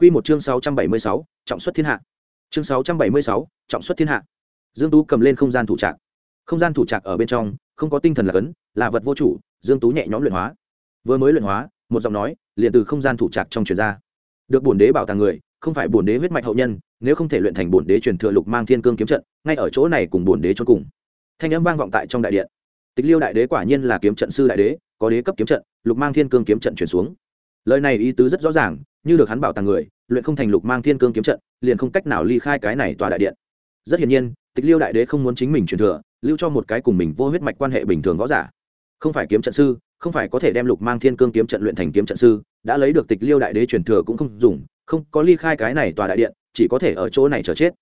Quy một chương 676, trọng suất thiên hạ. Chương 676, trọng suất thiên hạ. Dương Tú cầm lên không gian thủ trạc. Không gian thủ trạc ở bên trong, không có tinh thần là cấn, là vật vô chủ, Dương Tú nhẹ nhõm luyện hóa. Vừa mới luyện hóa, một giọng nói liền từ không gian thủ trạc trong truyền ra. Được bổn đế bảo tàng người, không phải bổn đế huyết mạch hậu nhân, nếu không thể luyện thành bổn đế truyền thừa lục mang thiên cương kiếm trận, ngay ở chỗ này cùng bổn đế chôn cùng. Thanh âm vang vọng tại trong đại điện. Tịch Liêu đại đế quả nhiên là kiếm trận sư đại đế, có đế cấp kiếm trận, lục mang thiên cương kiếm trận truyền xuống. Lời này ý tứ rất rõ ràng, như được hắn bảo tàng người, luyện không thành lục mang thiên cương kiếm trận, liền không cách nào ly khai cái này tòa đại điện. Rất hiển nhiên, tịch liêu đại đế không muốn chính mình truyền thừa, lưu cho một cái cùng mình vô huyết mạch quan hệ bình thường võ giả. Không phải kiếm trận sư, không phải có thể đem lục mang thiên cương kiếm trận luyện thành kiếm trận sư, đã lấy được tịch liêu đại đế truyền thừa cũng không dùng, không có ly khai cái này tòa đại điện, chỉ có thể ở chỗ này chờ chết.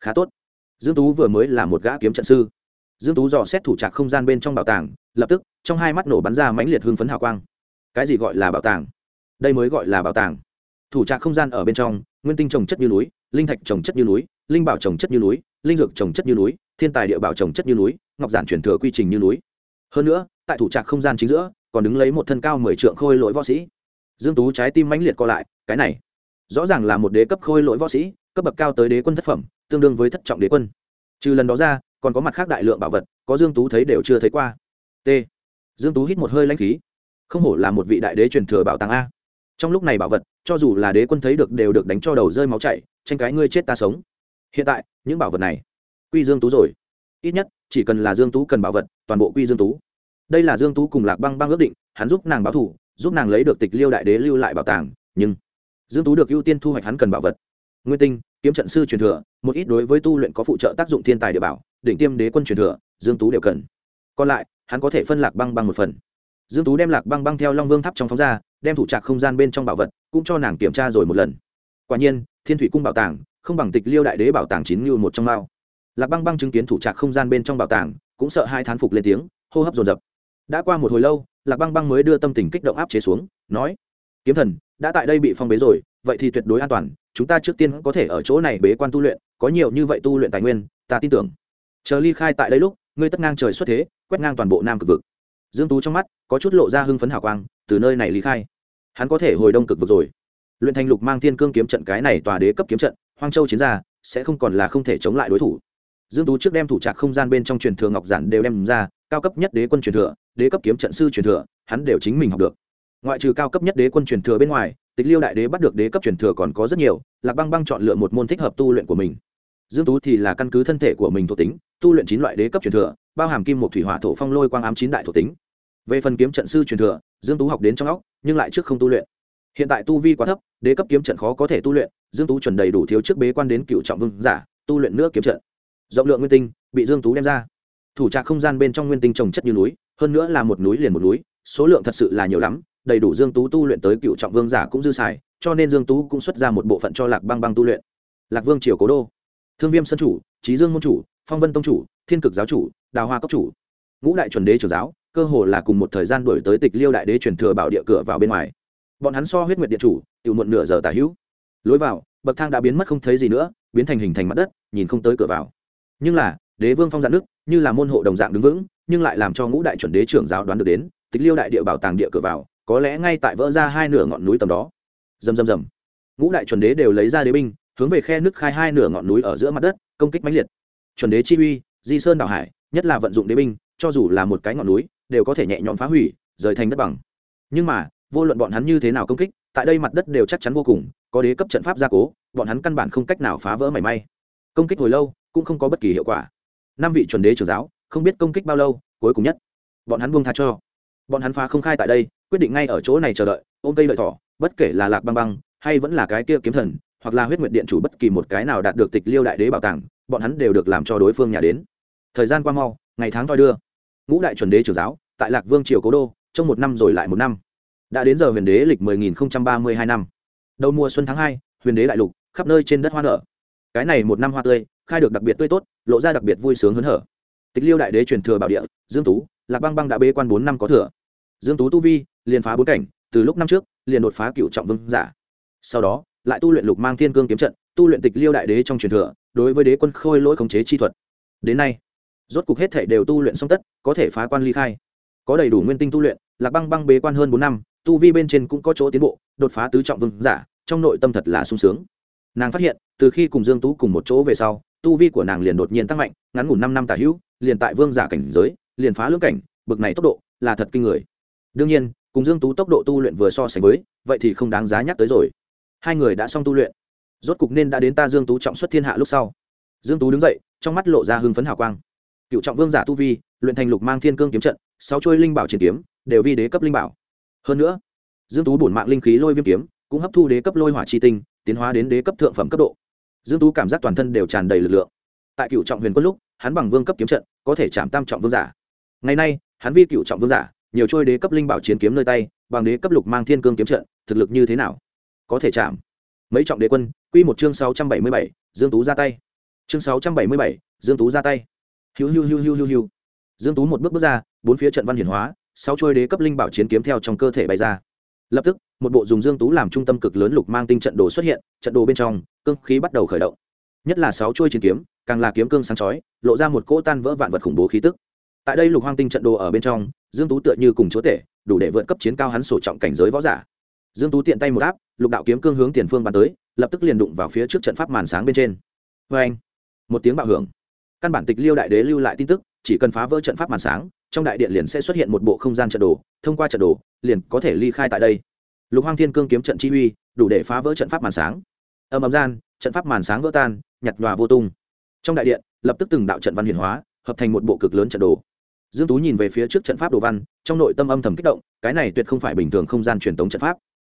Khá tốt. Dương tú vừa mới là một gã kiếm trận sư. Dương tú dò xét thủ trạc không gian bên trong bảo tàng, lập tức, trong hai mắt nổ bắn ra mãnh liệt hương phấn hào quang. Cái gì gọi là bảo tàng? Đây mới gọi là bảo tàng thủ trạc không gian ở bên trong, nguyên tinh trồng chất như núi, linh thạch trồng chất như núi, linh bảo trồng chất như núi, linh dược trồng chất như núi, thiên tài địa bảo trồng chất như núi, ngọc giản chuyển thừa quy trình như núi. Hơn nữa, tại thủ trạc không gian chính giữa, còn đứng lấy một thân cao mười trượng khôi lỗi võ sĩ. Dương tú trái tim mãnh liệt co lại, cái này, rõ ràng là một đế cấp khôi lỗi võ sĩ, cấp bậc cao tới đế quân thất phẩm, tương đương với thất trọng đế quân. Trừ lần đó ra, còn có mặt khác đại lượng bảo vật, có dương tú thấy đều chưa thấy qua. T. Dương tú hít một hơi lãnh khí. Không hổ là một vị đại đế truyền thừa bảo tàng a trong lúc này bảo vật, cho dù là đế quân thấy được đều được đánh cho đầu rơi máu chảy, tranh cái ngươi chết ta sống. Hiện tại, những bảo vật này, quy dương tú rồi. Ít nhất, chỉ cần là dương tú cần bảo vật, toàn bộ quy dương tú. Đây là dương tú cùng lạc băng băng ước định, hắn giúp nàng báo thủ giúp nàng lấy được tịch liêu đại đế lưu lại bảo tàng, nhưng dương tú được ưu tiên thu hoạch hắn cần bảo vật. Nguyên tinh, kiếm trận sư truyền thừa, một ít đối với tu luyện có phụ trợ tác dụng thiên tài địa bảo, đỉnh tiêm đế quân truyền thừa, dương tú đều cần. Còn lại, hắn có thể phân lạc băng băng một phần. Dương tú đem lạc băng băng theo long vương tháp trong phóng ra đem thủ trạc không gian bên trong bảo vật cũng cho nàng kiểm tra rồi một lần. Quả nhiên, thiên thủy cung bảo tàng không bằng tịch liêu đại đế bảo tàng chín như một trong mao. Lạc băng băng chứng kiến thủ trạc không gian bên trong bảo tàng, cũng sợ hai thán phục lên tiếng, hô hấp dồn dập. Đã qua một hồi lâu, lạc băng băng mới đưa tâm tình kích động áp chế xuống, nói, kiếm thần, đã tại đây bị phong bế rồi, vậy thì tuyệt đối an toàn, chúng ta trước tiên có thể ở chỗ này bế quan tu luyện, có nhiều như vậy tu luyện tài nguyên, ta tin tưởng. Chờ ly khai tại đây lúc, ngươi tất ngang trời xuất thế, quét ngang toàn bộ nam cực vực. Dương tú trong mắt có chút lộ ra hưng phấn hào quang, từ nơi này ly khai hắn có thể hồi đông cực vực rồi. Luyện thành lục mang thiên cương kiếm trận cái này tòa đế cấp kiếm trận, hoang châu chiến ra sẽ không còn là không thể chống lại đối thủ. Dương tú trước đem thủ trạc không gian bên trong truyền thừa ngọc giản đều đem ra, cao cấp nhất đế quân truyền thừa, đế cấp kiếm trận sư truyền thừa, hắn đều chính mình học được. Ngoại trừ cao cấp nhất đế quân truyền thừa bên ngoài, tịch liêu đại đế bắt được đế cấp truyền thừa còn có rất nhiều, lạc băng băng chọn lựa một môn thích hợp tu luyện của mình. Dương tú thì là căn cứ thân thể của mình thuộc tính, tu luyện chín loại đế cấp truyền thừa, bao hàm kim một thủy hỏa thổ phong lôi quang ám chín đại thuộc tính về phần kiếm trận sư truyền thừa, dương tú học đến trong óc, nhưng lại trước không tu luyện. Hiện tại tu vi quá thấp, đế cấp kiếm trận khó có thể tu luyện, dương tú chuẩn đầy đủ thiếu trước bế quan đến cựu trọng vương giả, tu luyện nữa kiếm trận. Rộng lượng nguyên tinh, bị dương tú đem ra. Thủ trạc không gian bên trong nguyên tinh trồng chất như núi, hơn nữa là một núi liền một núi, số lượng thật sự là nhiều lắm, đầy đủ dương tú tu luyện tới cựu trọng vương giả cũng dư xài, cho nên dương tú cũng xuất ra một bộ phận cho lạc băng băng tu luyện. Lạc vương triều cố đô. Thương viêm sân chủ trí dương môn chủ, phong vân tông chủ, thiên cực giáo chủ, đào hoa cốc chủ. Ngũ đại chuẩn đế trưởng giáo cơ hồ là cùng một thời gian đổi tới tịch liêu đại đế truyền thừa bảo địa cửa vào bên ngoài. Bọn hắn so huyết nguyệt điện chủ tự muộn nửa giờ tả hữu. Lối vào, bậc thang đã biến mất không thấy gì nữa, biến thành hình thành mặt đất, nhìn không tới cửa vào. Nhưng là, đế vương phong dạn nước, như là môn hộ đồng dạng đứng vững, nhưng lại làm cho ngũ đại chuẩn đế trưởng giáo đoán được đến, tịch liêu đại địa bảo tàng địa cửa vào, có lẽ ngay tại vỡ ra hai nửa ngọn núi tầm đó. Rầm rầm rầm. Ngũ đại chuẩn đế đều lấy ra đế binh, hướng về khe nước khai hai nửa ngọn núi ở giữa mặt đất, công kích mãnh liệt. Chuẩn đế chi uy, di sơn đảo hải, nhất là vận dụng đế binh, cho dù là một cái ngọn núi đều có thể nhẹ nhõm phá hủy, rời thành đất bằng. Nhưng mà, vô luận bọn hắn như thế nào công kích, tại đây mặt đất đều chắc chắn vô cùng, có đế cấp trận pháp gia cố, bọn hắn căn bản không cách nào phá vỡ mảy may. Công kích hồi lâu, cũng không có bất kỳ hiệu quả. Năm vị chuẩn đế trưởng giáo, không biết công kích bao lâu, cuối cùng nhất, bọn hắn buông tha cho. Bọn hắn phá không khai tại đây, quyết định ngay ở chỗ này chờ đợi, ôm cây đợi thỏ, bất kể là lạc băng băng, hay vẫn là cái kia kiếm thần, hoặc là huyết nguyệt điện chủ bất kỳ một cái nào đạt được tịch liêu đại đế bảo tàng, bọn hắn đều được làm cho đối phương nhà đến. Thời gian qua mau, ngày tháng thoi đưa. Ngũ đại chuẩn đế trưởng giáo tại lạc vương triều cố đô, trong một năm rồi lại một năm. Đã đến giờ huyền đế lịch mười nghìn ba mươi hai năm. Đầu mùa xuân tháng hai, huyền đế đại lục, khắp nơi trên đất hoa nở. Cái này một năm hoa tươi, khai được đặc biệt tươi tốt, lộ ra đặc biệt vui sướng hớn hở. Tịch liêu đại đế truyền thừa bảo địa, dương tú, lạc băng băng đã bế quan bốn năm có thừa. Dương tú tu vi, liền phá bốn cảnh, từ lúc năm trước, liền đột phá cựu trọng vương giả. Sau đó, lại tu luyện lục mang thiên cương kiếm trận, tu luyện tịch liêu đại đế trong truyền thừa, đối với đế quân khôi lỗi khống chế chi thuật. Đến nay, rốt cục hết thể đều tu luyện xong tất, có thể phá quan ly khai có đầy đủ nguyên tinh tu luyện, lạc băng băng bế quan hơn bốn năm, tu vi bên trên cũng có chỗ tiến bộ, đột phá tứ trọng vương giả, trong nội tâm thật là sung sướng. Nàng phát hiện, từ khi cùng dương tú cùng một chỗ về sau, tu vi của nàng liền đột nhiên tăng mạnh, ngắn ngủn năm năm tả hữu, liền tại vương giả cảnh giới, liền phá lưỡng cảnh, bực này tốc độ là thật kinh người. Đương nhiên, cùng dương tú tốc độ tu luyện vừa so sánh với, vậy thì không đáng giá nhắc tới rồi. Hai người đã xong tu luyện. Rốt cục nên đã đến ta dương tú trọng xuất thiên hạ lúc sau. Dương tú đứng dậy, trong mắt lộ ra hưng phấn hào quang. Cựu trọng vương giả tu vi, luyện thành lục mang thiên cương kiếm trận sáu chuôi linh bảo chiến kiếm đều vi đế cấp linh bảo. Hơn nữa dương tú bổn mạng linh khí lôi viêm kiếm cũng hấp thu đế cấp lôi hỏa chi tinh tiến hóa đến đế cấp thượng phẩm cấp độ. Dương tú cảm giác toàn thân đều tràn đầy lực lượng. Tại cựu trọng huyền quân lúc hắn bằng vương cấp kiếm trận có thể chạm tam trọng vương giả. Ngày nay hắn vi cựu trọng vương giả nhiều trôi đế cấp linh bảo chiến kiếm nơi tay bằng đế cấp lục mang thiên cương kiếm trận thực lực như thế nào? Có thể chạm. Mấy trọng đế quân quy một chương 677, dương tú ra tay. Chương 677, dương tú ra tay. Hiu hiu hiu hiu hiu hiu dương tú một bước bước ra, bốn phía trận văn hiển hóa, sáu trôi đế cấp linh bảo chiến kiếm theo trong cơ thể bay ra. Lập tức, một bộ dùng dương tú làm trung tâm cực lớn lục mang tinh trận đồ xuất hiện, trận đồ bên trong, cương khí bắt đầu khởi động. Nhất là sáu trôi chiến kiếm, càng là kiếm cương sáng chói, lộ ra một cỗ tan vỡ vạn vật khủng bố khí tức. Tại đây lục hoang tinh trận đồ ở bên trong, dương tú tựa như cùng chúa tể, đủ để vượt cấp chiến cao hắn sổ trọng cảnh giới võ giả. Dương tú tiện tay một áp, lục đạo kiếm cương hướng tiền phương bắn tới, lập tức liền đụng vào phía trước trận pháp màn sáng bên trên. Vê anh một tiếng bạo hưởng. Căn bản tịch liêu đại đế lưu lại tin tức chỉ cần phá vỡ trận pháp màn sáng, trong đại điện liền sẽ xuất hiện một bộ không gian trận đồ, thông qua trận đồ, liền có thể ly khai tại đây. Lục hoang thiên cương kiếm trận chi uy, đủ để phá vỡ trận pháp màn sáng. Âm ấm gian, trận pháp màn sáng vỡ tan nhặt nhòa vô tung. Trong đại điện, lập tức từng đạo trận văn hiển hóa, hợp thành một bộ cực lớn trận đồ. Dương tú nhìn về phía trước trận pháp đồ văn, trong nội tâm âm thầm kích động, cái này tuyệt không phải bình thường không gian truyền tống trận pháp.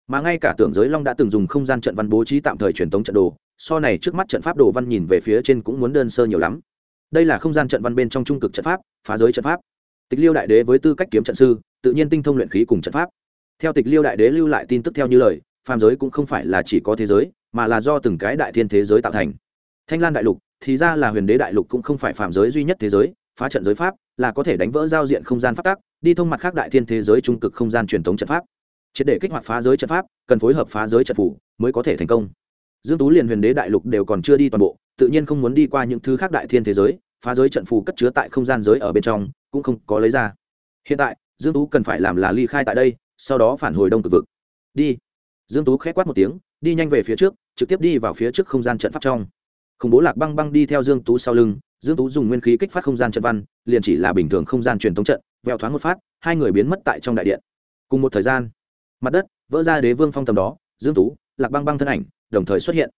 Mà ngay cả tưởng giới long đã từng dùng không gian trận văn bố trí tạm thời truyền tống trận đồ, so này trước mắt trận pháp đồ văn nhìn về phía trên cũng muốn đơn sơ nhiều lắm đây là không gian trận văn bên trong trung cực trận pháp, phá giới trận pháp. Tịch liêu đại đế với tư cách kiếm trận sư, tự nhiên tinh thông luyện khí cùng trận pháp. Theo tịch liêu đại đế lưu lại tin tức theo như lời, phàm giới cũng không phải là chỉ có thế giới, mà là do từng cái đại thiên thế giới tạo thành. Thanh lan đại lục, thì ra là huyền đế đại lục cũng không phải phàm giới duy nhất thế giới, phá trận giới pháp là có thể đánh vỡ giao diện không gian phát tác đi thông mặt khác đại thiên thế giới trung cực không gian truyền thống trận pháp. Triệt để kích hoạt phá giới trận pháp, cần phối hợp phá giới trận phủ mới có thể thành công. Dương tú liền huyền đế đại lục đều còn chưa đi toàn bộ tự nhiên không muốn đi qua những thứ khác đại thiên thế giới, phá giới trận phù cất chứa tại không gian giới ở bên trong, cũng không có lấy ra. Hiện tại, dương tú cần phải làm là ly khai tại đây, sau đó phản hồi đông cực vực. Đi. Dương tú khẽ quát một tiếng, đi nhanh về phía trước, trực tiếp đi vào phía trước không gian trận pháp trong. Khủng bố lạc băng băng đi theo dương tú sau lưng, dương tú dùng nguyên khí kích phát không gian trận văn, liền chỉ là bình thường không gian truyền thống trận, vẹo thoáng một phát, hai người biến mất tại trong đại điện. Cùng một thời gian, mặt đất vỡ ra đế vương phong tầm đó, dương tú, lạc băng băng thân ảnh, đồng thời xuất hiện.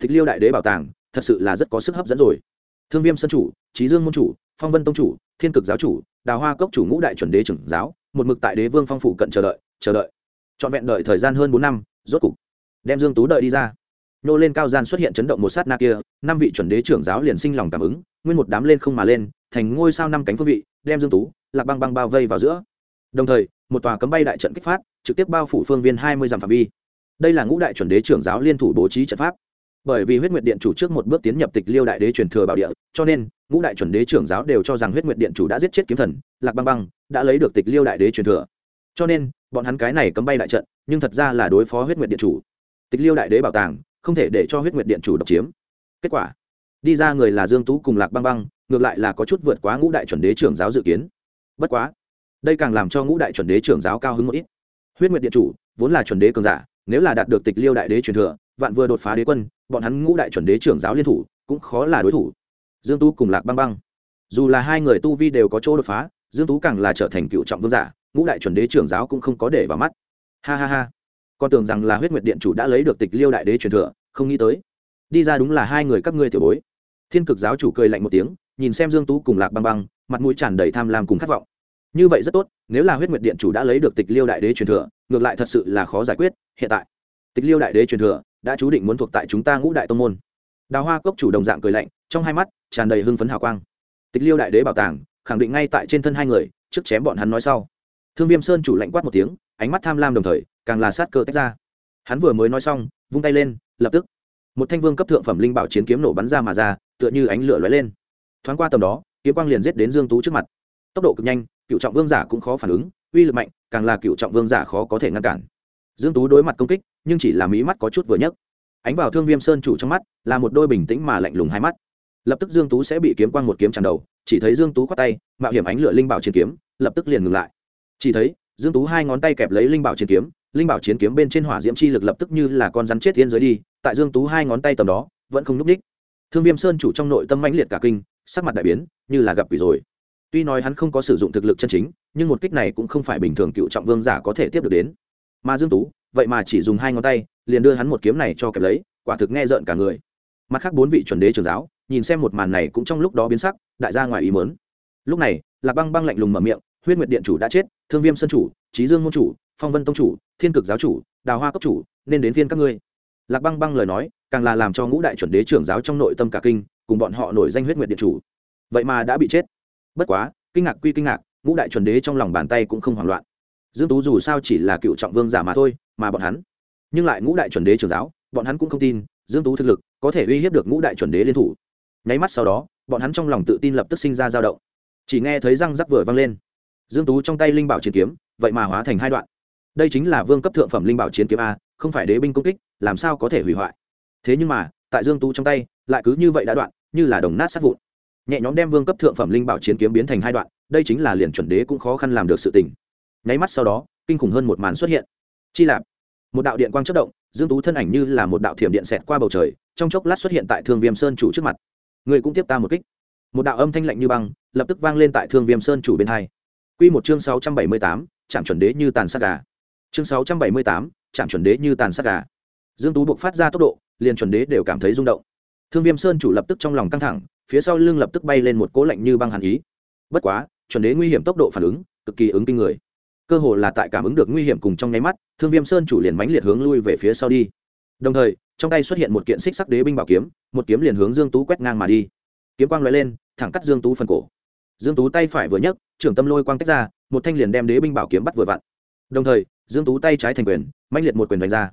Tịch liêu đại đế bảo tàng thật sự là rất có sức hấp dẫn rồi. Thương viêm sân chủ trí dương môn chủ, phong vân tông chủ, thiên cực giáo chủ, đào hoa cốc chủ ngũ đại chuẩn đế trưởng giáo, một mực tại đế vương phong phủ cận chờ đợi chờ đợi. Trọn vẹn đợi thời gian hơn bốn năm, rốt cục đem dương tú đợi đi ra. Nô lên cao gian xuất hiện chấn động một sát na kia, năm vị chuẩn đế trưởng giáo liền sinh lòng cảm ứng, nguyên một đám lên không mà lên, thành ngôi sao năm cánh phương vị, đem dương tú, lạc băng băng bao vây vào giữa. Đồng thời, một tòa cấm bay đại trận kích phát, trực tiếp bao phủ phương viên hai mươi dặm phạm vi. Đây là ngũ đại chuẩn đế trưởng giáo liên thủ bố trí trận pháp bởi vì huyết nguyệt điện chủ trước một bước tiến nhập tịch liêu đại đế truyền thừa bảo địa, cho nên, ngũ đại chuẩn đế trưởng giáo đều cho rằng huyết nguyệt điện chủ đã giết chết kiếm thần, lạc băng băng, đã lấy được tịch liêu đại đế truyền thừa. Cho nên, bọn hắn cái này cấm bay đại trận, nhưng thật ra là đối phó huyết nguyệt điện chủ. Tịch liêu đại đế bảo tàng, không thể để cho huyết nguyệt điện chủ độc chiếm. Kết quả, đi ra người là dương tú cùng lạc băng băng, ngược lại là có chút vượt quá ngũ đại chuẩn đế trưởng giáo dự kiến. Bất quá, đây càng làm cho ngũ đại chuẩn đế trưởng giáo cao hứng một ít. Huyết nguyệt điện chủ, vốn là chuẩn đế cường giả, nếu là đạt được tịch liêu đại đế truyền thừa vạn vừa đột phá đế quân, bọn hắn ngũ đại chuẩn đế trưởng giáo liên thủ, cũng khó là đối thủ. Dương tú cùng lạc băng băng. Dù là hai người tu vi đều có chỗ đột phá, dương tú càng là trở thành cựu trọng vương giả, ngũ đại chuẩn đế trưởng giáo cũng không có để vào mắt. Ha ha ha. Con tưởng rằng là huyết nguyệt điện chủ đã lấy được tịch liêu đại đế truyền thừa, không nghĩ tới. Đi ra đúng là hai người các ngươi tiểu bối. Thiên cực giáo chủ cười lạnh một tiếng, nhìn xem dương tú cùng lạc băng băng, mặt mũi tràn đầy tham lam cùng khát vọng. Như vậy rất tốt, nếu là huyết nguyệt điện chủ đã lấy được tịch liêu đại đế truyền thừa, ngược lại thật sự là khó giải quyết, hiện tại. Tịch liêu đại đế truyền thừa đã chú định muốn thuộc tại chúng ta ngũ đại tông môn. Đào hoa cốc chủ đồng dạng cười lạnh, trong hai mắt tràn đầy hưng phấn hào quang. Tịch liêu đại đế bảo tàng, khẳng định ngay tại trên thân hai người, trước chém bọn hắn nói sau. Thương viêm sơn chủ lạnh quát một tiếng, ánh mắt tham lam đồng thời, càng là sát cơ tách ra. Hắn vừa mới nói xong, vung tay lên, lập tức, một thanh vương cấp thượng phẩm linh bảo chiến kiếm nổ bắn ra mà ra, tựa như ánh lửa lóe lên. Thoáng qua tầm đó, kiếm quang liền giết đến dương tú trước mặt. Tốc độ cực nhanh, cựu trọng vương giả cũng khó phản ứng, uy lực mạnh, càng là cựu trọng vương giả khó có thể ngăn cản dương tú đối mặt công kích, nhưng chỉ là mí mắt có chút vừa nhấc. Ánh vào thương viêm sơn chủ trong mắt, là một đôi bình tĩnh mà lạnh lùng hai mắt. Lập tức dương tú sẽ bị kiếm quang một kiếm tràn đầu, chỉ thấy dương tú quát tay, mạo hiểm ánh lửa linh bảo chiến kiếm, lập tức liền ngừng lại. Chỉ thấy, dương tú hai ngón tay kẹp lấy linh bảo chiến kiếm, linh bảo chiến kiếm bên trên hỏa diễm chi lực lập tức như là con rắn chết tiến dưới đi, tại dương tú hai ngón tay tầm đó, vẫn không núp đích thương viêm sơn chủ trong nội tâm mãnh liệt cả kinh, sắc mặt đại biến, như là gặp quỷ rồi. Tuy nói hắn không có sử dụng thực lực chân chính, nhưng một kích này cũng không phải bình thường cựu trọng vương giả có thể tiếp được đến mà dương tú, vậy mà chỉ dùng hai ngón tay, liền đưa hắn một kiếm này cho kẹp lấy, quả thực nghe rợn cả người. Mặt khác bốn vị chuẩn đế trưởng giáo, nhìn xem một màn này cũng trong lúc đó biến sắc, đại gia ngoài ý muốn. Lúc này, lạc băng băng lạnh lùng mở miệng, huyết nguyệt điện chủ đã chết, thương viêm sơn chủ trí dương môn chủ, phong vân tông chủ, thiên cực giáo chủ, đào hoa cấp chủ, nên đến phiên các ngươi. Lạc băng băng lời nói, càng là làm cho ngũ đại chuẩn đế trưởng giáo trong nội tâm cả kinh, cùng bọn họ nổi danh huyết nguyệt điện chủ. Vậy mà đã bị chết. Bất quá, kinh ngạc quy kinh ngạc, ngũ đại chuẩn đế trong lòng bàn tay cũng không hoảng loạn dương tú dù sao chỉ là cựu trọng vương giả mà thôi, mà bọn hắn, nhưng lại ngũ đại chuẩn đế trưởng giáo, bọn hắn cũng không tin dương tú thực lực có thể uy hiếp được ngũ đại chuẩn đế liên thủ. Nháy mắt sau đó, bọn hắn trong lòng tự tin lập tức sinh ra dao động. Chỉ nghe thấy răng rắc vừa vang lên. Dương tú trong tay linh bảo chiến kiếm, vậy mà hóa thành hai đoạn. Đây chính là vương cấp thượng phẩm linh bảo chiến kiếm a, không phải đế binh công kích, làm sao có thể hủy hoại? Thế nhưng mà, tại dương tú trong tay, lại cứ như vậy đã đoạn, như là đồng nát sát vụn. Nhẹ nhõm đem vương cấp thượng phẩm linh bảo chiến kiếm biến thành hai đoạn, đây chính là liền chuẩn đế cũng khó khăn làm được sự tình nháy mắt sau đó kinh khủng hơn một màn xuất hiện chi lạp một đạo điện quang chất động dương tú thân ảnh như là một đạo thiểm điện xẹt qua bầu trời trong chốc lát xuất hiện tại thương viêm sơn chủ trước mặt người cũng tiếp ta một kích một đạo âm thanh lạnh như băng lập tức vang lên tại thương viêm sơn chủ bên hai Quy một chương 678, chạm chuẩn đế như tàn sát gà. Chương 678, chạm chuẩn đế như tàn sát gà. Dương Tú buộc phát ra tốc độ, liền chuẩn đế đều cảm thấy rung động. Thương Viêm Sơn chủ lập tức trong lòng căng thẳng, phía sau lưng lập tức bay lên một cỗ lạnh như băng hàn ý. Bất quá, chuẩn đế nguy hiểm tốc độ phản ứng, cực kỳ ứng kinh người. Cơ hồ là tại cảm ứng được nguy hiểm cùng trong nháy mắt, Thương Viêm Sơn chủ liền mãnh liệt hướng lui về phía sau đi. Đồng thời, trong tay xuất hiện một kiện xích sắc đế binh bảo kiếm, một kiếm liền hướng Dương Tú quét ngang mà đi. Kiếm quang lóe lên, thẳng cắt Dương Tú phần cổ. Dương Tú tay phải vừa nhấc, trưởng tâm lôi quang tách ra, một thanh liền đem đế binh bảo kiếm bắt vừa vặn. Đồng thời, Dương Tú tay trái thành quyền, mãnh liệt một quyền đánh ra.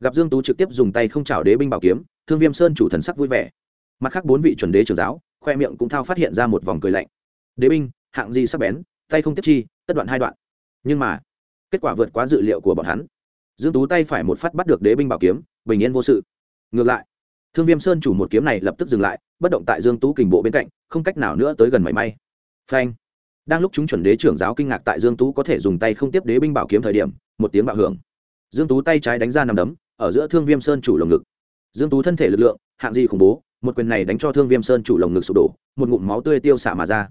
Gặp Dương Tú trực tiếp dùng tay không chảo đế binh bảo kiếm, Thương Viêm Sơn chủ thần sắc vui vẻ. Mặt khác bốn vị chuẩn đế trưởng giáo, khoe miệng cũng thao phát hiện ra một vòng cười lạnh. Đế binh, hạng gì sắc bén, tay không tiếp chi, tất đoạn hai đoạn. Nhưng mà, kết quả vượt quá dự liệu của bọn hắn. Dương Tú tay phải một phát bắt được đế binh bảo kiếm, bình yên vô sự. Ngược lại, Thương Viêm Sơn chủ một kiếm này lập tức dừng lại, bất động tại Dương Tú kình bộ bên cạnh, không cách nào nữa tới gần mảy may. Phanh! đang lúc chúng chuẩn đế trưởng giáo kinh ngạc tại dương tú có thể dùng tay không tiếp đế binh bảo kiếm thời điểm một tiếng bạo hưởng dương tú tay trái đánh ra nằm đấm ở giữa thương viêm sơn chủ lồng ngực dương tú thân thể lực lượng hạng gì khủng bố một quyền này đánh cho thương viêm sơn chủ lồng ngực sụp đổ một ngụm máu tươi tiêu xả mà ra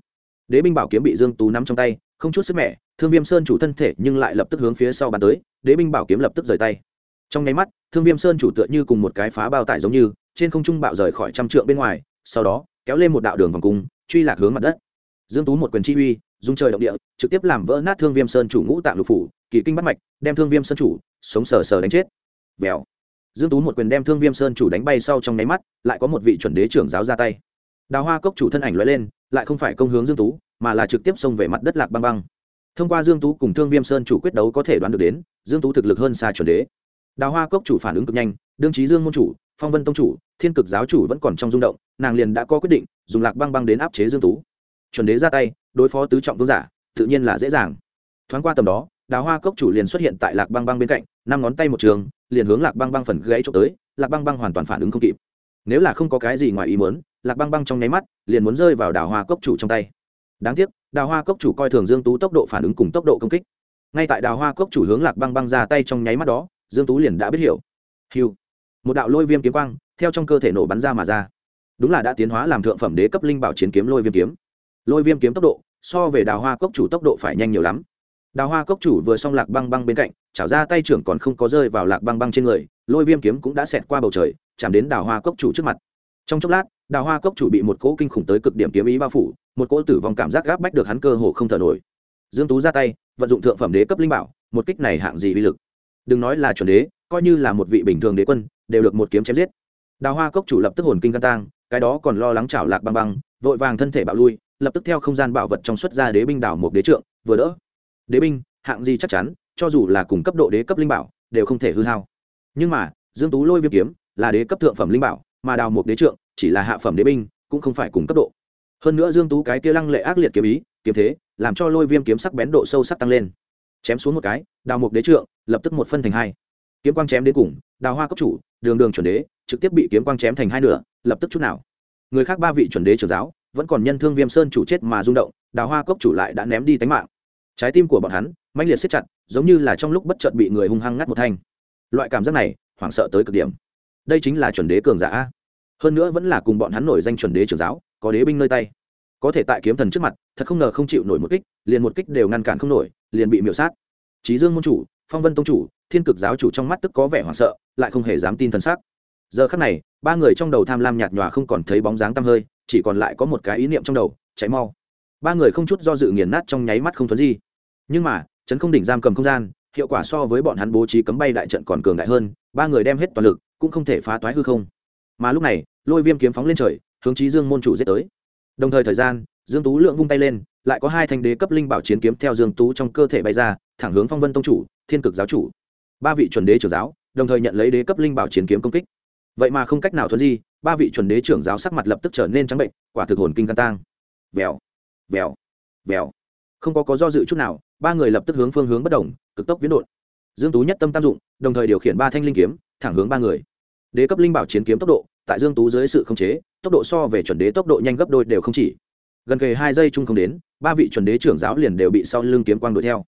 đế binh bảo kiếm bị dương tú nắm trong tay không chút sức mẻ, thương viêm sơn chủ thân thể nhưng lại lập tức hướng phía sau bàn tới, đế binh bảo kiếm lập tức rời tay. Trong nháy mắt, thương viêm sơn chủ tựa như cùng một cái phá bao tải giống như, trên không trung bạo rời khỏi trăm trượng bên ngoài, sau đó, kéo lên một đạo đường vòng cung, truy lạc hướng mặt đất. Dương tú một quyền chi uy dung trời động địa, trực tiếp làm vỡ nát thương viêm sơn chủ ngũ tạng lục phủ, kỳ kinh bắt mạch, đem thương viêm sơn chủ sống sờ sờ đánh chết. Vèo. Dương tú một quyền đem thương viêm sơn chủ đánh bay sau trong nháy mắt, lại có một vị chuẩn đế trưởng giáo ra tay. Đào hoa cốc chủ thân ảnh lóe lên lại không phải công hướng dương tú, mà là trực tiếp xông về mặt đất lạc băng băng. Thông qua dương tú cùng thương viêm sơn chủ quyết đấu có thể đoán được đến, dương tú thực lực hơn xa chuẩn đế. Đào hoa cốc chủ phản ứng cực nhanh, đương trí dương môn chủ, phong vân tông chủ, thiên cực giáo chủ vẫn còn trong rung động, nàng liền đã có quyết định, dùng lạc băng băng đến áp chế dương tú. Chuẩn đế ra tay, đối phó tứ trọng vương giả, tự nhiên là dễ dàng. Thoáng qua tầm đó, đào hoa cốc chủ liền xuất hiện tại lạc băng băng bên cạnh, năm ngón tay một trường, liền hướng lạc băng băng phần gãy trộm tới, lạc băng băng hoàn toàn phản ứng không kịp. Nếu là không có cái gì ngoài ý muốn lạc băng băng trong nháy mắt, liền muốn rơi vào đào hoa cốc chủ trong tay. Đáng tiếc, đào hoa cốc chủ coi thường dương tú tốc độ phản ứng cùng tốc độ công kích. Ngay tại đào hoa cốc chủ hướng lạc băng băng ra tay trong nháy mắt đó, dương tú liền đã biết hiểu. Hiu một đạo lôi viêm kiếm quang, theo trong cơ thể nổ bắn ra mà ra. Đúng là đã tiến hóa làm thượng phẩm đế cấp linh bảo chiến kiếm lôi viêm kiếm. Lôi viêm kiếm tốc độ, so về đào hoa cốc chủ tốc độ phải nhanh nhiều lắm. Đào hoa cốc chủ vừa xong lạc băng băng bên cạnh, chảo ra tay trưởng còn không có rơi vào lạc băng băng trên người, lôi viêm kiếm cũng đã xẹt qua bầu trời, chạm đến đào hoa cốc chủ trước mặt. Trong chốc lát đào hoa cốc chủ bị một cỗ kinh khủng tới cực điểm kiếm ý bao phủ, một cỗ tử vong cảm giác gáp bách được hắn cơ hồ không thở nổi. Dương tú ra tay, vận dụng thượng phẩm đế cấp linh bảo, một kích này hạng gì uy lực? Đừng nói là chuẩn đế, coi như là một vị bình thường đế quân, đều được một kiếm chém giết. Đào hoa cốc chủ lập tức hồn kinh căn tang, cái đó còn lo lắng chảo lạc băng băng, vội vàng thân thể bạo lui, lập tức theo không gian bảo vật trong xuất ra đế binh đảo một đế trượng, vừa đỡ. Đế binh, hạng gì chắc chắn, cho dù là cùng cấp độ đế cấp linh bảo, đều không thể hư hao. Nhưng mà, dương tú lôi viêm kiếm, là đế cấp thượng phẩm linh bảo, mà đào một đế trượng chỉ là hạ phẩm đế binh, cũng không phải cùng cấp độ. Hơn nữa dương tú cái kia lăng lệ ác liệt kiếm ý, kiếm thế, làm cho lôi viêm kiếm sắc bén độ sâu sắc tăng lên. Chém xuống một cái, đào một đế trượng, lập tức một phân thành hai. Kiếm quang chém đến cùng, đào hoa cấp chủ, đường đường chuẩn đế, trực tiếp bị kiếm quang chém thành hai nửa, lập tức chút nào. Người khác ba vị chuẩn đế trưởng giáo, vẫn còn nhân thương viêm sơn chủ chết mà rung động, đào hoa cốc chủ lại đã ném đi tánh mạng. Trái tim của bọn hắn, mãnh liệt siết chặt, giống như là trong lúc bất chợt bị người hung hăng ngắt một thanh. Loại cảm giác này, hoảng sợ tới cực điểm. Đây chính là chuẩn đế cường giả hơn nữa vẫn là cùng bọn hắn nổi danh chuẩn đế trưởng giáo, có đế binh nơi tay. Có thể tại kiếm thần trước mặt, thật không ngờ không chịu nổi một kích, liền một kích đều ngăn cản không nổi, liền bị miễu sát. Trí dương môn chủ, phong vân tông chủ, thiên cực giáo chủ trong mắt tức có vẻ hoảng sợ, lại không hề dám tin thần sắc. Giờ khắc này, ba người trong đầu tham lam nhạt nhòa không còn thấy bóng dáng tăm hơi, chỉ còn lại có một cái ý niệm trong đầu cháy mau. Ba người không chút do dự nghiền nát trong nháy mắt không thuấn gì nhưng mà trấn không đỉnh giam cầm không gian, hiệu quả so với bọn hắn bố trí cấm bay đại trận còn cường đại hơn, ba người đem hết toàn lực, cũng không thể phá toái hư không mà lúc này, lôi viêm kiếm phóng lên trời, hướng chí dương môn chủ giết tới. Đồng thời thời gian, dương tú lượng vung tay lên, lại có hai thanh đế cấp linh bảo chiến kiếm theo dương tú trong cơ thể bay ra, thẳng hướng phong vân tông chủ, thiên cực giáo chủ. Ba vị chuẩn đế trưởng giáo, đồng thời nhận lấy đế cấp linh bảo chiến kiếm công kích. Vậy mà không cách nào thuận di, ba vị chuẩn đế trưởng giáo sắc mặt lập tức trở nên trắng bệnh, quả thực hồn kinh gan tang. Vèo vèo vèo. Không có có do dự chút nào, ba người lập tức hướng phương hướng bất đồng cực tốc viễn đột dương tú nhất tâm tam dụng, đồng thời điều khiển ba thanh linh kiếm, thẳng hướng ba người đế cấp linh bảo chiến kiếm tốc độ tại dương tú dưới sự khống chế tốc độ so về chuẩn đế tốc độ nhanh gấp đôi đều không chỉ gần kề hai giây chung không đến ba vị chuẩn đế trưởng giáo liền đều bị sau lưng kiếm quang đuổi theo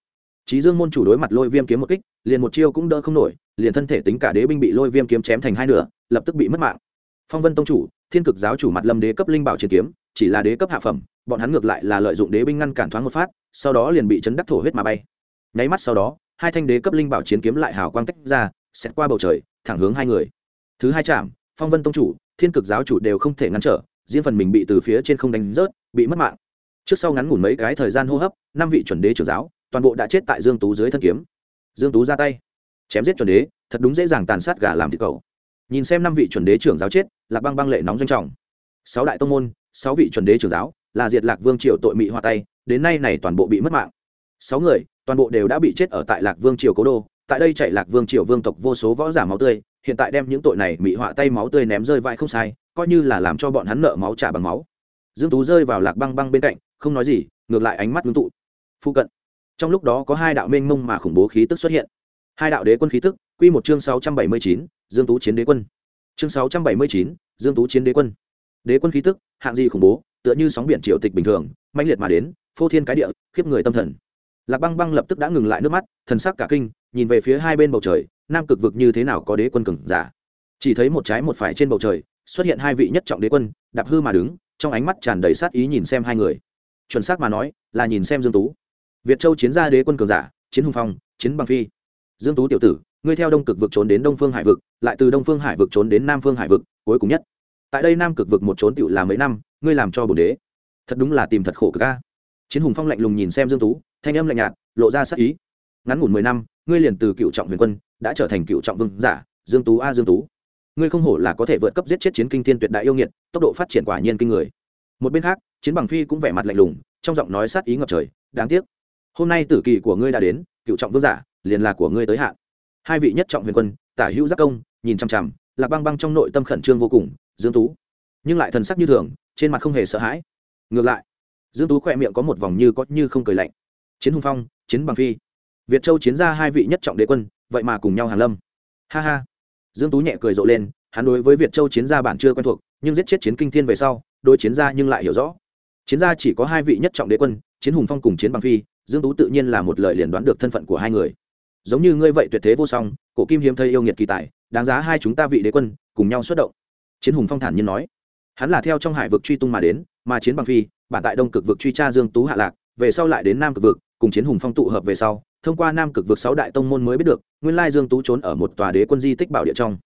Chí Dương môn chủ đối mặt lôi viêm kiếm một kích, liền một chiêu cũng đỡ không nổi, liền thân thể tính cả đế binh bị lôi viêm kiếm chém thành hai nửa, lập tức bị mất mạng. Phong Vân tông chủ, Thiên Cực giáo chủ mặt Lâm đế cấp linh bảo chiến kiếm, chỉ là đế cấp hạ phẩm, bọn hắn ngược lại là lợi dụng đế binh ngăn cản thoáng một phát, sau đó liền bị chấn đắc thổ huyết mà bay. Nháy mắt sau đó, hai thanh đế cấp linh bảo chiến kiếm lại hào quang tách ra, xét qua bầu trời, thẳng hướng hai người. Thứ hai chạm, Phong Vân tông chủ, Thiên Cực giáo chủ đều không thể ngăn trở, riêng phần mình bị từ phía trên không đánh rớt, bị mất mạng. Trước sau ngắn ngủn mấy cái thời gian hô hấp, năm vị chuẩn đế trưởng giáo, toàn bộ đã chết tại dương tú dưới thân kiếm. Dương tú ra tay chém giết chuẩn đế thật đúng dễ dàng tàn sát gà làm thịt cầu nhìn xem năm vị chuẩn đế trưởng giáo chết lạc băng băng lệ nóng doanh trọng. Sáu đại tông môn sáu vị chuẩn đế trưởng giáo là diệt lạc vương triều tội mị hoa tay đến nay này toàn bộ bị mất mạng. Sáu người toàn bộ đều đã bị chết ở tại lạc vương triều cố đô tại đây chạy lạc vương triều vương tộc vô số võ giả máu tươi hiện tại đem những tội này bị họa tay máu tươi ném rơi vai không sai, coi như là làm cho bọn hắn nợ máu trả bằng máu. Dương tú rơi vào lạc băng băng bên cạnh, không nói gì, ngược lại ánh mắt ngưng tụ. Phụ cận. Trong lúc đó có hai đạo mênh mông mà khủng bố khí tức xuất hiện. Hai đạo đế quân khí tức, quy một chương sáu trăm bảy mươi chín, dương tú chiến đế quân. Chương sáu trăm bảy mươi chín, dương tú chiến đế quân. Đế quân khí tức, hạng gì khủng bố, tựa như sóng biển triều tịch bình thường, mãnh liệt mà đến, phô thiên cái địa, khiếp người tâm thần. Lạc băng băng lập tức đã ngừng lại nước mắt, thần sắc cả kinh, nhìn về phía hai bên bầu trời nam cực vực như thế nào có đế quân cường giả? Chỉ thấy một trái một phải trên bầu trời, xuất hiện hai vị nhất trọng đế quân, đạp hư mà đứng, trong ánh mắt tràn đầy sát ý nhìn xem hai người. Chuẩn xác mà nói, là nhìn xem dương tú. Việt châu chiến gia đế quân cường giả, chiến hùng phong, chiến bằng phi. Dương tú tiểu tử, ngươi theo đông cực vực trốn đến đông phương hải vực, lại từ đông phương hải vực trốn đến nam phương hải vực, cuối cùng nhất. Tại đây nam cực vực một trốn tiểu là mấy năm, ngươi làm cho bổn đế. Thật đúng là tìm thật khổ cực ca chiến hùng phong lạnh lùng nhìn xem dương tú, thanh âm lạnh nhạt, lộ ra sát ý. Ngắn ngủn mười năm, ngươi liền từ cựu trọng huyền quân đã trở thành cựu trọng vương giả, dương tú a dương tú. Ngươi không hổ là có thể vượt cấp giết chết chiến kinh thiên tuyệt đại yêu nghiệt, tốc độ phát triển quả nhiên kinh người. Một bên khác, chiến bằng phi cũng vẻ mặt lạnh lùng, trong giọng nói sát ý ngập trời, đáng tiếc. Hôm nay tử kỳ của ngươi đã đến, cựu trọng vương giả, liền là của ngươi tới hạn. Hai vị nhất trọng huyền quân, tả hữu giác công, nhìn chằm chằm, lạc băng băng trong nội tâm khẩn trương vô cùng, dương tú. Nhưng lại thần sắc như thường, trên mặt không hề sợ hãi. Ngược lại, dương tú khỏe miệng có một vòng như có như không cười lạnh. Chiến hùng phong, chiến bằng phi. Việt châu chiến ra hai vị nhất trọng đế quân vậy mà cùng nhau hàn lâm. Ha ha. Dương tú nhẹ cười rộ lên, hắn đối với việt châu chiến gia bản chưa quen thuộc, nhưng giết chết chiến kinh thiên về sau đôi chiến gia nhưng lại hiểu rõ. Chiến gia chỉ có hai vị nhất trọng đế quân, chiến hùng phong cùng chiến bằng phi, dương tú tự nhiên là một lời liền đoán được thân phận của hai người. Giống như ngươi vậy tuyệt thế vô song, cổ kim hiếm thấy yêu nghiệt kỳ tài, đáng giá hai chúng ta vị đế quân, cùng nhau xuất động. Chiến hùng phong thản nhiên nói. Hắn là theo trong hải vực truy tung mà đến, mà chiến bằng phi, bản tại đông cực vực truy tra dương tú hạ lạc, về sau lại đến nam cực vực, cùng chiến hùng phong tụ hợp về sau thông qua nam cực vực sáu đại tông môn mới biết được, nguyên lai dương tú trốn ở một tòa đế quân di tích bảo địa trong.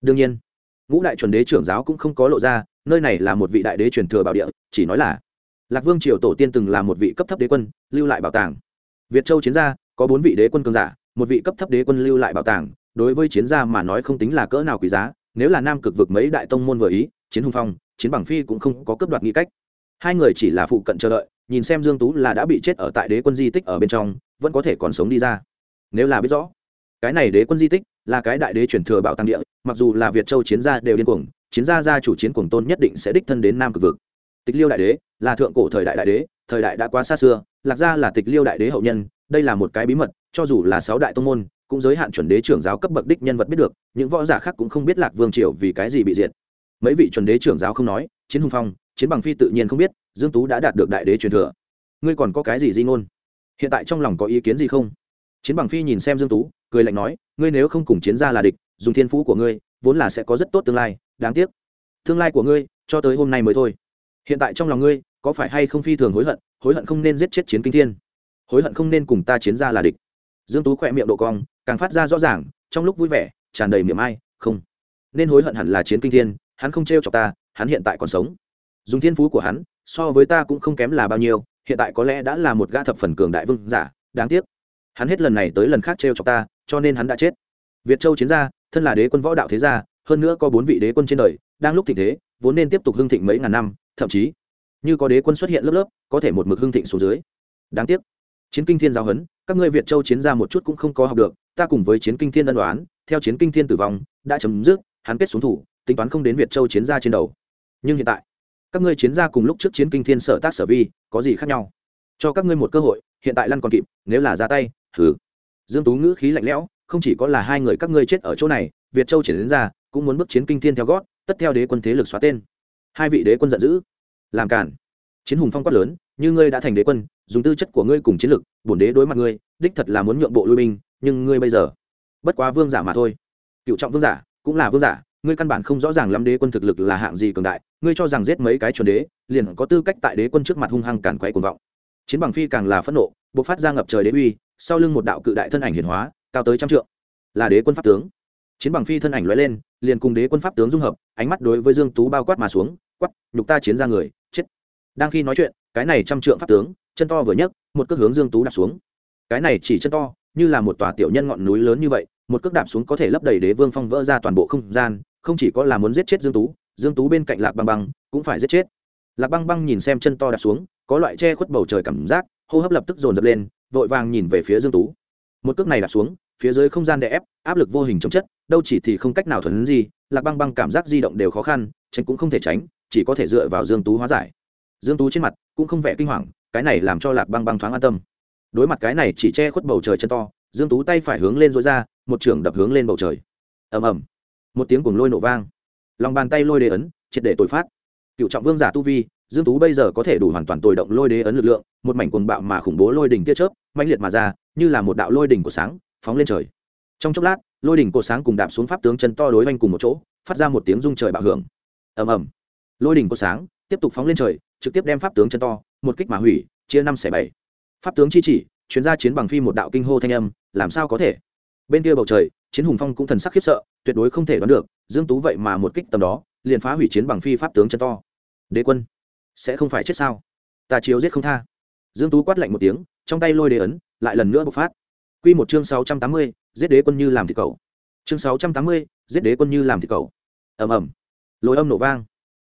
Đương nhiên, ngũ đại chuẩn đế trưởng giáo cũng không có lộ ra, nơi này là một vị đại đế truyền thừa bảo địa, chỉ nói là lạc vương triều tổ tiên từng là một vị cấp thấp đế quân, lưu lại bảo tàng. Việt châu chiến gia, có bốn vị đế quân cường giả, một vị cấp thấp đế quân lưu lại bảo tàng, đối với chiến gia mà nói không tính là cỡ nào quý giá, nếu là nam cực vực mấy đại tông môn vừa ý, chiến hùng phong, chiến bằng phi cũng không có cấp đoạt nghĩ cách. Hai người chỉ là phụ cận chờ đợi nhìn xem dương tú là đã bị chết ở tại đế quân di tích ở bên trong, vẫn có thể còn sống đi ra. Nếu là biết rõ, cái này đế quân di tích là cái đại đế chuyển thừa bảo tàng địa, mặc dù là việt châu chiến gia đều điên cuồng, chiến gia gia chủ chiến cuồng tôn nhất định sẽ đích thân đến nam cực vực. Tịch liêu đại đế là thượng cổ thời đại đại đế, thời đại đã quá xa xưa, lạc gia là tịch liêu đại đế hậu nhân, đây là một cái bí mật, cho dù là sáu đại tông môn, cũng giới hạn chuẩn đế trưởng giáo cấp bậc đích nhân vật biết được, những võ giả khác cũng không biết lạc vương triều vì cái gì bị diệt. Mấy vị chuẩn đế trưởng giáo không nói, chiến hùng phong, chiến bằng phi tự nhiên không biết dương tú đã đạt được đại đế truyền thừa. Ngươi còn có cái gì di ngôn? Hiện tại trong lòng có ý kiến gì không? Chiến bằng phi nhìn xem dương tú, cười lạnh nói, ngươi nếu không cùng chiến gia là địch, dùng thiên phú của ngươi, vốn là sẽ có rất tốt tương lai, đáng tiếc. Tương lai của ngươi, cho tới hôm nay mới thôi. Hiện tại trong lòng ngươi, có phải hay không phi thường hối hận hối hận không nên giết chết chiến kinh thiên? Hối hận không nên cùng ta chiến gia là địch. Dương tú khỏe miệng độ cong, càng phát ra rõ ràng, trong lúc vui vẻ, tràn đầy miệng ai, không. Nên hối hận hẳn là chiến kinh thiên, hắn không trêu chọc ta, hắn hiện tại còn sống. Dùng thiên phú của hắn so với ta cũng không kém là bao nhiêu, hiện tại có lẽ đã là một gã thập phần cường đại vương giả, đáng tiếc. Hắn hết lần này tới lần khác trêu chọc ta, cho nên hắn đã chết. Việt châu chiến gia, thân là đế quân võ đạo thế gia, hơn nữa có bốn vị đế quân trên đời, đang lúc thịnh thế, vốn nên tiếp tục hưng thịnh mấy ngàn năm, thậm chí, như có đế quân xuất hiện lớp lớp, có thể một mực hưng thịnh xuống dưới. Đáng tiếc. Chiến kinh thiên giáo huấn, các ngươi việt châu chiến gia một chút cũng không có học được, ta cùng với chiến kinh thiên ân đoán theo chiến kinh thiên tử vong, đã chấm dứt, hắn kết xuống thủ, tính toán không đến việt châu chiến gia trên đầu. Nhưng hiện tại các ngươi chiến ra cùng lúc trước chiến kinh thiên sở tác sở vi, có gì khác nhau? Cho các ngươi một cơ hội, hiện tại lăn còn kịp, nếu là ra tay thử dương tú ngữ khí lạnh lẽo, không chỉ có là hai người các ngươi chết ở chỗ này, việt châu triển đến ra, cũng muốn bước chiến kinh thiên theo gót, tất theo đế quân thế lực xóa tên. Hai vị đế quân giận dữ. Làm cản chiến hùng phong quát lớn, như ngươi đã thành đế quân, dùng tư chất của ngươi cùng chiến lực, bổn đế đối mặt ngươi, đích thật là muốn nhượng bộ lui binh, nhưng ngươi bây giờ, bất quá vương giả mà thôi. Cựu trọng vương giả, cũng là vương giả, ngươi căn bản không rõ ràng lắm đế quân thực lực là hạng gì cường đại ngươi cho rằng giết mấy cái chuẩn đế, liền có tư cách tại đế quân trước mặt hung hăng cản quay cuồng vọng. Chiến bằng phi càng là phẫn nộ, bộc phát ra ngập trời đế uy, sau lưng một đạo cự đại thân ảnh hiển hóa, cao tới trăm trượng. Là đế quân pháp tướng. Chiến bằng phi thân ảnh lóe lên, liền cùng đế quân pháp tướng dung hợp, ánh mắt đối với dương tú bao quát mà xuống, quát, nhục ta chiến ra người, chết. Đang khi nói chuyện, cái này trăm trượng pháp tướng, chân to vừa nhấc, một cước hướng dương tú đạp xuống. Cái này chỉ chân to, như là một tòa tiểu nhân ngọn núi lớn như vậy, một cước đạp xuống có thể lấp đầy đế vương phong vỡ ra toàn bộ không gian, không chỉ có là muốn giết chết dương tú dương tú bên cạnh lạc băng băng cũng phải giết chết. Lạc băng băng nhìn xem chân to đạp xuống, có loại che khuất bầu trời cảm giác, hô hấp lập tức dồn dập lên, vội vàng nhìn về phía dương tú. Một cước này đạp xuống, phía dưới không gian đè ép, áp lực vô hình chống chất, đâu chỉ thì không cách nào thuần gì, lạc băng băng cảm giác di động đều khó khăn, tránh cũng không thể tránh, chỉ có thể dựa vào dương tú hóa giải. Dương tú trên mặt cũng không vẻ kinh hoàng, cái này làm cho lạc băng băng thoáng an tâm. Đối mặt cái này chỉ che khuất bầu trời chân to, dương tú tay phải hướng lên dối ra, một trường đập hướng lên bầu trời. Ầm ầm. Một tiếng cuồng lôi nổ vang lòng bàn tay lôi đế ấn, triệt để tội phát. Cựu trọng vương giả tu vi, dương tú bây giờ có thể đủ hoàn toàn tồi động lôi đế ấn lực lượng, một mảnh cuồng bạo mà khủng bố lôi đỉnh tia chớp, mãnh liệt mà ra, như là một đạo lôi đỉnh của sáng, phóng lên trời. Trong chốc lát, lôi đỉnh của sáng cùng đạp xuống pháp tướng chân to đối oanh cùng một chỗ, phát ra một tiếng rung trời bạo hưởng. Ầm ầm. Lôi đỉnh của sáng tiếp tục phóng lên trời, trực tiếp đem pháp tướng chân to, một kích mà hủy, chia năm xẻ bảy. Pháp tướng chi chỉ, chuyến ra chiến bằng phi một đạo kinh hô thanh âm, làm sao có thể? Bên kia bầu trời, chiến hùng phong cũng thần sắc khiếp sợ, tuyệt đối không thể đoán được dương tú vậy mà một kích tầm đó liền phá hủy chiến bằng phi pháp tướng chân to. Đế quân sẽ không phải chết sao? Ta chiếu giết không tha. Dương tú quát lạnh một tiếng trong tay lôi đế ấn lại lần nữa bộc phát. Quy một chương 680, giết đế quân như làm thịt cầu chương 680, giết đế quân như làm thịt cầu ầm ầm. Lôi âm nổ vang.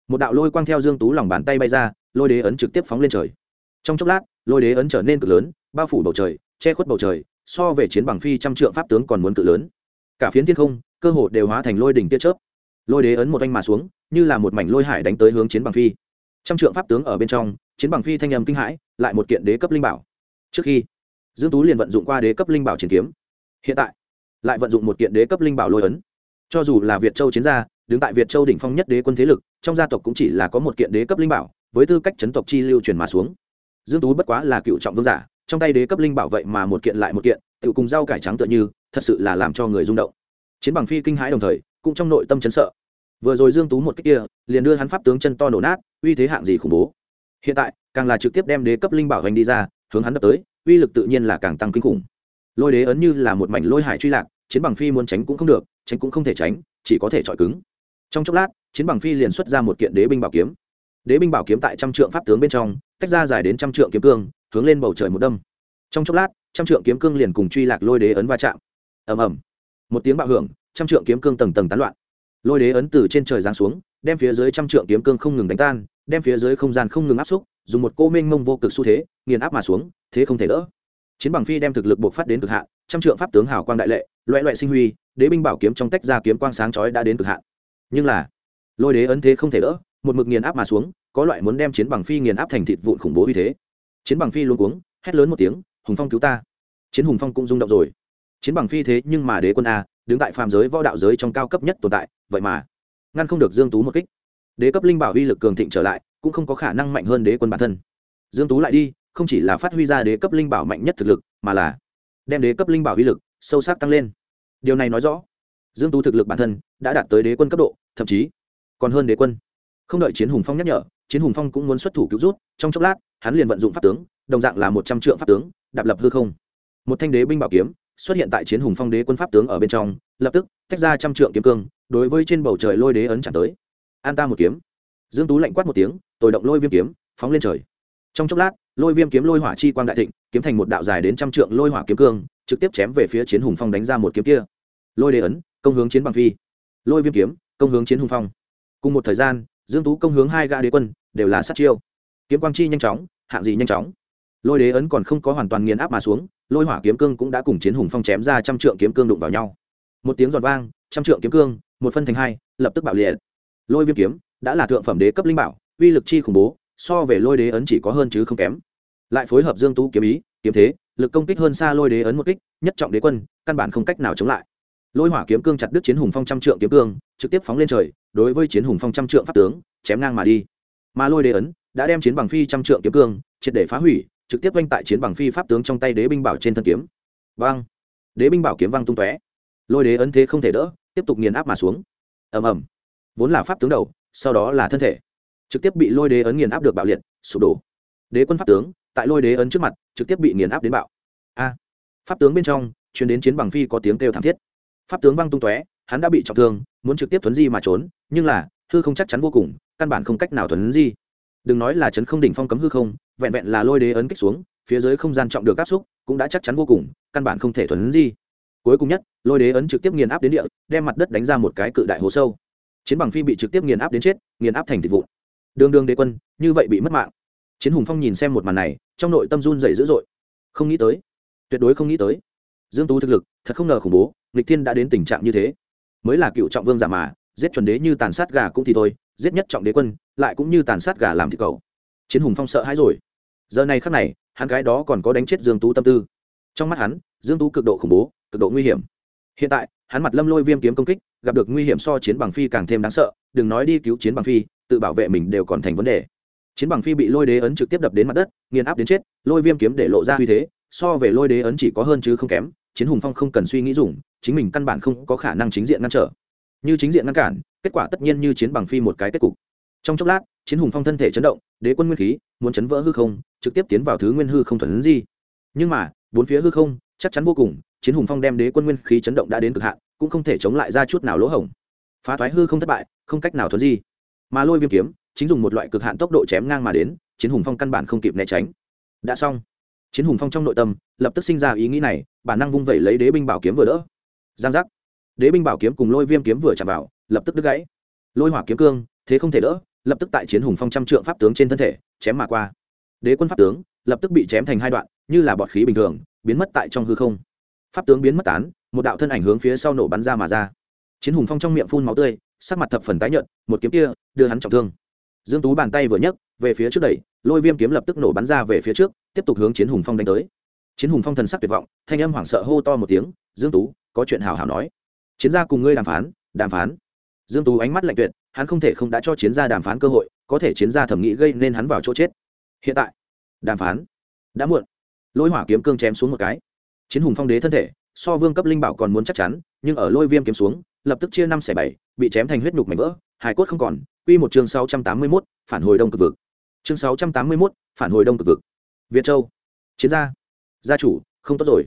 Một đạo lôi quang theo dương tú lòng bàn tay bay ra lôi đế ấn trực tiếp phóng lên trời. Trong chốc lát lôi đế ấn trở nên cực lớn bao phủ bầu trời che khuất bầu trời so về chiến bằng phi trăm trượng pháp tướng còn muốn cự lớn. Cả phiến thiên không cơ hồ đều hóa thành lôi đỉnh tia chớp. Lôi đế ấn một anh mà xuống, như là một mảnh lôi hải đánh tới hướng chiến bằng phi. Trăm trượng pháp tướng ở bên trong, chiến bằng phi thanh âm kinh hãi, lại một kiện đế cấp linh bảo. Trước khi, dương tú liền vận dụng qua đế cấp linh bảo chiến kiếm. Hiện tại, lại vận dụng một kiện đế cấp linh bảo lôi ấn. Cho dù là việt châu chiến gia, đứng tại việt châu đỉnh phong nhất đế quân thế lực, trong gia tộc cũng chỉ là có một kiện đế cấp linh bảo, với tư cách chấn tộc chi lưu truyền mà xuống. Dương tú bất quá là cựu trọng vương giả, trong tay đế cấp linh bảo vậy mà một kiện lại một kiện tự cùng rau cải trắng tựa như, thật sự là làm cho người rung động chiến bằng phi kinh hãi đồng thời, cũng trong nội tâm chấn sợ. Vừa rồi dương tú một cách kia, liền đưa hắn pháp tướng chân to nổ nát, uy thế hạng gì khủng bố. Hiện tại, càng là trực tiếp đem đế cấp linh bảo hành đi ra, hướng hắn đập tới, uy lực tự nhiên là càng tăng kinh khủng. Lôi đế ấn như là một mảnh lôi hải truy lạc, chiến bằng phi muốn tránh cũng không được, tránh cũng không thể tránh, chỉ có thể chọi cứng. Trong chốc lát, chiến bằng phi liền xuất ra một kiện đế binh bảo kiếm. Đế binh bảo kiếm tại trăm trượng pháp tướng bên trong, tách ra dài đến trăm trượng kiếm cương, hướng lên bầu trời một đâm. Trong chốc lát, trăm trượng kiếm cương liền cùng truy lạc lôi đế ấn va chạm. Ầm ầm một tiếng bạo hưởng, trăm trượng kiếm cương tầng tầng tán loạn. Lôi đế ấn từ trên trời giáng xuống, đem phía dưới trăm trượng kiếm cương không ngừng đánh tan, đem phía dưới không gian không ngừng áp xúc, dùng một cô minh mông vô cực xu thế, nghiền áp mà xuống, thế không thể đỡ. Chiến bằng phi đem thực lực buộc phát đến cực hạn, trăm trượng pháp tướng hào quang đại lệ loại loại sinh huy, đế binh bảo kiếm trong tách ra kiếm quang sáng chói đã đến cực hạn. Nhưng là, lôi đế ấn thế không thể đỡ, một mực nghiền áp mà xuống, có loại muốn đem chiến bằng phi nghiền áp thành thịt vụn khủng bố như thế. Chiến bằng phi luôn cuống, hét lớn một tiếng, hùng phong cứu ta! Chiến hùng phong cũng rung động rồi chiến bằng phi thế nhưng mà đế quân a, đứng tại phàm giới võ đạo giới trong cao cấp nhất tồn tại, vậy mà ngăn không được dương tú một kích. Đế cấp linh bảo uy lực cường thịnh trở lại, cũng không có khả năng mạnh hơn đế quân bản thân. Dương tú lại đi, không chỉ là phát huy ra đế cấp linh bảo mạnh nhất thực lực, mà là đem đế cấp linh bảo uy lực sâu sắc tăng lên. Điều này nói rõ, dương tú thực lực bản thân đã đạt tới đế quân cấp độ, thậm chí còn hơn đế quân. Không đợi chiến hùng phong nhắc nhở, chiến hùng phong cũng muốn xuất thủ cứu rút, trong chốc lát, hắn liền vận dụng pháp tướng, đồng dạng là một trăm trượng pháp tướng, đạp lập hư không. Một thanh đế binh bảo kiếm xuất hiện tại chiến hùng phong đế quân pháp tướng ở bên trong, lập tức, tách ra trăm trượng kiếm cương, đối với trên bầu trời lôi đế ấn chẳng tới. An ta một kiếm. Dương tú lạnh quát một tiếng tồi động lôi viêm kiếm, phóng lên trời. Trong chốc lát, lôi viêm kiếm lôi hỏa chi quang đại thịnh, kiếm thành một đạo dài đến trăm trượng lôi hỏa kiếm cương, trực tiếp chém về phía chiến hùng phong đánh ra một kiếm kia. Lôi đế ấn, công hướng chiến bằng phi. Lôi viêm kiếm, công hướng chiến hùng phong. Cùng một thời gian, dương tú công hướng hai gã đế quân, đều là sát chiêu. Kiếm quang chi nhanh chóng, hạng gì nhanh chóng. Lôi đế ấn còn không có hoàn toàn nghiền áp mà xuống lôi hỏa kiếm cương cũng đã cùng chiến hùng phong chém ra trăm trượng kiếm cương đụng vào nhau. Một tiếng giòn vang, trăm trượng kiếm cương, một phân thành hai, lập tức bạo liệt. Lôi viêm kiếm đã là thượng phẩm đế cấp linh bảo, uy lực chi khủng bố, so về lôi đế ấn chỉ có hơn chứ không kém. Lại phối hợp dương tú kiếm ý, kiếm thế, lực công kích hơn xa lôi đế ấn một kích, nhất trọng đế quân, căn bản không cách nào chống lại. Lôi hỏa kiếm cương chặt đứt chiến hùng phong trăm trượng kiếm cương, trực tiếp phóng lên trời, đối với chiến hùng phong trăm trượng pháp tướng, chém ngang mà đi. Mà lôi đế ấn đã đem chiến bằng phi trăm trượng kiếm cương, triệt để phá hủy trực tiếp oanh tại chiến bằng phi pháp tướng trong tay đế binh bảo trên thân kiếm. Vang đế binh bảo kiếm văng tung tóe. Lôi đế ấn thế không thể đỡ, tiếp tục nghiền áp mà xuống. Ầm ầm. Vốn là pháp tướng đầu, sau đó là thân thể. Trực tiếp bị lôi đế ấn nghiền áp được bạo liệt, sụp đổ. Đế quân pháp tướng, tại lôi đế ấn trước mặt, trực tiếp bị nghiền áp đến bạo. A. Pháp tướng bên trong chuyển đến chiến bằng phi có tiếng kêu thảm thiết. Pháp tướng văng tung tóe, hắn đã bị trọng thương, muốn trực tiếp thuấn di mà trốn, nhưng là, hư không chắc chắn vô cùng, căn bản không cách nào thuấn di đừng nói là chấn không đỉnh phong cấm hư không, vẹn vẹn là lôi đế ấn kích xuống, phía dưới không gian trọng được áp xúc, cũng đã chắc chắn vô cùng, căn bản không thể thuần gì. Cuối cùng nhất, lôi đế ấn trực tiếp nghiền áp đến địa, đem mặt đất đánh ra một cái cự đại hố sâu. Chiến bằng phi bị trực tiếp nghiền áp đến chết, nghiền áp thành thịt vụn. Đường đường đế quân, như vậy bị mất mạng. Chiến hùng phong nhìn xem một màn này, trong nội tâm run dày dữ dội. Không nghĩ tới, tuyệt đối không nghĩ tới. Dương tú thực lực, thật không ngờ khủng bố, nghịch thiên đã đến tình trạng như thế. Mới là cựu trọng vương giả mà, giết chuẩn đế như tàn sát gà cũng thì thôi, giết nhất trọng đế quân lại cũng như tàn sát gà làm thịt cầu chiến hùng phong sợ hãi rồi. Giờ này khắc này, hắn gái đó còn có đánh chết dương tú tâm tư. Trong mắt hắn, dương tú cực độ khủng bố, cực độ nguy hiểm. Hiện tại, hắn mặt lâm lôi viêm kiếm công kích, gặp được nguy hiểm so chiến bằng phi càng thêm đáng sợ, đừng nói đi cứu chiến bằng phi, tự bảo vệ mình đều còn thành vấn đề. Chiến bằng phi bị lôi đế ấn trực tiếp đập đến mặt đất, nghiền áp đến chết, lôi viêm kiếm để lộ ra uy thế, so về lôi đế ấn chỉ có hơn chứ không kém, chiến hùng phong không cần suy nghĩ dùng, chính mình căn bản không có khả năng chính diện ngăn trở. Như chính diện ngăn cản, kết quả tất nhiên như chiến bằng phi một cái kết cục trong chốc lát, chiến hùng phong thân thể chấn động, đế quân nguyên khí, muốn chấn vỡ hư không, trực tiếp tiến vào thứ nguyên hư không thuần gì nhưng mà, bốn phía hư không, chắc chắn vô cùng, chiến hùng phong đem đế quân nguyên khí chấn động đã đến cực hạn, cũng không thể chống lại ra chút nào lỗ hổng. Phá thoái hư không thất bại, không cách nào thuần gì mà lôi viêm kiếm, chính dùng một loại cực hạn tốc độ chém ngang mà đến, chiến hùng phong căn bản không kịp né tránh. Đã xong. Chiến hùng phong trong nội tâm, lập tức sinh ra ý nghĩ này, bản năng vung vẩy lấy đế binh bảo kiếm vừa đỡ. Giang giác. Đế binh bảo kiếm cùng lôi viêm kiếm vừa chạm vào, lập tức đứt gãy. Lôi hỏa kiếm cương, thế không thể đỡ lập tức tại chiến hùng phong trăm trượng pháp tướng trên thân thể, chém mà qua. Đế quân pháp tướng lập tức bị chém thành hai đoạn, như là bọt khí bình thường, biến mất tại trong hư không. Pháp tướng biến mất tán, một đạo thân ảnh hướng phía sau nổ bắn ra mà ra. Chiến hùng phong trong miệng phun máu tươi, sắc mặt thập phần tái nhợt, một kiếm kia đưa hắn trọng thương. Dương tú bàn tay vừa nhấc, về phía trước đẩy, lôi viêm kiếm lập tức nổ bắn ra về phía trước, tiếp tục hướng chiến hùng phong đánh tới. Chiến hùng phong thần sắc tuyệt vọng, thanh âm hoảng sợ hô to một tiếng, dương tú, có chuyện hào hào nói. Chiến gia cùng ngươi đàm phán đàm phán dương tú ánh mắt lạnh tuyệt hắn không thể không đã cho chiến gia đàm phán cơ hội có thể chiến gia thẩm nghĩ gây nên hắn vào chỗ chết. Hiện tại đàm phán đã muộn. Lôi hỏa kiếm cương chém xuống một cái. Chiến hùng phong đế thân thể so vương cấp linh bảo còn muốn chắc chắn nhưng ở lôi viêm kiếm xuống lập tức chia năm xẻ bảy bị chém thành huyết nhục mảnh vỡ hải cốt không còn. Quy một chương sáu trăm tám mươi 681, phản hồi đông cực vực. Chương sáu trăm tám mươi 681, phản hồi đông cực vực. Việt châu. Chiến gia. Gia chủ không tốt rồi.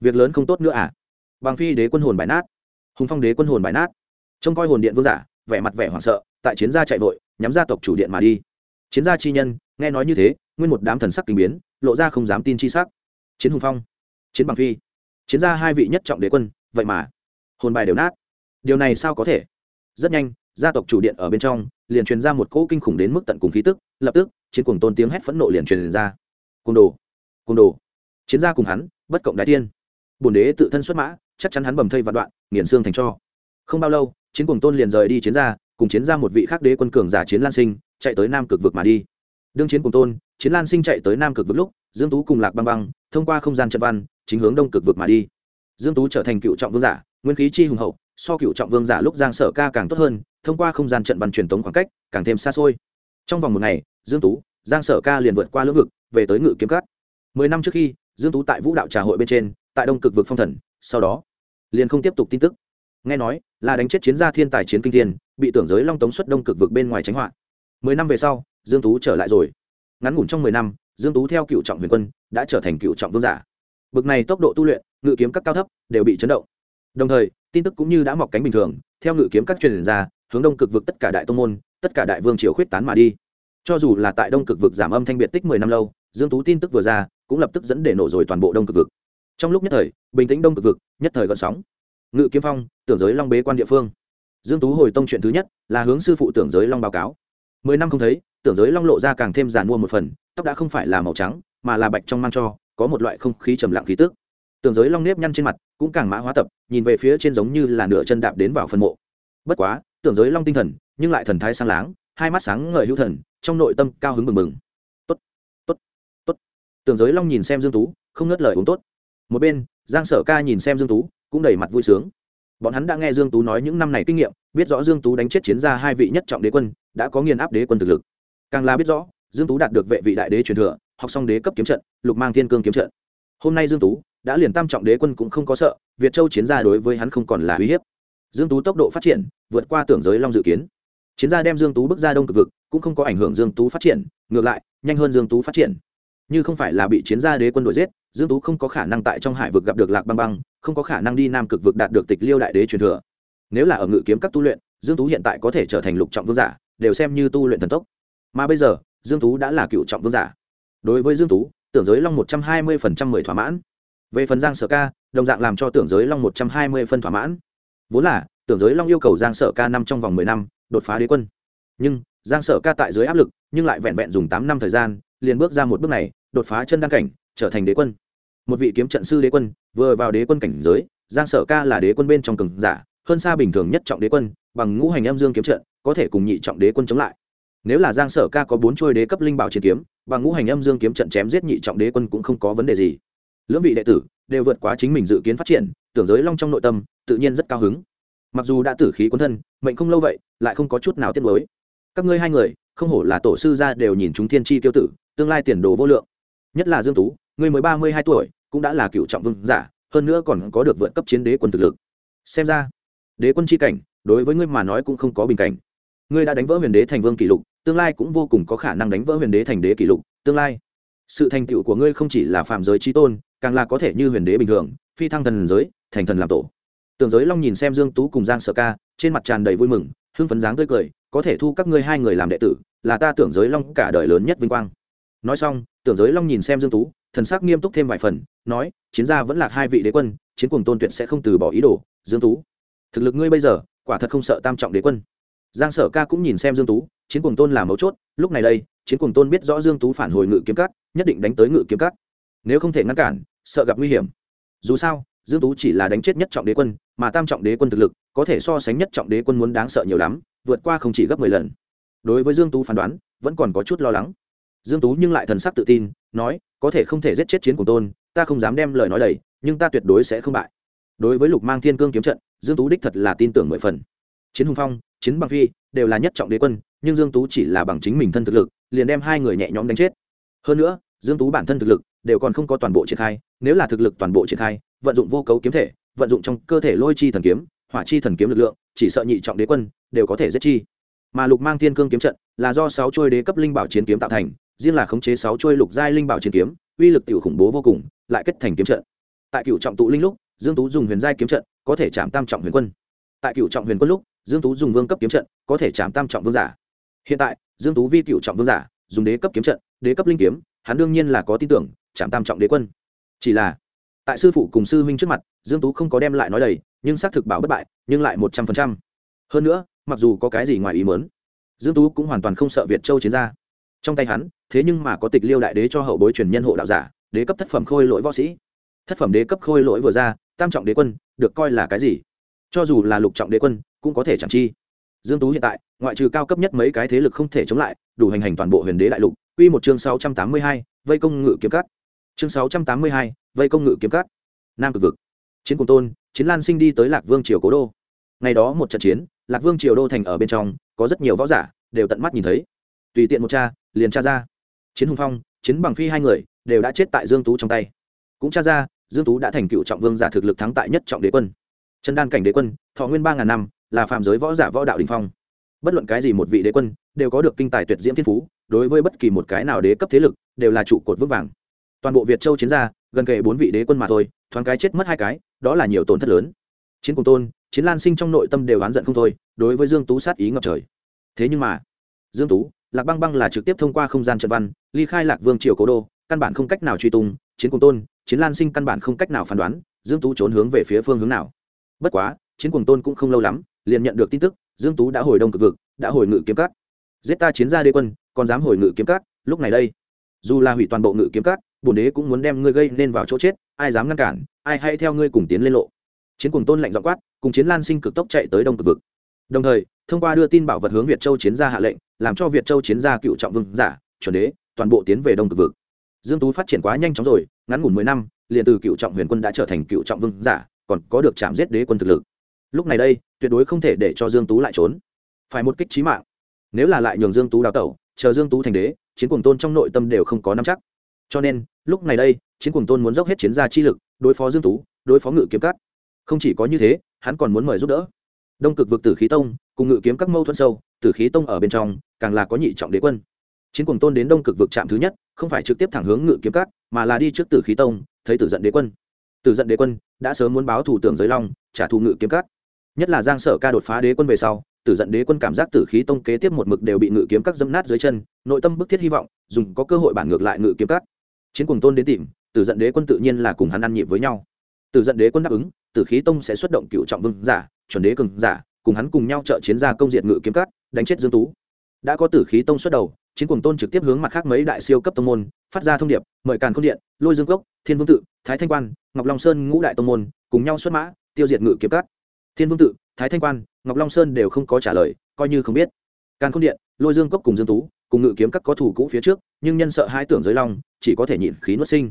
Việc lớn không tốt nữa à? Bằng phi đế quân hồn bài nát. Hùng phong đế quân hồn bài nát trông coi hồn điện vương giả, vẻ mặt vẻ hoảng sợ, tại chiến gia chạy vội, nhắm gia tộc chủ điện mà đi. Chiến gia chi nhân, nghe nói như thế, nguyên một đám thần sắc kinh biến, lộ ra không dám tin chi sắc. Chiến hùng phong, chiến bằng phi, chiến gia hai vị nhất trọng đế quân, vậy mà, hồn bài đều nát. Điều này sao có thể? Rất nhanh, gia tộc chủ điện ở bên trong, liền truyền ra một cỗ kinh khủng đến mức tận cùng khí tức, lập tức, chiến cuồng tôn tiếng hét phẫn nộ liền truyền ra. Côn đồ côn đồ. Chiến gia cùng hắn, bất cộng đại tiên. Bổn đế tự thân xuất mã, chắc chắn hắn bầm thây vạn đoạn, nghiền xương thành cho. Không bao lâu chiến cuồng tôn liền rời đi chiến ra, cùng chiến ra một vị khác đế quân cường giả chiến lan sinh chạy tới nam cực vực mà đi. Đương chiến cuồng tôn chiến lan sinh chạy tới nam cực vực lúc dương tú cùng lạc băng băng thông qua không gian trận văn chính hướng đông cực vực mà đi. Dương tú trở thành cựu trọng vương giả nguyên khí chi hùng hậu so cựu trọng vương giả lúc giang sở ca càng tốt hơn thông qua không gian trận văn truyền tống khoảng cách càng thêm xa xôi. Trong vòng một ngày dương tú giang sở ca liền vượt qua lưỡng vực về tới ngự kiếm cát mười năm trước khi dương tú tại vũ đạo trà hội bên trên tại đông cực vực phong thần sau đó liền không tiếp tục tin tức nghe nói, là đánh chết chiến gia thiên tài chiến kinh thiên, bị tưởng giới long tống xuất đông cực vực bên ngoài tránh họa. Mười năm về sau, dương tú trở lại rồi. Ngắn ngủn trong mười năm, dương tú theo cựu trọng huyền quân, đã trở thành cựu trọng vương giả. Bực này tốc độ tu luyện, ngự kiếm các cao thấp đều bị chấn động. Đồng thời, tin tức cũng như đã mọc cánh bình thường, theo ngự kiếm các truyền ra, hướng đông cực vực tất cả đại tông môn, tất cả đại vương triều khuyết tán mà đi. Cho dù là tại đông cực vực giảm âm thanh biệt tích mười năm lâu, dương tú tin tức vừa ra, cũng lập tức dẫn để nổ rồi toàn bộ đông cực vực. Trong lúc nhất thời, bình tĩnh đông cực vực, nhất thời gợn sóng ngự kiếm phong, tưởng giới long bế quan địa phương. Dương tú hồi tông chuyện thứ nhất là hướng sư phụ tưởng giới long báo cáo. Mười năm không thấy, tưởng giới long lộ ra càng thêm giàn mua một phần, tóc đã không phải là màu trắng, mà là bạch trong mang cho, có một loại không khí trầm lặng khí tức. Tưởng giới long nếp nhăn trên mặt, cũng càng mã hóa tập, nhìn về phía trên giống như là nửa chân đạp đến vào phần mộ. Bất quá, tưởng giới long tinh thần, nhưng lại thần thái sáng láng, hai mắt sáng ngời hữu thần, trong nội tâm cao hứng mừng mừng tốt tốt tốt. Tưởng giới long nhìn xem dương tú, không ngớt lời uống tốt. Một bên, giang sở ca nhìn xem dương tú cũng đầy mặt vui sướng. Bọn hắn đã nghe dương tú nói những năm này kinh nghiệm, biết rõ dương tú đánh chết chiến ra hai vị nhất trọng đế quân, đã có nghiền áp đế quân thực lực. Càng là biết rõ, dương tú đạt được vệ vị đại đế truyền thừa, học xong đế cấp kiếm trận, lục mang thiên cương kiếm trận. Hôm nay dương tú đã liền tam trọng đế quân cũng không có sợ, việt châu chiến gia đối với hắn không còn là uy hiếp. Dương tú tốc độ phát triển, vượt qua tưởng giới long dự kiến. Chiến gia đem dương tú bước ra đông cực vực, cũng không có ảnh hưởng dương tú phát triển, ngược lại, nhanh hơn dương tú phát triển như không phải là bị chiến gia đế quân đuổi giết, dương tú không có khả năng tại trong hải vực gặp được lạc băng băng, không có khả năng đi nam cực vực đạt được tịch liêu đại đế truyền thừa. Nếu là ở ngự kiếm các tu luyện, dương tú hiện tại có thể trở thành lục trọng vương giả, đều xem như tu luyện thần tốc. Mà bây giờ, dương tú đã là cựu trọng vương giả. Đối với dương tú, tưởng giới long một trăm hai mươi phần trăm mười thỏa mãn. Về phần giang sở ca, đồng dạng làm cho tưởng giới long một trăm hai mươi phân thỏa mãn. Vốn là, tưởng giới long yêu cầu giang sở ca năm trong vòng mười năm, đột phá đế quân. Nhưng, giang sở ca tại dưới áp lực, nhưng lại vẹn vẹn dùng tám năm thời gian, liền bước ra một bước này đột phá chân đăng cảnh, trở thành đế quân. Một vị kiếm trận sư đế quân, vừa vào đế quân cảnh giới, giang sở ca là đế quân bên trong cường giả, hơn xa bình thường nhất trọng đế quân, bằng ngũ hành âm dương kiếm trận, có thể cùng nhị trọng đế quân chống lại. Nếu là giang sở ca có bốn trôi đế cấp linh bảo chiến kiếm, bằng ngũ hành âm dương kiếm trận chém giết nhị trọng đế quân cũng không có vấn đề gì. Lưỡng vị đệ tử đều vượt quá chính mình dự kiến phát triển, tưởng giới long trong nội tâm, tự nhiên rất cao hứng. Mặc dù đã tử khí quân thân, mệnh không lâu vậy, lại không có chút nào tiết mới các ngươi hai người, không hổ là tổ sư gia đều nhìn chúng thiên tri tiêu tử, tương lai tiền đồ vô lượng nhất là dương tú, người mới ba mươi hai tuổi, cũng đã là cựu trọng vương giả, hơn nữa còn có được vượt cấp chiến đế quân thực lực. Xem ra, đế quân chi cảnh, đối với ngươi mà nói cũng không có bình cảnh. Ngươi đã đánh vỡ huyền đế thành vương kỷ lục, tương lai cũng vô cùng có khả năng đánh vỡ huyền đế thành đế kỷ lục, tương lai. Sự thành tựu của ngươi không chỉ là phạm giới trí tôn, càng là có thể như huyền đế bình thường, phi thăng thần giới, thành thần làm tổ. Tường giới long nhìn xem dương tú cùng giang sở ca, trên mặt tràn đầy vui mừng, hưng phấn dáng tươi cười, có thể thu các ngươi hai người làm đệ tử, là ta tưởng giới long cả đời lớn nhất vinh quang nói xong, tưởng giới long nhìn xem dương tú, thần sắc nghiêm túc thêm vài phần, nói, chiến gia vẫn là hai vị đế quân, chiến cuồng tôn tuyệt sẽ không từ bỏ ý đồ, dương tú. Thực lực ngươi bây giờ, quả thật không sợ tam trọng đế quân. Giang sở ca cũng nhìn xem dương tú, chiến cuồng tôn là mấu chốt, lúc này đây, chiến cuồng tôn biết rõ dương tú phản hồi ngự kiếm cắt nhất định đánh tới ngự kiếm cắt nếu không thể ngăn cản, sợ gặp nguy hiểm. Dù sao, dương tú chỉ là đánh chết nhất trọng đế quân, mà tam trọng đế quân thực lực, có thể so sánh nhất trọng đế quân muốn đáng sợ nhiều lắm, vượt qua không chỉ gấp 10 lần. Đối với dương tú phán đoán, vẫn còn có chút lo lắng dương tú nhưng lại thần sắc tự tin, nói, có thể không thể giết chết chiến của tôn, ta không dám đem lời nói đầy, nhưng ta tuyệt đối sẽ không bại. Đối với lục mang thiên cương kiếm trận, dương tú đích thật là tin tưởng mười phần. Chiến hùng phong, chiến bằng phi đều là nhất trọng đế quân, nhưng dương tú chỉ là bằng chính mình thân thực lực, liền đem hai người nhẹ nhõm đánh chết. Hơn nữa, dương tú bản thân thực lực đều còn không có toàn bộ triển khai, nếu là thực lực toàn bộ triển khai, vận dụng vô cấu kiếm thể, vận dụng trong cơ thể lôi chi thần kiếm, hỏa chi thần kiếm lực lượng, chỉ sợ nhị trọng đế quân đều có thể giết chi. Mà lục mang thiên cương kiếm trận là do sáu trôi đế cấp linh bảo chiến kiếm tạo thành riêng là khống chế sáu chuôi lục giai linh bảo chiến kiếm uy lực tiểu khủng bố vô cùng lại kết thành kiếm trận. Tại cựu trọng tụ linh lúc dương tú dùng huyền giai kiếm trận có thể chạm tam trọng huyền quân. Tại cựu trọng huyền quân lúc dương tú dùng vương cấp kiếm trận có thể chạm tam trọng vương giả. Hiện tại dương tú vi cựu trọng vương giả dùng đế cấp kiếm trận đế cấp linh kiếm hắn đương nhiên là có tin tưởng chạm tam trọng đế quân. Chỉ là tại sư phụ cùng sư huynh trước mặt dương tú không có đem lại nói đầy nhưng xác thực bảo bất bại nhưng lại một trăm phần trăm. Hơn nữa mặc dù có cái gì ngoài ý muốn, dương tú cũng hoàn toàn không sợ việt châu chiến ra. Trong tay hắn thế nhưng mà có tịch liêu đại đế cho hậu bối truyền nhân hộ đạo giả đế cấp thất phẩm khôi lỗi võ sĩ. Thất phẩm đế cấp khôi lỗi vừa ra tam trọng đế quân được coi là cái gì? Cho dù là lục trọng đế quân cũng có thể chẳng chi. Dương tú hiện tại ngoại trừ cao cấp nhất mấy cái thế lực không thể chống lại đủ hành hành toàn bộ huyền đế đại lục. Quy một chương 682, vây công ngự kiếm cắt chương 682, vây công ngự kiếm cắt nam cực vực. Chiến cùng tôn chiến lan sinh đi tới lạc vương triều cố đô. Ngày đó một trận chiến lạc vương triều đô thành ở bên trong có rất nhiều võ giả đều tận mắt nhìn thấy. Tùy tiện một cha liền tra ra chiến hùng phong, chiến bằng phi hai người, đều đã chết tại dương tú trong tay. Cũng tra ra, dương tú đã thành cựu trọng vương giả thực lực thắng tại nhất trọng đế quân. Chân đan cảnh đế quân, thọ nguyên ba ngàn năm, là phạm giới võ giả võ đạo đình phong. Bất luận cái gì một vị đế quân, đều có được kinh tài tuyệt diễm thiên phú, đối với bất kỳ một cái nào đế cấp thế lực, đều là trụ cột vững vàng. Toàn bộ việt châu chiến gia gần kề bốn vị đế quân mà thôi, thoáng cái chết mất hai cái, đó là nhiều tổn thất lớn. Chiến cùng tôn, chiến lan sinh trong nội tâm đều oán giận không thôi, đối với dương tú sát ý ngập trời. Thế nhưng mà, dương tú lạc băng băng là trực tiếp thông qua không gian trận văn, ly khai lạc vương triều cố đô, căn bản không cách nào truy tung, chiến cùng tôn, chiến lan sinh căn bản không cách nào phán đoán, dương tú trốn hướng về phía phương hướng nào. Bất quá, chiến cùng tôn cũng không lâu lắm, liền nhận được tin tức, dương tú đã hồi đông cực vực, đã hồi ngự kiếm cát giết ta chiến gia đế quân, còn dám hồi ngự kiếm cát lúc này đây. Dù là hủy toàn bộ ngự kiếm cát bổn đế cũng muốn đem ngươi gây nên vào chỗ chết, ai dám ngăn cản, ai hãy theo ngươi cùng tiến lên lộ. Chiến cùng tôn lạnh dọ quát, cùng chiến lan sinh cực tốc chạy tới đông cực vực. Đồng thời, thông qua đưa tin bảo vật hướng việt châu chiến gia hạ lệnh làm cho việt châu chiến gia cựu trọng vương giả, chuẩn đế, toàn bộ tiến về đông cực vực. Dương tú phát triển quá nhanh chóng rồi, ngắn ngủn mười năm, liền từ cựu trọng huyền quân đã trở thành cựu trọng vương giả, còn có được chạm giết đế quân thực lực. Lúc này đây, tuyệt đối không thể để cho dương tú lại trốn. Phải một kích trí mạng. Nếu là lại nhường dương tú đào tẩu, chờ dương tú thành đế, chiến cuồng tôn trong nội tâm đều không có nắm chắc. Cho nên, lúc này đây, chiến cuồng tôn muốn dốc hết chiến gia chi lực, đối phó dương tú, đối phó ngự kiếm cát không chỉ có như thế, hắn còn muốn mời giúp đỡ. Đông cực vực tử khí tông, cùng ngự kiếm các mâu thuẫn sâu, tử khí tông ở bên trong càng là có nhị trọng đế quân. Chiến cuồng tôn đến đông cực vực trạm thứ nhất, không phải trực tiếp thẳng hướng ngự kiếm cát mà là đi trước tử khí tông, thấy tử giận đế quân. Tử giận đế quân đã sớm muốn báo thủ tưởng giới long, trả thù ngự kiếm cát nhất là giang sở ca đột phá đế quân về sau, tử giận đế quân cảm giác tử khí tông kế tiếp một mực đều bị ngự kiếm các dẫm nát dưới chân, nội tâm bức thiết hy vọng, dùng có cơ hội bản ngược lại ngự kiếm các. Chiến cùng tôn đến tìm, tử giận đế quân tự nhiên là cùng hắn ăn nhịp với nhau. Tử giận đế quân đáp ứng, tử khí tông sẽ xuất động cựu trọng vương giả, chuẩn đế cường giả, cùng hắn cùng nhau trợ chiến ra công diện ngự kiếm các, đánh chết dương tú đã có tử khí tông xuất đầu, chiến cùng tôn trực tiếp hướng mặt khác mấy đại siêu cấp tông môn, phát ra thông điệp, mời càn khôn điện, lôi dương cốc, thiên vương tự, thái thanh quan, ngọc long sơn ngũ đại tông môn, cùng nhau xuất mã, tiêu diệt ngự kiếm cát thiên vương tự, thái thanh quan, ngọc long sơn đều không có trả lời, coi như không biết. Càn khôn điện, lôi dương cốc cùng dương tú, cùng ngự kiếm các có thủ cũ phía trước, nhưng nhân sợ hai tưởng giới long, chỉ có thể nhịn khí nuốt sinh.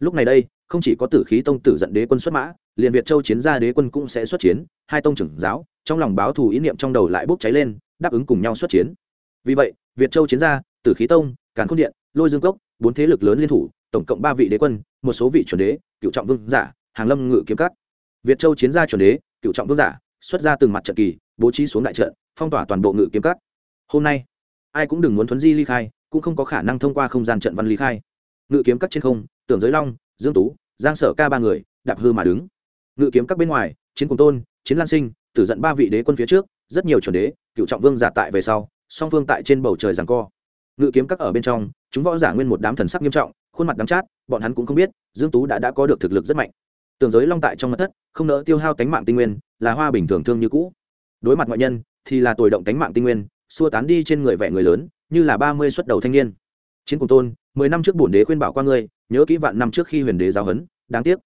Lúc này đây, không chỉ có tử khí tông tử giận đế quân xuất mã, liền việt châu chiến gia đế quân cũng sẽ xuất chiến, hai tông trưởng giáo, trong lòng báo thù ý niệm trong đầu lại bốc cháy lên, đáp ứng cùng nhau xuất chiến vì vậy, việt châu chiến gia, tử khí tông, càn khôn điện, lôi dương cốc, bốn thế lực lớn liên thủ, tổng cộng ba vị đế quân, một số vị chuẩn đế, cựu trọng vương giả, hàng lâm ngự kiếm cắt việt châu chiến gia chuẩn đế, cựu trọng vương giả, xuất ra từng mặt trận kỳ, bố trí xuống đại trận, phong tỏa toàn bộ ngự kiếm cắt hôm nay, ai cũng đừng muốn thuấn di ly khai, cũng không có khả năng thông qua không gian trận văn ly khai. Ngự kiếm cắt trên không, tưởng giới long, dương tú, giang sở ca ba người, đạp hư mà đứng. Ngự kiếm các bên ngoài, chiến cùng tôn, chiến lan sinh, tử giận ba vị đế quân phía trước, rất nhiều chuẩn đế, cựu trọng vương giả tại về sau song phương tại trên bầu trời giằng co. Ngự kiếm các ở bên trong chúng võ giả nguyên một đám thần sắc nghiêm trọng khuôn mặt đắng chát bọn hắn cũng không biết dương tú đã đã có được thực lực rất mạnh. Tường giới long tại trong mặt thất không nỡ tiêu hao tánh mạng tinh nguyên là hoa bình thường thương như cũ. Đối mặt ngoại nhân thì là tồi động tánh mạng tinh nguyên xua tán đi trên người vẻ người lớn như là ba mươi xuất đầu thanh niên. Chiến cùng tôn mười năm trước bổn đế khuyên bảo qua ngươi nhớ kỹ vạn năm trước khi huyền đế giáo hấn, đáng tiếc.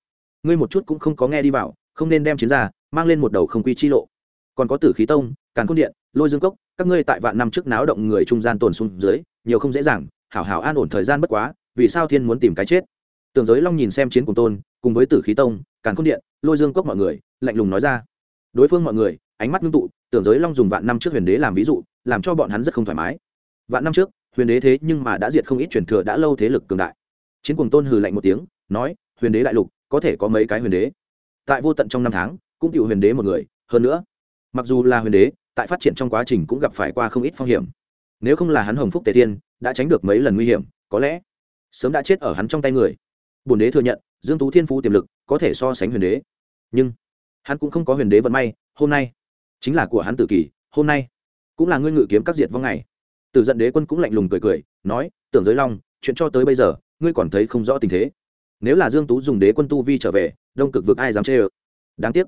Ngươi một chút cũng không có nghe đi vào không nên đem chiến ra mang lên một đầu không quy chi lộ. Còn có tử khí tông càn khôn điện lôi dương cốc các ngươi tại vạn năm trước náo động người trung gian tồn xuống dưới, nhiều không dễ dàng, hảo hảo an ổn thời gian bất quá, vì sao thiên muốn tìm cái chết? Tường giới long nhìn xem chiến cùng tôn, cùng với tử khí tông, càn khôn điện, lôi dương cốc mọi người, lạnh lùng nói ra. Đối phương mọi người, ánh mắt ngưng tụ, tưởng giới long dùng vạn năm trước huyền đế làm ví dụ, làm cho bọn hắn rất không thoải mái. Vạn năm trước, huyền đế thế nhưng mà đã diệt không ít truyền thừa đã lâu thế lực cường đại. Chiến cùng tôn hừ lạnh một tiếng, nói, huyền đế đại lục, có thể có mấy cái huyền đế? Tại vô tận trong năm tháng, cũng chịu huyền đế một người, hơn nữa, mặc dù là huyền đế tại phát triển trong quá trình cũng gặp phải qua không ít phong hiểm. Nếu không là hắn hồng phúc tề tiên đã tránh được mấy lần nguy hiểm, có lẽ sớm đã chết ở hắn trong tay người. Bồn đế thừa nhận, dương tú thiên phú tiềm lực có thể so sánh huyền đế. Nhưng hắn cũng không có huyền đế vận may, hôm nay chính là của hắn tự kỷ hôm nay cũng là ngươi ngự kiếm các diệt vong ngày. Từ giận đế quân cũng lạnh lùng cười cười, nói, tưởng giới long, chuyện cho tới bây giờ, ngươi còn thấy không rõ tình thế. Nếu là dương tú dùng đế quân tu vi trở về, đông cực vực ai dám chê ơ? Đáng tiếc,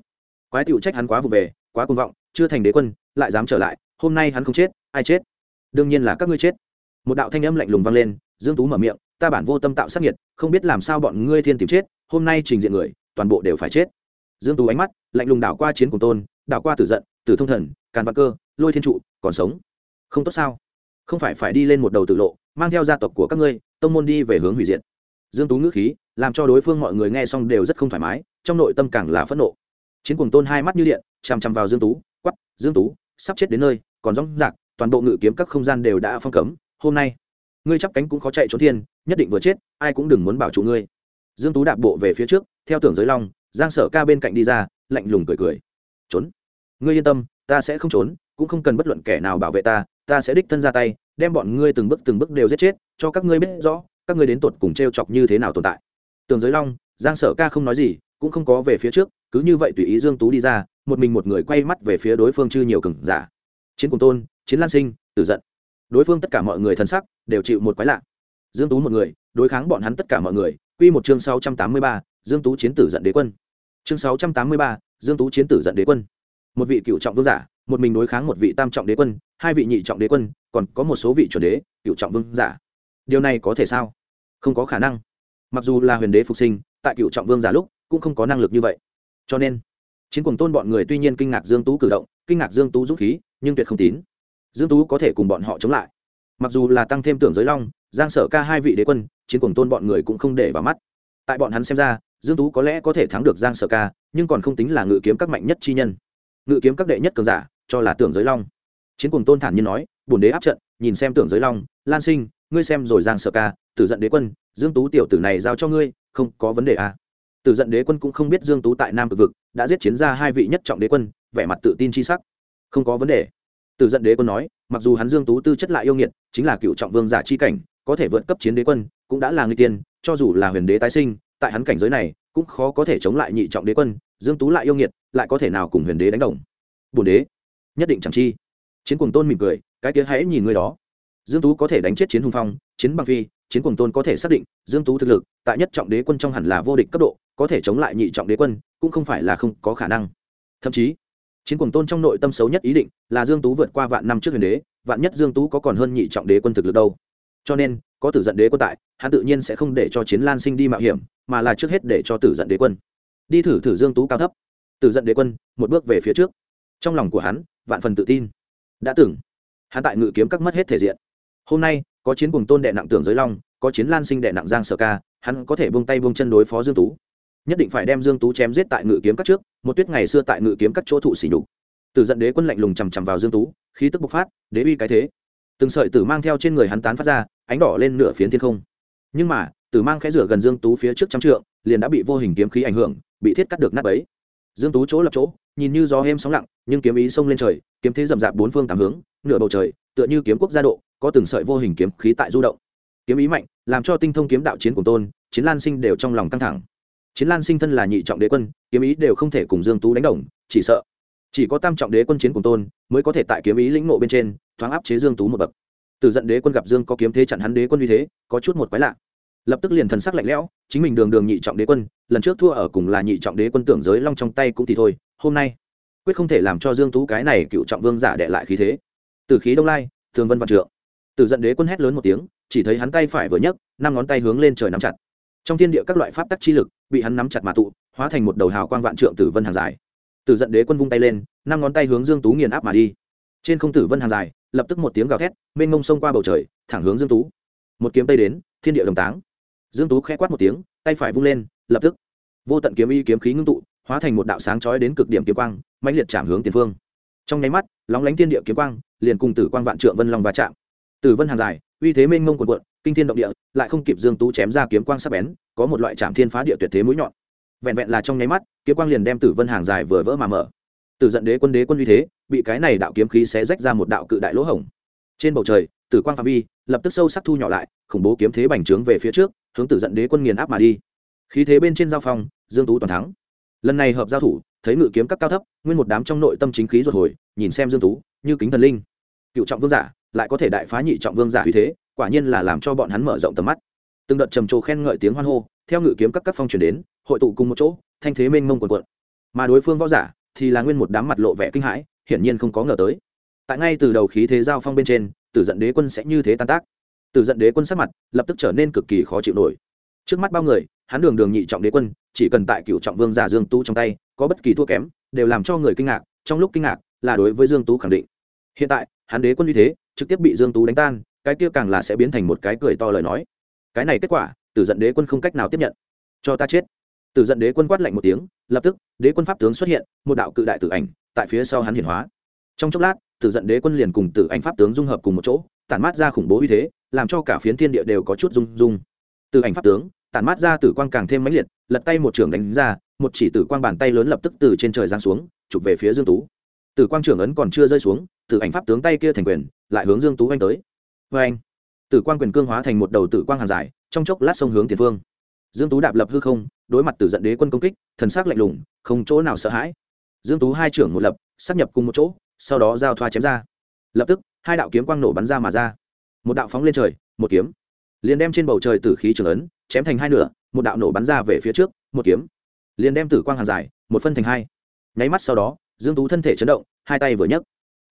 quái tựu trách hắn quá vụ về, quá cuồng vọng, chưa thành đế quân lại dám trở lại, hôm nay hắn không chết, ai chết? Đương nhiên là các ngươi chết. Một đạo thanh âm lạnh lùng vang lên, dương tú mở miệng, ta bản vô tâm tạo sát nhiệt không biết làm sao bọn ngươi thiên tìm chết, hôm nay trình diện người, toàn bộ đều phải chết. Dương tú ánh mắt lạnh lùng đảo qua chiến cùng tôn, đảo qua tử giận, tử thông thần, càn văn cơ, lôi thiên trụ, còn sống. Không tốt sao? Không phải phải đi lên một đầu tự lộ, mang theo gia tộc của các ngươi, tông môn đi về hướng hủy diệt. Dương tú ngữ khí, làm cho đối phương mọi người nghe xong đều rất không thoải mái, trong nội tâm càng là phẫn nộ. Chiến cùng tôn hai mắt như điện, chằm chằm vào dương tú quắp dương tú sắp chết đến nơi, còn rong rạc, toàn bộ ngự kiếm các không gian đều đã phong cấm, hôm nay, ngươi chắp cánh cũng khó chạy trốn thiên, nhất định vừa chết, ai cũng đừng muốn bảo chủ ngươi. Dương tú đạp bộ về phía trước, theo tưởng giới long, giang sở ca bên cạnh đi ra, lạnh lùng cười cười. Trốn. Ngươi yên tâm, ta sẽ không trốn, cũng không cần bất luận kẻ nào bảo vệ ta ta sẽ đích thân ra tay, đem bọn ngươi từng bước từng bước đều giết chết, cho các ngươi biết rõ, các ngươi đến tột cùng t r e o chọc như thế nào tồn tại. Tường giới long, giang sở ca không nói gì, cũng không có về phía trước, cứ như vậy tùy ý dương tú đi ra một mình một người quay mắt về phía đối phương chư nhiều cường giả. Chiến cùng tôn chiến lan sinh tử giận. Đối phương tất cả mọi người thân sắc đều chịu một quái lạ. Dương tú một người đối kháng bọn hắn tất cả mọi người. Quy một chương sáu trăm tám mươi ba, dương tú chiến tử giận đế quân. Chương sáu trăm tám mươi ba, dương tú chiến tử giận đế quân. Một vị cựu trọng vương giả một mình đối kháng một vị tam trọng đế quân hai vị nhị trọng đế quân còn có một số vị chuẩn đế cựu trọng vương giả. Điều này có thể sao? Không có khả năng. Mặc dù là huyền đế phục sinh tại cựu trọng vương giả lúc cũng không có năng lực như vậy. Cho nên chiến cùng tôn bọn người tuy nhiên kinh ngạc dương tú cử động, kinh ngạc dương tú dũng khí, nhưng tuyệt không tín. Dương tú có thể cùng bọn họ chống lại. Mặc dù là tăng thêm tưởng giới long, giang sở ca hai vị đế quân, chiến cùng tôn bọn người cũng không để vào mắt. Tại bọn hắn xem ra, dương tú có lẽ có thể thắng được giang sở ca, nhưng còn không tính là ngự kiếm các mạnh nhất chi nhân. Ngự kiếm các đệ nhất cường giả, cho là tưởng giới long. Chiến cùng tôn thản nhiên nói, bổn đế áp trận, nhìn xem tưởng giới long, lan sinh, ngươi xem rồi giang sở ca, tử giận đế quân, dương tú tiểu tử này giao cho ngươi, không có vấn đề à tử giận đế quân cũng không biết dương tú tại nam cực vực đã giết chiến ra hai vị nhất trọng đế quân, vẻ mặt tự tin chi sắc. Không có vấn đề. Tử giận đế quân nói, mặc dù hắn dương tú tư chất lại yêu nghiệt, chính là cựu trọng vương giả chi cảnh, có thể vượt cấp chiến đế quân, cũng đã là người tiên, cho dù là huyền đế tái sinh, tại hắn cảnh giới này, cũng khó có thể chống lại nhị trọng đế quân, dương tú lại yêu nghiệt, lại có thể nào cùng huyền đế đánh đồng. Bổn đế, nhất định chẳng chi. Chiến cuồng tôn mỉm cười, cái kia hãy nhìn người đó dương tú có thể đánh chết chiến hùng phong, chiến bằng phi, chiến cuồng tôn có thể xác định, dương tú thực lực, tại nhất trọng đế quân trong hẳn là vô địch cấp độ, có thể chống lại nhị trọng đế quân, cũng không phải là không có khả năng. Thậm chí, chiến cuồng tôn trong nội tâm xấu nhất ý định là dương tú vượt qua vạn năm trước huyền đế, vạn nhất dương tú có còn hơn nhị trọng đế quân thực lực đâu. Cho nên, có tử giận đế quân tại, hắn tự nhiên sẽ không để cho chiến lan sinh đi mạo hiểm, mà là trước hết để cho tử giận đế quân. Đi thử thử dương tú cao thấp. Tử giận đế quân, một bước về phía trước. Trong lòng của hắn, vạn phần tự tin. Đã từng, hắn tại ngự kiếm các mất hết thể diện hôm nay, có chiến cùng tôn đệ nặng tưởng giới long, có chiến lan sinh đệ nặng giang sở ca, hắn có thể buông tay buông chân đối phó dương tú. Nhất định phải đem dương tú chém giết tại ngự kiếm các trước, một tuyết ngày xưa tại ngự kiếm các chỗ thụ xỉ nhục. Tử giận đế quân lạnh lùng chằm chằm vào dương tú, khí tức bộc phát, đế uy cái thế. Từng sợi tử mang theo trên người hắn tán phát ra, ánh đỏ lên nửa phiến thiên không. Nhưng mà, tử mang khẽ rửa gần dương tú phía trước trăm trượng, liền đã bị vô hình kiếm khí ảnh hưởng, bị thiết cắt được nát ấy dương tú chỗ lập chỗ, nhìn như gió êm sóng lặng, nhưng kiếm ý xông lên trời, kiếm thế rậm rạp bốn phương tám hướng, nửa bầu trời, tựa như kiếm quốc gia độ có từng sợi vô hình kiếm khí tại du động. Kiếm ý mạnh, làm cho tinh thông kiếm đạo chiến của tôn, chiến lan sinh đều trong lòng căng thẳng. Chiến lan sinh thân là nhị trọng đế quân, kiếm ý đều không thể cùng dương tú đánh đồng, chỉ sợ. Chỉ có tam trọng đế quân chiến cùng tôn, mới có thể tại kiếm ý lĩnh ngộ bên trên, thoáng áp chế dương tú một bậc. Từ giận đế quân gặp dương có kiếm thế chặn hắn đế quân như thế, có chút một quái lạ. Lập tức liền thần sắc lạnh lẽo, chính mình đường đường nhị trọng đế quân, lần trước thua ở cùng là nhị trọng đế quân tưởng giới long trong tay cũng thì thôi, hôm nay, quyết không thể làm cho dương tú cái này cựu trọng vương giả đệ lại khí thế. Từ khí đông lai, thường vân văn trượng từ Dận đế quân hét lớn một tiếng, chỉ thấy hắn tay phải vừa nhấc, năm ngón tay hướng lên trời nắm chặt. Trong thiên địa các loại pháp tắc chi lực, bị hắn nắm chặt mà tụ, hóa thành một đầu hào quang vạn trượng tử vân hàng dài. Từ Dận đế quân vung tay lên, năm ngón tay hướng dương tú nghiền áp mà đi. Trên không tử vân hàng dài, lập tức một tiếng gào thét, mênh mông sông qua bầu trời, thẳng hướng dương tú. Một kiếm tây đến, thiên địa đồng táng. Dương tú khẽ quát một tiếng, tay phải vung lên, lập tức. Vô tận kiếm y kiếm khí ngưng tụ, hóa thành một đạo sáng chói đến cực điểm kiếm quang, mãnh liệt chạm hướng tiền phương. Trong nháy mắt, lóng lánh thiên địa kiếm quang, liền cùng tử quang vạn trượng vân long va chạm tử vân hàng dài, uy thế mênh mông cuộn cuộn, kinh thiên động địa, lại không kịp dương tú chém ra kiếm quang sắc bén, có một loại chạm thiên phá địa tuyệt thế mũi nhọn. Vẹn vẹn là trong nháy mắt, kiếm quang liền đem tử vân hàng dài vừa vỡ mà mở. Tử giận đế quân đế quân uy thế, bị cái này đạo kiếm khí sẽ rách ra một đạo cự đại lỗ hổng. Trên bầu trời, tử quang phạm vi lập tức sâu sắc thu nhỏ lại, khủng bố kiếm thế bành trướng về phía trước, hướng tử giận đế quân nghiền áp mà đi. Khí thế bên trên giao phong, dương tú toàn thắng. Lần này hợp giao thủ, thấy ngự kiếm các cao thấp, nguyên một đám trong nội tâm chính khí ruột hồi, nhìn xem dương tú, như kính thần linh. Cựu trọng vương giả lại có thể đại phá nhị trọng vương giả uy thế, quả nhiên là làm cho bọn hắn mở rộng tầm mắt. Từng đợt trầm trồ khen ngợi tiếng hoan hô, theo ngự kiếm các các phong truyền đến, hội tụ cùng một chỗ, thanh thế mênh mông quần quận mà đối phương võ giả thì là nguyên một đám mặt lộ vẻ kinh hãi, hiển nhiên không có ngờ tới. Tại ngay từ đầu khí thế giao phong bên trên, tử giận đế quân sẽ như thế tan tác. Tử giận đế quân sắc mặt lập tức trở nên cực kỳ khó chịu nổi. Trước mắt bao người, hắn đường đường nhị trọng đế quân, chỉ cần tại cựu trọng vương giả dương tú trong tay, có bất kỳ thua kém, đều làm cho người kinh ngạc, trong lúc kinh ngạc là đối với dương tú khẳng định. Hiện tại, hắn đế quân như thế trực tiếp bị dương tú đánh tan, cái kia càng là sẽ biến thành một cái cười to lời nói. Cái này kết quả, tử dận đế quân không cách nào tiếp nhận. Cho ta chết. Tử dận đế quân quát lạnh một tiếng, lập tức, đế quân pháp tướng xuất hiện, một đạo cự đại tử ảnh, tại phía sau hắn hiển hóa. Trong chốc lát, tử dận đế quân liền cùng tử ảnh pháp tướng dung hợp cùng một chỗ, tản mát ra khủng bố uy thế, làm cho cả phiến thiên địa đều có chút rung rung. Tử ảnh pháp tướng, tản mát ra tử quang càng thêm mãnh liệt, lật tay một trường đánh ra, một chỉ tử quang bàn tay lớn lập tức từ trên trời giáng xuống, chụp về phía dương tú. Tử quang trưởng ấn còn chưa rơi xuống tử ảnh pháp tướng tay kia thành quyền, lại hướng dương tú anh tới. Vê anh tử quang quyền cương hóa thành một đầu tử quang hàng dài, trong chốc lát sông hướng tiền phương. Dương tú đạp lập hư không, đối mặt tử giận đế quân công kích, thần sắc lạnh lùng, không chỗ nào sợ hãi. Dương tú hai trưởng một lập sắp nhập cùng một chỗ, sau đó giao thoa chém ra. Lập tức, hai đạo kiếm quang nổ bắn ra mà ra. Một đạo phóng lên trời, một kiếm. Liền đem trên bầu trời tử khí trường ấn, chém thành hai nửa, một đạo nổ bắn ra về phía trước, một kiếm. Liền đem tử quang hàng dài, một phân thành hai. Nháy mắt sau đó, dương tú thân thể chấn động, hai tay vừa nhấc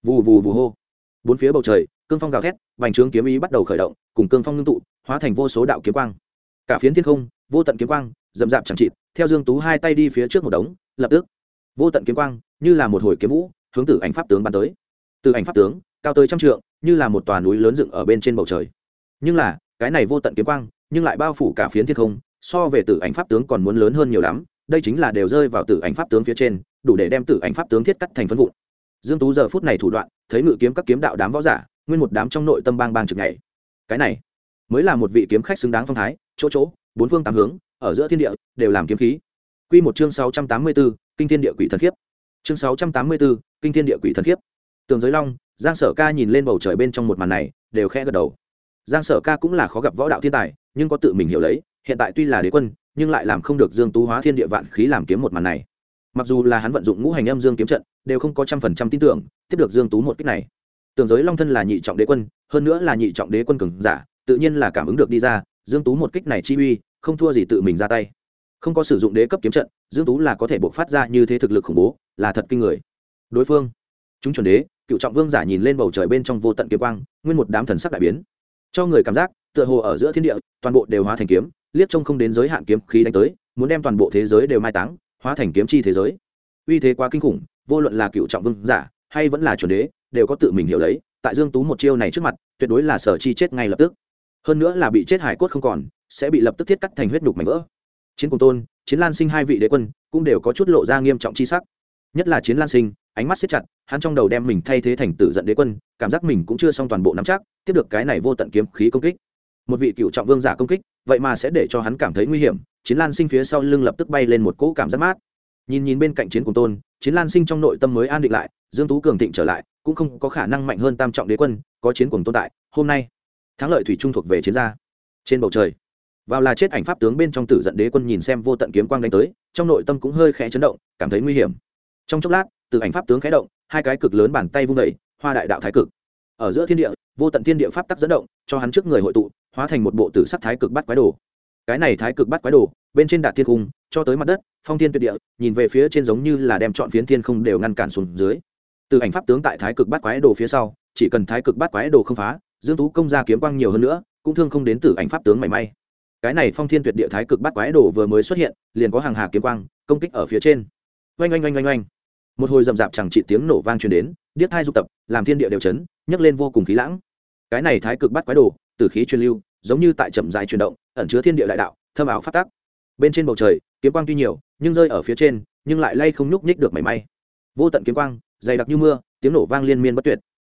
vù vù vù hô. Bốn phía bầu trời, cương phong gào thét, vành trướng kiếm ý bắt đầu khởi động, cùng cương phong ngưng tụ, hóa thành vô số đạo kiếm quang. Cả phiến thiên không, vô tận kiếm quang dậm dạp chẳng chịt, theo dương tú hai tay đi phía trước một đống, lập tức, vô tận kiếm quang, như là một hồi kiếm vũ, hướng tử ảnh pháp tướng bắn tới. Từ ảnh pháp tướng, cao tới trăm trượng, như là một tòa núi lớn dựng ở bên trên bầu trời. Nhưng là, cái này vô tận kiếm quang, nhưng lại bao phủ cả phiến thiên không, so về tử ảnh pháp tướng còn muốn lớn hơn nhiều lắm, đây chính là đều rơi vào tử ảnh pháp tướng phía trên, đủ để đem tử ảnh pháp tướng thiết cắt thành phân vụn dương tú giờ phút này thủ đoạn thấy ngự kiếm các kiếm đạo đám võ giả nguyên một đám trong nội tâm bang bang trực ngày cái này mới là một vị kiếm khách xứng đáng phong thái chỗ chỗ bốn phương tám hướng ở giữa thiên địa đều làm kiếm khí. Quy một chương 684, kinh thiên địa quỷ thần khiếp. Chương 684, kinh thiên địa quỷ thần khiếp. Tường giới long giang sở ca nhìn lên bầu trời bên trong một màn này đều khẽ gật đầu. Giang sở ca cũng là khó gặp võ đạo thiên tài nhưng có tự mình hiểu lấy hiện tại tuy là đế quân nhưng lại làm không được dương tú hóa thiên địa vạn khí làm kiếm một màn này. Mặc dù là hắn vận dụng ngũ hành âm dương kiếm trận đều không có trăm phần trăm tin tưởng, tiếp được dương tú một kích này. Tưởng giới long thân là nhị trọng đế quân, hơn nữa là nhị trọng đế quân cường giả, tự nhiên là cảm ứng được đi ra, dương tú một kích này chi uy, không thua gì tự mình ra tay. Không có sử dụng đế cấp kiếm trận, dương tú là có thể buộc phát ra như thế thực lực khủng bố, là thật kinh người. Đối phương, chúng chuẩn đế, cựu trọng vương giả nhìn lên bầu trời bên trong vô tận kiếm quang, nguyên một đám thần sắc đại biến. Cho người cảm giác, tựa hồ ở giữa thiên địa, toàn bộ đều hóa thành kiếm, liếc trông không đến giới hạn kiếm khí đánh tới, muốn đem toàn bộ thế giới đều mai táng, hóa thành kiếm chi thế giới. Uy thế quá kinh khủng vô luận là cựu trọng vương giả, hay vẫn là chuẩn đế, đều có tự mình hiểu lấy, tại dương tú một chiêu này trước mặt, tuyệt đối là sở chi chết ngay lập tức. Hơn nữa là bị chết hải cốt không còn, sẽ bị lập tức thiết cắt thành huyết nhục mảnh vỡ. Chiến cùng tôn, chiến lan sinh hai vị đế quân, cũng đều có chút lộ ra nghiêm trọng chi sắc. Nhất là chiến lan sinh, ánh mắt siết chặt, hắn trong đầu đem mình thay thế thành tử giận đế quân, cảm giác mình cũng chưa xong toàn bộ nắm chắc, tiếp được cái này vô tận kiếm khí công kích. Một vị cựu trọng vương giả công kích, vậy mà sẽ để cho hắn cảm thấy nguy hiểm, chiến lan sinh phía sau lưng lập tức bay lên một cỗ cảm giác mát nhìn nhìn bên cạnh chiến cùng tôn, chiến lan sinh trong nội tâm mới an định lại, dương tú cường thịnh trở lại, cũng không có khả năng mạnh hơn tam trọng đế quân, có chiến cùng tồn tại, hôm nay, thắng lợi thủy trung thuộc về chiến gia. Trên bầu trời, vào là chết ảnh pháp tướng bên trong tử giận đế quân nhìn xem vô tận kiếm quang đánh tới, trong nội tâm cũng hơi khẽ chấn động, cảm thấy nguy hiểm. Trong chốc lát, từ ảnh pháp tướng khẽ động, hai cái cực lớn bàn tay vung đẩy hoa đại đạo thái cực. Ở giữa thiên địa, vô tận thiên địa pháp tắc dẫn động, cho hắn trước người hội tụ, hóa thành một bộ tử sắc thái cực bắt quái đồ. Cái này thái cực bắt quái đồ, bên trên đạt thiên cung, cho tới mặt đất phong thiên tuyệt địa, nhìn về phía trên giống như là đem chọn phiến thiên không đều ngăn cản xuống dưới. Từ ảnh pháp tướng tại thái cực bắt quái đồ phía sau, chỉ cần thái cực bắt quái đồ không phá, dương tú công ra kiếm quang nhiều hơn nữa, cũng thương không đến từ ảnh pháp tướng mảy may. Cái này phong thiên tuyệt địa thái cực bắt quái đồ vừa mới xuất hiện, liền có hàng hà kiếm quang, công kích ở phía trên. Oanh oanh oanh oanh oanh. Một hồi rầm rạp chẳng trị tiếng nổ vang truyền đến, điếc thai dục tập, làm thiên địa đều chấn, nhấc lên vô cùng khí lãng. Cái này thái cực bắt quái đồ, từ khí truyền lưu, giống như tại chậm dài chuyển động, ẩn chứa thiên địa đại đạo, thâm ảo phát tác bên trên bầu trời kiếm quang tuy nhiều, nhưng rơi ở phía trên, nhưng lại lay không nhúc nhích được mảy may. Vô tận kiếm quang, dày đặc như mưa, tiếng nổ vang liên miên bất tuyệt.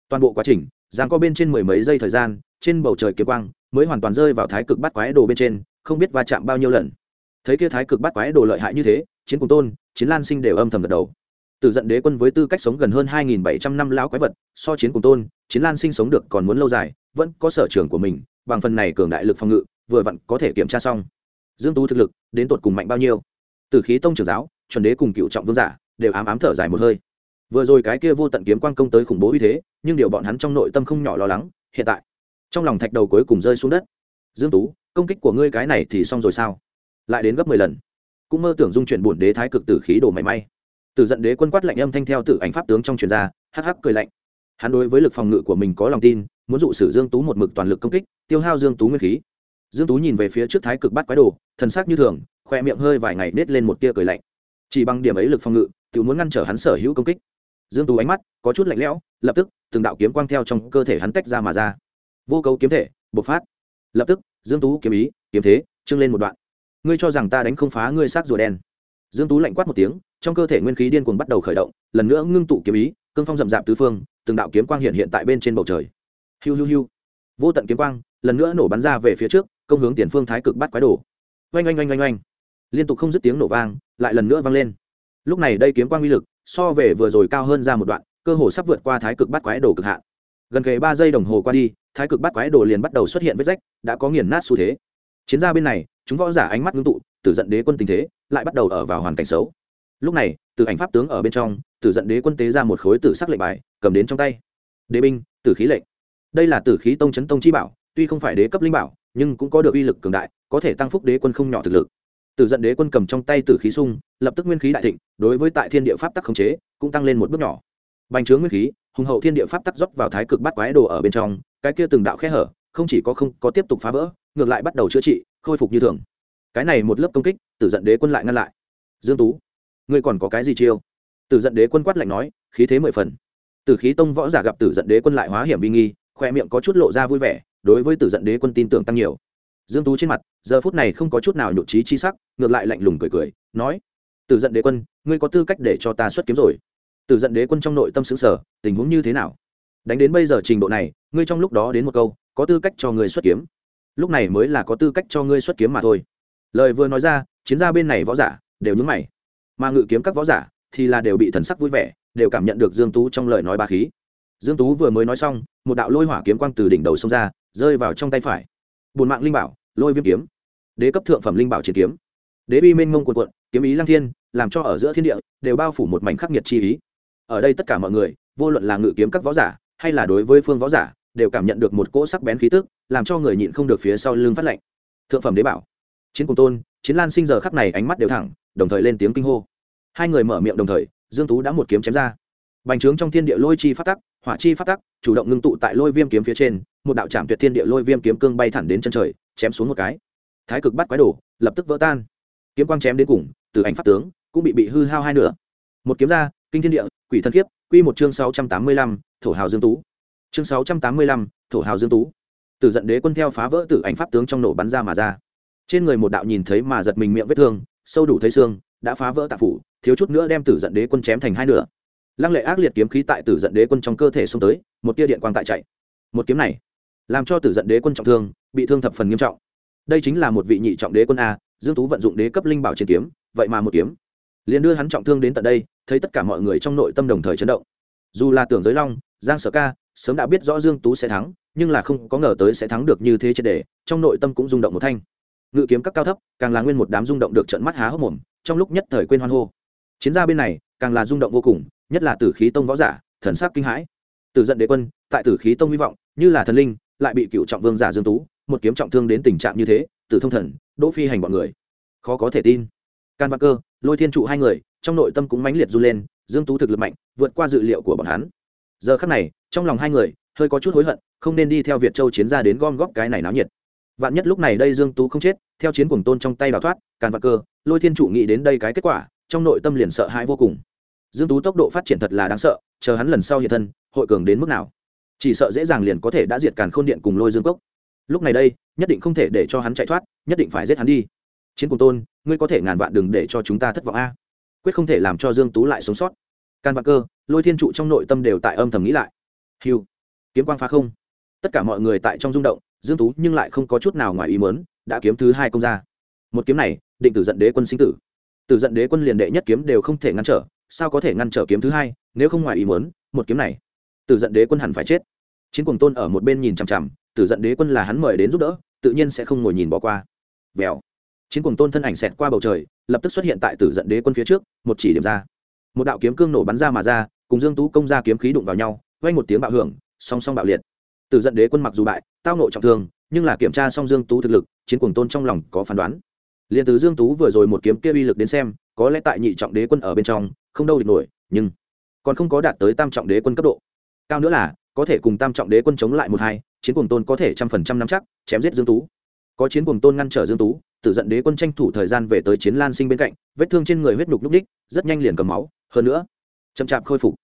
Toàn bộ quá trình giáng có bên trên mười mấy giây thời gian, trên bầu trời kiếm quang mới hoàn toàn rơi vào thái cực bắt quái đồ bên trên, không biết va chạm bao nhiêu lần. Thấy kia thái cực bắt quái đồ lợi hại như thế, chiến cùng tôn, chiến lan sinh đều âm thầm gật đầu. Từ giận đế quân với tư cách sống gần hơn hai nghìn bảy trăm năm lão quái vật, so chiến cùng tôn, chiến lan sinh sống được còn muốn lâu dài, vẫn có sở trường của mình, bằng phần này cường đại lực phòng ngự, vừa vặn có thể kiểm tra xong dương tú thực lực, đến tột cùng mạnh bao nhiêu? Từ khí tông trưởng giáo, chuẩn đế cùng cựu trọng vương giả, đều ám ám thở dài một hơi. Vừa rồi cái kia vô tận kiếm quang công tới khủng bố uy thế, nhưng điều bọn hắn trong nội tâm không nhỏ lo lắng, hiện tại, trong lòng thạch đầu cuối cùng rơi xuống đất. Dương tú, công kích của ngươi cái này thì xong rồi sao? Lại đến gấp mười lần. Cũng mơ tưởng dung chuyển bổn đế thái cực tử khí đồ mảy may. Từ giận đế quân quát lạnh âm thanh theo tử ảnh pháp tướng trong truyền gia hắc hắc cười lạnh. Hắn đối với lực phòng ngự của mình có lòng tin, muốn dụ sử dương tú một mực toàn lực công kích, tiêu hao dương tú nguyên khí dương tú nhìn về phía trước thái cực bắt quái đồ, thần sắc như thường, khoe miệng hơi vài ngày nết lên một tia cười lạnh. Chỉ bằng điểm ấy lực phòng ngự tự muốn ngăn trở hắn sở hữu công kích. Dương tú ánh mắt có chút lạnh lẽo, lập tức, từng đạo kiếm quang theo trong cơ thể hắn tách ra mà ra. Vô cấu kiếm thể, bộc phát. Lập tức, dương tú kiếm ý, kiếm thế trưng lên một đoạn. Ngươi cho rằng ta đánh không phá ngươi sát rùa đen. Dương tú lạnh quát một tiếng, trong cơ thể nguyên khí điên cuồng bắt đầu khởi động, lần nữa ngưng tụ kiếm ý, cương phong rậm rạp tứ phương, từng đạo kiếm quang hiện hiện tại bên trên bầu trời. Hiu hiu hiu. Vô tận kiếm quang lần nữa nổ bắn ra về phía trước, công hướng tiền phương thái cực bắt quái đồ. Oanh oanh oanh oanh oanh. Liên tục không dứt tiếng nổ vang, lại lần nữa vang lên. Lúc này đây kiếm quang uy lực, so về vừa rồi cao hơn ra một đoạn, cơ hồ sắp vượt qua thái cực bắt quái đồ cực hạn. Gần kề ba giây đồng hồ qua đi, thái cực bắt quái đồ liền bắt đầu xuất hiện vết rách, đã có nghiền nát xu thế. Chiến ra bên này, chúng võ giả ánh mắt ngưng tụ, tử giận đế quân tình thế, lại bắt đầu ở vào hoàn cảnh xấu. Lúc này, từ ảnh pháp tướng ở bên trong, tử giận đế quân tế ra một khối tử sắc lệnh bài, cầm đến trong tay. Đế binh, tử khí lệnh. Đây là tử khí tông chấn tông chi bảo tuy không phải đế cấp linh bảo, nhưng cũng có được uy lực cường đại, có thể tăng phúc đế quân không nhỏ thực lực. Tử giận đế quân cầm trong tay tử khí sung, lập tức nguyên khí đại thịnh, đối với tại thiên địa pháp tắc khống chế, cũng tăng lên một bước nhỏ. Bành trướng nguyên khí, hùng hậu thiên địa pháp tắc dốc vào thái cực bắt quái đồ ở bên trong, cái kia từng đạo khe hở, không chỉ có không, có tiếp tục phá vỡ, ngược lại bắt đầu chữa trị, khôi phục như thường. Cái này một lớp công kích, tử giận đế quân lại ngăn lại. Dương tú, ngươi còn có cái gì chiêu? Tử giận đế quân quát lạnh nói, khí thế mười phần. Tử khí tông võ giả gặp tử giận đế quân lại hóa hiểm vi nghi, khoe miệng có chút lộ ra vui vẻ đối với tử giận đế quân tin tưởng tăng nhiều. Dương tú trên mặt, giờ phút này không có chút nào nhộn trí chi sắc, ngược lại lạnh lùng cười cười, nói, tử giận đế quân, ngươi có tư cách để cho ta xuất kiếm rồi? Tử giận đế quân trong nội tâm xứng sở tình huống như thế nào? Đánh đến bây giờ trình độ này, ngươi trong lúc đó đến một câu, có tư cách cho ngươi xuất kiếm? Lúc này mới là có tư cách cho ngươi xuất kiếm mà thôi. Lời vừa nói ra, chiến gia bên này võ giả đều nhúng mày. Mà ngự kiếm các võ giả thì là đều bị thần sắc vui vẻ, đều cảm nhận được dương tú trong lời nói ba khí. Dương tú vừa mới nói xong, một đạo lôi hỏa kiếm quang từ đỉnh đầu xông ra rơi vào trong tay phải. Bùn mạng linh bảo, lôi viêm kiếm. Đế cấp thượng phẩm linh bảo chiến kiếm. Đế bi mênh mông cuộn cuộn, kiếm ý lang thiên, làm cho ở giữa thiên địa đều bao phủ một mảnh khắc nghiệt chi ý. Ở đây tất cả mọi người, vô luận là ngự kiếm các võ giả, hay là đối với phương võ giả, đều cảm nhận được một cỗ sắc bén khí tức, làm cho người nhịn không được phía sau lưng phát lệnh. thượng phẩm đế bảo. Chiến cùng tôn, chiến lan sinh giờ khắc này ánh mắt đều thẳng, đồng thời lên tiếng kinh hô. Hai người mở miệng đồng thời, dương tú đã một kiếm chém ra. Bành trướng trong thiên địa lôi chi phát tắc hỏa chi phát tắc chủ động ngưng tụ tại lôi viêm kiếm phía trên một đạo trạm tuyệt thiên địa lôi viêm kiếm cương bay thẳng đến chân trời chém xuống một cái. Thái cực bắt quái đổ lập tức vỡ tan. Kiếm quang chém đến cùng từ ảnh pháp tướng cũng bị bị hư hao hai nửa. Một kiếm ra kinh thiên địa quỷ thân kiếp quy một chương 685, thổ hào dương tú. Chương 685, thổ hào dương tú. Tử giận đế quân theo phá vỡ tử ảnh pháp tướng trong nổ bắn ra mà ra. Trên người một đạo nhìn thấy mà giật mình miệng vết thương sâu đủ thấy xương đã phá vỡ tạp phủ thiếu chút nữa đem tử giận đế quân chém thành hai nửa lăng lệ ác liệt kiếm khí tại tử giận đế quân trong cơ thể xông tới, một tia điện quang tại chạy. Một kiếm này, làm cho tử giận đế quân trọng thương, bị thương thập phần nghiêm trọng. Đây chính là một vị nhị trọng đế quân a, dương tú vận dụng đế cấp linh bảo chiến kiếm, vậy mà một kiếm. Liền đưa hắn trọng thương đến tận đây, thấy tất cả mọi người trong nội tâm đồng thời chấn động. Dù là tưởng giới long, giang sở ca, sớm đã biết rõ dương tú sẽ thắng, nhưng là không có ngờ tới sẽ thắng được như thế triệt đề trong nội tâm cũng rung động một thanh. Ngự kiếm các cao thấp, càng là nguyên một đám rung động được trận mắt há hốc mồm, trong lúc nhất thời quên hoan hô. Chiến gia bên này, càng là rung động vô cùng nhất là tử khí tông võ giả, thần sắc kinh hãi. Tử giận đế quân, tại tử khí tông hy vọng, như là thần linh, lại bị cựu trọng vương giả dương tú, một kiếm trọng thương đến tình trạng như thế, tử thông thần, đỗ phi hành bọn người. Khó có thể tin. Can văn cơ, lôi thiên trụ hai người, trong nội tâm cũng mãnh liệt du lên, dương tú thực lực mạnh, vượt qua dự liệu của bọn hắn. Giờ khắc này, trong lòng hai người, hơi có chút hối hận, không nên đi theo việt châu chiến ra đến gom góp cái này náo nhiệt. Vạn nhất lúc này đây dương tú không chết, theo chiến cuồng tôn trong tay đào thoát càn vạn cơ, lôi thiên trụ nghĩ đến đây cái kết quả, trong nội tâm liền sợ hãi vô cùng dương tú tốc độ phát triển thật là đáng sợ, chờ hắn lần sau hiện thân, hội cường đến mức nào? Chỉ sợ dễ dàng liền có thể đã diệt càn khôn điện cùng lôi dương cốc. Lúc này đây, nhất định không thể để cho hắn chạy thoát, nhất định phải giết hắn đi. Chiến cùng tôn, ngươi có thể ngàn vạn đừng để cho chúng ta thất vọng a. Quyết không thể làm cho dương tú lại sống sót. Can vạn cơ, lôi thiên trụ trong nội tâm đều tại âm thầm nghĩ lại. Hiu kiếm quang phá không. Tất cả mọi người tại trong rung động, dương tú nhưng lại không có chút nào ngoài ý muốn, đã kiếm thứ hai công ra. Một kiếm này, định tử giận đế quân sinh tử. Tử giận đế quân liền đệ nhất kiếm đều không thể ngăn trở sao có thể ngăn trở kiếm thứ hai, nếu không ngoài ý muốn, một kiếm này, tử giận đế quân hẳn phải chết. Chiến cuồng tôn ở một bên nhìn chằm chằm, tử giận đế quân là hắn mời đến giúp đỡ, tự nhiên sẽ không ngồi nhìn bỏ qua. Vèo. Chiến cuồng tôn thân ảnh xẹt qua bầu trời, lập tức xuất hiện tại tử giận đế quân phía trước, một chỉ điểm ra. Một đạo kiếm cương nổ bắn ra mà ra, cùng dương tú công ra kiếm khí đụng vào nhau, vang một tiếng bạo hưởng, song song bạo liệt. Tử giận đế quân mặc dù bại, tao nộ trọng thương, nhưng là kiểm tra xong dương tú thực lực, chiến cuồng tôn trong lòng có phán đoán. Liền từ dương tú vừa rồi một kiếm kia uy lực đến xem có lẽ tại nhị trọng đế quân ở bên trong, không đâu địch nổi, nhưng còn không có đạt tới tam trọng đế quân cấp độ. Cao nữa là, có thể cùng tam trọng đế quân chống lại một hai, chiến cuồng tôn có thể trăm phần trăm nắm chắc, chém giết dương tú. Có chiến cuồng tôn ngăn trở dương tú tự giận đế quân tranh thủ thời gian về tới chiến lan sinh bên cạnh, vết thương trên người huyết nhục lúc đích, rất nhanh liền cầm máu. Hơn nữa, chậm chạp khôi phục.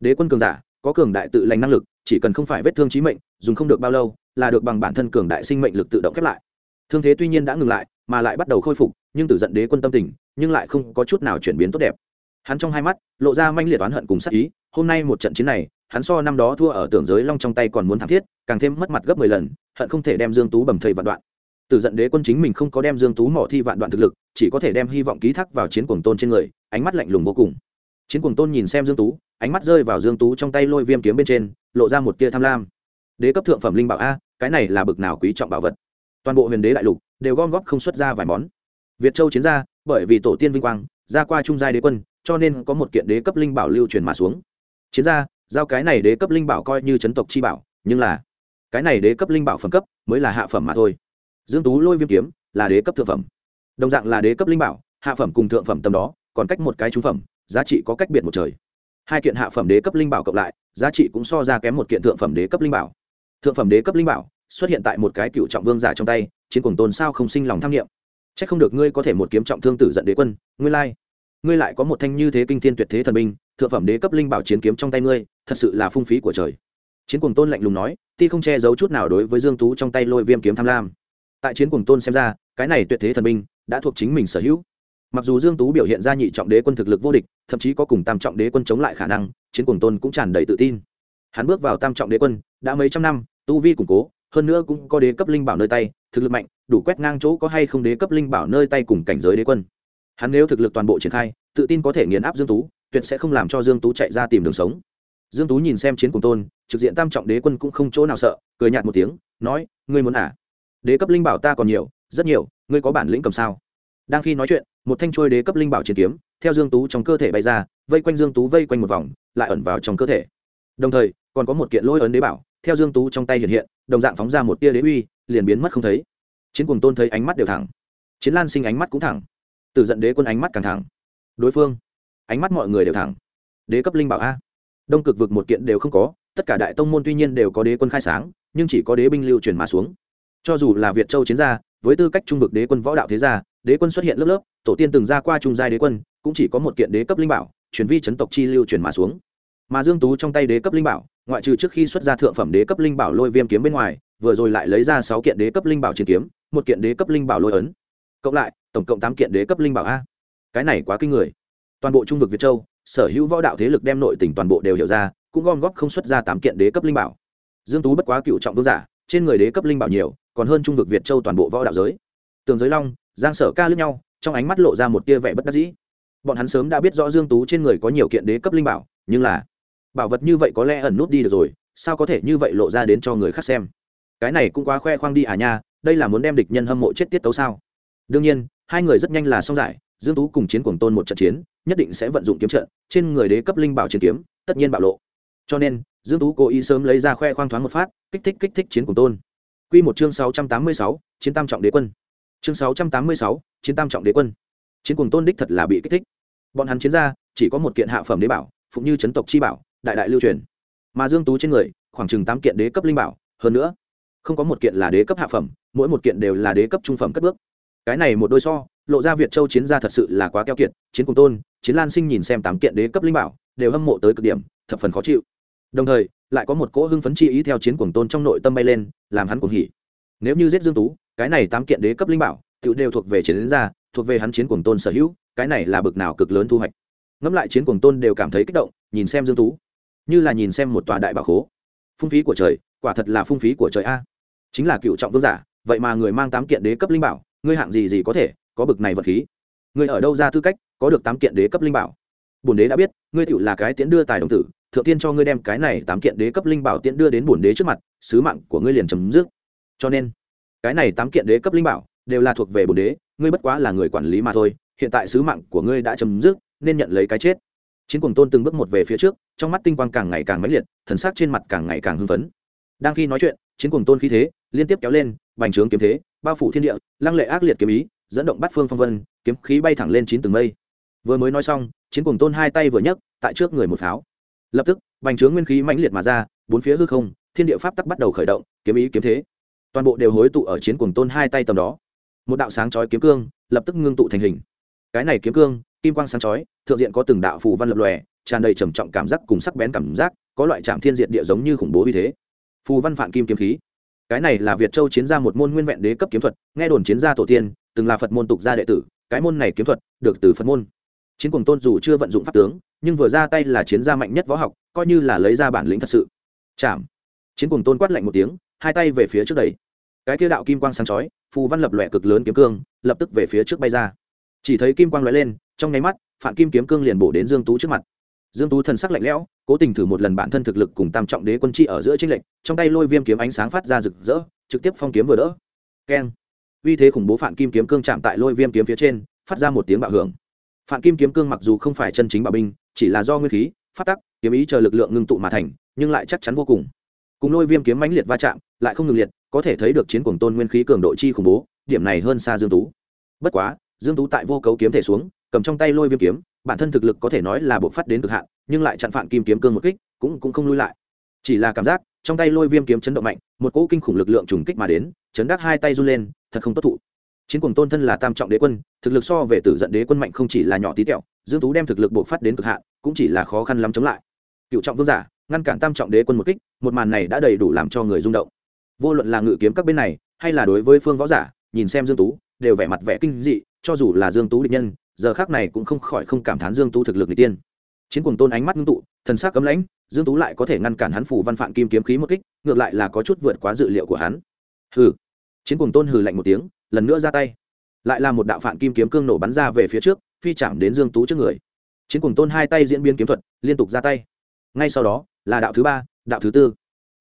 Đế quân cường giả, có cường đại tự lành năng lực, chỉ cần không phải vết thương chí mệnh, dùng không được bao lâu, là được bằng bản thân cường đại sinh mệnh lực tự động khép lại. Thương thế tuy nhiên đã ngừng lại, mà lại bắt đầu khôi phục, nhưng tử giận đế quân tâm tình nhưng lại không có chút nào chuyển biến tốt đẹp. Hắn trong hai mắt lộ ra manh liệt oán hận cùng sát ý, hôm nay một trận chiến này, hắn so năm đó thua ở tưởng giới long trong tay còn muốn thảm thiết, càng thêm mất mặt gấp mười lần, hận không thể đem dương tú bầm thầy vạn đoạn. Từ giận đế quân chính mình không có đem dương tú mỏ thi vạn đoạn thực lực, chỉ có thể đem hy vọng ký thác vào chiến cuồng tôn trên người, ánh mắt lạnh lùng vô cùng. Chiến cuồng tôn nhìn xem dương tú, ánh mắt rơi vào dương tú trong tay lôi viêm kiếm bên trên, lộ ra một tia tham lam. Đế cấp thượng phẩm linh bảo a, cái này là bực nào quý trọng bảo vật. Toàn bộ huyền đế đại lục đều gom góp không xuất ra vài món việt châu chiến gia bởi vì tổ tiên vinh quang, ra qua trung giai đế quân, cho nên có một kiện đế cấp linh bảo lưu truyền mà xuống. Chiến gia giao cái này đế cấp linh bảo coi như chấn tộc chi bảo, nhưng là cái này đế cấp linh bảo phẩm cấp mới là hạ phẩm mà thôi. Dương tú lôi viêm kiếm, là đế cấp thượng phẩm. Đồng dạng là đế cấp linh bảo, hạ phẩm cùng thượng phẩm tầm đó, còn cách một cái trung phẩm, giá trị có cách biệt một trời. Hai kiện hạ phẩm đế cấp linh bảo cộng lại, giá trị cũng so ra kém một kiện thượng phẩm đế cấp linh bảo. Thượng phẩm đế cấp linh bảo xuất hiện tại một cái cựu trọng vương giả trong tay, chiến cùng tôn sao không sinh lòng tham nghiệm c h ắ c không được ngươi có thể một kiếm trọng thương tử giận đế quân, ngươi lai、like. ngươi lại có một thanh như thế kinh thiên tuyệt thế thần binh, thượng phẩm đế cấp linh bảo chiến kiếm trong tay ngươi, thật sự là phung phí của trời. Chiến cuồng tôn lạnh lùng nói, ti không che giấu chút nào đối với dương tú trong tay lôi viêm kiếm tham lam. Tại chiến cuồng tôn xem ra, cái này tuyệt thế thần binh đã thuộc chính mình sở hữu. Mặc dù dương tú biểu hiện ra nhị trọng đế quân thực lực vô địch, thậm chí có cùng tam trọng đế quân chống lại khả năng, chiến cuồng tôn cũng tràn đầy tự tin. Hắn bước vào tam trọng đế quân, đã mấy trăm năm, tu vi củng cố, hơn nữa cũng có đế cấp linh bảo nơi tay thực lực mạnh, đủ quét ngang chỗ có hay không đế cấp linh bảo nơi tay cùng cảnh giới đế quân. Hắn nếu thực lực toàn bộ triển khai, tự tin có thể nghiền áp dương tú, tuyệt sẽ không làm cho dương tú chạy ra tìm đường sống. Dương tú nhìn xem chiến cùng tôn, trực diện tam trọng đế quân cũng không chỗ nào sợ, cười nhạt một tiếng, nói, ngươi muốn à? Đế cấp linh bảo ta còn nhiều, rất nhiều, ngươi có bản lĩnh cầm sao? Đang khi nói chuyện, một thanh trôi đế cấp linh bảo chiến kiếm, theo dương tú trong cơ thể bay ra, vây quanh dương tú vây quanh một vòng, lại ẩn vào trong cơ thể. Đồng thời, còn có một kiện lôi ấn đế bảo, theo dương tú trong tay hiện hiện, đồng dạng phóng ra một tia đế uy liền biến mất không thấy. Chiến cùng tôn thấy ánh mắt đều thẳng. Chiến lan sinh ánh mắt cũng thẳng. Từ giận đế quân ánh mắt càng thẳng. Đối phương, ánh mắt mọi người đều thẳng. Đế cấp linh bảo a. Đông cực vực một kiện đều không có, tất cả đại tông môn tuy nhiên đều có đế quân khai sáng, nhưng chỉ có đế binh lưu truyền mà xuống. Cho dù là việt châu chiến gia, với tư cách trung vực đế quân võ đạo thế gia, đế quân xuất hiện lớp lớp, tổ tiên từng ra qua trung giai đế quân, cũng chỉ có một kiện đế cấp linh bảo, truyền vi chấn tộc chi lưu truyền mà xuống. Mà dương tú trong tay đế cấp linh bảo, ngoại trừ trước khi xuất ra thượng phẩm đế cấp linh bảo lôi viêm kiếm bên ngoài vừa rồi lại lấy ra sáu kiện đế cấp linh bảo chiến kiếm, một kiện đế cấp linh bảo lôi ấn. Cộng lại, tổng cộng tám kiện đế cấp linh bảo a. Cái này quá kinh người. Toàn bộ trung vực việt châu, sở hữu võ đạo thế lực đem nội tỉnh toàn bộ đều hiểu ra, cũng gom góp không xuất ra tám kiện đế cấp linh bảo. Dương tú bất quá cựu trọng vương giả, trên người đế cấp linh bảo nhiều, còn hơn trung vực việt châu toàn bộ võ đạo giới. Tường giới long, giang sở ca lướt nhau, trong ánh mắt lộ ra một tia vẻ bất đắc dĩ. Bọn hắn sớm đã biết rõ dương tú trên người có nhiều kiện đế cấp linh bảo, nhưng là bảo vật như vậy có lẽ ẩn nút đi được rồi, sao có thể như vậy lộ ra đến cho người khác xem? Cái này cũng quá khoe khoang đi à nha đây là muốn đem địch nhân hâm mộ chết tiết tấu sao? Đương nhiên hai người rất nhanh là xong giải dương tú cùng chiến cuồng tôn một trận chiến nhất định sẽ vận dụng kiếm trận trên người đế cấp linh bảo chiến kiếm tất nhiên bạo lộ. Cho nên dương tú cố ý sớm lấy ra khoe khoang thoáng một phát kích thích kích thích chiến cuồng tôn. Quy một chương 686, chiến tam trọng đế quân. Chương 686, chiến tam trọng đế quân. Chiến cuồng tôn đích thật là bị kích thích. Bọn hắn chiến ra chỉ có một kiện hạ phẩm đế bảo phụng như chấn tộc chi bảo đại đại lưu truyền. Mà dương tú trên người khoảng chừng tám kiện đế cấp linh bảo hơn nữa không có một kiện là đế cấp hạ phẩm, mỗi một kiện đều là đế cấp trung phẩm cất bước. Cái này một đôi so, lộ ra việt châu chiến gia thật sự là quá keo kiệt, chiến cùng tôn, chiến lan sinh nhìn xem tám kiện đế cấp linh bảo, đều hâm mộ tới cực điểm, thập phần khó chịu. Đồng thời, lại có một cỗ hưng phấn chi ý theo chiến cuồng tôn trong nội tâm bay lên, làm hắn cuồng hỉ. Nếu như giết dương tú, cái này tám kiện đế cấp linh bảo, tự đều thuộc về chiến gia, thuộc về hắn chiến cuồng tôn sở hữu, cái này là bực nào cực lớn thu hoạch. Ngẫm lại chiến cuồng tôn đều cảm thấy kích động, nhìn xem dương tú. Như là nhìn xem một tòa đại bảo khố. Phung phí của trời, quả thật là phung phí của trời a chính là cựu trọng vương giả, vậy mà người mang tám kiện đế cấp linh bảo, ngươi hạng gì gì có thể có bực này vật khí? Ngươi ở đâu ra tư cách có được tám kiện đế cấp linh bảo? Bổn đế đã biết, ngươi tựu là cái tiễn đưa tài đồng tử, thượng tiên cho ngươi đem cái này tám kiện đế cấp linh bảo tiễn đưa đến bổn đế trước mặt, sứ mạng của ngươi liền chấm dứt. Cho nên, cái này tám kiện đế cấp linh bảo đều là thuộc về bổn đế, ngươi bất quá là người quản lý mà thôi, hiện tại sứ mạng của ngươi đã chấm dứt, nên nhận lấy cái chết. Chiến cuồng tôn từng bước một về phía trước, trong mắt tinh quang càng ngày càng mãnh liệt, thần sắc trên mặt càng ngày càng hưng phấn. Đang khi nói chuyện chiến cuồng tôn khí thế, liên tiếp kéo lên, bành trướng kiếm thế, bao phủ thiên địa, lăng lệ ác liệt kiếm ý, dẫn động bắt phương phong vân, kiếm khí bay thẳng lên chín tầng mây. Vừa mới nói xong, chiến cuồng tôn hai tay vừa nhấc, tại trước người một pháo. Lập tức, bành trướng nguyên khí mãnh liệt mà ra, bốn phía hư không, thiên địa pháp tắc bắt đầu khởi động, kiếm ý kiếm thế. Toàn bộ đều hối tụ ở chiến cuồng tôn hai tay tầm đó. Một đạo sáng chói kiếm cương, lập tức ngưng tụ thành hình. Cái này kiếm cương, kim quang sáng chói, thượng diện có từng đạo phù văn lập lòe, tràn đầy trầm trọng cảm giác cùng sắc bén cảm giác, có loại chạm thiên diệt địa giống như khủng bố như thế phù văn phạn kim kiếm khí. Cái này là việt châu chiến gia một môn nguyên vẹn đế cấp kiếm thuật, nghe đồn chiến gia tổ tiên, từng là phật môn tục gia đệ tử, cái môn này kiếm thuật được từ phật môn. Chiến cùng tôn dù chưa vận dụng pháp tướng, nhưng vừa ra tay là chiến gia mạnh nhất võ học, coi như là lấy ra bản lĩnh thật sự. Chạm. Chiến cùng tôn quát lạnh một tiếng, hai tay về phía trước đầy cái kia đạo kim quang sáng chói, phù văn lập lòe cực lớn kiếm cương, lập tức về phía trước bay ra. Chỉ thấy kim quang lóe lên, trong nháy mắt phạm kim kiếm cương liền bổ đến dương tú trước mặt dương tú thần sắc lạnh lẽo, cố tình thử một lần bản thân thực lực cùng tam trọng đế quân chi ở giữa trinh lệnh trong tay lôi viêm kiếm ánh sáng phát ra rực rỡ, trực tiếp phong kiếm vừa đỡ. Keng. Uy thế khủng bố phạm kim kiếm cương chạm tại lôi viêm kiếm phía trên, phát ra một tiếng bạo hưởng. Phạm kim kiếm cương mặc dù không phải chân chính bảo binh, chỉ là do nguyên khí phát tắc, kiếm ý chờ lực lượng ngưng tụ mà thành, nhưng lại chắc chắn vô cùng. Cùng lôi viêm kiếm mãnh liệt va chạm, lại không ngừng liệt, có thể thấy được chiến cuồng tôn nguyên khí cường độ chi khủng bố, điểm này hơn xa dương tú. Bất quá, dương tú tại vô cấu kiếm thể xuống, cầm trong tay lôi viêm kiếm bản thân thực lực có thể nói là bộ phát đến cực hạn, nhưng lại chặn phạm kim kiếm cương một kích, cũng cũng không lui lại. Chỉ là cảm giác, trong tay lôi viêm kiếm chấn động mạnh, một cỗ kinh khủng lực lượng trùng kích mà đến, chấn đắc hai tay run lên, thật không tốt thụ. Chiến cuồng tôn thân là tam trọng đế quân, thực lực so về tử giận đế quân mạnh không chỉ là nhỏ tí tẹo, dương tú đem thực lực bộ phát đến cực hạn, cũng chỉ là khó khăn lắm chống lại. Cựu trọng vương giả, ngăn cản tam trọng đế quân một kích, một màn này đã đầy đủ làm cho người rung động. Vô luận là ngự kiếm các bên này, hay là đối với phương võ giả, nhìn xem dương tú, đều vẻ mặt vẻ kinh dị, cho dù là dương tú địch nhân giờ khác này cũng không khỏi không cảm thán dương tú thực lực người tiên. Chiến cuồng tôn ánh mắt ngưng tụ, thần sắc cấm lãnh, dương tú lại có thể ngăn cản hắn phủ văn phạm kim kiếm khí một kích, ngược lại là có chút vượt quá dự liệu của hắn. Hừ. Chiến cuồng tôn hừ lạnh một tiếng, lần nữa ra tay. Lại là một đạo phạm kim kiếm cương nổ bắn ra về phía trước, phi chạm đến dương tú trước người. Chiến cuồng tôn hai tay diễn biến kiếm thuật, liên tục ra tay. Ngay sau đó, là đạo thứ ba, đạo thứ tư.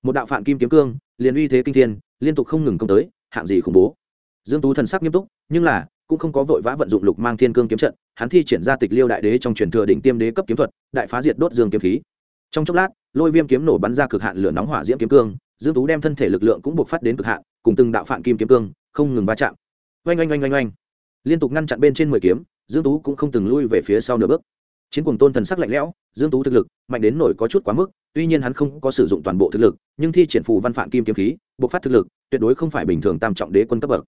Một đạo phạm kim kiếm cương, liền uy thế kinh thiên, liên tục không ngừng công tới, hạng gì khủng bố. Dương tú thần sắc nghiêm túc, nhưng là cũng không có vội vã vận dụng lục mang thiên cương kiếm trận, hắn thi triển ra tịch liêu đại đế trong truyền thừa đỉnh tiêm đế cấp kiếm thuật, đại phá diệt đốt dương kiếm khí. Trong chốc lát, lôi viêm kiếm nổ bắn ra cực hạn lửa nóng hỏa diễm kiếm cương, dương tú đem thân thể lực lượng cũng buộc phát đến cực hạn, cùng từng đạo phạm kim kiếm cương, không ngừng va chạm. Oanh oanh oanh oanh oanh. Liên tục ngăn chặn bên trên mười kiếm, dương tú cũng không từng lui về phía sau nửa bước. Chiến cuồng tôn thần sắc lạnh lẽo, dương tú thực lực mạnh đến nổi có chút quá mức, tuy nhiên hắn không có sử dụng toàn bộ thực lực, nhưng thi triển phù văn phạm kim kiếm khí buộc phát thực lực, tuyệt đối không phải bình thường tam trọng đế quân cấp bậc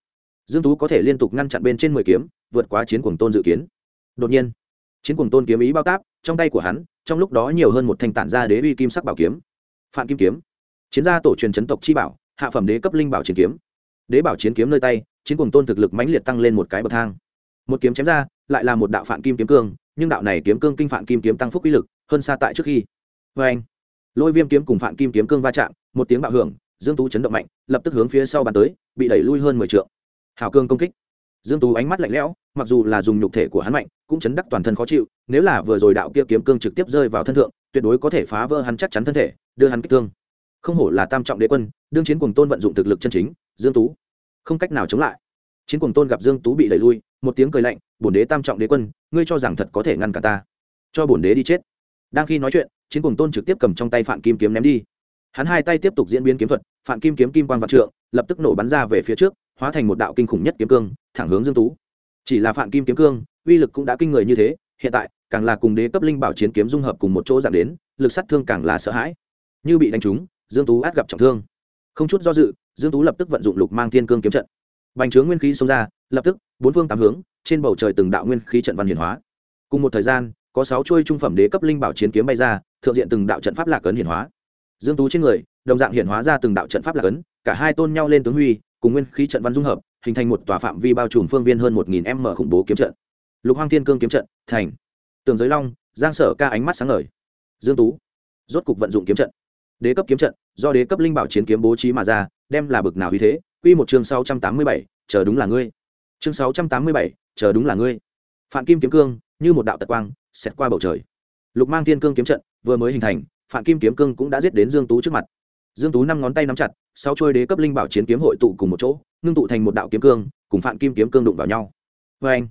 dương tú có thể liên tục ngăn chặn bên trên mười kiếm, vượt quá chiến cuồng tôn dự kiến. Đột nhiên, chiến cuồng tôn kiếm ý bao táp, trong tay của hắn, trong lúc đó nhiều hơn một thanh tản ra đế uy kim sắc bảo kiếm. Phạm kim kiếm. Chiến gia tổ truyền chấn tộc chi bảo, hạ phẩm đế cấp linh bảo chiến kiếm. Đế bảo chiến kiếm nơi tay, chiến cuồng tôn thực lực mãnh liệt tăng lên một cái bậc thang. Một kiếm chém ra, lại là một đạo phạm kim kiếm cương, nhưng đạo này kiếm cương kinh phạm kim kiếm tăng phúc uy lực, hơn xa tại trước khi. Vê anh, lôi viêm kiếm cùng phạm kim kiếm cương va chạm, một tiếng bạo hưởng, dương tú chấn động mạnh, lập tức hướng phía sau bàn tới, bị đẩy lui hơn mười trượng hào cương công kích. Dương tú ánh mắt lạnh lẽo, mặc dù là dùng nhục thể của hắn mạnh, cũng chấn đắc toàn thân khó chịu, nếu là vừa rồi đạo kia kiếm cương trực tiếp rơi vào thân thượng, tuyệt đối có thể phá vỡ hắn chắc chắn thân thể, đưa hắn kích thương. Không hổ là tam trọng đế quân, đương chiến cùng tôn vận dụng thực lực chân chính, dương tú. Không cách nào chống lại. Chiến cùng tôn gặp dương tú bị đẩy lui, một tiếng cười lạnh, bổn đế tam trọng đế quân, ngươi cho rằng thật có thể ngăn cả ta? Cho bổn đế đi chết. Đang khi nói chuyện, chiến cùng tôn trực tiếp cầm trong tay phạm kim kiếm ném đi. Hắn hai tay tiếp tục diễn biến kiếm thuật phạm kim kiếm kim quang vạn trượng, lập tức nổ bắn ra về phía trước hóa thành một đạo kinh khủng nhất kiếm cương, thẳng hướng dương tú. Chỉ là phạm kim kiếm cương, uy lực cũng đã kinh người như thế, hiện tại, càng là cùng đế cấp linh bảo chiến kiếm dung hợp cùng một chỗ giảm đến, lực sát thương càng là sợ hãi. Như bị đánh trúng, dương tú át gặp trọng thương. Không chút do dự, dương tú lập tức vận dụng lục mang thiên cương kiếm trận. Bành trướng nguyên khí xông ra, lập tức, bốn phương tám hướng, trên bầu trời từng đạo nguyên khí trận văn hiển hóa. Cùng một thời gian, có sáu chuôi trung phẩm đế cấp linh bảo chiến kiếm bay ra, thượng diện từng đạo trận pháp lạc ấn hiển hóa. Dương tú trên người, đồng dạng hiển hóa ra từng đạo trận pháp lạc ấn, cả hai tôn nhau lên tướng huy cùng nguyên khí trận văn dung hợp, hình thành một tòa phạm vi bao trùm phương viên hơn một nghìn m khủng bố kiếm trận. Lục hoang thiên cương kiếm trận, thành. Tường giới long, giang sở ca ánh mắt sáng ngời. Dương tú, rốt cục vận dụng kiếm trận. Đế cấp kiếm trận, do đế cấp linh bảo chiến kiếm bố trí mà ra, đem là bực nào uy thế? Quy một chương sáu trăm tám mươi bảy, chờ đúng là ngươi. Chương sáu trăm tám mươi bảy, chờ đúng là ngươi. Phạm kim kiếm cương, như một đạo tật quang, xẹt qua bầu trời. Lục mang thiên cương kiếm trận, vừa mới hình thành phạm kim kiếm cương cũng đã giết đến dương tú trước mặt dương tú năm ngón tay nắm chặt sáu trôi đế cấp linh bảo chiến kiếm hội tụ cùng một chỗ, ngưng tụ thành một đạo kiếm cương, cùng phạm kim kiếm cương đụng vào nhau. Vê anh,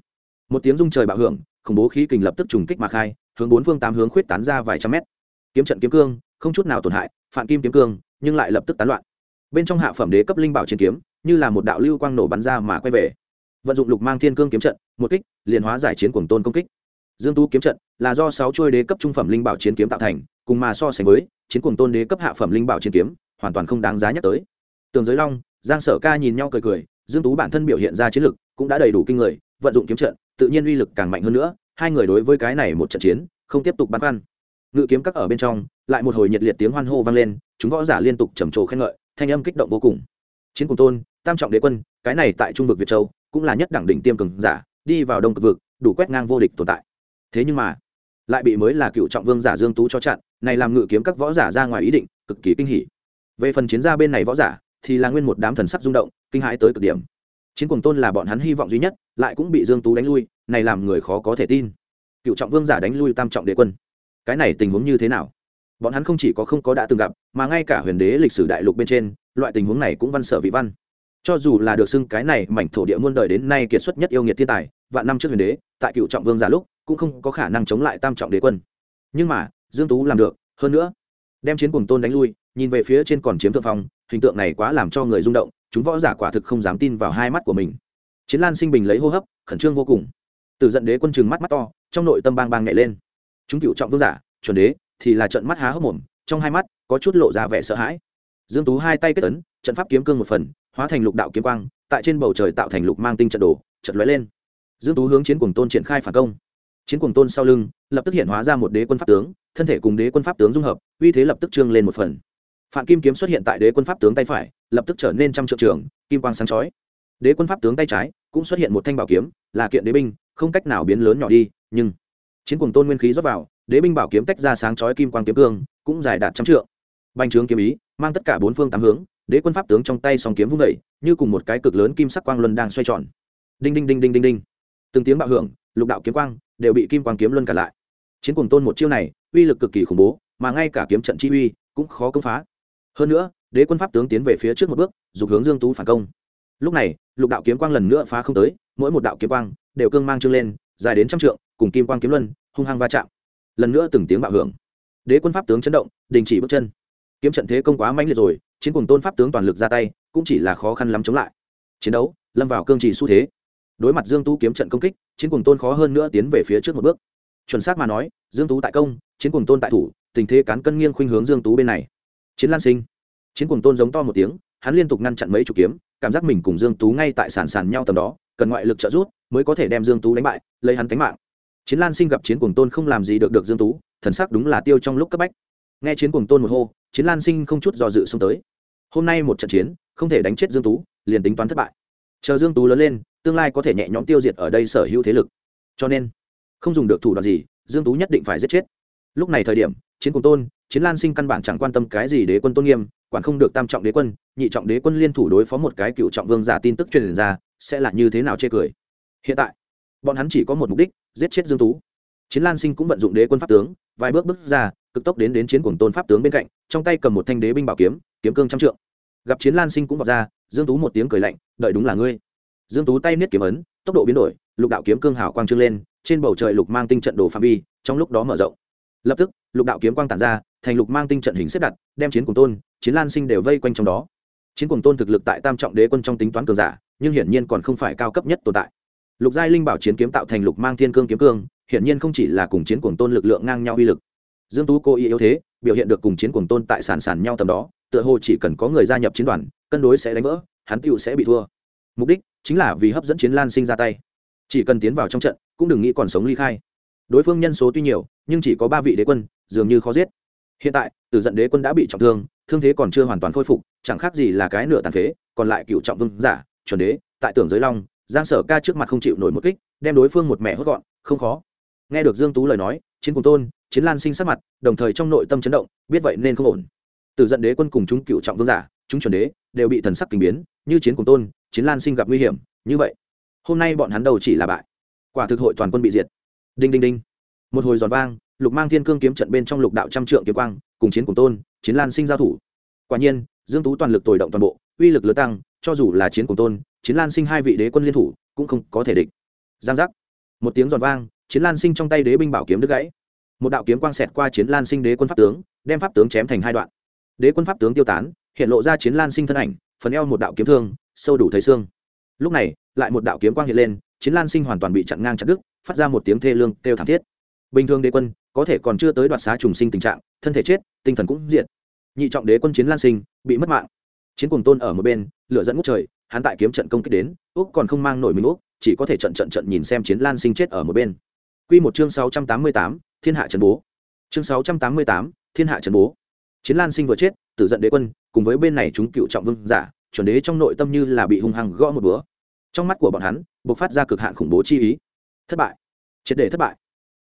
một tiếng rung trời bạo hưởng, khủng bố khí kình lập tức trùng kích mà khai, hướng bốn phương tám hướng khuyết tán ra vài trăm mét. Kiếm trận kiếm cương, không chút nào tổn hại phạm kim kiếm cương, nhưng lại lập tức tán loạn. Bên trong hạ phẩm đế cấp linh bảo chiến kiếm, như là một đạo lưu quang nổ bắn ra mà quay về. Vận dụng lục mang thiên cương kiếm trận, một kích, liền hóa giải chiến cuồng tôn công kích. Dương tú kiếm trận là do sáu chuôi đế cấp trung phẩm linh bảo chiến kiếm tạo thành, cùng mà so sánh với chiến cuồng tôn đế cấp hạ phẩm linh bảo chiến kiếm, hoàn toàn không đáng giá nhắc tới. Tường giới long, giang sở ca nhìn nhau cười cười, dương tú bản thân biểu hiện ra chiến lực cũng đã đầy đủ kinh người, vận dụng kiếm trận, tự nhiên uy lực càng mạnh hơn nữa, hai người đối với cái này một trận chiến, không tiếp tục băn khoăn. Ngự kiếm các ở bên trong, lại một hồi nhiệt liệt tiếng hoan hô vang lên, chúng võ giả liên tục trầm trồ khen ngợi, thanh âm kích động vô cùng. Chiến cùng tôn, tam trọng đế quân, cái này tại trung vực việt châu, cũng là nhất đẳng đỉnh tiêm cường giả, đi vào đông cực vực, đủ quét ngang vô địch tồn tại. Thế nhưng mà, lại bị mới là cựu trọng vương giả dương tú cho chặn này làm ngự kiếm các võ giả ra ngoài ý định, cực kỳ kinh hỉ. Về phần chiến gia bên này võ giả, thì là nguyên một đám thần sắc rung động, kinh hãi tới cực điểm. Chiến cuồng tôn là bọn hắn hy vọng duy nhất, lại cũng bị dương tú đánh lui, này làm người khó có thể tin. Cựu trọng vương giả đánh lui tam trọng đế quân. Cái này tình huống như thế nào? Bọn hắn không chỉ có không có đã từng gặp, mà ngay cả huyền đế lịch sử đại lục bên trên, loại tình huống này cũng văn sở vị văn. Cho dù là được xưng cái này mảnh thổ địa muôn đời đến nay kiệt xuất nhất yêu nghiệt thiên tài, vạn năm trước huyền đế, tại cựu trọng vương giả lúc, cũng không có khả năng chống lại tam trọng đế quân. Nhưng mà dương tú làm được, hơn nữa, đem chiến cùng tôn đánh lui, nhìn về phía trên còn chiếm thượng phong, hình tượng này quá làm cho người rung động, chúng võ giả quả thực không dám tin vào hai mắt của mình. Chiến lan sinh bình lấy hô hấp, khẩn trương vô cùng. Từ giận đế quân chừng mắt mắt to, trong nội tâm bang bang nhảy lên. Chúng cựu trọng vương giả, chuẩn đế, thì là trận mắt há hốc mồm, trong hai mắt có chút lộ ra vẻ sợ hãi. Dương tú hai tay kết ấn, trận pháp kiếm cương một phần, hóa thành lục đạo kiếm quang, tại trên bầu trời tạo thành lục mang tinh trận đồ trận lóe lên. Dương tú hướng chiến cùng tôn triển khai phản công chiến cuồng tôn sau lưng, lập tức hiện hóa ra một đế quân pháp tướng, thân thể cùng đế quân pháp tướng dung hợp, uy thế lập tức trương lên một phần. Phạm kim kiếm xuất hiện tại đế quân pháp tướng tay phải, lập tức trở nên trăm trượng trường, kim quang sáng chói. Đế quân pháp tướng tay trái cũng xuất hiện một thanh bảo kiếm, là kiện đế binh, không cách nào biến lớn nhỏ đi, nhưng chiến cuồng tôn nguyên khí rót vào, đế binh bảo kiếm tách ra sáng chói kim quang kiếm cương, cũng dài đạt trăm trượng. Bành trướng kiếm ý, mang tất cả bốn phương tám hướng, đế quân pháp tướng trong tay song kiếm vung vẩy như cùng một cái cực lớn kim sắc quang luân đang xoay tròn. Đinh đinh đinh đinh đinh đinh. Từng tiếng bạo hưởng, lục đạo kiếm quang đều bị kim quang kiếm luân cả lại. Chiến cuồng tôn một chiêu này, uy lực cực kỳ khủng bố, mà ngay cả kiếm trận chi uy cũng khó công phá. Hơn nữa, đế quân pháp tướng tiến về phía trước một bước, dục hướng dương tú phản công. Lúc này, lục đạo kiếm quang lần nữa phá không tới, mỗi một đạo kiếm quang đều cương mang trương lên, dài đến trăm trượng, cùng kim quang kiếm luân hung hăng va chạm. Lần nữa từng tiếng bạo hưởng. Đế quân pháp tướng chấn động, đình chỉ bước chân. Kiếm trận thế công quá mãnh liệt rồi, chiến cùng tôn pháp tướng toàn lực ra tay, cũng chỉ là khó khăn lắm chống lại. Chiến đấu, lâm vào cương trì xu thế đối mặt dương tú kiếm trận công kích, chiến cùng tôn khó hơn nữa tiến về phía trước một bước. Chuẩn xác mà nói, dương tú tại công, chiến cùng tôn tại thủ, tình thế cán cân nghiêng khuynh hướng dương tú bên này. Chiến lan sinh. Chiến cùng tôn giống to một tiếng, hắn liên tục ngăn chặn mấy chục kiếm, cảm giác mình cùng dương tú ngay tại sàn sàn nhau tầm đó, cần ngoại lực trợ giúp mới có thể đem dương tú đánh bại, lấy hắn tính mạng. Chiến lan sinh gặp chiến cùng tôn không làm gì được được dương tú, thần sắc đúng là tiêu trong lúc cấp bách. Nghe chiến cùng tôn một hô, chiến lan sinh không chút do dự xông tới. Hôm nay một trận chiến, không thể đánh chết dương tú, liền tính toán thất bại. Chờ dương tú lớn lên tương lai có thể nhẹ nhõm tiêu diệt ở đây sở hữu thế lực. Cho nên, không dùng được thủ đoạn gì, dương tú nhất định phải giết chết. Lúc này thời điểm, chiến cùng tôn, chiến lan sinh căn bản chẳng quan tâm cái gì đế quân tôn nghiêm, quản không được tam trọng đế quân, nhị trọng đế quân liên thủ đối phó một cái cựu trọng vương giả tin tức truyền ra, sẽ là như thế nào chê cười. Hiện tại, bọn hắn chỉ có một mục đích, giết chết dương tú. Chiến lan sinh cũng vận dụng đế quân pháp tướng, vài bước bước ra, cực tốc đến đến chiến cùng tôn pháp tướng bên cạnh, trong tay cầm một thanh đế binh bảo kiếm kiếm cương trăm trượng. Gặp chiến lan sinh cũng vọt ra, dương tú một tiếng cười lạnh, đợi đúng là ngươi dương tú tay niết kiếm ấn, tốc độ biến đổi, lục đạo kiếm cương hào quang trương lên, trên bầu trời lục mang tinh trận đồ phạm vi, trong lúc đó mở rộng. Lập tức, lục đạo kiếm quang tản ra, thành lục mang tinh trận hình xếp đặt, đem chiến cuồng tôn, chiến lan sinh đều vây quanh trong đó. Chiến cuồng tôn thực lực tại tam trọng đế quân trong tính toán cường giả, nhưng hiển nhiên còn không phải cao cấp nhất tồn tại. Lục giai linh bảo chiến kiếm tạo thành lục mang thiên cương kiếm cương, hiển nhiên không chỉ là cùng chiến cuồng tôn lực lượng ngang nhau uy lực. Dương tú cố ý yếu thế, biểu hiện được cùng chiến cuồng tôn tại sàn sàn nhau tầm đó, tựa hồ chỉ cần có người gia nhập chiến đoàn, cân đối sẽ đánh vỡ, hắn tựu sẽ bị thua. Mục đích chính là vì hấp dẫn chiến lan sinh ra tay. Chỉ cần tiến vào trong trận, cũng đừng nghĩ còn sống ly khai. Đối phương nhân số tuy nhiều, nhưng chỉ có ba vị đế quân, dường như khó giết. Hiện tại từ giận đế quân đã bị trọng thương thương thế còn chưa hoàn toàn khôi phục, chẳng khác gì là cái nửa tàn phế, còn lại cựu trọng vương giả, chuẩn đế, tại tưởng giới long, giang sở ca trước mặt không chịu nổi một kích, đem đối phương một mẹ hốt gọn, không khó. Nghe được dương tú lời nói, chiến cùng tôn, chiến lan sinh sắc mặt, đồng thời trong nội tâm chấn động, biết vậy nên không ổn. Từ giận đế quân cùng chúng cựu trọng vương giả, chúng chuẩn đế, đều bị thần sắc kinh biến, như chiến cùng tôn chiến lan sinh gặp nguy hiểm, như vậy, hôm nay bọn hắn đầu chỉ là bại. Quả thực hội toàn quân bị diệt. Đinh đinh đinh. Một hồi giòn vang, lục mang thiên cương kiếm trận bên trong lục đạo trăm trượng kiếm quang, cùng chiến cùng tôn, chiến lan sinh giao thủ. Quả nhiên, dương tú toàn lực tồi động toàn bộ, uy lực lớn tăng, cho dù là chiến cùng tôn, chiến lan sinh hai vị đế quân liên thủ, cũng không có thể địch. Giang giác. Một tiếng giòn vang, chiến lan sinh trong tay đế binh bảo kiếm đứt gãy. Một đạo kiếm quang xẹt qua chiến lan sinh đế quân pháp tướng, đem pháp tướng chém thành hai đoạn. Đế quân pháp tướng tiêu tán, hiện lộ ra chiến lan sinh thân ảnh, phần eo một đạo kiếm thương sâu đủ thấy xương. Lúc này lại một đạo kiếm quang hiện lên chiến lan sinh hoàn toàn bị chặn ngang chặt đứt phát ra một tiếng thê lương kêu thảm thiết. Bình thường đế quân có thể còn chưa tới đoạt xá trùng sinh tình trạng thân thể chết tinh thần cũng diệt. Nhị trọng đế quân chiến lan sinh bị mất mạng. Chiến cùng tôn ở một bên lửa dẫn ngút trời hắn tại kiếm trận công kích đến úc còn không mang nổi mình úc chỉ có thể trận trận trận nhìn xem chiến lan sinh chết ở một bên. Quy một chương 688, Thiên hạ trần bố. Chương 688, Thiên hạ trần bố. Chiến Lan Sinh vừa chết, tử giận đế quân, cùng với bên này chúng cựu trọng vương giả, chuẩn đế trong nội tâm như là bị hung hăng gõ một búa. Trong mắt của bọn hắn, bộc phát ra cực hạn khủng bố chi ý. Thất bại, triệt để thất bại.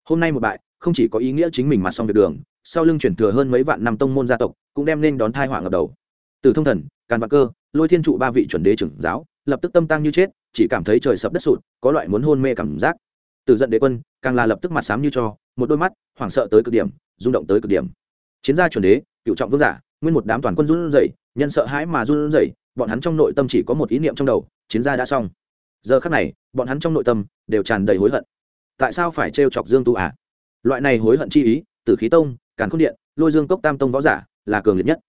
Hôm nay một bại, không chỉ có ý nghĩa chính mình mà xong việc đường, sau lưng chuyển thừa hơn mấy vạn năm tông môn gia tộc, cũng đem nên đón tai họa ngập đầu. Từ Thông Thần, Càn Vạn Cơ, Lôi Thiên trụ ba vị chuẩn đế trưởng giáo, lập tức tâm tăng như chết chỉ cảm thấy trời sập đất sụt có loại muốn hôn mê cảm giác từ giận đế quân càng là lập tức mặt sám như cho một đôi mắt hoảng sợ tới cực điểm rung động tới cực điểm chiến gia chuẩn đế cựu trọng vương giả nguyên một đám toàn quân run rẩy nhân sợ hãi mà run rẩy, bọn hắn trong nội tâm chỉ có một ý niệm trong đầu, chiến gia đã xong. Giờ khắc này, bọn hắn trong nội tâm đều tràn đầy hối hận. Tại sao phải trêu chọc dương tu à? Loại này hối hận chi ý, tử khí tông, càn khôn điện, lôi dương cốc tam tông võ giả là cường liệt nhất.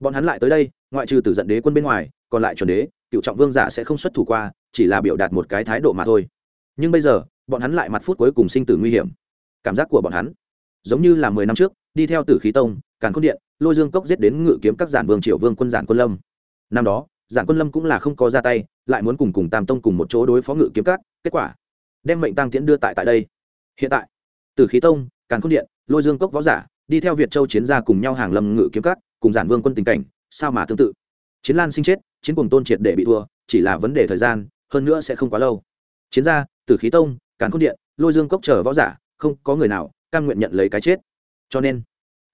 Bọn hắn lại tới đây, ngoại trừ tử giận đế quân bên ngoài, còn lại chuẩn đế, cựu trọng vương giả sẽ không xuất thủ qua, chỉ là biểu đạt một cái thái độ mà thôi. Nhưng bây giờ, bọn hắn lại mặt phút cuối cùng sinh tử nguy hiểm. Cảm giác của bọn hắn giống như là mười năm trước, đi theo tử khí tông càn khôn điện, lôi dương cốc giết đến ngự kiếm các giản vương triệu vương quân giản quân lâm. Năm đó, giản quân lâm cũng là không có ra tay, lại muốn cùng cùng tam tông cùng một chỗ đối phó ngự kiếm các, kết quả, đem mệnh tăng tiễn đưa tại tại đây. Hiện tại tử khí tông, càn khôn điện, lôi dương cốc võ giả, đi theo việt châu chiến gia cùng nhau hàng lâm ngự kiếm các, cùng giản vương quân tình cảnh, sao mà tương tự? Chiến lan sinh chết, chiến cùng tôn triệt để bị thua, chỉ là vấn đề thời gian, hơn nữa sẽ không quá lâu. Chiến gia tử khí tông, càn khôn điện, lôi dương cốc chờ võ giả, không có người nào cam nguyện nhận lấy cái chết. Cho nên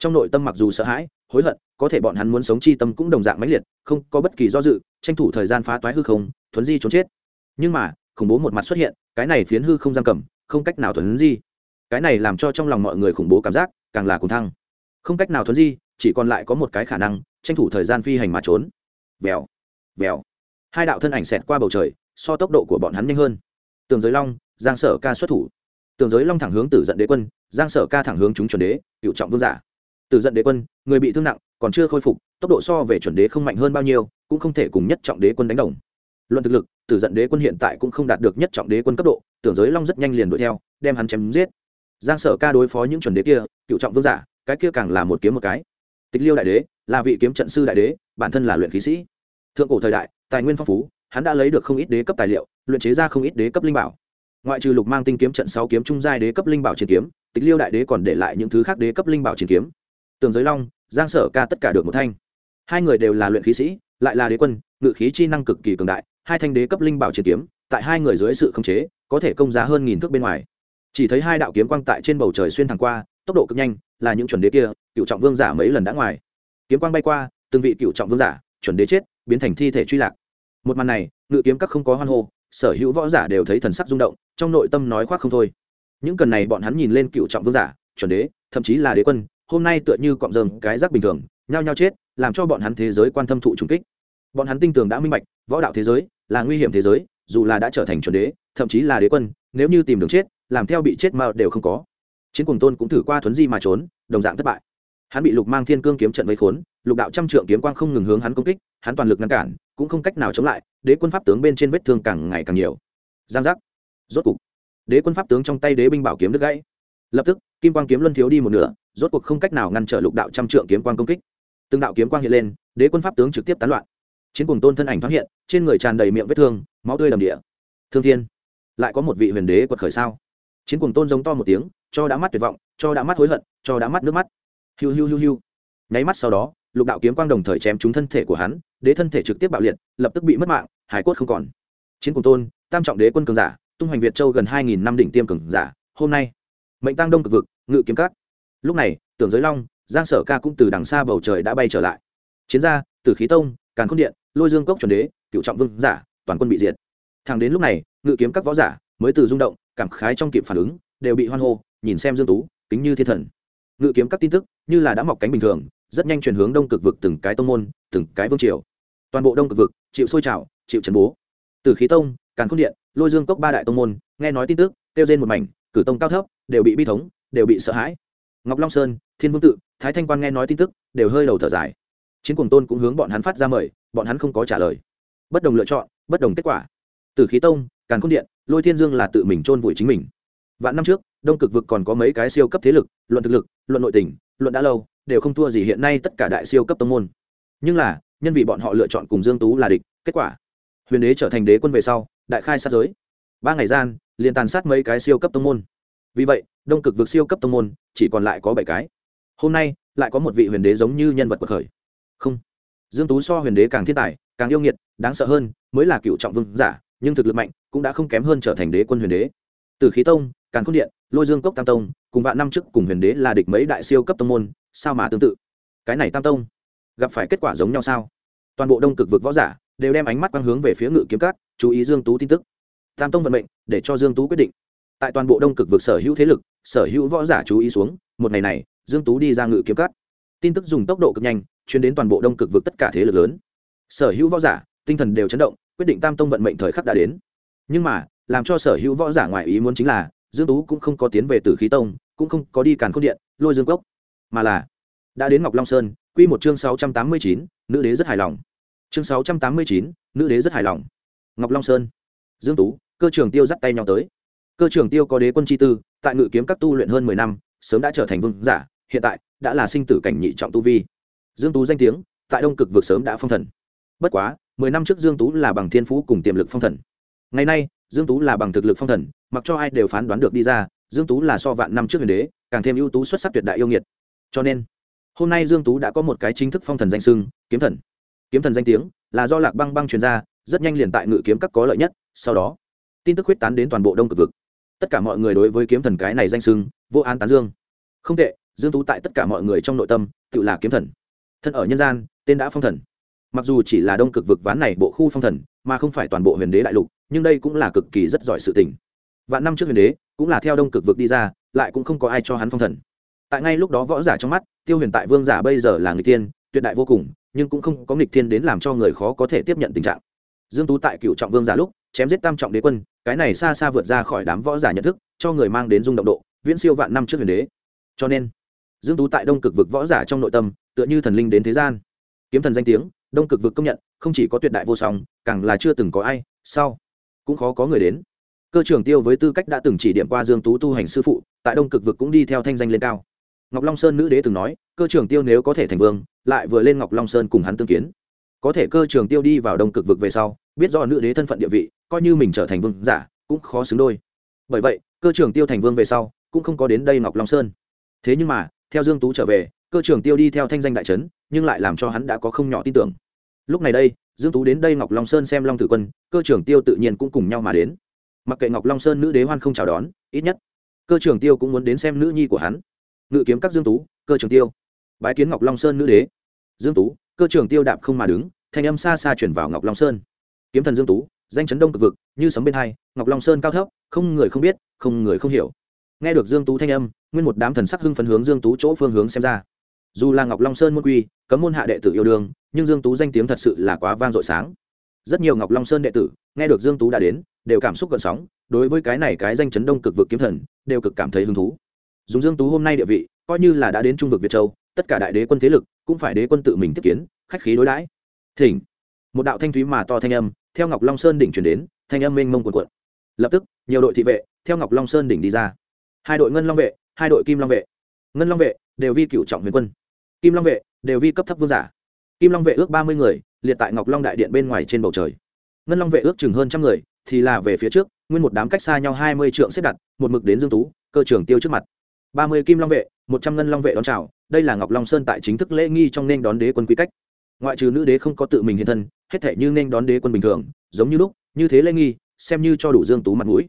trong nội tâm mặc dù sợ hãi, hối hận, có thể bọn hắn muốn sống chi tâm cũng đồng dạng mãnh liệt, không có bất kỳ do dự, tranh thủ thời gian phá toái hư không, thuấn di trốn chết. Nhưng mà, khủng bố một mặt xuất hiện, cái này phiến hư không giam cầm, không cách nào thuấn di. Cái này làm cho trong lòng mọi người khủng bố cảm giác, càng là cùng thăng. Không cách nào thuấn di, chỉ còn lại có một cái khả năng, tranh thủ thời gian phi hành mà trốn. Vèo vèo. Hai đạo thân ảnh xẹt qua bầu trời, so tốc độ của bọn hắn nhanh hơn. Tường giới long, giang sở ca xuất thủ. Tường giới long thẳng hướng tử giận đế quân, giang sở ca thẳng hướng chúng chuẩn đế, cựu trọng vương giả. Từ giận đế quân, người bị thương nặng, còn chưa khôi phục, tốc độ so về chuẩn đế không mạnh hơn bao nhiêu, cũng không thể cùng nhất trọng đế quân đánh đồng. Luận thực lực, tử giận đế quân hiện tại cũng không đạt được nhất trọng đế quân cấp độ, tưởng giới long rất nhanh liền đuổi theo, đem hắn chém giết. Giang sở ca đối phó những chuẩn đế kia, cựu trọng vương giả, cái kia càng là một kiếm một cái. Tịch liêu đại đế, là vị kiếm trận sư đại đế, bản thân là luyện khí sĩ. Thượng cổ thời đại, tài nguyên phong phú, hắn đã lấy được không ít đế cấp tài liệu, luyện chế ra không ít đế cấp linh bảo. Ngoại trừ lục mang tinh kiếm trận sáu kiếm trung giai đế cấp linh bảo chiến kiếm, tịch liêu đại đế còn để lại những thứ khác đế cấp linh bảo chiến kiếm tường giới long, giang sở ca tất cả được một thanh. Hai người đều là luyện khí sĩ, lại là đế quân, ngự khí chi năng cực kỳ cường đại, hai thanh đế cấp linh bảo chiến kiếm, tại hai người dưới sự khống chế, có thể công giá hơn nghìn thước bên ngoài. Chỉ thấy hai đạo kiếm quang tại trên bầu trời xuyên thẳng qua, tốc độ cực nhanh, là những chuẩn đế kia, cựu trọng vương giả mấy lần đã ngoài. Kiếm quang bay qua, từng vị cựu trọng vương giả, chuẩn đế chết, biến thành thi thể truy lạc. Một màn này, ngự kiếm các không có hoan hô, sở hữu võ giả đều thấy thần sắc rung động, trong nội tâm nói khoác không thôi. Những cần này bọn hắn nhìn lên cựu trọng vương giả, chuẩn đế, thậm chí là đế quân hôm nay tựa như cọng rơm, cái rác bình thường, nhao nhao chết, làm cho bọn hắn thế giới quan tâm thụ trùng kích. Bọn hắn tin tưởng đã minh bạch, võ đạo thế giới là nguy hiểm thế giới, dù là đã trở thành chuẩn đế, thậm chí là đế quân, nếu như tìm đường chết, làm theo bị chết mà đều không có. Chiến cùng tôn cũng thử qua thuấn di mà trốn, đồng dạng thất bại. Hắn bị lục mang thiên cương kiếm trận vây khốn, lục đạo trăm trượng kiếm quang không ngừng hướng hắn công kích, hắn toàn lực ngăn cản, cũng không cách nào chống lại, đế quân pháp tướng bên trên vết thương càng ngày càng nhiều. Giang giác. Rốt cục, đế quân pháp tướng trong tay đế binh bảo kiếm đứt gãy. Lập tức, kim quang kiếm luân thiếu đi một nửa rốt cuộc không cách nào ngăn trở lục đạo trăm trượng kiếm quang công kích. Từng đạo kiếm quang hiện lên, đế quân pháp tướng trực tiếp tán loạn. Chiến cùng tôn thân ảnh thoáng hiện, trên người tràn đầy miệng vết thương, máu tươi đầm địa. Thương thiên, lại có một vị huyền đế quật khởi sao? Chiến cùng tôn giống to một tiếng, cho đã mắt tuyệt vọng, cho đã mắt hối hận, cho đã mắt nước mắt. Hiu hiu hiu hiu. Nháy mắt sau đó, lục đạo kiếm quang đồng thời chém trúng thân thể của hắn, đế thân thể trực tiếp bạo liệt, lập tức bị mất mạng, hải cốt không còn. Chiến cùng tôn, tam trọng đế quân cường giả, tung hoành việt châu gần hai nghìn năm đỉnh tiêm cường giả, hôm nay, mệnh tăng đông cực vực, ngự kiếm cát lúc này, tưởng giới long, giang sở ca cũng từ đằng xa bầu trời đã bay trở lại. Chiến gia, tử khí tông, càn khôn điện, lôi dương cốc chuẩn đế, cựu trọng vương giả, toàn quân bị diệt. Thẳng đến lúc này, ngự kiếm các võ giả mới từ rung động, cảm khái trong kịp phản ứng, đều bị hoan hô, nhìn xem dương tú, kính như thiên thần. Ngự kiếm các tin tức như là đã mọc cánh bình thường, rất nhanh chuyển hướng đông cực vực từng cái tông môn, từng cái vương triều. Toàn bộ đông cực vực chịu sôi trào, chịu trần bố. Từ khí tông, càn khôn điện, lôi dương cốc ba đại tông môn, nghe nói tin tức, kêu trên một mảnh, cử tông cao thấp, đều bị bi thống, đều bị sợ hãi ngọc long sơn, thiên vương tự, thái thanh quan nghe nói tin tức, đều hơi đầu thở dài. Chiến cùng tôn cũng hướng bọn hắn phát ra mời, bọn hắn không có trả lời. Bất đồng lựa chọn, bất đồng kết quả. Từ khí tông, càn khôn điện, lôi thiên dương là tự mình chôn vùi chính mình. Vạn năm trước, đông cực vực còn có mấy cái siêu cấp thế lực, luận thực lực, luận nội tình, luận đã lâu, đều không thua gì hiện nay tất cả đại siêu cấp tông môn. Nhưng là, nhân vì bọn họ lựa chọn cùng dương tú là địch, kết quả, huyền đế trở thành đế quân về sau, đại khai sát giới. Ba ngày gian, liền tàn sát mấy cái siêu cấp tông môn. Vì vậy đông cực vực siêu cấp tông môn, chỉ còn lại có bảy cái. Hôm nay, lại có một vị huyền đế giống như nhân vật bậc khởi. Không. Dương tú so huyền đế càng thiên tài, càng yêu nghiệt, đáng sợ hơn, mới là cựu trọng vương giả, nhưng thực lực mạnh, cũng đã không kém hơn trở thành đế quân huyền đế. Từ khí tông càng khôn điện, lôi dương cốc tam tông, cùng vạn năm trước cùng huyền đế là địch mấy đại siêu cấp tông môn, sao mà tương tự? Cái này tam tông, gặp phải kết quả giống nhau sao? Toàn bộ đông cực vực võ giả đều đem ánh mắt quang hướng về phía ngự kiếm cát chú ý dương tú tin tức. Tam tông vận mệnh, để cho dương tú quyết định. Tại toàn bộ đông cực vực sở hữu thế lực sở hữu võ giả chú ý xuống một ngày này dương tú đi ra ngự kiếm cắt. Tin tức dùng tốc độ cực nhanh chuyến đến toàn bộ đông cực vực tất cả thế lực lớn. Sở hữu võ giả tinh thần đều chấn động quyết định tam tông vận mệnh thời khắc đã đến. Nhưng mà làm cho sở hữu võ giả ngoài ý muốn chính là dương tú cũng không có tiến về tử khí tông cũng không có đi càn khôn điện lôi dương cốc. Mà là đã đến ngọc long sơn quy một chương 689, nữ đế rất hài lòng. Chương 689, nữ đế rất hài lòng. Ngọc long sơn. Dương tú cơ trường tiêu dắt tay nhau tới. Cơ trường tiêu có đế quân chi tư tại ngự kiếm các tu luyện hơn mười năm, sớm đã trở thành vương giả, hiện tại đã là sinh tử cảnh nhị trọng tu vi. Dương tú danh tiếng, tại đông cực vực sớm đã phong thần. Bất quá, mười năm trước dương tú là bằng thiên phú cùng tiềm lực phong thần. Ngày nay, dương tú là bằng thực lực phong thần, mặc cho ai đều phán đoán được đi ra, dương tú là so vạn năm trước huyền đế, càng thêm ưu tú xuất sắc tuyệt đại yêu nghiệt. Cho nên, hôm nay dương tú đã có một cái chính thức phong thần danh sưng kiếm thần. Kiếm thần danh tiếng là do lạc băng băng truyền ra, rất nhanh liền tại ngự kiếm các có lợi nhất, sau đó, tin tức huyết tán đến toàn bộ đông cực vực tất cả mọi người đối với kiếm thần cái này danh sưng, vô an tán dương. Không tệ, dương tú tại tất cả mọi người trong nội tâm, tự là kiếm thần. Thân ở nhân gian, tên đã phong thần. Mặc dù chỉ là đông cực vực ván này bộ khu phong thần, mà không phải toàn bộ huyền đế đại lục, nhưng đây cũng là cực kỳ rất giỏi sự tình. Vạn năm trước huyền đế, cũng là theo đông cực vực đi ra, lại cũng không có ai cho hắn phong thần. Tại ngay lúc đó võ giả trong mắt, tiêu huyền tại vương giả bây giờ là người tiên tuyệt đại vô cùng, nhưng cũng không có nghịch thiên đến làm cho người khó có thể tiếp nhận tình trạng. Dương tú tại cựu trọng vương giả lúc, chém giết tam trọng đế quân cái này xa xa vượt ra khỏi đám võ giả nhận thức, cho người mang đến dung động độ, viễn siêu vạn năm trước huyền đế. Cho nên, dương tú tại đông cực vực võ giả trong nội tâm, tựa như thần linh đến thế gian. Kiếm thần danh tiếng, đông cực vực công nhận, không chỉ có tuyệt đại vô song, càng là chưa từng có ai, sau, cũng khó có người đến. Cơ trưởng tiêu với tư cách đã từng chỉ điểm qua dương tú tu hành sư phụ, tại đông cực vực cũng đi theo thanh danh lên cao. Ngọc long sơn nữ đế từng nói, cơ trưởng tiêu nếu có thể thành vương, lại vừa lên ngọc long sơn cùng hắn tương kiến. Có thể cơ trưởng tiêu đi vào đông cực vực về sau biết do nữ đế thân phận địa vị, coi như mình trở thành vương giả, cũng khó xứng đôi. Bởi vậy, cơ trưởng tiêu thành vương về sau, cũng không có đến đây ngọc long sơn. Thế nhưng mà, theo dương tú trở về, cơ trưởng tiêu đi theo thanh danh đại trấn, nhưng lại làm cho hắn đã có không nhỏ tin tưởng. Lúc này đây, dương tú đến đây ngọc long sơn xem long tử quân, cơ trưởng tiêu tự nhiên cũng cùng nhau mà đến. Mặc kệ ngọc long sơn nữ đế hoan không chào đón, ít nhất, cơ trưởng tiêu cũng muốn đến xem nữ nhi của hắn. Ngự kiếm các dương tú, cơ trưởng tiêu. Bái kiến ngọc long sơn nữ đế. Dương tú, cơ trưởng tiêu đạp không mà đứng, thanh âm xa xa chuyển vào ngọc long sơn kiếm thần dương tú, danh chấn đông cực vực, như sấm bên hai, ngọc long sơn cao thấp, không người không biết, không người không hiểu. Nghe được dương tú thanh âm, nguyên một đám thần sắc hưng phấn hướng dương tú chỗ phương hướng xem ra. Dù là ngọc long sơn môn quy, cấm môn hạ đệ tử yêu đương, nhưng dương tú danh tiếng thật sự là quá vang dội sáng. Rất nhiều ngọc long sơn đệ tử, nghe được dương tú đã đến, đều cảm xúc gần sóng, đối với cái này cái danh chấn đông cực vực kiếm thần, đều cực cảm thấy hứng thú. Dùng dương tú hôm nay địa vị, coi như là đã đến trung vực việt châu, tất cả đại đế quân thế lực cũng phải đế quân tự mình tiếp kiến, khách khí đối đãi. Thỉnh. Một đạo thanh thúy mà to thanh âm theo ngọc long sơn đỉnh chuyển đến, thanh âm mênh mông quần quận lập tức, nhiều đội thị vệ theo ngọc long sơn đỉnh đi ra. Hai đội ngân long vệ, hai đội kim long vệ. Ngân long vệ đều vi cựu trọng huyền quân. Kim long vệ đều vi cấp thấp vương giả. Kim long vệ ước ba mươi người, liệt tại ngọc long đại điện bên ngoài trên bầu trời. Ngân long vệ ước chừng hơn trăm người, thì là về phía trước, nguyên một đám cách xa nhau hai mươi trượng xếp đặt, một mực đến dương tú, cơ trưởng tiêu trước mặt. Ba mươi kim long vệ, một trăm ngân long vệ đón chào, đây là ngọc long sơn tại chính thức lễ nghi trong nên đón đế quân quy cách. Ngoại trừ nữ đế không có tự mình hiện thân hết thể như nên đón đế quân bình thường, giống như lúc, như thế lễ nghi, xem như cho đủ dương tú mặt mũi.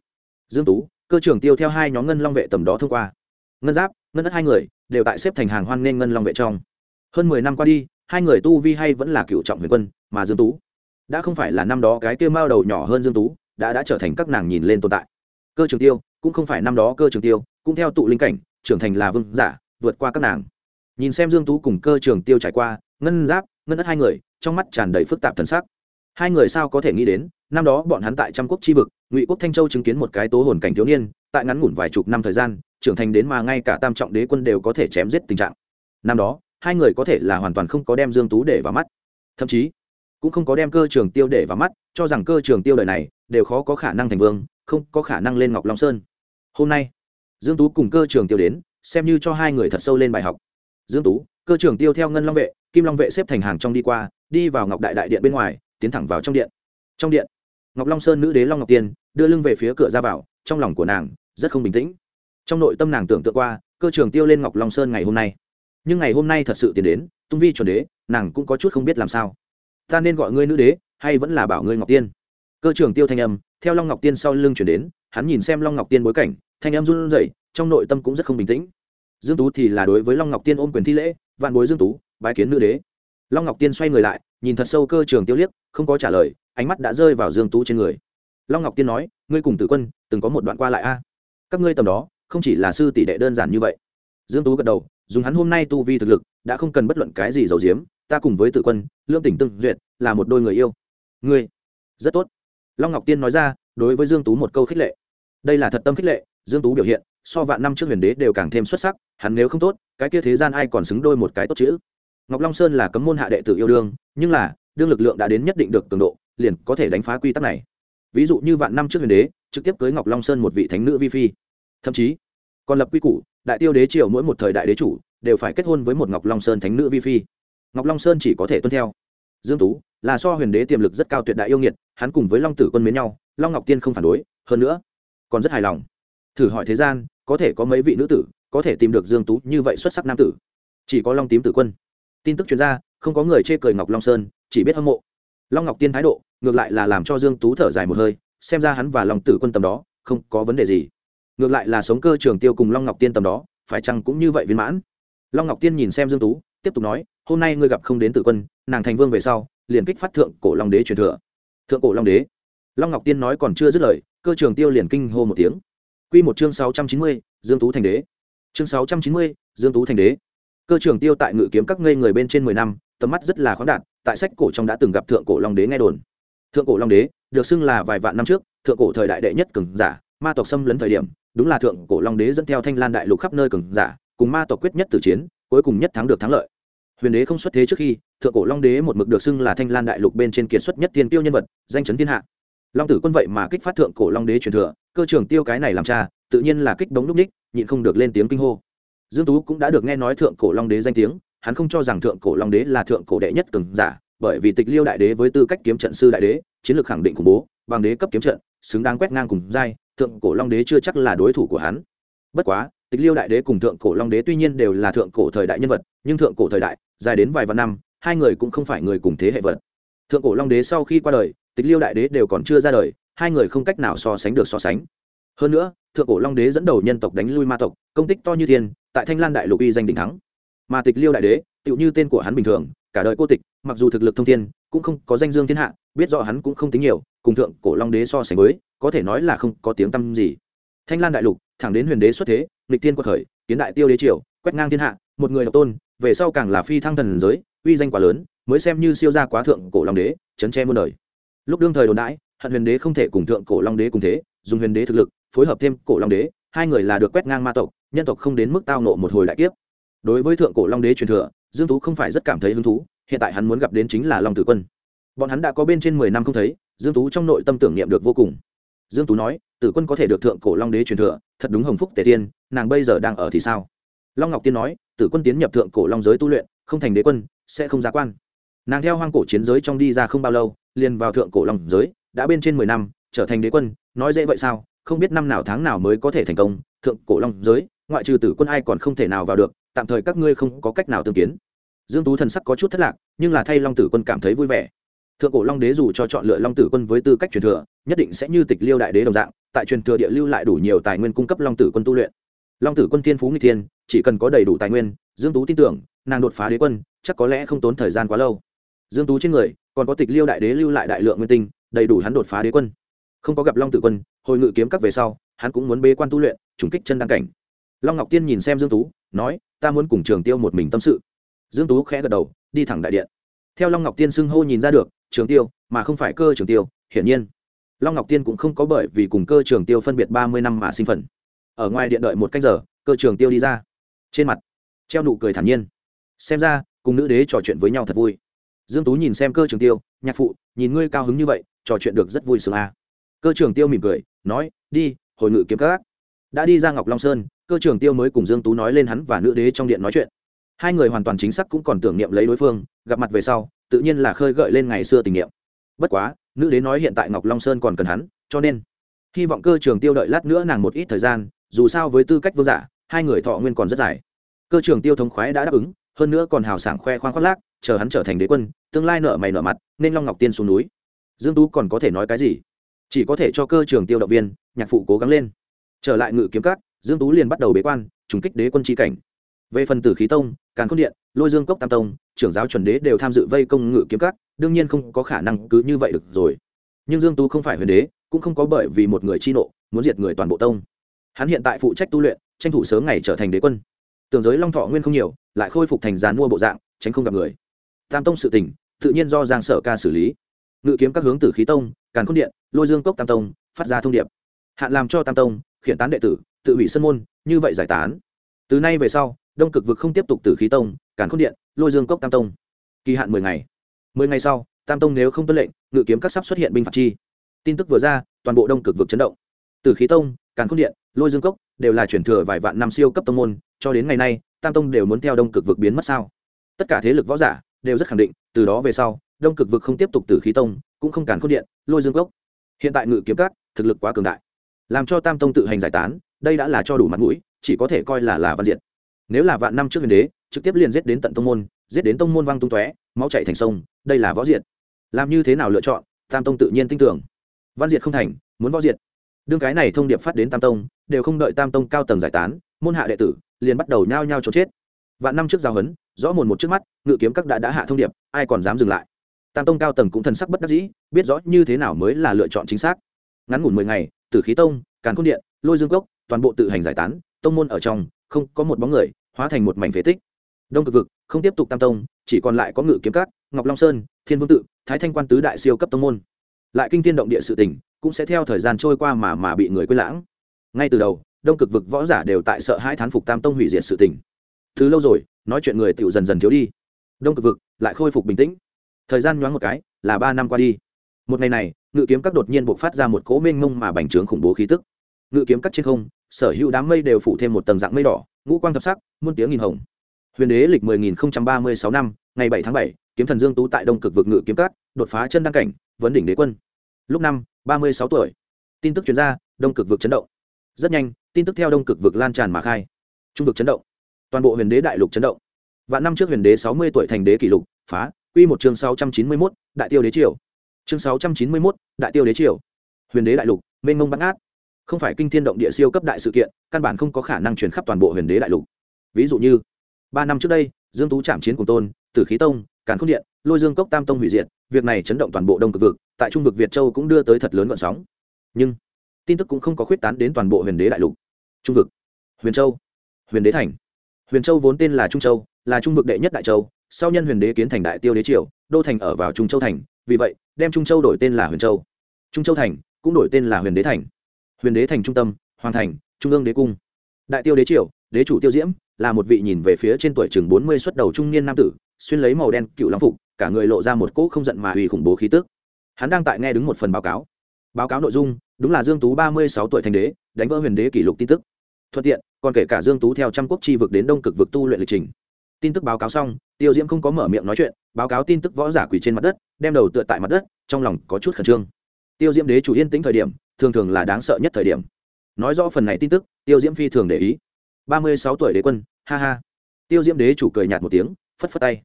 Dương tú, cơ trưởng tiêu theo hai nhóm ngân long vệ tầm đó thông qua. Ngân giáp, ngân đất hai người, đều tại xếp thành hàng hoan nên ngân long vệ trong. Hơn mười năm qua đi, hai người tu vi hay vẫn là cựu trọng huyền quân, mà dương tú đã không phải là năm đó cái kia mao đầu nhỏ hơn dương tú, đã đã trở thành các nàng nhìn lên tồn tại. Cơ trường tiêu, cũng không phải năm đó cơ trường tiêu, cũng theo tụ linh cảnh, trưởng thành là vương giả, vượt qua các nàng. Nhìn xem dương tú cùng cơ trường tiêu trải qua, ngân giáp ngân ất hai người, trong mắt tràn đầy phức tạp thần sắc. Hai người sao có thể nghĩ đến, năm đó bọn hắn tại trăm quốc chi vực, ngụy quốc thanh châu chứng kiến một cái tố hồn cảnh thiếu niên, tại ngắn ngủn vài chục năm thời gian, trưởng thành đến mà ngay cả tam trọng đế quân đều có thể chém giết tình trạng. Năm đó, hai người có thể là hoàn toàn không có đem dương tú để vào mắt. Thậm chí, cũng không có đem cơ trường tiêu để vào mắt, cho rằng cơ trường tiêu đời này đều khó có khả năng thành vương, không có khả năng lên ngọc long sơn. Hôm nay, dương tú cùng cơ trường tiêu đến, xem như cho hai người thật sâu lên bài học. Dương tú cơ trưởng tiêu theo ngân long vệ, kim long vệ xếp thành hàng trong đi qua, đi vào ngọc đại đại điện bên ngoài, tiến thẳng vào trong điện. Trong điện, ngọc long sơn nữ đế long ngọc tiên đưa lưng về phía cửa ra vào, trong lòng của nàng rất không bình tĩnh. Trong nội tâm nàng tưởng tượng qua, cơ trưởng tiêu lên ngọc long sơn ngày hôm nay. Nhưng ngày hôm nay thật sự tiến đến, tung vi chuẩn đế, nàng cũng có chút không biết làm sao. Ta nên gọi ngươi nữ đế, hay vẫn là bảo ngươi ngọc tiên? Cơ trưởng tiêu thanh âm, theo long ngọc tiên sau lưng chuyển đến, hắn nhìn xem long ngọc tiên bối cảnh, thanh âm run rẩy, trong nội tâm cũng rất không bình tĩnh. Dương tú thì là đối với long ngọc tiên ôm quyền thi lễ vạn bối dương tú, bái kiến nữ đế. Long ngọc tiên xoay người lại, nhìn thật sâu cơ trường tiêu liếc, không có trả lời, ánh mắt đã rơi vào dương tú trên người. Long ngọc tiên nói, ngươi cùng tử quân, từng có một đoạn qua lại a. Các ngươi tầm đó, không chỉ là sư tỷ đệ đơn giản như vậy. Dương tú gật đầu, dùng hắn hôm nay tu vi thực lực, đã không cần bất luận cái gì giấu giếm, ta cùng với tử quân, lương tỉnh tương duyệt, là một đôi người yêu. Ngươi, rất tốt. Long ngọc tiên nói ra, đối với dương tú một câu khích lệ. Đây là thật tâm khích lệ, dương tú biểu hiện so vạn năm trước huyền đế đều càng thêm xuất sắc, hắn nếu không tốt, cái kia thế gian ai còn xứng đôi một cái tốt chữ? Ngọc long sơn là cấm môn hạ đệ tử yêu đương, nhưng là, đương lực lượng đã đến nhất định được cường độ, liền có thể đánh phá quy tắc này. Ví dụ như vạn năm trước huyền đế, trực tiếp cưới ngọc long sơn một vị thánh nữ vi phi. Thậm chí, còn lập quy củ, đại tiêu đế triều mỗi một thời đại đế chủ đều phải kết hôn với một ngọc long sơn thánh nữ vi phi. Ngọc long sơn chỉ có thể tuân theo. Dương tú là so huyền đế tiềm lực rất cao tuyệt đại yêu nghiệt, hắn cùng với long tử quân mến nhau, long ngọc tiên không phản đối, hơn nữa còn rất hài lòng thử hỏi thế gian, có thể có mấy vị nữ tử, có thể tìm được dương tú như vậy xuất sắc nam tử? Chỉ có long tím tử quân. Tin tức chuyên gia không có người chê cười ngọc long sơn, chỉ biết hâm mộ. Long ngọc tiên thái độ, ngược lại là làm cho dương tú thở dài một hơi, xem ra hắn và long tử quân tầm đó, không có vấn đề gì. Ngược lại là sống cơ trường tiêu cùng long ngọc tiên tầm đó, phải chăng cũng như vậy viên mãn? Long ngọc tiên nhìn xem dương tú, tiếp tục nói, hôm nay ngươi gặp không đến tử quân, nàng thành vương về sau, liền kích phát thượng cổ long đế truyền thừa. Thượng cổ long đế. Long ngọc tiên nói còn chưa dứt lời, cơ trường tiêu liền kinh hô một tiếng quy một chương sáu trăm chín mươi, dương tú thành đế. Chương sáu trăm chín mươi, dương tú thành đế. Cơ trưởng tiêu tại ngự kiếm các ngây người bên trên mười năm tầm mắt rất là khoáng đạt tại sách cổ trong đã từng gặp thượng cổ long đế nghe đồn. Thượng cổ long đế được xưng là vài vạn năm trước thượng cổ thời đại đệ nhất cường giả ma tộc xâm lấn thời điểm đúng là thượng cổ long đế dẫn theo thanh lan đại lục khắp nơi cường giả cùng ma tộc quyết nhất tử chiến cuối cùng nhất thắng được thắng lợi. Huyền đế không xuất thế trước khi thượng cổ long đế một mực được xưng là thanh lan đại lục bên trên kiệt xuất nhất tiên tiêu nhân vật danh chấn thiên hạ. Long tử quân vậy mà kích phát thượng cổ long đế truyền thừa cơ trưởng tiêu cái này làm cha, tự nhiên là kích đống lúc ních, nhịn không được lên tiếng kinh hô. Dương tú cũng đã được nghe nói thượng cổ long đế danh tiếng, hắn không cho rằng thượng cổ long đế là thượng cổ đệ nhất cường giả, bởi vì tịch liêu đại đế với tư cách kiếm trận sư đại đế, chiến lược khẳng định khủng bố bằng đế cấp kiếm trận, xứng đáng quét ngang cùng giai, thượng cổ long đế chưa chắc là đối thủ của hắn. Bất quá, tịch liêu đại đế cùng thượng cổ long đế tuy nhiên đều là thượng cổ thời đại nhân vật, nhưng thượng cổ thời đại, dài đến vài vạn năm, hai người cũng không phải người cùng thế hệ vật. Thượng cổ long đế sau khi qua đời, tịch liêu đại đế đều còn chưa ra đời hai người không cách nào so sánh được so sánh. Hơn nữa, thượng cổ long đế dẫn đầu nhân tộc đánh lui ma tộc, công tích to như thiên, tại thanh lan đại lục uy danh đỉnh thắng. Mà tịch liêu đại đế, tựu như tên của hắn bình thường, cả đời cô tịch, mặc dù thực lực thông thiên, cũng không có danh dương thiên hạ, biết rõ hắn cũng không tính nhiều, cùng thượng cổ long đế so sánh với, có thể nói là không có tiếng tăm gì. Thanh lan đại lục, thẳng đến huyền đế xuất thế, nghịch tiên quật khởi, kiến đại tiêu đế triều, quét ngang thiên hạ, một người độc tôn, về sau càng là phi thăng thần giới, uy danh quá lớn, mới xem như siêu gia quá thượng cổ long đế, chấn che muôn đời. Lúc đương thời đồn đãi hận huyền đế không thể cùng thượng cổ long đế cùng thế, dùng huyền đế thực lực, phối hợp thêm cổ long đế, hai người là được quét ngang ma tộc, nhân tộc không đến mức tao nộ một hồi đại kiếp. Đối với thượng cổ long đế truyền thừa, dương tú không phải rất cảm thấy hứng thú, hiện tại hắn muốn gặp đến chính là long tử quân. Bọn hắn đã có bên trên mười năm không thấy, dương tú trong nội tâm tưởng niệm được vô cùng. Dương tú nói, tử quân có thể được thượng cổ long đế truyền thừa, thật đúng hồng phúc tề tiên, nàng bây giờ đang ở thì sao? Long ngọc tiên nói, tử quân tiến nhập thượng cổ long giới tu luyện, không thành đế quân, sẽ không giá quan. Nàng theo hoang cổ chiến giới trong đi ra không bao lâu, liền vào thượng cổ long giới đã bên trên mười năm, trở thành đế quân, nói dễ vậy sao? Không biết năm nào tháng nào mới có thể thành công. Thượng cổ long giới, ngoại trừ tử quân ai còn không thể nào vào được, tạm thời các ngươi không có cách nào tương kiến. Dương tú thần sắc có chút thất lạc, nhưng là thay long tử quân cảm thấy vui vẻ. Thượng cổ long đế dù cho chọn lựa long tử quân với tư cách truyền thừa, nhất định sẽ như tịch liêu đại đế đồng dạng, tại truyền thừa địa lưu lại đủ nhiều tài nguyên cung cấp long tử quân tu luyện. Long tử quân thiên phú nghịch thiên, chỉ cần có đầy đủ tài nguyên, dương tú tin tưởng, nàng đột phá đế quân, chắc có lẽ không tốn thời gian quá lâu. Dương tú trên người, còn có tịch liêu đại đế lưu lại đại lượng nguyên tinh đầy đủ hắn đột phá đế quân. Không có gặp long tử quân, hồi ngự kiếm các về sau, hắn cũng muốn bế quan tu luyện, trùng kích chân đăng cảnh. Long ngọc tiên nhìn xem dương tú, nói, ta muốn cùng trường tiêu một mình tâm sự. Dương tú khẽ gật đầu, đi thẳng đại điện. Theo long ngọc tiên xưng hô nhìn ra được, trường tiêu, mà không phải cơ trường tiêu, hiển nhiên. Long ngọc tiên cũng không có bởi vì cùng cơ trường tiêu phân biệt ba mươi năm mà sinh phần. Ở ngoài điện đợi một cách giờ, cơ trường tiêu đi ra. Trên mặt, treo nụ cười thản nhiên. Xem ra, cùng nữ đế trò chuyện với nhau thật vui. Dương tú nhìn xem cơ trường tiêu, nhạc phụ, nhìn ngươi cao hứng như vậy trò chuyện được rất vui sướng à. cơ trường tiêu mỉm cười, nói, đi, hồi ngự kiếm các. Đã đi ra ngọc long sơn, cơ trường tiêu mới cùng dương tú nói lên hắn và nữ đế trong điện nói chuyện. Hai người hoàn toàn chính xác cũng còn tưởng niệm lấy đối phương, gặp mặt về sau, tự nhiên là khơi gợi lên ngày xưa tình niệm. Bất quá, nữ đế nói hiện tại ngọc long sơn còn cần hắn, cho nên, hy vọng cơ trường tiêu đợi lát nữa nàng một ít thời gian, dù sao với tư cách vương giả, hai người thọ nguyên còn rất dài. Cơ trường tiêu thống khoái đã đáp ứng, hơn nữa còn hào sảng khoe khoang khoác lác, chờ hắn trở thành đế quân, tương lai nợ mày nợ mặt, nên long ngọc tiên xuống núi dương tú còn có thể nói cái gì? Chỉ có thể cho cơ trường tiêu động viên, nhạc phụ cố gắng lên. Trở lại ngự kiếm cát dương tú liền bắt đầu bế quan, trùng kích đế quân tri cảnh. Về phần tử khí tông, càn khôn điện, lôi dương cốc tam tông, trưởng giáo chuẩn đế đều tham dự vây công ngự kiếm Cát. đương nhiên không có khả năng cứ như vậy được rồi. Nhưng dương tú không phải huyền đế, cũng không có bởi vì một người chi nộ, muốn diệt người toàn bộ tông. Hắn hiện tại phụ trách tu luyện, tranh thủ sớm ngày trở thành đế quân. Tường giới long thọ nguyên không nhiều, lại khôi phục thành giàn mua bộ dạng, tránh không gặp người. Tam tông sự tình, tự nhiên do giang sở ca xử lý ngự kiếm các hướng tử khí tông, càn khôn điện, lôi dương cốc tam tông, phát ra thông điệp. Hạn làm cho tam tông, khiển tán đệ tử, tự hủy sân môn, như vậy giải tán. Từ nay về sau, đông cực vực không tiếp tục tử khí tông, càn khôn điện, lôi dương cốc tam tông. Kỳ hạn mười ngày. Mười ngày sau, tam tông nếu không tuân lệnh, ngự kiếm các sắp xuất hiện binh phạt chi. Tin tức vừa ra, toàn bộ đông cực vực chấn động. Tử khí tông, càn khôn điện, lôi dương cốc đều là chuyển thừa vài vạn năm siêu cấp tông môn, cho đến ngày nay, tam tông đều muốn theo đông cực vực biến mất sao? Tất cả thế lực võ giả đều rất khẳng định, từ đó về sau đông cực vực không tiếp tục tử khí tông, cũng không càn khôn điện, lôi dương cốc. Hiện tại ngự kiếm cát thực lực quá cường đại. Làm cho tam tông tự hành giải tán, đây đã là cho đủ mặt mũi, chỉ có thể coi là là văn diện. Nếu là vạn năm trước huyền đế, trực tiếp liền giết đến tận tông môn, giết đến tông môn văng tung tóe, máu chạy thành sông, đây là võ diện làm như thế nào lựa chọn, tam tông tự nhiên tin tưởng. Văn diệt không thành, muốn võ diệt. Đương cái này thông điệp phát đến tam tông, đều không đợi tam tông cao tầng giải tán, môn hạ đệ tử liền bắt đầu nhao nhao trốn chết. Vạn năm trước giao hấn, rõ mồn một trước mắt, ngự kiếm các đã đã hạ thông điệp, ai còn dám dừng lại? Tam tông cao tầng cũng thần sắc bất đắc dĩ, biết rõ như thế nào mới là lựa chọn chính xác. Ngắn ngủn mười ngày, tử khí tông, càn khôn điện, lôi dương cốc, toàn bộ tự hành giải tán, tông môn ở trong, không có một bóng người, hóa thành một mảnh phế tích. Đông cực vực, không tiếp tục tam tông, chỉ còn lại có ngự kiếm cát ngọc long sơn, thiên vương tự, thái thanh quan tứ đại siêu cấp tông môn. Lại kinh thiên động địa sự tình, cũng sẽ theo thời gian trôi qua mà mà bị người quên lãng. Ngay từ đầu, đông cực vực võ giả đều tại sợ hai thán phục tam tông hủy diệt sự tình. Thứ lâu rồi, nói chuyện người tựu dần dần thiếu đi. Đông cực vực, lại khôi phục bình tĩnh thời gian nhoáng một cái, là ba năm qua đi. Một ngày này, ngự kiếm các đột nhiên buộc phát ra một cỗ mênh mông mà bành trướng khủng bố khí tức. Ngự kiếm các trên không, sở hữu đám mây đều phủ thêm một tầng dạng mây đỏ, ngũ quang thập sắc, muôn tiếng nghìn hồng. Huyền đế lịch mười nghìn không trăm ba mươi sáu năm, ngày bảy tháng bảy, kiếm thần dương tú tại đông cực vực ngự kiếm các, đột phá chân đăng cảnh, vấn đỉnh đế quân. Lúc năm, ba mươi sáu tuổi. Tin tức chuyên gia đông cực vực chấn động. Rất nhanh, tin tức theo đông cực vực lan tràn mà khai. Trung vực chấn động. Toàn bộ huyền đế đại lục chấn động. Và năm trước huyền đế sáu mươi tuổi thành đế kỷ lục, phá quy một chương sáu trăm chín mươi mốt, đại tiêu đế triều. Chương sáu trăm chín mươi mốt, đại tiêu đế triều. Huyền đế đại lục, mênh mông bắt ngát không phải kinh thiên động địa siêu cấp đại sự kiện, căn bản không có khả năng truyền khắp toàn bộ huyền đế đại lục. Ví dụ như, ba năm trước đây, dương tú chạm chiến cùng tôn, tử khí tông, càn khôn điện, lôi dương cốc tam tông hủy diệt, việc này chấn động toàn bộ đông cực vực, tại trung vực việt châu cũng đưa tới thật lớn gợn sóng. Nhưng, tin tức cũng không có khuyết tán đến toàn bộ huyền đế đại lục. Trung vực, huyền châu, huyền đế thành. Huyền châu vốn tên là trung châu, là trung vực đệ nhất đại châu sau nhân huyền đế kiến thành đại tiêu đế triều, đô thành ở vào trung châu thành, vì vậy, đem trung châu đổi tên là huyền châu. Trung châu thành cũng đổi tên là huyền đế thành. Huyền đế thành trung tâm, hoàng thành, trung ương đế cung. Đại tiêu đế triều, đế chủ tiêu diễm, là một vị nhìn về phía trên tuổi chừng bốn mươi xuất đầu trung niên nam tử, xuyên lấy màu đen cựu long phục, cả người lộ ra một cỗ không giận mà hủy khủng bố khí tức. Hắn đang tại nghe đứng một phần báo cáo. Báo cáo nội dung, đúng là dương tú ba mươi sáu tuổi thành đế, đánh vỡ huyền đế kỷ lục tin tức. Thuận tiện, còn kể cả dương tú theo trăm quốc chi vực đến đông cực vực tu luyện lịch trình. Tin tức báo cáo xong tiêu diễm không có mở miệng nói chuyện, báo cáo tin tức võ giả quỳ trên mặt đất, đem đầu tựa tại mặt đất, trong lòng có chút khẩn trương. Tiêu diễm đế chủ yên tĩnh thời điểm, thường thường là đáng sợ nhất thời điểm. Nói rõ phần này tin tức, tiêu diễm phi thường để ý. Ba mươi sáu tuổi đế quân, ha ha. Tiêu diễm đế chủ cười nhạt một tiếng, phất phất tay.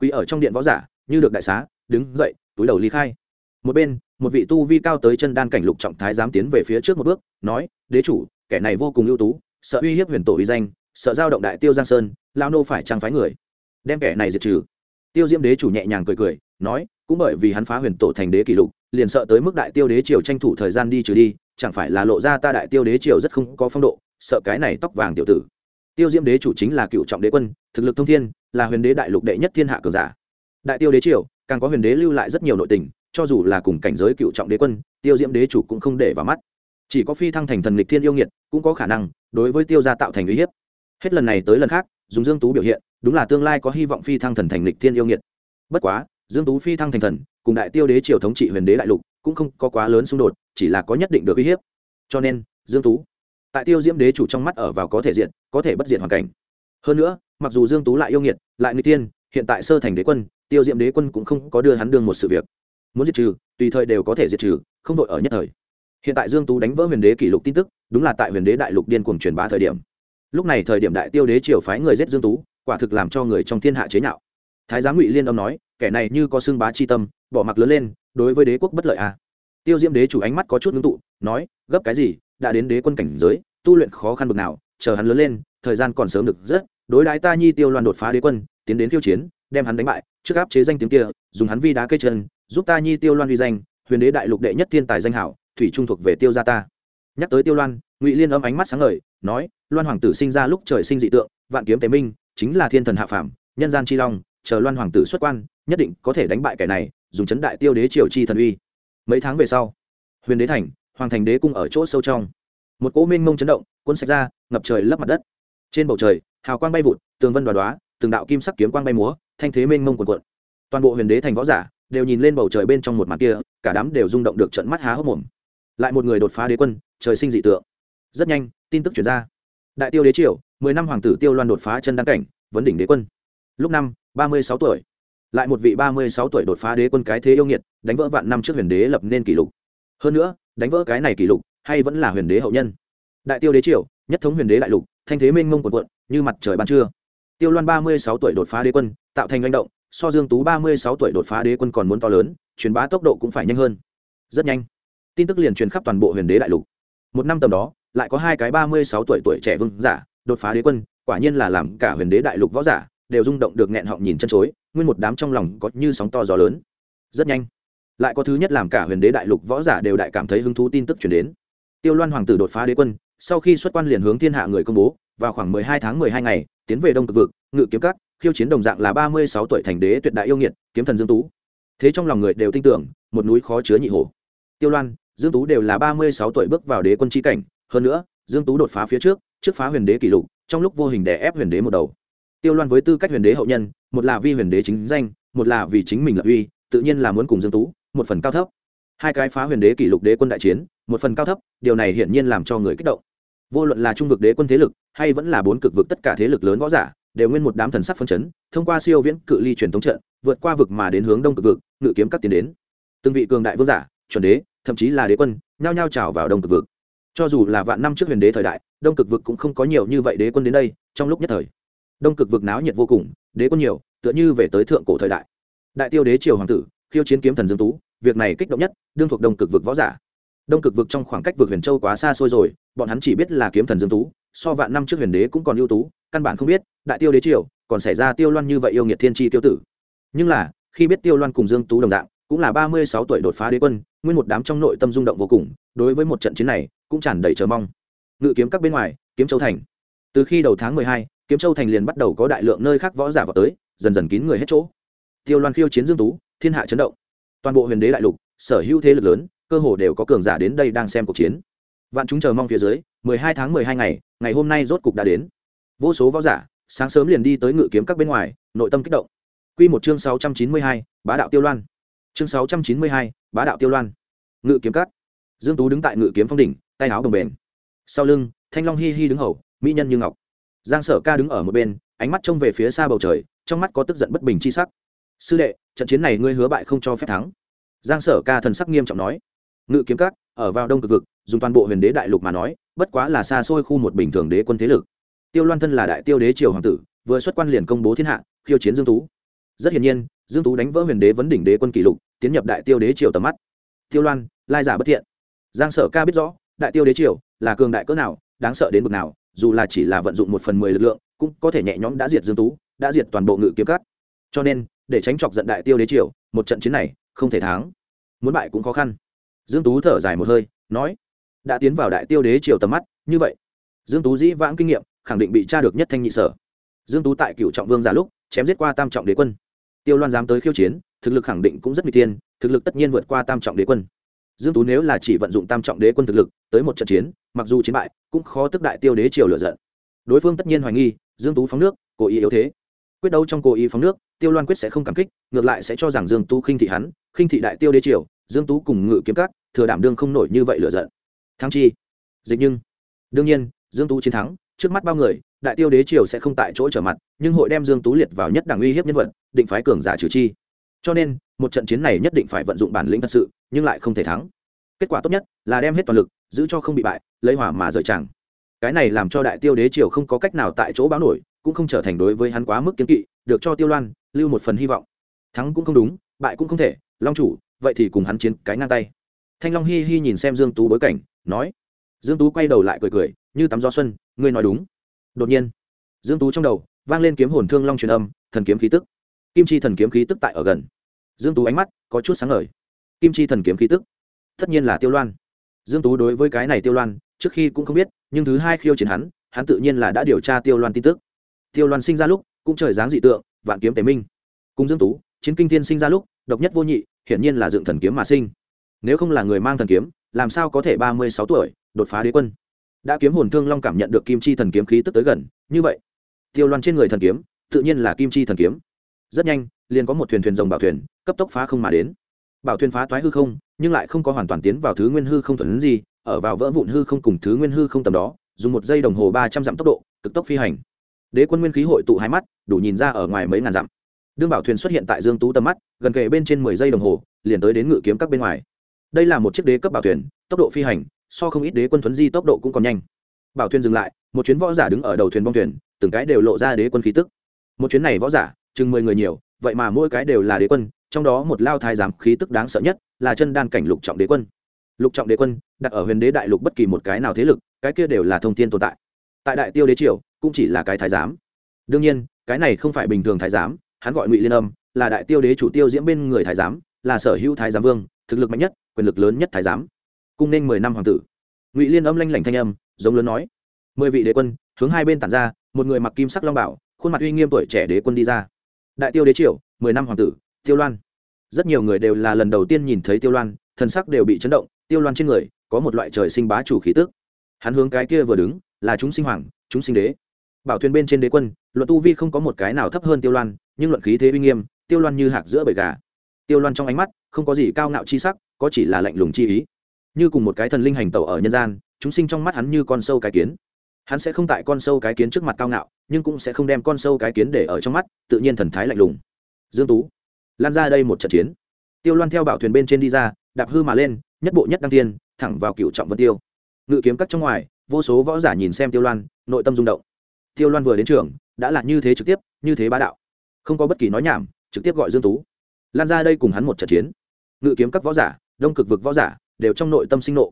Quỳ ở trong điện võ giả, như được đại xá, đứng dậy, túi đầu ly khai. Một bên, một vị tu vi cao tới chân đan cảnh lục trọng thái dám tiến về phía trước một bước, nói, đế chủ, kẻ này vô cùng ưu tú, sợ uy hiếp huyền tổ uy danh, sợ giao động đại tiêu giang sơn lao nô phải trang phái người đem kẻ này diệt trừ. Tiêu diễm đế chủ nhẹ nhàng cười cười, nói, cũng bởi vì hắn phá huyền tổ thành đế kỷ lục, liền sợ tới mức đại tiêu đế triều tranh thủ thời gian đi trừ đi, chẳng phải là lộ ra ta đại tiêu đế triều rất không có phong độ, sợ cái này tóc vàng tiểu tử. Tiêu diễm đế chủ chính là cựu trọng đế quân, thực lực thông thiên, là huyền đế đại lục đệ nhất thiên hạ cường giả. Đại tiêu đế triều, càng có huyền đế lưu lại rất nhiều nội tình, cho dù là cùng cảnh giới cựu trọng đế quân, tiêu diễm đế chủ cũng không để vào mắt. Chỉ có phi thăng thành thần lịch thiên yêu nghiệt, cũng có khả năng, đối với tiêu gia tạo thành uy hiếp. Hết lần này tới lần khác, dùng dương tú biểu hiện đúng là tương lai có hy vọng phi thăng thần thành lịch thiên yêu nghiệt. Bất quá, dương tú phi thăng thành thần, cùng đại tiêu đế triều thống trị huyền đế đại lục, cũng không có quá lớn xung đột, chỉ là có nhất định được uy hiếp. Cho nên, dương tú, tại tiêu diễm đế chủ trong mắt ở vào có thể diện có thể bất diện hoàn cảnh. Hơn nữa, mặc dù dương tú lại yêu nghiệt, lại người tiên hiện tại sơ thành đế quân, tiêu diễm đế quân cũng không có đưa hắn đương một sự việc. Muốn diệt trừ, tùy thời đều có thể diệt trừ, không đội ở nhất thời. Hiện tại dương tú đánh vỡ huyền đế kỷ lục tin tức, đúng là tại huyền đế đại lục điên cuồng truyền bá thời điểm. Lúc này thời điểm đại tiêu đế triều phái người giết dương tú quả thực làm cho người trong thiên hạ chế nhạo. Thái giám ngụy liên âm nói, kẻ này như có xương bá chi tâm, bỏ mặc lớn lên, đối với đế quốc bất lợi à? Tiêu diễm đế chủ ánh mắt có chút ngưng tụ, nói, gấp cái gì? Đã đến đế quân cảnh giới, tu luyện khó khăn bực nào, chờ hắn lớn lên, thời gian còn sớm được rất, đối đãi ta nhi tiêu loan đột phá đế quân, tiến đến khiêu chiến, đem hắn đánh bại, trước áp chế danh tiếng kia, dùng hắn vi đá cây chân, giúp ta nhi tiêu loan uy danh, huyền đế đại lục đệ nhất thiên tài danh hảo, thủy trung thuộc về tiêu gia ta. Nhắc tới tiêu loan, ngụy liên âm ánh mắt sáng ngời, nói, loan hoàng tử sinh ra lúc trời sinh dị tượng, vạn kiếm tế minh chính là thiên thần hạ phàm, nhân gian chi long, chờ loan hoàng tử xuất quan, nhất định có thể đánh bại kẻ này, dùng chấn đại tiêu đế triều chi thần uy. Mấy tháng về sau, huyền đế thành, hoàng thành đế cung ở chỗ sâu trong. Một cỗ mênh mông chấn động, cuốn sạch ra, ngập trời lấp mặt đất. Trên bầu trời, hào quang bay vụt, tường vân đoá đoá từng đạo kim sắc kiếm quang bay múa, thanh thế mênh mông cuồn cuộn. Toàn bộ huyền đế thành võ giả đều nhìn lên bầu trời bên trong một mặt kia, cả đám đều rung động được trận mắt há hốc mồm. Lại một người đột phá đế quân, trời sinh dị tượng. Rất nhanh, tin tức chuyển ra. Đại tiêu đế triều mười năm hoàng tử tiêu loan đột phá chân đăng cảnh, vấn đỉnh đế quân. Lúc năm, ba mươi sáu tuổi. Lại một vị ba mươi sáu tuổi đột phá đế quân cái thế yêu nghiệt, đánh vỡ vạn năm trước huyền đế lập nên kỷ lục. Hơn nữa, đánh vỡ cái này kỷ lục, hay vẫn là huyền đế hậu nhân. Đại tiêu đế triều, nhất thống huyền đế đại lục, thanh thế mênh mông quần quận như mặt trời ban trưa. Tiêu loan ba mươi sáu tuổi đột phá đế quân, tạo thành manh động, so dương tú ba mươi sáu tuổi đột phá đế quân còn muốn to lớn, truyền bá tốc độ cũng phải nhanh hơn. Rất nhanh. Tin tức liền truyền khắp toàn bộ huyền đế đại lục. Một năm tầm đó, lại có hai cái ba mươi sáu tuổi tuổi trẻ vương giả đột phá đế quân, quả nhiên là làm cả huyền đế đại lục võ giả, đều rung động được nghẹn họng nhìn chân chối, nguyên một đám trong lòng có như sóng to gió lớn. Rất nhanh, lại có thứ nhất làm cả huyền đế đại lục võ giả đều đại cảm thấy hứng thú tin tức chuyển đến. Tiêu loan hoàng tử đột phá đế quân, sau khi xuất quan liền hướng thiên hạ người công bố, vào khoảng mười hai tháng mười hai ngày, tiến về đông cực vực, ngự kiếm các, khiêu chiến đồng dạng là ba mươi sáu tuổi thành đế tuyệt đại yêu nghiệt, kiếm thần dương tú. Thế trong lòng người đều tin tưởng, một núi khó chứa nhị hổ. Tiêu loan, dương tú đều là ba mươi sáu tuổi bước vào đế quân chi cảnh, hơn nữa, dương tú đột phá phía trước trước phá huyền đế kỷ lục, trong lúc vô hình đè ép huyền đế một đầu. Tiêu loan với tư cách huyền đế hậu nhân, một là vi huyền đế chính danh, một là vì chính mình lập uy, tự nhiên là muốn cùng dương tú, một phần cao thấp. Hai cái phá huyền đế kỷ lục đế quân đại chiến, một phần cao thấp, điều này hiển nhiên làm cho người kích động. Vô luận là trung vực đế quân thế lực, hay vẫn là bốn cực vực tất cả thế lực lớn võ giả, đều nguyên một đám thần sắc phân chấn, thông qua siêu viễn cự ly truyền thống trận, vượt qua vực mà đến hướng đông cực vực, ngự kiếm các tiến đến. Từng vị cường đại vương giả, chuẩn đế, thậm chí là đế quân, nhao nhao trào vào đông cực vực cho dù là vạn năm trước huyền đế thời đại, đông cực vực cũng không có nhiều như vậy đế quân đến đây, trong lúc nhất thời, đông cực vực náo nhiệt vô cùng, đế quân nhiều, tựa như về tới thượng cổ thời đại. Đại tiêu đế triều hoàng tử, khiêu chiến kiếm thần dương tú, việc này kích động nhất, đương thuộc đông cực vực võ giả. Đông cực vực trong khoảng cách vực huyền châu quá xa xôi rồi, bọn hắn chỉ biết là kiếm thần dương tú, so vạn năm trước huyền đế cũng còn ưu tú, căn bản không biết, đại tiêu đế triều, còn xảy ra tiêu loan như vậy yêu nghiệt thiên tri tiêu tử. Nhưng là, khi biết tiêu loan cùng dương tú đồng dạng, cũng là ba mươi sáu tuổi đột phá đế quân nguyên một đám trong nội tâm rung động vô cùng đối với một trận chiến này cũng tràn đầy chờ mong. Ngự kiếm các bên ngoài kiếm châu thành. Từ khi đầu tháng mười hai kiếm châu thành liền bắt đầu có đại lượng nơi khác võ giả vào tới dần dần kín người hết chỗ. Tiêu loan khiêu chiến dương tú thiên hạ chấn động. Toàn bộ huyền đế đại lục sở hữu thế lực lớn cơ hồ đều có cường giả đến đây đang xem cuộc chiến. Vạn chúng chờ mong phía dưới mười hai tháng mười hai ngày ngày hôm nay rốt cục đã đến. Vô số võ giả sáng sớm liền đi tới ngự kiếm các bên ngoài nội tâm kích động. Quy một chương sáu trăm chín mươi hai, bá đạo tiêu loan chương sáu trăm chín mươi hai, bá đạo tiêu loan. Ngự kiếm cắt dương tú đứng tại ngự kiếm phong đỉnh tay áo đồng bền sau lưng thanh long hi hi đứng hầu mỹ nhân như ngọc. Giang sở ca đứng ở một bên ánh mắt trông về phía xa bầu trời trong mắt có tức giận bất bình chi sắc. Sư đệ trận chiến này ngươi hứa bại không cho phép thắng. Giang sở ca thần sắc nghiêm trọng nói. Ngự kiếm các ở vào đông cực vực dùng toàn bộ huyền đế đại lục mà nói bất quá là xa xôi khu một bình thường đế quân thế lực. Tiêu loan thân là đại tiêu đế triều hoàng tử vừa xuất quan liền công bố thiên hạ khiêu chiến dương tú. Rất hiển nhiên dương tú đánh vỡ huyền đế vấn đỉnh đế quân kỷ lục, tiến nhập đại tiêu đế triều tầm mắt. Tiêu loan, lai giả bất thiện. Giang sở ca biết rõ, đại tiêu đế triều là cường đại cỡ nào, đáng sợ đến bực nào, dù là chỉ là vận dụng một phần mười lực lượng, cũng có thể nhẹ nhõm đã diệt dương tú, đã diệt toàn bộ ngự kiếm cắt cho nên, để tránh chọc giận đại tiêu đế triều, một trận chiến này không thể thắng. Muốn bại cũng khó khăn. Dương tú thở dài một hơi, nói, đã tiến vào đại tiêu đế triều tầm mắt, như vậy. Dương tú dĩ vãng kinh nghiệm, khẳng định bị tra được nhất thanh nhị sở. Dương tú tại cựu trọng vương giả lúc, chém giết qua tam trọng đế quân tiêu loan dám tới khiêu chiến, thực lực khẳng định cũng rất nguy tiên thực lực tất nhiên vượt qua tam trọng đế quân. Dương tú nếu là chỉ vận dụng tam trọng đế quân thực lực, tới một trận chiến, mặc dù chiến bại, cũng khó tức đại tiêu đế triều lửa giận. Đối phương tất nhiên hoài nghi, dương tú phóng nước, cố ý yếu thế. Quyết đấu trong cố ý phóng nước, tiêu loan quyết sẽ không cảm kích, ngược lại sẽ cho rằng dương tú khinh thị hắn, khinh thị đại tiêu đế triều, dương tú cùng ngự kiếm các, thừa đảm đương không nổi như vậy lửa giận. Thắng chi? Dịch nhưng. Đương nhiên, dương tú chiến thắng, trước mắt bao người đại tiêu đế triều sẽ không tại chỗ trở mặt, nhưng hội đem dương tú liệt vào nhất đảng uy hiếp nhân vật, định phái cường giả trừ chi. Cho nên, một trận chiến này nhất định phải vận dụng bản lĩnh thật sự, nhưng lại không thể thắng. Kết quả tốt nhất là đem hết toàn lực, giữ cho không bị bại, lấy hỏa mà rời chẳng. Cái này làm cho đại tiêu đế triều không có cách nào tại chỗ báo nổi, cũng không trở thành đối với hắn quá mức kiến kỵ, được cho tiêu loan, lưu một phần hy vọng. Thắng cũng không đúng, bại cũng không thể, long chủ, vậy thì cùng hắn chiến cái ngang tay. Thanh long hi hi nhìn xem dương tú bối cảnh, nói. Dương tú quay đầu lại cười cười, như tắm gió xuân, ngươi nói đúng đột nhiên, dương tú trong đầu vang lên kiếm hồn thương long truyền âm, thần kiếm khí tức. Kim chi thần kiếm khí tức tại ở gần. Dương tú ánh mắt có chút sáng ngời. Kim chi thần kiếm khí tức, tất nhiên là tiêu loan. Dương tú đối với cái này tiêu loan, trước khi cũng không biết, nhưng thứ hai khiêu chiến hắn hắn tự nhiên là đã điều tra tiêu loan tin tức. Tiêu loan sinh ra lúc, cũng trời dáng dị tượng, vạn kiếm tế minh. Cùng dương tú, chiến kinh thiên sinh ra lúc, độc nhất vô nhị, hiển nhiên là dựng thần kiếm mà sinh. Nếu không là người mang thần kiếm, làm sao có thể ba mươi sáu tuổi, đột phá đế quân? Đã kiếm hồn thương long cảm nhận được kim chi thần kiếm khí tức tới gần, như vậy, tiêu loan trên người thần kiếm, tự nhiên là kim chi thần kiếm. Rất nhanh, liền có một thuyền thuyền rồng bảo thuyền, cấp tốc phá không mà đến. Bảo thuyền phá toái hư không, nhưng lại không có hoàn toàn tiến vào thứ nguyên hư không thuần gì, ở vào vỡ vụn hư không cùng thứ nguyên hư không tầm đó, dùng một giây đồng hồ ba trăm dặm tốc độ, cực tốc phi hành. Đế quân nguyên khí hội tụ hai mắt, đủ nhìn ra ở ngoài mấy ngàn dặm. Đương bảo thuyền xuất hiện tại dương tú tầm mắt, gần kề bên trên mười giây đồng hồ, liền tới đến ngự kiếm các bên ngoài. Đây là một chiếc đế cấp bảo thuyền, tốc độ phi hành so không ít đế quân thuấn di tốc độ cũng còn nhanh. Bảo thuyền dừng lại, một chuyến võ giả đứng ở đầu thuyền bong thuyền, từng cái đều lộ ra đế quân khí tức. Một chuyến này võ giả, chừng mười người nhiều, vậy mà mỗi cái đều là đế quân, trong đó một lao thái giám khí tức đáng sợ nhất là chân đan cảnh lục trọng đế quân. Lục trọng đế quân, đặt ở huyền đế đại lục bất kỳ một cái nào thế lực, cái kia đều là thông tin tồn tại. Tại đại tiêu đế triều, cũng chỉ là cái thái giám. Đương nhiên, cái này không phải bình thường thái giám, hắn gọi ngụy liên âm, là đại tiêu đế chủ tiêu diễm bên người thái giám, là sở hữu thái giám vương, thực lực mạnh nhất, quyền lực lớn nhất thái giám cung nên mười năm hoàng tử. Ngụy liên âm lanh lảnh thanh âm, giống lớn nói, mười vị đế quân, hướng hai bên tản ra, một người mặc kim sắc long bảo, khuôn mặt uy nghiêm tuổi trẻ đế quân đi ra. Đại tiêu đế triều, mười năm hoàng tử, tiêu loan. Rất nhiều người đều là lần đầu tiên nhìn thấy tiêu loan, thần sắc đều bị chấn động, tiêu loan trên người có một loại trời sinh bá chủ khí tức. Hắn hướng cái kia vừa đứng, là chúng sinh hoàng, chúng sinh đế. Bảo thuyền bên trên đế quân, luận tu vi không có một cái nào thấp hơn tiêu loan, nhưng luận khí thế uy nghiêm, tiêu loan như hạc giữa bầy gà. Tiêu loan trong ánh mắt, không có gì cao ngạo chi sắc, có chỉ là lạnh lùng chi ý như cùng một cái thần linh hành tẩu ở nhân gian, chúng sinh trong mắt hắn như con sâu cái kiến. Hắn sẽ không tại con sâu cái kiến trước mặt cao ngạo, nhưng cũng sẽ không đem con sâu cái kiến để ở trong mắt, tự nhiên thần thái lạnh lùng. Dương tú, lan ra đây một trận chiến. Tiêu loan theo bảo thuyền bên trên đi ra, đạp hư mà lên, nhất bộ nhất đăng tiên, thẳng vào cựu trọng vân tiêu. Ngự kiếm cắt trong ngoài, vô số võ giả nhìn xem tiêu loan, nội tâm rung động. Tiêu loan vừa đến trường, đã là như thế trực tiếp, như thế bá đạo. Không có bất kỳ nói nhảm, trực tiếp gọi dương tú. Lan ra đây cùng hắn một trận chiến. Ngự kiếm các võ giả, đông cực vực võ giả đều trong nội tâm sinh nộ.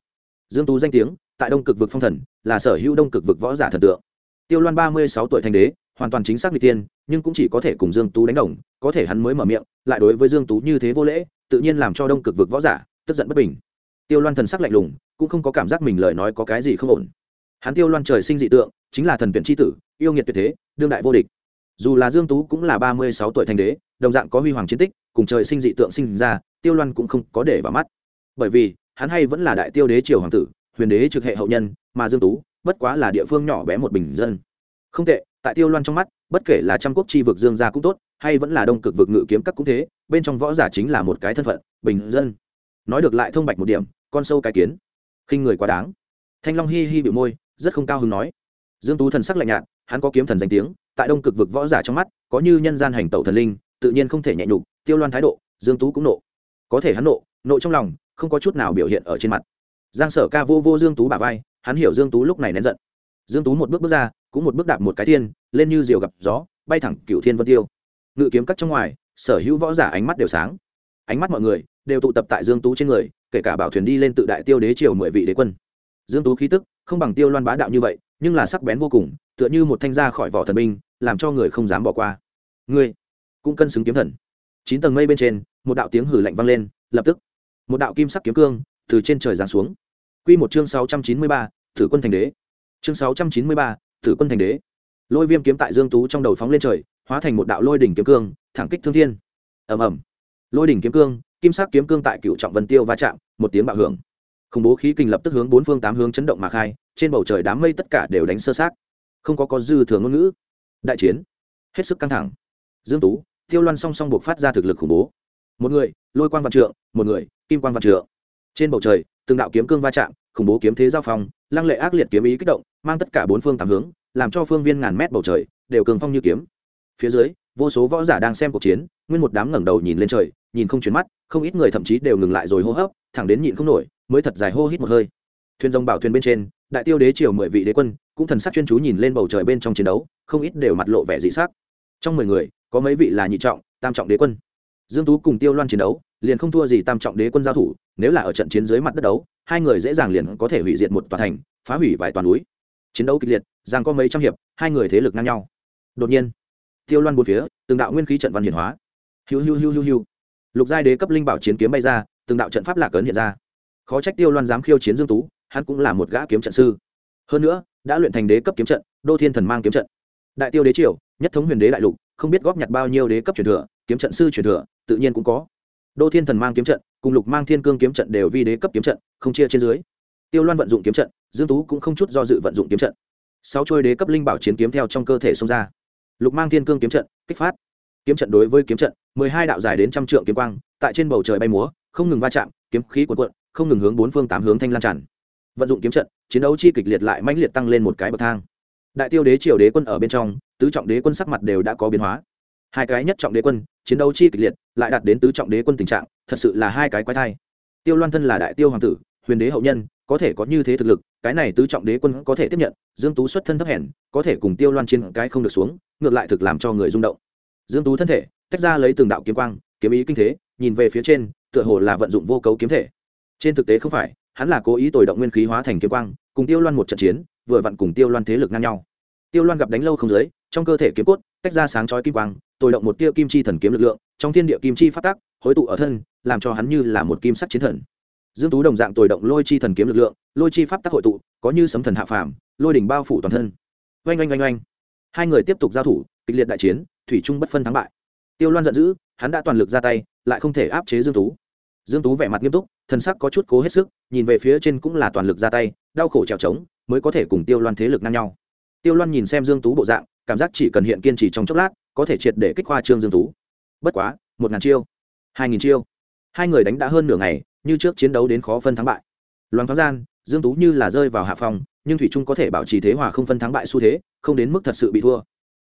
Dương tú danh tiếng, tại đông cực vực phong thần, là sở hữu đông cực vực võ giả thần tượng. Tiêu loan ba mươi sáu tuổi thành đế, hoàn toàn chính xác n tiên nhưng cũng chỉ có thể cùng dương tú đánh đồng, có thể hắn mới mở miệng, lại đối với dương tú như thế vô lễ, tự nhiên làm cho đông cực vực võ giả, tức giận bất bình. Tiêu loan thần sắc lạnh lùng, cũng không có cảm giác mình lời nói có cái gì không ổn. Hắn tiêu loan trời sinh dị tượng, chính là thần tuyển tri tử, yêu nghiệt tuyệt thế, đương đại vô địch. Dù là dương tú cũng là ba mươi sáu tuổi thành đế, đồng dạng có huy hoàng chiến tích, cùng trời sinh dị tượng sinh ra, tiêu loan cũng không có để vào mắt. Bởi vì hắn hay vẫn là đại tiêu đế triều hoàng tử, huyền đế trực hệ hậu nhân, mà dương tú, bất quá là địa phương nhỏ bé một bình dân. Không tệ, tại tiêu loan trong mắt, bất kể là trăm quốc chi vực dương gia cũng tốt, hay vẫn là đông cực vực ngự kiếm các cũng thế, bên trong võ giả chính là một cái thân phận, bình dân. Nói được lại thông bạch một điểm, con sâu cái kiến. Khinh người quá đáng. Thanh long hi hi bị môi, rất không cao hứng nói. Dương tú thần sắc lạnh nhạt, hắn có kiếm thần danh tiếng, tại đông cực vực võ giả trong mắt, có như nhân gian hành tẩu thần linh, tự nhiên không thể nhẹ nhục, tiêu loan thái độ, dương tú cũng nộ. Có thể hắn nộ nộ trong lòng không có chút nào biểu hiện ở trên mặt. Giang sở ca vô vô dương tú bả vai, hắn hiểu dương tú lúc này nén giận. Dương tú một bước bước ra, cũng một bước đạp một cái thiên, lên như diều gặp gió, bay thẳng cựu thiên vân tiêu. Ngự kiếm cắt trong ngoài, sở hữu võ giả ánh mắt đều sáng. Ánh mắt mọi người đều tụ tập tại dương tú trên người, kể cả bảo thuyền đi lên tự đại tiêu đế triều mười vị đế quân. Dương tú khí tức không bằng tiêu loan bá đạo như vậy, nhưng là sắc bén vô cùng, tựa như một thanh ra khỏi vỏ thần binh, làm cho người không dám bỏ qua. Ngươi cũng cân xứng kiếm thần. Chín tầng mây bên trên, một đạo tiếng hử lạnh vang lên, lập tức một đạo kim sắc kiếm cương từ trên trời giáng xuống. Quy một chương sáu trăm chín mươi ba, thử quân thành đế. Chương sáu trăm chín mươi ba, thử quân thành đế. Lôi viêm kiếm tại dương tú trong đầu phóng lên trời hóa thành một đạo lôi đỉnh kiếm cương thẳng kích thương thiên. Ầm ầm. Lôi đỉnh kiếm cương kim sắc kiếm cương tại cựu trọng vân tiêu va chạm một tiếng bạo hưởng. Khủng bố khí kinh lập tức hướng bốn phương tám hướng chấn động mà khai trên bầu trời đám mây tất cả đều đánh sơ sát. Không có có dư thừa ngôn ngữ. Đại chiến. Hết sức căng thẳng. Dương tú tiêu loan song song buộc phát ra thực lực khủng bố. Một người lôi quang vạn trượng một người kim quang vạn trượng. Trên bầu trời, từng đạo kiếm cương va chạm, khủng bố kiếm thế giao phong, lăng lệ ác liệt kiếm ý kích động, mang tất cả bốn phương tám hướng, làm cho phương viên ngàn mét bầu trời đều cường phong như kiếm. Phía dưới, vô số võ giả đang xem cuộc chiến, nguyên một đám ngẩng đầu nhìn lên trời, nhìn không chuyển mắt, không ít người thậm chí đều ngừng lại rồi hô hấp, thẳng đến nhịn không nổi, mới thật dài hô hít một hơi. Thuyền rồng bảo thuyền bên trên, đại tiêu đế triều mười vị đế quân, cũng thần sắc chuyên chú nhìn lên bầu trời bên trong chiến đấu, không ít đều mặt lộ vẻ dị sắc. Trong mười người, có mấy vị là nhị trọng, tam trọng đế quân dương tú cùng tiêu loan chiến đấu, liền không thua gì tam trọng đế quân giao thủ, nếu là ở trận chiến dưới mặt đất đấu, hai người dễ dàng liền có thể hủy diệt một tòa thành, phá hủy vài toàn núi. Chiến đấu kịch liệt rằng có mấy trăm hiệp, hai người thế lực ngang nhau. Đột nhiên, tiêu loan bốn phía, từng đạo nguyên khí trận văn hiển hóa. Hiu hiu hiu hiu hiu. Lục giai đế cấp linh bảo chiến kiếm bay ra, từng đạo trận pháp lạc ấn hiện ra. Khó trách tiêu loan dám khiêu chiến dương tú, hắn cũng là một gã kiếm trận sư. Hơn nữa, đã luyện thành đế cấp kiếm trận, đô thiên thần mang kiếm trận. Đại tiêu đế triều, nhất thống huyền đế đại lục, không biết góp nhặt bao nhiêu đế cấp truyền thừa kiếm trận sư truyền thừa, tự nhiên cũng có. Đô thiên thần mang kiếm trận, cùng lục mang thiên cương kiếm trận đều vi đế cấp kiếm trận, không chia trên dưới. Tiêu loan vận dụng kiếm trận, dương tú cũng không chút do dự vận dụng kiếm trận. Sáu trôi đế cấp linh bảo chiến kiếm theo trong cơ thể xông ra. Lục mang thiên cương kiếm trận, kích phát. Kiếm trận đối với kiếm trận, mười hai đạo dài đến trăm trượng kiếm quang, tại trên bầu trời bay múa, không ngừng va chạm, kiếm khí cuộn cuộn, không ngừng hướng bốn phương tám hướng thanh lan tràn. Vận dụng kiếm trận, chiến đấu chi kịch liệt lại mãnh liệt tăng lên một cái bậc thang. Đại tiêu đế triều đế quân ở bên trong, tứ trọng đế quân sắc mặt đều đã có biến hóa. Hai cái nhất trọng đế quân chiến đấu chi kịch liệt, lại đạt đến tứ trọng đế quân tình trạng, thật sự là hai cái quái thai. Tiêu loan thân là đại tiêu hoàng tử, huyền đế hậu nhân, có thể có như thế thực lực, cái này tứ trọng đế quân có thể tiếp nhận, dương tú xuất thân thấp hèn, có thể cùng tiêu loan trên cái không được xuống, ngược lại thực làm cho người rung động. Dương tú thân thể, tách ra lấy từng đạo kiếm quang, kiếm ý kinh thế, nhìn về phía trên, tựa hồ là vận dụng vô cấu kiếm thể. Trên thực tế không phải, hắn là cố ý tồi động nguyên khí hóa thành kiếm quang, cùng tiêu loan một trận chiến, vừa vặn cùng tiêu loan thế lực ngang nhau. Tiêu loan gặp đánh lâu không dưới, trong cơ thể kiếm cốt, tách ra sáng chói kim quang tôi động một tia kim chi thần kiếm lực lượng, trong thiên địa kim chi phát tác, hối tụ ở thân, làm cho hắn như là một kim sắc chiến thần. Dương tú đồng dạng tồi động lôi chi thần kiếm lực lượng, lôi chi pháp tác hội tụ, có như sấm thần hạ phàm, lôi đỉnh bao phủ toàn thân. Oanh oanh oanh oanh. Hai người tiếp tục giao thủ, kịch liệt đại chiến, thủy trung bất phân thắng bại. Tiêu loan giận dữ, hắn đã toàn lực ra tay, lại không thể áp chế dương tú. Dương tú vẻ mặt nghiêm túc thần sắc có chút cố hết sức, nhìn về phía trên cũng là toàn lực ra tay, đau khổ trèo trống, mới có thể cùng tiêu loan thế lực ngang nhau. Tiêu loan nhìn xem dương tú bộ dạng, cảm giác chỉ cần hiện kiên trì trong chốc lát có thể triệt để kích hoa trương dương tú. Bất quá, một ngàn chiêu, hai nghìn chiêu. Hai người đánh đã hơn nửa ngày, như trước chiến đấu đến khó phân thắng bại. Loan thoáng gian, dương tú như là rơi vào hạ phòng nhưng thủy trung có thể bảo trì thế hòa không phân thắng bại xu thế, không đến mức thật sự bị thua.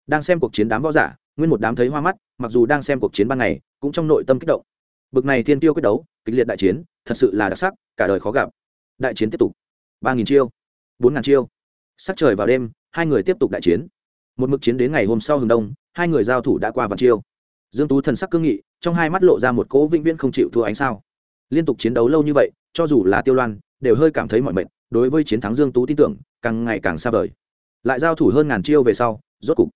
Đang xem cuộc chiến đám võ giả, nguyên một đám thấy hoa mắt, mặc dù đang xem cuộc chiến ban ngày, cũng trong nội tâm kích động. Bực này thiên tiêu quyết đấu, kịch liệt đại chiến, thật sự là đặc sắc, cả đời khó gặp. Đại chiến tiếp tục. Ba nghìn chiêu, bốn ngàn chiêu. Sắc trời vào đêm, hai người tiếp tục đại chiến. Một mực chiến đến ngày hôm sau hừng đông hai người giao thủ đã qua vạn chiêu. Dương tú thần sắc cương nghị, trong hai mắt lộ ra một cỗ vĩnh viễn không chịu thua ánh sao. Liên tục chiến đấu lâu như vậy, cho dù là tiêu loan, đều hơi cảm thấy mọi mệnh đối với chiến thắng dương tú tin tưởng, càng ngày càng xa vời. Lại giao thủ hơn ngàn chiêu về sau, rốt cục,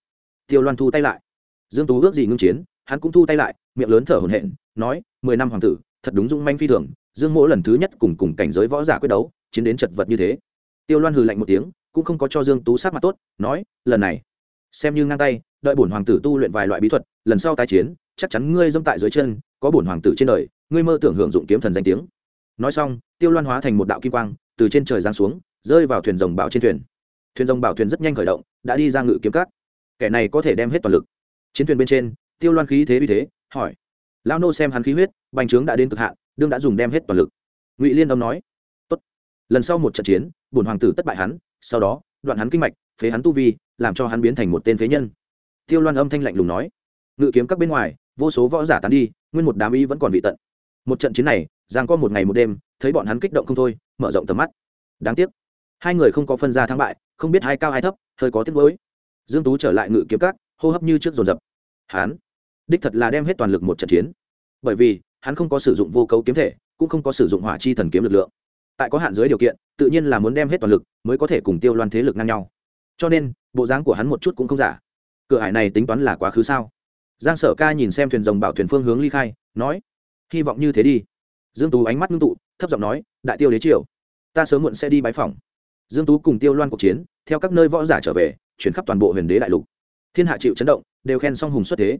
tiêu loan thu tay lại. Dương tú ước gì ngưng chiến, hắn cũng thu tay lại, miệng lớn thở hổn hển, nói, mười năm hoàng tử, thật đúng dũng manh phi thường, dương mỗ lần thứ nhất cùng cùng cảnh giới võ giả quyết đấu, chiến đến chật vật như thế. Tiêu loan hừ lạnh một tiếng, cũng không có cho dương tú sát mặt tốt, nói, lần này, xem như ngang tay đợi bổn hoàng tử tu luyện vài loại bí thuật, lần sau tái chiến, chắc chắn ngươi dâm tại dưới chân, có bổn hoàng tử trên đời, ngươi mơ tưởng hưởng dụng kiếm thần danh tiếng. Nói xong, tiêu loan hóa thành một đạo kim quang, từ trên trời giáng xuống, rơi vào thuyền rồng bảo trên thuyền. Thuyền rồng bảo thuyền rất nhanh khởi động, đã đi ra ngự kiếm cát kẻ này có thể đem hết toàn lực. Chiến thuyền bên trên, tiêu loan khí thế uy thế, hỏi. Lão nô xem hắn khí huyết, bành trướng đã đến cực hạn, đương đã dùng đem hết toàn lực. Ngụy liên âm nói. Tốt. Lần sau một trận chiến, bổn hoàng tử tất bại hắn, sau đó, đoạn hắn kinh mạch, phế hắn tu vi, làm cho hắn biến thành một tên phế nhân tiêu loan âm thanh lạnh lùng nói. Ngự kiếm các bên ngoài, vô số võ giả tán đi, nguyên một đám y vẫn còn vị tận. Một trận chiến này, giang có một ngày một đêm, thấy bọn hắn kích động không thôi, mở rộng tầm mắt. Đáng tiếc, hai người không có phân ra thắng bại, không biết hai cao hai thấp, hơi có tiếc mới dương tú trở lại ngự kiếm các, hô hấp như trước dồn dập. Hắn, đích thật là đem hết toàn lực một trận chiến. Bởi vì, hắn không có sử dụng vô cấu kiếm thể, cũng không có sử dụng hỏa chi thần kiếm lực lượng. Tại có hạn dưới điều kiện, tự nhiên là muốn đem hết toàn lực, mới có thể cùng tiêu loan thế lực ngang nhau. Cho nên, bộ dáng của hắn một chút cũng không giả cửa hải này tính toán là quá khứ sao? Giang sở ca nhìn xem thuyền rồng bảo thuyền phương hướng ly khai, nói, hy vọng như thế đi. Dương tú ánh mắt ngưng tụ, thấp giọng nói, đại tiêu đế triều, ta sớm muộn sẽ đi bái phòng dương tú cùng tiêu loan cuộc chiến, theo các nơi võ giả trở về, chuyển khắp toàn bộ huyền đế đại lục. Thiên hạ chịu chấn động, đều khen song hùng xuất thế.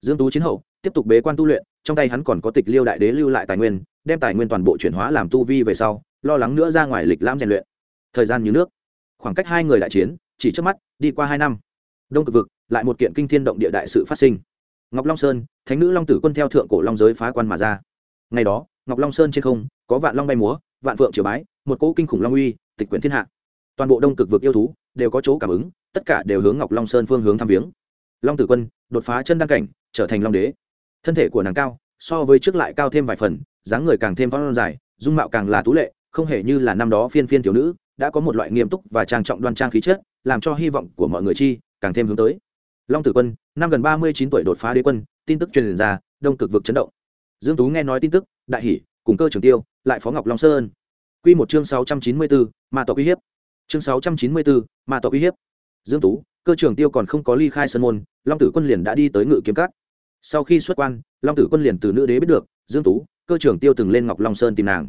Dương tú chiến hậu, tiếp tục bế quan tu luyện, trong tay hắn còn có tịch liêu đại đế lưu lại tài nguyên, đem tài nguyên toàn bộ chuyển hóa làm tu vi về sau, lo lắng nữa ra ngoài lịch lãm rèn luyện. Thời gian như nước. Khoảng cách hai người đại chiến, chỉ trước mắt, đi qua hai năm. Đông cực vực lại một kiện kinh thiên động địa đại sự phát sinh. Ngọc long sơn, thánh nữ long tử quân theo thượng cổ long giới phá quan mà ra. Ngày đó, ngọc long sơn trên không, có vạn long bay múa, vạn phượng triều bái, một cỗ kinh khủng long uy, tịch quyển thiên hạ. Toàn bộ đông cực vực yêu thú đều có chỗ cảm ứng, tất cả đều hướng ngọc long sơn phương hướng thăm viếng. Long tử quân đột phá chân đăng cảnh, trở thành long đế. Thân thể của nàng cao, so với trước lại cao thêm vài phần, dáng người càng thêm phong dài, dung mạo càng là tú lệ, không hề như là năm đó phiên phiên thiếu nữ, đã có một loại nghiêm túc và trang trọng đoan trang khí chất, làm cho hy vọng của mọi người chi càng thêm hướng tới long tử quân, năm gần ba mươi chín tuổi đột phá đế quân, tin tức truyền ra, đông cực vực chấn động. Dương tú nghe nói tin tức, đại hỷ, cùng cơ trường tiêu, lại phó ngọc long sơn. Quy một chương sáu trăm chín mươi bốn ma tộc uy hiếp. Chương sáu trăm chín mươi bốn ma tộc uy hiếp. Dương tú, cơ trường tiêu còn không có ly khai sân môn, long tử quân liền đã đi tới ngự kiếm cát. sau khi xuất quan, long tử quân liền từ nữ đế biết được, dương tú, cơ trưởng tiêu từng lên ngọc long sơn tìm nàng.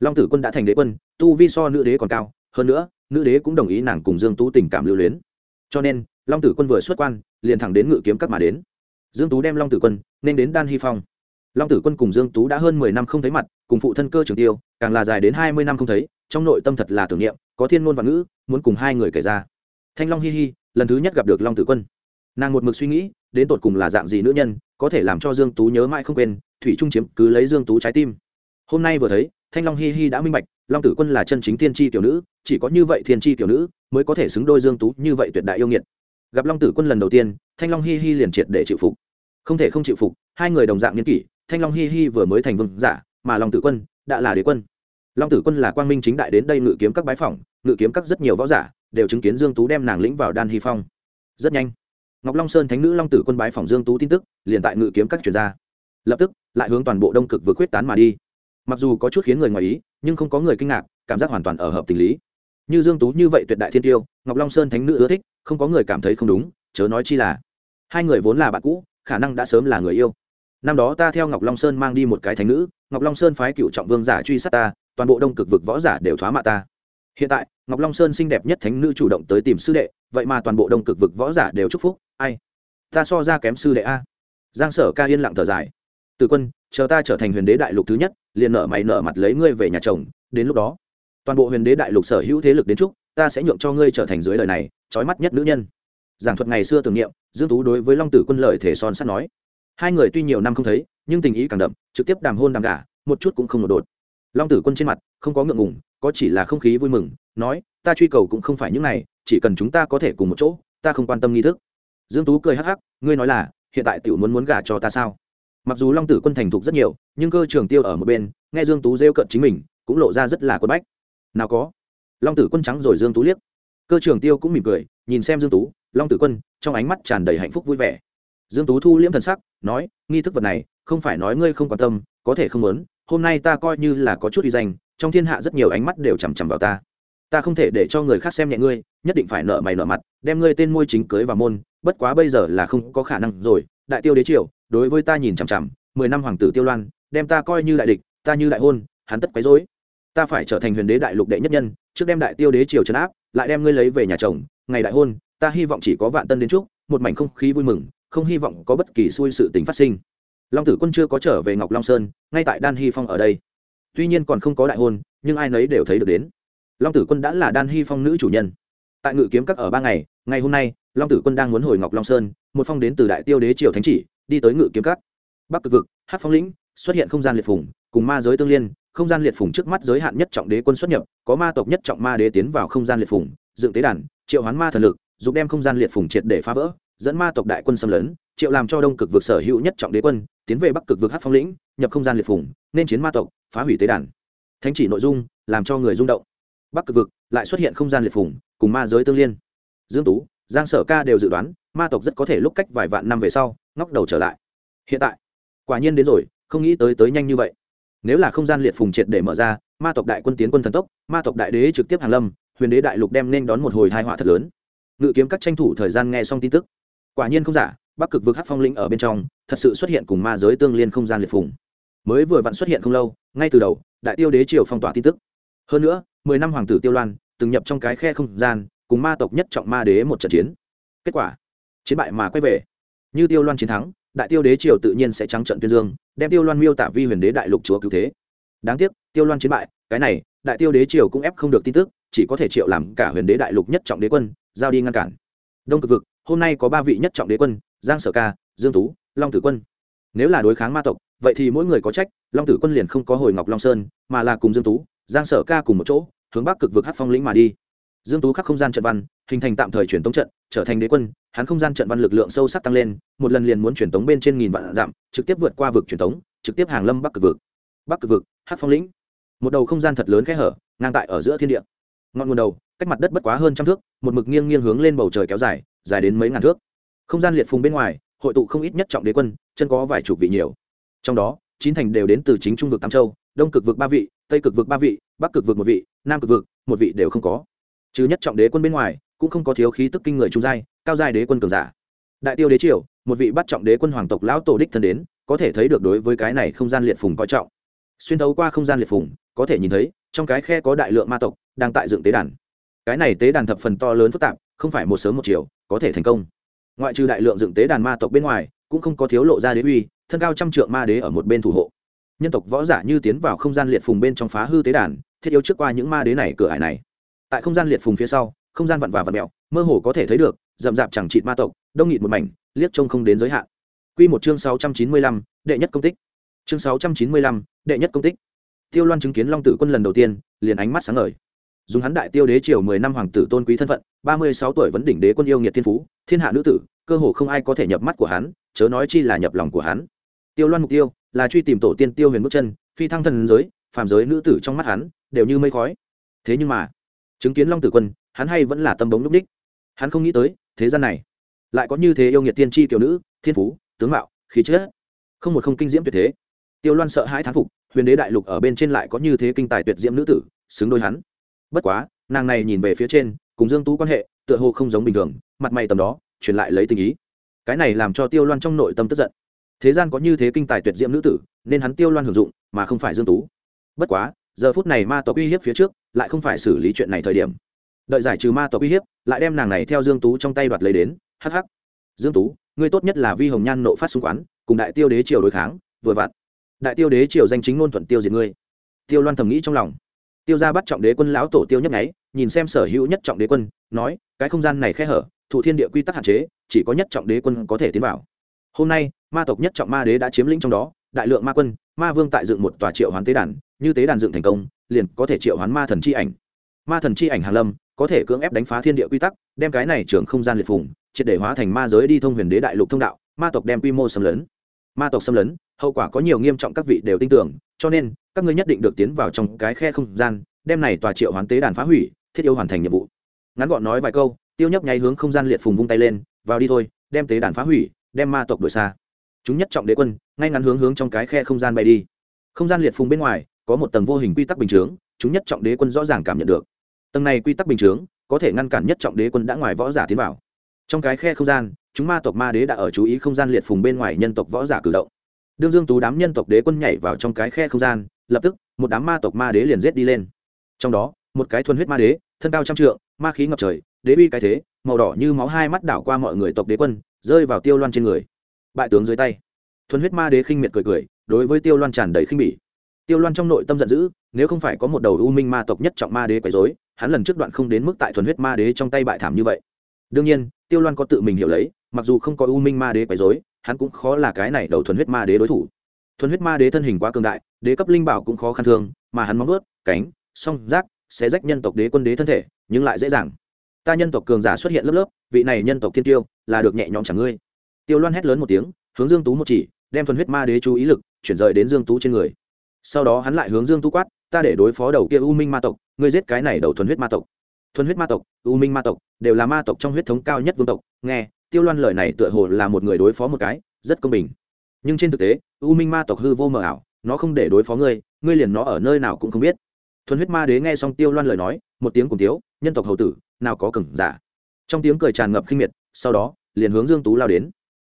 Long tử quân đã thành đế quân, tu vi so nữ đế còn cao, hơn nữa, nữ đế cũng đồng ý nàng cùng dương tú tình cảm lưu luyến. Cho nên, long tử quân vừa xuất quan liền thẳng đến ngự kiếm các mà đến. Dương tú đem long tử quân nên đến đan hy phong. Long tử quân cùng dương tú đã hơn mười năm không thấy mặt, cùng phụ thân cơ trường tiêu, càng là dài đến hai mươi năm không thấy, trong nội tâm thật là tưởng niệm, có thiên ngôn và ngữ, muốn cùng hai người kể ra. Thanh long hi hi, lần thứ nhất gặp được long tử quân. Nàng một mực suy nghĩ, đến tột cùng là dạng gì nữ nhân, có thể làm cho dương tú nhớ mãi không quên, thủy trung chiếm cứ lấy dương tú trái tim. Hôm nay vừa thấy, thanh long hi hi đã minh bạch, long tử quân là chân chính thiên tri tiểu nữ, chỉ có như vậy thiên tri tiểu nữ mới có thể xứng đôi dương tú như vậy tuyệt đại yêu nghiệt gặp long tử quân lần đầu tiên, thanh long hi hi liền triệt để chịu phục. Không thể không chịu phục, hai người đồng dạng n kỷ, thanh long hi hi vừa mới thành vương giả, mà long tử quân đã là đế quân. Long tử quân là quang minh chính đại đến đây ngự kiếm các bái phỏng, ngự kiếm các rất nhiều võ giả đều chứng kiến dương tú đem nàng lĩnh vào đan hy phong. Rất nhanh, ngọc long sơn thánh nữ long tử quân bái phỏng dương tú tin tức, liền tại ngự kiếm các truyền ra. Lập tức, lại hướng toàn bộ đông cực vừa quyết tán mà đi. Mặc dù có chút khiến người ngoài ý, nhưng không có người kinh ngạc, cảm giác hoàn toàn ở hợp tình lý như dương tú như vậy tuyệt đại thiên tiêu, ngọc long sơn thánh nữ ưa thích, không có người cảm thấy không đúng, chớ nói chi là, hai người vốn là bạn cũ, khả năng đã sớm là người yêu. Năm đó ta theo ngọc long sơn mang đi một cái thánh nữ, ngọc long sơn phái cựu trọng vương giả truy sát ta, toàn bộ đông cực vực võ giả đều thoá mạ ta. Hiện tại, ngọc long sơn xinh đẹp nhất thánh nữ chủ động tới tìm sư đệ, vậy mà toàn bộ đông cực vực võ giả đều chúc phúc, ai? Ta so ra kém sư đệ a. Giang sở ca yên lặng thở dài. Từ quân, chờ ta trở thành huyền đế đại lục thứ nhất, liền nợ mày nợ mặt lấy ngươi về nhà chồng, đến lúc đó toàn bộ huyền đế đại lục sở hữu thế lực đến chúc, ta sẽ nhượng cho ngươi trở thành dưới đời này, trói mắt nhất nữ nhân. Giảng thuật ngày xưa tưởng niệm, dương tú đối với long tử quân lợi thể son sắt nói. Hai người tuy nhiều năm không thấy, nhưng tình ý càng đậm, trực tiếp đàm hôn đàm gả, một chút cũng không nổ đột. Long tử quân trên mặt, không có ngượng ngùng, có chỉ là không khí vui mừng, nói, ta truy cầu cũng không phải những này, chỉ cần chúng ta có thể cùng một chỗ, ta không quan tâm nghi thức. Dương tú cười hắc hắc, ngươi nói là, hiện tại tiểu muốn muốn gả cho ta sao? Mặc dù long tử quân thành thục rất nhiều, nhưng cơ trường tiêu ở một bên, nghe dương tú rêu cận chính mình, cũng lộ ra rất là quất bách nào có. Long tử quân trắng rồi dương tú liếc. Cơ trường tiêu cũng mỉm cười, nhìn xem dương tú, long tử quân, trong ánh mắt tràn đầy hạnh phúc vui vẻ. Dương tú thu liễm thần sắc, nói, nghi thức vật này, không phải nói ngươi không quan tâm, có thể không muốn, hôm nay ta coi như là có chút uy danh, trong thiên hạ rất nhiều ánh mắt đều chằm chằm vào ta. Ta không thể để cho người khác xem nhẹ ngươi, nhất định phải nợ mày nợ mặt, đem ngươi tên môi chính cưới vào môn, bất quá bây giờ là không có khả năng rồi, đại tiêu đế triều, đối với ta nhìn chằm chằm, mười năm hoàng tử tiêu loan, đem ta coi như đại địch, ta như đại hôn, hắn tất quấy rối ta phải trở thành huyền đế đại lục đệ nhất nhân trước đem đại tiêu đế triều trấn áp lại đem ngươi lấy về nhà chồng. Ngày đại hôn ta hy vọng chỉ có vạn tân đến trước, một mảnh không khí vui mừng không hy vọng có bất kỳ xui sự tình phát sinh. Long tử quân chưa có trở về ngọc long sơn ngay tại đan hy phong ở đây. Tuy nhiên còn không có đại hôn nhưng ai nấy đều thấy được đến. Long tử quân đã là đan hy phong nữ chủ nhân. Tại ngự kiếm các ở ba ngày ngày hôm nay long tử quân đang muốn hồi ngọc long sơn một phong đến từ đại tiêu đế triều thánh chỉ đi tới ngự kiếm các. Bắc cực vực hát phong lĩnh xuất hiện không gian liệt phủng cùng ma giới tương liên không gian liệt phủng trước mắt giới hạn nhất trọng đế quân xuất nhập, có ma tộc nhất trọng ma đế tiến vào không gian liệt phủng dựng tế đàn, triệu hoán ma thần lực dùng đem không gian liệt phủng triệt để phá vỡ, dẫn ma tộc đại quân xâm lấn, triệu làm cho đông cực vực sở hữu nhất trọng đế quân, tiến về bắc cực vực hát phong lĩnh, nhập không gian liệt phủng nên chiến ma tộc, phá hủy tế đàn. Thánh chỉ nội dung, làm cho người rung động. Bắc cực vực lại xuất hiện không gian liệt phủng cùng ma giới tương liên. Dương tú, giang sở ca đều dự đoán, ma tộc rất có thể lúc cách vài vạn năm về sau, ngóc đầu trở lại. Hiện tại, quả nhiên đến rồi, không nghĩ tới tới nhanh như vậy nếu là không gian liệt phùng triệt để mở ra, ma tộc đại quân tiến quân thần tốc, ma tộc đại đế trực tiếp hàng lâm, huyền đế đại lục đem nên đón một hồi hai họa thật lớn. Ngự kiếm các tranh thủ thời gian nghe xong tin tức. Quả nhiên không giả, bắc cực vực hát phong lĩnh ở bên trong, thật sự xuất hiện cùng ma giới tương liên không gian liệt phùng. Mới vừa vặn xuất hiện không lâu, ngay từ đầu, đại tiêu đế triều phong tỏa tin tức. Hơn nữa, mười năm hoàng tử tiêu loan, từng nhập trong cái khe không gian, cùng ma tộc nhất trọng ma đế một trận chiến. Kết quả, chiến bại mà quay về. Như tiêu loan chiến thắng đại tiêu đế triều tự nhiên sẽ trắng trận tuyên dương, đem tiêu loan miêu tả vi huyền đế đại lục chúa cứu thế. Đáng tiếc, tiêu loan chiến bại, cái này, đại tiêu đế triều cũng ép không được tin tức, chỉ có thể triệu làm cả huyền đế đại lục nhất trọng đế quân, giao đi ngăn cản. Đông cực vực, hôm nay có ba vị nhất trọng đế quân, giang sở ca, dương tú, long tử quân. Nếu là đối kháng ma tộc, vậy thì mỗi người có trách, long tử quân liền không có hồi ngọc long sơn, mà là cùng dương tú, giang sở ca cùng một chỗ, hướng bắc cực vực hát phong lĩnh mà đi. Dương tú khắc không gian trận văn, hình thành tạm thời truyền tống trận, trở thành đế quân hắn không gian trận văn lực lượng sâu sắc tăng lên, một lần liền muốn truyền tống bên trên nghìn vạn dặm, trực tiếp vượt qua vực truyền tống, trực tiếp hàng lâm bắc cực vực. Bắc cực vực hát phong lĩnh. Một đầu không gian thật lớn khẽ hở, ngang tại ở giữa thiên địa. Ngọn nguồn đầu, cách mặt đất bất quá hơn trăm thước, một mực nghiêng nghiêng hướng lên bầu trời kéo dài dài đến mấy ngàn thước. Không gian liệt phùng bên ngoài, hội tụ không ít nhất trọng đế quân, chân có vài chục vị nhiều. Trong đó, chín thành đều đến từ chính trung vực tam châu, đông cực vực ba vị, tây cực vực ba vị, bắc cực vực một vị, nam cực vực một vị đều không có. Chứ nhất trọng đế quân bên ngoài, cũng không có thiếu khí tức kinh người trung giai cao giai đế quân cường giả. Đại tiêu đế triều, một vị bắt trọng đế quân hoàng tộc lão tổ đích thân đến, có thể thấy được đối với cái này không gian liệt phùng coi trọng. Xuyên thấu qua không gian liệt phùng, có thể nhìn thấy, trong cái khe có đại lượng ma tộc, đang tại dựng tế đàn. Cái này tế đàn thập phần to lớn phức tạp, không phải một sớm một chiều, có thể thành công. Ngoại trừ đại lượng dựng tế đàn ma tộc bên ngoài, cũng không có thiếu lộ ra đế uy, thân cao trăm trượng ma đế ở một bên thủ hộ. Nhân tộc võ giả như tiến vào không gian liệt phùng bên trong phá hư tế đàn, thiết yếu trước qua những ma đế này cửa ải này. Tại không gian liệt phùng phía sau, không gian vặn và vặn mẹo mơ hồ có thể thấy được rậm rạp chẳng trịt ma tộc đông nghịt một mảnh liếc trông không đến giới hạn Quy một chương sáu trăm chín mươi lăm, đệ nhất công tích. Chương sáu trăm chín mươi lăm, đệ nhất công tích. Tiêu Loan chứng kiến Long Tử Quân lần đầu tiên, liền ánh mắt sáng ngời. Dùng hắn đại tiêu đế triều mười năm hoàng tử tôn quý thân phận, ba mươi sáu tuổi vẫn đỉnh đế quân yêu nghiệt thiên phú, thiên hạ nữ tử, cơ hồ không ai có thể nhập mắt của hắn, chớ nói chi là nhập lòng của hắn. Tiêu Loan mục tiêu là truy tìm tổ tiên Tiêu Huyền bước chân, phi thăng thần giới, phàm giới nữ tử trong mắt hắn đều như mây khói. Thế nhưng mà, chứng kiến Long Tử Quân, hắn hay vẫn là tâm bóng lúc đích. Hắn không nghĩ tới, thế gian này. Lại có như thế yêu nghiệt tiên tri tiểu nữ, thiên phú, tướng mạo khí chất không một không kinh diễm tuyệt thế. Tiêu loan sợ hãi thán phục huyền đế đại lục ở bên trên lại có như thế kinh tài tuyệt diễm nữ tử xứng đôi hắn. Bất quá nàng này nhìn về phía trên cùng dương tú quan hệ tựa hồ không giống bình thường mặt mày tầm đó truyền lại lấy tình ý. Cái này làm cho tiêu loan trong nội tâm tức giận. Thế gian có như thế kinh tài tuyệt diễm nữ tử nên hắn tiêu loan hưởng dụng mà không phải dương tú. Bất quá giờ phút này ma tộc uy hiếp phía trước lại không phải xử lý chuyện này thời điểm đợi giải trừ ma tộc uy hiếp, lại đem nàng này theo dương tú trong tay đoạt lấy đến. Hắc hắc. Dương tú, ngươi tốt nhất là vi hồng nhan nộ phát xung quán, cùng đại tiêu đế triều đối kháng, vừa vặn. Đại tiêu đế triều danh chính ngôn thuận tiêu diệt ngươi. Tiêu loan thầm nghĩ trong lòng. Tiêu ra bắt trọng đế quân lão tổ tiêu nhấp nháy, nhìn xem sở hữu nhất trọng đế quân, nói, cái không gian này khe hở thủ thiên địa quy tắc hạn chế, chỉ có nhất trọng đế quân có thể tiến vào. Hôm nay, ma tộc nhất trọng ma đế đã chiếm lĩnh trong đó, đại lượng ma quân, ma vương tại dựng một tòa triệu hoán tế đàn, như tế đàn dựng thành công, liền có thể triệu hoán ma thần chi ảnh. Ma thần chi ảnh hàn lâm có thể cưỡng ép đánh phá thiên địa quy tắc, đem cái này trưởng không gian liệt phùng, triệt để hóa thành ma giới đi thông huyền đế đại lục thông đạo, ma tộc đem quy mô xâm lấn. Ma tộc xâm lấn, hậu quả có nhiều nghiêm trọng các vị đều tin tưởng, cho nên, các ngươi nhất định được tiến vào trong cái khe không gian, đem này tòa triệu hoán tế đàn phá hủy, thiết yếu hoàn thành nhiệm vụ. Ngắn gọn nói vài câu, tiêu nhấp nháy hướng không gian liệt phùng vung tay lên, vào đi thôi, đem tế đàn phá hủy, đem ma tộc đuổi xa. Chúng nhất trọng đế quân, ngay ngắn hướng hướng trong cái khe không gian bay đi. Không gian liệt phùng bên ngoài, có một tầng vô hình quy tắc bình chướng, chúng nhất trọng đế quân rõ ràng cảm nhận được tầng này quy tắc bình chướng, có thể ngăn cản nhất trọng đế quân đã ngoài võ giả tiến vào. Trong cái khe không gian, chúng ma tộc ma đế đã ở chú ý không gian liệt phùng bên ngoài nhân tộc võ giả cử động. Đương dương tú đám nhân tộc đế quân nhảy vào trong cái khe không gian, lập tức, một đám ma tộc ma đế liền giết đi lên. Trong đó, một cái thuần huyết ma đế, thân cao trăm trượng, ma khí ngập trời, đế uy cái thế, màu đỏ như máu hai mắt đảo qua mọi người tộc đế quân, rơi vào tiêu loan trên người. Bại tướng dưới tay. Thuần huyết ma đế khinh miệt cười cười, đối với tiêu loan tràn đầy khinh bỉ. Tiêu loan trong nội tâm giận dữ, nếu không phải có một đầu u minh ma tộc nhất trọng ma đế quấy dối hắn lần trước đoạn không đến mức tại thuần huyết ma đế trong tay bại thảm như vậy. Đương nhiên, tiêu loan có tự mình hiểu lấy, mặc dù không có u minh ma đế quấy dối hắn cũng khó là cái này đầu thuần huyết ma đế đối thủ. Thuần huyết ma đế thân hình quá cường đại, đế cấp linh bảo cũng khó khăn thương, mà hắn móng ướt cánh, song rác sẽ rách nhân tộc đế quân đế thân thể, nhưng lại dễ dàng. Ta nhân tộc cường giả xuất hiện lớp lớp, vị này nhân tộc thiên tiêu, là được nhẹ nhõm chẳng ngươi. Tiêu loan hét lớn một tiếng, hướng dương tú một chỉ, đem thuần huyết ma đế chú ý lực chuyển rời đến dương tú trên người. Sau đó hắn lại hướng dương tú quát, ta để đối phó đầu kia u minh ma tộc ngươi giết cái này đầu thuần huyết ma tộc. Thuần huyết ma tộc, u minh ma tộc, đều là ma tộc trong huyết thống cao nhất vương tộc. Nghe, tiêu loan lời này tựa hồ là một người đối phó một cái, rất công bình. Nhưng trên thực tế, u minh ma tộc hư vô mờ ảo, nó không để đối phó ngươi ngươi liền nó ở nơi nào cũng không biết. Thuần huyết ma đế nghe xong tiêu loan lời nói, một tiếng cùng tiếu, nhân tộc hầu tử, nào có cừng giả dạ. trong tiếng cười tràn ngập khinh miệt, sau đó, liền hướng dương tú lao đến.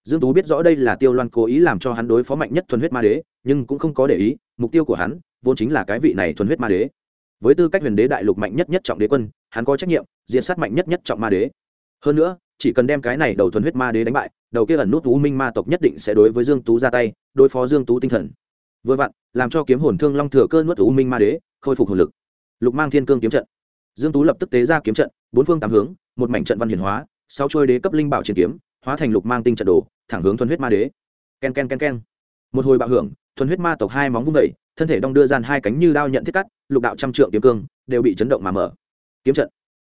Dương tú biết rõ đây là tiêu loan cố ý làm cho hắn đối phó mạnh nhất thuần huyết ma đế, nhưng cũng không có để ý, mục tiêu của hắn vốn chính là cái vị này thuần huyết ma đế với tư cách huyền đế đại lục mạnh nhất nhất trọng đế quân, hắn có trách nhiệm diệt sát mạnh nhất nhất trọng ma đế. Hơn nữa, chỉ cần đem cái này đầu thuần huyết ma đế đánh bại, đầu kia ẩn nút vũ minh ma tộc nhất định sẽ đối với dương tú ra tay, đối phó dương tú tinh thần. Vừa vặn, làm cho kiếm hồn thương long thừa cơ nuốt u minh ma đế, khôi phục hồn lực. Lục mang thiên cương kiếm trận. Dương tú lập tức tế ra kiếm trận, bốn phương tám hướng, một mảnh trận văn hiển hóa, sáu trôi đế cấp linh bảo chiến kiếm, hóa thành lục mang tinh trận đồ, thẳng hướng thuần huyết ma đế. Ken ken ken ken. Một hồi bạo hưởng, thuần huyết ma tộc hai móng vung vẩy thân thể đong đưa gian hai cánh như đao nhận thiết cắt lục đạo trăm trượng kiếm cương, đều bị chấn động mà mở. Kiếm trận.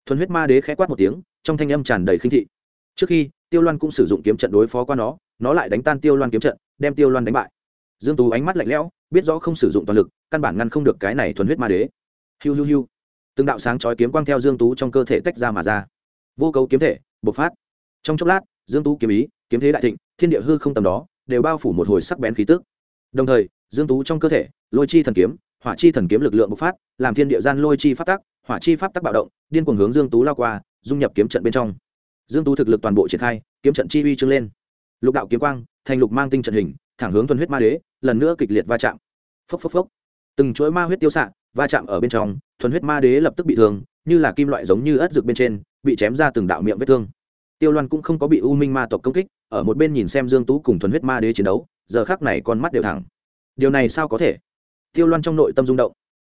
Thuần huyết ma đế khẽ quát một tiếng, trong thanh âm tràn đầy khinh thị. Trước khi, tiêu loan cũng sử dụng kiếm trận đối phó qua nó nó lại đánh tan tiêu loan kiếm trận, đem tiêu loan đánh bại. Dương tú ánh mắt lạnh lẽo, biết rõ không sử dụng toàn lực, căn bản ngăn không được cái này thuần huyết ma đế. Hiu hiu hiu. Từng đạo sáng chói kiếm quang theo dương tú trong cơ thể tách ra mà ra. Vô cấu kiếm thể, bộc phát. Trong chốc lát, dương tú kiếm ý, kiếm thế đại thịnh, thiên địa hư không tầm đó, đều bao phủ một hồi sắc bén khí tức. Đồng thời, dương tú trong cơ thể, lôi chi thần kiếm hỏa chi thần kiếm lực lượng bộc phát, làm thiên địa gian lôi chi pháp tắc, hỏa chi pháp tắc bạo động, điên cuồng hướng dương tú lao qua, dung nhập kiếm trận bên trong. Dương tú thực lực toàn bộ triển khai, kiếm trận chi uy trương lên. Lục đạo kiếm quang, thành lục mang tinh trận hình, thẳng hướng thuần huyết ma đế, lần nữa kịch liệt va chạm. Phốc phốc phốc. Từng chuỗi ma huyết tiêu xạ, va chạm ở bên trong, thuần huyết ma đế lập tức bị thương, như là kim loại giống như ớt rực bên trên, bị chém ra từng đạo miệng vết thương. Tiêu loan cũng không có bị u minh ma tộc công kích, ở một bên nhìn xem dương tú cùng thuần huyết ma đế chiến đấu, giờ khác này con mắt đều thẳng. Điều này sao có thể? Tiêu loan trong nội tâm rung động.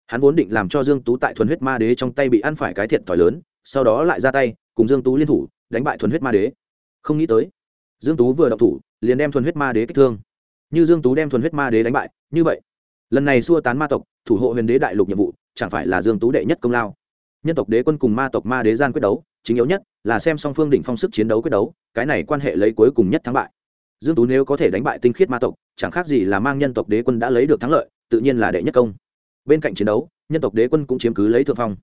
Hắn vốn định làm cho dương tú tại thuần huyết ma đế trong tay bị ăn phải cái thiệt thòi lớn, sau đó lại ra tay, cùng dương tú liên thủ, đánh bại thuần huyết ma đế. Không nghĩ tới, dương tú vừa động thủ, liền đem thuần huyết ma đế kích thương. Như dương tú đem thuần huyết ma đế đánh bại, như vậy, lần này xua tán ma tộc, thủ hộ huyền đế đại lục nhiệm vụ, chẳng phải là dương tú đệ nhất công lao. Nhân tộc đế quân cùng ma tộc ma đế gian quyết đấu, chính yếu nhất là xem song phương đỉnh phong sức chiến đấu quyết đấu, cái này quan hệ lấy cuối cùng nhất thắng bại. Dương tú nếu có thể đánh bại tinh khiết ma tộc, chẳng khác gì là mang nhân tộc đế quân đã lấy được thắng lợi tự nhiên là đệ nhất công. Bên cạnh chiến đấu, nhân tộc đế quân cũng chiếm cứ lấy thượng phong.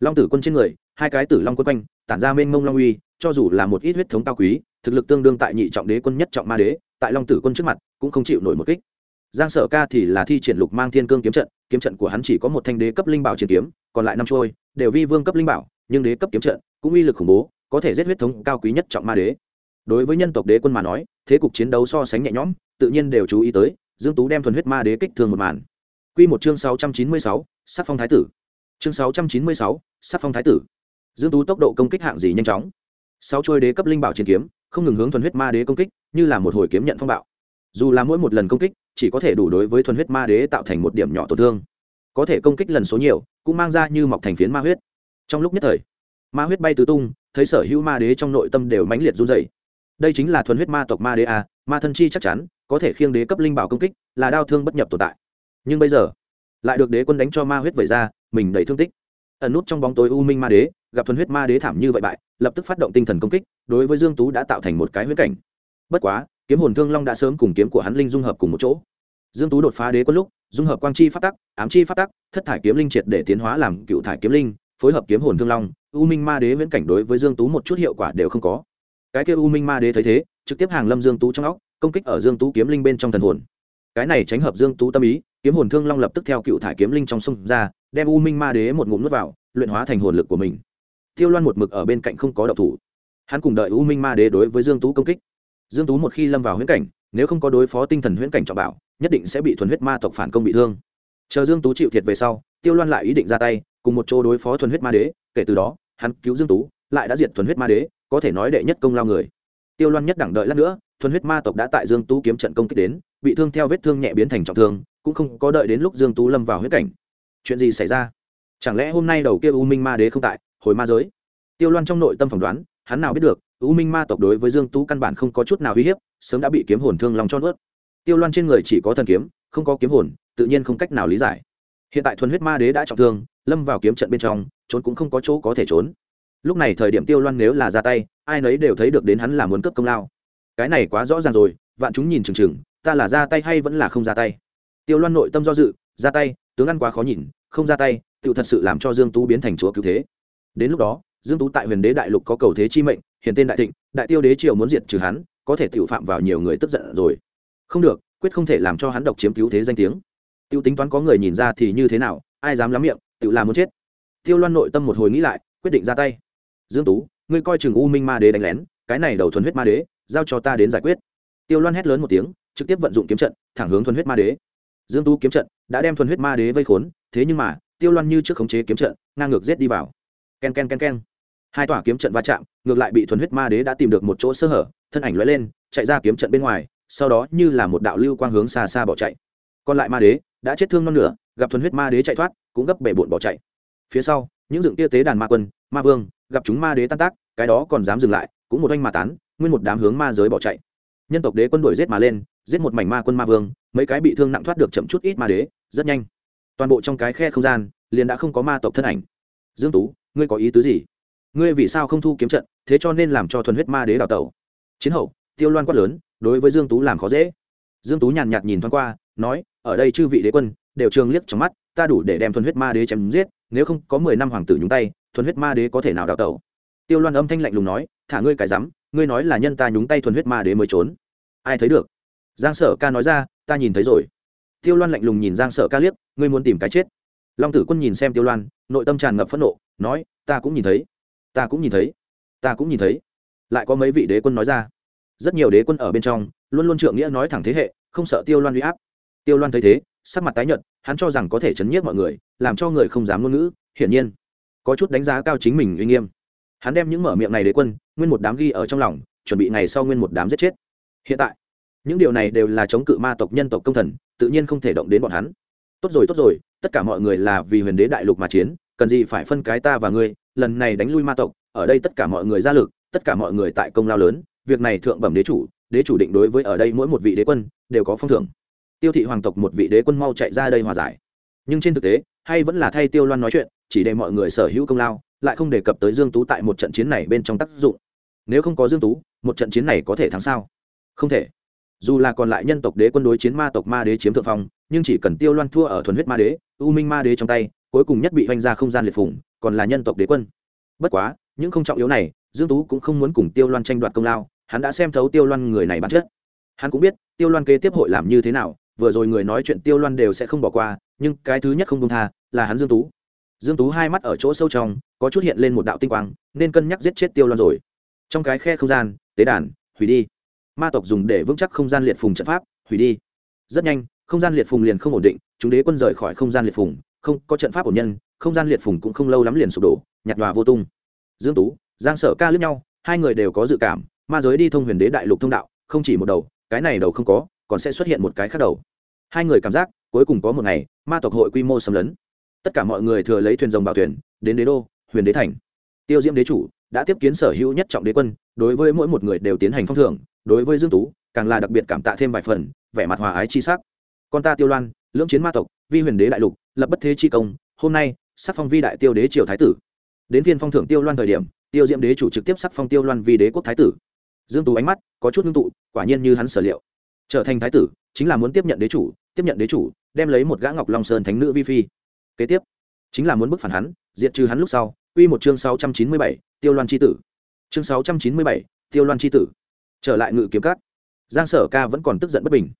Long tử quân trên người, hai cái tử long quân quanh, tản ra mênh mông long uy, cho dù là một ít huyết thống cao quý, thực lực tương đương tại nhị trọng đế quân nhất trọng ma đế, tại long tử quân trước mặt, cũng không chịu nổi một kích. Giang sở ca thì là thi triển lục mang thiên cương kiếm trận kiếm trận của hắn chỉ có một thanh đế cấp linh bảo chiến kiếm, còn lại năm trôi, đều vi vương cấp linh bảo, nhưng đế cấp kiếm trận cũng uy lực khủng bố, có thể giết huyết thống cao quý nhất trọng ma đế. Đối với nhân tộc đế quân mà nói, thế cục chiến đấu so sánh nhẹ nhõm, tự nhiên đều chú ý tới, dương tú đem thuần huyết ma đế kích thương một màn quy một chương 696, sát phong thái tử. Chương 696, sát phong thái tử. Dương tú tốc độ công kích hạng gì nhanh chóng. Sáu trôi đế cấp linh bảo chiến kiếm không ngừng hướng thuần huyết ma đế công kích như là một hồi kiếm nhận phong bạo. Dù là mỗi một lần công kích chỉ có thể đủ đối với thuần huyết ma đế tạo thành một điểm nhỏ tổn thương. Có thể công kích lần số nhiều cũng mang ra như mọc thành phiến ma huyết. Trong lúc nhất thời ma huyết bay tứ tung thấy sở hữu ma đế trong nội tâm đều mãnh liệt run rẩy. Đây chính là thuần huyết ma tộc ma đế a ma thân chi chắc chắn có thể khiêng đế cấp linh bảo công kích là đau thương bất nhập tồn tại nhưng bây giờ, lại được đế quân đánh cho ma huyết vẩy ra, mình đầy thương tích. Ẩn nút trong bóng tối u minh ma đế, gặp thuần huyết ma đế thảm như vậy bại, lập tức phát động tinh thần công kích, đối với dương tú đã tạo thành một cái huyết cảnh. Bất quá, kiếm hồn thương long đã sớm cùng kiếm của hắn linh dung hợp cùng một chỗ. Dương tú đột phá đế quân lúc, dung hợp quang chi phát tắc, ám chi phát tắc, thất thải kiếm linh triệt để tiến hóa làm cựu thải kiếm linh, phối hợp kiếm hồn thương long, u minh ma đế viễn cảnh đối với dương tú một chút hiệu quả đều không có. Cái kia u minh ma đế thấy thế, trực tiếp hàng lâm dương tú trong óc, công kích ở dương tú kiếm linh bên trong thần hồn. Cái này tránh hợp dương tú tâm ý kiếm hồn thương long lập tức theo cựu thải kiếm linh trong sông ra, đem u minh ma đế một ngụm nước vào, luyện hóa thành hồn lực của mình. Tiêu loan một mực ở bên cạnh không có độc thủ. Hắn cùng đợi u minh ma đế đối với dương tú công kích. Dương tú một khi lâm vào huyễn cảnh, nếu không có đối phó tinh thần huyễn cảnh trọng bảo, nhất định sẽ bị thuần huyết ma tộc phản công bị thương. Chờ dương tú chịu thiệt về sau, tiêu loan lại ý định ra tay, cùng một chỗ đối phó thuần huyết ma đế, kể từ đó, hắn cứu dương tú, lại đã diệt thuần huyết ma đế, có thể nói đệ nhất công lao người. Tiêu loan nhất đẳng đợi lát nữa, thuần huyết ma tộc đã tại dương tú kiếm trận công kích đến, bị thương theo vết thương nhẹ biến thành trọng thương cũng không có đợi đến lúc dương tú lâm vào huyết cảnh. Chuyện gì xảy ra? Chẳng lẽ hôm nay đầu kia u minh ma đế không tại, hồi ma giới? Tiêu loan trong nội tâm phỏng đoán, hắn nào biết được, u minh ma tộc đối với dương tú căn bản không có chút nào uy hiếp, sớm đã bị kiếm hồn thương lòng cho nuốt. Tiêu loan trên người chỉ có thần kiếm, không có kiếm hồn, tự nhiên không cách nào lý giải. Hiện tại thuần huyết ma đế đã trọng thương, lâm vào kiếm trận bên trong, trốn cũng không có chỗ có thể trốn. Lúc này thời điểm tiêu loan nếu là ra tay, ai nấy đều thấy được đến hắn là muốn cướp công lao. Cái này quá rõ ràng rồi, vạn chúng nhìn chừng chừng, ta là ra tay hay vẫn là không ra tay? Tiêu loan nội tâm do dự, ra tay, tướng ăn quá khó nhìn, không ra tay tự thật sự làm cho dương tú biến thành chúa cứu thế. Đến lúc đó, dương tú tại huyền đế đại lục có cầu thế chi mệnh, hiện tên đại thịnh, đại tiêu đế triều muốn diệt trừ hắn, có thể tự phạm vào nhiều người tức giận rồi. Không được, quyết không thể làm cho hắn độc chiếm cứu thế danh tiếng. Tiêu tính toán có người nhìn ra thì như thế nào, ai dám lắm miệng tự làm muốn chết. Tiêu loan nội tâm một hồi nghĩ lại, quyết định ra tay. Dương tú, ngươi coi chừng u minh ma đế đánh lén, cái này đầu thuần huyết ma đế, giao cho ta đến giải quyết. Tiêu loan hét lớn một tiếng, trực tiếp vận dụng kiếm trận, thẳng hướng thuần huyết ma đế dương tú kiếm trận đã đem thuần huyết ma đế vây khốn, thế nhưng mà, tiêu loan như trước khống chế kiếm trận, ngang ngược giết đi vào. Ken ken ken ken. Hai tòa kiếm trận va chạm, ngược lại bị thuần huyết ma đế đã tìm được một chỗ sơ hở, thân ảnh lóe lên, chạy ra kiếm trận bên ngoài, sau đó như là một đạo lưu quang hướng xa xa bỏ chạy. Còn lại ma đế đã chết thương non nửa, gặp thuần huyết ma đế chạy thoát, cũng gấp bể bụn bỏ chạy. Phía sau, những dựng tia tế đàn ma quân, ma vương, gặp chúng ma đế tan tác, cái đó còn dám dừng lại, cũng một oanh mà tán, nguyên một đám hướng ma giới bỏ chạy. Nhân tộc đế quân đuổi giết mà lên, giết một mảnh ma quân ma vương mấy cái bị thương nặng thoát được chậm chút ít ma đế, rất nhanh. Toàn bộ trong cái khe không gian, liền đã không có ma tộc thân ảnh. Dương tú, ngươi có ý tứ gì? Ngươi vì sao không thu kiếm trận, thế cho nên làm cho thuần huyết ma đế đào tẩu? Chiến hậu, tiêu loan quát lớn, đối với dương tú làm khó dễ. Dương tú nhàn nhạt nhìn thoáng qua, nói, ở đây chư vị đế quân, đều trường liếc trong mắt, ta đủ để đem thuần huyết ma đế chém giết, nếu không có mười năm hoàng tử nhúng tay, thuần huyết ma đế có thể nào đào tẩu? Tiêu loan âm thanh lạnh lùng nói, thả ngươi cái rắm, ngươi nói là nhân ta nhúng tay thuần huyết ma đế mới trốn. Ai thấy được? Giang sở ca nói ra ta nhìn thấy rồi. Tiêu loan lạnh lùng nhìn giang sở ca liếc, ngươi muốn tìm cái chết. Long tử quân nhìn xem tiêu loan, nội tâm tràn ngập phẫn nộ, nói, ta cũng nhìn thấy, ta cũng nhìn thấy, ta cũng nhìn thấy. Lại có mấy vị đế quân nói ra. Rất nhiều đế quân ở bên trong, luôn luôn trượng nghĩa nói thẳng thế hệ, không sợ tiêu loan uy áp. Tiêu loan thấy thế, sắc mặt tái nhợt, hắn cho rằng có thể chấn nhiếp mọi người, làm cho người không dám ngôn ngữ, hiển nhiên, có chút đánh giá cao chính mình uy nghiêm. Hắn đem những mở miệng này đế quân, nguyên một đám ghi ở trong lòng, chuẩn bị ngày sau nguyên một đám giết chết. Hiện tại những điều này đều là chống cự ma tộc nhân tộc công thần, tự nhiên không thể động đến bọn hắn. Tốt rồi tốt rồi, tất cả mọi người là vì huyền đế đại lục mà chiến, cần gì phải phân cái ta và ngươi, lần này đánh lui ma tộc, ở đây tất cả mọi người ra lực, tất cả mọi người tại công lao lớn, việc này thượng bẩm đế chủ đế chủ định đối với ở đây mỗi một vị đế quân, đều có phong thưởng. Tiêu thị hoàng tộc một vị đế quân mau chạy ra đây hòa giải. Nhưng trên thực tế, hay vẫn là thay tiêu loan nói chuyện, chỉ để mọi người sở hữu công lao, lại không đề cập tới dương tú tại một trận chiến này bên trong tác dụng. Nếu không có dương tú, một trận chiến này có thể thắng sao? Không thể dù là còn lại nhân tộc đế quân đối chiến ma tộc ma đế chiếm thượng phong, nhưng chỉ cần tiêu loan thua ở thuần huyết ma đế, u minh ma đế trong tay, cuối cùng nhất bị hoành ra không gian liệt phủng còn là nhân tộc đế quân. Bất quá, những không trọng yếu này, dương tú cũng không muốn cùng tiêu loan tranh đoạt công lao, hắn đã xem thấu tiêu loan người này bản chất. Hắn cũng biết, tiêu loan kế tiếp hội làm như thế nào, vừa rồi người nói chuyện tiêu loan đều sẽ không bỏ qua, nhưng cái thứ nhất không công tha, là hắn dương tú. Dương tú hai mắt ở chỗ sâu trong, có chút hiện lên một đạo tinh quang, nên cân nhắc giết chết tiêu loan rồi. Trong cái khe không gian, tế đàn, hủy đi ma tộc dùng để vững chắc không gian liệt phùng trận pháp, hủy đi. Rất nhanh, không gian liệt phùng liền không ổn định, chúng đế quân rời khỏi không gian liệt phùng, không có trận pháp ổn nhân, không gian liệt phùng cũng không lâu lắm liền sụp đổ, nhạt nhòa vô tung. Dương tú, giang sở ca lướt nhau, hai người đều có dự cảm, ma giới đi thông huyền đế đại lục thông đạo, không chỉ một đầu, cái này đầu không có, còn sẽ xuất hiện một cái khác đầu. Hai người cảm giác, cuối cùng có một ngày, ma tộc hội quy mô xâm lấn. Tất cả mọi người thừa lấy thuyền rồng bảo thuyền, đến đế đô, huyền đế thành. Tiêu diễm đế chủ đã tiếp kiến sở hữu nhất trọng đế quân, đối với mỗi một người đều tiến hành phong thưởng đối với dương tú càng là đặc biệt cảm tạ thêm vài phần vẻ mặt hòa ái chi sắc. Con ta tiêu loan lưỡng chiến ma tộc vi huyền đế đại lục lập bất thế chi công hôm nay sắc phong vi đại tiêu đế triều thái tử. Đến viên phong thưởng tiêu loan thời điểm tiêu diễm đế chủ trực tiếp sắc phong tiêu loan vi đế quốc thái tử. Dương tú ánh mắt có chút ngưng tụ quả nhiên như hắn sở liệu. Trở thành thái tử chính là muốn tiếp nhận đế chủ tiếp nhận đế chủ đem lấy một gã ngọc long sơn thánh nữ vi phi. Kế tiếp chính là muốn bức phản hắn diệt trừ hắn lúc sau Quy một chương 697, Tiêu Loan chi tử. Chương 697, Tiêu Loan chi tử. Trở lại ngự kiếm cát. Giang Sở Ca vẫn còn tức giận bất bình.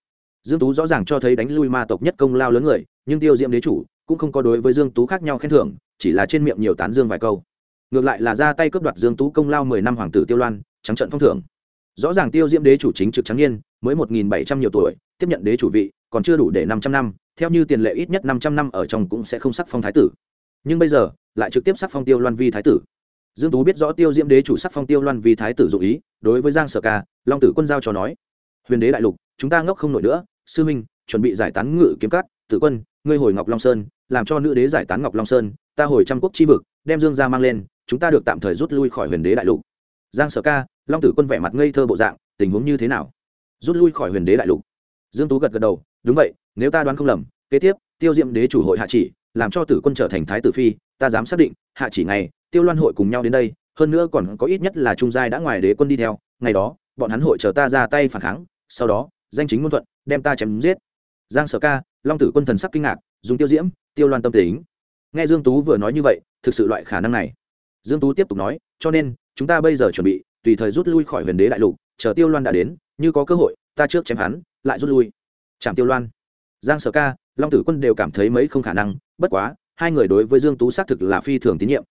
Dương Tú rõ ràng cho thấy đánh lui ma tộc nhất công lao lớn người, nhưng Tiêu Diệm đế chủ cũng không có đối với Dương Tú khác nhau khen thưởng, chỉ là trên miệng nhiều tán dương vài câu. Ngược lại là ra tay cướp đoạt Dương Tú công lao 10 năm hoàng tử Tiêu Loan, trắng trận phong thưởng. Rõ ràng Tiêu Diệm đế chủ chính trực trắng niên, mới 1700 nhiều tuổi, tiếp nhận đế chủ vị, còn chưa đủ để 500 năm, theo như tiền lệ ít nhất 500 năm ở trong cũng sẽ không sắc phong thái tử nhưng bây giờ lại trực tiếp sắc phong tiêu loan vi thái tử dương tú biết rõ tiêu diễm đế chủ sắc phong tiêu loan vì thái tử dụ ý, đối với giang sở ca, long tử quân giao cho nói, huyền đế đại lục, chúng ta ngốc không nổi nữa, sư minh chuẩn bị giải tán ngự kiếm cát tử quân, ngươi hồi ngọc long sơn, làm cho nữ đế giải tán ngọc long sơn, ta hồi trăm quốc chi vực, đem dương gia mang lên, chúng ta được tạm thời rút lui khỏi huyền đế đại lục. Giang sở ca, long tử quân vẻ mặt ngây thơ bộ dạng, tình huống như thế nào? Rút lui khỏi huyền đế đại lục. Dương tú gật gật đầu, đúng vậy, nếu ta đoán không lầm, kế tiếp, tiêu diệm đế chủ hội hạ chỉ, làm cho tử quân trở thành thái tử phi, ta dám xác định hạ chỉ ngày, tiêu loan hội cùng nhau đến đây, hơn nữa còn có ít nhất là trung giai đã ngoài đế quân đi theo, ngày đó, bọn hắn hội chờ ta ra tay phản kháng, sau đó, danh chính ngôn thuận, đem ta chém giết. Giang sở ca, long tử quân thần sắc kinh ngạc, dùng tiêu diễm, tiêu loan tâm tính. Nghe dương tú vừa nói như vậy, thực sự loại khả năng này. Dương tú tiếp tục nói, cho nên, chúng ta bây giờ chuẩn bị, tùy thời rút lui khỏi huyền đế đại lục, chờ tiêu loan đã đến, như có cơ hội, ta trước chém hắn, lại rút lui. Chạm tiêu loan. Giang sở ca, long tử quân đều cảm thấy mấy không khả năng, bất quá hai người đối với dương tú xác thực là phi thường tín nhiệm.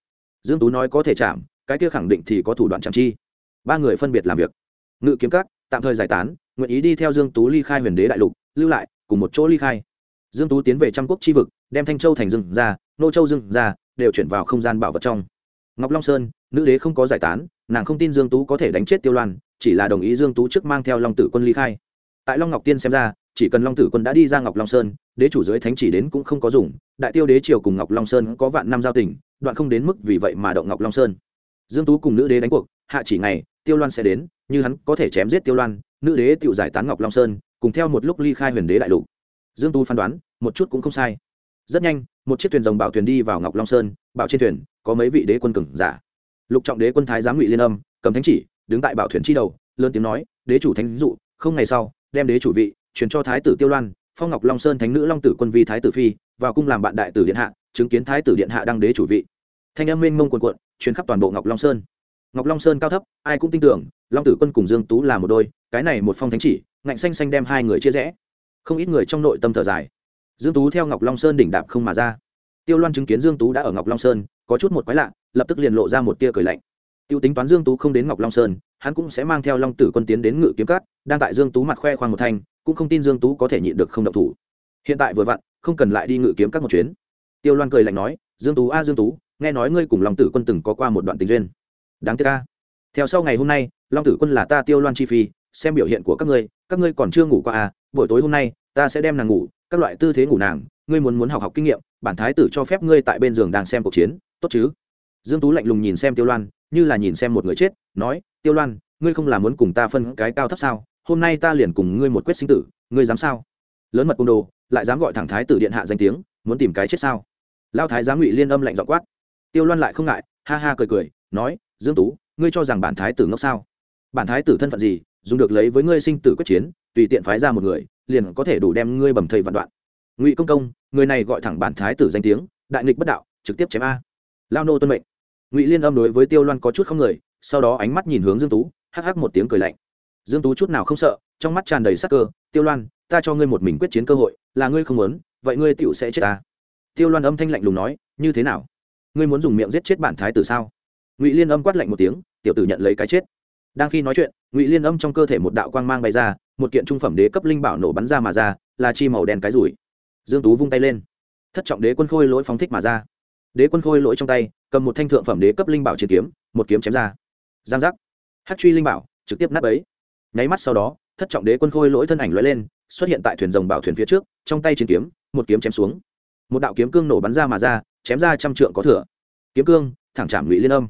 Dương tú nói có thể chạm, cái kia khẳng định thì có thủ đoạn chạm chi. Ba người phân biệt làm việc. Ngự kiếm các, tạm thời giải tán, nguyện ý đi theo dương tú ly khai huyền đế đại lục, lưu lại, cùng một chỗ ly khai. Dương tú tiến về trăm quốc chi vực, đem thanh châu thành rừng ra, nô châu rừng ra, đều chuyển vào không gian bảo vật trong. Ngọc long sơn, nữ đế không có giải tán, nàng không tin dương tú có thể đánh chết tiêu loan, chỉ là đồng ý dương tú trước mang theo long tử quân ly khai. Tại long ngọc tiên xem ra chỉ cần long tử quân đã đi ra ngọc long sơn, đế chủ dưới thánh chỉ đến cũng không có dùng, đại tiêu đế triều cùng ngọc long sơn có vạn năm giao tình, đoạn không đến mức vì vậy mà động ngọc long sơn. Dương tú cùng nữ đế đánh cuộc, hạ chỉ ngày, tiêu loan sẽ đến, như hắn có thể chém giết tiêu loan, nữ đế tự giải tán ngọc long sơn, cùng theo một lúc ly khai huyền đế đại lục. Dương tú phán đoán, một chút cũng không sai. Rất nhanh, một chiếc thuyền rồng bảo thuyền đi vào ngọc long sơn, bảo trên thuyền, có mấy vị đế quân cường giả. Lục trọng đế quân thái giám ngụy liên âm, cầm thánh chỉ, đứng tại bảo thuyền chi đầu, lớn tiếng nói, đế chủ thánh dụ, không ngày sau, đem đế chủ vị truyền cho thái tử tiêu loan, phong ngọc long sơn thánh nữ long tử quân vi thái tử phi, vào cung làm bạn đại tử điện hạ, chứng kiến thái tử điện hạ đăng đế chủ vị. Thanh âm mênh mông quần quận truyền khắp toàn bộ ngọc long sơn. Ngọc long sơn cao thấp, ai cũng tin tưởng, long tử quân cùng dương tú là một đôi, cái này một phong thánh chỉ, ngạnh xanh xanh đem hai người chia rẽ. Không ít người trong nội tâm thở dài. Dương tú theo ngọc long sơn đỉnh đạp không mà ra. Tiêu loan chứng kiến dương tú đã ở ngọc long sơn, có chút một quái lạ, lập tức liền lộ ra một tia cười lạnh. Tiêu tính toán dương tú không đến ngọc long sơn, hắn cũng sẽ mang theo long tử quân tiến đến ngự kiếm cát đang tại dương tú mặt khoe khoang một thanh cũng không tin dương tú có thể nhịn được không động thủ. Hiện tại vừa vặn, không cần lại đi ngự kiếm các một chuyến. Tiêu loan cười lạnh nói, dương tú, a, dương tú, nghe nói ngươi cùng long tử quân từng có qua một đoạn tình duyên. Đáng tiếc a. Theo sau ngày hôm nay, long tử quân là ta tiêu loan chi phi, xem biểu hiện của các ngươi các ngươi còn chưa ngủ qua à buổi tối hôm nay, ta sẽ đem nàng ngủ, các loại tư thế ngủ nàng, ngươi muốn muốn học học kinh nghiệm, bản thái tử cho phép ngươi tại bên giường đang xem cuộc chiến, tốt chứ? Dương tú lạnh lùng nhìn xem tiêu loan, như là nhìn xem một người chết, nói, tiêu loan, ngươi không là muốn cùng ta phân cái cao thấp sao? Hôm nay ta liền cùng ngươi một quyết sinh tử, ngươi dám sao? Lớn mật cung đồ, lại dám gọi thẳng thái tử điện hạ danh tiếng, muốn tìm cái chết sao? Lao thái giám ngụy liên âm lạnh dọ quát. Tiêu loan lại không ngại, ha ha cười cười, nói, dương tú, ngươi cho rằng bản thái tử ngốc sao? Bản thái tử thân phận gì, dùng được lấy với ngươi sinh tử quyết chiến, tùy tiện phái ra một người, liền có thể đủ đem ngươi bầm thầy vạn đoạn. Ngụy công công, người này gọi thẳng bản thái tử danh tiếng, đại nghịch bất đạo, trực tiếp chém a. Lao nô tuân mệnh. Ngụy liên âm đối với tiêu loan có chút không người, sau đó ánh mắt nhìn hướng dương tú, hắc hắc một tiếng cười lạnh dương tú chút nào không sợ, trong mắt tràn đầy sắc cơ, tiêu loan, ta cho ngươi một mình quyết chiến cơ hội, là ngươi không muốn, vậy ngươi tựu sẽ chết ta. Tiêu loan âm thanh lạnh lùng nói, như thế nào? Ngươi muốn dùng miệng giết chết bản thái tử sao? Ngụy liên âm quát lạnh một tiếng, tiểu tử nhận lấy cái chết. Đang khi nói chuyện, ngụy liên âm trong cơ thể một đạo quang mang bay ra, một kiện trung phẩm đế cấp linh bảo nổ bắn ra mà ra, là chi màu đen cái rủi. Dương tú vung tay lên. Thất trọng đế quân khôi lỗi phóng thích mà ra. Đế quân khôi lỗi trong tay, cầm một thanh thượng phẩm đế cấp linh bảo chiến kiếm, một kiếm chém ra. Giang giác. Hát truy linh bảo, trực tiếp nát ấy nháy mắt sau đó, thất trọng đế quân khôi lỗi thân ảnh lóe lên, xuất hiện tại thuyền rồng bảo thuyền phía trước, trong tay chiến kiếm, một kiếm chém xuống. Một đạo kiếm cương nổ bắn ra mà ra, chém ra trăm trượng có thừa. Kiếm cương, thẳng chạm ngụy liên âm.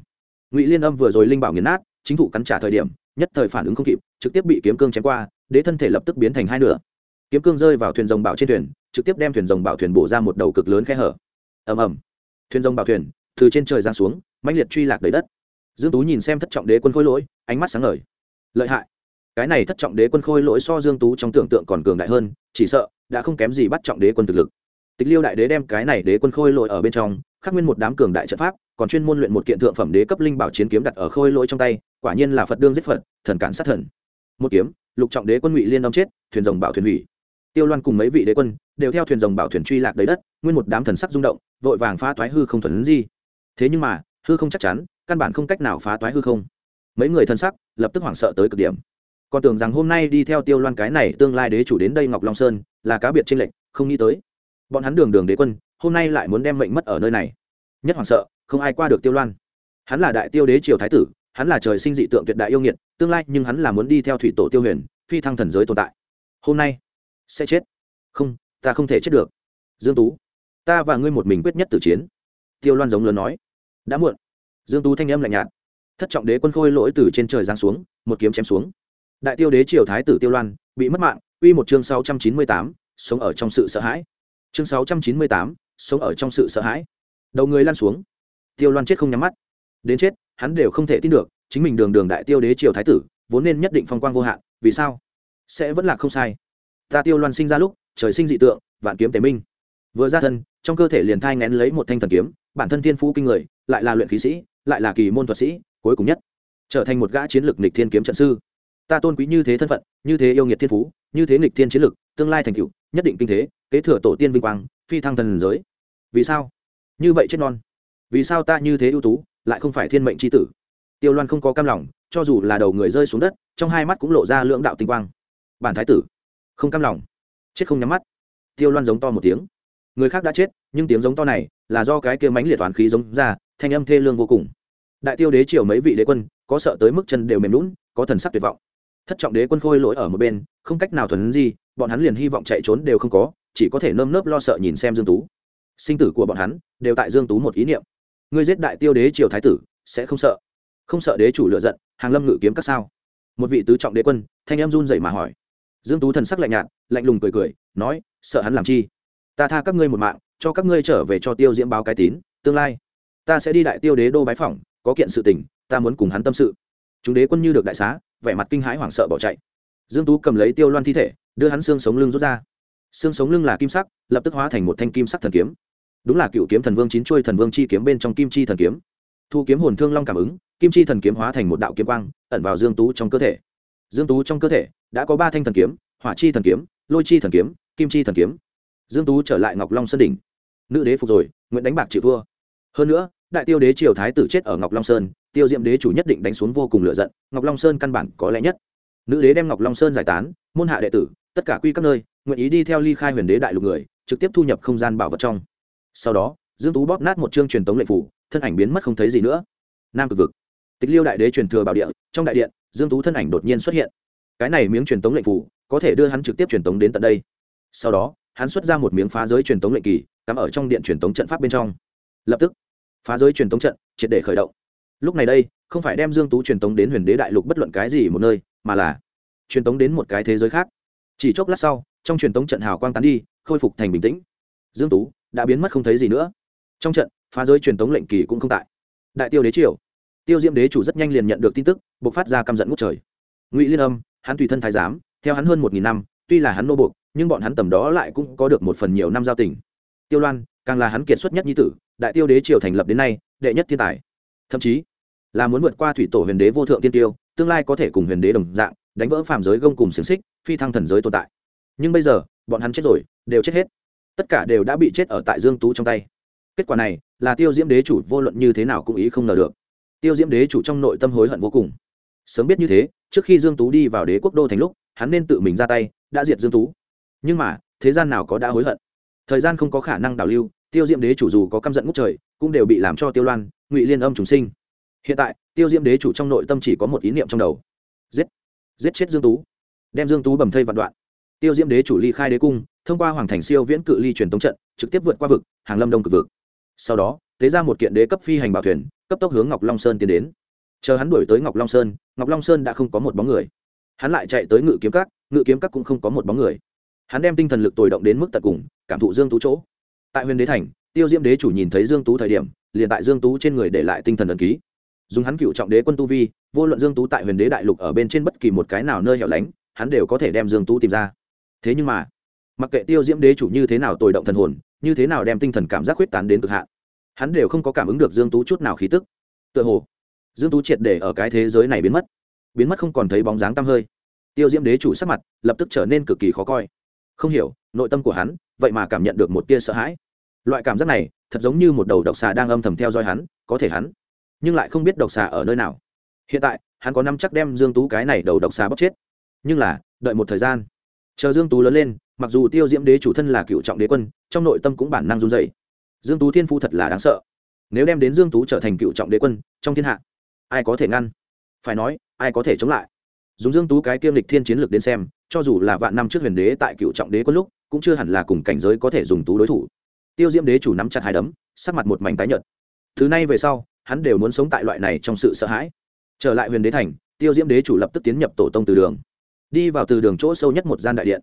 Ngụy liên âm vừa rồi linh bảo nghiền nát, chính thủ cắn trả thời điểm, nhất thời phản ứng không kịp, trực tiếp bị kiếm cương chém qua, đế thân thể lập tức biến thành hai nửa. Kiếm cương rơi vào thuyền rồng bảo trên thuyền, trực tiếp đem thuyền rồng bảo thuyền bổ ra một đầu cực lớn khe hở. Ầm ầm. Thuyền rồng bảo thuyền, từ trên trời giáng xuống, mãnh liệt truy lạc đầy đất. Dương tú nhìn xem thất trọng đế quân khôi lỗi, ánh mắt sáng ngời. Lợi hại cái này thất trọng đế quân khôi lỗi so dương tú trong tưởng tượng còn cường đại hơn, chỉ sợ đã không kém gì bắt trọng đế quân thực lực. Tịch liêu đại đế đem cái này đế quân khôi lỗi ở bên trong, khắc nguyên một đám cường đại trận pháp, còn chuyên môn luyện một kiện thượng phẩm đế cấp linh bảo chiến kiếm đặt ở khôi lỗi trong tay, quả nhiên là phật đương giết phật, thần cản sát thần. Một kiếm, lục trọng đế quân ngụy liên đông chết, thuyền rồng bảo thuyền hủy. Tiêu loan cùng mấy vị đế quân đều theo thuyền rồng bảo thuyền truy lạc đầy đất, nguyên một đám thần sắc rung động, vội vàng phá toái hư không thuần gì thế nhưng mà, hư không chắc chắn, căn bản không cách nào phá toái hư không. Mấy người thần sắc lập tức hoảng sợ tới cực điểm còn tưởng rằng hôm nay đi theo tiêu loan cái này tương lai đế chủ đến đây ngọc long sơn là cá biệt tranh lệnh không nghĩ tới. Bọn hắn đường đường đế quân, hôm nay lại muốn đem mệnh mất ở nơi này. Nhất hoảng sợ, không ai qua được tiêu loan. Hắn là đại tiêu đế triều thái tử, hắn là trời sinh dị tượng tuyệt đại yêu nghiệt, tương lai nhưng hắn là muốn đi theo thủy tổ tiêu huyền, phi thăng thần giới tồn tại. Hôm nay, sẽ chết. Không, ta không thể chết được. Dương tú, ta và ngươi một mình quyết nhất tử chiến. Tiêu loan giống lớn nói. Đã muộn. Dương tú thanh âm lạnh nhạt. Thất trọng đế quân khôi lỗi từ trên trời giáng xuống, một kiếm chém xuống đại tiêu đế triều thái tử tiêu loan bị mất mạng uy một chương 698, sống ở trong sự sợ hãi. Chương 698, sống ở trong sự sợ hãi. Đầu người lăn xuống. Tiêu loan chết không nhắm mắt. Đến chết hắn đều không thể tin được chính mình đường đường đại tiêu đế triều thái tử vốn nên nhất định phong quang vô hạn vì sao? Sẽ vẫn là không sai. Ta tiêu loan sinh ra lúc trời sinh dị tượng vạn kiếm tế minh. Vừa ra thân trong cơ thể liền thai ngén lấy một thanh thần kiếm bản thân thiên phú kinh người lại là luyện khí sĩ lại là kỳ môn thuật sĩ cuối cùng nhất trở thành một gã chiến lược nịch thiên kiếm trận sư ta tôn quý như thế thân phận, như thế yêu nghiệt thiên phú, như thế nghịch thiên chiến lược tương lai thành cựu nhất định kinh thế, kế thừa tổ tiên vinh quang, phi thăng thần giới. Vì sao? Như vậy chết non. Vì sao ta như thế ưu tú, lại không phải thiên mệnh c h i tử? Tiêu loan không có cam lòng, cho dù là đầu người rơi xuống đất, trong hai mắt cũng lộ ra lưỡng đạo tinh quang. Bản thái tử, không cam lòng. Chết không nhắm mắt. Tiêu loan giống to một tiếng. Người khác đã chết, nhưng tiếng giống to này là do cái kia mánh liệt toán khí giống ra, thanh âm thê lương vô cùng. Đại tiêu đế triều mấy vị đế quân, có sợ tới mức chân đều mềm lún có thần sắc tuyệt vọng thất trọng đế quân khôi lỗi ở một bên, không cách nào thuần gì bọn hắn liền hy vọng chạy trốn đều không có, chỉ có thể nơm nớp lo sợ nhìn xem dương tú. Sinh tử của bọn hắn đều tại dương tú một ý niệm. Ngươi giết đại tiêu đế triều thái tử, sẽ không sợ. Không sợ đế chủ lựa giận, hàng lâm ngự kiếm các sao? Một vị tứ trọng đế quân, thanh em run dậy mà hỏi. Dương tú thần sắc lạnh nhạt, lạnh lùng cười cười, nói, sợ hắn làm chi? Ta tha các ngươi một mạng, cho các ngươi trở về cho tiêu diễm báo cái tín, tương lai. Ta sẽ đi đại tiêu đế đô bái phỏng, có kiện sự tình, ta muốn cùng hắn tâm sự chúng đế quân như được đại xá, vẻ mặt kinh hãi hoảng sợ bỏ chạy. Dương tú cầm lấy tiêu loan thi thể, đưa hắn xương sống lưng rút ra. Xương sống lưng là kim sắc, lập tức hóa thành một thanh kim sắc thần kiếm. Đúng là cựu kiếm thần vương chín chuôi thần vương chi kiếm bên trong kim chi thần kiếm. Thu kiếm hồn thương long cảm ứng, kim chi thần kiếm hóa thành một đạo kiếm quang, ẩn vào dương tú trong cơ thể. Dương tú trong cơ thể đã có ba thanh thần kiếm, hỏa chi thần kiếm, lôi chi thần kiếm, kim chi thần kiếm. Dương tú trở lại ngọc long sơn đỉnh. Nữ đế phục rồi, nguyện đánh bạc chịu vua hơn nữa, đại tiêu đế triều thái tử chết ở ngọc long sơn tiêu diệm đế chủ nhất định đánh xuống vô cùng lựa giận, ngọc long sơn căn bản có lẽ nhất. Nữ đế đem ngọc long sơn giải tán, môn hạ đệ tử, tất cả quy các nơi, nguyện ý đi theo ly khai huyền đế đại lục người, trực tiếp thu nhập không gian bảo vật trong. Sau đó, dương tú bóp nát một chương truyền tống lệnh phủ, thân ảnh biến mất không thấy gì nữa. Nam cực vực. Tịch liêu đại đế truyền thừa bảo địa, trong đại điện, dương tú thân ảnh đột nhiên xuất hiện. Cái này miếng truyền tống lệnh phủ, có thể đưa hắn trực tiếp truyền tống đến tận đây. Sau đó, hắn xuất ra một miếng phá giới truyền tống lệnh kỳ, cắm ở trong điện truyền tống trận pháp bên trong. Lập tức, phá giới truyền tống trận triệt để khởi động lúc này đây, không phải đem dương tú truyền tống đến huyền đế đại lục bất luận cái gì một nơi, mà là truyền tống đến một cái thế giới khác. Chỉ chốc lát sau, trong truyền tống trận hào quang tán đi, khôi phục thành bình tĩnh. Dương tú đã biến mất không thấy gì nữa. Trong trận, phá giới truyền tống lệnh kỳ cũng không tại. Đại tiêu đế triều, tiêu diễm đế chủ rất nhanh liền nhận được tin tức buộc phát ra căm giận ngút trời. Ngụy liên âm, hắn tùy thân thái giám, theo hắn hơn một nghìn năm, tuy là hắn nô buộc, nhưng bọn hắn tầm đó lại cũng có được một phần nhiều năm giao tình. Tiêu loan, càng là hắn kiệt xuất nhất nhi tử, đại tiêu đế triều thành lập đến nay, đệ nhất thiên tài. Thậm chí là muốn vượt qua thủy tổ huyền đế vô thượng tiên tiêu, tương lai có thể cùng huyền đế đồng dạng, đánh vỡ phàm giới gông cùng xiềng xích, phi thăng thần giới tồn tại. Nhưng bây giờ, bọn hắn chết rồi, đều chết hết. Tất cả đều đã bị chết ở tại dương tú trong tay. Kết quả này, là tiêu diễm đế chủ vô luận như thế nào cũng ý không ngờ được. Tiêu diễm đế chủ trong nội tâm hối hận vô cùng. Sớm biết như thế, trước khi dương tú đi vào đế quốc đô thành lúc, hắn nên tự mình ra tay, đã diệt dương tú. Nhưng mà, thế gian nào có đã hối hận? Thời gian không có khả năng đảo lưu, tiêu diễm đế chủ dù có căm giận ngút trời, cũng đều bị làm cho tiêu loan, ngụy liên âm trùng sinh hiện tại, tiêu diễm đế chủ trong nội tâm chỉ có một ý niệm trong đầu. Giết giết chết dương tú, đem dương tú bầm thây vạn đoạn. Tiêu diễm đế chủ ly khai đế cung, thông qua hoàng thành siêu viễn cự ly truyền tống trận, trực tiếp vượt qua vực, hàng lâm đông cực vực. Sau đó, tế ra một kiện đế cấp phi hành bảo thuyền, cấp tốc hướng ngọc long sơn tiến đến. Chờ hắn đuổi tới ngọc long sơn, ngọc long sơn đã không có một bóng người. Hắn lại chạy tới ngự kiếm các, ngự kiếm các cũng không có một bóng người. Hắn đem tinh thần lực tồi động đến mức tận cùng, cảm thụ dương tú chỗ. Tại huyền đế thành, tiêu diễm đế chủ nhìn thấy dương tú thời điểm, liền tại dương tú trên người để lại tinh thần ẩn ký dùng hắn cựu trọng đế quân tu vi, vô luận dương tú tại huyền đế đại lục ở bên trên bất kỳ một cái nào nơi hẻo lánh, hắn đều có thể đem dương tú tìm ra. Thế nhưng mà, mặc kệ tiêu diễm đế chủ như thế nào tồi động thần hồn, như thế nào đem tinh thần cảm giác huyết tán đến cực hạn, hắn đều không có cảm ứng được dương tú chút nào khí tức. Tựa hồ, dương tú triệt để ở cái thế giới này biến mất biến mất không còn thấy bóng dáng tăm hơi. Tiêu diễm đế chủ sắc mặt lập tức trở nên cực kỳ khó coi. Không hiểu, nội tâm của hắn, vậy mà cảm nhận được một tia sợ hãi. Loại cảm giác này thật giống như một đầu độc xà đang âm thầm theo dõi hắn, có thể hắn nhưng lại không biết độc xà ở nơi nào. Hiện tại, hắn có năm chắc đem dương tú cái này đầu độc xà bóc chết. Nhưng là, đợi một thời gian. Chờ dương tú lớn lên, mặc dù tiêu diễm đế chủ thân là cựu trọng đế quân, trong nội tâm cũng bản năng run dày dương tú thiên phu thật là đáng sợ. Nếu đem đến dương tú trở thành cựu trọng đế quân, trong thiên hạ, ai có thể ngăn? Phải nói, ai có thể chống lại? Dùng dương tú cái kiêm lịch thiên chiến lược đến xem, cho dù là vạn năm trước huyền đế tại cựu trọng đế quân lúc, cũng chưa hẳn là cùng cảnh giới có thể dùng tú đối thủ. Tiêu diễm đế chủ nắm chặt hai đấm, sắc mặt một mảnh tái nhợt. Thứ này về sau hắn đều muốn sống tại loại này trong sự sợ hãi. Trở lại huyền đế thành, tiêu diễm đế chủ lập tức tiến nhập tổ tông từ đường. Đi vào từ đường chỗ sâu nhất một gian đại điện.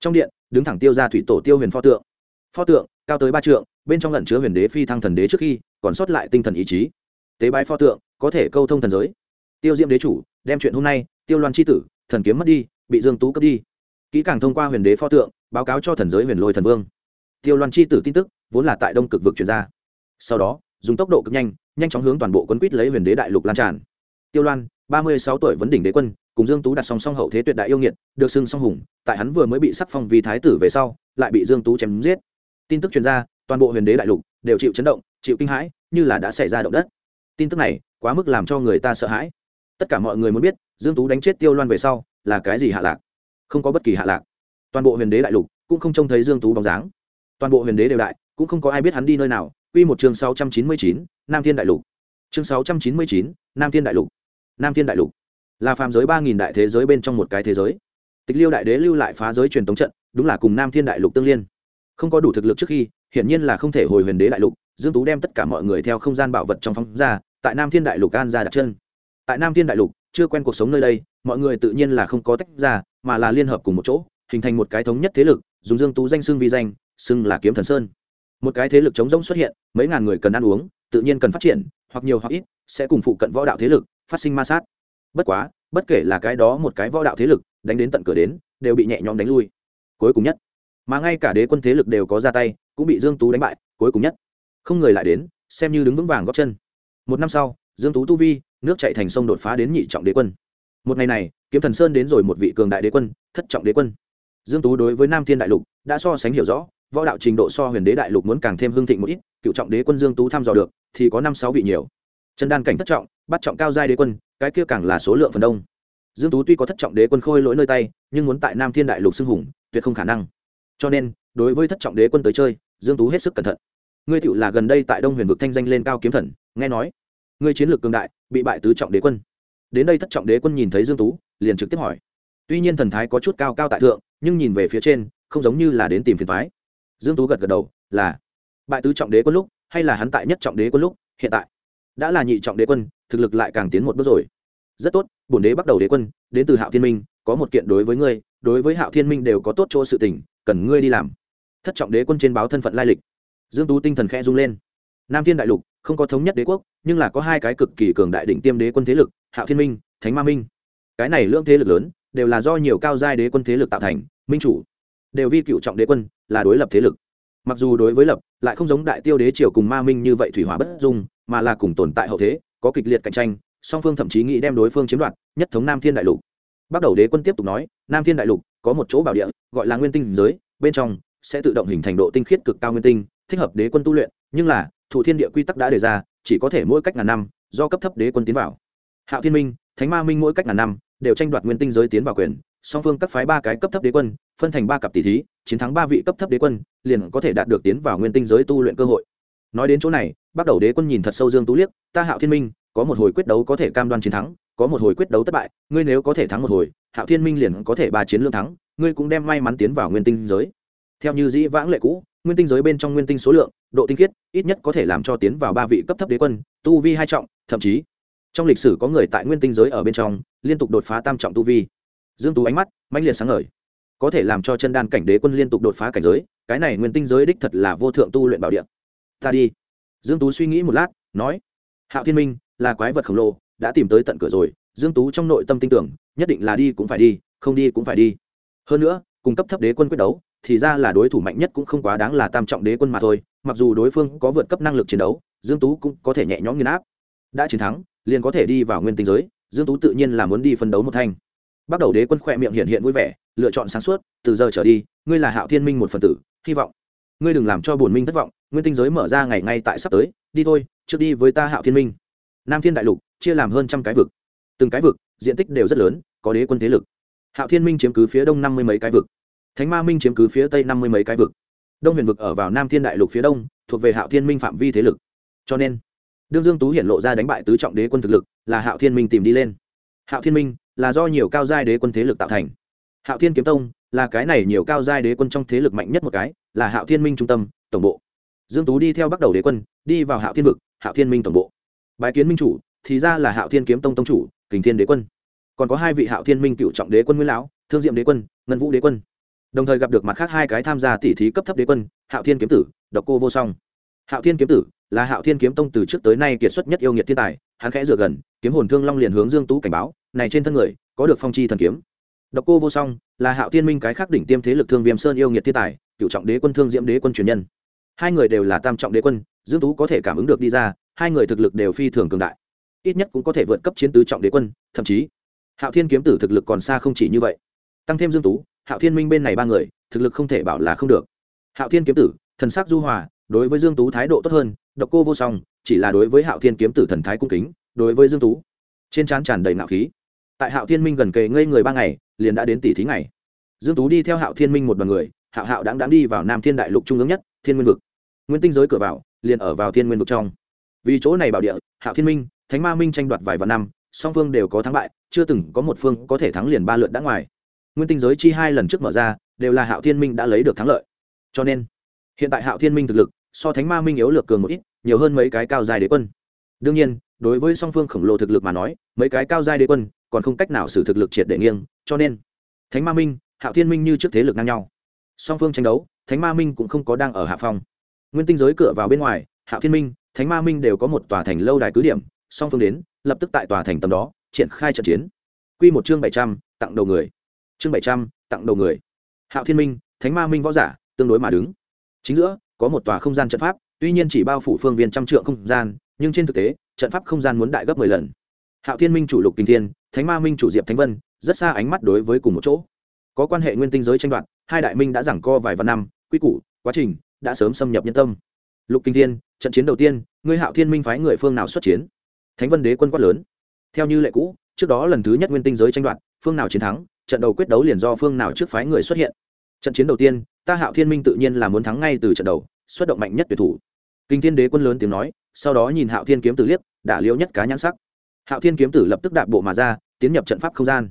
Trong điện, đứng thẳng tiêu ra thủy tổ tiêu huyền pho tượng. Pho tượng, cao tới ba trượng, bên trong lẩn chứa huyền đế phi thăng thần đế trước khi, còn sót lại tinh thần ý chí. Tế bái pho tượng, có thể câu thông thần giới. Tiêu diễm đế chủ, đem chuyện hôm nay, tiêu loan c h i tử, thần kiếm mất đi, bị dương tú cướp đi. Kỹ càng thông qua huyền đế pho tượng, báo cáo cho thần giới huyền lôi thần vương. Tiêu loan c h i tử tin tức, vốn là tại đông cực vực chuyển ra. Sau đó, dùng tốc độ cực nhanh nhanh chóng hướng toàn bộ quân quýt lấy huyền đế đại lục lan tràn. Tiêu loan, ba mươi sáu tuổi vấn đỉnh đế quân, cùng dương tú đặt song song hậu thế tuyệt đại yêu nghiệt, được xưng song hùng, tại hắn vừa mới bị sắc phong vì thái tử về sau, lại bị dương tú chém giết. Tin tức chuyên ra, toàn bộ huyền đế đại lục đều chịu chấn động, chịu kinh hãi, như là đã xảy ra động đất. Tin tức này, quá mức làm cho người ta sợ hãi. Tất cả mọi người muốn biết, dương tú đánh chết tiêu loan về sau, là cái gì hạ lạc? Không có bất kỳ hạ lạc. Toàn bộ huyền đế đại lục cũng không trông thấy dương tú bóng dáng. Toàn bộ huyền đế đều đại, cũng không có ai biết hắn đi nơi nào quy một chương 699, nam thiên đại lục. Chương 699, nam thiên đại lục. Nam thiên đại lục là phàm giới ba nghìn đại thế giới bên trong một cái thế giới. Tịch liêu đại đế lưu lại phá giới truyền tống trận đúng là cùng nam thiên đại lục tương liên. Không có đủ thực lực trước khi hiển nhiên là không thể hồi huyền đế đại lục dương tú đem tất cả mọi người theo không gian bảo vật trong phóng ra tại nam thiên đại lục an ra đặt chân. Tại nam thiên đại lục chưa quen cuộc sống nơi đây mọi người tự nhiên là không có tách ra mà là liên hợp cùng một chỗ hình thành một cái thống nhất thế lực dùng dương tú danh xưng vi danh xưng là kiếm thần sơn một cái thế lực chống rỗng xuất hiện, mấy ngàn người cần ăn uống, tự nhiên cần phát triển, hoặc nhiều hoặc ít, sẽ cùng phụ cận võ đạo thế lực phát sinh ma sát. Bất quá, bất kể là cái đó một cái võ đạo thế lực, đánh đến tận cửa đến, đều bị nhẹ nhõm đánh lui. Cuối cùng nhất, mà ngay cả đế quân thế lực đều có ra tay, cũng bị dương tú đánh bại, cuối cùng nhất. Không người lại đến, xem như đứng vững vàng góp chân. Một năm sau, dương tú tu vi, nước chạy thành sông đột phá đến nhị trọng đế quân. Một ngày này, kiếm thần sơn đến rồi một vị cường đại đế quân, thất trọng đế quân. Dương tú đối với nam thiên đại lục, đã so sánh hiểu rõ võ đạo trình độ so huyền đế đại lục muốn càng thêm hưng thịnh một ít, cựu trọng đế quân dương tú thăm dò được, thì có năm sáu vị nhiều. Chân đan cảnh thất trọng, bắt trọng cao giai đế quân, cái kia càng là số lượng phần đông. Dương tú tuy có thất trọng đế quân khôi lỗi nơi tay, nhưng muốn tại nam thiên đại lục xưng hùng, tuyệt không khả năng. Cho nên, đối với thất trọng đế quân tới chơi, dương tú hết sức cẩn thận. Ngươi tựu là gần đây tại đông huyền vực thanh danh lên cao kiếm thần, nghe nói, ngươi chiến lược cường đại, bị bại tứ trọng đế quân. Đến đây thất trọng đế quân nhìn thấy dương tú, liền trực tiếp hỏi. Tuy nhiên thần thái có chút cao cao tại thượng, nhưng nhìn về phía trên, không giống như là đến tìm phiền thoái dương tú gật gật đầu, là, bại tứ trọng đế quân lúc, hay là hắn tại nhất trọng đế quân lúc, hiện tại, đã là nhị trọng đế quân, thực lực lại càng tiến một bước rồi. Rất tốt, bổn đế bắt đầu đế quân, đến từ hạo thiên minh, có một kiện đối với ngươi, đối với hạo thiên minh đều có tốt chỗ sự tình, cần ngươi đi làm. Thất trọng đế quân trên báo thân phận lai lịch. Dương tú tinh thần khẽ rung lên. Nam thiên đại lục, không có thống nhất đế quốc, nhưng là có hai cái cực kỳ cường đại đỉnh tiêm đế quân thế lực, hạo thiên minh, thánh ma minh. Cái này lương thế lực lớn, đều là do nhiều cao giai đế quân thế lực tạo thành, minh chủ đều vi cựu trọng đế quân, là đối lập thế lực. Mặc dù đối với lập, lại không giống đại tiêu đế triều cùng ma minh như vậy thủy hỏa bất dung, mà là cùng tồn tại hậu thế, có kịch liệt cạnh tranh, song phương thậm chí nghĩ đem đối phương chiếm đoạt, nhất thống nam thiên đại lục. Bắt đầu đế quân tiếp tục nói, nam thiên đại lục có một chỗ bảo địa, gọi là nguyên tinh giới, bên trong sẽ tự động hình thành độ tinh khiết cực cao nguyên tinh, thích hợp đế quân tu luyện, nhưng là, thủ thiên địa quy tắc đã đề ra, chỉ có thể mỗi cách ngàn năm, do cấp thấp đế quân tiến vào. Hạo thiên minh, thánh ma minh mỗi cách ngàn năm, đều tranh đoạt nguyên tinh giới tiến vào quyền song phương các phái ba cái cấp thấp đế quân, phân thành ba cặp tỷ thí, chiến thắng ba vị cấp thấp đế quân, liền có thể đạt được tiến vào nguyên tinh giới tu luyện cơ hội. Nói đến chỗ này, bắt đầu đế quân nhìn thật sâu dương tú liếc, ta hạo thiên minh, có một hồi quyết đấu có thể cam đoan chiến thắng, có một hồi quyết đấu thất bại, ngươi nếu có thể thắng một hồi, hạo thiên minh liền có thể ba chiến lương thắng, ngươi cũng đem may mắn tiến vào nguyên tinh giới. Theo như dĩ vãng lệ cũ, nguyên tinh giới bên trong nguyên tinh số lượng, độ tinh khiết, ít nhất có thể làm cho tiến vào ba vị cấp thấp đế quân, tu vi hai trọng, thậm chí trong lịch sử có người tại nguyên tinh giới ở bên trong, liên tục đột phá tam trọng tu vi dương tú ánh mắt mãnh liệt sáng ngời. Có thể làm cho chân đan cảnh đế quân liên tục đột phá cảnh giới, cái này nguyên tinh giới đích thật là vô thượng tu luyện bảo địa. Ta đi. Dương tú suy nghĩ một lát, nói, hạo thiên minh, là quái vật khổng lồ, đã tìm tới tận cửa rồi, dương tú trong nội tâm tin tưởng, nhất định là đi cũng phải đi, không đi cũng phải đi. Hơn nữa cung cấp thấp đế quân quyết đấu, thì ra là đối thủ mạnh nhất cũng không quá đáng là tam trọng đế quân mà thôi, mặc dù đối phương có vượt cấp năng lực chiến đấu, dương tú cũng có thể nhẹ nhõm nghiền áp. Đã chiến thắng, liền có thể đi vào nguyên tinh giới, dương tú tự nhiên là muốn đi phân đấu một thanh bắt đầu đế quân khỏe miệng hiện hiện vui vẻ, lựa chọn sáng suốt, từ giờ trở đi, ngươi là hạo thiên minh một phần tử, hy vọng. Ngươi đừng làm cho bổn minh thất vọng nguyên tinh giới mở ra ngày ngay tại sắp tới, đi thôi, trước đi với ta hạo thiên minh. Nam thiên đại lục, chia làm hơn trăm cái vực. Từng cái vực, diện tích đều rất lớn, có đế quân thế lực. Hạo thiên minh chiếm cứ phía đông năm mươi mấy cái vực. Thánh ma minh chiếm cứ phía tây năm mươi mấy cái vực. Đông huyền vực ở vào nam thiên đại lục phía đông, thuộc về hạo thiên minh phạm vi thế lực. Cho nên, đương dương tú hiện lộ ra đánh bại tứ trọng đế quân thực lực, là hạo thiên minh tìm đi lên. Hạo thiên minh là do nhiều cao giai đế quân thế lực tạo thành. Hạo thiên kiếm tông là cái này nhiều cao giai đế quân trong thế lực mạnh nhất một cái, là hạo thiên minh trung tâm, tổng bộ. Dương tú đi theo bắt đầu đế quân, đi vào hạo thiên vực, hạo thiên minh tổng bộ. Bái kiến minh chủ, thì ra là hạo thiên kiếm tông tông chủ, kình thiên đế quân. Còn có hai vị hạo thiên minh cựu trọng đế quân nguyên lão, thương diệm đế quân, ngân vũ đế quân. Đồng thời gặp được mặt khác hai cái tham gia tỷ thí cấp thấp đế quân, hạo thiên kiếm tử, độc cô vô song. Hạo thiên kiếm tử là hạo thiên kiếm tông từ trước tới nay kiệt xuất nhất yêu nghiệt thiên tài, hắn khẽ dựa gần, kiếm hồn thương long liền hướng dương tú cảnh báo này trên thân người, có được phong chi thần kiếm. Độc cô vô song, là hạo thiên minh cái khác đỉnh tiêm thế lực thương viêm sơn yêu nghiệt thiên tài, cựu trọng đế quân thương diễm đế quân truyền nhân. Hai người đều là tam trọng đế quân, dương tú có thể cảm ứng được đi ra, hai người thực lực đều phi thường cường đại. Ít nhất cũng có thể vượt cấp chiến tứ trọng đế quân, thậm chí, hạo thiên kiếm tử thực lực còn xa không chỉ như vậy. Tăng thêm dương tú, hạo thiên minh bên này ba người, thực lực không thể bảo là không được. Hạo thiên kiếm tử, thần sắc du hòa, đối với dương tú thái độ tốt hơn, độc cô vô song, chỉ là đối với hạo thiên kiếm tử thần thái cung kính, đối với dương tú, trên trán tràn đầy ngạo khí tại hạo thiên minh gần kề ngây người ba ngày, liền đã đến tỷ thí ngày. Dương tú đi theo hạo thiên minh một đoàn người, hạo hạo đáng đáng đi vào nam thiên đại lục trung ương nhất, thiên nguyên vực. Nguyên tinh giới cửa vào, liền ở vào thiên nguyên vực trong. Vì chỗ này bảo địa, hạo thiên minh, thánh ma minh tranh đoạt vài vạn năm, song phương đều có thắng bại, chưa từng có một phương có thể thắng liền ba lượt đã ngoài. Nguyên tinh giới chi hai lần trước mở ra, đều là hạo thiên minh đã lấy được thắng lợi. Cho nên, hiện tại hạo thiên minh thực lực, so thánh ma minh yếu lược cường một ít, nhiều hơn mấy cái cao dài đế quân. Đương nhiên, đối với song phương khổng lồ thực lực mà nói, mấy cái cao dài đế quân còn không cách nào xử thực lực triệt để nghiêng, cho nên, thánh ma minh, hạo thiên minh như trước thế lực ngang nhau. Song phương tranh đấu, thánh ma minh cũng không có đang ở hạ phong. Nguyên tinh giới cửa vào bên ngoài, hạo thiên minh, thánh ma minh đều có một tòa thành lâu đài cứ điểm, song phương đến, lập tức tại tòa thành tầm đó, triển khai trận chiến. Q một chương bảy trăm, tặng đầu người. Chương bảy trăm, tặng đầu người. Hạo thiên minh, thánh ma minh võ giả, tương đối mà đứng. Chính giữa, có một tòa không gian trận pháp, tuy nhiên chỉ bao phủ phương viên trăm trượng không gian, nhưng trên thực tế, trận pháp không gian muốn đại gấp mười lần. Hạo thiên minh chủ lục kinh thiên thánh ma minh chủ diệp thánh vân, rất xa ánh mắt đối với cùng một chỗ. Có quan hệ nguyên tinh giới tranh đoạt, hai đại minh đã giảng co vài vạn năm, quy củ, quá trình, đã sớm xâm nhập nhân tâm. Lục kinh thiên, trận chiến đầu tiên, ngươi hạo thiên minh phái người phương nào xuất chiến? Thánh vân đế quân quát lớn. Theo như lệ cũ, trước đó lần thứ nhất nguyên tinh giới tranh đoạt, phương nào chiến thắng, trận đầu quyết đấu liền do phương nào trước phái người xuất hiện. Trận chiến đầu tiên, ta hạo thiên minh tự nhiên là muốn thắng ngay từ trận đầu, xuất động mạnh nhất tuyệt thủ. Kinh thiên đế quân lớn tiếng nói, sau đó nhìn hạo thiên kiếm tử liếc đã liễu nhất cá nhãn sắc hạo thiên kiếm tử lập tức đạp bộ mà ra, tiến nhập trận pháp không gian.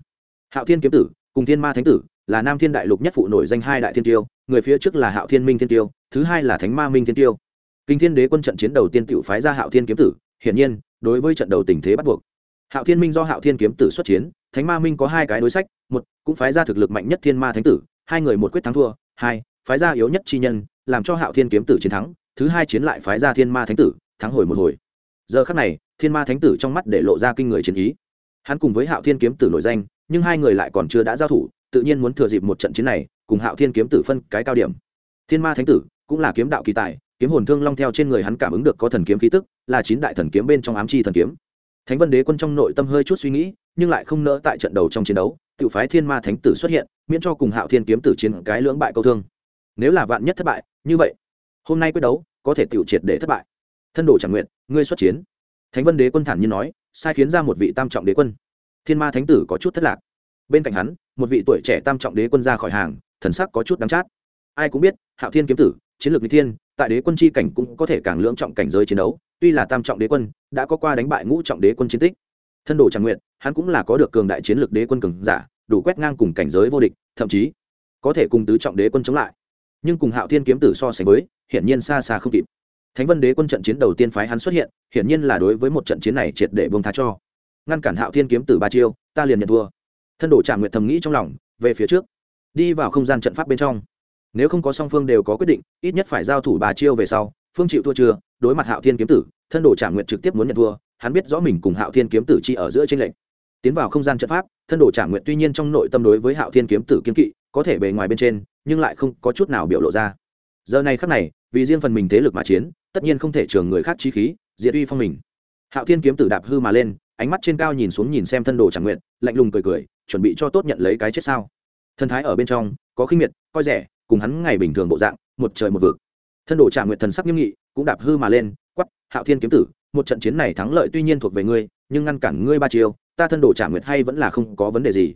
Hạo thiên kiếm tử cùng thiên ma thánh tử là nam thiên đại lục nhất phụ nổi danh hai đại thiên tiêu, người phía trước là hạo thiên minh thiên tiêu, thứ hai là thánh ma minh thiên tiêu. Kinh thiên đế quân trận chiến đầu tiên tự phái ra hạo thiên kiếm tử, hiển nhiên, đối với trận đầu tình thế bắt buộc. Hạo thiên minh do hạo thiên kiếm tử xuất chiến, thánh ma minh có hai cái đối sách, một, cũng phái ra thực lực mạnh nhất thiên ma thánh tử, hai người một quyết thắng thua, hai, phái ra yếu nhất chi nhân, làm cho hạo thiên kiếm tử chiến thắng, thứ hai chiến lại phái ra thiên ma thánh tử, thắng hồi một hồi. Giờ khắc này thiên ma thánh tử trong mắt để lộ ra kinh người chiến ý. Hắn cùng với hạo thiên kiếm tử nổi danh, nhưng hai người lại còn chưa đã giao thủ, tự nhiên muốn thừa dịp một trận chiến này, cùng hạo thiên kiếm tử phân cái cao điểm. Thiên ma thánh tử cũng là kiếm đạo kỳ tài, kiếm hồn thương long theo trên người hắn cảm ứng được có thần kiếm khí tức, là chín đại thần kiếm bên trong ám chi thần kiếm. Thánh vân đế quân trong nội tâm hơi chút suy nghĩ, nhưng lại không nỡ tại trận đầu trong chiến đấu, tự phái thiên ma thánh tử xuất hiện, miễn cho cùng hạo thiên kiếm tử chiến cái lưỡng bại câu thương. Nếu là vạn nhất thất bại, như vậy, hôm nay quyết đấu, có thể tự triệt để thất bại. Thân đồ chẳng nguyện, ngươi xuất chiến thánh vân đế quân thản nhiên nói, sai khiến ra một vị tam trọng đế quân. Thiên ma thánh tử có chút thất lạc. Bên cạnh hắn, một vị tuổi trẻ tam trọng đế quân ra khỏi hàng, thần sắc có chút đắng chát. Ai cũng biết, hạo thiên kiếm tử, chiến lược n thiên, tại đế quân chi cảnh cũng có thể càng lưỡng trọng cảnh giới chiến đấu, tuy là tam trọng đế quân, đã có qua đánh bại ngũ trọng đế quân chiến tích. Thân đồ tràng nguyện, hắn cũng là có được cường đại chiến lược đế quân cường giả, đủ quét ngang cùng cảnh giới vô địch, thậm chí có thể cùng tứ trọng đế quân chống lại. Nhưng cùng hạo thiên kiếm tử so sánh với, hiển nhiên xa xa không kịp thánh vân đế quân trận chiến đầu tiên phái hắn xuất hiện, hiển nhiên là đối với một trận chiến này triệt để bông tha cho. Ngăn cản hạo thiên kiếm tử ba chiêu, ta liền nhận thua. Thân đồ tràng nguyện thầm nghĩ trong lòng, về phía trước, đi vào không gian trận pháp bên trong. Nếu không có song phương đều có quyết định, ít nhất phải giao thủ bà chiêu về sau, phương chịu thua chưa, đối mặt hạo thiên kiếm tử, thân đồ trả nguyện trực tiếp muốn nhận thua, hắn biết rõ mình cùng hạo thiên kiếm tử chi ở giữa tranh lệch. Tiến vào không gian trận pháp, thân đồ trả nguyện tuy nhiên trong nội tâm đối với hạo thiên kiếm tử kiên kỵ, có thể bề ngoài bên trên, nhưng lại không có chút nào biểu lộ ra. Giờ này khắc này, vì riêng phần mình thế lực mà chiến tất nhiên không thể trường người khác chi khí, diệt uy phong mình. Hạo thiên kiếm tử đạp hư mà lên, ánh mắt trên cao nhìn xuống nhìn xem thân đồ trả nguyện lạnh lùng cười cười, chuẩn bị cho tốt nhận lấy cái chết sao. Thân thái ở bên trong, có khinh miệt, coi rẻ, cùng hắn ngày bình thường bộ dạng, một trời một vực. Thân đồ trả nguyện thần sắc nghiêm nghị, cũng đạp hư mà lên quắp hạo thiên kiếm tử, một trận chiến này thắng lợi tuy nhiên thuộc về ngươi, nhưng ngăn cản ngươi ba chiều ta thân đồ trả nguyện hay vẫn là không có vấn đề gì.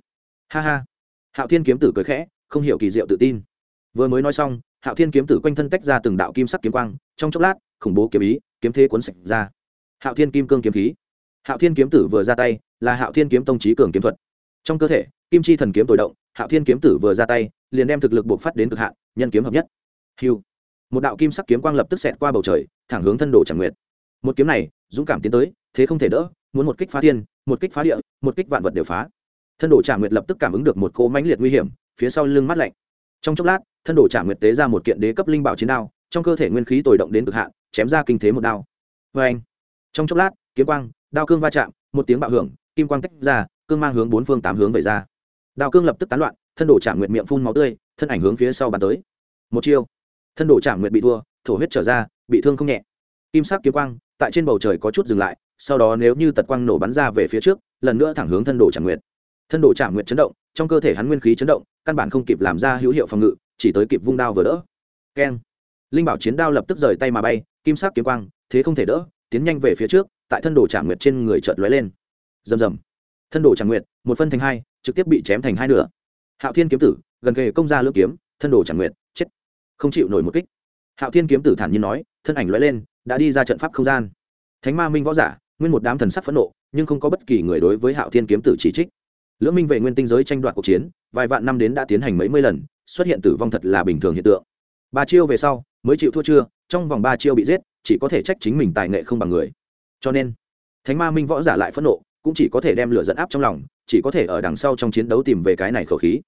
Ha ha. Hạo thiên kiếm tử cười khẽ, không hiểu kỳ diệu tự tin. Vừa mới nói xong hạo thiên kiếm tử quanh thân tách ra từng đạo kim sắc kiếm quang, trong chốc lát, khủng bố kiếm ý, kiếm thế cuốn sạch ra. Hạo thiên kim cương kiếm khí. Hạo thiên kiếm tử vừa ra tay, là hạo thiên kiếm tông trí cường kiếm thuật. Trong cơ thể, kim chi thần kiếm tồi động, hạo thiên kiếm tử vừa ra tay, liền đem thực lực buộc phát đến cực hạn, nhân kiếm hợp nhất. Hiu một đạo kim sắc kiếm quang lập tức xẹt qua bầu trời, thẳng hướng thân đồ chẳng nguyệt. Một kiếm này, dũng cảm tiến tới, thế không thể đỡ, muốn một kích phá thiên, một kích phá địa, một kích vạn vật đều phá. Thân đồ trả nguyệt lập tức cảm ứng được một cỗ mãnh liệt nguy hiểm, phía sau lưng mắt lạnh trong chốc lát, thân đồ trả nguyệt tế ra một kiện đế cấp linh bảo chiến đao, trong cơ thể nguyên khí tồi động đến cực hạn, chém ra kinh thế một đao. Vê anh, trong chốc lát, kiếm quang, đao cương va chạm, một tiếng bạo hưởng, kim quang tách ra, cương mang hướng bốn phương tám hướng về ra. Đao cương lập tức tán loạn, thân đồ trả nguyệt miệng phun máu tươi, thân ảnh hướng phía sau bàn tới. Một chiêu, thân đồ trả nguyệt bị thua, thổ huyết trở ra, bị thương không nhẹ. Kim sắc kiếm quang, tại trên bầu trời có chút dừng lại, sau đó nếu như tật quang nổ bắn ra về phía trước, lần nữa thẳng hướng thân đồ trả nguyệt. Thân đồ trả nguyệt chấn động trong cơ thể hắn nguyên khí chấn động, căn bản không kịp làm ra hữu hiệu phòng ngự, chỉ tới kịp vung đao vừa đỡ. Keng. Linh bảo chiến đao lập tức rời tay mà bay, kim sắc kiếm quang, thế không thể đỡ, tiến nhanh về phía trước, tại thân đồ trạng nguyệt trên người chợt lóe lên. Rầm rầm. Thân đồ trạng nguyệt, một phân thành hai, trực tiếp bị chém thành hai nửa. Hạo thiên kiếm tử, gần kề công ra lưỡi kiếm, thân đồ trạng nguyệt, chết. Không chịu nổi một kích. Hạo thiên kiếm tử thản nhiên nói, thân ảnh lóe lên, đã đi ra trận pháp không gian. Thánh ma minh võ giả, nguyên một đám thần sắc phẫn nộ, nhưng không có bất kỳ người đối với hạo thiên kiếm tử chỉ trích lưỡng minh về nguyên tinh giới tranh đoạt cuộc chiến, vài vạn năm đến đã tiến hành mấy mươi lần, xuất hiện tử vong thật là bình thường hiện tượng. Ba chiêu về sau, mới chịu thua chưa, trong vòng ba chiêu bị giết, chỉ có thể trách chính mình tài nghệ không bằng người. Cho nên, thánh ma minh võ giả lại phẫn nộ, cũng chỉ có thể đem lửa dẫn áp trong lòng, chỉ có thể ở đằng sau trong chiến đấu tìm về cái này khẩu khí.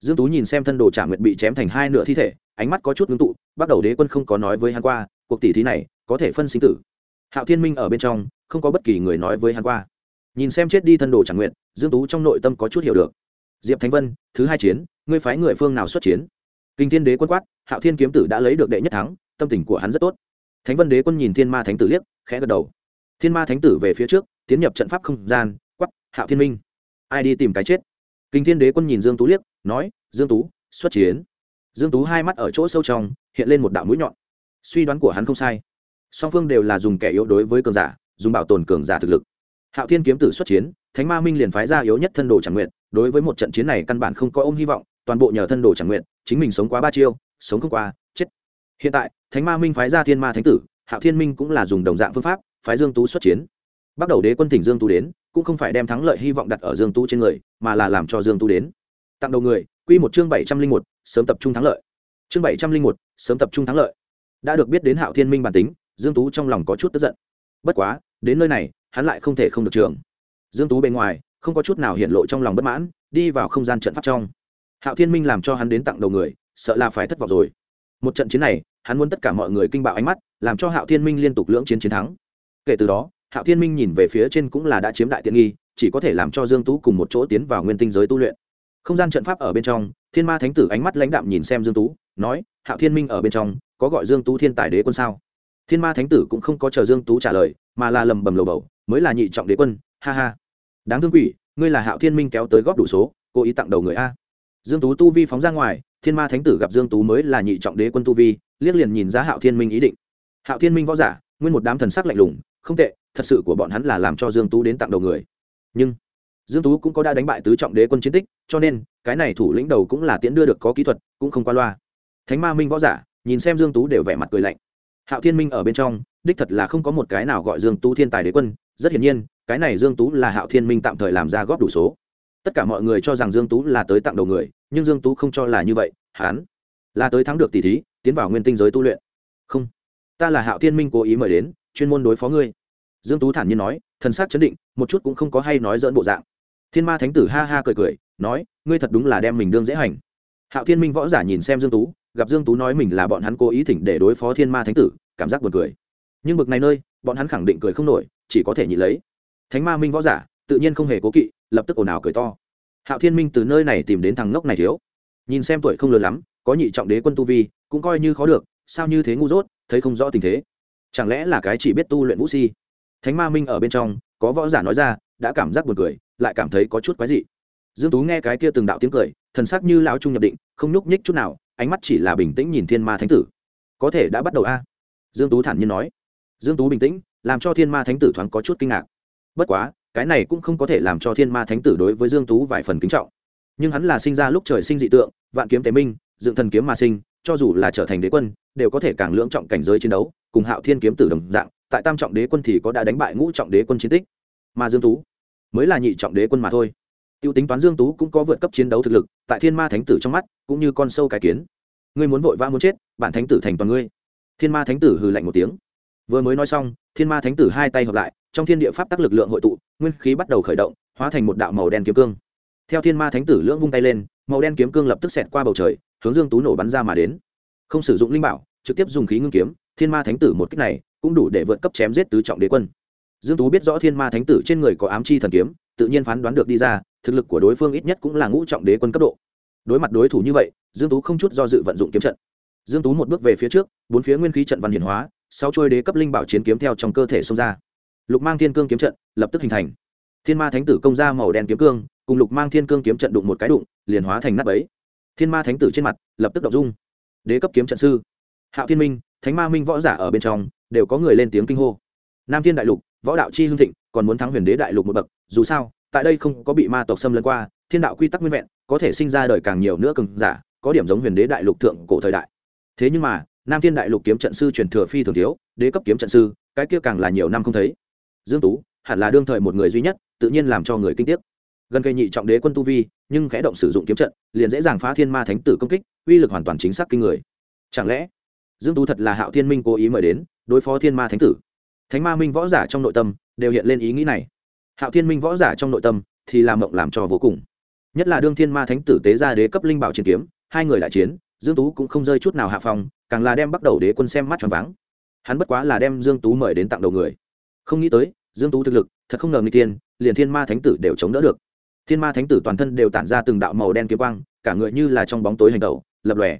Dương tú nhìn xem thân đồ trả nguyệt bị chém thành hai nửa thi thể, ánh mắt có chút ngưng tụ, bắt đầu đế quân không có nói với hắn qua, cuộc tỷ thí này, có thể phân sinh tử. Hạo thiên minh ở bên trong, không có bất kỳ người nói với hắn qua. Nhìn xem chết đi thân đồ trả Nguyệt dương tú trong nội tâm có chút hiểu được. Diệp thánh vân, thứ hai chiến, ngươi phái người phương nào xuất chiến? Kinh thiên đế quân quát, hạo thiên kiếm tử đã lấy được đệ nhất thắng, tâm tình của hắn rất tốt. Thánh vân đế quân nhìn thiên ma thánh tử liếc, khẽ gật đầu. Thiên ma thánh tử về phía trước, tiến nhập trận pháp không gian quắp hạo thiên minh, ai đi tìm cái chết? Kinh thiên đế quân nhìn dương tú liếc, nói, dương tú, xuất chiến. Dương tú hai mắt ở chỗ sâu trong, hiện lên một đạo mũi nhọn. Suy đoán của hắn không sai. Song phương đều là dùng kẻ yếu đối với cường giả, dùng bảo tồn cường giả thực lực. Hạo thiên kiếm tử xuất chiến thánh ma minh liền phái ra yếu nhất thân đồ chẳng nguyện đối với một trận chiến này căn bản không có ôm hy vọng, toàn bộ nhờ thân đồ chẳng nguyện chính mình sống quá ba chiêu, sống không qua, chết. Hiện tại, thánh ma minh phái ra thiên ma thánh tử, hạo thiên minh cũng là dùng đồng dạng phương pháp, phái dương tú xuất chiến. Bắt đầu đế quân tỉnh dương tú đến, cũng không phải đem thắng lợi hy vọng đặt ở dương tú trên người, mà là làm cho dương tú đến. Tặng đầu người, quy một chương bảy trăm linh một, sớm tập trung thắng lợi. Chương bảy trăm linh một, sớm tập trung thắng lợi. Đã được biết đến hạo thiên minh bản tính, dương tú trong lòng có chút tức giận. Bất quá, đến nơi này, hắn lại không thể không được trường dương tú bên ngoài, không có chút nào hiện lộ trong lòng bất mãn, đi vào không gian trận pháp trong. Hạo thiên minh làm cho hắn đến tặng đầu người, sợ là phải thất vọng rồi. Một trận chiến này, hắn muốn tất cả mọi người kinh bạo ánh mắt, làm cho hạo thiên minh liên tục lưỡng chiến chiến thắng. Kể từ đó, hạo thiên minh nhìn về phía trên cũng là đã chiếm đại tiện nghi, chỉ có thể làm cho dương tú cùng một chỗ tiến vào nguyên tinh giới tu luyện. Không gian trận pháp ở bên trong, thiên ma thánh tử ánh mắt lãnh đạm nhìn xem dương tú, nói, hạo thiên minh ở bên trong, có gọi dương tú thiên tài đế quân sao? Thiên ma thánh tử cũng không có chờ dương tú trả lời, mà là lầm bầm lầu bầu, mới là nhị trọng đế quân, ha ha đáng thương quỷ, ngươi là hạo thiên minh kéo tới góp đủ số, cố ý tặng đầu người a. Dương tú tu vi phóng ra ngoài, thiên ma thánh tử gặp dương tú mới là nhị trọng đế quân tu vi, liếc liền nhìn ra hạo thiên minh ý định. Hạo thiên minh võ giả, nguyên một đám thần sắc lạnh lùng, không tệ, thật sự của bọn hắn là làm cho dương tú đến tặng đầu người. Nhưng, dương tú cũng có đã đánh bại tứ trọng đế quân chiến tích, cho nên, cái này thủ lĩnh đầu cũng là tiễn đưa được có kỹ thuật, cũng không qua loa. Thánh ma minh võ giả, nhìn xem dương tú đều vẻ mặt cười lạnh. Hạo thiên minh ở bên trong, đích thật là không có một cái nào gọi dương tú thiên tài đế quân rất hiển nhiên, cái này dương tú là hạo thiên minh tạm thời làm ra góp đủ số. Tất cả mọi người cho rằng dương tú là tới tặng đầu người, nhưng dương tú không cho là như vậy, hắn là tới thắng được tỷ thí, tiến vào nguyên tinh giới tu luyện. Không, ta là hạo thiên minh cố ý mời đến, chuyên môn đối phó ngươi. Dương tú thản nhiên nói, thần sắc chấn định, một chút cũng không có hay nói dỡn bộ dạng. Thiên ma thánh tử ha ha cười cười, nói, ngươi thật đúng là đem mình đương dễ hành. Hạo thiên minh võ giả nhìn xem dương tú, gặp dương tú nói mình là bọn hắn cố ý thỉnh để đối phó thiên ma thánh tử, cảm giác buồn cười. Nhưng bực này nơi, bọn hắn khẳng định cười không nổi chỉ có thể nhịn lấy. Thánh ma minh võ giả, tự nhiên không hề cố kỵ, lập tức ồn ào cười to. Hạo thiên minh từ nơi này tìm đến thằng ngốc này thiếu. Nhìn xem tuổi không lớn lắm, có nhị trọng đế quân tu vi, cũng coi như khó được, sao như thế ngu dốt, thấy không rõ tình thế. Chẳng lẽ là cái chỉ biết tu luyện vũ si? Thánh ma minh ở bên trong, có võ giả nói ra, đã cảm giác buồn cười, lại cảm thấy có chút quái dị. Dương tú nghe cái kia từng đạo tiếng cười, thần sắc như lão trung nhập định, không nhúc nhích chút nào, ánh mắt chỉ là bình tĩnh nhìn thiên ma thánh tử. Có thể đã bắt đầu a? Dương tú thản nhiên nói. Dương tú bình tĩnh làm cho thiên ma thánh tử thoáng có chút kinh ngạc. Bất quá, cái này cũng không có thể làm cho thiên ma thánh tử đối với dương tú vài phần kính trọng. Nhưng hắn là sinh ra lúc trời sinh dị tượng, vạn kiếm tế minh, dựng thần kiếm mà sinh, cho dù là trở thành đế quân, đều có thể càng lưỡng trọng cảnh giới chiến đấu, cùng hạo thiên kiếm tử đồng dạng, tại tam trọng đế quân thì có đã đánh bại ngũ trọng đế quân chiến tích. Mà dương tú mới là nhị trọng đế quân mà thôi. Tiêu tính toán dương tú cũng có vượt cấp chiến đấu thực lực, tại thiên ma thánh tử trong mắt, cũng như con sâu cái kiến. Ngươi muốn vội vã muốn chết, bản thánh tử thành toàn ngươi. Thiên ma thánh tử hừ lạnh một tiếng. Vừa mới nói xong thiên ma thánh tử hai tay hợp lại, trong thiên địa pháp tắc lực lượng hội tụ, nguyên khí bắt đầu khởi động, hóa thành một đạo màu đen kiếm cương. Theo thiên ma thánh tử lưỡng vung tay lên, màu đen kiếm cương lập tức xẹt qua bầu trời, hướng dương tú nổ bắn ra mà đến. Không sử dụng linh bảo, trực tiếp dùng khí ngưng kiếm, thiên ma thánh tử một cách này cũng đủ để vượt cấp chém giết tứ trọng đế quân. Dương tú biết rõ thiên ma thánh tử trên người có ám chi thần kiếm, tự nhiên phán đoán được đi ra, thực lực của đối phương ít nhất cũng là ngũ trọng đế quân cấp độ. Đối mặt đối thủ như vậy, dương tú không chút do dự vận dụng kiếm trận. Dương tú một bước về phía trước, bốn phía nguyên khí trận văn hiển hóa sáu trôi đế cấp linh bảo chiến kiếm theo trong cơ thể xông ra. Lục mang thiên cương kiếm trận lập tức hình thành. Thiên ma thánh tử công ra màu đen kiếm cương, cùng lục mang thiên cương kiếm trận đụng một cái đụng, liền hóa thành nắp ấy thiên ma thánh tử trên mặt lập tức động dung. Đế cấp kiếm trận sư, hạo thiên minh, thánh ma minh võ giả ở bên trong, đều có người lên tiếng kinh hô. Nam thiên đại lục, võ đạo chi hưng thịnh, còn muốn thắng huyền đế đại lục một bậc, dù sao, tại đây không có bị ma tộc xâm lấn qua, thiên đạo quy tắc nguyên vẹn, có thể sinh ra đời càng nhiều nữa cường giả, có điểm giống huyền đế đại lục thượng cổ thời đại. Thế nhưng mà nam thiên đại lục kiếm trận sư truyền thừa phi thường thiếu, đế cấp kiếm trận sư, cái kia càng là nhiều năm không thấy. Dương tú, hẳn là đương thời một người duy nhất, tự nhiên làm cho người kinh tiếc. Gần cây nhị trọng đế quân tu vi, nhưng khẽ động sử dụng kiếm trận, liền dễ dàng phá thiên ma thánh tử công kích, uy lực hoàn toàn chính xác kinh người. Chẳng lẽ, dương tú thật là hạo thiên minh cố ý mời đến, đối phó thiên ma thánh tử? Thánh ma minh võ giả trong nội tâm đều hiện lên ý nghĩ này. Hạo thiên minh võ giả trong nội tâm thì làm mộng làm cho vô cùng. Nhất là đương thiên ma thánh tử tế ra đế cấp linh bảo chiến kiếm, hai người đại chiến dương tú cũng không rơi chút nào hạ phòng càng là đem bắt đầu đế quân xem mắt tròn váng. Hắn bất quá là đem dương tú mời đến tặng đầu người. Không nghĩ tới, dương tú thực lực, thật không ngờ người tiên liền thiên ma thánh tử đều chống đỡ được. Thiên ma thánh tử toàn thân đều tản ra từng đạo màu đen kiếm quang, cả người như là trong bóng tối hành tẩu, lập lòe.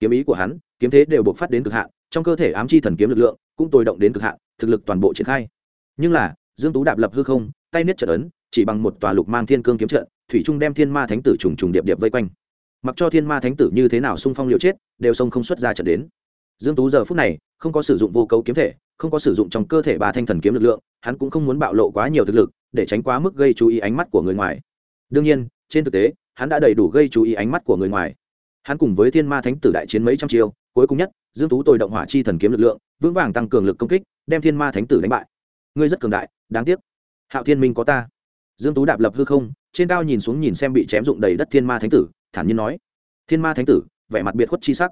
Kiếm ý của hắn, kiếm thế đều buộc phát đến cực hạn, trong cơ thể ám chi thần kiếm lực lượng cũng tồi động đến cực hạn, thực lực toàn bộ triển khai. Nhưng là, dương tú đạp lập hư không, tay niết trận ấn, chỉ bằng một tòa lục mang thiên cương kiếm trận, thủy trung đem thiên ma thánh tử trùng trùng điệp điệp vây quanh mặc cho thiên ma thánh tử như thế nào xung phong liều chết, đều sông không xuất ra trận đến. Dương tú giờ phút này, không có sử dụng vô cấu kiếm thể, không có sử dụng trong cơ thể ba thanh thần kiếm lực lượng, hắn cũng không muốn bạo lộ quá nhiều thực lực, để tránh quá mức gây chú ý ánh mắt của người ngoài. Đương nhiên, trên thực tế, hắn đã đầy đủ gây chú ý ánh mắt của người ngoài. Hắn cùng với thiên ma thánh tử đại chiến mấy trăm chiêu, cuối cùng nhất, dương tú tồi động hỏa chi thần kiếm lực lượng, vững vàng tăng cường lực công kích, đem thiên ma thánh tử đánh bại. Ngươi rất cường đại, đáng tiếc. Hạo thiên minh có ta. Dương tú đạp lập hư không, trên cao nhìn xuống nhìn xem bị chém dụng đầy đất thiên ma thánh tử thản nhiên nói, thiên ma thánh tử, vẻ mặt biệt khuất chi sắc.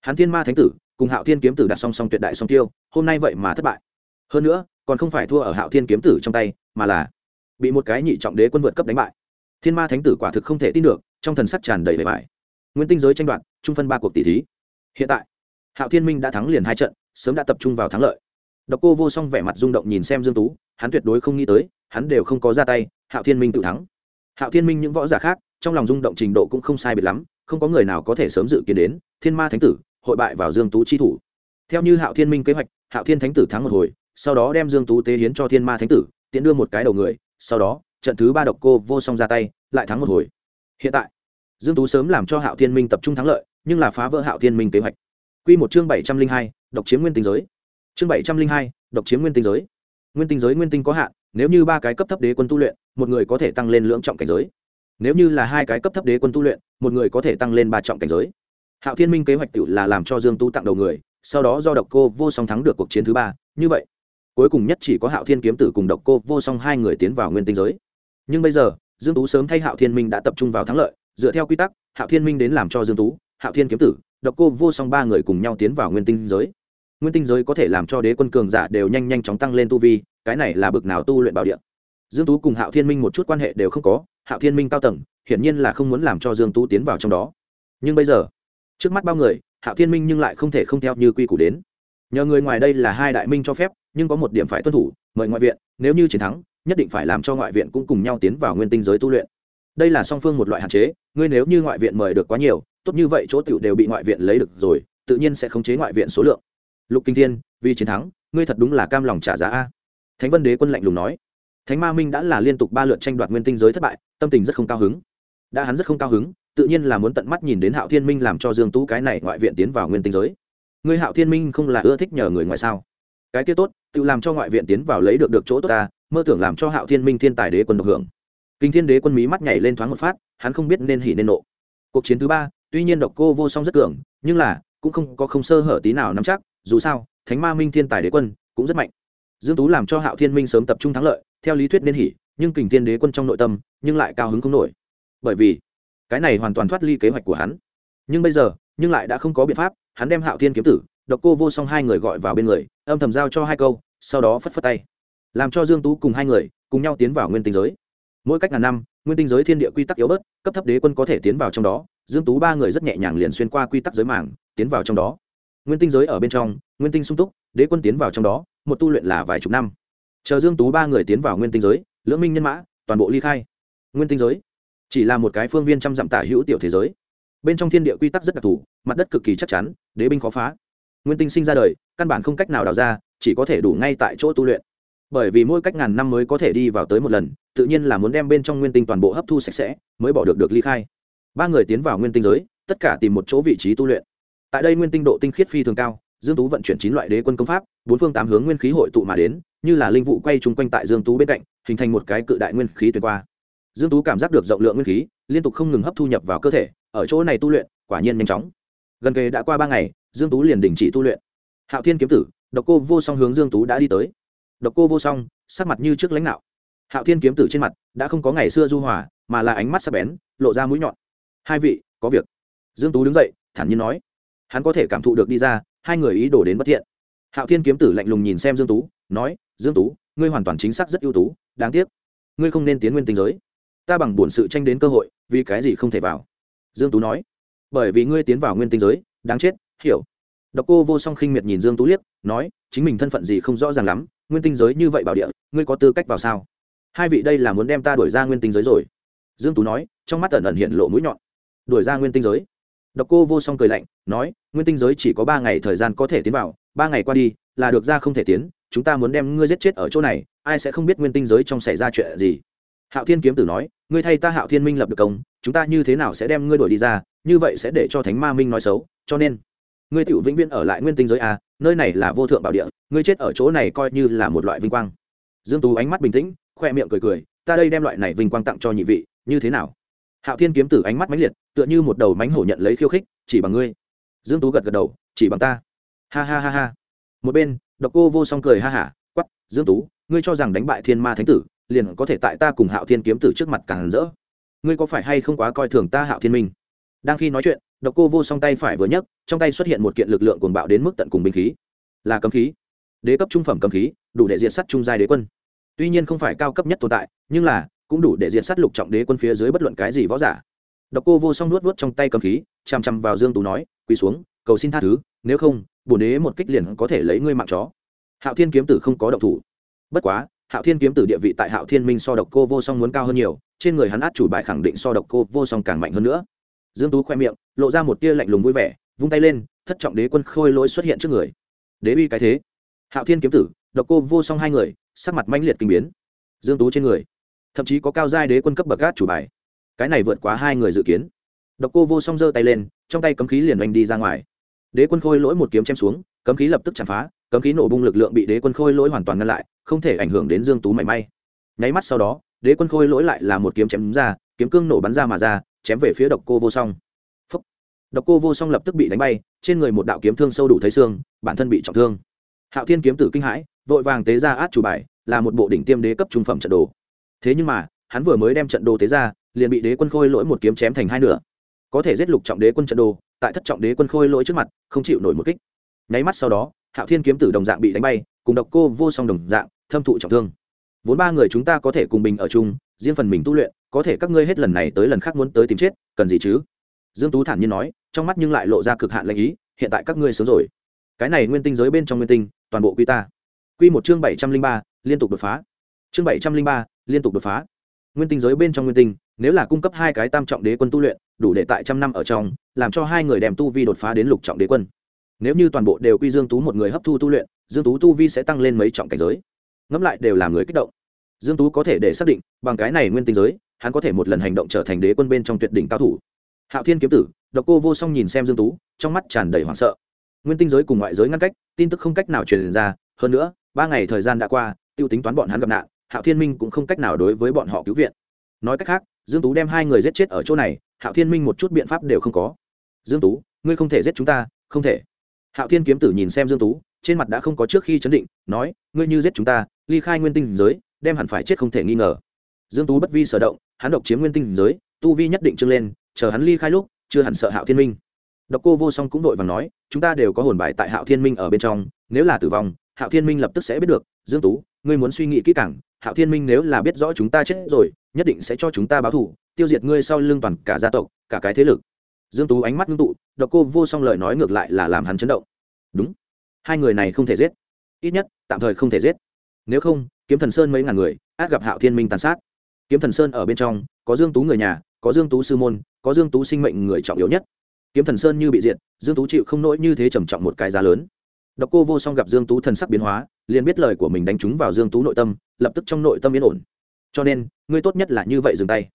Hắn thiên ma thánh tử, cùng hạo thiên kiếm tử đặt song song tuyệt đại song tiêu, hôm nay vậy mà thất bại. Hơn nữa, còn không phải thua ở hạo thiên kiếm tử trong tay, mà là bị một cái nhị trọng đế quân vượt cấp đánh bại. Thiên ma thánh tử quả thực không thể tin được, trong thần sắc tràn đầy vẻ vải. Nguyên tinh giới tranh đoạt, trung phân ba cuộc tỷ thí. Hiện tại, hạo thiên minh đã thắng liền hai trận, sớm đã tập trung vào thắng lợi. Độc cô vô song vẻ mặt rung động nhìn xem dương tú, hắn tuyệt đối không nghĩ tới, hắn đều không có ra tay, hạo thiên minh tự thắng. Hạo thiên minh những võ giả khác trong lòng rung động trình độ cũng không sai biệt lắm không có người nào có thể sớm dự kiến đến thiên ma thánh tử hội bại vào dương tú chi thủ. Theo như hạo thiên minh kế hoạch hạo thiên thánh tử thắng một hồi sau đó đem dương tú tế hiến cho thiên ma thánh tử tiện đưa một cái đầu người sau đó trận thứ ba độc cô vô song ra tay lại thắng một hồi. Hiện tại dương tú sớm làm cho hạo thiên minh tập trung thắng lợi nhưng là phá vỡ hạo thiên minh kế hoạch. Quy một chương bảy trăm linh hai, độc chiếm nguyên tinh giới. Chương bảy trăm linh hai, độc chiếm nguyên tinh giới. Nguyên tinh giới nguyên tinh có hạn nếu như ba cái cấp thấp đế quân tu luyện một người có thể tăng lên lưỡng trọng cảnh giới nếu như là hai cái cấp thấp đế quân tu luyện, một người có thể tăng lên ba trọng cảnh giới. Hạo thiên minh kế hoạch tự là làm cho dương tu tặng đầu người, sau đó do độc cô vô song thắng được cuộc chiến thứ ba, như vậy, cuối cùng nhất chỉ có hạo thiên kiếm tử cùng độc cô vô song hai người tiến vào nguyên tinh giới. Nhưng bây giờ, dương tú sớm thay hạo thiên minh đã tập trung vào thắng lợi, dựa theo quy tắc, hạo thiên minh đến làm cho dương tú, hạo thiên kiếm tử, độc cô vô song ba người cùng nhau tiến vào nguyên tinh giới. Nguyên tinh giới có thể làm cho đế quân cường giả đều nhanh nhanh chóng tăng lên tu vi, cái này là bực nào tu luyện bảo địa dương tú cùng hạo thiên minh một chút quan hệ đều không có, hạo thiên minh cao tầng, hiển nhiên là không muốn làm cho dương tú tiến vào trong đó. Nhưng bây giờ, trước mắt bao người, hạo thiên minh nhưng lại không thể không theo như quy củ đến. Nhờ người ngoài đây là hai đại minh cho phép, nhưng có một điểm phải tuân thủ, mời ngoại viện, nếu như chiến thắng, nhất định phải làm cho ngoại viện cũng cùng nhau tiến vào nguyên tinh giới tu luyện. Đây là song phương một loại hạn chế, ngươi nếu như ngoại viện mời được quá nhiều, tốt như vậy chỗ tiểu đều bị ngoại viện lấy được rồi, tự nhiên sẽ khống chế ngoại viện số lượng. Lục kinh thiên, vì chiến thắng, ngươi thật đúng là cam lòng trả giá a. Thánh vân đế quân lạnh lùng nói thánh ma minh đã là liên tục ba lượt tranh đoạt nguyên tinh giới thất bại, tâm tình rất không cao hứng. Đã hắn rất không cao hứng, tự nhiên là muốn tận mắt nhìn đến hạo thiên minh làm cho dương tú cái này ngoại viện tiến vào nguyên tinh giới. Người hạo thiên minh không là ưa thích nhờ người ngoại sao? Cái kia tốt, tự làm cho ngoại viện tiến vào lấy được được chỗ tốt ta, mơ tưởng làm cho hạo thiên minh thiên tài đế quân độc hưởng. Kinh thiên đế quân mí mắt nhảy lên thoáng một phát, hắn không biết nên hỉ nên nộ. Cuộc chiến thứ ba, tuy nhiên độc cô vô song rất cường, nhưng là, cũng không có không sơ hở tí nào nắm chắc, dù sao, thánh ma minh thiên tài đế quân cũng rất mạnh. Dương tú làm cho hạo thiên minh sớm tập trung thắng lợi theo lý thuyết nên hỉ, nhưng kình thiên đế quân trong nội tâm, nhưng lại cao hứng không nổi. Bởi vì, cái này hoàn toàn thoát ly kế hoạch của hắn. Nhưng bây giờ, nhưng lại đã không có biện pháp, hắn đem hạo thiên kiếm tử, độc cô vô song hai người gọi vào bên người, âm thầm giao cho hai câu, sau đó phất phất tay. Làm cho dương tú cùng hai người, cùng nhau tiến vào nguyên tinh giới. Mỗi cách ngàn năm, nguyên tinh giới thiên địa quy tắc yếu bớt, cấp thấp đế quân có thể tiến vào trong đó, dương tú ba người rất nhẹ nhàng liền xuyên qua quy tắc giới mảng tiến vào trong đó. Nguyên tinh giới ở bên trong, nguyên tinh sung túc, đế quân tiến vào trong đó, một tu luyện là vài chục năm chờ dương tú ba người tiến vào nguyên tinh giới, lưỡng minh nhân mã, toàn bộ ly khai. Nguyên tinh giới chỉ là một cái phương viên trăm dặm tả hữu tiểu thế giới. Bên trong thiên địa quy tắc rất đặc thù, mặt đất cực kỳ chắc chắn, đế binh khó phá. Nguyên tinh sinh ra đời, căn bản không cách nào đào ra, chỉ có thể đủ ngay tại chỗ tu luyện. Bởi vì mỗi cách ngàn năm mới có thể đi vào tới một lần, tự nhiên là muốn đem bên trong nguyên tinh toàn bộ hấp thu sạch sẽ, mới bỏ được được ly khai. Ba người tiến vào nguyên tinh giới, tất cả tìm một chỗ vị trí tu luyện. Tại đây nguyên tinh độ tinh khiết phi thường cao, dương tú vận chuyển chín loại đế quân công pháp, bốn phương tám hướng nguyên khí hội tụ mà đến như là linh vụ quay chung quanh tại dương tú bên cạnh, hình thành một cái cự đại nguyên khí tuyệt qua. Dương tú cảm giác được rộng lượng nguyên khí, liên tục không ngừng hấp thu nhập vào cơ thể, ở chỗ này tu luyện, quả nhiên nhanh chóng. Gần kề đã qua ba ngày, dương tú liền đình chỉ tu luyện. Hạo thiên kiếm tử, độc cô vô song hướng dương tú đã đi tới. Độc cô vô song, sắc mặt như trước lãnh đạo hạo thiên kiếm tử trên mặt đã không có ngày xưa du hòa, mà là ánh mắt sắc bén, lộ ra mũi nhọn. Hai vị, có việc. Dương tú đứng dậy, thản nhiên nói. Hắn có thể cảm thụ được đi ra, hai người ý đồ đến bất thiện. Hạo thiên kiếm tử lạnh lùng nhìn xem dương tú, nói dương tú, ngươi hoàn toàn chính xác rất ưu tú, đáng tiếc, ngươi không nên tiến nguyên tinh giới. Ta bằng buồn sự tranh đến cơ hội, vì cái gì không thể vào? Dương tú nói. Bởi vì ngươi tiến vào nguyên tinh giới, đáng chết, hiểu. Độc cô vô song khinh miệt nhìn dương tú liếc, nói, chính mình thân phận gì không rõ ràng lắm, nguyên tinh giới như vậy bảo địa, ngươi có tư cách vào sao? Hai vị đây là muốn đem ta đuổi ra nguyên tinh giới rồi. Dương tú nói, trong mắt ẩn ẩn hiện lộ mũi nhọn. Đuổi ra nguyên tinh giới. Độc cô vô song cười lạnh, nói, nguyên tinh giới chỉ có ba ngày thời gian có thể tiến vào, ba ngày qua đi, là được ra không thể tiến chúng ta muốn đem ngươi giết chết ở chỗ này, ai sẽ không biết nguyên tinh giới trong xảy ra chuyện gì. Hạo thiên kiếm tử nói, ngươi thay ta hạo thiên minh lập được công, chúng ta như thế nào sẽ đem ngươi đuổi đi ra, như vậy sẽ để cho thánh ma minh nói xấu, cho nên, ngươi tựu vĩnh viễn ở lại nguyên tinh giới a nơi này là vô thượng bảo địa, ngươi chết ở chỗ này coi như là một loại vinh quang. Dương tú ánh mắt bình tĩnh, khoe miệng cười cười, ta đây đem loại này vinh quang tặng cho nhị vị, như thế nào? Hạo thiên kiếm tử ánh mắt mãnh liệt, tựa như một đầu mánh hổ nhận lấy khiêu khích, chỉ bằng ngươi. Dương tú gật gật đầu, chỉ bằng ta. Ha ha ha ha. Một bên độc cô vô song cười ha hả quắp dương tú, ngươi cho rằng đánh bại thiên ma thánh tử, liền có thể tại ta cùng hạo thiên kiếm tử trước mặt càng rỡ. Ngươi có phải hay không quá coi thường ta hạo thiên minh? Đang khi nói chuyện, độc cô vô song tay phải vừa nhấc, trong tay xuất hiện một kiện lực lượng cuồng bạo đến mức tận cùng binh khí. Là cấm khí. Đế cấp trung phẩm cấm khí, đủ để diệt sát trung giai đế quân. Tuy nhiên không phải cao cấp nhất tồn tại, nhưng là cũng đủ để diệt sát lục trọng đế quân phía dưới bất luận cái gì võ giả. Độc cô vô song nuốt nuốt trong tay cấm khí, chằm chằm vào dương tú nói, quỳ xuống, cầu xin tha thứ, nếu không bổn đế một kích liền có thể lấy ngươi mạng chó. Hạo thiên kiếm tử không có động thủ. Bất quá, hạo thiên kiếm tử địa vị tại hạo thiên minh so độc cô vô song muốn cao hơn nhiều, trên người hắn át chủ bài khẳng định so độc cô vô song càng mạnh hơn nữa. Dương tú khoe miệng, lộ ra một tia lạnh lùng vui vẻ, vung tay lên, thất trọng đế quân khôi lỗi xuất hiện trước người. Đế uy cái thế. Hạo thiên kiếm tử, độc cô vô song hai người, sắc mặt mãnh liệt kinh biến. Dương tú trên người, thậm chí có cao giai đế quân cấp bậc gác chủ bài. Cái này vượt quá hai người dự kiến. Độc cô vô song giơ tay lên, trong tay cấm khí liền oanh đi ra ngoài đế quân khôi lỗi một kiếm chém xuống, cấm khí lập tức chạm phá, cấm khí nổ bung lực lượng bị đế quân khôi lỗi hoàn toàn ngăn lại, không thể ảnh hưởng đến dương tú mảy may. Nháy mắt sau đó, đế quân khôi lỗi lại là một kiếm chém ra, kiếm cương nổ bắn ra mà ra, chém về phía độc cô vô song. Phúc. độc cô vô song lập tức bị đánh bay, trên người một đạo kiếm thương sâu đủ thấy xương, bản thân bị trọng thương. Hạo thiên kiếm tử kinh hãi, vội vàng tế ra át chủ bài, là một bộ đỉnh tiêm đế cấp trung phẩm trận đồ. Thế nhưng mà, hắn vừa mới đem trận đồ tế ra, liền bị đế quân khôi lỗi một kiếm chém thành hai nửa. Có thể giết lục trọng đế quân trận đồ tại thất trọng đế quân khôi lỗi trước mặt, không chịu nổi một kích. Nháy mắt sau đó, hạo thiên kiếm tử đồng dạng bị đánh bay, cùng độc cô vô song đồng dạng, thâm thụ trọng thương. Vốn ba người chúng ta có thể cùng bình ở chung, riêng phần mình tu luyện, có thể các ngươi hết lần này tới lần khác muốn tới tìm chết, cần gì chứ? Dương tú thản nhiên nói, trong mắt nhưng lại lộ ra cực hạn lệnh ý, hiện tại các ngươi sớm rồi. Cái này nguyên tinh giới bên trong nguyên tinh, toàn bộ quy ta. Quy một chương bảy trăm linh ba, liên tục đột phá. Chương bảy trăm linh ba, liên tục đột phá nguyên tinh giới bên trong nguyên tinh, nếu là cung cấp hai cái tam trọng đế quân tu luyện, đủ để tại trăm năm ở trong, làm cho hai người đem tu vi đột phá đến lục trọng đế quân. Nếu như toàn bộ đều quy dương tú một người hấp thu tu luyện, dương tú tu vi sẽ tăng lên mấy trọng cảnh giới. Ngẫm lại đều làm người kích động. Dương tú có thể để xác định, bằng cái này nguyên tinh giới, hắn có thể một lần hành động trở thành đế quân bên trong tuyệt đỉnh cao thủ. Hạo thiên kiếm tử, độc cô vô song nhìn xem dương tú, trong mắt tràn đầy hoảng sợ. Nguyên tinh giới cùng ngoại giới ngăn cách, tin tức không cách nào truyền ra, hơn nữa, ba ngày thời gian đã qua, tiêu tính toán bọn hắn gặp nạn hạo thiên minh cũng không cách nào đối với bọn họ cứu viện. Nói cách khác, dương tú đem hai người giết chết ở chỗ này, hạo thiên minh một chút biện pháp đều không có. Dương tú, ngươi không thể giết chúng ta, không thể. Hạo thiên kiếm tử nhìn xem dương tú, trên mặt đã không có trước khi chấn định, nói, ngươi như giết chúng ta, ly khai nguyên tinh giới, đem hẳn phải chết không thể nghi ngờ. Dương tú bất vi sở động, hắn độc chiếm nguyên tinh giới, tu vi nhất định trưng lên, chờ hắn ly khai lúc, chưa hẳn sợ hạo thiên minh. Độc cô vô song cũng vội vàng nói, chúng ta đều có hồn bài tại hạo thiên minh ở bên trong, nếu là tử vong, hạo thiên minh lập tức sẽ biết được, dương tú ngươi muốn suy nghĩ kỹ càng, hạo thiên minh nếu là biết rõ chúng ta chết rồi, nhất định sẽ cho chúng ta báo thù, tiêu diệt ngươi sau lưng toàn cả gia tộc, cả cái thế lực. Dương tú ánh mắt ngưng tụ, độc cô vô song lời nói ngược lại là làm hắn chấn động. Đúng, hai người này không thể giết. Ít nhất, tạm thời không thể giết. Nếu không, kiếm thần sơn mấy ngàn người, át gặp hạo thiên minh tàn sát. Kiếm thần sơn ở bên trong, có dương tú người nhà, có dương tú sư môn, có dương tú sinh mệnh người trọng yếu nhất. Kiếm thần sơn như bị diệt, dương tú chịu không nỗi như thế trầm trọng một cái giá lớn độc cô vô song gặp dương tú thần sắc biến hóa, liền biết lời của mình đánh trúng vào dương tú nội tâm, lập tức trong nội tâm yên ổn. Cho nên, ngươi tốt nhất là như vậy dừng tay.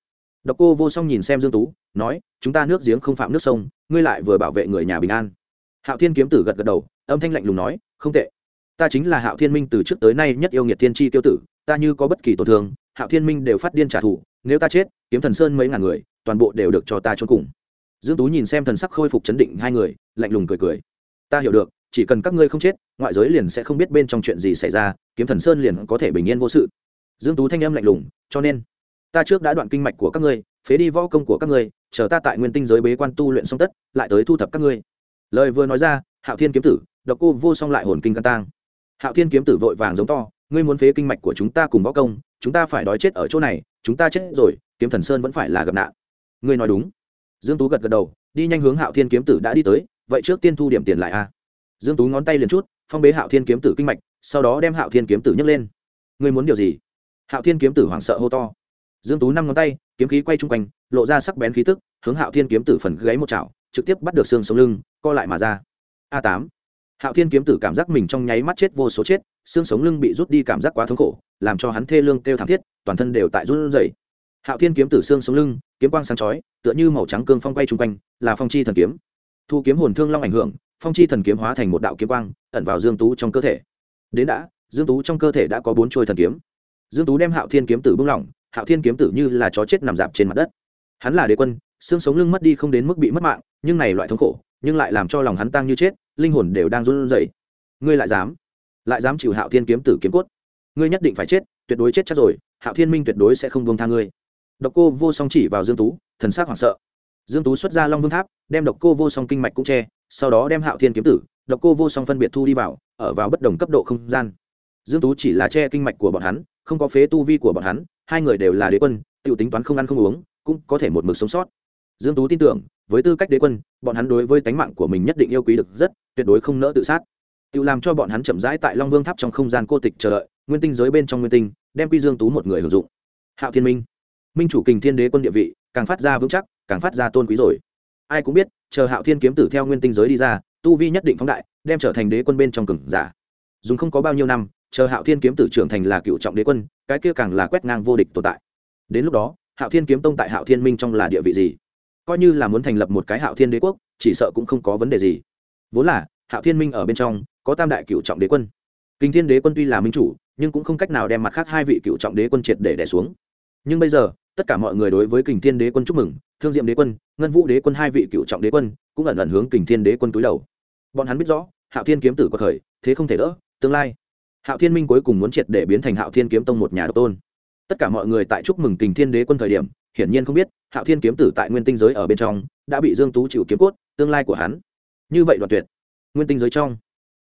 Độc cô vô song nhìn xem dương tú, nói, chúng ta nước giếng không phạm nước sông, ngươi lại vừa bảo vệ người nhà bình an. Hạo thiên kiếm tử gật gật đầu, âm thanh lạnh lùng nói, không tệ. Ta chính là hạo thiên minh từ trước tới nay nhất yêu nghiệt thiên Chi tiêu tử, ta như có bất kỳ tổn thương, hạo thiên minh đều phát điên trả thù, nếu ta chết, kiếm thần sơn mấy ngàn người, toàn bộ đều được cho ta chôn cùng. Dương tú nhìn xem thần sắc khôi phục chấn định hai người, lạnh lùng cười cười. Ta hiểu được chỉ cần các ngươi không chết, ngoại giới liền sẽ không biết bên trong chuyện gì xảy ra, kiếm thần sơn liền có thể bình yên vô sự. Dương tú thanh âm lạnh lùng, cho nên, ta trước đã đoạn kinh mạch của các ngươi, phế đi võ công của các ngươi, chờ ta tại nguyên tinh giới bế quan tu luyện xong tất, lại tới thu thập các ngươi. Lời vừa nói ra, hạo thiên kiếm tử, độc cô vô song lại hồn kinh căn tang. Hạo thiên kiếm tử vội vàng giống to, ngươi muốn phế kinh mạch của chúng ta cùng võ công, chúng ta phải đói chết ở chỗ này, chúng ta chết rồi, kiếm thần sơn vẫn phải là gặp nạn. Ngươi nói đúng. Dương tú gật gật đầu, đi nhanh hướng hạo thiên kiếm tử đã đi tới, vậy trước tiên thu điểm tiền lại a dương tú ngón tay liền chút, phong bế hạo thiên kiếm tử kinh mạch, sau đó đem hạo thiên kiếm tử nhấc lên. Ngươi muốn điều gì? Hạo thiên kiếm tử hoảng sợ hô to. Dương tú năm ngón tay, kiếm khí quay chung quanh, lộ ra sắc bén khí tức, hướng hạo thiên kiếm tử phần gáy một chảo, trực tiếp bắt được xương sống lưng, co lại mà ra. A tám. Hạo thiên kiếm tử cảm giác mình trong nháy mắt chết vô số chết, xương sống lưng bị rút đi cảm giác quá thống khổ, làm cho hắn thê lương kêu thảm thiết, toàn thân đều tại run rẩy. Hạo thiên kiếm tử xương sống lưng, kiếm quang sáng chói, tựa như màu trắng cương phong quay chung quanh, là phong chi thần kiếm thu kiếm hồn thương long ảnh hưởng, phong chi thần kiếm hóa thành một đạo kiếm quang, ẩn vào dương tú trong cơ thể. Đến đã, dương tú trong cơ thể đã có bốn trôi thần kiếm. Dương tú đem hạo thiên kiếm tử buông lỏng, hạo thiên kiếm tử như là chó chết nằm dạp trên mặt đất. Hắn là đế quân, xương sống lưng mất đi không đến mức bị mất mạng, nhưng này loại thống khổ, nhưng lại làm cho lòng hắn tăng như chết, linh hồn đều đang run rẩy. Ngươi lại dám lại dám chịu hạo thiên kiếm tử kiếm cốt. Ngươi nhất định phải chết, tuyệt đối chết chắc rồi, hạo thiên minh tuyệt đối sẽ không buông tha ngươi. Độc cô vô song chỉ vào dương tú, thần sắc hoảng sợ dương tú xuất ra long vương tháp, đem độc cô vô song kinh mạch cũng che, sau đó đem hạo thiên kiếm tử, độc cô vô song phân biệt thu đi vào, ở vào bất đồng cấp độ không gian. Dương tú chỉ là che kinh mạch của bọn hắn, không có phế tu vi của bọn hắn, hai người đều là đế quân tự tính toán không ăn không uống, cũng có thể một mực sống sót. Dương tú tin tưởng, với tư cách đế quân, bọn hắn đối với tánh mạng của mình nhất định yêu quý được rất, tuyệt đối không nỡ tự sát. Tự làm cho bọn hắn chậm rãi tại long vương tháp trong không gian cô tịch chờ đợi, nguyên tinh giới bên trong nguyên tinh, đem quy dương tú một người hưởng dụng. Hạo thiên minh minh chủ kình thiên đế quân địa vị, càng phát ra vững chắc, càng phát ra tôn quý rồi. Ai cũng biết, chờ hạo thiên kiếm tử theo nguyên tinh giới đi ra, tu vi nhất định phóng đại, đem trở thành đế quân bên trong cừng giả. Dùng không có bao nhiêu năm, chờ hạo thiên kiếm tử trưởng thành là cựu trọng đế quân, cái kia càng là quét ngang vô địch tồn tại. Đến lúc đó, hạo thiên kiếm tông tại hạo thiên minh trong là địa vị gì? Coi như là muốn thành lập một cái hạo thiên đế quốc, chỉ sợ cũng không có vấn đề gì. Vốn là, hạo thiên minh ở bên trong, có tam đại cựu trọng đế quân. Kinh thiên đế quân tuy là minh chủ, nhưng cũng không cách nào đem mặt khác hai vị cựu trọng đế quân triệt để đẻ xuống. Nhưng bây giờ tất cả mọi người đối với kình thiên đế quân chúc mừng, thương diệm đế quân, ngân vũ đế quân hai vị cựu trọng đế quân cũng ẩn ẩn hướng kình thiên đế quân túi đầu. Bọn hắn biết rõ, hạo thiên kiếm tử có thời, thế không thể đỡ, tương lai. Hạo thiên minh cuối cùng muốn triệt để biến thành hạo thiên kiếm tông một nhà độc tôn. Tất cả mọi người tại chúc mừng kình thiên đế quân thời điểm, hiển nhiên không biết, hạo thiên kiếm tử tại nguyên tinh giới ở bên trong, đã bị dương tú chịu kiếm cốt, tương lai của hắn. Như vậy đoạn tuyệt. Nguyên tinh giới trong,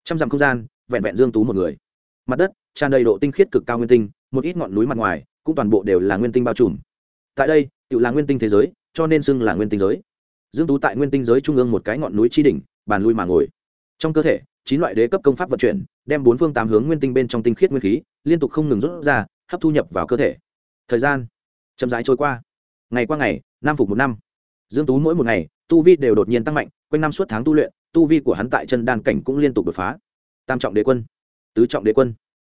trăm dặm không gian, vẹn vẹn dương tú một người. Mặt đất, tràn đầy độ tinh khiết cực cao nguyên tinh, một ít ngọn núi mặt ngoài, cũng toàn bộ đều là nguyên tinh bao trùm tại đây tự là nguyên tinh thế giới, cho nên xưng là nguyên tinh giới. Dương tú tại nguyên tinh giới trung ương một cái ngọn núi chi đỉnh, bàn lui mà ngồi. Trong cơ thể, chín loại đế cấp công pháp vận chuyển, đem bốn phương tám hướng nguyên tinh bên trong tinh khiết nguyên khí, liên tục không ngừng rút ra, hấp thu nhập vào cơ thể. Thời gian, chậm rãi trôi qua. Ngày qua ngày, năm phục một năm. Dương tú mỗi một ngày, tu vi đều đột nhiên tăng mạnh, quanh năm suốt tháng tu luyện, tu vi của hắn tại chân đan cảnh cũng liên tục đột phá. Tam trọng đế quân, tứ trọng đế quân,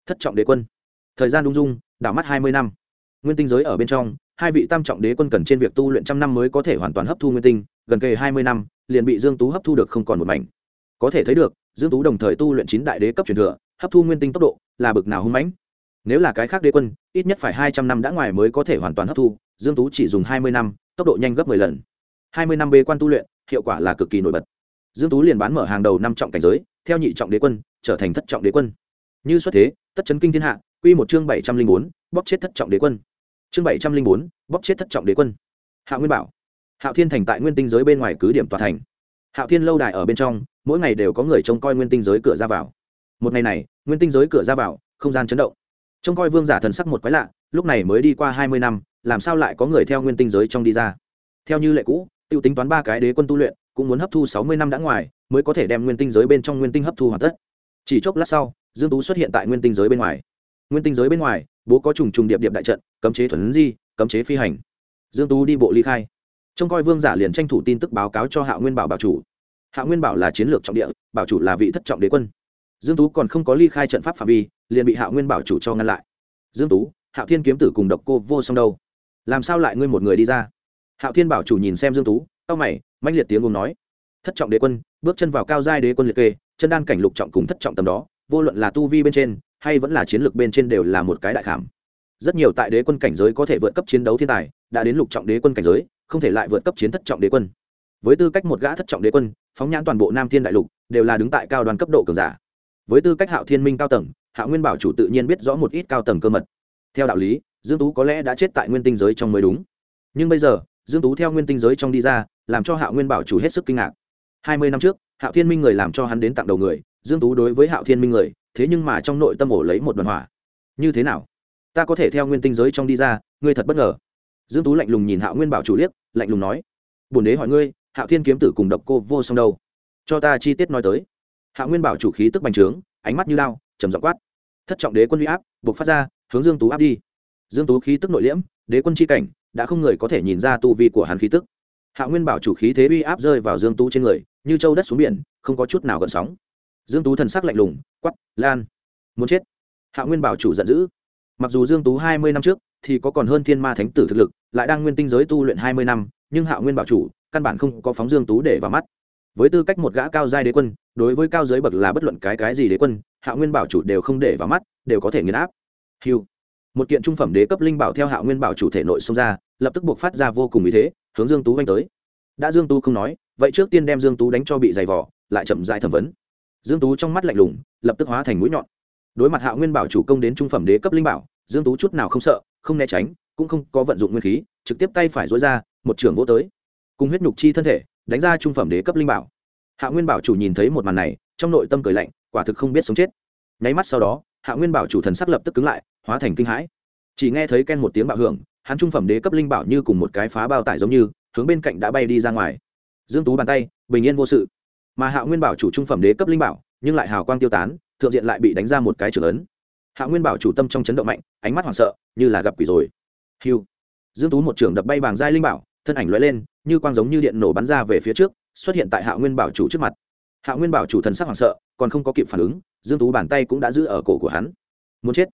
thất trọng đế quân. Thời gian lung dung, đảo mắt hai mươi năm. Nguyên tinh giới ở bên trong hai vị tam trọng đế quân cần trên việc tu luyện trăm năm mới có thể hoàn toàn hấp thu nguyên tinh, gần kề hai mươi năm, liền bị dương tú hấp thu được không còn một mảnh. Có thể thấy được, dương tú đồng thời tu luyện chín đại đế cấp truyền thừa, hấp thu nguyên tinh tốc độ là bực nào hung mãnh. Nếu là cái khác đế quân, ít nhất phải hai trăm năm đã ngoài mới có thể hoàn toàn hấp thu, dương tú chỉ dùng hai mươi năm, tốc độ nhanh gấp 10 lần. Hai mươi năm bê quan tu luyện, hiệu quả là cực kỳ nổi bật. Dương tú liền bán mở hàng đầu năm trọng cảnh giới, theo nhị trọng đế quân, trở thành thất trọng đế quân. Như xuất thế, tất chấn kinh thiên hạ, quy một chương bảy trăm linh bốn, bóp chết thất trọng đế quân chương bảy trăm linh bốn bóc chết thất trọng đế quân. Hạ nguyên bảo. Hạo thiên thành tại nguyên tinh giới bên ngoài cứ điểm tòa thành. Hạo thiên lâu đài ở bên trong, mỗi ngày đều có người trông coi nguyên tinh giới cửa ra vào. Một ngày này, nguyên tinh giới cửa ra vào, không gian chấn động. Trông coi vương giả thần sắc một quái lạ, lúc này mới đi qua hai mươi năm, làm sao lại có người theo nguyên tinh giới trong đi ra? Theo như lệ cũ, tiêu tính toán ba cái đế quân tu luyện, cũng muốn hấp thu sáu mươi năm đã ngoài, mới có thể đem nguyên tinh giới bên trong nguyên tinh hấp thu hoàn tất. Chỉ chốc lát sau, dương tú xuất hiện tại nguyên tinh giới bên ngoài nguyên tinh giới bên ngoài, bố có trùng trùng điệp điệp đại trận, cấm chế thuần di, cấm chế phi hành. Dương tú đi bộ ly khai. Trông coi vương giả liền tranh thủ tin tức báo cáo cho hạ nguyên bảo bảo chủ. Hạ nguyên bảo là chiến lược trọng địa, bảo chủ là vị thất trọng đế quân. Dương tú còn không có ly khai trận pháp phạm vi, liền bị hạ nguyên bảo chủ cho ngăn lại. Dương tú hạ thiên kiếm tử cùng độc cô vô song đâu? Làm sao lại ngươi một người đi ra? Hạo thiên bảo chủ nhìn xem dương tú tao mày manh liệt tiếng ngôn nói. Thất trọng đế quân, bước chân vào cao giai đế quân liệt kê, chân đan cảnh lục trọng cùng thất trọng tầm đó, vô luận là tu vi bên trên hay vẫn là chiến lược bên trên đều là một cái đại khảm. Rất nhiều tại đế quân cảnh giới có thể vượt cấp chiến đấu thiên tài, đã đến lục trọng đế quân cảnh giới, không thể lại vượt cấp chiến thất trọng đế quân. Với tư cách một gã thất trọng đế quân, phóng nhãn toàn bộ nam thiên đại lục, đều là đứng tại cao đoàn cấp độ cường giả. Với tư cách hạo thiên minh cao tầng, hạo nguyên bảo chủ tự nhiên biết rõ một ít cao tầng cơ mật. Theo đạo lý, dương tú có lẽ đã chết tại nguyên tinh giới trong mới đúng. Nhưng bây giờ, dương tú theo nguyên tinh giới trong đi ra, làm cho hạo nguyên bảo chủ hết sức kinh ngạc. Hai mươi năm trước, hạo thiên minh người làm cho hắn đến tặng đầu người, dương tú đối với hạo thiên minh người thế nhưng mà trong nội tâm ổ lấy một đoàn hỏa. Như thế nào? Ta có thể theo nguyên tinh giới trong đi ra, ngươi thật bất ngờ. Dương tú lạnh lùng nhìn hạo nguyên bảo chủ liếc, lạnh lùng nói, bổn đế hỏi ngươi, hạo thiên kiếm tử cùng độc cô vô song đâu? Cho ta chi tiết nói tới. Hạo nguyên bảo chủ khí tức bành trướng, ánh mắt như lao, trầm giọng quát, thất trọng đế quân huy áp, buộc phát ra, hướng dương tú áp đi. Dương tú khí tức nội liễm, đế quân chi cảnh, đã không người có thể nhìn ra tu vi của hắn khí tức. Hạo nguyên bảo chủ khí thế uy áp rơi vào dương tú trên người, như châu đất xuống biển, không có chút nào gợn sóng dương tú thần sắc lạnh lùng quắp lan, muốn chết? Hạ nguyên bảo chủ giận dữ, mặc dù dương tú hai mươi năm trước thì có còn hơn thiên ma thánh tử thực lực, lại đang nguyên tinh giới tu luyện hai mươi năm, nhưng hạ nguyên bảo chủ căn bản không có phóng dương tú để vào mắt. Với tư cách một gã cao giai đế quân, đối với cao giới bậc là bất luận cái cái gì đế quân, hạ nguyên bảo chủ đều không để vào mắt, đều có thể nghiền áp. Hiu một kiện trung phẩm đế cấp linh bảo theo hạ nguyên bảo chủ thể nội xông ra, lập tức buộc phát ra vô cùng ý thế, hướng dương tú vanh tới. Đã dương tú không nói, vậy trước tiên đem dương tú đánh cho bị dày vỏ lại chậm dại thẩm vấn dương tú trong mắt lạnh lùng, lập tức hóa thành mũi nhọn. Đối mặt hạ nguyên bảo chủ công đến trung phẩm đế cấp linh bảo, dương tú chút nào không sợ, không né tránh, cũng không có vận dụng nguyên khí, trực tiếp tay phải dối ra, một trường vỗ tới. Cùng huyết nhục chi thân thể, đánh ra trung phẩm đế cấp linh bảo. Hạ nguyên bảo chủ nhìn thấy một màn này, trong nội tâm cười lạnh, quả thực không biết sống chết. Nháy mắt sau đó hạ nguyên bảo chủ thần sắc lập tức cứng lại, hóa thành kinh hãi. Chỉ nghe thấy ken một tiếng bạo hưởng, hắn trung phẩm đế cấp linh bảo như cùng một cái phá bao tải giống như, hướng bên cạnh đã bay đi ra ngoài. Dương tú bàn tay, bình yên vô sự mà hạ nguyên bảo chủ trung phẩm đế cấp linh bảo, nhưng lại hào quang tiêu tán, thượng diện lại bị đánh ra một cái trưởng ấn. Hạ nguyên bảo chủ tâm trong chấn động mạnh, ánh mắt hoảng sợ, như là gặp quỷ rồi. Hiu dương tú một trưởng đập bay bàng giai linh bảo, thân ảnh lóe lên, như quang giống như điện nổ bắn ra về phía trước, xuất hiện tại hạ nguyên bảo chủ trước mặt. Hạ nguyên bảo chủ thần sắc hoảng sợ, còn không có kịp phản ứng, dương tú bàn tay cũng đã giữ ở cổ của hắn. Muốn chết.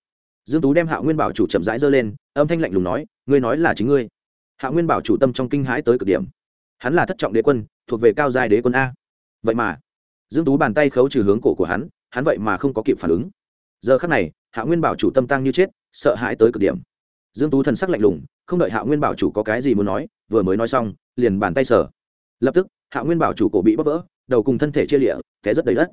Dương tú đem hạ nguyên bảo chủ chậm rãi giơ lên, âm thanh lạnh lùng nói, ngươi nói là chính ngươi. Hạ nguyên bảo chủ tâm trong kinh hãi tới cực điểm. Hắn là thất trọng đế quân, thuộc về cao giai đế quân a vậy mà, dương tú bàn tay khấu trừ hướng cổ của hắn hắn vậy mà không có kịp phản ứng. Giờ khắc này, hạ nguyên bảo chủ tâm tăng như chết, sợ hãi tới cực điểm. Dương tú thần sắc lạnh lùng, không đợi hạ nguyên bảo chủ có cái gì muốn nói, vừa mới nói xong, liền bàn tay sở lập tức, hạ nguyên bảo chủ cổ bị bóp vỡ, đầu cùng thân thể chia lịa, té rất đầy đất.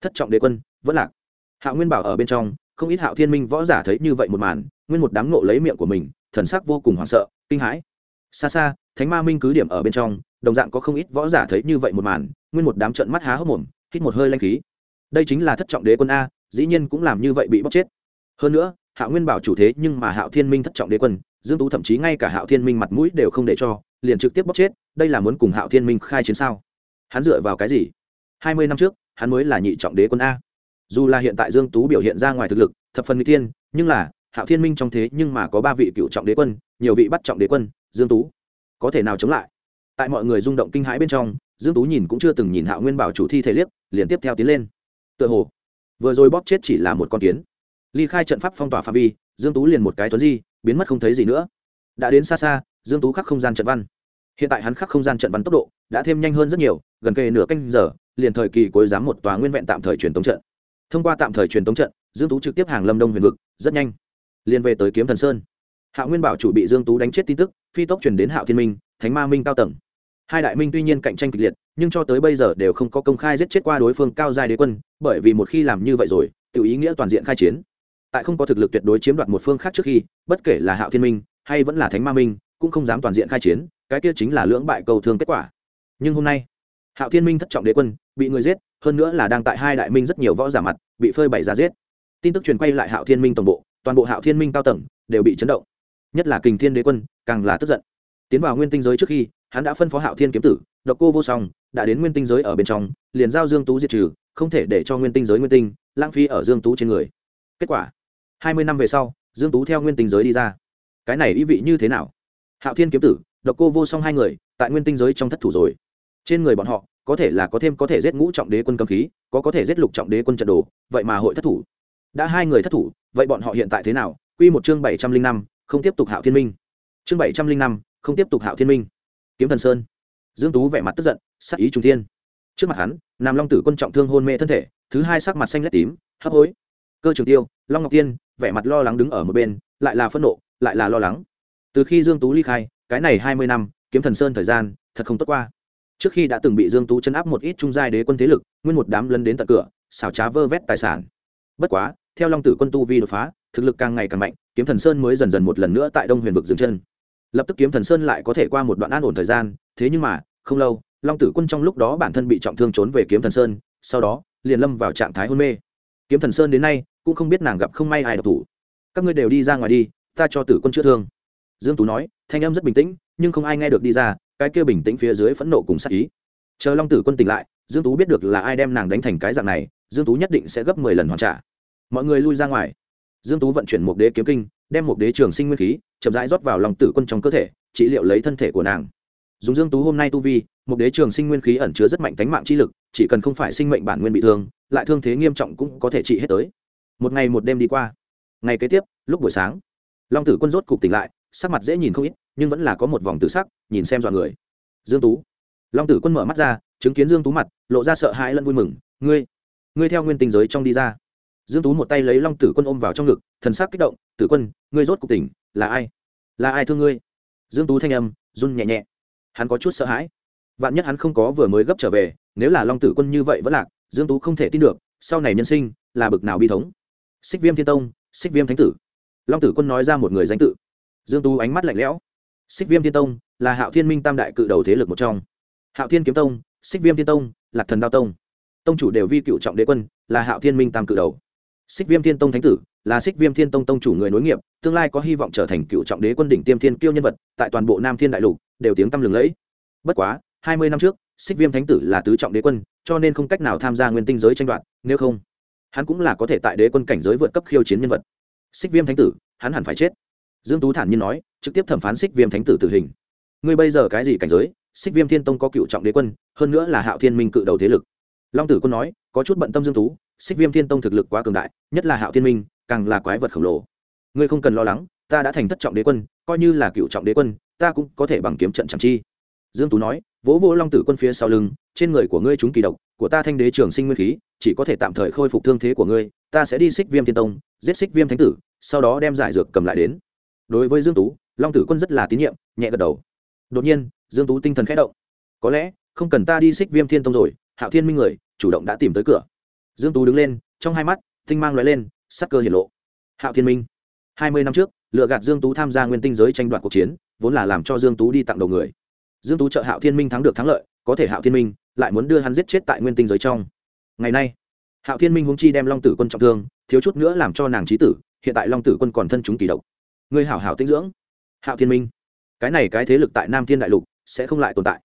Thất trọng đế quân, vẫn lạc. Hạ nguyên bảo ở bên trong, không ít hạo thiên minh võ giả thấy như vậy một màn, nguyên một đám nộ lấy miệng của mình, thần sắc vô cùng hoảng sợ, kinh hãi. Xa xa, thánh ma minh cứ điểm ở bên trong, đồng dạng có không ít võ giả thấy như vậy một màn nguyên một đám trận mắt há hốc mồm, hít một hơi lanh khí. Đây chính là thất trọng đế quân a, dĩ nhiên cũng làm như vậy bị bóc chết. Hơn nữa, Hạo nguyên bảo chủ thế nhưng mà hạo thiên minh thất trọng đế quân, dương tú thậm chí ngay cả hạo thiên minh mặt mũi đều không để cho, liền trực tiếp bóc chết, đây là muốn cùng hạo thiên minh khai chiến sao? Hắn dựa vào cái gì? Hai mươi năm trước, hắn mới là nhị trọng đế quân a. Dù là hiện tại dương tú biểu hiện ra ngoài thực lực, thập phần n thiên nhưng là, hạo thiên minh trong thế nhưng mà có ba vị cựu trọng đế quân, nhiều vị bắt trọng đế quân, dương tú. Có thể nào chống lại? Tại mọi người rung động kinh hãi bên trong dương tú nhìn cũng chưa từng nhìn hạo nguyên bảo chủ thi thể liếc, liền tiếp theo tiến lên. Tựa hồ, vừa rồi bóp chết chỉ là một con kiến. Ly khai trận pháp phong tỏa phạm vi, dương tú liền một cái tuấn di, biến mất không thấy gì nữa. Đã đến xa xa, dương tú khắc không gian trận văn. Hiện tại hắn khắc không gian trận văn tốc độ đã thêm nhanh hơn rất nhiều, gần kề nửa canh giờ, liền thời kỳ cuối giám một tòa nguyên vẹn tạm thời truyền tống trận. Thông qua tạm thời truyền tống trận, dương tú trực tiếp hàng lâm đông huyền vực, rất nhanh, liền về tới kiếm thần sơn. Hạ nguyên bảo chủ bị dương tú đánh chết tin tức, phi tốc truyền đến hạo thiên minh, thánh ma minh cao tầng hai đại minh tuy nhiên cạnh tranh kịch liệt, nhưng cho tới bây giờ đều không có công khai giết chết qua đối phương cao giai đế quân, bởi vì một khi làm như vậy rồi tự ý nghĩa toàn diện khai chiến. Tại không có thực lực tuyệt đối chiếm đoạt một phương khác trước khi, bất kể là hạo thiên minh, hay vẫn là thánh ma minh, cũng không dám toàn diện khai chiến, cái kia chính là lưỡng bại cầu thương kết quả. Nhưng hôm nay, hạo thiên minh thất trọng đế quân, bị người giết, hơn nữa là đang tại hai đại minh rất nhiều võ giả mặt, bị phơi bày ra giết. Tin tức truyền quay lại hạo thiên minh tổng bộ, toàn bộ hạo thiên minh cao tầng đều bị chấn động. Nhất là kình thiên đế quân, càng là tức giận. Tiến vào nguyên tinh giới trước khi hắn đã phân phó hạo thiên kiếm tử, độc cô vô song, đã đến nguyên tinh giới ở bên trong, liền giao dương tú diệt trừ, không thể để cho nguyên tinh giới nguyên tinh, lãng phí ở dương tú trên người. Kết quả, hai mươi năm về sau, dương tú theo nguyên tinh giới đi ra. Cái này ý vị như thế nào? Hạo thiên kiếm tử, độc cô vô song hai người, tại nguyên tinh giới trong thất thủ rồi. Trên người bọn họ, có thể là có thêm có thể giết ngũ trọng đế quân cầm khí, có có thể giết lục trọng đế quân trận đồ, vậy mà hội thất thủ. Đã hai người thất thủ, vậy bọn họ hiện tại thế nào? Quy một chương bảy trăm linh năm, không tiếp tục hạo thiên minh. Chương bảy trăm linh năm, không tiếp tục hạo thiên minh kiếm thần sơn. Dương tú vẻ mặt tức giận, sắc ý trung thiên. Trước mặt hắn, nam long tử quân trọng thương hôn mê thân thể, thứ hai sắc mặt xanh lét tím, hấp hối. Cơ trường tiêu, long ngọc tiên, vẻ mặt lo lắng đứng ở một bên, lại là phẫn nộ, lại là lo lắng. Từ khi dương tú ly khai, cái này hai mươi năm, kiếm thần sơn thời gian, thật không tốt qua. Trước khi đã từng bị dương tú chấn áp một ít trung giai đế quân thế lực, nguyên một đám lân đến tận cửa, xảo trá vơ vét tài sản. Bất quá, theo long tử quân tu vi đột phá, thực lực càng ngày càng mạnh, kiếm thần sơn mới dần dần một lần nữa tại đông huyền vực dừng chân lập tức kiếm thần sơn lại có thể qua một đoạn an ổn thời gian, thế nhưng mà, không lâu, long tử quân trong lúc đó bản thân bị trọng thương trốn về kiếm thần sơn, sau đó, liền lâm vào trạng thái hôn mê. Kiếm thần sơn đến nay, cũng không biết nàng gặp không may ai độc thủ. Các ngươi đều đi ra ngoài đi, ta cho tử quân chữa thương. Dương tú nói, thanh âm rất bình tĩnh, nhưng không ai nghe được đi ra, cái kia bình tĩnh phía dưới phẫn nộ cùng sát ý. Chờ long tử quân tỉnh lại, dương tú biết được là ai đem nàng đánh thành cái dạng này, dương tú nhất định sẽ gấp 10 lần hoàn trả. Mọi người lui ra ngoài. Dương tú vận chuyển một đế kiếm kinh, đem một đế trường sinh nguyên khí chậm rãi rót vào lòng tử quân trong cơ thể, trị liệu lấy thân thể của nàng. Dùng dương tú hôm nay tu vi, một đế trường sinh nguyên khí ẩn chứa rất mạnh tánh mạng chi lực, chỉ cần không phải sinh mệnh bản nguyên bị thương, lại thương thế nghiêm trọng cũng có thể trị hết tới. Một ngày một đêm đi qua. Ngày kế tiếp, lúc buổi sáng, long tử quân rốt cục tỉnh lại, sắc mặt dễ nhìn không ít, nhưng vẫn là có một vòng tử sắc, nhìn xem dọn người. Dương tú. Long tử quân mở mắt ra, chứng kiến dương tú mặt, lộ ra sợ hãi lẫn vui mừng. Ngươi ngươi theo nguyên tình giới trong đi ra. Dương tú một tay lấy long tử quân ôm vào trong ngực, thần sắc kích động, tử quân, ngươi rốt cục tỉnh là ai? Là ai thương ngươi? Dương tú thanh âm, run nhẹ nhẹ. Hắn có chút sợ hãi. Vạn nhất hắn không có vừa mới gấp trở về, nếu là long tử quân như vậy vẫn lạc, dương tú không thể tin được, sau này nhân sinh, là bực nào bi thống. Xích viêm thiên tông, xích viêm thánh tử. Long tử quân nói ra một người danh tự. Dương tú ánh mắt lạnh lẽo. Xích viêm thiên tông, là hạo thiên minh tam đại cự đầu thế lực một trong. Hạo thiên kiếm tông, xích viêm thiên tông, lạc thần đao tông. Tông chủ đều vi cựu trọng đế quân, là hạo thiên minh tam cự đầu xích viêm thiên tông thánh tử, là xích viêm thiên tông tông chủ người nối nghiệp, tương lai có hy vọng trở thành cựu trọng đế quân đỉnh tiêm thiên kiêu nhân vật, tại toàn bộ nam thiên đại lục, đều tiếng tăm lừng lẫy. Bất quá, hai mươi năm trước, xích viêm thánh tử là tứ trọng đế quân, cho nên không cách nào tham gia nguyên tinh giới tranh đoạt, nếu không, hắn cũng là có thể tại đế quân cảnh giới vượt cấp khiêu chiến nhân vật. Xích viêm thánh tử, hắn hẳn phải chết. Dương tú thản nhiên nói, trực tiếp thẩm phán xích viêm thánh tử tử hình. Ngươi bây giờ cái gì cảnh giới? Xích viêm thiên tông có cựu trọng đế quân, hơn nữa là hạo thiên minh cự đầu thế lực. Long tử quân nói, có chút bận tâm dương tú xích viêm thiên tông thực lực quá cường đại, nhất là hạo thiên minh, càng là quái vật khổng lồ. Ngươi không cần lo lắng, ta đã thành thất trọng đế quân, coi như là cựu trọng đế quân, ta cũng có thể bằng kiếm trận chẳng chi. Dương tú nói, vỗ vỗ long tử quân phía sau lưng, trên người của ngươi chúng kỳ độc, của ta thanh đế trường sinh nguyên khí, chỉ có thể tạm thời khôi phục thương thế của ngươi, ta sẽ đi xích viêm thiên tông, giết xích viêm thánh tử, sau đó đem giải dược cầm lại đến. Đối với dương tú, long tử quân rất là tín nhiệm, nhẹ gật đầu. Đột nhiên, dương tú tinh thần khẽ động. Có lẽ, không cần ta đi xích viêm thiên tông rồi, hạo thiên minh người, chủ động đã tìm tới cửa dương tú đứng lên, trong hai mắt, tinh mang lóe lên, sắc cơ hiển lộ. Hạo thiên minh, hai mươi năm trước lựa gạt dương tú tham gia nguyên tinh giới tranh đoạt cuộc chiến, vốn là làm cho dương tú đi tặng đầu người. Dương tú trợ hạo thiên minh thắng được thắng lợi, có thể hạo thiên minh lại muốn đưa hắn giết chết tại nguyên tinh giới trong. Ngày nay, hạo thiên minh huống chi đem long tử quân trọng thương, thiếu chút nữa làm cho nàng trí tử, hiện tại long tử quân còn thân chúng kỳ độc. Người hảo hảo tinh dưỡng. Hạo thiên minh, cái này cái thế lực tại nam thiên đại lục sẽ không lại tồn tại.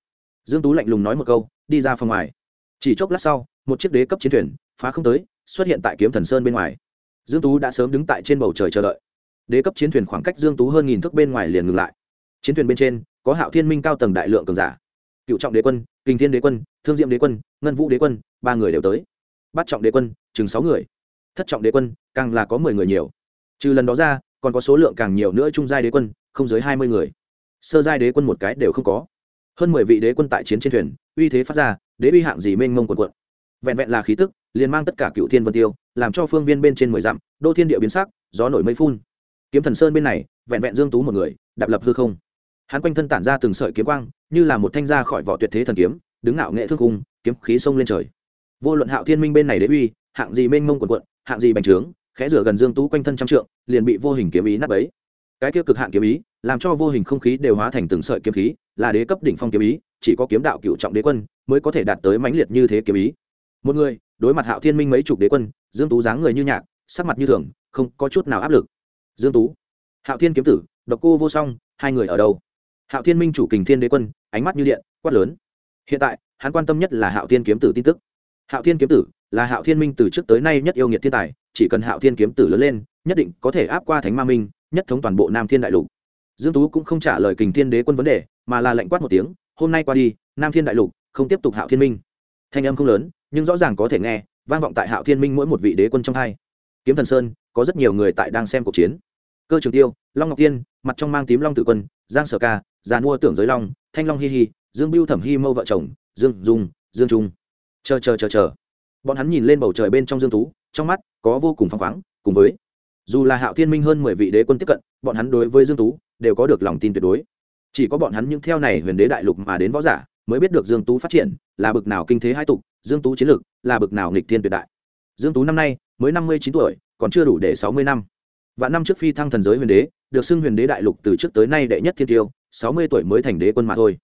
Dương tú lạnh lùng nói một câu, đi ra phòng ngoài. Chỉ chốc lát sau, một chiếc đế cấp chiến thuyền phá không tới, xuất hiện tại kiếm thần sơn bên ngoài. Dương tú đã sớm đứng tại trên bầu trời chờ đợi. Đế cấp chiến thuyền khoảng cách dương tú hơn nghìn thước bên ngoài liền ngừng lại. Chiến thuyền bên trên, có hạo thiên minh cao tầng đại lượng cường giả. Cựu trọng đế quân kinh thiên đế quân, thương diệm đế quân, ngân vũ đế quân, ba người đều tới. Bắt trọng đế quân, chừng sáu người. Thất trọng đế quân, càng là có mười người nhiều. Trừ lần đó ra, còn có số lượng càng nhiều nữa trung giai đế quân, không dưới hai mươi người. Sơ giai đế quân một cái đều không có. Hơn mười vị đế quân tại chiến trên thuyền, uy thế phát ra, đế uy hạng gì mênh mông quần quận vẹn vẹn là khí tức liền mang tất cả cựu thiên vân tiêu, làm cho phương viên bên trên mười dặm, đô thiên địa biến sắc, gió nổi mây phun. Kiếm thần sơn bên này, vẹn vẹn dương tú một người, đạp lập hư không. Hắn quanh thân tản ra từng sợi kiếm quang, như là một thanh ra khỏi vỏ tuyệt thế thần kiếm, đứng ngạo nghệ thương cung kiếm khí sông lên trời. Vô luận hạo thiên minh bên này đế uy, hạng gì mênh mông quần quận, hạng gì bành trướng, khẽ rửa gần dương tú quanh thân trăm trượng, liền bị vô hình kiếm ý nát bấy. Cái tiêu cực hạn kiếm ý, làm cho vô hình không khí đều hóa thành từng sợi kiếm khí, là đế cấp đỉnh phong kiếm ý, chỉ có kiếm đạo cựu trọng đế quân mới có thể đạt tới mãnh liệt như thế kiếm ý. Một người đối mặt hạo thiên minh mấy chục đế quân, dương tú dáng người như nhạc, sắc mặt như thường, không có chút nào áp lực. Dương tú, hạo thiên kiếm tử, độc cô vô song, hai người ở đâu? Hạo thiên minh chủ kình thiên đế quân, ánh mắt như điện, quát lớn. Hiện tại, hắn quan tâm nhất là hạo thiên kiếm tử tin tức. Hạo thiên kiếm tử là hạo thiên minh từ trước tới nay nhất yêu nghiệt thiên tài, chỉ cần hạo thiên kiếm tử lớn lên, nhất định có thể áp qua thánh ma minh, nhất thống toàn bộ nam thiên đại lục. Dương tú cũng không trả lời kình thiên đế quân vấn đề, mà là lệnh quát một tiếng, hôm nay qua đi, nam thiên đại lục không tiếp tục hạo thiên minh. Thanh âm không lớn nhưng rõ ràng có thể nghe, vang vọng tại hạo thiên minh mỗi một vị đế quân trong hai. Kiếm thần sơn, có rất nhiều người tại đang xem cuộc chiến. Cơ trường tiêu, long ngọc tiên, mặt trong mang tím long tử quân, giang sở ca, già mua tưởng giới long, thanh long hi hi, dương biêu thẩm hi mâu vợ chồng, dương dung, dương trung. Chờ chờ chờ chờ. Bọn hắn nhìn lên bầu trời bên trong dương tú, trong mắt có vô cùng phăng khoáng, cùng với dù là hạo thiên minh hơn mười vị đế quân tiếp cận, bọn hắn đối với dương tú đều có được lòng tin tuyệt đối. Chỉ có bọn hắn những theo này huyền đế đại lục mà đến võ giả mới biết được dương tú phát triển là bực nào kinh thế hai tục, dương tú chiến lược là bực nào nghịch thiên tuyệt đại. Dương tú năm nay mới năm mươi chín tuổi, còn chưa đủ để sáu mươi năm. Và năm trước phi thăng thần giới huyền đế, được xưng huyền đế đại lục từ trước tới nay đệ nhất thiên tiêu, sáu mươi tuổi mới thành đế quân mà thôi.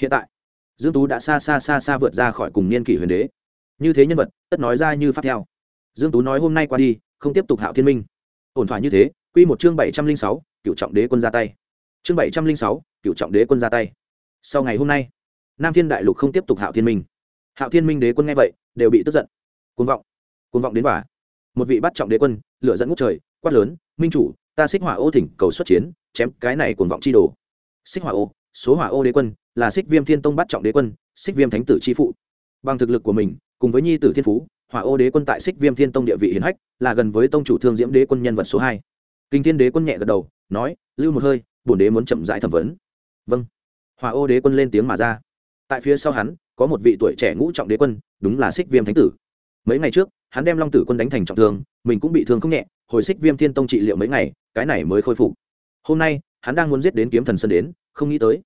Hiện tại, dương tú đã xa xa xa xa vượt ra khỏi cùng niên kỷ huyền đế. Như thế nhân vật, tất nói ra như phát theo. Dương tú nói hôm nay qua đi, không tiếp tục hạo thiên minh. Ổn thỏa như thế, quy một chương bảy trăm linh sáu, cựu trọng đế quân ra tay. Chương bảy trăm linh sáu, cựu trọng đế quân ra tay. Sau ngày hôm nay nam thiên đại lục không tiếp tục hạo thiên minh. Hạo thiên minh đế quân nghe vậy, đều bị tức giận. Cuồng vọng cuồng vọng đến vả. Một vị bắt trọng đế quân, lửa dẫn ngút trời, quát lớn, minh chủ, ta xích hỏa ô thỉnh cầu xuất chiến, chém cái này cuồng vọng chi đồ. Xích hỏa ô, số hỏa ô đế quân, là xích viêm thiên tông bắt trọng đế quân, xích viêm thánh tử chi phụ. Bằng thực lực của mình, cùng với nhi tử thiên phú, hỏa ô đế quân tại xích viêm thiên tông địa vị hiển hách, là gần với tông chủ thương diễm đế quân nhân vật số hai. Kinh thiên đế quân nhẹ gật đầu, nói, lưu một hơi, bổn đế muốn chậm rãi thẩm vấn. Vâng. Hỏa ô đế quân lên tiếng mà ra tại phía sau hắn, có một vị tuổi trẻ ngũ trọng đế quân, đúng là xích viêm thánh tử. Mấy ngày trước, hắn đem long tử quân đánh thành trọng thương, mình cũng bị thương không nhẹ, hồi xích viêm thiên tông trị liệu mấy ngày, cái này mới khôi phục. Hôm nay, hắn đang muốn giết đến kiếm thần sơn đến, không nghĩ tới.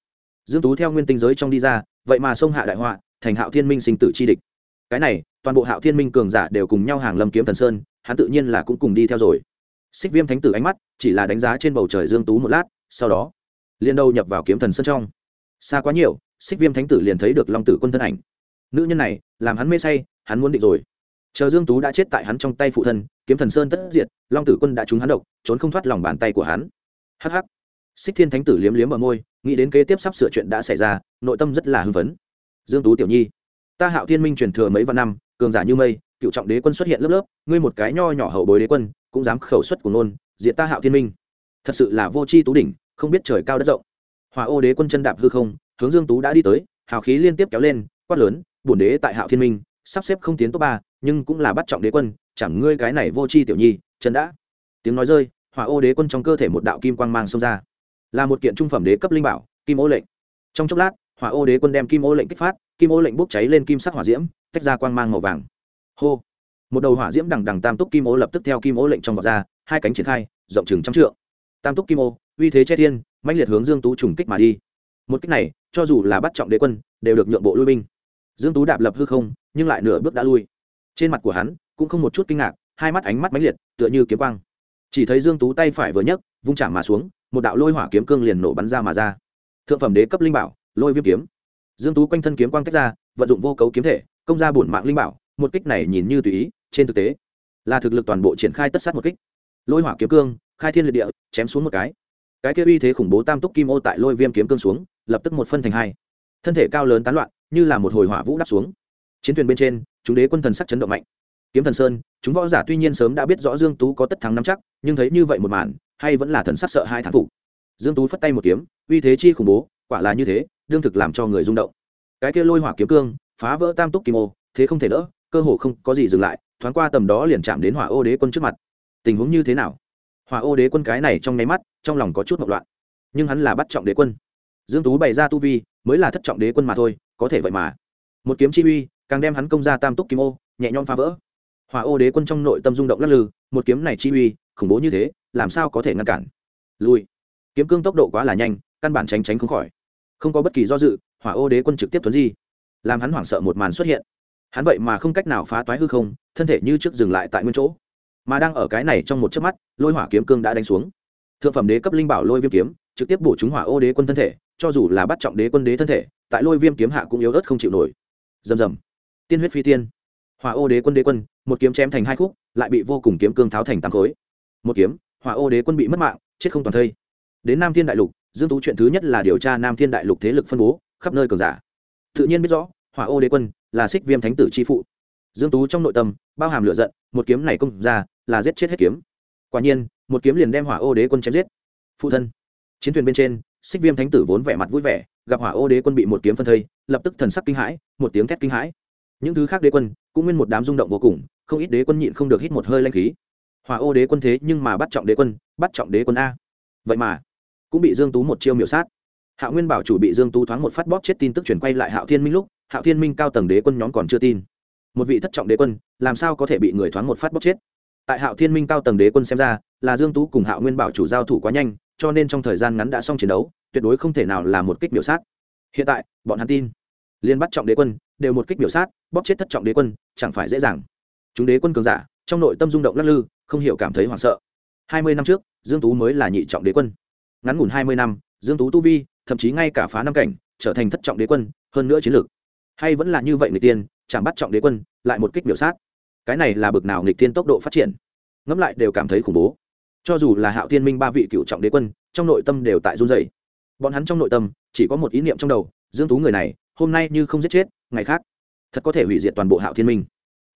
Dương tú theo nguyên tinh giới trong đi ra, vậy mà xông hạ đại họa, thành hạo thiên minh sinh tử chi địch. Cái này, toàn bộ hạo thiên minh cường giả đều cùng nhau hàng lâm kiếm thần sơn, hắn tự nhiên là cũng cùng đi theo rồi. Xích viêm thánh tử ánh mắt, chỉ là đánh giá trên bầu trời dương tú một lát, sau đó liên đầu nhập vào kiếm thần sơn trong. Xa quá nhiều xích viêm thánh tử liền thấy được long tử quân thân ảnh. Nữ nhân này, làm hắn mê say, hắn muốn định rồi. Chờ dương tú đã chết tại hắn trong tay phụ thân, kiếm thần sơn tất diệt, long tử quân đã trúng hắn độc, trốn không thoát lòng bàn tay của hắn. Hắc hắc. Xích thiên thánh tử liếm liếm ở môi, nghĩ đến kế tiếp sắp sửa chuyện đã xảy ra, nội tâm rất là hưng phấn. Dương tú tiểu nhi, ta hạo thiên minh truyền thừa mấy vạn năm, cường giả như mây, cựu trọng đế quân xuất hiện lớp lớp, ngươi một cái nho nhỏ hậu bối đế quân, cũng dám khẩu xuất của nôn diện ta hạo thiên minh. Thật sự là vô tri tú đỉnh, không biết trời cao đất rộng. Hòa ô đế quân chân đạp hư không hướng dương tú đã đi tới, hào khí liên tiếp kéo lên, quát lớn, bổn đế tại hạo thiên minh, sắp xếp không tiến top ba, nhưng cũng là bắt trọng đế quân, chẳng ngươi cái này vô chi tiểu nhi trần đã. Tiếng nói rơi, hỏa ô đế quân trong cơ thể một đạo kim quang mang xông ra. Là một kiện trung phẩm đế cấp linh bảo, kim ô lệnh. Trong chốc lát, hỏa ô đế quân đem kim ô lệnh kích phát, kim ô lệnh bốc cháy lên kim sắc hỏa diễm, tách ra quang mang màu vàng. Hô! Một đầu hỏa diễm đằng đằng tam túc kim ô lập tức theo kim ô lệnh trong vọt ra, hai cánh triển khai, rộng chừng trăm trượng. Tam túc kim ô, uy thế che thiên, mãnh liệt hướng dương tú trùng kích mà đi một kích này, cho dù là bắt trọng đế quân, đều được nhượng bộ lui binh. Dương tú đạp lập hư không, nhưng lại nửa bước đã lui. Trên mặt của hắn, cũng không một chút kinh ngạc, hai mắt ánh mắt mãnh liệt, tựa như kiếm quang. Chỉ thấy dương tú tay phải vừa nhấc, vung chạm mà xuống, một đạo lôi hỏa kiếm cương liền nổ bắn ra mà ra. Thượng phẩm đế cấp linh bảo, lôi viêm kiếm. Dương tú quanh thân kiếm quang tách ra, vận dụng vô cấu kiếm thể, công ra bổn mạng linh bảo, một kích này nhìn như tùy ý, trên thực tế, là thực lực toàn bộ triển khai tất sát một kích. Lôi hỏa kiếm cương, khai thiên liệt địa, chém xuống một cái cái kia uy thế khủng bố tam túc kim ô tại lôi viêm kiếm cương xuống, lập tức một phân thành hai. Thân thể cao lớn tán loạn, như là một hồi hỏa vũ đắp xuống. Chiến thuyền bên trên, chúng đế quân thần sắc chấn động mạnh. Kiếm thần sơn, chúng võ giả tuy nhiên sớm đã biết rõ dương tú có tất thắng năm chắc, nhưng thấy như vậy một màn, hay vẫn là thần sắc sợ hai thán phục. Dương tú phất tay một kiếm, uy thế chi khủng bố, quả là như thế, đương thực làm cho người rung động. Cái kia lôi hỏa kiếm cương, phá vỡ tam túc kim ô, thế không thể đỡ, cơ hồ không có gì dừng lại, thoáng qua tầm đó liền chạm đến hỏa ô đế quân trước mặt. Tình huống như thế nào? Hỏa ô đế quân cái này trong nháy mắt trong lòng có chút mộng loạn. Nhưng hắn là bắt trọng đế quân. Dương tú bày ra tu vi, mới là thất trọng đế quân mà thôi, có thể vậy mà. Một kiếm chi uy, càng đem hắn công ra tam túc kim ô, nhẹ nhõm phá vỡ. Hỏa ô đế quân trong nội tâm rung động lắc lư, một kiếm này chi uy, khủng bố như thế, làm sao có thể ngăn cản? Lui. Kiếm cương tốc độ quá là nhanh, căn bản tránh tránh không khỏi. Không có bất kỳ do dự, hỏa ô đế quân trực tiếp tuấn di. Làm hắn hoảng sợ một màn xuất hiện. Hắn vậy mà không cách nào phá toái hư không, thân thể như trước dừng lại tại nguyên chỗ. Mà đang ở cái này trong một chớp mắt, lôi hỏa kiếm cương đã đánh xuống thượng phẩm đế cấp linh bảo lôi viêm kiếm, trực tiếp bổ trúng hỏa ô đế quân thân thể, cho dù là bắt trọng đế quân đế thân thể, tại lôi viêm kiếm hạ cũng yếu ớt không chịu nổi. Rầm rầm. Tiên huyết phi tiên. Hỏa ô đế quân đế quân, một kiếm chém thành hai khúc, lại bị vô cùng kiếm cương tháo thành tám khối. Một kiếm, hỏa ô đế quân bị mất mạng, chết không toàn thây. Đến nam thiên đại lục, dương tú chuyện thứ nhất là điều tra nam thiên đại lục thế lực phân bố, khắp nơi cường giả. Tự nhiên biết rõ, hỏa ô đế quân là xích viêm thánh tử chi phụ. Dương tú trong nội tâm, bao hàm lửa giận, một kiếm này công ra, là giết chết hết kiếm. Quả nhiên một kiếm liền đem hỏa ô đế quân chém giết. Phụ thân, chiến thuyền bên trên, xích viêm thánh tử vốn vẻ mặt vui vẻ, gặp hỏa ô đế quân bị một kiếm phân thây, lập tức thần sắc kinh hãi, một tiếng thét kinh hãi. Những thứ khác đế quân, cũng nguyên một đám rung động vô cùng, không ít đế quân nhịn không được hít một hơi lanh khí. Hỏa ô đế quân thế nhưng mà bắt trọng đế quân, bắt trọng đế quân a. Vậy mà, cũng bị dương tú một chiêu miểu sát. Hạo nguyên bảo chủ bị dương tú thoáng một phát bóp chết tin tức chuyển quay lại hạo thiên minh lúc, hạo thiên minh cao tầng đế quân nhóm còn chưa tin. Một vị thất trọng đế quân, làm sao có thể bị người thoáng một phát bóp chết? Tại hạo thiên minh cao tầng đế quân xem ra, là dương tú cùng hạo nguyên bảo chủ giao thủ quá nhanh, cho nên trong thời gian ngắn đã xong chiến đấu, tuyệt đối không thể nào là một kích biểu sát. Hiện tại, bọn hắn tin. Liên bắt trọng đế quân, đều một kích biểu sát, bóp chết thất trọng đế quân, chẳng phải dễ dàng. Chúng đế quân cường giả, trong nội tâm rung động lắc lư, không hiểu cảm thấy hoảng sợ. Hai mươi năm trước, dương tú mới là nhị trọng đế quân. Ngắn ngủn hai mươi năm, dương tú tu vi, thậm chí ngay cả phá năm cảnh, trở thành thất trọng đế quân, hơn nữa chiến lược. Hay vẫn là như vậy người tiên, chẳng bắt trọng đế quân, lại một kích biểu sát cái này là bực nào nghịch tiên tốc độ phát triển? Ngẫm lại đều cảm thấy khủng bố. Cho dù là hạo thiên minh ba vị cựu trọng đế quân, trong nội tâm đều tại run dày bọn hắn trong nội tâm chỉ có một ý niệm trong đầu, dương tú người này, hôm nay như không giết chết, ngày khác, thật có thể hủy diệt toàn bộ hạo thiên minh.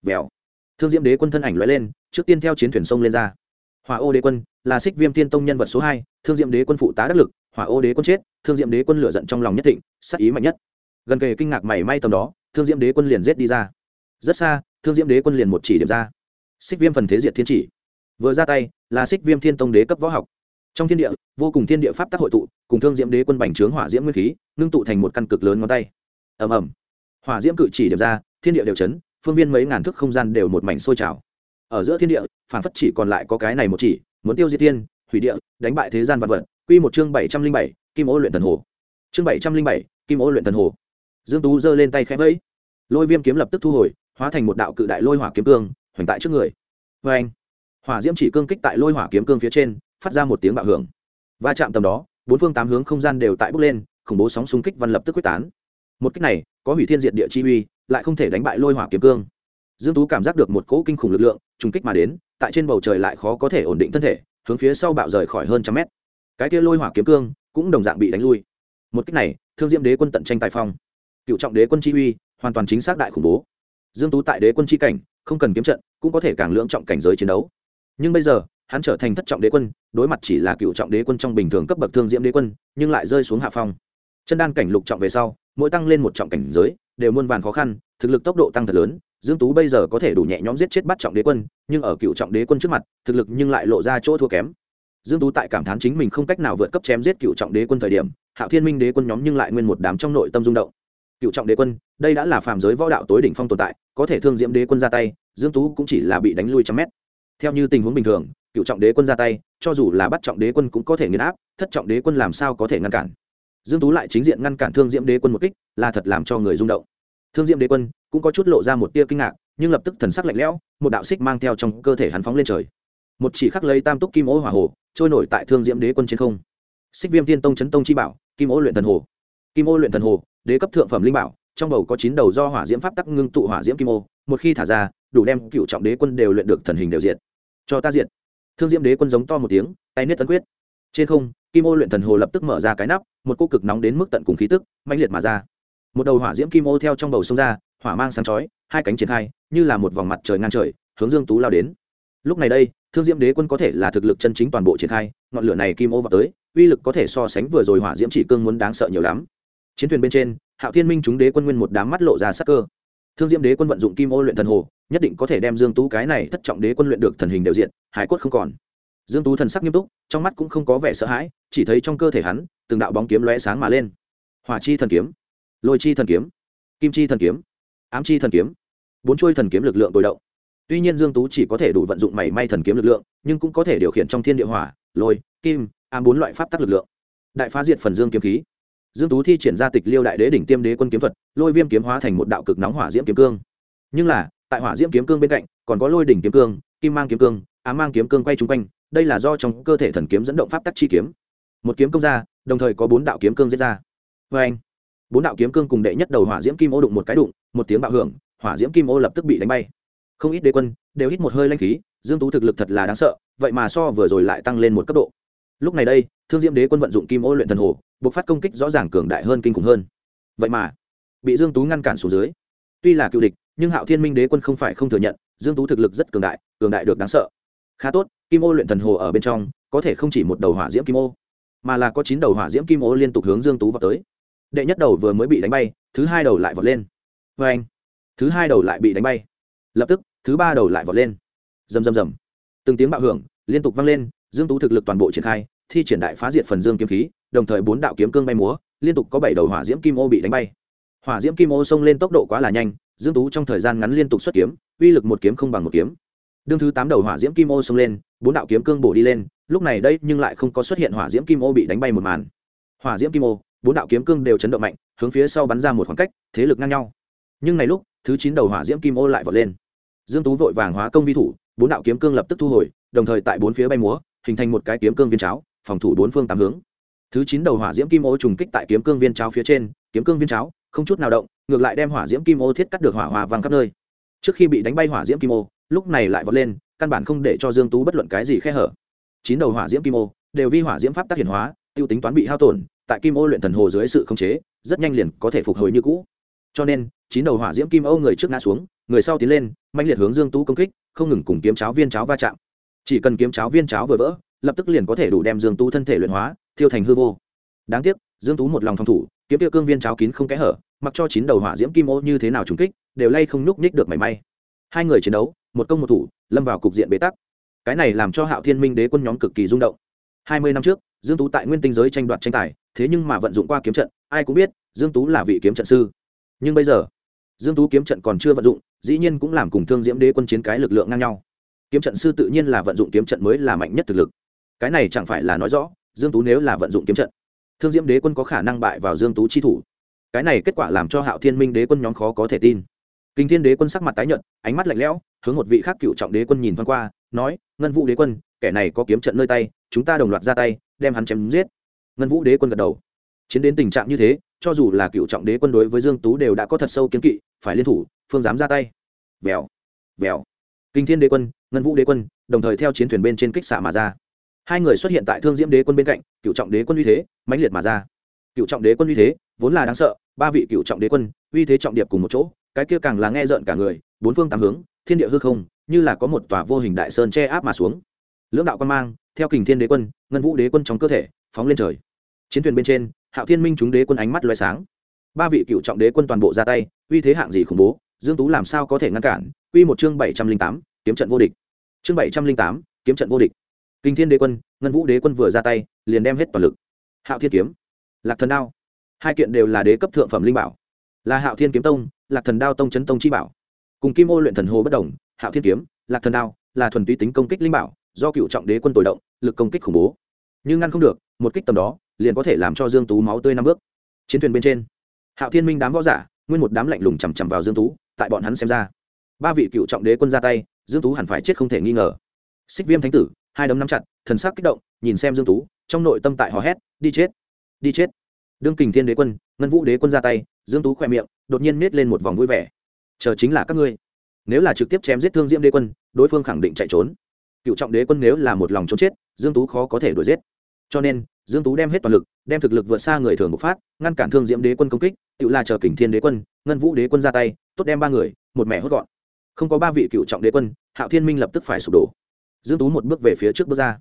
Vèo. Thương diễm đế quân thân ảnh lóe lên, trước tiên theo chiến thuyền sông lên ra. Hỏa ô đế quân, là xích viêm tiên tông nhân vật số hai, thương diễm đế quân phụ tá đắc lực, hỏa ô đế quân chết, thương diễm đế quân lửa giận trong lòng nhất định sắc ý mạnh nhất. Gần kề kinh ngạc mảy may tầm đó, thương diễm đế quân liền giết đi ra. Rất xa thương diễm đế quân liền một chỉ điểm ra. Xích viêm phần thế diệt thiên chỉ. Vừa ra tay, là xích viêm thiên tông đế cấp võ học. Trong thiên địa, vô cùng thiên địa pháp tác hội tụ, cùng thương diễm đế quân bành trướng hỏa diễm nguyên khí, ngưng tụ thành một căn cực lớn ngón tay. Ầm ầm. Hỏa diễm cự chỉ điểm ra, thiên địa đều chấn, phương viên mấy ngàn thước không gian đều một mảnh sôi trào. Ở giữa thiên địa phản phất chỉ còn lại có cái này một chỉ, muốn tiêu diệt thiên, hủy địa, đánh bại thế gian vật vật. Quy một chương bảy trăm linh bảy, kim ô luyện thần hồ. Chương bảy trăm linh bảy, kim ô luyện thần hồ. Dương tú giơ lên tay khẽ vẫy. Lôi viêm kiếm lập tức thu hồi hóa thành một đạo cự đại lôi hỏa kiếm cương, hoành tại trước người. Vê anh, hỏa diễm chỉ cương kích tại lôi hỏa kiếm cương phía trên, phát ra một tiếng bạo hưởng. Va chạm tầm đó, bốn phương tám hướng không gian đều tại bốc lên, khủng bố sóng xung kích văn lập tức quyết tán. Một kích này, có hủy thiên diệt địa chi uy, lại không thể đánh bại lôi hỏa kiếm cương. Dương tú cảm giác được một cỗ kinh khủng lực lượng trùng kích mà đến, tại trên bầu trời lại khó có thể ổn định thân thể, hướng phía sau bạo rời khỏi hơn trăm mét. Cái kia lôi hỏa kiếm cương cũng đồng dạng bị đánh lui. Một kích này, thương diễm đế quân tận tranh tài phong. Cựu trọng đế quân chi uy, hoàn toàn chính xác đại khủng bố dương tú tại đế quân chi cảnh, không cần kiếm trận, cũng có thể càng lưỡng trọng cảnh giới chiến đấu. Nhưng bây giờ, hắn trở thành thất trọng đế quân, đối mặt chỉ là cựu trọng đế quân trong bình thường cấp bậc thương diễm đế quân, nhưng lại rơi xuống hạ phong. Chân đan cảnh lục trọng về sau, mỗi tăng lên một trọng cảnh giới, đều muôn vàn khó khăn, thực lực tốc độ tăng thật lớn, dương tú bây giờ có thể đủ nhẹ nhõm giết chết bắt trọng đế quân, nhưng ở cựu trọng đế quân trước mặt, thực lực nhưng lại lộ ra chỗ thua kém. Dương tú tại cảm thán chính mình không cách nào vượt cấp chém giết cựu trọng đế quân thời điểm, hạo thiên minh đế quân nhóm nhưng lại nguyên một đám trong nội tâm rung động cựu trọng đế quân, đây đã là phàm giới võ đạo tối đỉnh phong tồn tại, có thể thương diễm đế quân ra tay, dương tú cũng chỉ là bị đánh lui trăm mét. Theo như tình huống bình thường, cựu trọng đế quân ra tay, cho dù là bắt trọng đế quân cũng có thể nghiền áp, thất trọng đế quân làm sao có thể ngăn cản? Dương tú lại chính diện ngăn cản thương diễm đế quân một kích, là thật làm cho người rung động. Thương diễm đế quân cũng có chút lộ ra một tia kinh ngạc, nhưng lập tức thần sắc lạnh lẽo, một đạo xích mang theo trong cơ thể hắn phóng lên trời. Một chỉ khắc lấy tam túc kim ô hỏa hồ, trôi nổi tại thương diễm đế quân trên không. Xích viêm tiên tông chấn tông chi bảo, kim ô luyện thần hồ. Kim ô luyện thần hồ đế cấp thượng phẩm linh bảo, trong bầu có chín đầu do hỏa diễm pháp tắc ngưng tụ hỏa diễm kim ô, một khi thả ra, đủ đem cựu trọng đế quân đều luyện được thần hình đều diệt. Cho ta diệt. Thương diễm đế quân giống to một tiếng, tay niết tấn quyết. Trên không, kim ô luyện thần hồ lập tức mở ra cái nắp, một cô cực nóng đến mức tận cùng khí tức, mãnh liệt mà ra. Một đầu hỏa diễm kim ô theo trong bầu sông ra, hỏa mang sáng chói, hai cánh triển khai, như là một vòng mặt trời ngang trời, hướng dương tú lao đến. Lúc này đây, thương diễm đế quân có thể là thực lực chân chính toàn bộ triển khai, ngọn lửa này kim ô vào tới, uy lực có thể so sánh vừa rồi hỏa diễm chỉ cương muốn đáng sợ nhiều lắm chiến thuyền bên trên, hạo thiên minh chúng đế quân nguyên một đám mắt lộ ra sắc cơ. Thương diễm đế quân vận dụng kim ô luyện thần hồ, nhất định có thể đem dương tú cái này thất trọng đế quân luyện được thần hình đều diện, hải cốt không còn. Dương tú thần sắc nghiêm túc, trong mắt cũng không có vẻ sợ hãi, chỉ thấy trong cơ thể hắn, từng đạo bóng kiếm lóe sáng mà lên. Hỏa chi thần kiếm, lôi chi thần kiếm, kim chi thần kiếm, ám chi thần kiếm, bốn chuôi thần kiếm lực lượng tồi động. Tuy nhiên dương tú chỉ có thể đủ vận dụng mảy may thần kiếm lực lượng, nhưng cũng có thể điều khiển trong thiên địa hỏa, lôi, kim, ám bốn loại pháp tắc lực lượng. Đại phá diệt phần dương kiếm khí dương tú thi triển ra tịch liêu đại đế đỉnh tiêm đế quân kiếm thuật, lôi viêm kiếm hóa thành một đạo cực nóng hỏa diễm kiếm cương. Nhưng là, tại hỏa diễm kiếm cương bên cạnh, còn có lôi đỉnh kiếm cương, kim mang kiếm cương, ám mang kiếm cương quay chung quanh, đây là do trong cơ thể thần kiếm dẫn động pháp tắc chi kiếm. Một kiếm công ra, đồng thời có bốn đạo kiếm cương diễn ra. Vê anh, bốn đạo kiếm cương cùng đệ nhất đầu hỏa diễm kim ô đụng một cái đụng, một tiếng bạo hưởng, hỏa diễm kim ô lập tức bị đánh bay. Không ít đế quân đều hít một hơi lanh khí, dương tú thực lực thật là đáng sợ, vậy mà so vừa rồi lại tăng lên một cấp độ. Lúc này đây, thương diễm đế quân vận dụng kim ô luyện thần hồ buộc phát công kích rõ ràng cường đại hơn kinh khủng hơn. Vậy mà, bị dương tú ngăn cản xuống dưới. Tuy là cựu địch, nhưng hạo thiên minh đế quân không phải không thừa nhận, dương tú thực lực rất cường đại cường đại được đáng sợ. Khá tốt, kim ô luyện thần hồ ở bên trong, có thể không chỉ một đầu hỏa diễm kim ô, mà là có chín đầu hỏa diễm kim ô liên tục hướng dương tú vào tới. Đệ nhất đầu vừa mới bị đánh bay, thứ hai đầu lại vọt lên. Vê anh, thứ hai đầu lại bị đánh bay. Lập tức, thứ ba đầu lại vọt lên. Rầm rầm rầm. Từng tiếng bạo hưởng liên tục vang lên, dương tú thực lực toàn bộ triển khai, thi triển đại phá diệt phần dương kiếm khí đồng thời bốn đạo kiếm cương bay múa, liên tục có bảy đầu hỏa diễm kim ô bị đánh bay. Hỏa diễm kim ô xông lên tốc độ quá là nhanh, dương tú trong thời gian ngắn liên tục xuất kiếm, uy lực một kiếm không bằng một kiếm. Đương thứ tám đầu hỏa diễm kim ô xông lên, bốn đạo kiếm cương bổ đi lên, lúc này đây nhưng lại không có xuất hiện hỏa diễm kim ô bị đánh bay một màn. Hỏa diễm kim ô, bốn đạo kiếm cương đều chấn động mạnh, hướng phía sau bắn ra một khoảng cách, thế lực ngang nhau. Nhưng này lúc, thứ chín đầu hỏa diễm kim ô lại vọt lên. Dương tú vội vàng hóa công vi thủ, bốn đạo kiếm cương lập tức thu hồi, đồng thời tại bốn phía bay múa, hình thành một cái kiếm cương viên cháo, phòng thủ bốn phương tám hướng thứ chín đầu hỏa diễm kim ô trùng kích tại kiếm cương viên cháo phía trên, kiếm cương viên cháo, không chút nào động, ngược lại đem hỏa diễm kim ô thiết cắt được hỏa hòa vàng khắp nơi. Trước khi bị đánh bay hỏa diễm kim ô, lúc này lại vọt lên, căn bản không để cho dương tú bất luận cái gì khe hở. Chín đầu hỏa diễm kim ô đều vi hỏa diễm pháp tác hiển hóa, tiêu tính toán bị hao tổn, tại kim ô luyện thần hồ dưới sự khống chế, rất nhanh liền có thể phục hồi như cũ. Cho nên, chín đầu hỏa diễm kim ô người trước ngã xuống, người sau tiến lên mạnh liệt hướng dương tú công kích, không ngừng cùng kiếm cháo viên cháo va chạm. Chỉ cần kiếm cháo viên cháo vừa vỡ lập tức liền có thể đủ đem dương tú thân thể luyện hóa, thiêu thành hư vô. Đáng tiếc, dương tú một lòng phòng thủ, kiếm tiêu cương viên cháo kín không kẽ hở, mặc cho chín đầu hỏa diễm kim ô như thế nào trùng kích, đều lay không nhúc nhích được mảy may. Hai người chiến đấu, một công một thủ, lâm vào cục diện bế tắc. Cái này làm cho hạo thiên minh đế quân nhóm cực kỳ rung động. Hai mươi năm trước, dương tú tại nguyên tinh giới tranh đoạt tranh tài, thế nhưng mà vận dụng qua kiếm trận, ai cũng biết, dương tú là vị kiếm trận sư. Nhưng bây giờ, dương tú kiếm trận còn chưa vận dụng, dĩ nhiên cũng làm cùng thương diễm đế quân chiến cái lực lượng ngang nhau. Kiếm trận sư tự nhiên là vận dụng kiếm trận mới là mạnh nhất thực lực cái này chẳng phải là nói rõ, dương tú nếu là vận dụng kiếm trận, thương diễm đế quân có khả năng bại vào dương tú chi thủ. Cái này kết quả làm cho hạo thiên minh đế quân nhóm khó có thể tin. Kinh thiên đế quân sắc mặt tái nhợt, ánh mắt lạnh lẽo, hướng một vị khác cựu trọng đế quân nhìn thoáng qua, nói, ngân vũ đế quân, kẻ này có kiếm trận nơi tay, chúng ta đồng loạt ra tay, đem hắn chém giết. Ngân vũ đế quân gật đầu. Chiến đến tình trạng như thế, cho dù là cựu trọng đế quân đối với dương tú đều đã có thật sâu kiến kỵ, phải liên thủ, phương dám ra tay. Vèo vèo. Kinh thiên đế quân, ngân vũ đế quân, đồng thời theo chiến thuyền bên trên kích xạ mà ra hai người xuất hiện tại thương diễm đế quân bên cạnh cựu trọng đế quân uy thế mãnh liệt mà ra. Cựu trọng đế quân uy thế vốn là đáng sợ, ba vị cựu trọng đế quân uy thế trọng điệp cùng một chỗ, cái kia càng là nghe rợn cả người, bốn phương tám hướng, thiên địa hư không, như là có một tòa vô hình đại sơn che áp mà xuống. Lưỡng đạo quan mang, theo kình thiên đế quân, ngân vũ đế quân trong cơ thể, phóng lên trời. Chiến thuyền bên trên, hạo thiên minh chúng đế quân ánh mắt loay sáng. Ba vị cựu trọng đế quân toàn bộ ra tay, uy thế hạng gì khủng bố, dương tú làm sao có thể ngăn cản? Uy một chương bảy trăm linh tám, kiếm trận vô địch. Chương bảy trăm linh tám, kiếm trận vô địch kinh thiên đế quân, ngân vũ đế quân vừa ra tay, liền đem hết toàn lực. Hạo thiên kiếm, lạc thần đao, hai kiện đều là đế cấp thượng phẩm linh bảo. Là hạo thiên kiếm tông, lạc thần đao tông chấn tông chi bảo. Cùng kim ô luyện thần hồ bất đồng, hạo thiên kiếm, lạc thần đao là thuần túy tính công kích linh bảo, do cựu trọng đế quân tồi động, lực công kích khủng bố. Nhưng ngăn không được, một kích tầm đó, liền có thể làm cho dương tú máu tươi năm bước. Chiến thuyền bên trên, hạo thiên minh đám võ giả, nguyên một đám lạnh lùng chằm chằm vào dương tú, tại bọn hắn xem ra. Ba vị cựu trọng đế quân ra tay, dương tú hẳn phải chết không thể nghi ngờ. Xích viêm thánh tử hai đấm nắm chặt, thần sắc kích động, nhìn xem dương tú, trong nội tâm tại hò hét, đi chết đi chết. Đương kình thiên đế quân, ngân vũ đế quân ra tay, dương tú khỏe miệng, đột nhiên nết lên một vòng vui vẻ. Chờ chính là các ngươi. Nếu là trực tiếp chém giết thương diễm đế quân, đối phương khẳng định chạy trốn. Cựu trọng đế quân nếu là một lòng trốn chết, dương tú khó có thể đuổi giết. Cho nên, dương tú đem hết toàn lực, đem thực lực vượt xa người thường bộc phát, ngăn cản thương diễm đế quân công kích, tự là chờ kình thiên đế quân, ngân vũ đế quân ra tay, tốt đem ba người, một mẻ hốt gọn. Không có ba vị cựu trọng đế quân, hạo thiên minh lập tức phải sụp đổ dương tú một bước về phía trước bước ra.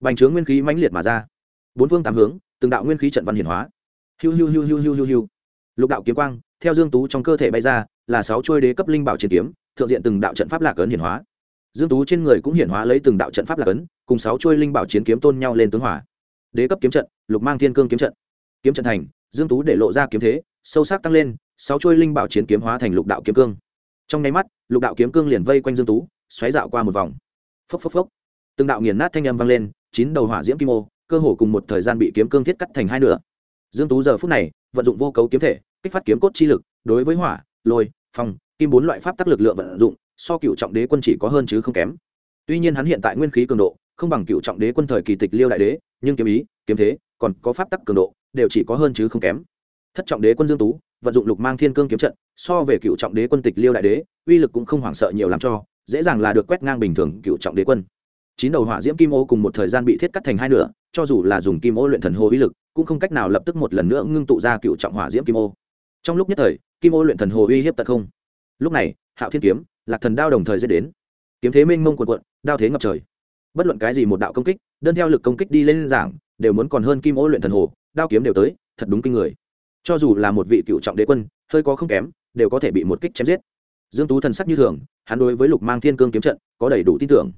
Bành trướng nguyên khí mãnh liệt mà ra. Bốn phương tám hướng, từng đạo nguyên khí trận văn hiển hóa. Hiu hiu hiu hiu hiu hiu hiu. Lục đạo kiếm quang, theo dương tú trong cơ thể bay ra, là sáu chuôi đế cấp linh bảo chiến kiếm, thượng diện từng đạo trận pháp lạc ấn hiển hóa. Dương tú trên người cũng hiển hóa lấy từng đạo trận pháp lạc ấn, cùng sáu chuôi linh bảo chiến kiếm tôn nhau lên tướng hỏa. Đế cấp kiếm trận, lục mang thiên cương kiếm trận. Kiếm trận thành, dương tú để lộ ra kiếm thế, sâu sắc tăng lên, sáu chuôi linh bảo chiến kiếm hóa thành lục đạo kiếm cương. Trong nháy mắt, lục đạo kiếm cương liền vây quanh dương tú, xoáy dạo qua một vòng phốc phốc phốc. Từng đạo nghiền nát thanh âm vang lên, chín đầu hỏa diễm kim ô, cơ hồ cùng một thời gian bị kiếm cương thiết cắt thành hai nửa. Dương tú giờ phút này, vận dụng vô cấu kiếm thể, kích phát kiếm cốt chi lực, đối với hỏa, lôi, phong, kim bốn loại pháp tắc lực lượng vận dụng, so cựu trọng đế quân chỉ có hơn chứ không kém. Tuy nhiên hắn hiện tại nguyên khí cường độ, không bằng cựu trọng đế quân thời kỳ tịch liêu đại đế, nhưng kiếm ý, kiếm thế, còn có pháp tắc cường độ, đều chỉ có hơn chứ không kém. Thất trọng đế quân dương tú, vận dụng lục mang thiên cương kiếm trận, so về cựu trọng đế quân tịch liêu đại đế, uy lực cũng không hoảng sợ nhiều làm cho dễ dàng là được quét ngang bình thường cựu trọng đế quân. Chín đầu hỏa diễm kim ô cùng một thời gian bị thiết cắt thành hai nửa, cho dù là dùng kim ô luyện thần hồ uy lực, cũng không cách nào lập tức một lần nữa ngưng tụ ra cựu trọng hỏa diễm kim ô. Trong lúc nhất thời, kim ô luyện thần hồ uy hiếp tật không. Lúc này, hạo thiên kiếm, lạc thần đao đồng thời dễ đến. Kiếm thế mênh mông quần quận đao thế ngập trời. Bất luận cái gì một đạo công kích, đơn theo lực công kích đi lên giảng, đều muốn còn hơn kim ô luyện thần hồ đao kiếm đều tới, thật đúng kinh người. Cho dù là một vị cựu trọng đế quân, hơi có không kém, đều có thể bị một kích chém giết dương tú thần sắc như thường, hắn đối với lục mang thiên cương kiếm trận có đầy đủ tin tưởng.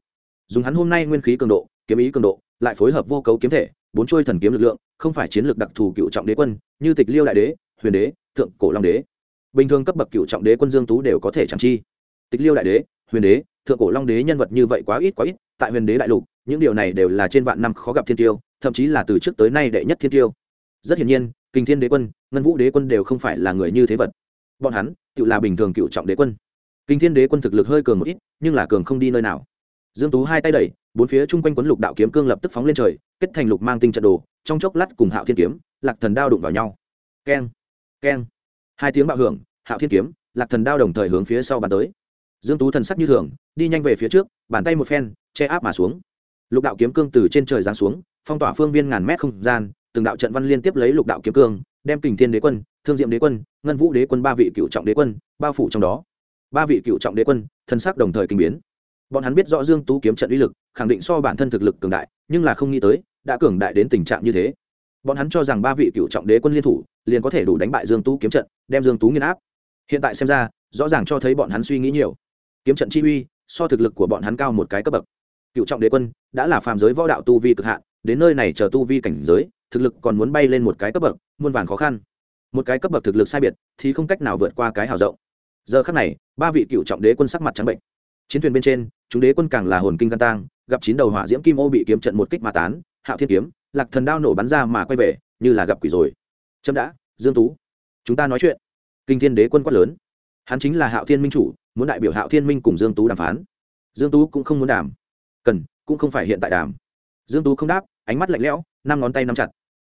Dùng hắn hôm nay nguyên khí cường độ, kiếm ý cường độ, lại phối hợp vô cấu kiếm thể, bốn trôi thần kiếm lực lượng, không phải chiến lược đặc thù cựu trọng đế quân, như tịch liêu đại đế, huyền đế, thượng cổ long đế. Bình thường cấp bậc cựu trọng đế quân dương tú đều có thể chẳng chi. Tịch liêu đại đế, huyền đế, thượng cổ long đế nhân vật như vậy quá ít quá ít, tại huyền đế đại lục, những điều này đều là trên vạn năm khó gặp thiên tiêu, thậm chí là từ trước tới nay đệ nhất thiên tiêu. Rất hiển nhiên kinh thiên đế quân, ngân vũ đế quân đều không phải là người như thế vật. Bọn hắn, tự là bình thường cựu trọng đế quân kinh thiên đế quân thực lực hơi cường một ít, nhưng là cường không đi nơi nào. Dương tú hai tay đẩy, bốn phía chung quanh quấn lục đạo kiếm cương lập tức phóng lên trời, kết thành lục mang tinh trận đồ, trong chốc lát cùng hạo thiên kiếm, lạc thần đao đụng vào nhau. Keng keng. Hai tiếng bạo hưởng, hạo thiên kiếm, lạc thần đao đồng thời hướng phía sau bàn tới. Dương tú thần sắc như thường, đi nhanh về phía trước, bàn tay một phen, che áp mà xuống. Lục đạo kiếm cương từ trên trời giáng xuống, phong tỏa phương viên ngàn mét không gian, từng đạo trận văn liên tiếp lấy lục đạo kiếm cương, đem kình thiên đế quân, thương diệm đế quân, ngân vũ đế quân ba vị cựu trọng đế quân, bao phủ trong đó ba vị cựu trọng đế quân, thân sắc đồng thời kinh biến. Bọn hắn biết rõ dương tú kiếm trận uy lực, khẳng định so bản thân thực lực cường đại, nhưng là không nghĩ tới, đã cường đại đến tình trạng như thế. Bọn hắn cho rằng ba vị cựu trọng đế quân liên thủ, liền có thể đủ đánh bại dương tú kiếm trận, đem dương tú nghiên áp. Hiện tại xem ra, rõ ràng cho thấy bọn hắn suy nghĩ nhiều. Kiếm trận chi uy, so thực lực của bọn hắn cao một cái cấp bậc. Cựu trọng đế quân, đã là phàm giới võ đạo tu vi cực hạn, đến nơi này chờ tu vi cảnh giới, thực lực còn muốn bay lên một cái cấp bậc, muôn vàn khó khăn. Một cái cấp bậc thực lực sai biệt, thì không cách nào vượt qua cái hào rộng giờ khắc này, ba vị cựu trọng đế quân sắc mặt trắng bệnh. Chiến thuyền bên trên, chúng đế quân càng là hồn kinh gan tang, gặp chín đầu hỏa diễm kim ô bị kiếm trận một kích mà tán, hạo thiên kiếm, lạc thần đao nổ bắn ra mà quay về, như là gặp quỷ rồi. Chấm đã, dương tú, chúng ta nói chuyện. Kinh thiên đế quân quát lớn. Hắn chính là hạo thiên minh chủ, muốn đại biểu hạo thiên minh cùng dương tú đàm phán. Dương tú cũng không muốn đàm. Cần, cũng không phải hiện tại đàm. Dương tú không đáp, ánh mắt lạnh lẽo, năm ngón tay nắm chặt.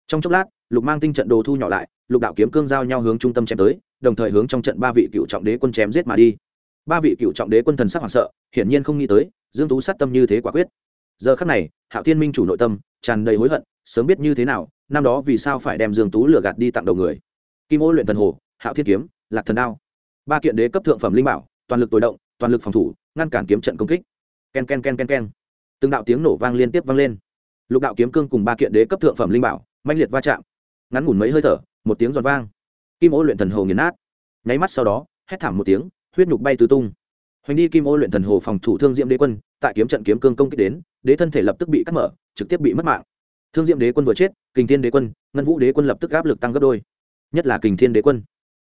Trong chốc lát, lục mang tinh trận đồ thu nhỏ lại, lục đạo kiếm cương giao nhau hướng trung tâm chém tới đồng thời hướng trong trận ba vị cựu trọng đế quân chém giết mà đi. Ba vị cựu trọng đế quân thần sắc hoảng sợ, hiển nhiên không nghĩ tới, dương tú sát tâm như thế quả quyết. Giờ khắc này, hạo thiên minh chủ nội tâm tràn đầy hối hận, sớm biết như thế nào, năm đó vì sao phải đem dương tú lừa gạt đi tặng đầu người. Kim ô luyện thần hồ, hạo thiên kiếm, lạc thần đao. Ba kiện đế cấp thượng phẩm linh bảo, toàn lực tối động, toàn lực phòng thủ, ngăn cản kiếm trận công kích. Ken ken ken ken ken. Từng đạo tiếng nổ vang liên tiếp vang lên. Lục đạo kiếm cương cùng ba kiện đế cấp thượng phẩm linh bảo manh liệt va chạm. Ngắn ngủn mấy hơi thở, một tiếng giòn vang kim ô luyện thần hồ nghiền nát. Nháy mắt sau đó, hét thảm một tiếng, huyết nhục bay tứ tung. Hoành đi kim ô luyện thần hồ phòng thủ thương diệm đế quân, tại kiếm trận kiếm cương công kích đến, đế thân thể lập tức bị cắt mở, trực tiếp bị mất mạng. Thương diệm đế quân vừa chết, kình thiên đế quân, ngân vũ đế quân lập tức áp lực tăng gấp đôi. Nhất là kình thiên đế quân.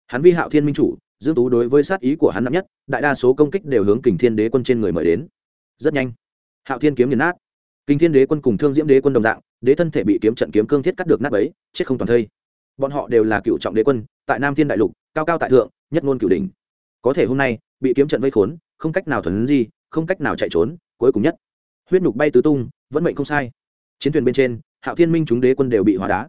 Hắn vi hạo thiên minh chủ, dương tú đối với sát ý của hắn nặng nhất, đại đa số công kích đều hướng kình thiên đế quân trên người mời đến. Rất nhanh, hạo thiên kiếm nghiền nát. Kình thiên đế quân cùng thương diễm đế quân đồng dạng, đế thân thể bị kiếm trận kiếm cương thiết cắt được nát bấy, chết không toàn thây bọn họ đều là cựu trọng đế quân, tại nam thiên đại lục, cao cao tại thượng, nhất ngôn cửu đỉnh. Có thể hôm nay, bị kiếm trận vây khốn, không cách nào thuần gì không cách nào chạy trốn, cuối cùng nhất, huyết nhục bay tứ tung vẫn mệnh không sai. Chiến thuyền bên trên, hạo thiên minh chúng đế quân đều bị hóa đá.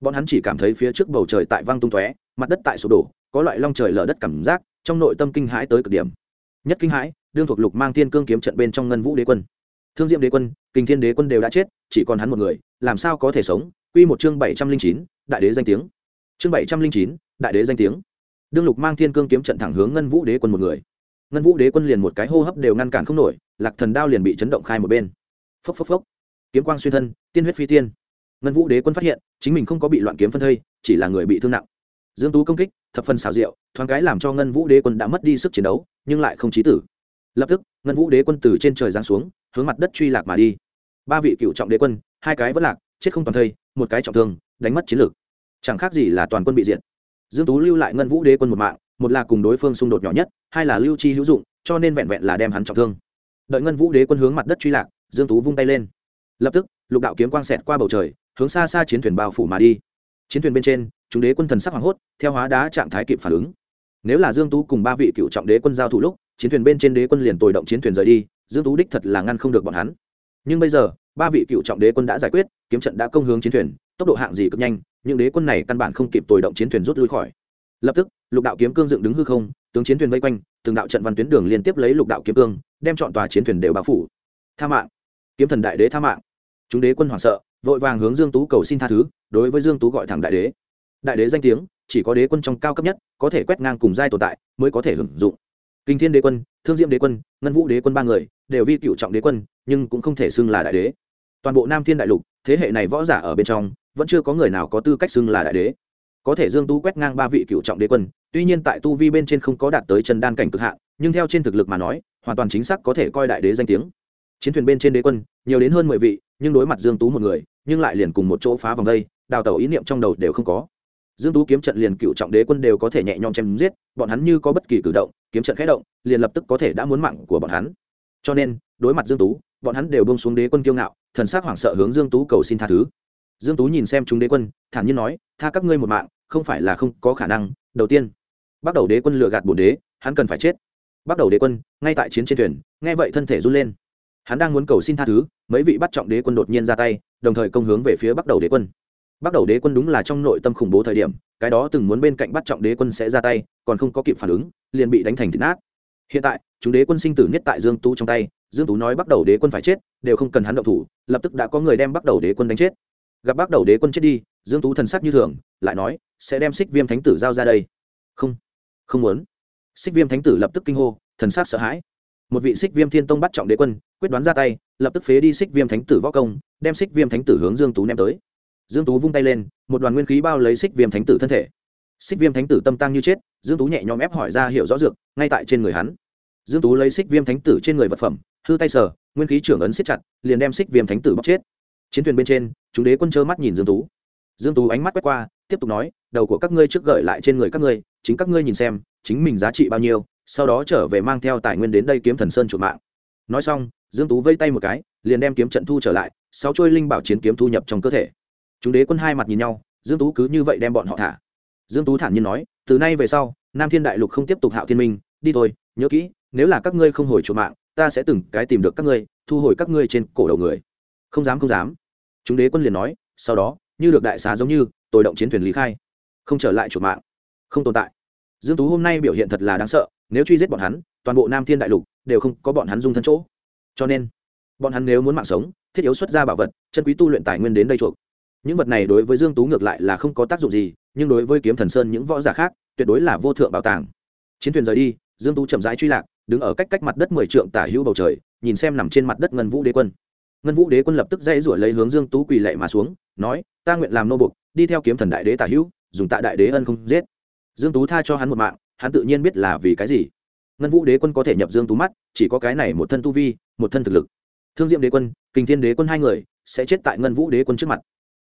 Bọn hắn chỉ cảm thấy phía trước bầu trời tại văng tung tóe, mặt đất tại sụp đổ, có loại long trời lở đất cảm giác, trong nội tâm kinh hãi tới cực điểm. Nhất kinh hãi, đương thuộc lục mang thiên cương kiếm trận bên trong ngân vũ đế quân. Thương diệm đế quân kinh thiên đế quân đều đã chết, chỉ còn hắn một người, làm sao có thể sống? Quy một chương bảy trăm linh chín đại đế danh tiếng. Chương bảy trăm linh chín, đại đế danh tiếng. Đương lục mang thiên cương kiếm trận thẳng hướng ngân vũ đế quân một người. Ngân vũ đế quân liền một cái hô hấp đều ngăn cản không nổi, lạc thần đao liền bị chấn động khai một bên. Phốc phốc phốc. Kiếm quang xuyên thân, tiên huyết phi tiên. Ngân vũ đế quân phát hiện, chính mình không có bị loạn kiếm phân thây, chỉ là người bị thương nặng. Dương tú công kích, thập phần xảo diệu, thoáng cái làm cho ngân vũ đế quân đã mất đi sức chiến đấu, nhưng lại không chí tử. Lập tức, ngân vũ đế quân từ trên trời giáng xuống, hướng mặt đất truy lạc mà đi. Ba vị cựu trọng đế quân, hai cái vẫn lạc, chết không toàn thây, một cái trọng thương, đánh mất chiến lược chẳng khác gì là toàn quân bị diệt. Dương tú lưu lại ngân vũ đế quân một mạng, một là cùng đối phương xung đột nhỏ nhất, hai là lưu chi hữu dụng, cho nên vẹn vẹn là đem hắn trọng thương. Đợi ngân vũ đế quân hướng mặt đất truy lạc, dương tú vung tay lên. Lập tức, lục đạo kiếm quang xẹt qua bầu trời, hướng xa xa chiến thuyền bao phủ mà đi. Chiến thuyền bên trên, chúng đế quân thần sắc hoàng hốt, theo hóa đá trạng thái kịp phản ứng. Nếu là dương tú cùng ba vị cựu trọng đế quân giao thủ lúc, chiến thuyền bên trên đế quân liền tồi động chiến thuyền rời đi, dương tú đích thật là ngăn không được bọn hắn. Nhưng bây giờ, ba vị cựu trọng đế quân đã giải quyết, kiếm trận đã công hướng chiến thuyền, tốc độ hạng gì cực nhanh những đế quân này căn bản không kịp tồi động chiến thuyền rút lui khỏi. Lập tức, lục đạo kiếm cương dựng đứng hư không, tướng chiến thuyền vây quanh, từng đạo trận văn tuyến đường liên tiếp lấy lục đạo kiếm cương, đem chọn tòa chiến thuyền đều bao phủ. Tha mạng. Kiếm thần đại đế tha mạng. Chúng đế quân hoảng sợ, vội vàng hướng dương tú cầu xin tha thứ, đối với dương tú gọi thẳng đại đế. Đại đế danh tiếng, chỉ có đế quân trong cao cấp nhất, có thể quét ngang cùng giai tồn tại, mới có thể hưởng dụng. Kinh thiên đế quân, thương diệm đế quân, ngân vũ đế quân ba người, đều vi cựu trọng đế quân, nhưng cũng không thể xưng là đại đế. Toàn bộ nam thiên đại lục, thế hệ này võ giả ở bên trong vẫn chưa có người nào có tư cách xưng là đại đế. Có thể dương tú quét ngang ba vị cựu trọng đế quân, tuy nhiên tại tu vi bên trên không có đạt tới chân đan cảnh cực hạn, nhưng theo trên thực lực mà nói, hoàn toàn chính xác có thể coi đại đế danh tiếng. Chiến thuyền bên trên đế quân, nhiều đến hơn mười vị, nhưng đối mặt dương tú một người, nhưng lại liền cùng một chỗ phá vòng vây đào tẩu ý niệm trong đầu đều không có. Dương tú kiếm trận liền cựu trọng đế quân đều có thể nhẹ nhõm chém giết, bọn hắn như có bất kỳ cử động, kiếm trận khẽ động, liền lập tức có thể đã muốn mạng của bọn hắn. Cho nên, đối mặt dương tú, bọn hắn đều buông xuống đế quân kiêu ngạo, thần sắc hoảng sợ hướng dương tú cầu xin tha thứ dương tú nhìn xem chúng đế quân, thản nhiên nói, tha các ngươi một mạng, không phải là không có khả năng. Đầu tiên, bắt đầu đế quân lừa gạt bổn đế, hắn cần phải chết. Bắt đầu đế quân, ngay tại chiến trên thuyền, nghe vậy thân thể run lên. Hắn đang muốn cầu xin tha thứ, mấy vị bắt trọng đế quân đột nhiên ra tay, đồng thời công hướng về phía bắt đầu đế quân. Bắt đầu đế quân đúng là trong nội tâm khủng bố thời điểm, cái đó từng muốn bên cạnh bắt trọng đế quân sẽ ra tay, còn không có kịp phản ứng, liền bị đánh thành thịt nát. Hiện tại, chúng đế quân sinh tử nhất tại dương tú trong tay, dương tú nói bắt đầu đế quân phải chết, đều không cần hắn động thủ, lập tức đã có người đem bắt đầu đế quân đánh chết gặp bác đầu đế quân chết đi, dương tú thần sắc như thường, lại nói, sẽ đem xích viêm thánh tử giao ra đây. Không không muốn. Xích viêm thánh tử lập tức kinh hô, thần sắc sợ hãi. Một vị xích viêm thiên tông bắt trọng đế quân, quyết đoán ra tay, lập tức phế đi xích viêm thánh tử võ công, đem xích viêm thánh tử hướng dương tú ném tới. Dương tú vung tay lên, một đoàn nguyên khí bao lấy xích viêm thánh tử thân thể. Xích viêm thánh tử tâm tăng như chết, dương tú nhẹ nhõm ép hỏi ra hiểu rõ dược, ngay tại trên người hắn. Dương tú lấy xích viêm thánh tử trên người vật phẩm, hư tay sở nguyên khí trưởng ấn siết chặt, liền đem xích viêm thánh tử bóc chết chiến thuyền bên trên, chúng đế quân trơ mắt nhìn dương tú. Dương tú ánh mắt quét qua, tiếp tục nói, đầu của các ngươi trước gợi lại trên người các ngươi, chính các ngươi nhìn xem, chính mình giá trị bao nhiêu, sau đó trở về mang theo tài nguyên đến đây kiếm thần sơn chuột mạng. Nói xong, dương tú vây tay một cái, liền đem kiếm trận thu trở lại, sáu trôi linh bảo chiến kiếm thu nhập trong cơ thể. Chúng đế quân hai mặt nhìn nhau, dương tú cứ như vậy đem bọn họ thả. Dương tú thản nhiên nói, từ nay về sau, nam thiên đại lục không tiếp tục hạo thiên minh, đi thôi, nhớ kỹ, nếu là các ngươi không hồi chuột mạng, ta sẽ từng cái tìm được các ngươi, thu hồi các ngươi trên cổ đầu người. Không dám không dám chúng đế quân liền nói, sau đó, như được đại xá giống như, tôi động chiến thuyền lý khai, không trở lại chuột mạng, không tồn tại. Dương tú hôm nay biểu hiện thật là đáng sợ, nếu truy giết bọn hắn, toàn bộ nam thiên đại lục đều không có bọn hắn dung thân chỗ. Cho nên, bọn hắn nếu muốn mạng sống, thiết yếu xuất ra bảo vật, chân quý tu luyện tài nguyên đến đây chuộc. Những vật này đối với dương tú ngược lại là không có tác dụng gì, nhưng đối với kiếm thần sơn những võ giả khác, tuyệt đối là vô thượng bảo tàng. Chiến thuyền rời đi, dương tú chậm rãi truy lạc, đứng ở cách cách mặt đất mười trượng tả hữu bầu trời, nhìn xem nằm trên mặt đất ngân vũ đế quân ngân vũ đế quân lập tức dây rủi lấy hướng dương tú quỳ lệ mà xuống, nói, ta nguyện làm nô bục đi theo kiếm thần đại đế tả hữu, dùng tạ đại đế ân không giết. Dương tú tha cho hắn một mạng, hắn tự nhiên biết là vì cái gì. Ngân vũ đế quân có thể nhập dương tú mắt, chỉ có cái này một thân tu vi, một thân thực lực. Thương diệm đế quân kinh thiên đế quân hai người, sẽ chết tại ngân vũ đế quân trước mặt.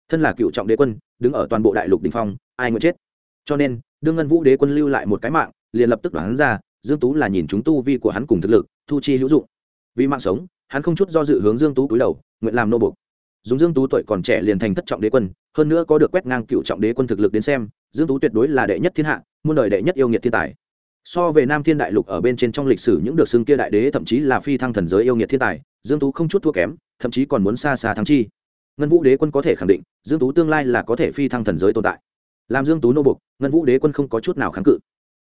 Thân là cựu trọng đế quân, đứng ở toàn bộ đại lục đình phong, ai nguyện chết? Cho nên đương ngân vũ đế quân lưu lại một cái mạng, liền lập tức đoán ra, dương tú là nhìn chúng tu vi của hắn cùng thực lực, thu chi hữu dụng. Vì mạng sống hắn không chút do dự hướng dương tú cúi đầu, nguyện làm nô bục dùng dương tú tuổi còn trẻ liền thành thất trọng đế quân, hơn nữa có được quét ngang cựu trọng đế quân thực lực đến xem, dương tú tuyệt đối là đệ nhất thiên hạ, muôn đời đệ nhất yêu nghiệt thiên tài. So về nam thiên đại lục ở bên trên trong lịch sử những được xưng kia đại đế thậm chí là phi thăng thần giới yêu nghiệt thiên tài, dương tú không chút thua kém, thậm chí còn muốn xa xa thắng chi. Ngân vũ đế quân có thể khẳng định, dương tú tương lai là có thể phi thăng thần giới tồn tại. Làm dương tú nô bục ngân vũ đế quân không có chút nào kháng cự.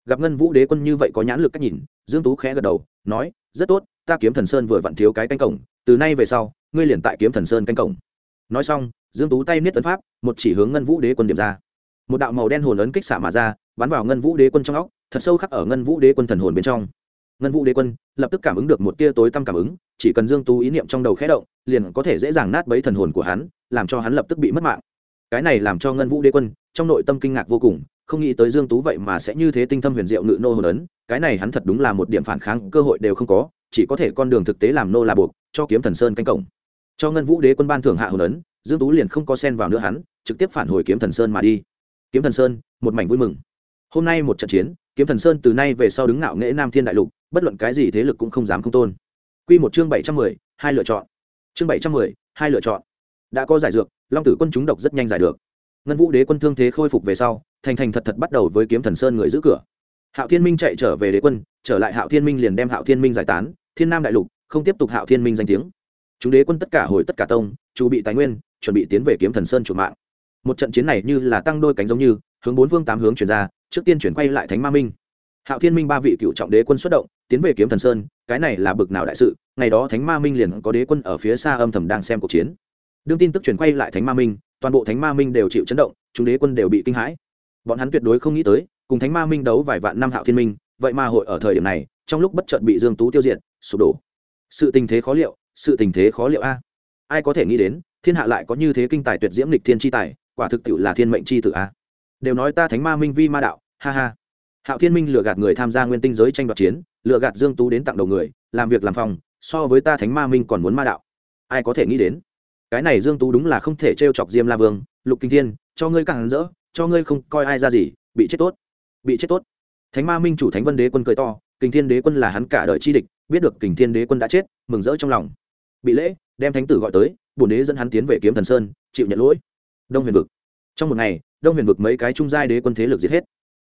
Gặp ngân vũ đế quân như vậy có nhãn lực cách nhìn, dương tú khẽ gật đầu nói, rất tốt, ta kiếm thần sơn vừa vặn thiếu cái canh cổng, từ nay về sau, ngươi liền tại kiếm thần sơn canh cổng. Nói xong, dương tú tay niết tấn pháp, một chỉ hướng ngân vũ đế quân điểm ra. Một đạo màu đen hồn ấn kích xả mà ra, bắn vào ngân vũ đế quân trong óc, thật sâu khắc ở ngân vũ đế quân thần hồn bên trong. Ngân vũ đế quân lập tức cảm ứng được một tia tối tăm cảm ứng, chỉ cần dương tú ý niệm trong đầu khẽ động, liền có thể dễ dàng nát bấy thần hồn của hắn, làm cho hắn lập tức bị mất mạng. Cái này làm cho ngân vũ đế quân trong nội tâm kinh ngạc vô cùng không nghĩ tới dương tú vậy mà sẽ như thế tinh thâm huyền diệu ngự nô hồn ấn, cái này hắn thật đúng là một điểm phản kháng, cơ hội đều không có, chỉ có thể con đường thực tế làm nô là buộc, cho kiếm thần sơn canh cổng. Cho ngân vũ đế quân ban thưởng hạ hồn ấn, dương tú liền không có xen vào nữa hắn, trực tiếp phản hồi kiếm thần sơn mà đi. Kiếm thần sơn, một mảnh vui mừng. Hôm nay một trận chiến, kiếm thần sơn từ nay về sau đứng ngạo nghễ nam thiên đại lục, bất luận cái gì thế lực cũng không dám không tôn. Quy một chương bảy trăm mười, hai lựa chọn. Chương bảy trăm mười, hai lựa chọn. Đã có giải dược, long tử quân chúng độc rất nhanh giải được. Ngân vũ đế quân thương thế khôi phục về sau thành thành thật thật bắt đầu với kiếm thần sơn người giữ cửa. Hạo thiên minh chạy trở về đế quân, trở lại hạo thiên minh liền đem hạo thiên minh giải tán, thiên nam đại lục, không tiếp tục hạo thiên minh danh tiếng. Chúng đế quân tất cả hồi tất cả tông, chu bị tài nguyên, chuẩn bị tiến về kiếm thần sơn chủ mạng. Một trận chiến này như là tăng đôi cánh giống như, hướng bốn vương tám hướng chuyển ra, trước tiên chuyển quay lại thánh ma minh. Hạo thiên minh ba vị cựu trọng đế quân xuất động, tiến về kiếm thần sơn, cái này là bực nào đại sự, ngày đó thánh ma minh liền có đế quân ở phía xa âm thầm đang xem cuộc chiến. Đương tin tức chuyển quay lại thánh ma minh, toàn bộ thánh ma minh đều chịu chấn động, chúng đế quân đều bị kinh hãi bọn hắn tuyệt đối không nghĩ tới, cùng thánh ma minh đấu vài vạn năm hạo thiên minh, vậy mà hội ở thời điểm này, trong lúc bất chợt bị dương tú tiêu diệt, sụp đổ. Sự tình thế khó liệu, sự tình thế khó liệu a. Ai có thể nghĩ đến, thiên hạ lại có như thế kinh tài tuyệt diễm lịch thiên chi tài, quả thực tiệu là thiên mệnh chi tử a. Đều nói ta thánh ma minh vi ma đạo, ha ha. Hạo thiên minh lừa gạt người tham gia nguyên tinh giới tranh đoạt chiến, lừa gạt dương tú đến tặng đầu người, làm việc làm phòng, so với ta thánh ma minh còn muốn ma đạo. Ai có thể nghĩ đến? Cái này dương tú đúng là không thể trêu chọc diêm la vương, lục kinh thiên, cho ngươi càng rỡ cho ngươi không coi ai ra gì, bị chết tốt. Bị chết tốt. Thánh ma minh chủ thánh vân đế quân cười to, Kình thiên đế quân là hắn cả đời chi địch, biết được Kình thiên đế quân đã chết, mừng rỡ trong lòng. Bị lễ, đem thánh tử gọi tới, bổn đế dẫn hắn tiến về kiếm thần sơn, chịu nhận lỗi. Đông huyền vực. Trong một ngày, đông huyền vực mấy cái trung giai đế quân thế lực giết hết.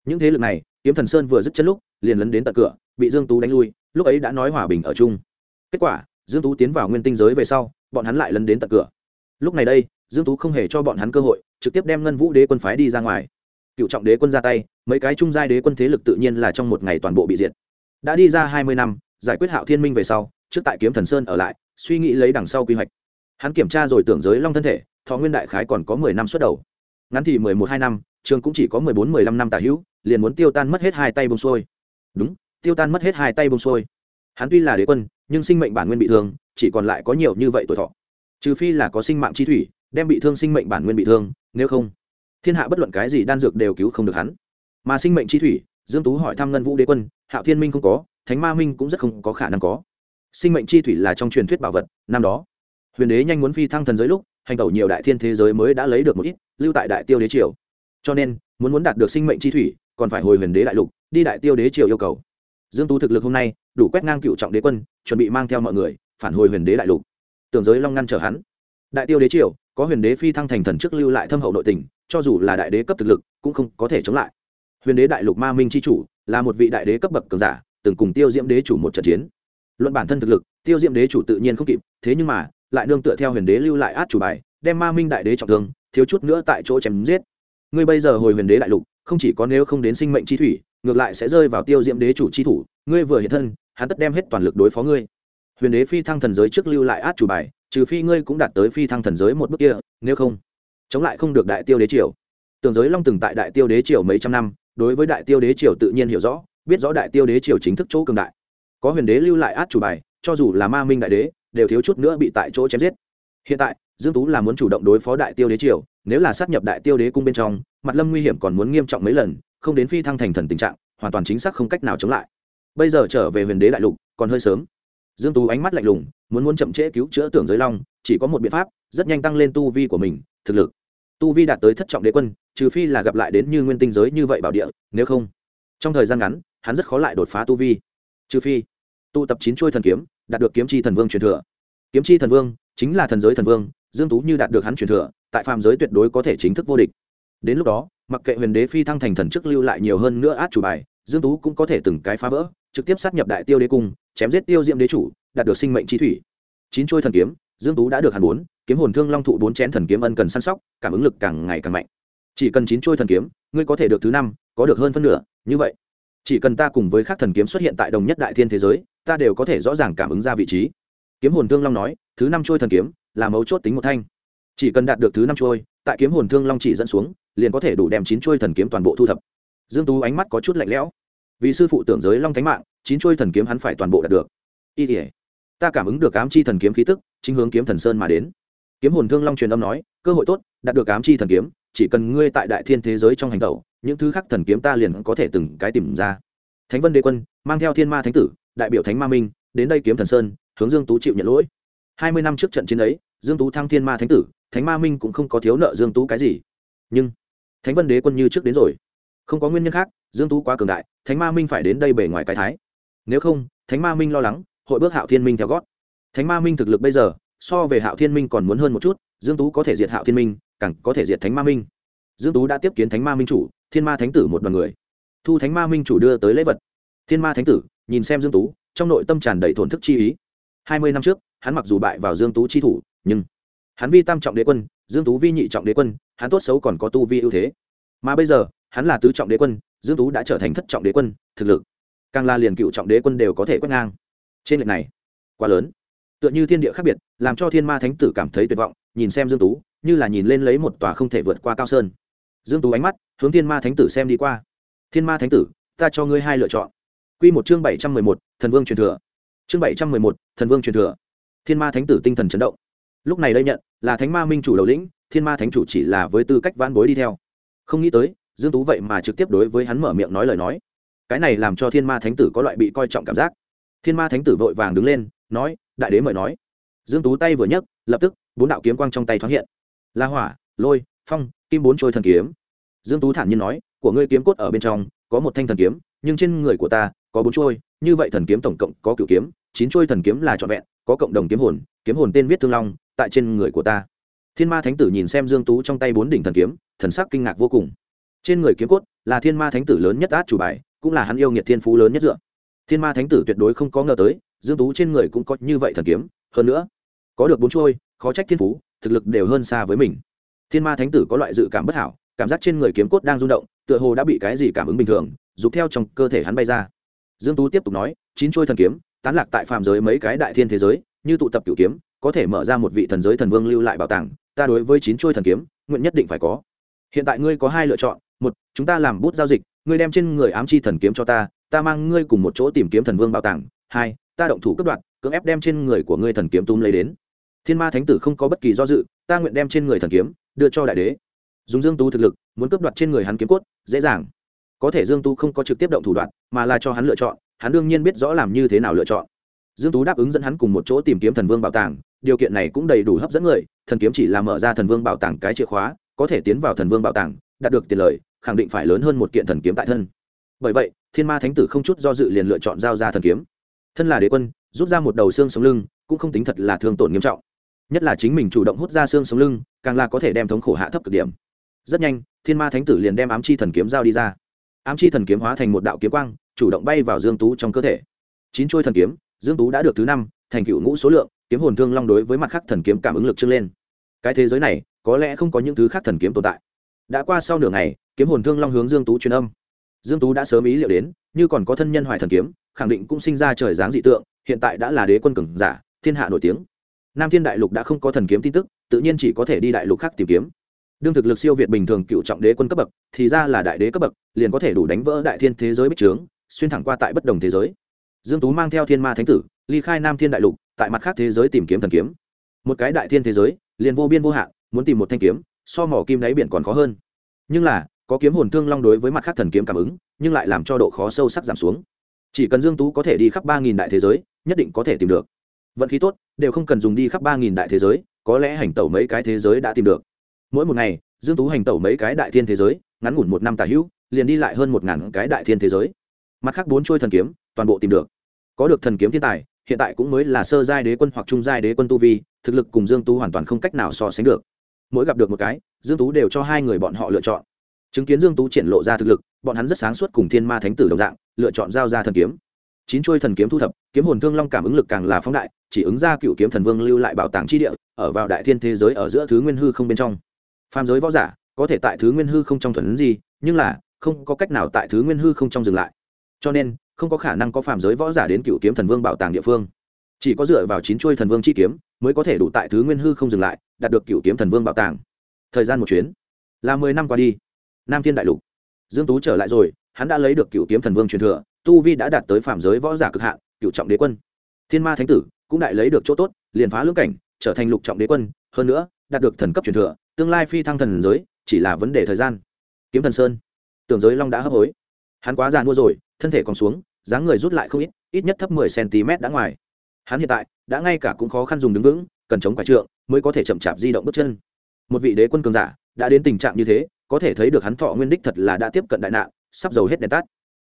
Những thế lực này, kiếm thần sơn vừa dứt chân lúc, liền lấn đến tận cửa, bị dương tú đánh lui, lúc ấy đã nói hòa bình ở chung. Kết quả, dương tú tiến vào nguyên tinh giới về sau, bọn hắn lại lấn đến tận cửa. Lúc này đây dương tú không hề cho bọn hắn cơ hội, trực tiếp đem ngân vũ đế quân phái đi ra ngoài. Cựu trọng đế quân ra tay, mấy cái trung giai đế quân thế lực tự nhiên là trong một ngày toàn bộ bị diệt. Đã đi ra hai mươi năm, giải quyết hạo thiên minh về sau, trước tại kiếm thần sơn ở lại, suy nghĩ lấy đằng sau quy hoạch. Hắn kiểm tra rồi tưởng giới long thân thể, thọ nguyên đại khái còn có mười năm xuất đầu. Ngắn thì mười một hai năm, trường cũng chỉ có mười bốn, mười lăm năm tả hữu, liền muốn tiêu tan mất hết hai tay bông xuôi. Đúng, tiêu tan mất hết hai tay bông xuôi. Hắn tuy là đế quân, nhưng sinh mệnh bản nguyên bị thương, chỉ còn lại có nhiều như vậy tuổi thọ. Trừ phi là có sinh mạng chi thủy đem bị thương sinh mệnh bản nguyên bị thương, nếu không, thiên hạ bất luận cái gì đan dược đều cứu không được hắn. Mà sinh mệnh chi thủy, dương tú hỏi thăm ngân vũ đế quân, hạo thiên minh không có, thánh ma minh cũng rất không có khả năng có. Sinh mệnh chi thủy là trong truyền thuyết bảo vật, năm đó, huyền đế nhanh muốn phi thăng thần giới lúc, hành tẩu nhiều đại thiên thế giới mới đã lấy được một ít, lưu tại đại tiêu đế triều. Cho nên, muốn muốn đạt được sinh mệnh chi thủy, còn phải hồi huyền đế đại lục, đi đại tiêu đế triều yêu cầu. Dương tú thực lực hôm nay, đủ quét ngang cựu trọng đế quân, chuẩn bị mang theo mọi người, phản hồi huyền đế đại lục. Tưởng giới long ngăn trở hắn. Đại tiêu đế triều có huyền đế phi thăng thành thần trước lưu lại thâm hậu nội tình, cho dù là đại đế cấp thực lực, cũng không có thể chống lại. Huyền đế đại lục ma minh c h i chủ, là một vị đại đế cấp bậc cường giả, từng cùng tiêu diễm đế chủ một trận chiến. Luận bản thân thực lực, tiêu diễm đế chủ tự nhiên không kịp, thế nhưng mà, lại nương tựa theo huyền đế lưu lại át chủ bài, đem ma minh đại đế trọng thương, thiếu chút nữa tại chỗ chém giết. Ngươi bây giờ hồi huyền đế đại lục, không chỉ có nếu không đến sinh mệnh chi thủy, ngược lại sẽ rơi vào tiêu diễm đế chủ chi thủ, ngươi vừa hiện thân, hắn tất đem hết toàn lực đối phó ngươi. Huyền đế phi thăng thần giới trước lưu lại át chủ bài trừ phi ngươi cũng đạt tới phi thăng thần giới một bước kia, nếu không, chống lại không được đại tiêu đế triều. Tường giới long từng tại đại tiêu đế triều mấy trăm năm, đối với đại tiêu đế triều tự nhiên hiểu rõ, biết rõ đại tiêu đế triều chính thức chỗ cường đại. Có huyền đế lưu lại át chủ bài, cho dù là ma minh đại đế, đều thiếu chút nữa bị tại chỗ chém giết. Hiện tại, dương tú là muốn chủ động đối phó đại tiêu đế triều, nếu là sát nhập đại tiêu đế cung bên trong, mặt lâm nguy hiểm còn muốn nghiêm trọng mấy lần, không đến phi thăng thành thần tình trạng, hoàn toàn chính xác không cách nào chống lại. Bây giờ trở về huyền đế đại lục, còn hơi sớm dương tú ánh mắt lạnh lùng, muốn muốn chậm trễ cứu chữa tưởng giới long, chỉ có một biện pháp, rất nhanh tăng lên tu vi của mình, thực lực. Tu vi đạt tới thất trọng đế quân, trừ phi là gặp lại đến như nguyên tinh giới như vậy bảo địa, nếu không, trong thời gian ngắn, hắn rất khó lại đột phá tu vi. Trừ phi, tụ tập chín chuôi thần kiếm, đạt được kiếm chi thần vương truyền thừa. Kiếm chi thần vương chính là thần giới thần vương, dương tú như đạt được hắn truyền thừa, tại phàm giới tuyệt đối có thể chính thức vô địch. Đến lúc đó, mặc kệ huyền đế phi thăng thành thần chức lưu lại nhiều hơn nữa át chủ bài, dương tú cũng có thể từng cái phá vỡ trực tiếp sát nhập đại tiêu đế cung, chém giết tiêu diệm đế chủ, đạt được sinh mệnh chi thủy. Chín chuôi thần kiếm, dương tú đã được hàn bốn, kiếm hồn thương long thụ bốn chén thần kiếm ân cần săn sóc, cảm ứng lực càng ngày càng mạnh. Chỉ cần chín chuôi thần kiếm, ngươi có thể được thứ năm, có được hơn phân nửa, như vậy. Chỉ cần ta cùng với các thần kiếm xuất hiện tại đồng nhất đại thiên thế giới, ta đều có thể rõ ràng cảm ứng ra vị trí. Kiếm hồn thương long nói, thứ năm chuôi thần kiếm, là mấu chốt tính một thanh. Chỉ cần đạt được thứ năm chuôi, tại kiếm hồn thương long chỉ dẫn xuống, liền có thể đủ đem chín chuôi thần kiếm toàn bộ thu thập. Dương tú ánh mắt có chút lạnh lẽo vì sư phụ tưởng giới long thánh mạng, chín chuôi thần kiếm hắn phải toàn bộ đạt được. Y ỉa ta cảm ứng được ám chi thần kiếm khí tức, chính hướng kiếm thần sơn mà đến. Kiếm hồn thương long truyền âm nói, cơ hội tốt, đạt được ám chi thần kiếm, chỉ cần ngươi tại đại thiên thế giới trong hành tẩu, những thứ khác thần kiếm ta liền có thể từng cái tìm ra. Thánh vân đế quân, mang theo thiên ma thánh tử, đại biểu thánh ma minh, đến đây kiếm thần sơn, hướng dương tú chịu nhận lỗi. Hai mươi năm trước trận chiến ấy, dương tú thăng thiên ma thánh tử, thánh ma minh cũng không có thiếu nợ dương tú cái gì. Nhưng, thánh vân đế quân như trước đến rồi không có nguyên nhân khác, dương tú quá cường đại, thánh ma minh phải đến đây bể ngoài cái thái. Nếu không, thánh ma minh lo lắng, hội bước hạo thiên minh theo gót. Thánh ma minh thực lực bây giờ, so về hạo thiên minh còn muốn hơn một chút, dương tú có thể diệt hạo thiên minh, càng có thể diệt thánh ma minh. Dương tú đã tiếp kiến thánh ma minh chủ, thiên ma thánh tử một đoàn người. Thu thánh ma minh chủ đưa tới lễ vật. Thiên ma thánh tử, nhìn xem dương tú, trong nội tâm tràn đầy thổn thức chi ý. Hai mươi năm trước, hắn mặc dù bại vào dương tú chi thủ, nhưng hắn vi tam trọng đế quân, dương tú vi nhị trọng đế quân, hắn tốt xấu còn có tu vi ưu thế. Mà bây giờ hắn là tứ trọng đế quân dương tú đã trở thành thất trọng đế quân thực lực càng là liền cựu trọng đế quân đều có thể quét ngang. Trên lệch này quá lớn. Tựa như thiên địa khác biệt làm cho thiên ma thánh tử cảm thấy tuyệt vọng nhìn xem dương tú như là nhìn lên lấy một tòa không thể vượt qua cao sơn. Dương tú ánh mắt hướng thiên ma thánh tử xem đi qua. Thiên ma thánh tử ta cho ngươi hai lựa chọn. Quy một chương bảy trăm mười một, thần vương truyền thừa. Chương bảy trăm mười một, thần vương truyền thừa. Thiên ma thánh tử tinh thần chấn động. Lúc này đây nhận là thánh ma minh chủ đầu lĩnh thiên ma thánh chủ chỉ là với tư cách vãn bối đi theo. Không nghĩ tới dương tú vậy mà trực tiếp đối với hắn mở miệng nói lời nói. Cái này làm cho thiên ma thánh tử có loại bị coi trọng cảm giác. Thiên ma thánh tử vội vàng đứng lên, nói, đại đế mời nói. Dương tú tay vừa nhấc, lập tức, bốn đạo kiếm quang trong tay thoáng hiện. La hỏa, lôi, phong, kim bốn trôi thần kiếm. Dương tú thản nhiên nói, của ngươi kiếm cốt ở bên trong, có một thanh thần kiếm, nhưng trên người của ta có bốn trôi, như vậy thần kiếm tổng cộng có cửu kiếm, chín trôi thần kiếm là trọn vẹn, có cộng đồng kiếm hồn kiếm hồn tên viết thương long, tại trên người của ta. Thiên ma thánh tử nhìn xem dương tú trong tay bốn đỉnh thần kiếm, thần sắc kinh ngạc vô cùng trên người kiếm cốt là thiên ma thánh tử lớn nhất át chủ bài, cũng là hắn yêu nghiệt thiên phú lớn nhất dựa. Thiên ma thánh tử tuyệt đối không có ngờ tới, dương tú trên người cũng có như vậy thần kiếm, hơn nữa, có được bốn chuôi, khó trách thiên phú, thực lực đều hơn xa với mình. Thiên ma thánh tử có loại dự cảm bất hảo, cảm giác trên người kiếm cốt đang rung động, tựa hồ đã bị cái gì cảm ứng bình thường, dục theo trong cơ thể hắn bay ra. Dương tú tiếp tục nói, chín chuôi thần kiếm, tán lạc tại phàm giới mấy cái đại thiên thế giới, như tụ tập cửu kiếm, có thể mở ra một vị thần giới thần vương lưu lại bảo tàng, ta đối với chín chuôi thần kiếm, nguyện nhất định phải có. Hiện tại ngươi có hai lựa chọn một chúng ta làm bút giao dịch ngươi đem trên người ám chi thần kiếm cho ta ta mang ngươi cùng một chỗ tìm kiếm thần vương bảo tàng. Hai ta động thủ cấp đoạt, cưỡng ép đem trên người của ngươi thần kiếm túm lấy đến. Thiên ma thánh tử không có bất kỳ do dự ta nguyện đem trên người thần kiếm đưa cho đại đế. Dùng dương tú thực lực muốn cướp đoạt trên người hắn kiếm cốt dễ dàng. Có thể dương tú không có trực tiếp động thủ đoạn mà là cho hắn lựa chọn hắn đương nhiên biết rõ làm như thế nào lựa chọn. Dương tú đáp ứng dẫn hắn cùng một chỗ tìm kiếm thần vương bảo tàng điều kiện này cũng đầy đủ hấp dẫn người thần kiếm chỉ là mở ra thần vương bảo tàng cái chìa khóa có thể tiến vào thần vương bảo tàng đạt được tiền lợi khẳng định phải lớn hơn một kiện thần kiếm tại thân. Bởi vậy, thiên ma thánh tử không chút do dự liền lựa chọn giao ra thần kiếm. Thân là đế quân, rút ra một đầu xương sống lưng, cũng không tính thật là thương tổn nghiêm trọng. Nhất là chính mình chủ động hút ra xương sống lưng, càng là có thể đem thống khổ hạ thấp cực điểm. Rất nhanh, thiên ma thánh tử liền đem ám chi thần kiếm giao đi ra. Ám chi thần kiếm hóa thành một đạo kiếm quang, chủ động bay vào dương tú trong cơ thể. Chín chuôi thần kiếm, dương tú đã được thứ năm, thành cựu ngũ số lượng, kiếm hồn thương long đối với mặt khác thần kiếm cảm ứng lực trưng lên. Cái thế giới này, có lẽ không có những thứ khác thần kiếm tồn tại đã qua sau nửa ngày, kiếm hồn thương long hướng dương tú truyền âm. Dương tú đã sớm ý liệu đến, như còn có thân nhân hoài thần kiếm, khẳng định cũng sinh ra trời dáng dị tượng, hiện tại đã là đế quân cường giả, thiên hạ nổi tiếng. Nam thiên đại lục đã không có thần kiếm tin tức, tự nhiên chỉ có thể đi đại lục khác tìm kiếm. Đương thực lực siêu việt bình thường cựu trọng đế quân cấp bậc, thì ra là đại đế cấp bậc, liền có thể đủ đánh vỡ đại thiên thế giới bích trướng, xuyên thẳng qua tại bất đồng thế giới. Dương tú mang theo thiên ma thánh tử, ly khai nam thiên đại lục, tại mặt khác thế giới tìm kiếm thần kiếm. Một cái đại thiên thế giới, liền vô biên vô hạn, muốn tìm một thanh kiếm so mỏ kim đáy biển còn khó hơn. Nhưng là, có kiếm hồn thương long đối với mặt khác thần kiếm cảm ứng, nhưng lại làm cho độ khó sâu sắc giảm xuống. Chỉ cần dương tú có thể đi khắp ba nghìn đại thế giới, nhất định có thể tìm được. Vận khí tốt, đều không cần dùng đi khắp ba nghìn đại thế giới, có lẽ hành tẩu mấy cái thế giới đã tìm được. Mỗi một ngày, dương tú hành tẩu mấy cái đại thiên thế giới, ngắn ngủn một năm tả hữu, liền đi lại hơn một ngàn cái đại thiên thế giới. Mặt khác bốn chuôi thần kiếm, toàn bộ tìm được. Có được thần kiếm thiên tài, hiện tại cũng mới là sơ giai đế quân hoặc trung giai đế quân tu vi, thực lực cùng dương tú hoàn toàn không cách nào so sánh được mỗi gặp được một cái, dương tú đều cho hai người bọn họ lựa chọn. Chứng kiến dương tú triển lộ ra thực lực, bọn hắn rất sáng suốt cùng thiên ma thánh tử đồng dạng, lựa chọn giao ra thần kiếm. Chín chuôi thần kiếm thu thập, kiếm hồn thương long cảm ứng lực càng là phóng đại, chỉ ứng ra cựu kiếm thần vương lưu lại bảo tàng chi địa, ở vào đại thiên thế giới ở giữa thứ nguyên hư không bên trong. Phàm giới võ giả, có thể tại thứ nguyên hư không trong thuần gì nhưng là, không có cách nào tại thứ nguyên hư không trong dừng lại. Cho nên, không có khả năng có phàm giới võ giả đến cựu kiếm thần vương bảo tàng địa phương chỉ có dựa vào chín chuôi thần vương chi kiếm mới có thể đủ tại thứ nguyên hư không dừng lại, đạt được cựu kiếm thần vương bảo tàng. Thời gian một chuyến. Là mười năm qua đi. Nam thiên đại lục. Dương tú trở lại rồi, hắn đã lấy được cựu kiếm thần vương truyền thừa, tu vi đã đạt tới phạm giới võ giả cực hạn cựu trọng đế quân. Thiên ma thánh tử cũng đại lấy được chỗ tốt, liền phá lưỡng cảnh, trở thành lục trọng đế quân, hơn nữa, đạt được thần cấp truyền thừa, tương lai phi thăng thần giới, chỉ là vấn đề thời gian. Kiếm thần sơn. Tưởng giới long đã hấp hối. Hắn quá già mua rồi, thân thể còn xuống, dáng người rút lại không ít ít nhất thấp 10 cm đã ngoài hắn hiện tại đã ngay cả cũng khó khăn dùng đứng vững, cần chống quải trượng mới có thể chậm chạp di động bước chân. Một vị đế quân cường giả đã đến tình trạng như thế, có thể thấy được hắn thọ nguyên đích thật là đã tiếp cận đại nạn, sắp dầu hết đèn tắt.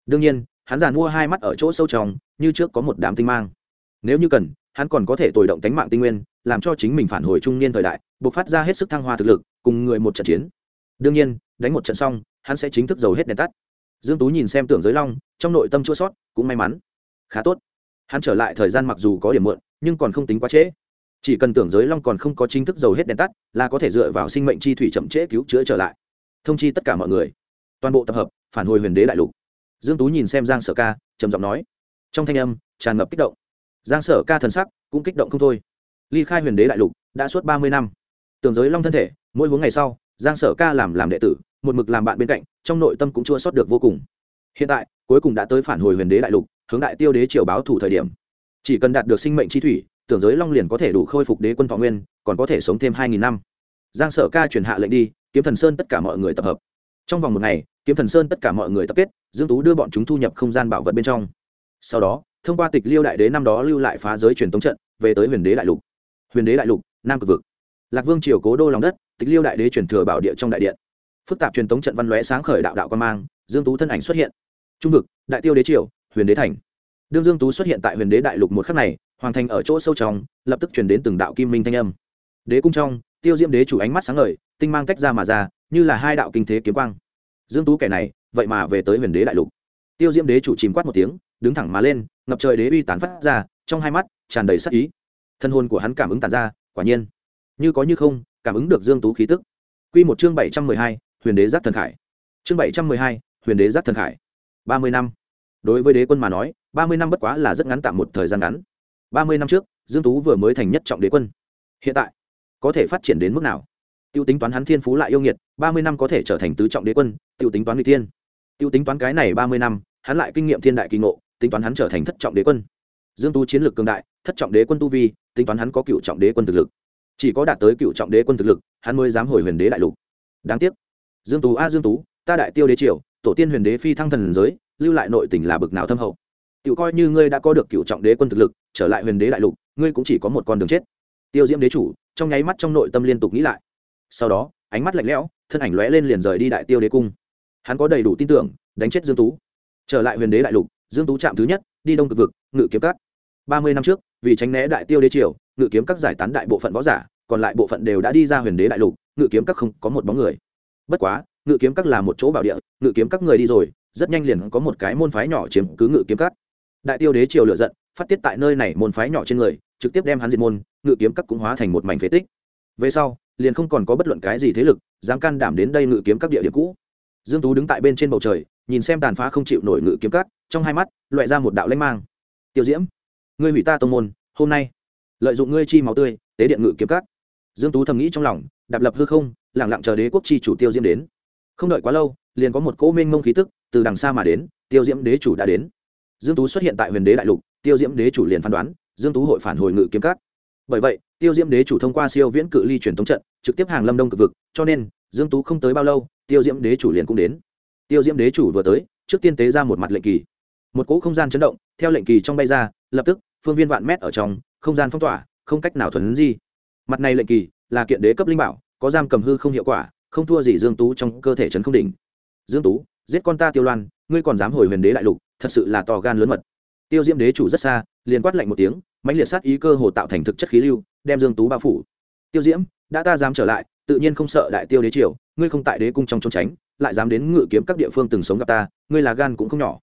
Đương nhiên, hắn giàn mua hai mắt ở chỗ sâu trong, như trước có một đám tinh mang. Nếu như cần, hắn còn có thể tồi động tánh mạng tinh nguyên, làm cho chính mình phản hồi trung niên thời đại buộc phát ra hết sức thăng hoa thực lực, cùng người một trận chiến. Đương nhiên, đánh một trận xong, hắn sẽ chính thức dầu hết đèn tắt. Dương tú nhìn xem tưởng giới long, trong nội tâm chua sót, cũng may mắn. Khá tốt hắn trở lại thời gian mặc dù có điểm muộn, nhưng còn không tính quá trễ. Chỉ cần tưởng giới long còn không có chính thức dầu hết đèn tắt, là có thể dựa vào sinh mệnh chi thủy chậm trễ cứu chữa trở lại. Thông chi tất cả mọi người. Toàn bộ tập hợp, phản hồi huyền đế đại lục. Dương tú nhìn xem giang sở ca, trầm giọng nói. Trong thanh âm, tràn ngập kích động. Giang sở ca thần sắc cũng kích động không thôi. Ly khai huyền đế đại lục, đã suốt ba mươi năm. Tưởng giới long thân thể, mỗi bốn ngày sau, giang sở ca làm làm đệ tử, một mực làm bạn bên cạnh, trong nội tâm cũng chua sót được vô cùng. Hiện tại, cuối cùng đã tới phản hồi huyền đế đại lục hướng đại tiêu đế triều báo thủ thời điểm. Chỉ cần đạt được sinh mệnh chi thủy, tưởng giới long liền có thể đủ khôi phục đế quân thọ nguyên, còn có thể sống thêm hai nghìn năm. Giang sở ca truyền hạ lệnh đi, kiếm thần sơn tất cả mọi người tập hợp. Trong vòng một ngày, kiếm thần sơn tất cả mọi người tập kết, dương tú đưa bọn chúng thu nhập không gian bảo vật bên trong. Sau đó, thông qua tịch liêu đại đế năm đó lưu lại phá giới truyền tống trận, về tới huyền đế đại lục. Huyền đế đại lục, nam cực vực. Lạc vương triều cố đô lòng đất, tịch liêu đại đế truyền thừa bảo địa trong đại điện. Phức tạp truyền tống trận văn lóe sáng khởi đạo đạo quan mang, dương tú thân ảnh xuất hiện. Trung vực, đại tiêu đế triều huyền đế thành. Đương dương tú xuất hiện tại huyền đế đại lục một khắc này hoàng thành ở chỗ sâu trong lập tức truyền đến từng đạo kim minh thanh âm. Đế cung trong tiêu diễm đế chủ ánh mắt sáng ngời tinh mang tách ra mà ra như là hai đạo kinh thế kiếm quang. Dương tú kẻ này vậy mà về tới huyền đế đại lục. Tiêu diễm đế chủ chìm quát một tiếng đứng thẳng mà lên ngập trời đế uy tán phát ra trong hai mắt tràn đầy sắc ý. Thân hồn của hắn cảm ứng tàn ra quả nhiên. Như có như không cảm ứng được dương tú khí tức. Quy một chương bảy trăm mười hai, huyền đế giác thần khải. Chương bảy trăm mười hai, huyền đế giác thần khải. ba mươi năm đối với đế quân mà nói, ba mươi năm bất quá là rất ngắn tạm một thời gian ngắn. Ba mươi năm trước, dương tú vừa mới thành nhất trọng đế quân. Hiện tại, có thể phát triển đến mức nào? Tiêu tính toán hắn thiên phú lại yêu nghiệt, ba mươi năm có thể trở thành tứ trọng đế quân, tiêu tính toán n g thiên. Tiêu tính toán cái này ba mươi năm, hắn lại kinh nghiệm thiên đại kỳ ngộ, tính toán hắn trở thành thất trọng đế quân. Dương tú chiến lược cường đại, thất trọng đế quân tu vi, tính toán hắn có cựu trọng đế quân thực lực. Chỉ có đạt tới cựu trọng đế quân thực lực, hắn mới dám hồi huyền đế đại lục. Đáng tiếc. Dương tú, a dương tú, ta đại tiêu đế triều, tổ tiên huyền đế phi thăng thần giới lưu lại nội tình là bực nào thâm hậu. Tự coi như ngươi đã có được cựu trọng đế quân thực lực, trở lại huyền đế đại lục, ngươi cũng chỉ có một con đường chết. Tiêu diễm đế chủ, trong nháy mắt trong nội tâm liên tục nghĩ lại. Sau đó, ánh mắt lạnh lẽo, thân ảnh lóe lên liền rời đi đại tiêu đế cung. Hắn có đầy đủ tin tưởng, đánh chết dương tú. Trở lại huyền đế đại lục, dương tú chạm thứ nhất, đi đông cực vực, ngự kiếm cắt ba mươi năm trước, vì tránh né đại tiêu đế triều, ngự kiếm các giải tán đại bộ phận võ giả, còn lại bộ phận đều đã đi ra huyền đế đại lục, ngự kiếm các không có một bóng người. Bất quá, ngự kiếm các là một chỗ bảo địa, ngự kiếm các người đi rồi rất nhanh liền có một cái môn phái nhỏ chiếm cứ ngự kiếm cắt. đại tiêu đế triều lựa giận phát tiết tại nơi này môn phái nhỏ trên người trực tiếp đem hắn diệt môn ngự kiếm các cũng hóa thành một mảnh phế tích về sau liền không còn có bất luận cái gì thế lực dám can đảm đến đây ngự kiếm các địa điểm cũ dương tú đứng tại bên trên bầu trời nhìn xem tàn phá không chịu nổi ngự kiếm cắt, trong hai mắt loại ra một đạo lãnh mang tiêu diễm ngươi hủy ta tông môn hôm nay lợi dụng ngươi chi máu tươi tế điện ngự kiếm cắt. dương tú thầm nghĩ trong lòng đạp lập hư không lặng lặng chờ đế quốc chi chủ tiêu diễm đến không đợi quá lâu liền có một cỗ mênh mông khí tức từ đằng xa mà đến, tiêu diễm đế chủ đã đến. Dương tú xuất hiện tại huyền đế đại lục, tiêu diễm đế chủ liền phán đoán, dương tú hội phản hồi ngự kiếm các. Bởi vậy, tiêu diễm đế chủ thông qua siêu viễn cự ly truyền thống trận, trực tiếp hàng lâm đông cực vực, cho nên, dương tú không tới bao lâu, tiêu diễm đế chủ liền cũng đến. Tiêu diễm đế chủ vừa tới, trước tiên tế ra một mặt lệnh kỳ. Một cỗ không gian chấn động, theo lệnh kỳ trong bay ra, lập tức, phương viên vạn mét ở trong, không gian phong tỏa, không cách nào thuần di mặt này lệnh kỳ, là kiện đế cấp linh bảo, có giam cầm hư không hiệu quả, không thua gì dương tú trong cơ thể trấn không đỉnh. Dương tú giết con ta tiêu loan, ngươi còn dám hồi huyền đế đại lục, thật sự là to gan lớn mật. Tiêu diễm đế chủ rất xa, liền quát lạnh một tiếng, mãnh liệt sát ý cơ hồ tạo thành thực chất khí lưu, đem dương tú bao phủ. Tiêu diễm, đã ta dám trở lại, tự nhiên không sợ đại tiêu đế triều, ngươi không tại đế cung trong trốn tránh, lại dám đến ngự kiếm các địa phương từng sống gặp ta, ngươi là gan cũng không nhỏ.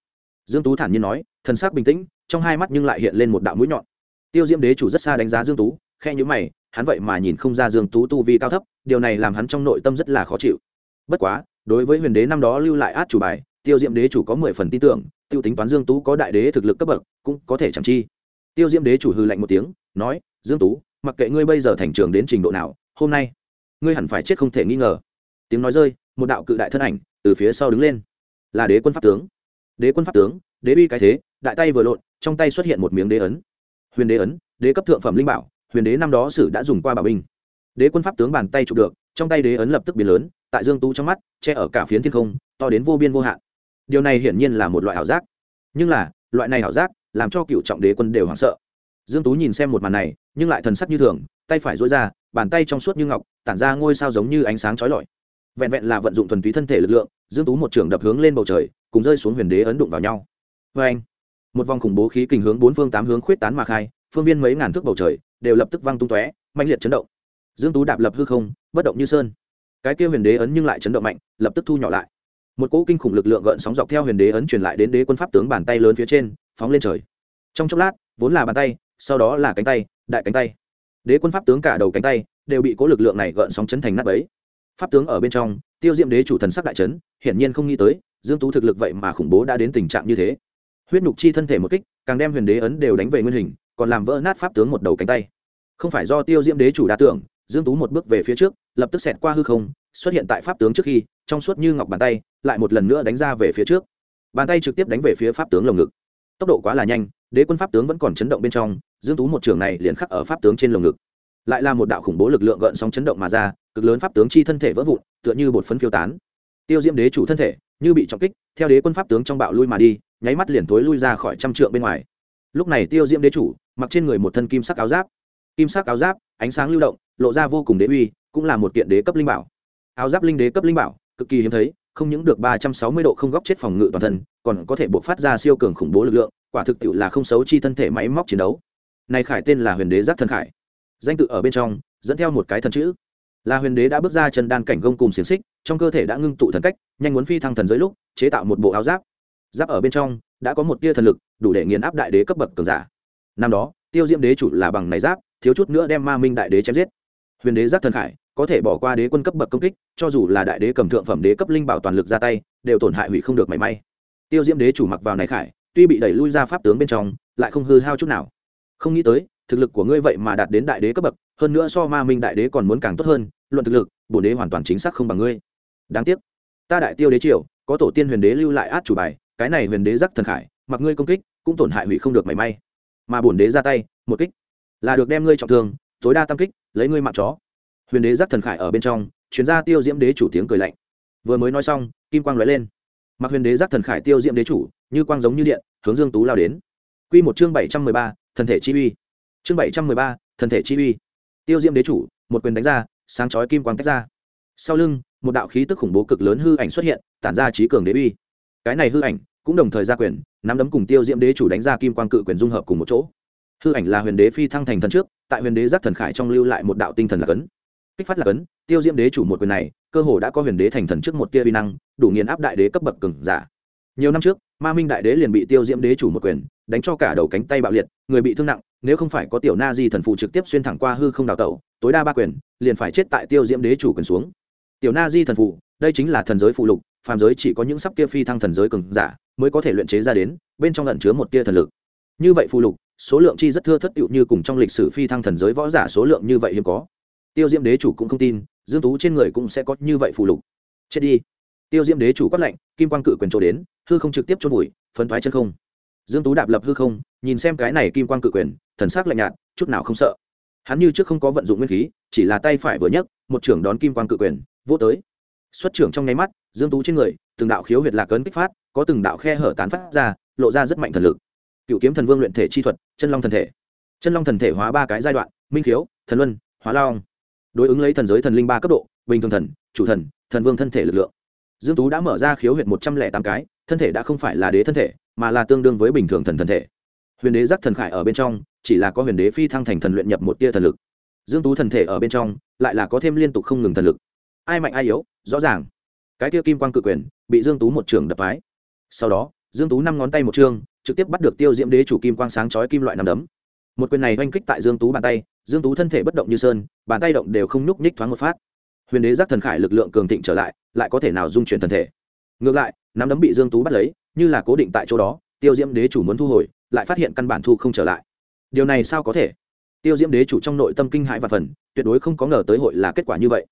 Dương tú thản nhiên nói, thần sắc bình tĩnh, trong hai mắt nhưng lại hiện lên một đạo mũi nhọn. Tiêu diễm đế chủ rất xa đánh giá dương tú khe nhíu mày, hắn vậy mà nhìn không ra dương tú tu vi cao thấp, điều này làm hắn trong nội tâm rất là khó chịu. Bất quá đối với huyền đế năm đó lưu lại át chủ bài, tiêu diệm đế chủ có mười phần tin tưởng, tiêu tính toán dương tú có đại đế thực lực cấp bậc, cũng có thể chẳng chi. Tiêu diệm đế chủ hư lạnh một tiếng, nói, dương tú, mặc kệ ngươi bây giờ thành trường đến trình độ nào, hôm nay, ngươi hẳn phải chết không thể nghi ngờ. Tiếng nói rơi, một đạo cự đại thân ảnh từ phía sau đứng lên. Là đế quân pháp tướng. Đế quân pháp tướng, đế uy cái thế, đại tay vừa lộn, trong tay xuất hiện một miếng đế ấn. Huyền đế ấn, đế cấp thượng phẩm linh bảo, huyền đế năm đó sử đã dùng qua bảo binh. Đế quân pháp tướng bàn tay chụp được, trong tay đế ấn lập tức biến lớn tại dương tú trong mắt, che ở cả phiến thiên không, to đến vô biên vô hạn. Điều này hiển nhiên là một loại ảo giác. Nhưng là, loại này ảo giác làm cho cựu trọng đế quân đều hoảng sợ. Dương tú nhìn xem một màn này, nhưng lại thần sắc như thường, tay phải dối ra, bàn tay trong suốt như ngọc, tản ra ngôi sao giống như ánh sáng chói lọi. Vẹn vẹn là vận dụng thuần túy thân thể lực lượng, dương tú một trường đập hướng lên bầu trời, cùng rơi xuống huyền đế ấn đụng vào nhau. Vê anh một vòng khủng bố khí kình hướng bốn phương tám hướng khuyết tán mà khai, phương viên mấy ngàn thước bầu trời đều lập tức văng tung tóe mạnh liệt chấn động. Dương tú đạp lập hư không, bất động như sơn cái kia huyền đế ấn nhưng lại chấn động mạnh, lập tức thu nhỏ lại. Một cỗ kinh khủng lực lượng gợn sóng dọc theo huyền đế ấn truyền lại đến đế quân pháp tướng bàn tay lớn phía trên, phóng lên trời. Trong chốc lát, vốn là bàn tay, sau đó là cánh tay, đại cánh tay. Đế quân pháp tướng cả đầu cánh tay đều bị cỗ lực lượng này gợn sóng chấn thành nát ấy pháp tướng ở bên trong, tiêu diệm đế chủ thần sắc đại chấn, hiển nhiên không nghĩ tới, dương tú thực lực vậy mà khủng bố đã đến tình trạng như thế. Huyết nhục chi thân thể một kích, càng đem huyền đế ấn đều đánh về nguyên hình, còn làm vỡ nát pháp tướng một đầu cánh tay. Không phải do tiêu diễm đế chủ đa tưởng, dương tú một bước về phía trước lập tức xẹt qua hư không, xuất hiện tại pháp tướng trước khi, trong suốt như ngọc bàn tay, lại một lần nữa đánh ra về phía trước. Bàn tay trực tiếp đánh về phía pháp tướng lồng ngực. Tốc độ quá là nhanh, đế quân pháp tướng vẫn còn chấn động bên trong, dương tú một trường này liền khắc ở pháp tướng trên lồng ngực. Lại là một đạo khủng bố lực lượng gợn sóng chấn động mà ra, cực lớn pháp tướng chi thân thể vỡ vụn, tựa như bột phấn phiêu tán. Tiêu diễm đế chủ thân thể, như bị trọng kích, theo đế quân pháp tướng trong bạo lui mà đi, nháy mắt liền tối lui ra khỏi trăm trượng bên ngoài. Lúc này tiêu diễm đế chủ, mặc trên người một thân kim sắc áo giáp. Kim sắc áo giáp, ánh sáng lưu động, lộ ra vô cùng đế uy cũng là một kiện đế cấp linh bảo. Áo giáp linh đế cấp linh bảo, cực kỳ hiếm thấy, không những được ba trăm sáu mươi độ không góc chết phòng ngự toàn thân, còn có thể buộc phát ra siêu cường khủng bố lực lượng, quả thực tiệu là không xấu chi thân thể máy móc chiến đấu. Này khải tên là huyền đế giác thần khải. Danh tự ở bên trong, dẫn theo một cái thần chữ. Là huyền đế đã bước ra chân đan cảnh gông cùng xiềng xích, trong cơ thể đã ngưng tụ thần cách, nhanh muốn phi thăng thần giới lúc, chế tạo một bộ áo giáp. Giáp ở bên trong, đã có một tia thần lực, đủ để nghiền áp đại đế cấp bậc cường giả. Năm đó, tiêu diễm đế chủ là bằng này giáp, thiếu chút nữa đem ma minh đại đế chém giết. Huyền đế giáp thần khải có thể bỏ qua đế quân cấp bậc công kích, cho dù là đại đế cầm thượng phẩm đế cấp linh bảo toàn lực ra tay, đều tổn hại hủy không được mảy may. Tiêu diễm đế chủ mặc vào này khải, tuy bị đẩy lui ra pháp tướng bên trong, lại không hư hao chút nào. Không nghĩ tới, thực lực của ngươi vậy mà đạt đến đại đế cấp bậc, hơn nữa so ma minh đại đế còn muốn càng tốt hơn, luận thực lực, bổn đế hoàn toàn chính xác không bằng ngươi. Đáng tiếc, ta đại tiêu đế triều, có tổ tiên huyền đế lưu lại át chủ bài, cái này huyền đế giác thần khải, mặc ngươi công kích, cũng tổn hại hủy không được mảy may. Mà bổn đế ra tay, một kích, là được đem ngươi trọng thương, tối đa tam kích, lấy ngươi mạng chó huyền đế giác thần khải ở bên trong chuyên gia tiêu diễm đế chủ tiếng cười lạnh. Vừa mới nói xong, kim quang nói lên. Mặc huyền đế giác thần khải tiêu diễm đế chủ, như quang giống như điện, hướng dương tú lao đến. Quy một chương bảy trăm mười ba, thần thể chi uy. Chương bảy trăm mười ba, thần thể chi uy. Tiêu diễm đế chủ, một quyền đánh ra, sáng chói kim quang tách ra. Sau lưng, một đạo khí tức khủng bố cực lớn hư ảnh xuất hiện, tản ra trí cường đế uy. Cái này hư ảnh cũng đồng thời ra quyền, nắm đấm cùng tiêu diễm đế chủ đánh ra kim quang cự quyền dung hợp cùng một chỗ. Hư ảnh là huyền đế phi thăng thành thần trước, tại huyền đế giác thần khải trong lưu lại một đạo tinh thần là cấn kích phát là cấn tiêu diễm đế chủ một quyền này, cơ hồ đã có huyền đế thành thần trước một tia vi năng, đủ nghiền áp đại đế cấp bậc cường giả. Nhiều năm trước, ma minh đại đế liền bị tiêu diễm đế chủ một quyền, đánh cho cả đầu cánh tay bạo liệt, người bị thương nặng, nếu không phải có tiểu na di thần phụ trực tiếp xuyên thẳng qua hư không đào tẩu, tối đa ba quyền, liền phải chết tại tiêu diễm đế chủ quyền xuống. Tiểu na di thần phụ, đây chính là thần giới phụ lục, phàm giới chỉ có những sắp kia phi thăng thần giới cường giả mới có thể luyện chế ra đến, bên trong lẩn chứa một tia thần lực. Như vậy phụ lục, số lượng chi rất thưa thất tựu như cùng trong lịch sử phi thăng thần giới võ giả số lượng như vậy hiếm có tiêu diễm đế chủ cũng không tin, dương tú trên người cũng sẽ có như vậy phù lục. Chết đi. Tiêu diễm đế chủ quát lệnh kim quang cự quyền trổ đến, hư không trực tiếp chôn vùi, phấn thoái chân không. Dương tú đạp lập hư không, nhìn xem cái này kim quang cự quyền, thần sắc lạnh nhạt, chút nào không sợ. Hắn như trước không có vận dụng nguyên khí, chỉ là tay phải vừa nhấc, một trưởng đón kim quang cự quyền vô tới. Xuất trưởng trong nháy mắt, dương tú trên người, từng đạo khiếu huyệt lạc cấn kích phát, có từng đạo khe hở tán phát ra, lộ ra rất mạnh thần lực. Cựu kiếm thần vương luyện thể chi thuật, chân long thần thể. Chân long thần thể hóa ba cái giai đoạn, minh khiếu, thần luân, hóa long đối ứng lấy thần giới thần linh ba cấp độ, bình thường thần, chủ thần thần vương thân thể lực lượng. Dương tú đã mở ra khiếu huyệt một trăm lẻ tám cái, thân thể đã không phải là đế thân thể, mà là tương đương với bình thường thần thân thể. Huyền đế giác thần khải ở bên trong, chỉ là có huyền đế phi thăng thành thần luyện nhập một tia thần lực. Dương tú thần thể ở bên trong, lại là có thêm liên tục không ngừng thần lực. Ai mạnh ai yếu, rõ ràng. Cái tia kim quang cự quyền, bị dương tú một trường đập phái sau đó, dương tú năm ngón tay một trường, trực tiếp bắt được tiêu diễm đế chủ kim quang sáng chói kim loại nằm đấm một quyền này oanh kích tại dương tú bàn tay, dương tú thân thể bất động như sơn, bàn tay động đều không nhúc nhích thoáng một phát. Huyền đế giác thần khải lực lượng cường thịnh trở lại lại có thể nào dung chuyển thần thể? Ngược lại, nắm đấm bị dương tú bắt lấy, như là cố định tại chỗ đó, tiêu diễm đế chủ muốn thu hồi, lại phát hiện căn bản thu không trở lại. Điều này sao có thể? Tiêu diễm đế chủ trong nội tâm kinh hãi và phần tuyệt đối không có ngờ tới hội là kết quả như vậy.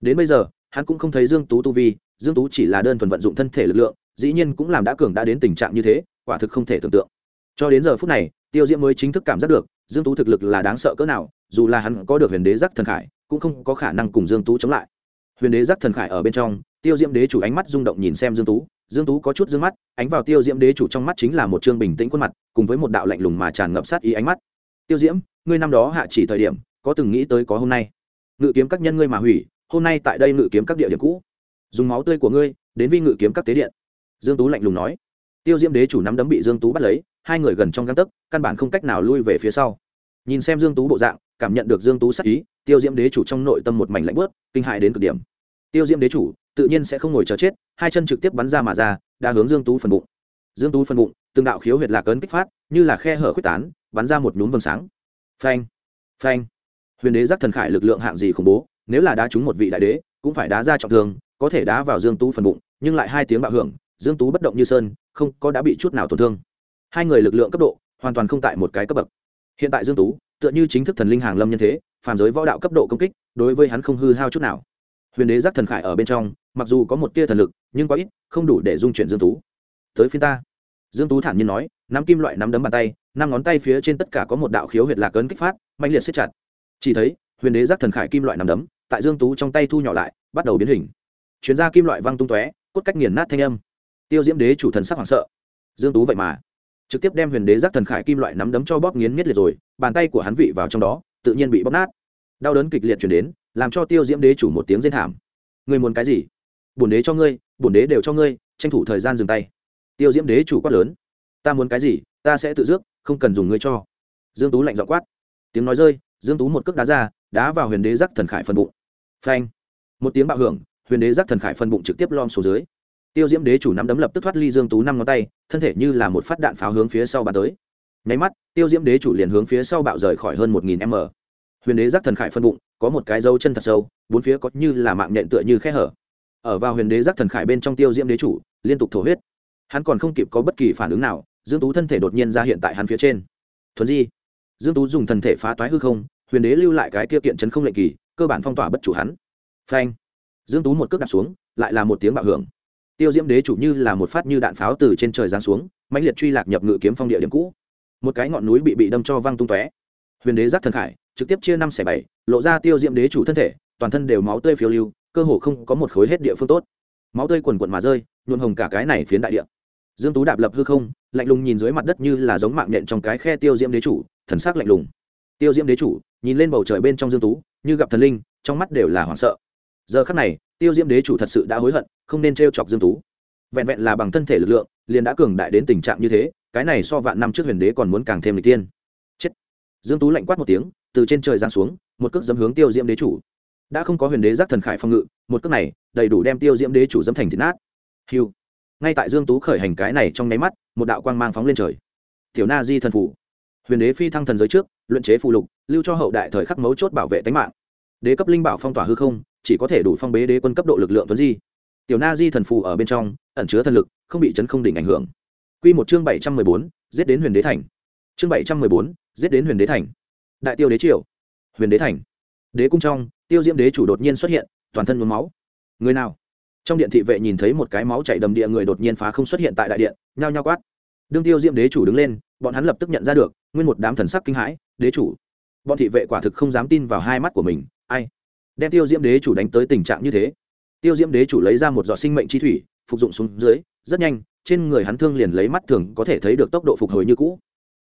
Đến bây giờ, hắn cũng không thấy dương tú tu vi, dương tú chỉ là đơn thuần vận dụng thân thể lực lượng, dĩ nhiên cũng làm đã cường đã đến tình trạng như thế, quả thực không thể tưởng tượng. Cho đến giờ phút này tiêu diễm mới chính thức cảm giác được, dương tú thực lực là đáng sợ cỡ nào, dù là hắn có được huyền đế giác thần khải, cũng không có khả năng cùng dương tú chống lại. Huyền đế giác thần khải ở bên trong, tiêu diễm đế chủ ánh mắt rung động nhìn xem dương tú dương tú có chút dương mắt, ánh vào tiêu diễm đế chủ trong mắt chính là một chương bình tĩnh khuôn mặt, cùng với một đạo lạnh lùng mà tràn ngập sát ý ánh mắt. Tiêu diễm, ngươi năm đó hạ chỉ thời điểm, có từng nghĩ tới có hôm nay? Ngự kiếm các nhân ngươi mà hủy, hôm nay tại đây ngự kiếm các địa điểm cũ. Dùng máu tươi của ngươi, đến vi ngự kiếm các tế điện. Dương tú lạnh lùng nói tiêu diễm đế chủ nắm đấm bị dương tú bắt lấy, hai người gần trong găng tấc, căn bản không cách nào lui về phía sau. Nhìn xem dương tú bộ dạng, cảm nhận được dương tú sắc ý, tiêu diễm đế chủ trong nội tâm một mảnh lạnh bớt kinh hại đến cực điểm. Tiêu diễm đế chủ, tự nhiên sẽ không ngồi chờ chết, hai chân trực tiếp bắn ra mà ra, đã hướng dương tú phần bụng. Dương tú phần bụng, từng đạo khiếu huyệt lạc ấn kích phát, như là khe hở quyết tán, bắn ra một nhún vầng sáng. Phanh phanh. Huyền đế giác thần khải lực lượng hạng gì khủng bố, nếu là đá trúng một vị đại đế, cũng phải đá ra trọng thương, có thể đá vào dương tú phần bụng, nhưng lại hai tiếng bạo hưởng dương tú bất động như sơn, không có đã bị chút nào tổn thương. Hai người lực lượng cấp độ, hoàn toàn không tại một cái cấp bậc. Hiện tại dương tú, tựa như chính thức thần linh hàng lâm nhân thế, phàm giới võ đạo cấp độ công kích, đối với hắn không hư hao chút nào. Huyền đế giác thần khải ở bên trong, mặc dù có một tia thần lực, nhưng quá ít, không đủ để dung chuyển dương tú. Tới phiên ta. Dương tú thản nhiên nói, nắm kim loại nắm đấm bàn tay, năm ngón tay phía trên tất cả có một đạo khiếu huyệt lạc cấn kích phát mạnh liệt siết chặt. Chỉ thấy, huyền đế giác thần khải kim loại nắm đấm, tại dương tú trong tay thu nhỏ lại, bắt đầu biến hình. Chuyến ra kim loại văng tung tóe, cốt cách nghiền nát thanh âm tiêu diễm đế chủ thần sắc hoảng sợ. Dương tú vậy mà. Trực tiếp đem huyền đế giác thần khải kim loại nắm đấm cho bóp nghiến miết liệt rồi, bàn tay của hắn vị vào trong đó, tự nhiên bị bóp nát. Đau đớn kịch liệt chuyển đến, làm cho tiêu diễm đế chủ một tiếng rên thảm. Người muốn cái gì? Bổn đế cho ngươi, bổn đế đều cho ngươi, tranh thủ thời gian dừng tay. Tiêu diễm đế chủ quát lớn. Ta muốn cái gì, ta sẽ tự dước không cần dùng ngươi cho. Dương tú lạnh dọ quát. Tiếng nói rơi, dương tú một cước đá ra, đá vào huyền đế giác thần khải phần bụng. Phanh. Một tiếng bạo hưởng, huyền đế giác thần khải phần bụng trực tiếp lom xuống dưới tiêu diễm đế chủ nắm đấm lập tức thoát ly dương tú năm ngón tay, thân thể như là một phát đạn pháo hướng phía sau bàn tới. Nháy mắt, tiêu diễm đế chủ liền hướng phía sau bạo rời khỏi hơn một nghìn m. Huyền đế giác thần khải phân bụng, có một cái dấu chân thật sâu, bốn phía có như là mạng nhện tựa như khe hở. Ở vào huyền đế giác thần khải bên trong tiêu diễm đế chủ, liên tục thổ huyết. Hắn còn không kịp có bất kỳ phản ứng nào, dương tú thân thể đột nhiên ra hiện tại hắn phía trên. Thuần di, dương tú dùng thần thể phá toái hư không, huyền đế lưu lại cái kia kiện chấn không lệnh kỳ, cơ bản phong tỏa bất chủ hắn. Phanh! Dương tú một cước đặt xuống, lại là một tiếng bạo hưởng tiêu diễm đế chủ như là một phát như đạn pháo từ trên trời giáng xuống, mãnh liệt truy lạc nhập ngự kiếm phong địa điểm cũ. Một cái ngọn núi bị bị đâm cho văng tung tóe. Huyền đế giác thần khải, trực tiếp chia năm xẻ bảy, lộ ra tiêu diễm đế chủ thân thể, toàn thân đều máu tươi phiêu lưu, cơ hồ không có một khối hết địa phương tốt. Máu tươi quần quận mà rơi, nhuộm hồng cả cái này phiến đại địa. Dương tú đạp lập hư không, lạnh lùng nhìn dưới mặt đất như là giống mạng nện trong cái khe tiêu diễm đế chủ, thần sắc lạnh lùng. Tiêu diễm đế chủ, nhìn lên bầu trời bên trong dương tú, như gặp thần linh, trong mắt đều là hoảng sợ. Giờ khắc này tiêu diễm đế chủ thật sự đã hối hận, không nên trêu chọc dương tú. Vẹn vẹn là bằng thân thể lực lượng, liền đã cường đại đến tình trạng như thế, cái này so vạn năm trước huyền đế còn muốn càng thêm lịch tiên. Chết. Dương tú lạnh quát một tiếng, từ trên trời giáng xuống, một cước dấm hướng tiêu diễm đế chủ. Đã không có huyền đế giác thần khải phong ngự, một cước này, đầy đủ đem tiêu diễm đế chủ dâm thành thịt nát. Hiu ngay tại dương tú khởi hành cái này trong nháy mắt, một đạo quang mang phóng lên trời. Tiểu na di thần phủ. Huyền đế phi thăng thần giới trước luyện chế phù lục, lưu cho hậu đại thời khắc mấu chốt bảo vệ tính mạng. Đế cấp linh bảo phong tỏa hư không chỉ có thể đủ phong bế đế quân cấp độ lực lượng tuấn di. Tiểu na di thần phù ở bên trong, ẩn chứa thần lực, không bị chấn không đỉnh ảnh hưởng. Quy một chương bảy trăm mười bốn, giết đến huyền đế thành. Chương bảy trăm mười bốn, giết đến huyền đế thành. Đại tiêu đế triều. Huyền đế thành. Đế cung trong, tiêu diễm đế chủ đột nhiên xuất hiện, toàn thân nhuốm máu. Người nào? Trong điện thị vệ nhìn thấy một cái máu chảy đầm địa người đột nhiên phá không xuất hiện tại đại điện, nhao nhao quát. Đương tiêu diễm đế chủ đứng lên, bọn hắn lập tức nhận ra được, nguyên một đám thần sắc kinh hãi, đế chủ. Bọn thị vệ quả thực không dám tin vào hai mắt của mình, ai đem tiêu diễm đế chủ đánh tới tình trạng như thế. Tiêu diễm đế chủ lấy ra một giọt sinh mệnh chi thủy, phục dụng xuống dưới, rất nhanh, trên người hắn thương liền lấy mắt thường có thể thấy được tốc độ phục hồi như cũ.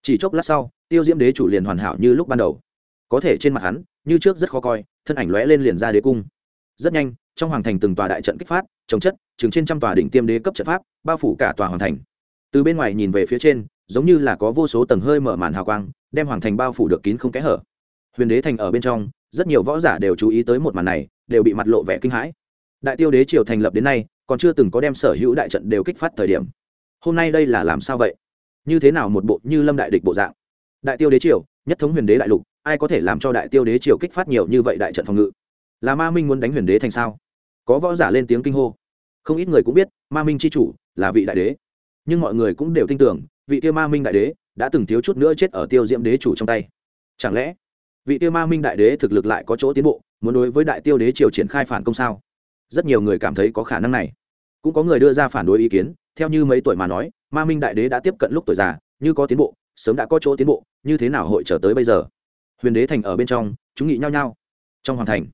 Chỉ chốc lát sau, tiêu diễm đế chủ liền hoàn hảo như lúc ban đầu. Có thể trên mặt hắn, như trước rất khó coi, thân ảnh lóe lên liền ra đế cung. Rất nhanh, trong hoàng thành từng tòa đại trận kích phát chống chất chứng trên trăm tòa đỉnh tiêm đế cấp trận pháp, bao phủ cả tòa hoàng thành. Từ bên ngoài nhìn về phía trên, giống như là có vô số tầng hơi mở màn hào quang, đem hoàng thành bao phủ được kín không kẽ hở. Huyền đế thành ở bên trong rất nhiều võ giả đều chú ý tới một màn này, đều bị mặt lộ vẻ kinh hãi. Đại tiêu đế triều thành lập đến nay, còn chưa từng có đem sở hữu đại trận đều kích phát thời điểm. Hôm nay đây là làm sao vậy? Như thế nào một bộ như lâm đại địch bộ dạng? Đại tiêu đế triều, nhất thống huyền đế đại lục, ai có thể làm cho đại tiêu đế triều kích phát nhiều như vậy đại trận phòng ngự? Là ma minh muốn đánh huyền đế thành sao? Có võ giả lên tiếng kinh hô. Không ít người cũng biết, ma minh c h i chủ là vị đại đế. Nhưng mọi người cũng đều tin tưởng, vị tiêu ma minh đại đế đã từng thiếu chút nữa chết ở tiêu diễm đế chủ trong tay. Chẳng lẽ vị tiêu ma minh đại đế thực lực lại có chỗ tiến bộ, muốn đối với đại tiêu đế triều triển khai phản công sao? Rất nhiều người cảm thấy có khả năng này. Cũng có người đưa ra phản đối ý kiến, theo như mấy tuổi mà nói, ma minh đại đế đã tiếp cận lúc tuổi già, như có tiến bộ, sớm đã có chỗ tiến bộ, như thế nào hội trở tới bây giờ? Huyền đế thành ở bên trong, chúng nghị nhau nhau. Trong hoàng thành,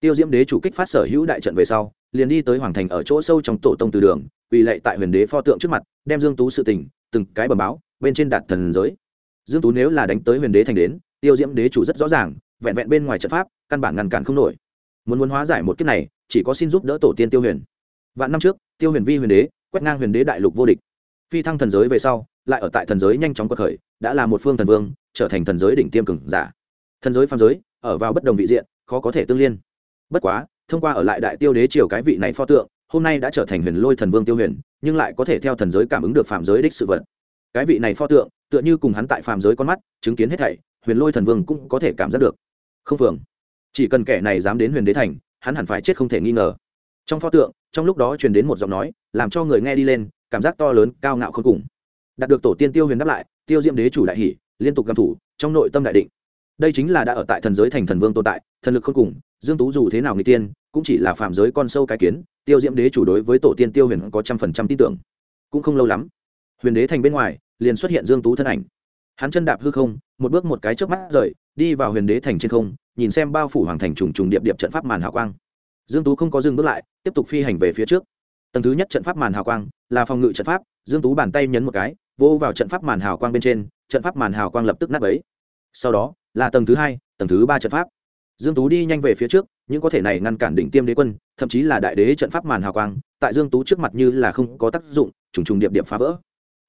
tiêu diễm đế chủ kích phát sở hữu đại trận về sau, liền đi tới hoàng thành ở chỗ sâu trong tổ tông từ đường vì lệ tại huyền đế pho tượng trước mặt, đem dương tú sự tình, từng cái bầm báo, bên trên đạt thần giới. Dương tú nếu là đánh tới huyền đế thành đến tiêu diễm đế chủ rất rõ ràng, vẹn vẹn bên ngoài trận pháp, căn bản ngăn cản không nổi. Muốn muốn hóa giải một kiếp này, chỉ có xin giúp đỡ tổ tiên tiêu huyền. Vạn năm trước, tiêu huyền vi huyền đế, quét ngang huyền đế đại lục vô địch. Phi thăng thần giới về sau, lại ở tại thần giới nhanh chóng quật khởi, đã là một phương thần vương, trở thành thần giới đỉnh tiêm cường giả. Thần giới phàm giới, ở vào bất đồng vị diện, khó có thể tương liên. Bất quá, thông qua ở lại đại tiêu đế triều cái vị này pho tượng, hôm nay đã trở thành huyền lôi thần vương tiêu huyền, nhưng lại có thể theo thần giới cảm ứng được phạm giới đích sự vật. Cái vị này pho tượng tựa như cùng hắn tại phàm giới con mắt, chứng kiến hết thảy, huyền lôi thần vương cũng có thể cảm giác được. Không phường chỉ cần kẻ này dám đến huyền đế thành, hắn hẳn phải chết không thể nghi ngờ. Trong pho tượng, trong lúc đó truyền đến một giọng nói, làm cho người nghe đi lên, cảm giác to lớn, cao ngạo không cùng. Đạt được tổ tiên tiêu huyền đáp lại, tiêu diệm đế chủ đại hỷ liên tục găm thủ, trong nội tâm đại định. Đây chính là đã ở tại thần giới thành thần vương tồn tại, thần lực không cùng, dương tú dù thế nào người tiên, cũng chỉ là phạm giới con sâu cái kiến, tiêu diệm đế chủ đối với tổ tiên tiêu huyền có trăm phần trăm tin tưởng. Cũng không lâu lắm, huyền đế thành bên ngoài liền xuất hiện dương tú thân ảnh. Hắn chân đạp hư không, một bước một cái trước mắt rời, đi vào huyền đế thành trên không, nhìn xem bao phủ hoàng thành trùng trùng điệp điệp trận pháp màn hào quang. Dương tú không có dừng bước lại, tiếp tục phi hành về phía trước. Tầng thứ nhất trận pháp màn hào quang là phòng ngự trận pháp, dương tú bàn tay nhấn một cái, vô vào trận pháp màn hào quang bên trên, trận pháp màn hào quang lập tức nát ấy sau đó, là tầng thứ hai, tầng thứ ba trận pháp. Dương tú đi nhanh về phía trước, những có thể này ngăn cản đỉnh tiêm đế quân, thậm chí là đại đế trận pháp màn hào quang, tại dương tú trước mặt như là không có tác dụng, trùng trùng điệp điệp phá vỡ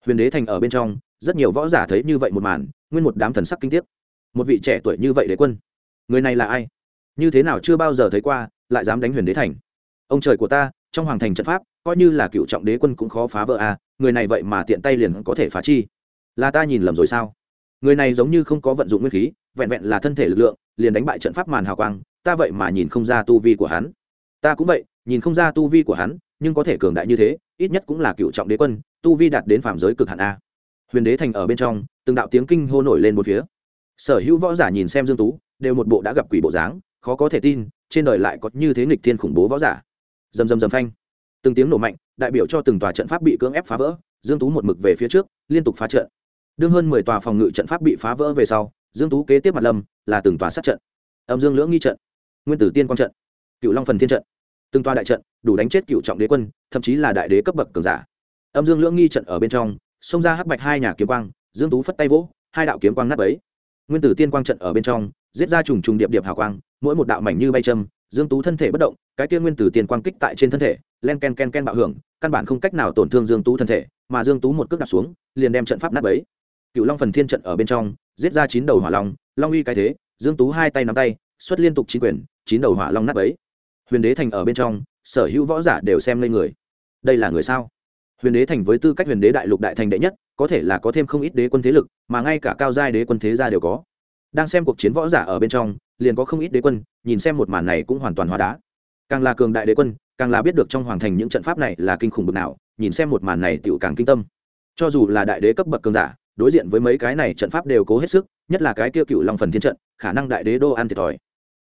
huyền đế thành ở bên trong, rất nhiều võ giả thấy như vậy một màn, nguyên một đám thần sắc kinh tiếc. Một vị trẻ tuổi như vậy đế quân, người này là ai? Như thế nào chưa bao giờ thấy qua, lại dám đánh huyền đế thành? Ông trời của ta, trong hoàng thành trận pháp, coi như là cựu trọng đế quân cũng khó phá vỡ à người này vậy mà tiện tay liền có thể phá chi. Là ta nhìn lầm rồi sao? Người này giống như không có vận dụng nguyên khí, vẹn vẹn là thân thể lực lượng, liền đánh bại trận pháp màn hào quang, ta vậy mà nhìn không ra tu vi của hắn. Ta cũng vậy, nhìn không ra tu vi của hắn nhưng có thể cường đại như thế, ít nhất cũng là cựu trọng đế quân, tu vi đạt đến phạm giới cực hạn a. Huyền đế thành ở bên trong, từng đạo tiếng kinh hô nổi lên một phía. Sở hữu võ giả nhìn xem dương tú, đều một bộ đã gặp quỷ bộ dáng, khó có thể tin, trên đời lại có như thế nghịch thiên khủng bố võ giả. Dầm dầm dầm phanh. Từng tiếng nổ mạnh, đại biểu cho từng tòa trận pháp bị cưỡng ép phá vỡ, dương tú một mực về phía trước, liên tục phá trận. Đương hơn mười tòa phòng ngự trận pháp bị phá vỡ về sau, dương tú kế tiếp mặt lâm, là từng tòa sát trận. Âm dương lưỡng nghi trận, nguyên tử tiên quang trận, cựu long phần thiên trận từng toa đại trận đủ đánh chết cựu trọng đế quân, thậm chí là đại đế cấp bậc cường giả. Âm dương lưỡng nghi trận ở bên trong, xông ra hắc bạch hai nhà kiếm quang, dương tú phất tay vỗ, hai đạo kiếm quang nát ấy nguyên tử tiên quang trận ở bên trong, giết ra trùng trùng điệp điệp hào quang, mỗi một đạo mảnh như bay châm, dương tú thân thể bất động, cái kia nguyên tử tiên quang kích tại trên thân thể, len ken ken ken bạo hưởng, căn bản không cách nào tổn thương dương tú thân thể, mà dương tú một cước đạp xuống, liền đem trận pháp nát bấy. Cựu long phần thiên trận ở bên trong, giết ra chín đầu hỏa long long uy cái thế, dương tú hai tay nắm tay, xuất liên tục chín quyền, chín đầu hỏa long nát bấy huyền đế thành ở bên trong, sở hữu võ giả đều xem lên người. Đây là người sao? Huyền đế thành với tư cách huyền đế đại lục đại thành đệ nhất, có thể là có thêm không ít đế quân thế lực, mà ngay cả cao giai đế quân thế gia đều có. Đang xem cuộc chiến võ giả ở bên trong, liền có không ít đế quân, nhìn xem một màn này cũng hoàn toàn hóa đá. Càng là cường đại đế quân, càng là biết được trong hoàng thành những trận pháp này là kinh khủng bực nào, nhìn xem một màn này tựu càng kinh tâm. Cho dù là đại đế cấp bậc cường giả, đối diện với mấy cái này trận pháp đều cố hết sức, nhất là cái kia cựu long phần thiên trận, khả năng đại đế đô an thiệt thòi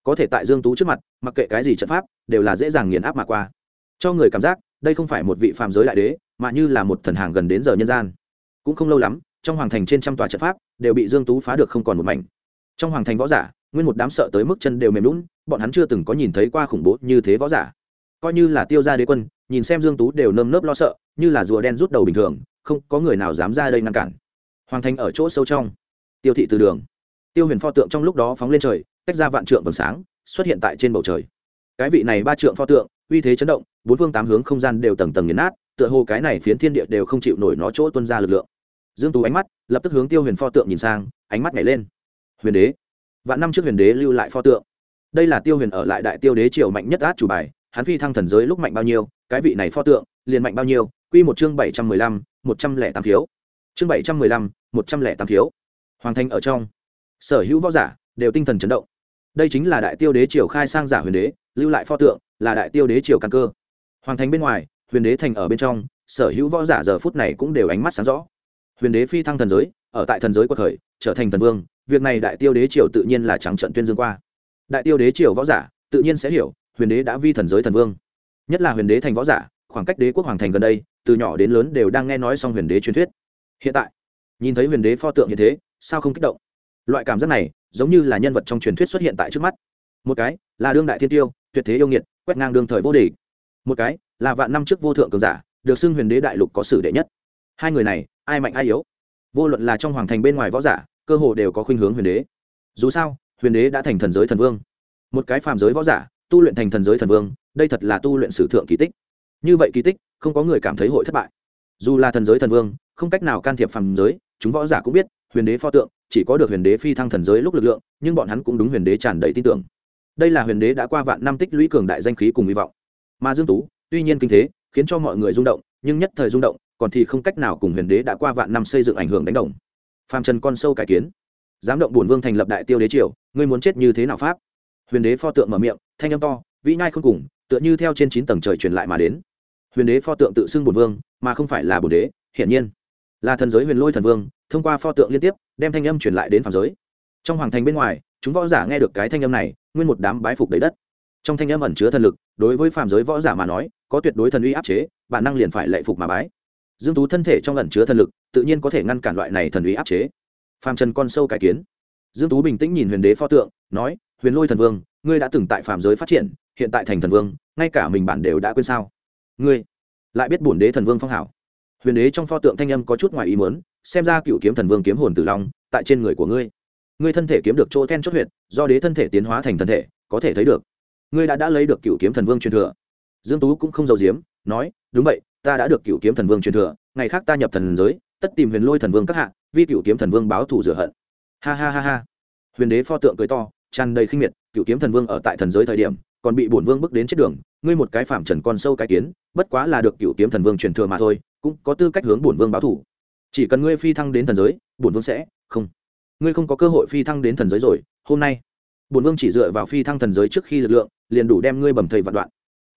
có thể tại dương tú trước mặt, mặc kệ cái gì trận pháp, đều là dễ dàng nghiền áp mà qua. Cho người cảm giác, đây không phải một vị phàm giới đại đế, mà như là một thần hàng gần đến giờ nhân gian. Cũng không lâu lắm, trong hoàng thành trên trăm tòa trận pháp đều bị dương tú phá được không còn một mảnh. Trong hoàng thành võ giả, nguyên một đám sợ tới mức chân đều mềm lún bọn hắn chưa từng có nhìn thấy qua khủng bố như thế võ giả. Coi như là tiêu gia đế quân, nhìn xem dương tú đều nơm nớp lo sợ, như là rùa đen rút đầu bình thường, không có người nào dám ra đây ngăn cản. Hoàng thành ở chỗ sâu trong, tiêu thị từ đường. Tiêu huyền pho tượng trong lúc đó phóng lên trời tách ra vạn trượng vầng sáng, xuất hiện tại trên bầu trời. Cái vị này ba trượng pho tượng, uy thế chấn động, bốn phương tám hướng không gian đều tầng tầng nghiền nát, tựa hồ cái này phiến thiên địa đều không chịu nổi nó chỗ tuân ra lực lượng. Dương tú ánh mắt lập tức hướng tiêu huyền pho tượng nhìn sang, ánh mắt nhảy lên. Huyền đế, vạn năm trước huyền đế lưu lại pho tượng. Đây là tiêu huyền ở lại đại tiêu đế triều mạnh nhất át chủ bài, hắn phi thăng thần giới lúc mạnh bao nhiêu, cái vị này pho tượng, liền mạnh bao nhiêu, quy một chương bảy trăm mười lăm, một trăm lẻ tám thiếu. Chương bảy trăm mười lăm, một trăm lẻ tám thiếu. Hoàng thành ở trong, sở hữu võ giả đều tinh thần chấn động đây chính là đại tiêu đế triều khai sang giả huyền đế, lưu lại pho tượng, là đại tiêu đế triều căn cơ. Hoàng thành bên ngoài, huyền đế thành ở bên trong, sở hữu võ giả giờ phút này cũng đều ánh mắt sáng rõ. Huyền đế phi thăng thần giới, ở tại thần giới quật khởi, trở thành thần vương, việc này đại tiêu đế triều tự nhiên là trắng trận tuyên dương qua. Đại tiêu đế triều võ giả, tự nhiên sẽ hiểu, huyền đế đã vi thần giới thần vương. Nhất là huyền đế thành võ giả, khoảng cách đế quốc hoàng thành gần đây, từ nhỏ đến lớn đều đang nghe nói xong huyền đế truyền thuyết. Hiện tại, nhìn thấy huyền đế pho tượng như thế, sao không kích động? Loại cảm giác này giống như là nhân vật trong truyền thuyết xuất hiện tại trước mắt. Một cái là đương đại thiên tiêu, tuyệt thế yêu nghiệt, quét ngang đương thời vô địch. Một cái là vạn năm trước vô thượng cường giả, được xưng huyền đế đại lục có sử đệ nhất. Hai người này, ai mạnh ai yếu? Vô luận là trong hoàng thành bên ngoài võ giả, cơ hồ đều có khuynh hướng huyền đế. Dù sao, huyền đế đã thành thần giới thần vương. Một cái phàm giới võ giả, tu luyện thành thần giới thần vương, đây thật là tu luyện sử thượng kỳ tích. Như vậy kỳ tích, không có người cảm thấy hội thất bại. Dù là thần giới thần vương, không cách nào can thiệp phàm giới, chúng võ giả cũng biết, huyền đế pho tượng chỉ có được huyền đế phi thăng thần giới lúc lực lượng, nhưng bọn hắn cũng đúng huyền đế tràn đầy tin tưởng. Đây là huyền đế đã qua vạn năm tích lũy cường đại danh khí cùng hy vọng. Mà dương tú, tuy nhiên kinh thế, khiến cho mọi người rung động, nhưng nhất thời rung động, còn thì không cách nào cùng huyền đế đã qua vạn năm xây dựng ảnh hưởng đánh đồng. Phàm trần con sâu cải kiến. Dám động bổn vương thành lập đại tiêu đế triều, ngươi muốn chết như thế nào pháp? Huyền đế pho tượng mở miệng, thanh âm to, vĩ nhai không cùng, tựa như theo trên chín tầng trời truyền lại mà đến. Huyền đế pho tượng tự xưng bổn vương, mà không phải là bổn đế, hiển nhiên là thần giới huyền lôi thần vương, thông qua pho tượng liên tiếp đem thanh âm truyền lại đến phàm giới. Trong hoàng thành bên ngoài, chúng võ giả nghe được cái thanh âm này, nguyên một đám bái phục đầy đất. Trong thanh âm ẩn chứa thần lực, đối với phàm giới võ giả mà nói, có tuyệt đối thần uy áp chế, bản năng liền phải lệ phục mà bái. Dương tú thân thể trong ẩn chứa thần lực, tự nhiên có thể ngăn cản loại này thần uy áp chế. Phàm trần con sâu cải kiến. Dương tú bình tĩnh nhìn huyền đế pho tượng, nói, huyền lôi thần vương, ngươi đã từng tại phàm giới phát triển, hiện tại thành thần vương, ngay cả mình bản đều đã quên sao? Ngươi lại biết bổn đế thần vương phong hảo huyền đế trong pho tượng thanh âm có chút ngoài ý muốn, xem ra cựu kiếm thần vương kiếm hồn tử long tại trên người của ngươi. Ngươi thân thể kiếm được chỗ then chốt huyệt, do đế thân thể tiến hóa thành thân thể, có thể thấy được. Ngươi đã đã lấy được cựu kiếm thần vương truyền thừa. Dương tú cũng không giấu giếm, nói, đúng vậy, ta đã được cựu kiếm thần vương truyền thừa, ngày khác ta nhập thần giới, tất tìm huyền lôi thần vương các hạ vi cựu kiếm thần vương báo thù rửa hận. Ha ha ha ha. Huyền đế pho tượng cười to, tràn đầy khinh miệt, cựu kiếm thần vương ở tại thần giới thời điểm, còn bị bổn vương bước đến chết đường, ngươi một cái phạm trần con sâu cái kiến, bất quá là được cựu kiếm thần vương truyền thừa mà thôi cũng có tư cách hướng bổn vương báo thủ. Chỉ cần ngươi phi thăng đến thần giới, bổn vương sẽ không. Ngươi không có cơ hội phi thăng đến thần giới rồi, hôm nay. Bổn vương chỉ dựa vào phi thăng thần giới trước khi lực lượng, liền đủ đem ngươi bầm thầy vạn đoạn.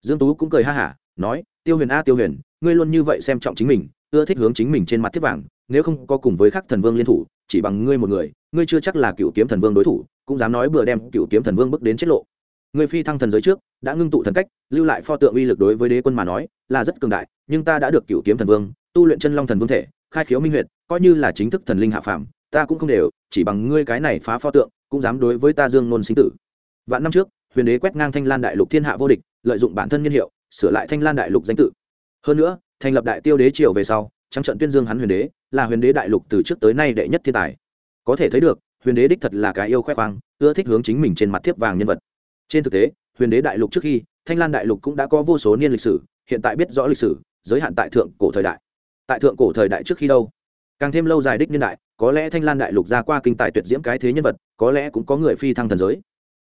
Dương tú cũng cười ha hả, nói, tiêu huyền a, tiêu huyền, ngươi luôn như vậy xem trọng chính mình, ưa thích hướng chính mình trên mặt thiết vàng, nếu không có cùng với các thần vương liên thủ, chỉ bằng ngươi một người, ngươi chưa chắc là cựu kiếm thần vương đối thủ, cũng dám nói bừa đem cựu kiếm thần vương bước đến chết lộ người phi thăng thần giới trước, đã ngưng tụ thần cách, lưu lại pho tượng uy lực đối với đế quân mà nói, là rất cường đại, nhưng ta đã được cựu kiếm thần vương, tu luyện chân long thần vương thể, khai khiếu minh huyệt, coi như là chính thức thần linh hạ phàm, ta cũng không đều, chỉ bằng ngươi cái này phá pho tượng, cũng dám đối với ta dương nôn sinh tử. Vạn năm trước, huyền đế quét ngang thanh lan đại lục thiên hạ vô địch, lợi dụng bản thân nhân hiệu, sửa lại thanh lan đại lục danh tự. Hơn nữa, thành lập đại tiêu đế triều về sau, trắng trận tuyên dương hắn huyền đế, là huyền đế đại lục từ trước tới nay đệ nhất thiên tài. Có thể thấy được, huyền đế đích thật là cái yêu khoe khoang, ưa thích hướng chính mình trên mặt thiếp vàng nhân vật trên thực tế, huyền đế đại lục trước khi, thanh lan đại lục cũng đã có vô số niên lịch sử, hiện tại biết rõ lịch sử, giới hạn tại thượng cổ thời đại. Tại thượng cổ thời đại trước khi đâu? Càng thêm lâu dài đích niên đại, có lẽ thanh lan đại lục ra qua kinh tài tuyệt diễm cái thế nhân vật, có lẽ cũng có người phi thăng thần giới.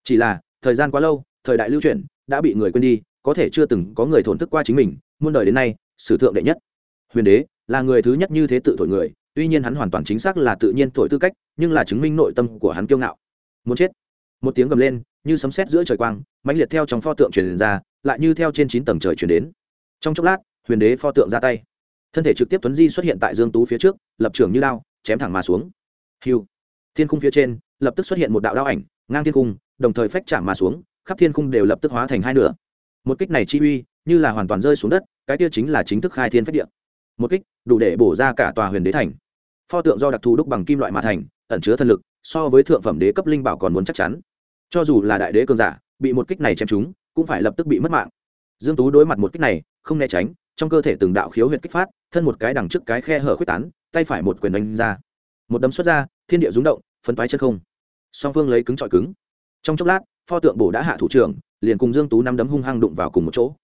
Chỉ là, thời gian quá lâu, thời đại lưu chuyển, đã bị người quên đi, có thể chưa từng có người thổn thức qua chính mình, muôn đời đến nay, sử thượng đệ nhất. Huyền đế là người thứ nhất như thế tự thổi người, tuy nhiên hắn hoàn toàn chính xác là tự nhiên thổi tư cách, nhưng là chứng minh nội tâm của hắn kiêu ngạo. Muốn chết một tiếng gầm lên, như sấm sét giữa trời quang, mãnh liệt theo trong pho tượng truyền ra, lại như theo trên chín tầng trời truyền đến. Trong chốc lát, huyền đế pho tượng ra tay. Thân thể trực tiếp tuấn di xuất hiện tại dương tú phía trước, lập trường như lao, chém thẳng mà xuống. Hiu. Thiên khung phía trên, lập tức xuất hiện một đạo đao ảnh, ngang thiên khung, đồng thời phách chạm mà xuống, khắp thiên khung đều lập tức hóa thành hai nửa. Một kích này chi uy, như là hoàn toàn rơi xuống đất, cái kia chính là chính thức khai thiên phách địa. Một kích, đủ để bổ ra cả tòa huyền đế thành. Pho tượng do đặc thù đúc bằng kim loại mà thành, ẩn chứa thân lực, so với thượng phẩm đế cấp linh bảo còn muốn chắc chắn cho dù là đại đế cường giả, bị một kích này chém trúng, cũng phải lập tức bị mất mạng. Dương tú đối mặt một kích này, không né tránh, trong cơ thể từng đạo khiếu huyệt kích phát, thân một cái đằng trước cái khe hở khuyết tán, tay phải một quyền đánh ra. Một đấm xuất ra, thiên địa rúng động, phấn toái chân không. Song phương lấy cứng trọi cứng. Trong chốc lát, pho tượng bổ đã hạ thủ trưởng, liền cùng dương tú năm đấm hung hăng đụng vào cùng một chỗ.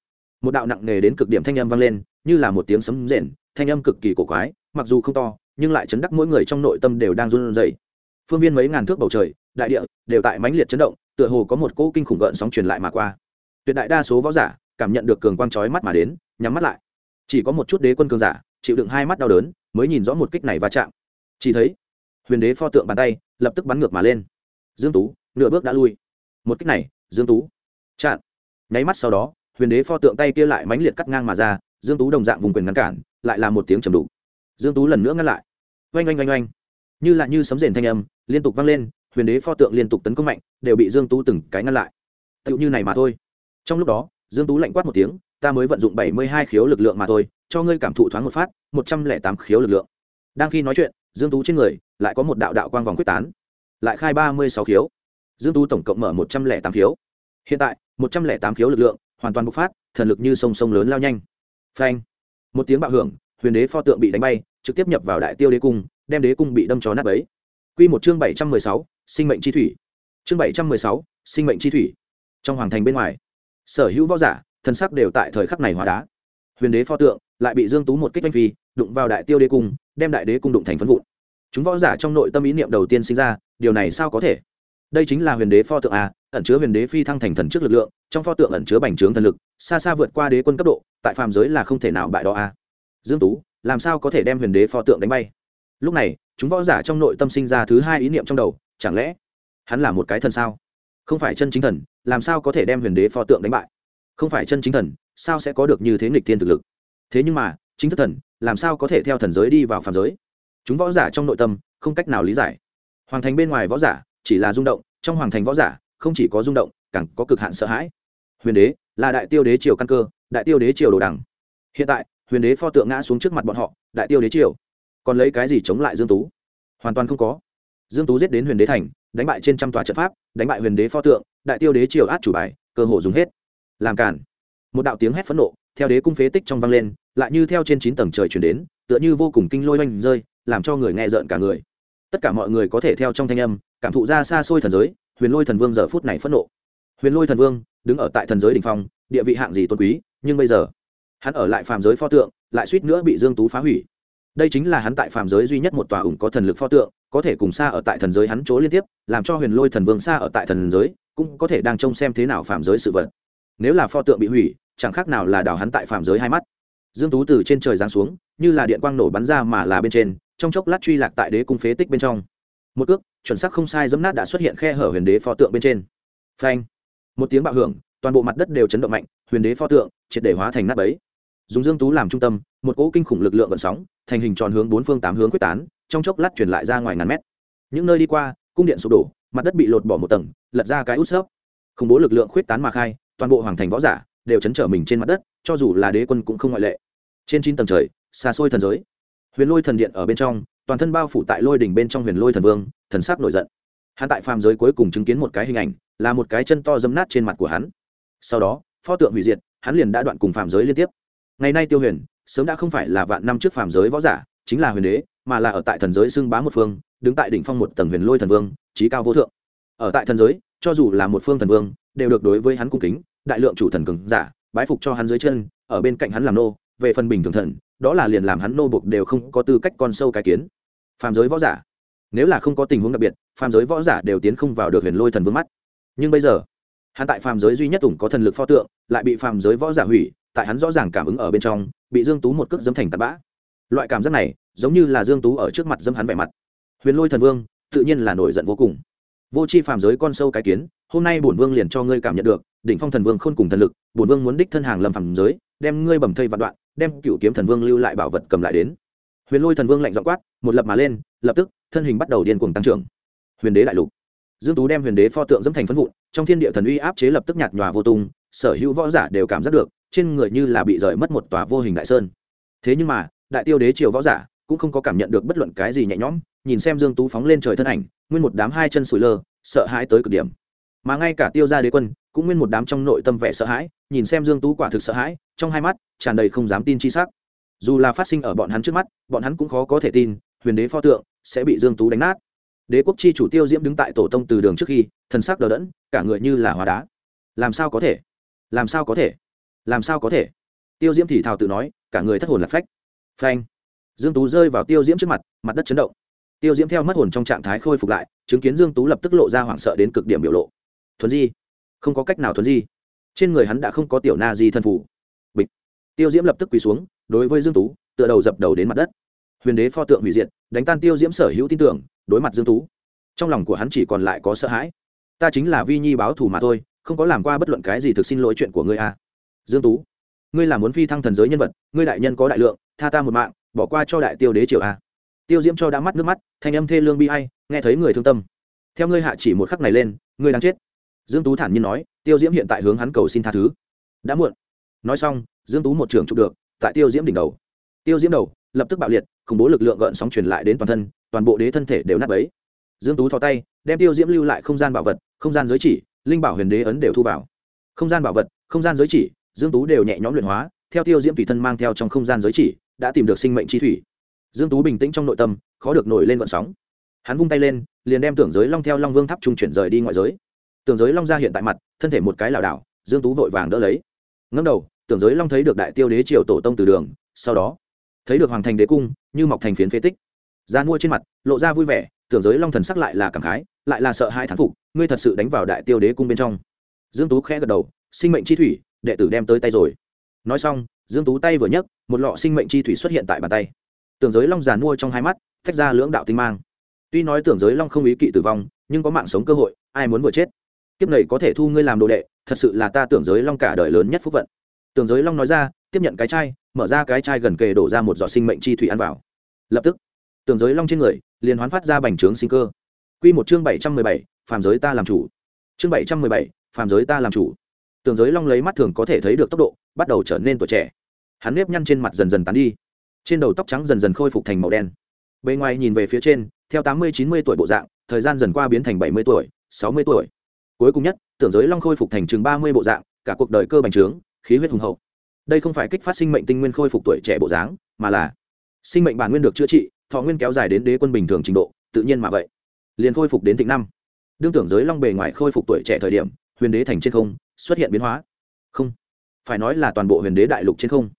Một đạo nặng nề đến cực điểm thanh âm vang lên, như là một tiếng sấm rền, thanh âm cực kỳ cổ quái, mặc dù không to, nhưng lại chấn đắc mỗi người trong nội tâm đều đang run rẩy. Phương viên mấy ngàn thước bầu trời đại địa đều tại mãnh liệt chấn động, tựa hồ có một cỗ kinh khủng gợn sóng truyền lại mà qua. Tuyệt đại đa số võ giả cảm nhận được cường quang chói mắt mà đến, nhắm mắt lại. Chỉ có một chút đế quân cường giả chịu đựng hai mắt đau đớn mới nhìn rõ một kích này va chạm. Chỉ thấy, huyền đế pho tượng bàn tay lập tức bắn ngược mà lên. Dương tú, nửa bước đã lui. Một kích này, dương tú. Chặn. Nháy mắt sau đó, huyền đế pho tượng tay kia lại mãnh liệt cắt ngang mà ra, dương tú đồng dạng vùng quyền ngăn cản, lại là một tiếng trầm đủ dương tú lần nữa ngăn lại. Oanh oanh oanh oanh. Như là như sấm rền thanh âm liên tục vang lên huyền đế pho tượng liên tục tấn công mạnh, đều bị dương tú từng cái ngăn lại. Tựu như này mà thôi. Trong lúc đó, dương tú lạnh quát một tiếng, ta mới vận dụng bảy mươi hai khiếu lực lượng mà thôi, cho ngươi cảm thụ thoáng một phát, một trăm lẻ tám khiếu lực lượng. Đang khi nói chuyện, dương tú trên người lại có một đạo đạo quang vòng quyết tán, lại khai ba mươi sáu khiếu. Dương tú tổng cộng mở một trăm lẻ tám khiếu. Hiện tại, một trăm lẻ tám khiếu lực lượng hoàn toàn bộc phát, thần lực như sông sông lớn lao nhanh. Phanh! Một tiếng bạo hưởng, huyền đế pho tượng bị đánh bay, trực tiếp nhập vào đại tiêu đế cung, đem đế cung bị đâm chó nát ấy quy một chương bảy trăm mười sáu, sinh mệnh chi thủy. Chương bảy trăm mười sáu, sinh mệnh chi thủy. Trong hoàng thành bên ngoài, sở hữu võ giả thân sắc đều tại thời khắc này hóa đá. Huyền đế pho tượng lại bị dương tú một kích vanh phi, đụng vào đại tiêu đế cung, đem đại đế cung đụng thành phân vụn. Chúng võ giả trong nội tâm ý niệm đầu tiên sinh ra, điều này sao có thể? Đây chính là huyền đế pho tượng à? ẩn chứa huyền đế phi thăng thành thần trước lực lượng, trong pho tượng ẩn chứa bành trướng thần lực, xa xa vượt qua đế quân cấp độ, tại phàm giới là không thể nào bại đó a dương tú, làm sao có thể đem huyền đế pho tượng đánh bay? Lúc này chúng võ giả trong nội tâm sinh ra thứ hai ý niệm trong đầu, chẳng lẽ hắn là một cái thần sao? Không phải chân chính thần, làm sao có thể đem huyền đế pho tượng đánh bại? Không phải chân chính thần, sao sẽ có được như thế nghịch thiên thực lực? Thế nhưng mà, chính thức thần, làm sao có thể theo thần giới đi vào phàm giới? Chúng võ giả trong nội tâm không cách nào lý giải. Hoàng thành bên ngoài võ giả chỉ là rung động, trong hoàng thành võ giả không chỉ có rung động, càng có cực hạn sợ hãi. Huyền đế là đại tiêu đế triều căn cơ, đại tiêu đế triều đồ đằng. Hiện tại, huyền đế pho tượng ngã xuống trước mặt bọn họ, đại tiêu đế triều còn lấy cái gì chống lại dương tú? Hoàn toàn không có. Dương tú giết đến huyền đế thành, đánh bại trên trăm tòa trận pháp, đánh bại huyền đế pho tượng, đại tiêu đế triều át chủ bài, cơ hồ dùng hết. Làm cản một đạo tiếng hét phẫn nộ, theo đế cung phế tích trong vang lên, lại như theo trên chín tầng trời chuyển đến, tựa như vô cùng kinh lôi oanh rơi, làm cho người nghe rợn cả người. Tất cả mọi người có thể theo trong thanh âm, cảm thụ ra xa xôi thần giới, huyền lôi thần vương giờ phút này phẫn nộ. Huyền lôi thần vương đứng ở tại thần giới đ ỉ n h phong, địa vị hạng gì tôn quý, nhưng bây giờ, hắn ở lại phàm giới pho tượng, lại suýt nữa bị dương tú phá hủy đây chính là hắn tại phàm giới duy nhất một tòa ủng có thần lực pho tượng, có thể cùng xa ở tại thần giới hắn chỗ liên tiếp, làm cho huyền lôi thần vương xa ở tại thần giới, cũng có thể đang trông xem thế nào phàm giới sự vật. Nếu là pho tượng bị hủy, chẳng khác nào là đào hắn tại phàm giới hai mắt. Dương tú từ trên trời giáng xuống, như là điện quang nổ bắn ra mà là bên trên, trong chốc lát truy lạc tại đế cung phế tích bên trong. Một cước, chuẩn xác không sai dẫm nát đã xuất hiện khe hở huyền đế pho tượng bên trên. Phanh! Một tiếng bạo hưởng, toàn bộ mặt đất đều chấn động mạnh, huyền đế pho tượng triệt để hóa thành nát bấy dùng dương tú làm trung tâm, một cỗ kinh khủng lực lượng vận sóng, thành hình tròn hướng bốn phương tám hướng quyết tán, trong chốc lát truyền lại ra ngoài ngàn mét. Những nơi đi qua, cung điện sụp đổ, mặt đất bị lột bỏ một tầng, lật ra cái út xớp khủng bố lực lượng khuyết tán mà khai, toàn bộ hoàng thành võ giả đều chấn trở mình trên mặt đất, cho dù là đế quân cũng không ngoại lệ. Trên chín tầng trời, xa xôi thần giới. Huyền lôi thần điện ở bên trong, toàn thân bao phủ tại lôi đỉnh bên trong huyền lôi thần vương, thần sắc nổi giận. Hắn tại phàm giới cuối cùng chứng kiến một cái hình ảnh, là một cái chân to dâm nát trên mặt của hắn. Sau đó, pho tượng hủy diệt, hắn liền đã đoạn cùng phàm giới liên tiếp ngày nay tiêu huyền, sớm đã không phải là vạn năm trước phàm giới võ giả, chính là huyền đế, mà là ở tại thần giới xưng bá một phương, đứng tại đỉnh phong một tầng huyền lôi thần vương, trí cao vô thượng. Ở tại thần giới, cho dù là một phương thần vương, đều được đối với hắn cung kính, đại lượng chủ thần cường giả, bái phục cho hắn dưới chân, ở bên cạnh hắn làm nô, về phần bình thường thần, đó là liền làm hắn nô bục đều không có tư cách con sâu cái kiến. Phàm giới võ giả, nếu là không có tình huống đặc biệt, phàm giới võ giả đều tiến không vào được huyền lôi thần vương mắt. Nhưng bây giờ, hắn tại phàm giới duy nhất ủng có thần lực pho tượng, lại bị phàm giới võ giả hủy tại hắn rõ ràng cảm ứng ở bên trong, bị dương tú một cước dẫm thành tạt bã. Loại cảm giác này, giống như là dương tú ở trước mặt dâm hắn vẻ mặt. Huyền lôi thần vương, tự nhiên là nổi giận vô cùng. Vô chi phàm giới con sâu cái kiến, hôm nay bổn vương liền cho ngươi cảm nhận được, đỉnh phong thần vương khôn cùng thần lực, bổn vương muốn đích thân hàng lâm phàm giới, đem ngươi bầm thây vạn đoạn, đem cựu kiếm thần vương lưu lại bảo vật cầm lại đến. Huyền lôi thần vương lạnh dọ quát, một lập mà lên, lập tức, thân hình bắt đầu điên cuồng tăng trưởng. Huyền đế đại lục. Dương tú đem huyền đế pho tượng dẫm thành phân vụn, trong thiên địa thần uy áp chế lập tức nhạt nhòa vô tung, sở hữu võ giả đều cảm giác được trên người như là bị rời mất một tòa vô hình đại sơn. Thế nhưng mà, đại tiêu đế triều võ giả cũng không có cảm nhận được bất luận cái gì nhẹ nhõm, nhìn xem dương tú phóng lên trời thân ảnh, nguyên một đám hai chân sủi lơ, sợ hãi tới cực điểm. Mà ngay cả tiêu gia đế quân cũng nguyên một đám trong nội tâm vẻ sợ hãi, nhìn xem dương tú quả thực sợ hãi, trong hai mắt tràn đầy không dám tin chi sắc. Dù là phát sinh ở bọn hắn trước mắt, bọn hắn cũng khó có thể tin, huyền đế pho tượng sẽ bị dương tú đánh nát. Đế quốc chi chủ tiêu diễm đứng tại tổ tông từ đường trước khi, thần sắc đờ đẫn, cả người như là hóa đá. Làm sao có thể? Làm sao có thể? Làm sao có thể? Tiêu diễm thì thào tự nói, cả người thất hồn lạc phách. Phanh. Dương tú rơi vào tiêu diễm trước mặt mặt đất chấn động. Tiêu diễm theo mất hồn trong trạng thái khôi phục lại, chứng kiến dương tú lập tức lộ ra hoảng sợ đến cực điểm biểu lộ. Thuần di. Không có cách nào thuần di. Trên người hắn đã không có tiểu na di thân phủ bịch. Tiêu diễm lập tức quỳ xuống, đối với dương tú, tựa đầu dập đầu đến mặt đất. Huyền đế pho tượng hủy diệt, đánh tan tiêu diễm sở hữu tin tưởng, đối mặt dương tú. Trong lòng của hắn chỉ còn lại có sợ hãi. Ta chính là vi nhi báo thù mà thôi, không có làm qua bất luận cái gì thực xin lỗi chuyện của ngươi à dương tú, ngươi là muốn phi thăng thần giới nhân vật, ngươi đại nhân có đại lượng, tha ta một mạng, bỏ qua cho đại tiêu đế triều a. tiêu diễm cho đã mắt nước mắt, thanh âm thê lương bi ai, nghe thấy người thương tâm. Theo ngươi hạ chỉ một khắc này lên, ngươi đang chết. Dương tú thản nhiên nói, tiêu diễm hiện tại hướng hắn cầu xin tha thứ. Đã muộn. Nói xong, dương tú một trường chụp được, tại tiêu diễm đỉnh đầu. Tiêu diễm đầu, lập tức bạo liệt, khủng bố lực lượng gợn sóng truyền lại đến toàn thân, toàn bộ đế thân thể đều nát bấy. Dương tú thò tay, đem tiêu diễm lưu lại không gian bảo vật, không gian giới chỉ, linh bảo huyền đế ấn đều thu vào. Không gian bảo vật, không gian giới chỉ dương tú đều nhẹ nhõm luyện hóa, theo tiêu diễm tùy thân mang theo trong không gian giới chỉ, đã tìm được sinh mệnh chi thủy. Dương tú bình tĩnh trong nội tâm, khó được nổi lên vận sóng. Hắn vung tay lên, liền đem tưởng giới long theo long vương tháp trung chuyển rời đi ngoại giới. Tưởng giới long ra hiện tại mặt, thân thể một cái lảo đảo, dương tú vội vàng đỡ lấy. Ngẩng đầu, tưởng giới long thấy được đại tiêu đế triều tổ tông từ đường, sau đó, thấy được hoàng thành đế cung, như mọc thành phiến phế tích. Ra mua trên mặt, lộ ra vui vẻ, tưởng giới long thần sắc lại là cảm khái, lại là sợ hai thán phục, ngươi thật sự đánh vào đại tiêu đế cung bên trong. Dương tú khẽ gật đầu, sinh mệnh chi thủy đệ tử đem tới tay rồi. Nói xong, dương tú tay vừa nhấc, một lọ sinh mệnh chi thủy xuất hiện tại bàn tay. Tưởng giới long giàn mua trong hai mắt tách ra lưỡng đạo tinh mang. Tuy nói tưởng giới long không ý kỵ tử vong, nhưng có mạng sống cơ hội, ai muốn vừa chết? Kiếp này có thể thu ngươi làm đồ đệ, thật sự là ta tưởng giới long cả đời lớn nhất phúc vận. Tưởng giới long nói ra, tiếp nhận cái chai, mở ra cái chai gần kề đổ ra một giọt sinh mệnh chi thủy ăn vào. Lập tức, tưởng giới long trên người, liền hoán phát ra bành trướng sinh cơ. Quy một chương bảy trăm mười bảy, phàm giới ta làm chủ. Chương bảy trăm mười bảy, phàm giới ta làm chủ. Tường giới long lấy mắt thường có thể thấy được tốc độ, bắt đầu trở nên tuổi trẻ. Hắn nếp nhăn trên mặt dần dần tán đi. Trên đầu tóc trắng dần dần khôi phục thành màu đen. Bề ngoài nhìn về phía trên, theo tám mươi, chín mươi tuổi bộ dạng, thời gian dần qua biến thành bảy mươi tuổi, sáu mươi tuổi. Cuối cùng nhất tưởng giới long khôi phục thành chừng ba mươi bộ dạng, cả cuộc đời cơ bành trướng, khí huyết hùng hậu. Đây không phải kích phát sinh mệnh tinh nguyên khôi phục tuổi trẻ bộ dáng, mà là sinh mệnh bản nguyên được chữa trị, thọ nguyên kéo dài đến đế quân bình thường trình độ, tự nhiên mà vậy. Liền khôi phục đến thịnh năm. Đương tưởng giới long bề ngoài khôi phục tuổi trẻ thời điểm, huyền đế thành trên không xuất hiện biến hóa. Không, phải nói là toàn bộ huyền đế đại lục trên không.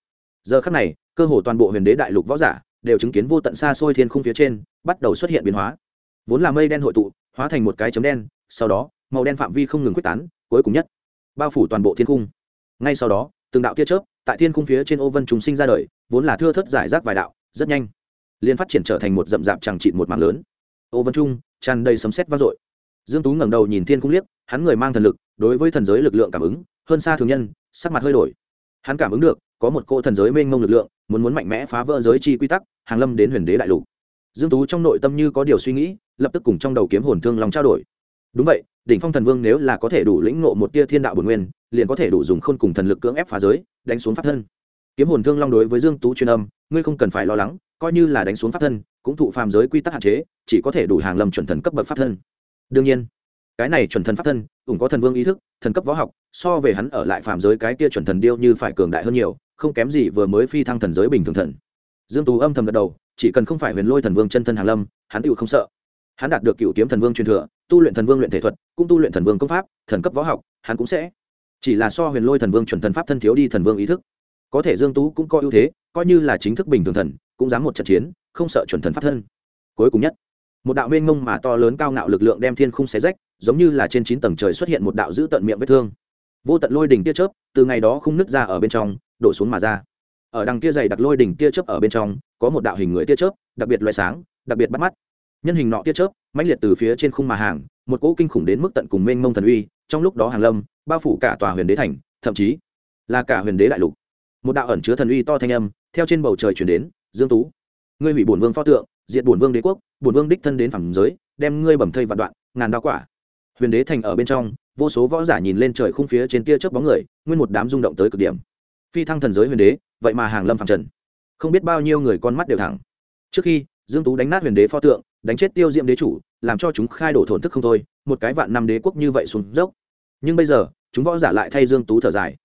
Giờ khắc này, cơ hồ toàn bộ huyền đế đại lục võ giả đều chứng kiến vô tận xa xôi thiên không phía trên bắt đầu xuất hiện biến hóa. Vốn là mây đen hội tụ, hóa thành một cái chấm đen, sau đó, màu đen phạm vi không ngừng quyết tán, cuối cùng nhất, bao phủ toàn bộ thiên cung ngay sau đó, từng đạo tia chớp tại thiên cung phía trên ô vân chúng sinh ra đời, vốn là thưa thất giải rác vài đạo, rất nhanh liên phát triển trở thành một rậm rạp chẳng trị một mạng lớn. Ô vân trung, tràn đầy sấm sét vang dội dương tú ngẩng đầu nhìn thiên cung liếc, hắn người mang thần lực, đối với thần giới lực lượng cảm ứng, hơn xa thường nhân, sắc mặt hơi đổi. Hắn cảm ứng được, có một cô thần giới mênh mông lực lượng, muốn muốn mạnh mẽ phá vỡ giới chi quy tắc, hàng lâm đến huyền đế đại lục. Dương tú trong nội tâm như có điều suy nghĩ, lập tức cùng trong đầu kiếm hồn thương lòng trao đổi. Đúng vậy, đỉnh phong thần vương nếu là có thể đủ lĩnh ngộ một tia thiên đạo bổn nguyên, liền có thể đủ dùng khôn cùng thần lực cưỡng ép phá giới, đánh xuống pháp thân. Kiếm hồn thương long đối với dương tú truyền âm, ngươi không cần phải lo lắng, coi như là đánh xuống pháp thân, cũng thụ phàm giới quy tắc hạn chế, chỉ có thể đủ hàng lâm chuẩn thần cấp bậc pháp thân đương nhiên, cái này chuẩn thần pháp thân, cũng có thần vương ý thức, thần cấp võ học, so về hắn ở lại phạm giới cái kia chuẩn thần điêu như phải cường đại hơn nhiều, không kém gì vừa mới phi thăng thần giới bình thường thần. Dương tú âm thầm gật đầu, chỉ cần không phải huyền lôi thần vương chân thân hàng lâm, hắn tựu không sợ. Hắn đạt được cựu kiếm thần vương truyền thừa, tu luyện thần vương luyện thể thuật, cũng tu luyện thần vương công pháp, thần cấp võ học, hắn cũng sẽ. Chỉ là so huyền lôi thần vương chuẩn thần pháp thân thiếu đi thần vương ý thức. Có thể dương tú cũng có ưu thế, coi như là chính thức bình thường thần, cũng dám một trận chiến, không sợ chuẩn thần pháp thân. Cuối cùng nhất một đạo mênh mông mà to lớn cao ngạo lực lượng đem thiên khung xé rách, giống như là trên chín tầng trời xuất hiện một đạo giữ tận miệng vết thương. Vô tận lôi đỉnh tia chớp, từ ngày đó không nứt ra ở bên trong, đổ xuống mà ra. Ở đằng kia dày đặc lôi đỉnh tia chớp ở bên trong, có một đạo hình người tia chớp, đặc biệt loại sáng, đặc biệt bắt mắt. Nhân hình nọ tia chớp, mãnh liệt từ phía trên khung mà hàng, một cỗ kinh khủng đến mức tận cùng mênh mông thần uy, trong lúc đó hàng lâm, bao phủ cả tòa huyền đế thành, thậm chí là cả huyền đế đại lục. Một đạo ẩn chứa thần uy to thanh âm, theo trên bầu trời chuyển đến, dương tú, ngươi hủy bổn vương pho tượng, diệt bổn vương đế quốc bổn vương đích thân đến phẳng giới, đem ngươi bầm thây vạn đoạn, ngàn đao quả. Huyền đế thành ở bên trong, vô số võ giả nhìn lên trời khung phía trên tia chớp bóng người, nguyên một đám rung động tới cực điểm. Phi thăng thần giới huyền đế, vậy mà hàng lâm phẳng trần. Không biết bao nhiêu người con mắt đều thẳng. Trước khi, dương tú đánh nát huyền đế pho tượng, đánh chết tiêu diệm đế chủ, làm cho chúng khai đổ thổn thức không thôi, một cái vạn năm đế quốc như vậy xuống dốc. Nhưng bây giờ, chúng võ giả lại thay dương tú thở dài.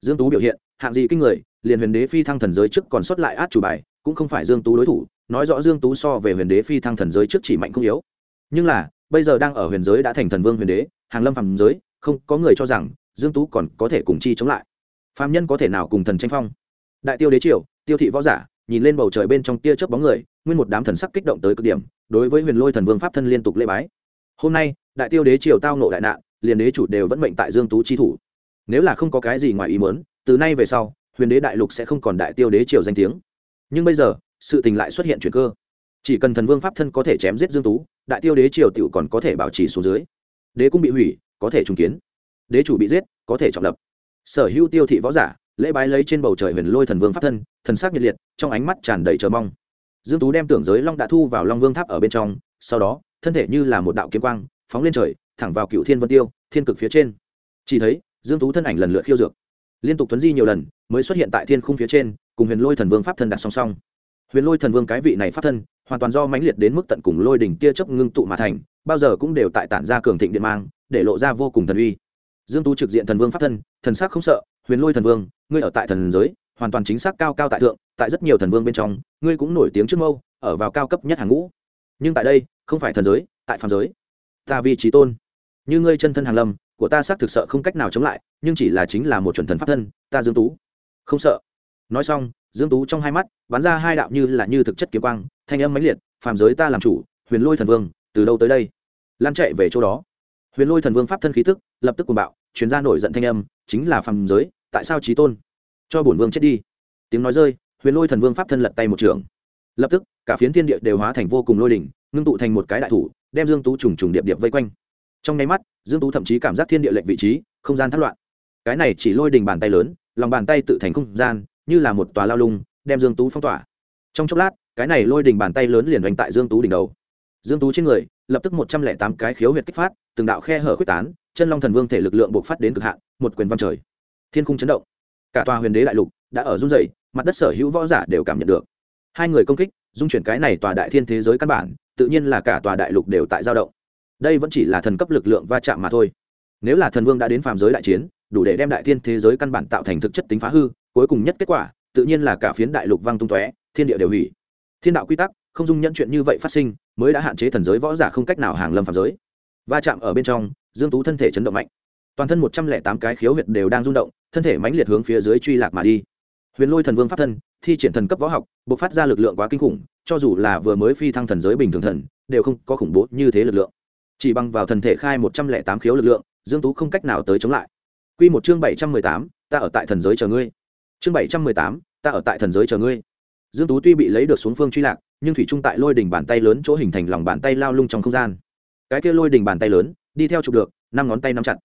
Dương tú biểu hiện, hạng gì kinh người, liền huyền đế phi thăng thần giới trước còn xuất lại át chủ bài, cũng không phải dương tú đối thủ nói rõ dương tú so về huyền đế phi thăng thần giới trước chỉ mạnh không yếu. Nhưng là, bây giờ đang ở huyền giới đã thành thần vương huyền đế, hàng lâm phàm giới, không có người cho rằng dương tú còn có thể cùng chi chống lại. Phàm nhân có thể nào cùng thần tranh phong? Đại tiêu đế triều, tiêu thị võ giả, nhìn lên bầu trời bên trong tia chớp bóng người, nguyên một đám thần sắc kích động tới cực điểm, đối với huyền lôi thần vương pháp thân liên tục lễ bái. Hôm nay, đại tiêu đế triều tao nộ đại nạn, liền đế chủ đều vẫn mệnh tại dương tú chi thủ. Nếu là không có cái gì ngoài ý muốn, từ nay về sau, huyền đế đại lục sẽ không còn đại tiêu đế triều danh tiếng. Nhưng bây giờ sự tình lại xuất hiện chuyển cơ. Chỉ cần thần vương pháp thân có thể chém giết dương tú, đại tiêu đế triều tiểu còn có thể bảo trì xuống dưới. Đế cũng bị hủy, có thể trùng kiến. Đế chủ bị giết, có thể trọng lập. Sở hữu tiêu thị võ giả, lễ bái lấy trên bầu trời huyền lôi thần vương pháp thân, thần sắc nhiệt liệt, trong ánh mắt tràn đầy chờ mong. Dương tú đem tưởng giới long đã thu vào long vương tháp ở bên trong, sau đó, thân thể như là một đạo kiếm quang, phóng lên trời, thẳng vào cựu thiên vân tiêu, thiên cực phía trên. Chỉ thấy, dương tú thân ảnh lần lượt khiêu dược. Liên tục tuấn di nhiều lần, mới xuất hiện tại thiên khung phía trên, cùng huyền lôi thần vương pháp thân đặt song song huyền lôi thần vương cái vị này phát thân, hoàn toàn do mãnh liệt đến mức tận cùng lôi đỉnh tia chớp ngưng tụ mà thành, bao giờ cũng đều tại tản ra cường thịnh điện mang, để lộ ra vô cùng thần uy. Dương tú trực diện thần vương phát thân, thần sắc không sợ, huyền lôi thần vương, ngươi ở tại thần giới, hoàn toàn chính xác cao cao tại thượng, tại rất nhiều thần vương bên trong, ngươi cũng nổi tiếng trước mâu, ở vào cao cấp nhất hàng ngũ. Nhưng tại đây, không phải thần giới, tại phàm giới. Ta vì trí tôn. Như ngươi chân thân hàng lâm, của ta xác thực sợ không cách nào chống lại, nhưng chỉ là chính là một chuẩn thần pháp thân, ta dương tú. Không sợ. Nói xong dương tú trong hai mắt bắn ra hai đạo như là như thực chất kiếm quang, thanh âm mãnh liệt, phàm giới ta làm chủ, huyền lôi thần vương, từ đâu tới đây? Lan chạy về chỗ đó. Huyền lôi thần vương pháp thân khí tức, lập tức cuồng bạo chuyến ra nổi giận thanh âm, chính là phàm giới, tại sao trí tôn? Cho bổn vương chết đi. Tiếng nói rơi, huyền lôi thần vương pháp thân lật tay một trường. Lập tức, cả phiến thiên địa đều hóa thành vô cùng lôi đỉnh, ngưng tụ thành một cái đại thủ, đem dương tú trùng trùng điệp điệp vây quanh. Trong nháy mắt, dương tú thậm chí cảm giác thiên địa lệnh vị trí, không gian thất loạn. Cái này chỉ lôi đỉnh bàn tay lớn, lòng bàn tay tự thành không gian như là một tòa lao lung, đem dương tú phong tỏa. Trong chốc lát, cái này lôi đình bàn tay lớn liền đánh tại dương tú đỉnh đầu. Dương tú trên người, lập tức một trăm lẻ tám cái khiếu huyệt kích phát, từng đạo khe hở quyết tán, chân long thần vương thể lực lượng bộc phát đến cực hạn, một quyền văn trời. Thiên cung chấn động. Cả tòa huyền đế đại lục đã ở run rẩy, mặt đất sở hữu võ giả đều cảm nhận được. Hai người công kích, dung chuyển cái này tòa đại thiên thế giới căn bản, tự nhiên là cả tòa đại lục đều tại dao động. Đây vẫn chỉ là thần cấp lực lượng va chạm mà thôi. Nếu là thần vương đã đến phàm giới đại chiến, đủ để đem đại thiên thế giới căn bản tạo thành thực chất tính phá hư cuối cùng nhất kết quả, tự nhiên là cả phiến đại lục văng tung tóe, thiên địa đều hủy. Thiên đạo quy tắc, không dung nhận chuyện như vậy phát sinh, mới đã hạn chế thần giới võ giả không cách nào hàng lâm phạm giới. Va chạm ở bên trong, dương tú thân thể chấn động mạnh. Toàn thân một trăm lẻ tám cái khiếu huyệt đều đang rung động, thân thể mãnh liệt hướng phía dưới truy lạc mà đi. Huyền lôi thần vương pháp thân, thi triển thần cấp võ học, bộc phát ra lực lượng quá kinh khủng, cho dù là vừa mới phi thăng thần giới bình thường thần, đều không có khủng bố như thế lực lượng. Chỉ bằng vào thần thể khai một trăm lẻ tám khiếu lực lượng, dương tú không cách nào tới chống lại. Quy một chương bảy trăm mười tám, ta ở tại thần giới chờ ngươi chương bảy trăm mười tám, ta ở tại thần giới chờ ngươi. Dương tú tuy bị lấy được xuống phương truy lạc, nhưng thủy trung tại lôi đỉnh bàn tay lớn chỗ hình thành lòng bàn tay lao lung trong không gian. Cái kia lôi đỉnh bàn tay lớn, đi theo chụp được, năm ngón tay nắm chặt.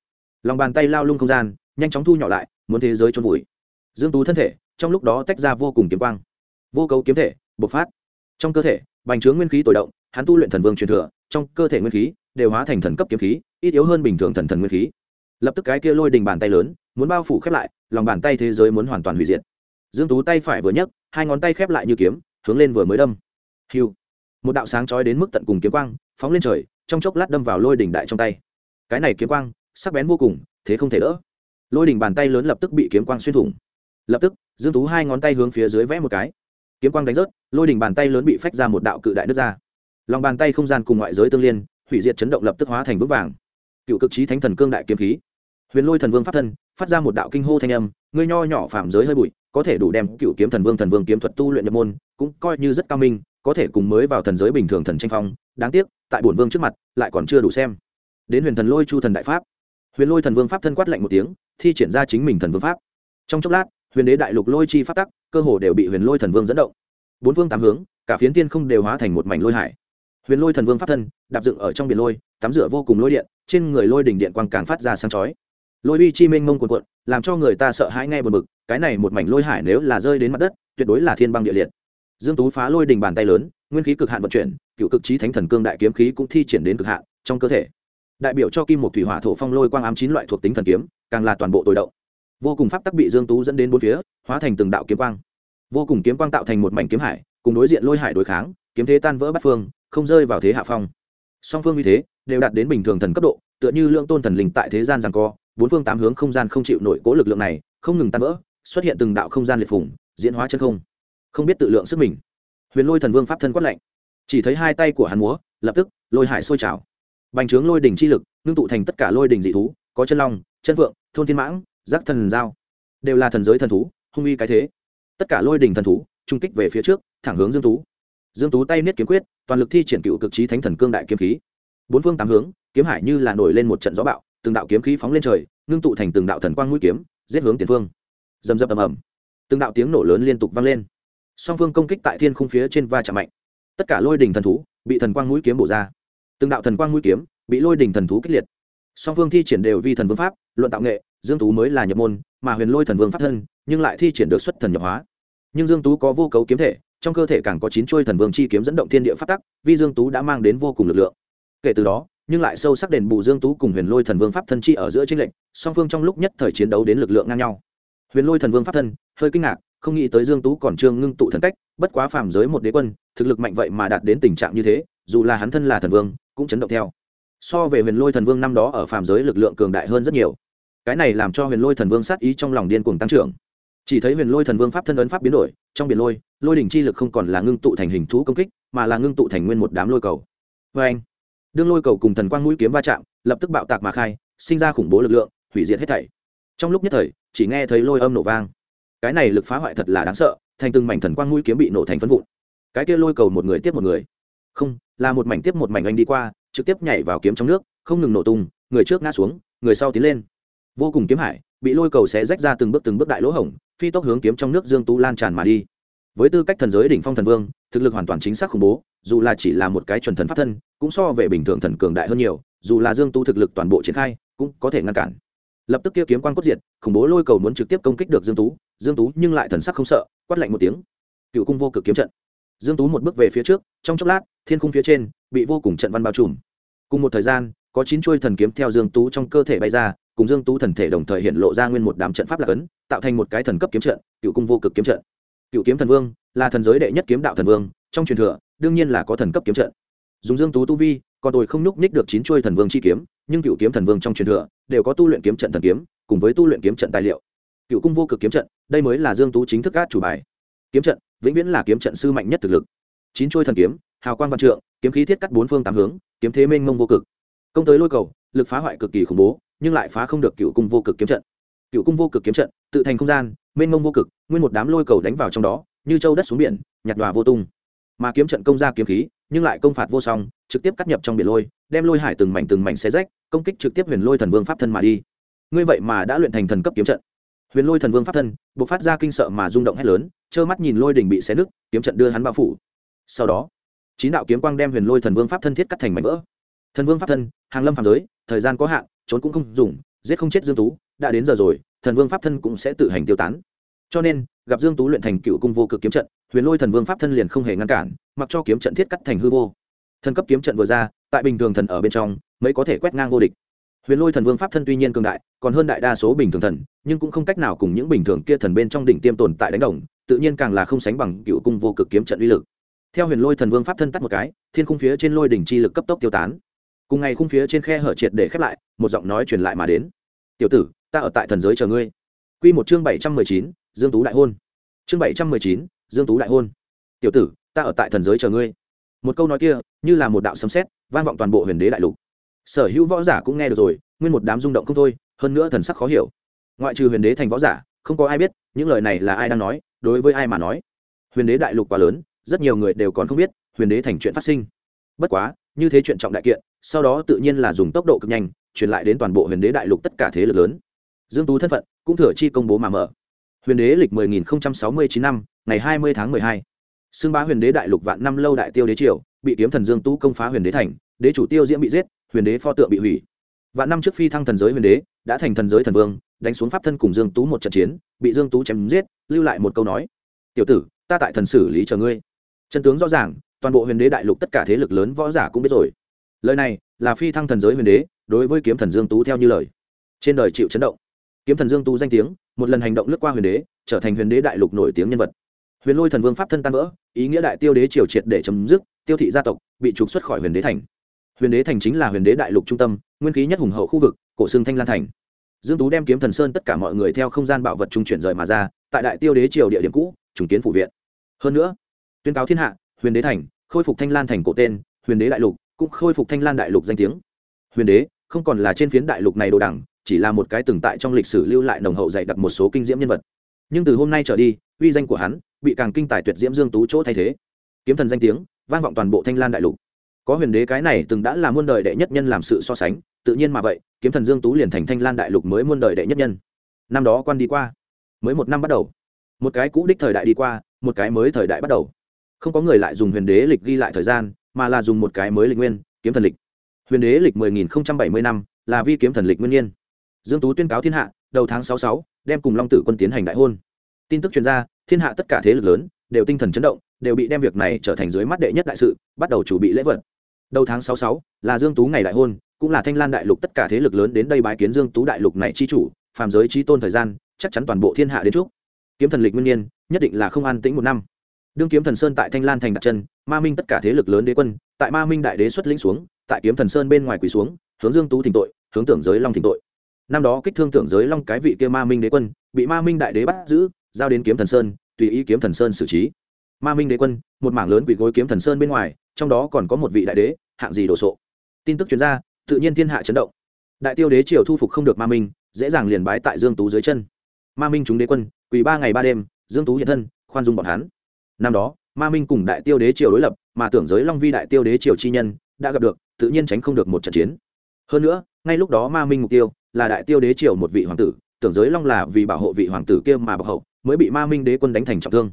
Lòng bàn tay lao lung không gian, nhanh chóng thu nhỏ lại, muốn thế giới trôn vùi. Dương tú thân thể, trong lúc đó tách ra vô cùng kiếm quang. Vô cấu kiếm thể, bộc phát. Trong cơ thể, bành trướng nguyên khí tối động, hắn tu luyện thần vương truyền thừa, trong cơ thể nguyên khí đều hóa thành thần cấp kiếm khí, ít yếu hơn bình thường thần thần nguyên khí. Lập tức cái kia lôi đình bàn tay lớn muốn bao phủ khép lại, lòng bàn tay thế giới muốn hoàn toàn hủy diệt. Dương tú tay phải vừa nhấc, hai ngón tay khép lại như kiếm, hướng lên vừa mới đâm. Hiu. Một đạo sáng chói đến mức tận cùng kiếm quang, phóng lên trời, trong chốc lát đâm vào lôi đỉnh đại trong tay. Cái này kiếm quang, sắc bén vô cùng, thế không thể đỡ. Lôi đỉnh bàn tay lớn lập tức bị kiếm quang xuyên thủng. Lập tức, dương tú hai ngón tay hướng phía dưới vẽ một cái. Kiếm quang đánh rớt, lôi đỉnh bàn tay lớn bị phách ra một đạo cự đại nước ra. Lòng bàn tay không gian cùng ngoại giới tương liên, hủy diệt chấn động lập tức hóa thành vững vàng. Cựu cực trí thánh thần cương đại kiếm khí. Huyền lôi thần vương pháp thân phát ra một đạo kinh hô thanh âm ngươi nho nhỏ phạm giới hơi bụi, có thể đủ đem cựu kiếm thần vương thần vương kiếm thuật tu luyện nhập môn, cũng coi như rất cao minh, có thể cùng mới vào thần giới bình thường thần tranh phong, đáng tiếc, tại bổn vương trước mặt, lại còn chưa đủ xem. Đến huyền thần lôi chu thần đại pháp. Huyền lôi thần vương pháp thân quát lạnh một tiếng, thi triển ra chính mình thần vương pháp. Trong chốc lát, huyền đế đại lục lôi chi pháp tắc, cơ hồ đều bị huyền lôi thần vương dẫn động. Bốn phương tám hướng, cả phiến tiên không đều hóa thành một mảnh lôi hải. Huyền lôi thần vương pháp thân, đạp dựng ở trong biển lôi, tắm rửa vô cùng lôi điện, trên người lôi đỉnh điện quang càng phát ra sáng chói lôi uy chi mênh mông cuồn cuộn, làm cho người ta sợ hãi ngay buồn bực, cái này một mảnh lôi hải nếu là rơi đến mặt đất, tuyệt đối là thiên băng địa liệt. Dương tú phá lôi đỉnh bàn tay lớn, nguyên khí cực hạn vận chuyển, cựu cực trí thánh thần cương đại kiếm khí cũng thi triển đến cực hạn, trong cơ thể. Đại biểu cho kim một thủy hỏa thổ phong lôi quang ám chín loại thuộc tính thần kiếm, càng là toàn bộ tối động. Vô cùng pháp tắc bị dương tú dẫn đến bốn phía, hóa thành từng đạo kiếm quang. Vô cùng kiếm quang tạo thành một mảnh kiếm hải, cùng đối diện lôi hải đối kháng, kiếm thế tan vỡ bắt phương, không rơi vào thế hạ phong. Song phương như thế, đều đạt đến bình thường thần cấp độ, tựa như lượng tôn thần linh tại thế gian rằng co bốn phương tám hướng không gian không chịu nổi cố lực lượng này, không ngừng tan vỡ, xuất hiện từng đạo không gian liệt phủng diễn hóa chân không. Không biết tự lượng sức mình. Huyền lôi thần vương pháp thân quát lạnh. Chỉ thấy hai tay của hắn múa, lập tức, lôi hải sôi trào. Bành trướng lôi đỉnh chi lực, ngưng tụ thành tất cả lôi đỉnh dị thú, có chân long, chân vượng, thôn thiên mãng, giác thần giao. Đều là thần giới thần thú, hung uy cái thế. Tất cả lôi đỉnh thần thú, trung kích về phía trước, thẳng hướng dương tú. Dương tú tay niết kiếm quyết, toàn lực thi triển cựu cực trí thánh thần cương đại kiếm khí. Bốn phương tám hướng, kiếm hải như là nổi lên một trận gió bạo từng đạo kiếm khí phóng lên trời, ngưng tụ thành từng đạo thần quang mũi kiếm, giết hướng tiền phương. Dầm dập ầm ầm. Từng đạo tiếng nổ lớn liên tục vang lên. Song phương công kích tại thiên khung phía trên va chạm mạnh. Tất cả lôi đỉnh thần thú bị thần quang mũi kiếm bổ ra. Từng đạo thần quang mũi kiếm bị lôi đỉnh thần thú kích liệt. Song phương thi triển đều vi thần vương pháp, luận tạo nghệ, dương tú mới là nhập môn, mà huyền lôi thần vương pháp thân, nhưng lại thi triển được xuất thần nhập hóa. Nhưng dương tú có vô cấu kiếm thể, trong cơ thể càng có chín chuôi thần vương chi kiếm dẫn động thiên địa pháp tắc vi dương tú đã mang đến vô cùng lực lượng. Kể từ đó nhưng lại sâu sắc đền bù dương tú cùng huyền lôi thần vương pháp thân chi ở giữa tranh lệnh song phương trong lúc nhất thời chiến đấu đến lực lượng ngang nhau. Huyền lôi thần vương pháp thân, hơi kinh ngạc, không nghĩ tới dương tú còn trương ngưng tụ thần cách, bất quá phàm giới một đế quân, thực lực mạnh vậy mà đạt đến tình trạng như thế, dù là hắn thân là thần vương, cũng chấn động theo. So về huyền lôi thần vương năm đó ở phàm giới lực lượng cường đại hơn rất nhiều. Cái này làm cho huyền lôi thần vương sát ý trong lòng điên cuồng tăng trưởng. Chỉ thấy huyền lôi thần vương pháp thân ấn pháp biến đổi, trong biển lôi lôi đỉnh chi lực không còn là ngưng tụ thành hình thú công kích, mà là ngưng tụ thành nguyên một đám lôi cầu. Vê anh đương lôi cầu cùng thần quang mũi kiếm va chạm, lập tức bạo tạc mà khai, sinh ra khủng bố lực lượng, hủy diệt hết thảy. Trong lúc nhất thời, chỉ nghe thấy lôi âm nổ vang. Cái này lực phá hoại thật là đáng sợ, thành từng mảnh thần quang mũi kiếm bị nổ thành phân vụn. Cái kia lôi cầu một người tiếp một người. Không, là một mảnh tiếp một mảnh anh đi qua, trực tiếp nhảy vào kiếm trong nước, không ngừng nổ tung, người trước ngã xuống, người sau tiến lên. Vô cùng kiếm hải, bị lôi cầu xé rách ra từng bước từng bước đại lỗ hổng, phi tốc hướng kiếm trong nước dương tú lan tràn mà đi. Với tư cách thần giới đỉnh phong thần vương, thực lực hoàn toàn chính xác khủng bố dù là chỉ là một cái chuẩn thần pháp thân, cũng so về bình thường thần cường đại hơn nhiều, dù là dương tú thực lực toàn bộ triển khai, cũng có thể ngăn cản. Lập tức kia kiếm quan cốt diệt, khủng bố lôi cầu muốn trực tiếp công kích được dương tú dương tú nhưng lại thần sắc không sợ, quát lạnh một tiếng. Cựu cung vô cực kiếm trận. Dương tú một bước về phía trước, trong chốc lát, thiên cung phía trên, bị vô cùng trận văn bao trùm. Cùng một thời gian, có chín chuôi thần kiếm theo dương tú trong cơ thể bay ra, cùng dương tú thần thể đồng thời hiện lộ ra nguyên một đám trận pháp lạc ấn tạo thành một cái thần cấp kiếm trận, cựu cung vô cực kiếm trận. Cựu kiếm thần vương, là thần giới đệ nhất kiếm đạo thần vương, trong truyền thừa đương nhiên là có thần cấp kiếm trận. Dùng dương tú tu vi, còn tôi không nhúc nhích được chín chuôi thần vương chi kiếm, nhưng cựu kiếm thần vương trong truyền thừa đều có tu luyện kiếm trận thần kiếm, cùng với tu luyện kiếm trận tài liệu. Cựu cung vô cực kiếm trận, đây mới là dương tú chính thức át chủ bài. Kiếm trận, vĩnh viễn là kiếm trận sư mạnh nhất thực lực. Chín chuôi thần kiếm, hào quang văn trượng, kiếm khí thiết cắt bốn phương tám hướng, kiếm thế mênh mông vô cực. Công tới lôi cầu, lực phá hoại cực kỳ khủng bố, nhưng lại phá không được cựu cung vô cực kiếm trận. Cựu cung vô cực kiếm trận, tự thành không gian, mênh mông vô cực, nguyên một đám lôi cầu đánh vào trong đó, như châu đất xuống biển nhặt đòa vô tung mà kiếm trận công ra kiếm khí, nhưng lại công phạt vô song, trực tiếp cắt nhập trong biển lôi, đem lôi hải từng mảnh từng mảnh xé rách, công kích trực tiếp huyền lôi thần vương pháp thân mà đi. Ngươi vậy mà đã luyện thành thần cấp kiếm trận. Huyền lôi thần vương pháp thân buộc phát ra kinh sợ mà rung động hét lớn, trơ mắt nhìn lôi đình bị xé nứt, kiếm trận đưa hắn bao phủ. Sau đó, chín đạo kiếm quang đem huyền lôi thần vương pháp thân thiết cắt thành mảnh vỡ. Thần vương pháp thân, hàng lâm phạm giới, thời gian có hạn, trốn cũng không dùng, giết không chết dương tú, đã đến giờ rồi, thần vương pháp thân cũng sẽ tự hành tiêu tán cho nên, gặp dương tú luyện thành cựu cung vô cực kiếm trận, huyền lôi thần vương pháp thân liền không hề ngăn cản, mặc cho kiếm trận thiết cắt thành hư vô. Thần cấp kiếm trận vừa ra, tại bình thường thần ở bên trong mới có thể quét ngang vô địch. Huyền lôi thần vương pháp thân tuy nhiên cường đại, còn hơn đại đa số bình thường thần, nhưng cũng không cách nào cùng những bình thường kia thần bên trong đỉnh tiêm tồn tại đánh đồng, tự nhiên càng là không sánh bằng cựu cung vô cực kiếm trận uy lực. Theo huyền lôi thần vương pháp thân tắt một cái, thiên khung phía trên lôi đỉnh chi lực cấp tốc tiêu tán. Cùng ngày khung phía trên khe hở triệt để khép lại, một giọng nói truyền lại mà đến. Tiểu tử, ta ở tại thần giới chờ ngươi. Quy một chương bảy trăm mười chín dương tú đại hôn. Chương bảy trăm mười chín, dương tú đại hôn. Tiểu tử, ta ở tại thần giới chờ ngươi. Một câu nói kia, như là một đạo sấm sét, vang vọng toàn bộ huyền đế đại lục. Sở hữu võ giả cũng nghe được rồi, nguyên một đám rung động không thôi, hơn nữa thần sắc khó hiểu. Ngoại trừ huyền đế thành võ giả, không có ai biết những lời này là ai đang nói, đối với ai mà nói. Huyền đế đại lục quá lớn, rất nhiều người đều còn không biết huyền đế thành chuyện phát sinh. Bất quá, như thế chuyện trọng đại kiện, sau đó tự nhiên là dùng tốc độ cực nhanh, truyền lại đến toàn bộ huyền đế đại lục tất cả thế lực lớn. Dương tú thân phận cũng thừa chi công bố mà mở huyền đế lịch 10.069 năm, ngày 20 tháng 12. xưng bá huyền đế đại lục vạn năm lâu đại tiêu đế triều, bị kiếm thần dương tú công phá huyền đế thành, đế chủ tiêu diễm bị giết, huyền đế pho tượng bị hủy. Vạn năm trước phi thăng thần giới huyền đế, đã thành thần giới thần vương, đánh xuống pháp thân cùng dương tú một trận chiến, bị dương tú chém giết, lưu lại một câu nói. Tiểu tử, ta tại thần xử lý chờ ngươi. Chân tướng rõ ràng, toàn bộ huyền đế đại lục tất cả thế lực lớn võ giả cũng biết rồi. Lời này là phi thăng thần giới huyền đế, đối với kiếm thần dương tú theo như lời. Trên đời chịu chấn động kiếm thần dương tú danh tiếng, một lần hành động lướt qua huyền đế, trở thành huyền đế đại lục nổi tiếng nhân vật. Huyền lôi thần vương pháp thân tan vỡ, ý nghĩa đại tiêu đế triều triệt để chấm dứt, tiêu thị gia tộc, bị trục xuất khỏi huyền đế thành. Huyền đế thành chính là huyền đế đại lục trung tâm, nguyên khí nhất hùng hậu khu vực, cổ xương thanh lan thành. Dương tú đem kiếm thần sơn tất cả mọi người theo không gian bảo vật trung chuyển rời mà ra, tại đại tiêu đế triều địa điểm cũ, trùng kiến phủ viện. Hơn nữa, tuyên cáo thiên hạ, huyền đế thành, khôi phục thanh lan thành cổ tên, huyền đế đại lục, cũng khôi phục thanh lan đại lục danh tiếng. Huyền đế, không còn là trên phiến đại lục này đồ đẳng chỉ là một cái từng tại trong lịch sử lưu lại nồng hậu dạy đặt một số kinh diễm nhân vật. Nhưng từ hôm nay trở đi, uy danh của hắn bị càng kinh tài tuyệt diễm dương tú chỗ thay thế. Kiếm thần danh tiếng, vang vọng toàn bộ thanh lan đại lục. Có huyền đế cái này từng đã là muôn đời đệ nhất nhân làm sự so sánh, tự nhiên mà vậy, kiếm thần dương tú liền thành thanh lan đại lục mới muôn đời đệ nhất nhân. Năm đó quan đi qua, mới một năm bắt đầu. Một cái cũ đích thời đại đi qua, một cái mới thời đại bắt đầu. Không có người lại dùng huyền đế lịch ghi lại thời gian, mà là dùng một cái mới lịch nguyên, kiếm thần lịch. Huyền đế lịch 10.070 năm là vi kiếm thần lịch nguyên nhiên dương tú tuyên cáo thiên hạ đầu tháng 66, đem cùng long tử quân tiến hành đại hôn. Tin tức truyền ra thiên hạ tất cả thế lực lớn đều tinh thần chấn động đều bị đem việc này trở thành dưới mắt đệ nhất đại sự bắt đầu chủ bị lễ vật. Đầu tháng 66 là dương tú ngày đại hôn cũng là thanh lan đại lục tất cả thế lực lớn đến đây bái kiến dương tú đại lục này chi chủ phàm giới chi tôn thời gian chắc chắn toàn bộ thiên hạ đến trước. kiếm thần lịch nguyên nhiên nhất định là không an tĩnh một năm. Đương kiếm thần sơn tại thanh lan thành đặt chân ma minh tất cả thế lực lớn đế quân tại ma minh đại đế xuất lĩnh xuống tại kiếm thần sơn bên ngoài quỳ xuống hướng dương tú thỉnh tội hướng tưởng giới long thỉnh tội năm đó kích thương tưởng giới long cái vị kia ma minh đế quân, bị ma minh đại đế bắt giữ, giao đến kiếm thần sơn, tùy ý kiếm thần sơn xử trí. Ma minh đế quân, một mảng lớn quỷ gối kiếm thần sơn bên ngoài, trong đó còn có một vị đại đế, hạng gì đồ sộ. Tin tức chuyên gia tự nhiên thiên hạ chấn động. Đại tiêu đế triều thu phục không được ma minh, dễ dàng liền bái tại dương tú dưới chân. Ma minh chúng đế quân, quỳ ba ngày ba đêm, dương tú hiện thân, khoan dung bọn hắn. Năm đó, ma minh cùng đại tiêu đế triều đối lập, mà tưởng giới long vi đại tiêu đế triều chi nhân, đã gặp được, tự nhiên tránh không được một trận chiến. Hơn nữa, ngay lúc đó ma minh mục tiêu là đại tiêu đế triều một vị hoàng tử, tưởng giới long là vì bảo hộ vị hoàng tử kia mà bảo hậu, mới bị ma minh đế quân đánh thành trọng thương.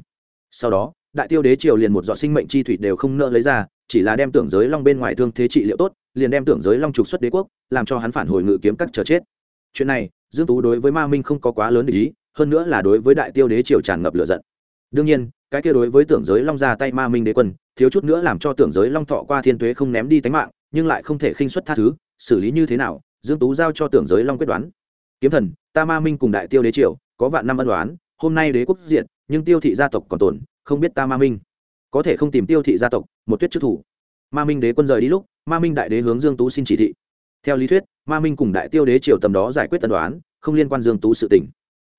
Sau đó, đại tiêu đế triều liền một dọ sinh mệnh chi thủy đều không nợ lấy ra, chỉ là đem tưởng giới long bên ngoài thương thế trị liệu tốt, liền đem tưởng giới long trục xuất đế quốc, làm cho hắn phản hồi ngự kiếm các chờ chết. Chuyện này, dương tú đối với ma minh không có quá lớn để ý, hơn nữa là đối với đại tiêu đế triều tràn ngập lửa giận. Đương nhiên, cái kia đối với tưởng giới long ra tay ma minh đế quân, thiếu chút nữa làm cho tưởng giới long thọ qua thiên tuế không ném đi tánh mạng, nhưng lại không thể khinh xuất tha thứ, xử lý như thế nào dương tú giao cho tưởng giới long quyết đoán. Kiếm thần, ta ma minh cùng đại tiêu đế triều, có vạn năm ân đoán hôm nay đế quốc diện nhưng tiêu thị gia tộc còn tồn, không biết ta ma minh. Có thể không tìm tiêu thị gia tộc, một tuyết chức thủ. Ma minh đế quân rời đi lúc, ma minh đại đế hướng dương tú xin chỉ thị. Theo lý thuyết, ma minh cùng đại tiêu đế triều tầm đó giải quyết tân đoán không liên quan dương tú sự tình.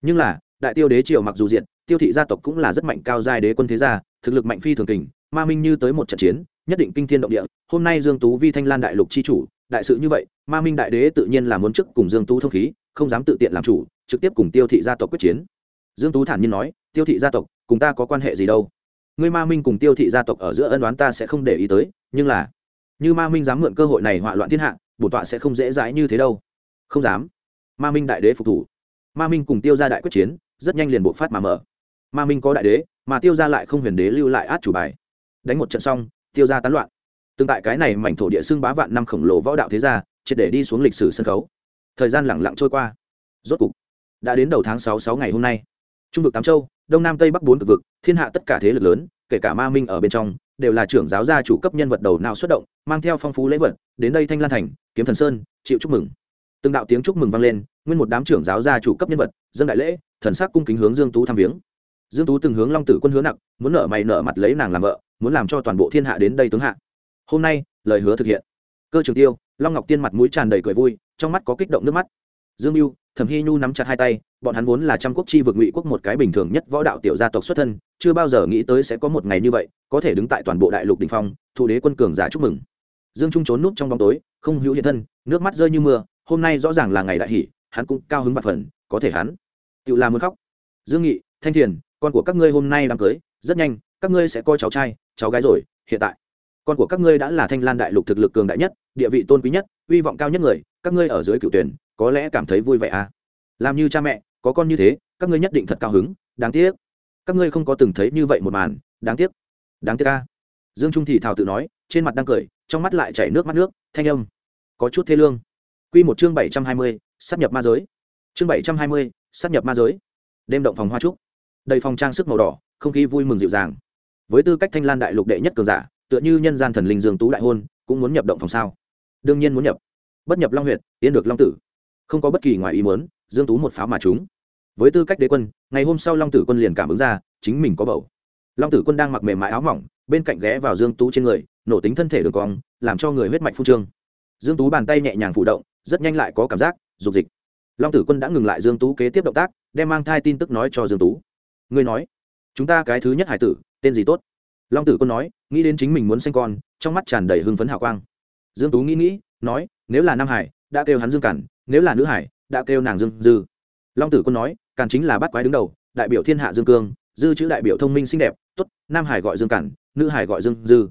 Nhưng là, đại tiêu đế triều mặc dù diện tiêu thị gia tộc cũng là rất mạnh cao giai đế quân thế gia, thực lực mạnh phi thường kình, ma minh như tới một trận chiến, nhất định kinh thiên động địa. Hôm nay dương tú vi thanh lan đại lục chi chủ đại sự như vậy, ma minh đại đế tự nhiên là muốn chức cùng dương tú thông khí, không dám tự tiện làm chủ, trực tiếp cùng tiêu thị gia tộc quyết chiến. Dương tú thản nhiên nói, tiêu thị gia tộc, cùng ta có quan hệ gì đâu? Ngươi ma minh cùng tiêu thị gia tộc ở giữa ân đoán ta sẽ không để ý tới, nhưng là, như ma minh dám mượn cơ hội này họa loạn thiên hạ, bổn tọa sẽ không dễ dãi như thế đâu. Không dám. Ma minh đại đế phục thủ. Ma minh cùng tiêu gia đại quyết chiến, rất nhanh liền bộ phát mà mở. Ma minh có đại đế, mà tiêu gia lại không huyền đế lưu lại át chủ bài. Đánh một trận xong, tiêu gia tán loạn tương tại cái này mảnh thổ địa xưng bá vạn năm khổng lồ võ đạo thế gia, triệt để đi xuống lịch sử sân khấu. Thời gian lẳng lặng trôi qua. Rốt cục, đã đến đầu tháng sáu sáu ngày hôm nay. Trung vực tám châu, đông nam tây bắc bốn cực vực, thiên hạ tất cả thế lực lớn, kể cả ma minh ở bên trong, đều là trưởng giáo gia chủ cấp nhân vật đầu nào xuất động, mang theo phong phú lễ vật, đến đây thanh lan thành, kiếm thần sơn, chịu chúc mừng. Từng đạo tiếng chúc mừng vang lên, nguyên một đám trưởng giáo gia chủ cấp nhân vật dân đại lễ, thần sắc cung kính hướng dương tú thăm viếng. Dương tú từng hướng long tử quân hứa nặng muốn nợ mày nợ mặt lấy nàng làm vợ, muốn làm cho toàn bộ thiên hạ đến đây tướng hạ hôm nay, lời hứa thực hiện. Cơ trường tiêu, long ngọc tiên mặt mũi tràn đầy cười vui, trong mắt có kích động nước mắt. Dương mưu, thẩm hy nhu nắm chặt hai tay, bọn hắn vốn là trăm quốc chi vực ngụy quốc một cái bình thường nhất võ đạo tiểu gia tộc xuất thân, chưa bao giờ nghĩ tới sẽ có một ngày như vậy, có thể đứng tại toàn bộ đại lục đình phong thủ đế quân cường giả chúc mừng. Dương trung trốn núp trong bóng tối, không hữu hiện thân, nước mắt rơi như mưa, hôm nay rõ ràng là ngày đại hỷ, hắn cũng cao hứng vạn phần, có thể hắn. Tự làm muốn khóc. Dương nghị, thanh thiền, con của các ngươi hôm nay đám cưới, rất nhanh, các ngươi sẽ coi cháu trai, cháu gái rồi, hiện tại con của các ngươi đã là thanh lan đại lục thực lực cường đại nhất, địa vị tôn quý nhất, uy vọng cao nhất người, các ngươi ở dưới cựu tuyển, có lẽ cảm thấy vui vẻ à? Làm như cha mẹ, có con như thế, các ngươi nhất định thật cao hứng, đáng tiếc. Các ngươi không có từng thấy như vậy một màn, đáng tiếc. Đáng tiếc ca dương trung thì thào tự nói, trên mặt đang cười, trong mắt lại chảy nước mắt nước, thanh âm. Có chút thê lương. Quy một chương bảy trăm hai mươi sắp nhập ma giới. Chương bảy trăm hai mươi sắp nhập ma giới. Đêm động phòng hoa trúc. Đầy phòng trang sức màu đỏ, không khí vui mừng dịu dàng. Với tư cách thanh lan đại lục đệ nhất cường giả tựa như nhân gian thần linh dương tú đại hôn, cũng muốn nhập động phòng sao? Đương nhiên muốn nhập. Bất nhập long huyện yên được long tử. Không có bất kỳ ngoài ý muốn, dương tú một pháo mà trúng. Với tư cách đế quân, ngày hôm sau long tử quân liền cảm ứng ra, chính mình có bầu. Long tử quân đang mặc mềm mại áo mỏng, bên cạnh ghé vào dương tú trên người, nổ tính thân thể đường cong, làm cho người huyết mạch phun trương. Dương tú bàn tay nhẹ nhàng phụ động, rất nhanh lại có cảm giác, dục dịch. Long tử quân đã ngừng lại dương tú kế tiếp động tác, đem mang thai tin tức nói cho dương tú. Ngươi nói, chúng ta cái thứ nhất hải tử, tên gì tốt? Long tử quân nói, nghĩ đến chính mình muốn sinh con, trong mắt tràn đầy hưng phấn hào quang. Dương tú nghĩ nghĩ, nói, nếu là nam hải, đã kêu hắn dương cản, nếu là nữ hải, đã kêu nàng dương dư. Long tử quân nói càn chính là bắt quái đứng đầu, đại biểu thiên hạ dương cương, dư chữ đại biểu thông minh xinh đẹp, tốt, nam hải gọi dương cản, nữ hải gọi dương dư.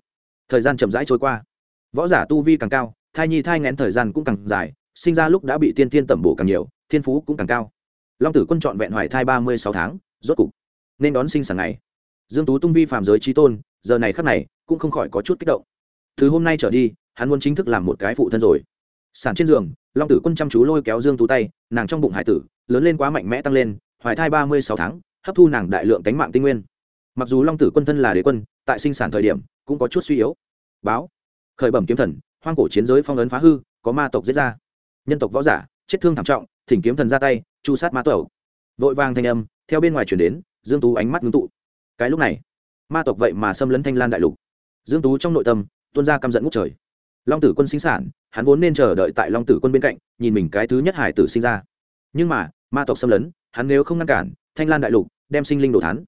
Thời gian chậm rãi trôi qua. Võ giả tu vi càng cao, thai nhi thai ngén thời gian cũng càng dài, sinh ra lúc đã bị tiên tiên tẩm bổ càng nhiều, thiên phú cũng càng cao. Long tử quân chọn vẹn hoài thai ba mươi sáu tháng, rốt cục nên đón sinh sáng ngày dương tú tung vi phạm giới trí tôn, giờ này khắc này, cũng không khỏi có chút kích động. Từ hôm nay trở đi, hắn muốn chính thức làm một cái phụ thân rồi. Sản trên giường, long tử quân chăm chú lôi kéo dương tú tay, nàng trong bụng hải tử, lớn lên quá mạnh mẽ tăng lên, hoài thai ba mươi sáu tháng, hấp thu nàng đại lượng cánh mạng tinh nguyên. Mặc dù long tử quân thân là đế quân, tại sinh sản thời điểm, cũng có chút suy yếu. Báo, khởi bẩm kiếm thần, hoang cổ chiến giới phong ấn phá hư, có ma tộc giết ra. Nhân tộc võ giả, chết thương thảm trọng, thỉnh kiếm thần ra tay, chu sát ma tộc. Vội vàng thanh âm, theo bên ngoài chuyển đến, dương tú ánh mắt ngưng tụ cái lúc này, ma tộc vậy mà xâm lấn thanh lan đại lục. Dương tú trong nội tâm, tuôn ra căm giận ngút trời. Long tử quân sinh sản, hắn vốn nên chờ đợi tại long tử quân bên cạnh, nhìn mình cái thứ nhất hải tử sinh ra. Nhưng mà, ma tộc xâm lấn, hắn nếu không ngăn cản, thanh lan đại lục đem sinh linh đồ thán.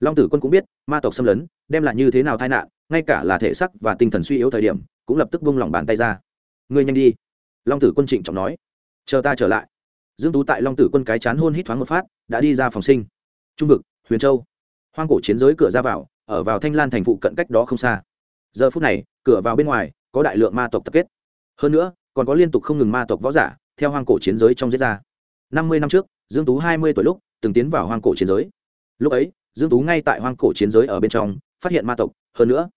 Long tử quân cũng biết, ma tộc xâm lấn, đem lại như thế nào tai nạn, ngay cả là thể sắc và tinh thần suy yếu thời điểm, cũng lập tức buông lỏng bàn tay ra. Ngươi nhanh đi. Long tử quân trịnh trọng nói. Chờ ta trở lại. Dương tú tại long tử quân cái chán hôn hít thoáng một phát, đã đi ra phòng sinh. Trung vực, huyền châu hoang cổ chiến giới cửa ra vào, ở vào thanh lan thành phụ cận cách đó không xa. Giờ phút này, cửa vào bên ngoài, có đại lượng ma tộc tập kết. Hơn nữa, còn có liên tục không ngừng ma tộc võ giả, theo hoang cổ chiến giới trong giết ra. Năm mươi năm trước, dương tú hai mươi tuổi lúc, từng tiến vào hoang cổ chiến giới. Lúc ấy, dương tú ngay tại hoang cổ chiến giới ở bên trong, phát hiện ma tộc, hơn nữa,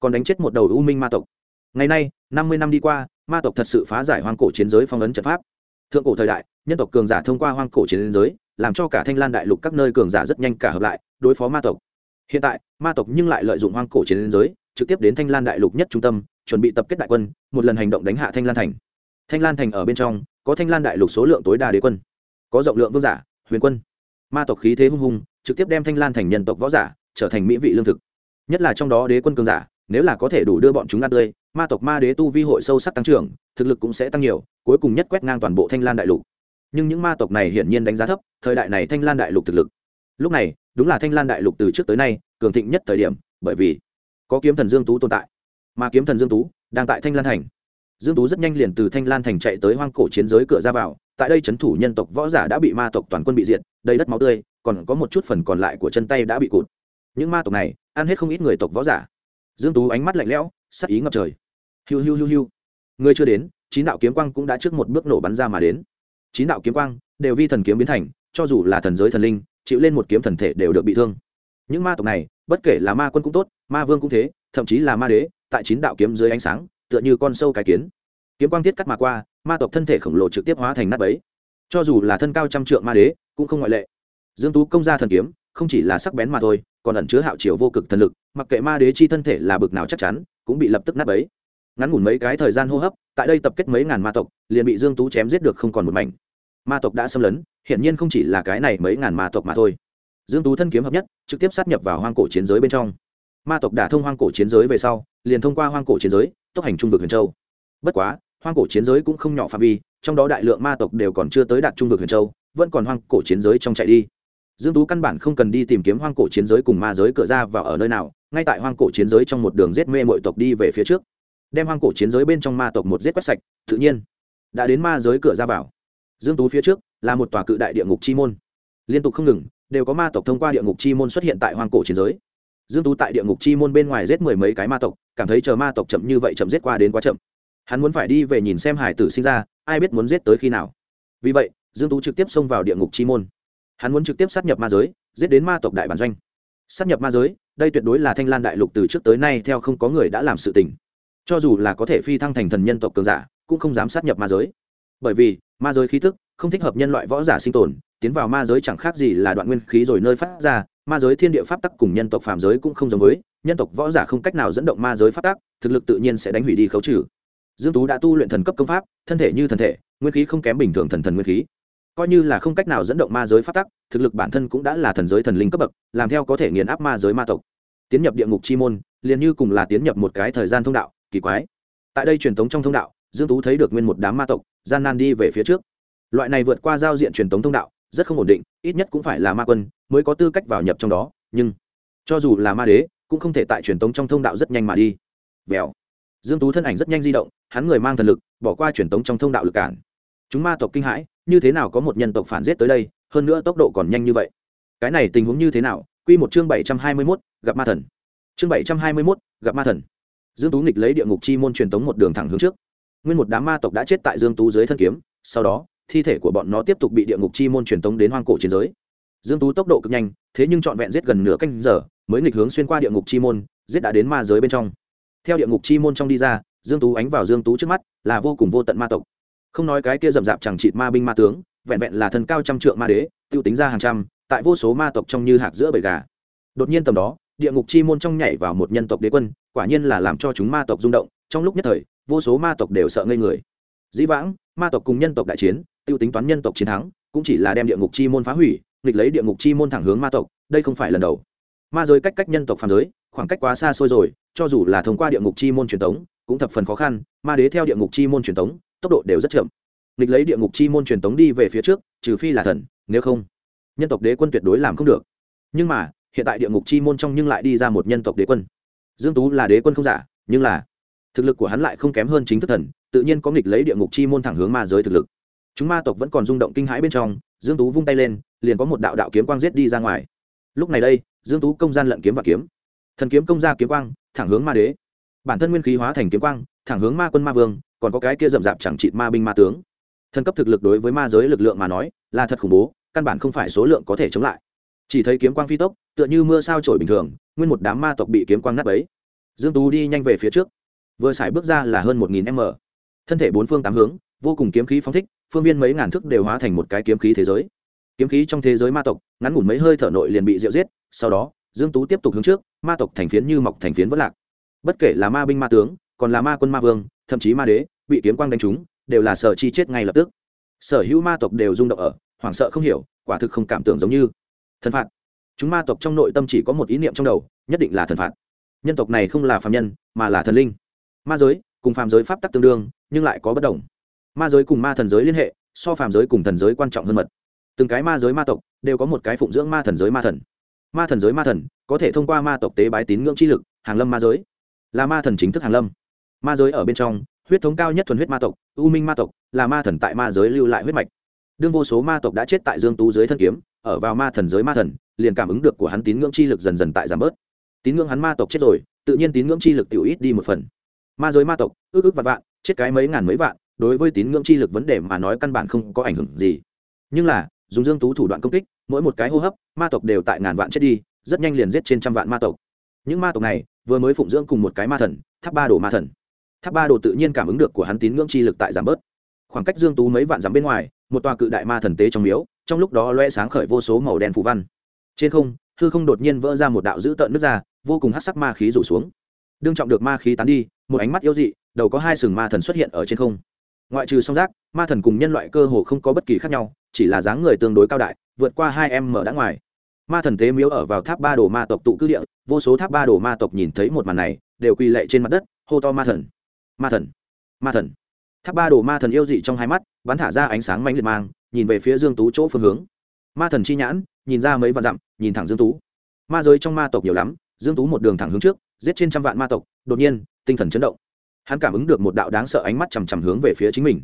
còn đánh chết một đầu u minh ma tộc. Ngày nay, năm mươi năm đi qua, ma tộc thật sự phá giải hoang cổ chiến giới phong ấn trận pháp. Thượng cổ thời đại, nhân tộc cường giả thông qua hoang cổ chiến giới, làm cho cả thanh lan đại lục các nơi cường giả rất nhanh cả hợp lại đối phó ma tộc. Hiện tại, ma tộc nhưng lại lợi dụng hoang cổ chiến giới, trực tiếp đến thanh lan đại lục nhất trung tâm, chuẩn bị tập kết đại quân, một lần hành động đánh hạ thanh lan thành. Thanh lan thành ở bên trong, có thanh lan đại lục số lượng tối đa đế quân, có rộng lượng vương giả, huyền quân. Ma tộc khí thế hung hùng, trực tiếp đem thanh lan thành nhân tộc võ giả trở thành mỹ vị lương thực. Nhất là trong đó đế quân cường giả, nếu là có thể đủ đưa bọn chúng ăn tươi, ma tộc ma đế tu vi hội sâu sắc tăng trưởng, thực lực cũng sẽ tăng nhiều, cuối cùng nhất quét ngang toàn bộ thanh lan đại lục. Nhưng những ma tộc này hiển nhiên đánh giá thấp, thời đại này thanh lan đại lục thực lực. Lúc này đúng là thanh lan đại lục từ trước tới nay cường thịnh nhất thời điểm, bởi vì có kiếm thần dương tú tồn tại. Mà kiếm thần dương tú đang tại thanh lan thành. Dương tú rất nhanh liền từ thanh lan thành chạy tới hoang cổ chiến giới cửa ra vào, tại đây chấn thủ nhân tộc võ giả đã bị ma tộc toàn quân bị diệt, đầy đất máu tươi, còn có một chút phần còn lại của chân tay đã bị cụt. Những ma tộc này ăn hết không ít người tộc võ giả. Dương tú ánh mắt lạnh lẽo, sắc ý ngập trời. Hiu hiu hiu hiu. Người chưa đến, chín đạo kiếm quang cũng đã trước một bước nổ bắn ra mà đến. Chín đạo kiếm quang đều vi thần kiếm biến thành, cho dù là thần giới thần linh chịu lên một kiếm thần thể đều được bị thương. Những ma tộc này, bất kể là ma quân cũng tốt, ma vương cũng thế, thậm chí là ma đế, tại chín đạo kiếm dưới ánh sáng, tựa như con sâu cái kiến. Kiếm quang thiết cắt mà qua, ma tộc thân thể khổng lồ trực tiếp hóa thành nát bấy. Cho dù là thân cao trăm trượng ma đế, cũng không ngoại lệ. Dương tú công ra thần kiếm, không chỉ là sắc bén mà thôi, còn ẩn chứa hạo chiều vô cực thần lực, mặc kệ ma đế chi thân thể là bực nào chắc chắn, cũng bị lập tức nát bấy. Ngắn ngủn mấy cái thời gian hô hấp, tại đây tập kết mấy ngàn ma tộc, liền bị dương tú chém giết được không còn một mảnh ma tộc đã xâm lấn, hiển nhiên không chỉ là cái này mấy ngàn ma tộc mà thôi. Dương tú thân kiếm hợp nhất, trực tiếp sát nhập vào hoang cổ chiến giới bên trong. Ma tộc đã thông hoang cổ chiến giới về sau, liền thông qua hoang cổ chiến giới, tốc hành trung vực huyền châu. Bất quá, hoang cổ chiến giới cũng không nhỏ phạm vi, trong đó đại lượng ma tộc đều còn chưa tới đạt trung vực huyền châu, vẫn còn hoang cổ chiến giới trong chạy đi. Dương tú căn bản không cần đi tìm kiếm hoang cổ chiến giới cùng ma giới cửa ra vào ở nơi nào, ngay tại hoang cổ chiến giới trong một đường giết mê mọi tộc đi về phía trước. Đem hoang cổ chiến giới bên trong ma tộc một giết quét sạch, tự nhiên, đã đến ma giới cửa ra vào dương tú phía trước là một tòa cự đại địa ngục chi môn. Liên tục không ngừng, đều có ma tộc thông qua địa ngục chi môn xuất hiện tại hoang cổ chiến giới. Dương tú tại địa ngục chi môn bên ngoài giết mười mấy cái ma tộc, cảm thấy chờ ma tộc chậm như vậy chậm giết qua đến quá chậm. Hắn muốn phải đi về nhìn xem hải tử sinh ra, ai biết muốn giết tới khi nào. Vì vậy, dương tú trực tiếp xông vào địa ngục chi môn. Hắn muốn trực tiếp sát nhập ma giới, giết đến ma tộc đại bản doanh. Sát nhập ma giới, đây tuyệt đối là thanh lan đại lục từ trước tới nay theo không có người đã làm sự tình. Cho dù là có thể phi thăng thành thần nhân tộc cường giả, cũng không dám sát nhập ma giới. Bởi vì ma giới khí tức, không thích hợp nhân loại võ giả sinh tồn, tiến vào ma giới chẳng khác gì là đoạn nguyên khí rồi nơi phát ra. Ma giới thiên địa pháp tắc cùng nhân tộc phạm giới cũng không giống với, nhân tộc võ giả không cách nào dẫn động ma giới pháp tắc, thực lực tự nhiên sẽ đánh hủy đi khấu trừ. Dương tú đã tu luyện thần cấp công pháp, thân thể như thần thể, nguyên khí không kém bình thường thần thần nguyên khí. Coi như là không cách nào dẫn động ma giới pháp tắc, thực lực bản thân cũng đã là thần giới thần linh cấp bậc, làm theo có thể nghiền áp ma giới ma tộc. Tiến nhập địa ngục chi môn, liền như cùng là tiến nhập một cái thời gian thông đạo, kỳ quái. Tại đây truyền thống trong thông đạo dương tú thấy được nguyên một đám ma tộc gian nan đi về phía trước. Loại này vượt qua giao diện truyền thống thông đạo rất không ổn định ít nhất cũng phải là ma quân mới có tư cách vào nhập trong đó nhưng cho dù là ma đế cũng không thể tại truyền thống trong thông đạo rất nhanh mà đi. Vèo. Dương tú thân ảnh rất nhanh di động hắn người mang thần lực bỏ qua truyền thống trong thông đạo lực cản. Chúng ma tộc kinh hãi như thế nào có một nhân tộc phản giết tới đây hơn nữa tốc độ còn nhanh như vậy. Cái này tình huống như thế nào? Quy một chương bảy trăm hai mươi 721, gặp ma thần. Chương bảy trăm hai mươi 721, gặp ma thần. Dương tú nghịch lấy địa ngục chi môn truyền tống một đường thẳng hướng trước nguyên một đám ma tộc đã chết tại dương tú dưới thân kiếm, sau đó, thi thể của bọn nó tiếp tục bị địa ngục chi môn truyền tống đến hoang cổ chiến giới. Dương tú tốc độ cực nhanh, thế nhưng trọn vẹn giết gần nửa canh giờ, mới nghịch hướng xuyên qua địa ngục chi môn, giết đã đến ma giới bên trong. Theo địa ngục chi môn trong đi ra, dương tú ánh vào dương tú trước mắt, là vô cùng vô tận ma tộc. Không nói cái kia rậm rạp chẳng chịt ma binh ma tướng, vẹn vẹn là thần cao trăm trượng ma đế, tiêu tính ra hàng trăm, tại vô số ma tộc trong như hạt giữa bầy gà. Đột nhiên tầm đó, địa ngục chi môn trong nhảy vào một nhân tộc đế quân, quả nhiên là làm cho chúng ma tộc rung động, trong lúc nhất thời vô số ma tộc đều sợ ngây người. Dĩ vãng, ma tộc cùng nhân tộc đại chiến, tiêu tính toán nhân tộc chiến thắng, cũng chỉ là đem địa ngục chi môn phá hủy, nghịch lấy địa ngục chi môn thẳng hướng ma tộc, đây không phải lần đầu. Ma giới cách cách nhân tộc phàm giới, khoảng cách quá xa xôi rồi, cho dù là thông qua địa ngục chi môn truyền thống cũng thập phần khó khăn, ma đế theo địa ngục chi môn truyền thống tốc độ đều rất chậm. Nghịch lấy địa ngục chi môn truyền thống đi về phía trước, trừ phi là thần, nếu không, nhân tộc đế quân tuyệt đối làm không được. Nhưng mà, hiện tại địa ngục chi môn trong nhưng lại đi ra một nhân tộc đế quân. Dương tú là đế quân không giả, nhưng là thực lực của hắn lại không kém hơn chính thức thần, tự nhiên có nghịch lấy địa ngục chi môn thẳng hướng ma giới thực lực. Chúng ma tộc vẫn còn rung động kinh hãi bên trong, dương tú vung tay lên, liền có một đạo đạo kiếm quang giết đi ra ngoài. Lúc này đây, dương tú công gian lận kiếm và kiếm. Thần kiếm công ra kiếm quang, thẳng hướng ma đế. Bản thân nguyên khí hóa thành kiếm quang, thẳng hướng ma quân ma vương, còn có cái kia rậm rạp chẳng trị ma binh ma tướng. Thần cấp thực lực đối với ma giới lực lượng mà nói, là thật khủng bố, căn bản không phải số lượng có thể chống lại. Chỉ thấy kiếm quang phi tốc, tựa như mưa sao trổi bình thường, nguyên một đám ma tộc bị kiếm quang nát ấy dương tú đi nhanh về phía trước vừa xài bước ra là hơn một nghìn m. Thân thể bốn phương tám hướng, vô cùng kiếm khí phóng thích, phương viên mấy ngàn thước đều hóa thành một cái kiếm khí thế giới. Kiếm khí trong thế giới ma tộc, ngắn ngủn mấy hơi thở nội liền bị diệu giết, sau đó, dương tú tiếp tục hướng trước, ma tộc thành phiến như mọc thành phiến vất lạc. Bất kể là ma binh ma tướng, còn là ma quân ma vương, thậm chí ma đế, bị kiếm quang đánh trúng, đều là sở chi chết ngay lập tức. Sở hữu ma tộc đều rung động ở, hoảng sợ không hiểu, quả thực không cảm tưởng giống như. Thần phạt. Chúng ma tộc trong nội tâm chỉ có một ý niệm trong đầu, nhất định là thần phạt. Nhân tộc này không là phạm nhân, mà là thần linh ma giới cùng phàm giới pháp tắc tương đương, nhưng lại có bất đồng. Ma giới cùng ma thần giới liên hệ, so phàm giới cùng thần giới quan trọng hơn mật. Từng cái ma giới ma tộc đều có một cái phụng dưỡng ma thần giới ma thần. Ma thần giới ma thần có thể thông qua ma tộc tế bái tín ngưỡng chi lực, hàng lâm ma giới. Là ma thần chính thức hàng lâm. Ma giới ở bên trong, huyết thống cao nhất thuần huyết ma tộc, u minh ma tộc, là ma thần tại ma giới lưu lại huyết mạch. Đương vô số ma tộc đã chết tại dương tú dưới thân kiếm, ở vào ma thần giới ma thần, liền cảm ứng được của hắn tín ngưỡng chi lực dần dần tại giảm bớt. Tín ngưỡng hắn ma tộc chết rồi, tự nhiên tín ngưỡng chi lực tiểu ít đi một phần ma giới ma tộc, ước ước vạn vạn, chết cái mấy ngàn mấy vạn, đối với tín ngưỡng chi lực vấn đề mà nói căn bản không có ảnh hưởng gì. Nhưng là, dùng dương tú thủ đoạn công kích, mỗi một cái hô hấp, ma tộc đều tại ngàn vạn chết đi, rất nhanh liền giết trên trăm vạn ma tộc. Những ma tộc này, vừa mới phụng dưỡng cùng một cái ma thần, tháp ba đồ ma thần. Tháp ba đồ tự nhiên cảm ứng được của hắn tín ngưỡng chi lực tại giảm bớt. Khoảng cách dương tú mấy vạn dặm bên ngoài, một tòa cự đại ma thần tế trong miếu, trong lúc đó loe sáng khởi vô số màu đen phù văn. Trên không, hư không đột nhiên vỡ ra một đạo dữ tợn nước ra, vô cùng hắc sắc ma khí rủ xuống. Đương trọng được ma khí tán đi một ánh mắt yếu dị, đầu có hai sừng ma thần xuất hiện ở trên không. Ngoại trừ song giác, ma thần cùng nhân loại cơ hồ không có bất kỳ khác nhau, chỉ là dáng người tương đối cao đại, vượt qua hai em mở đã ngoài. Ma thần tế miếu ở vào tháp ba đồ ma tộc tụ cư địa, vô số tháp ba đồ ma tộc nhìn thấy một màn này, đều quỳ lệ trên mặt đất, hô to ma thần. Ma thần. Ma thần. Tháp ba đồ ma thần yêu dị trong hai mắt, bắn thả ra ánh sáng mãnh liệt mang, nhìn về phía dương tú chỗ phương hướng. Ma thần chi nhãn, nhìn ra mấy vạn dặm, nhìn thẳng dương tú. Ma giới trong ma tộc nhiều lắm, dương tú một đường thẳng hướng trước, giết trên trăm vạn ma tộc, đột nhiên tinh thần chấn động. Hắn cảm ứng được một đạo đáng sợ ánh mắt chằm chằm hướng về phía chính mình.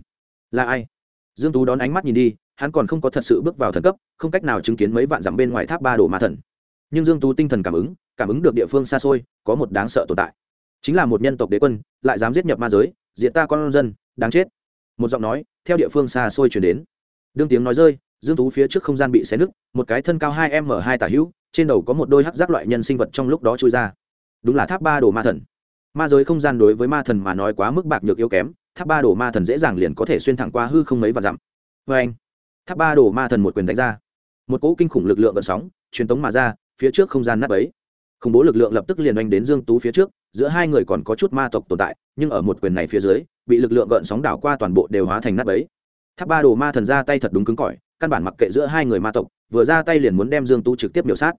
Là ai? Dương tú đón ánh mắt nhìn đi, hắn còn không có thật sự bước vào thần cấp, không cách nào chứng kiến mấy vạn dặm bên ngoài tháp ba đồ ma thần. Nhưng dương tú tinh thần cảm ứng cảm ứng được địa phương xa xôi, có một đáng sợ tồn tại. Chính là một nhân tộc đế quân, lại dám giết nhập ma giới, diệt ta con dân, đáng chết. Một giọng nói, theo địa phương xa xôi chuyển đến. Đương tiếng nói rơi, dương tú phía trước không gian bị xé nứt, một cái thân cao hai m hai tả hữu, trên đầu có một đôi hắc giác loại nhân sinh vật trong lúc đó trôi ra. Đúng là tháp ba đồ ma thần ma giới không gian đối với ma thần mà nói quá mức bạc nhược yếu kém, tháp ba đồ ma thần dễ dàng liền có thể xuyên thẳng qua hư không mấy và dặm. Vê anh, tháp ba đồ ma thần một quyền đánh ra. Một cỗ kinh khủng lực lượng gợn sóng, truyền tống mà ra, phía trước không gian nắp ấy khủng bố lực lượng lập tức liền oanh đến dương tú phía trước, giữa hai người còn có chút ma tộc tồn tại, nhưng ở một quyền này phía dưới, bị lực lượng gợn sóng đảo qua toàn bộ đều hóa thành nắp ấy tháp ba đồ ma thần ra tay thật đúng cứng cỏi, căn bản mặc kệ giữa hai người ma tộc, vừa ra tay liền muốn đem dương tú trực tiếp biểu sát.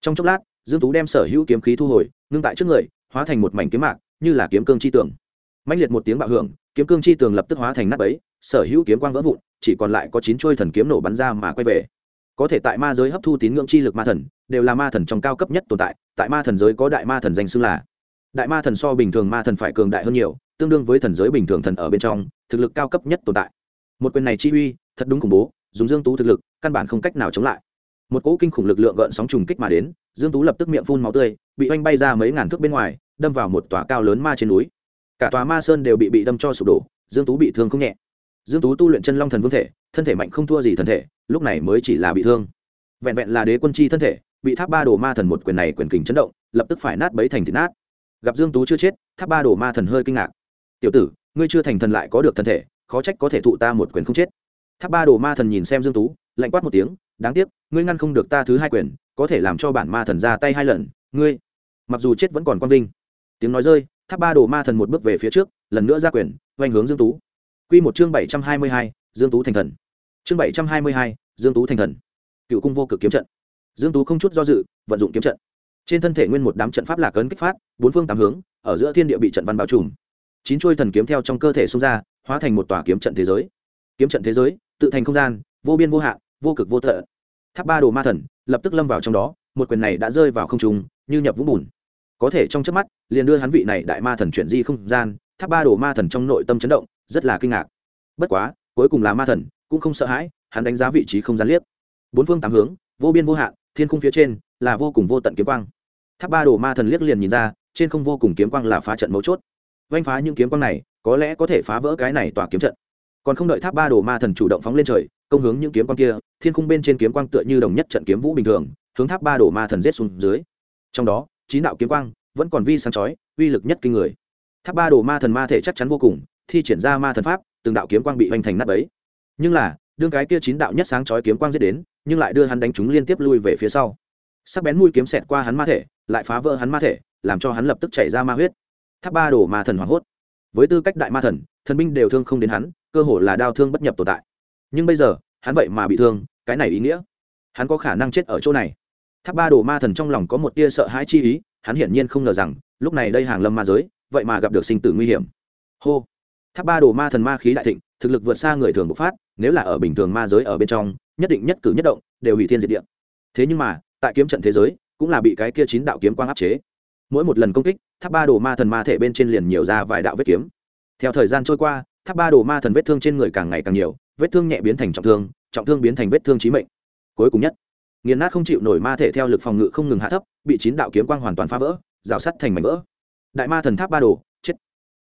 Trong chốc lát, dương tú đem sở hữu kiếm khí thu hồi, ngưng tại trước người, hóa thành một mảnh kiếm mạc như là kiếm cương chi tường. Mạnh liệt một tiếng bạo hưởng, kiếm cương chi tường lập tức hóa thành nắp ấy sở hữu kiếm quang vỡ vụn, chỉ còn lại có chín chuôi thần kiếm nổ bắn ra mà quay về. Có thể tại ma giới hấp thu tín ngưỡng chi lực ma thần, đều là ma thần trong cao cấp nhất tồn tại tại ma thần giới có đại ma thần danh xưng là. Đại ma thần so bình thường ma thần phải cường đại hơn nhiều, tương đương với thần giới bình thường thần ở bên trong, thực lực cao cấp nhất tồn tại. Một quyền này chi uy, thật đúng khủng bố, dùng dương tú thực lực, căn bản không cách nào chống lại. Một cỗ kinh khủng lực lượng gợn sóng trùng kích mà đến, dương tú lập tức miệng phun máu tươi, bị oanh bay ra mấy ngàn thước bên ngoài đâm vào một tòa cao lớn ma trên núi. Cả tòa ma sơn đều bị bị đâm cho sụp đổ, dương tú bị thương không nhẹ. Dương tú tu luyện chân long thần vương thể, thân thể mạnh không thua gì thần thể, lúc này mới chỉ là bị thương. Vẹn vẹn là đế quân chi thân thể, bị tháp ba đồ ma thần một quyền này quyền kình chấn động, lập tức phải nát bấy thành thịt nát. Gặp dương tú chưa chết, tháp ba đồ ma thần hơi kinh ngạc. Tiểu tử, ngươi chưa thành thần lại có được thân thể, khó trách có thể thụ ta một quyền không chết. Tháp ba đồ ma thần nhìn xem dương tú, lạnh quát một tiếng, đáng tiếc, ngươi ngăn không được ta thứ hai quyền, có thể làm cho bản ma thần ra tay hai lần, ngươi, mặc dù chết vẫn còn quang vinh tiếng nói rơi tháp ba đồ ma thần một bước về phía trước lần nữa ra quyền oanh hướng dương tú. Quy một chương bảy trăm hai mươi hai, dương tú thành thần. Chương bảy trăm hai mươi hai, dương tú thành thần. Cựu cung vô cực kiếm trận. Dương tú không chút do dự vận dụng kiếm trận. Trên thân thể nguyên một đám trận pháp lạc ấn kích phát bốn phương tám hướng ở giữa thiên địa bị trận văn bao trùm. Chín chuôi thần kiếm theo trong cơ thể xông ra hóa thành một tòa kiếm trận thế giới. Kiếm trận thế giới tự thành không gian vô biên vô hạn vô cực vô thợ tháp ba đồ ma thần lập tức lâm vào trong đó một quyền này đã rơi vào không trung như nhập vũng bùn có thể trong chớp mắt, liền đưa hắn vị này đại ma thần chuyển di không gian, tháp ba đồ ma thần trong nội tâm chấn động, rất là kinh ngạc. Bất quá, cuối cùng là ma thần, cũng không sợ hãi, hắn đánh giá vị trí không gian liếc. Bốn phương tám hướng, vô biên vô hạn, thiên khung phía trên là vô cùng vô tận kiếm quang. Tháp ba đồ ma thần liếc liền nhìn ra, trên không vô cùng kiếm quang là phá trận mấu chốt. Vanh phá những kiếm quang này, có lẽ có thể phá vỡ cái này tỏa kiếm trận. Còn không đợi tháp ba đồ ma thần chủ động phóng lên trời, công hướng những kiếm quang kia, thiên khung bên trên kiếm quang tựa như đồng nhất trận kiếm vũ bình thường, hướng tháp ba đồ ma thần giết xuống dưới. Trong đó chín đạo kiếm quang, vẫn còn vi sáng chói, uy lực nhất kinh người. Tháp ba đồ ma thần ma thể chắc chắn vô cùng, thi triển ra ma thần pháp, từng đạo kiếm quang bị hoành thành nát ấy nhưng là, đương cái kia chín đạo nhất sáng chói kiếm quang giết đến, nhưng lại đưa hắn đánh chúng liên tiếp lui về phía sau. Sắc bén mũi kiếm xẹt qua hắn ma thể, lại phá vỡ hắn ma thể, làm cho hắn lập tức chảy ra ma huyết. Tháp ba đồ ma thần hoảng hốt. Với tư cách đại ma thần thần binh đều thương không đến hắn, cơ hồ là đau thương bất nhập tồn tại. Nhưng bây giờ, hắn vậy mà bị thương, cái này ý nghĩa. Hắn có khả năng chết ở chỗ này tháp ba đồ ma thần trong lòng có một tia sợ hãi chi ý, hắn hiển nhiên không ngờ rằng, lúc này đây hàng lâm ma giới, vậy mà gặp được sinh tử nguy hiểm. Hô! Tháp ba đồ ma thần ma khí đại thịnh, thực lực vượt xa người thường bộc phát, nếu là ở bình thường ma giới ở bên trong, nhất định nhất cử nhất động, đều hủy thiên diệt địa. Thế nhưng mà, tại kiếm trận thế giới, cũng là bị cái kia chín đạo kiếm quang áp chế. Mỗi một lần công kích, tháp ba đồ ma thần ma thể bên trên liền nhiều ra vài đạo vết kiếm. Theo thời gian trôi qua, tháp ba đồ ma thần vết thương trên người càng ngày càng nhiều, vết thương nhẹ biến thành trọng thương trọng thương biến thành vết thương trí mệnh. Cuối cùng nhất nghiền nát không chịu nổi ma thể theo lực phòng ngự không ngừng hạ thấp, bị chín đạo kiếm quang hoàn toàn phá vỡ, rào sắt thành mảnh vỡ. Đại ma thần tháp ba đồ, chết.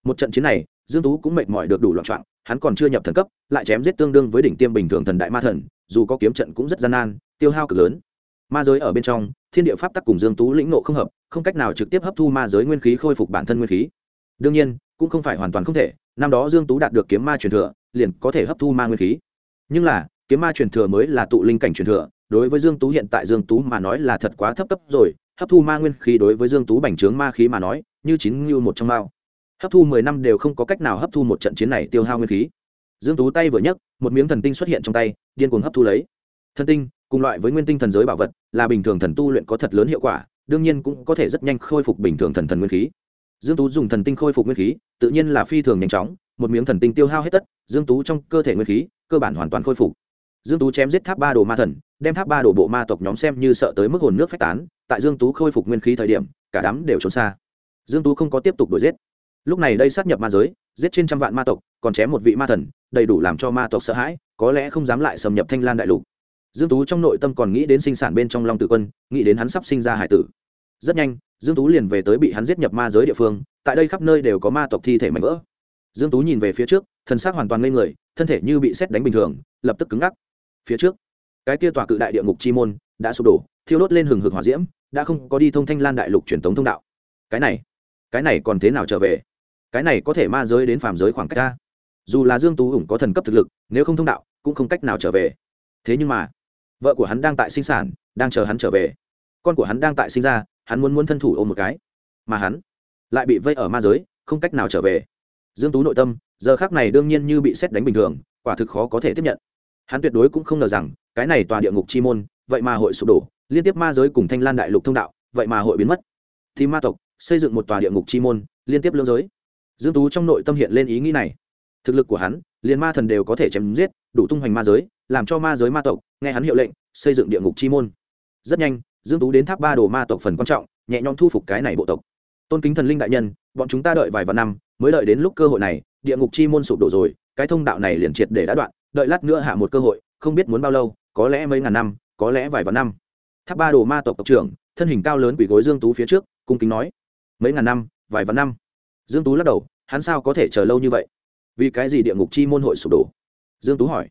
Một trận chiến này, dương tú cũng mệt mỏi được đủ loạn trọng hắn còn chưa nhập thần cấp, lại chém giết tương đương với đỉnh tiêm bình thường thần đại ma thần, dù có kiếm trận cũng rất gian nan, tiêu hao cực lớn. Ma giới ở bên trong, thiên địa pháp tắc cùng dương tú lĩnh nộ không hợp, không cách nào trực tiếp hấp thu ma giới nguyên khí khôi phục bản thân nguyên khí. Đương nhiên, cũng không phải hoàn toàn không thể, năm đó dương tú đạt được kiếm ma truyền thừa, liền có thể hấp thu ma nguyên khí. Nhưng là, kiếm ma truyền thừa mới là tụ linh cảnh truyền thừa đối với dương tú hiện tại dương tú mà nói là thật quá thấp cấp rồi, hấp thu ma nguyên khí đối với dương tú bành trướng ma khí mà nói, như chín như một trong mao. Hấp thu mười năm đều không có cách nào hấp thu một trận chiến này tiêu hao nguyên khí. Dương tú tay vừa nhấc, một miếng thần tinh xuất hiện trong tay, điên cuồng hấp thu lấy. Thần tinh, cùng loại với nguyên tinh thần giới bảo vật, là bình thường thần tu luyện có thật lớn hiệu quả, đương nhiên cũng có thể rất nhanh khôi phục bình thường thần thần nguyên khí. Dương tú dùng thần tinh khôi phục nguyên khí, tự nhiên là phi thường nhanh chóng, một miếng thần tinh tiêu hao hết tất, dương tú trong cơ thể nguyên khí, cơ bản hoàn toàn khôi phục dương tú chém giết tháp ba đồ ma thần, đem tháp ba đồ bộ ma tộc nhóm xem như sợ tới mức hồn nước phách tán, tại dương tú khôi phục nguyên khí thời điểm, cả đám đều trốn xa. Dương tú không có tiếp tục đuổi giết. Lúc này đây sát nhập ma giới, giết trên trăm vạn ma tộc, còn chém một vị ma thần, đầy đủ làm cho ma tộc sợ hãi, có lẽ không dám lại xâm nhập thanh lan đại lục. Dương tú trong nội tâm còn nghĩ đến sinh sản bên trong long tử quân, nghĩ đến hắn sắp sinh ra hải tử. Rất nhanh, dương tú liền về tới bị hắn giết nhập ma giới địa phương, tại đây khắp nơi đều có ma tộc thi thể mảnh vỡ. Dương tú nhìn về phía trước thân xác hoàn toàn lên người, thân thể như bị xét đánh bình thường, lập tức cứng ngắc phía trước. Cái kia tòa cự đại địa ngục chi môn đã sụp đổ, thiêu đốt lên hừng hực hỏa diễm, đã không có đi thông thanh lan đại lục truyền thống thông đạo. Cái này cái này còn thế nào trở về? Cái này có thể ma giới đến phàm giới khoảng cách ta. Dù là dương tú hùng có thần cấp thực lực, nếu không thông đạo, cũng không cách nào trở về. Thế nhưng mà, vợ của hắn đang tại sinh sản, đang chờ hắn trở về. Con của hắn đang tại sinh ra, hắn muốn muốn thân thủ ôm một cái. Mà hắn lại bị vây ở ma giới, không cách nào trở về. Dương tú nội tâm, giờ khác này đương nhiên như bị xét đánh bình thường, quả thực khó có thể tiếp nhận hắn tuyệt đối cũng không ngờ rằng, cái này tòa địa ngục chi môn, vậy mà hội sụp đổ, liên tiếp ma giới cùng thanh lan đại lục thông đạo, vậy mà hội biến mất. Thì ma tộc, xây dựng một tòa địa ngục chi môn, liên tiếp lương giới. Dương tú trong nội tâm hiện lên ý nghĩ này. Thực lực của hắn, liền ma thần đều có thể chém giết, đủ tung hoành ma giới, làm cho ma giới ma tộc, nghe hắn hiệu lệnh, xây dựng địa ngục chi môn. Rất nhanh, dương tú đến tháp ba đồ ma tộc phần quan trọng, nhẹ nhõm thu phục cái này bộ tộc. Tôn kính thần linh đại nhân, bọn chúng ta đợi vài vạn năm, mới đợi đến lúc cơ hội này, địa ngục chi môn sụp đổ rồi, cái thông đạo này liền triệt để đã đoạn đợi lát nữa hạ một cơ hội, không biết muốn bao lâu, có lẽ mấy ngàn năm, có lẽ vài vạn năm. Tháp ba đồ ma tộc tộc trưởng, thân hình cao lớn quỷ gối dương tú phía trước, cung kính nói, mấy ngàn năm, vài vạn năm. Dương tú lắc đầu, hắn sao có thể chờ lâu như vậy? Vì cái gì địa ngục chi môn hội sụp đổ? Dương tú hỏi.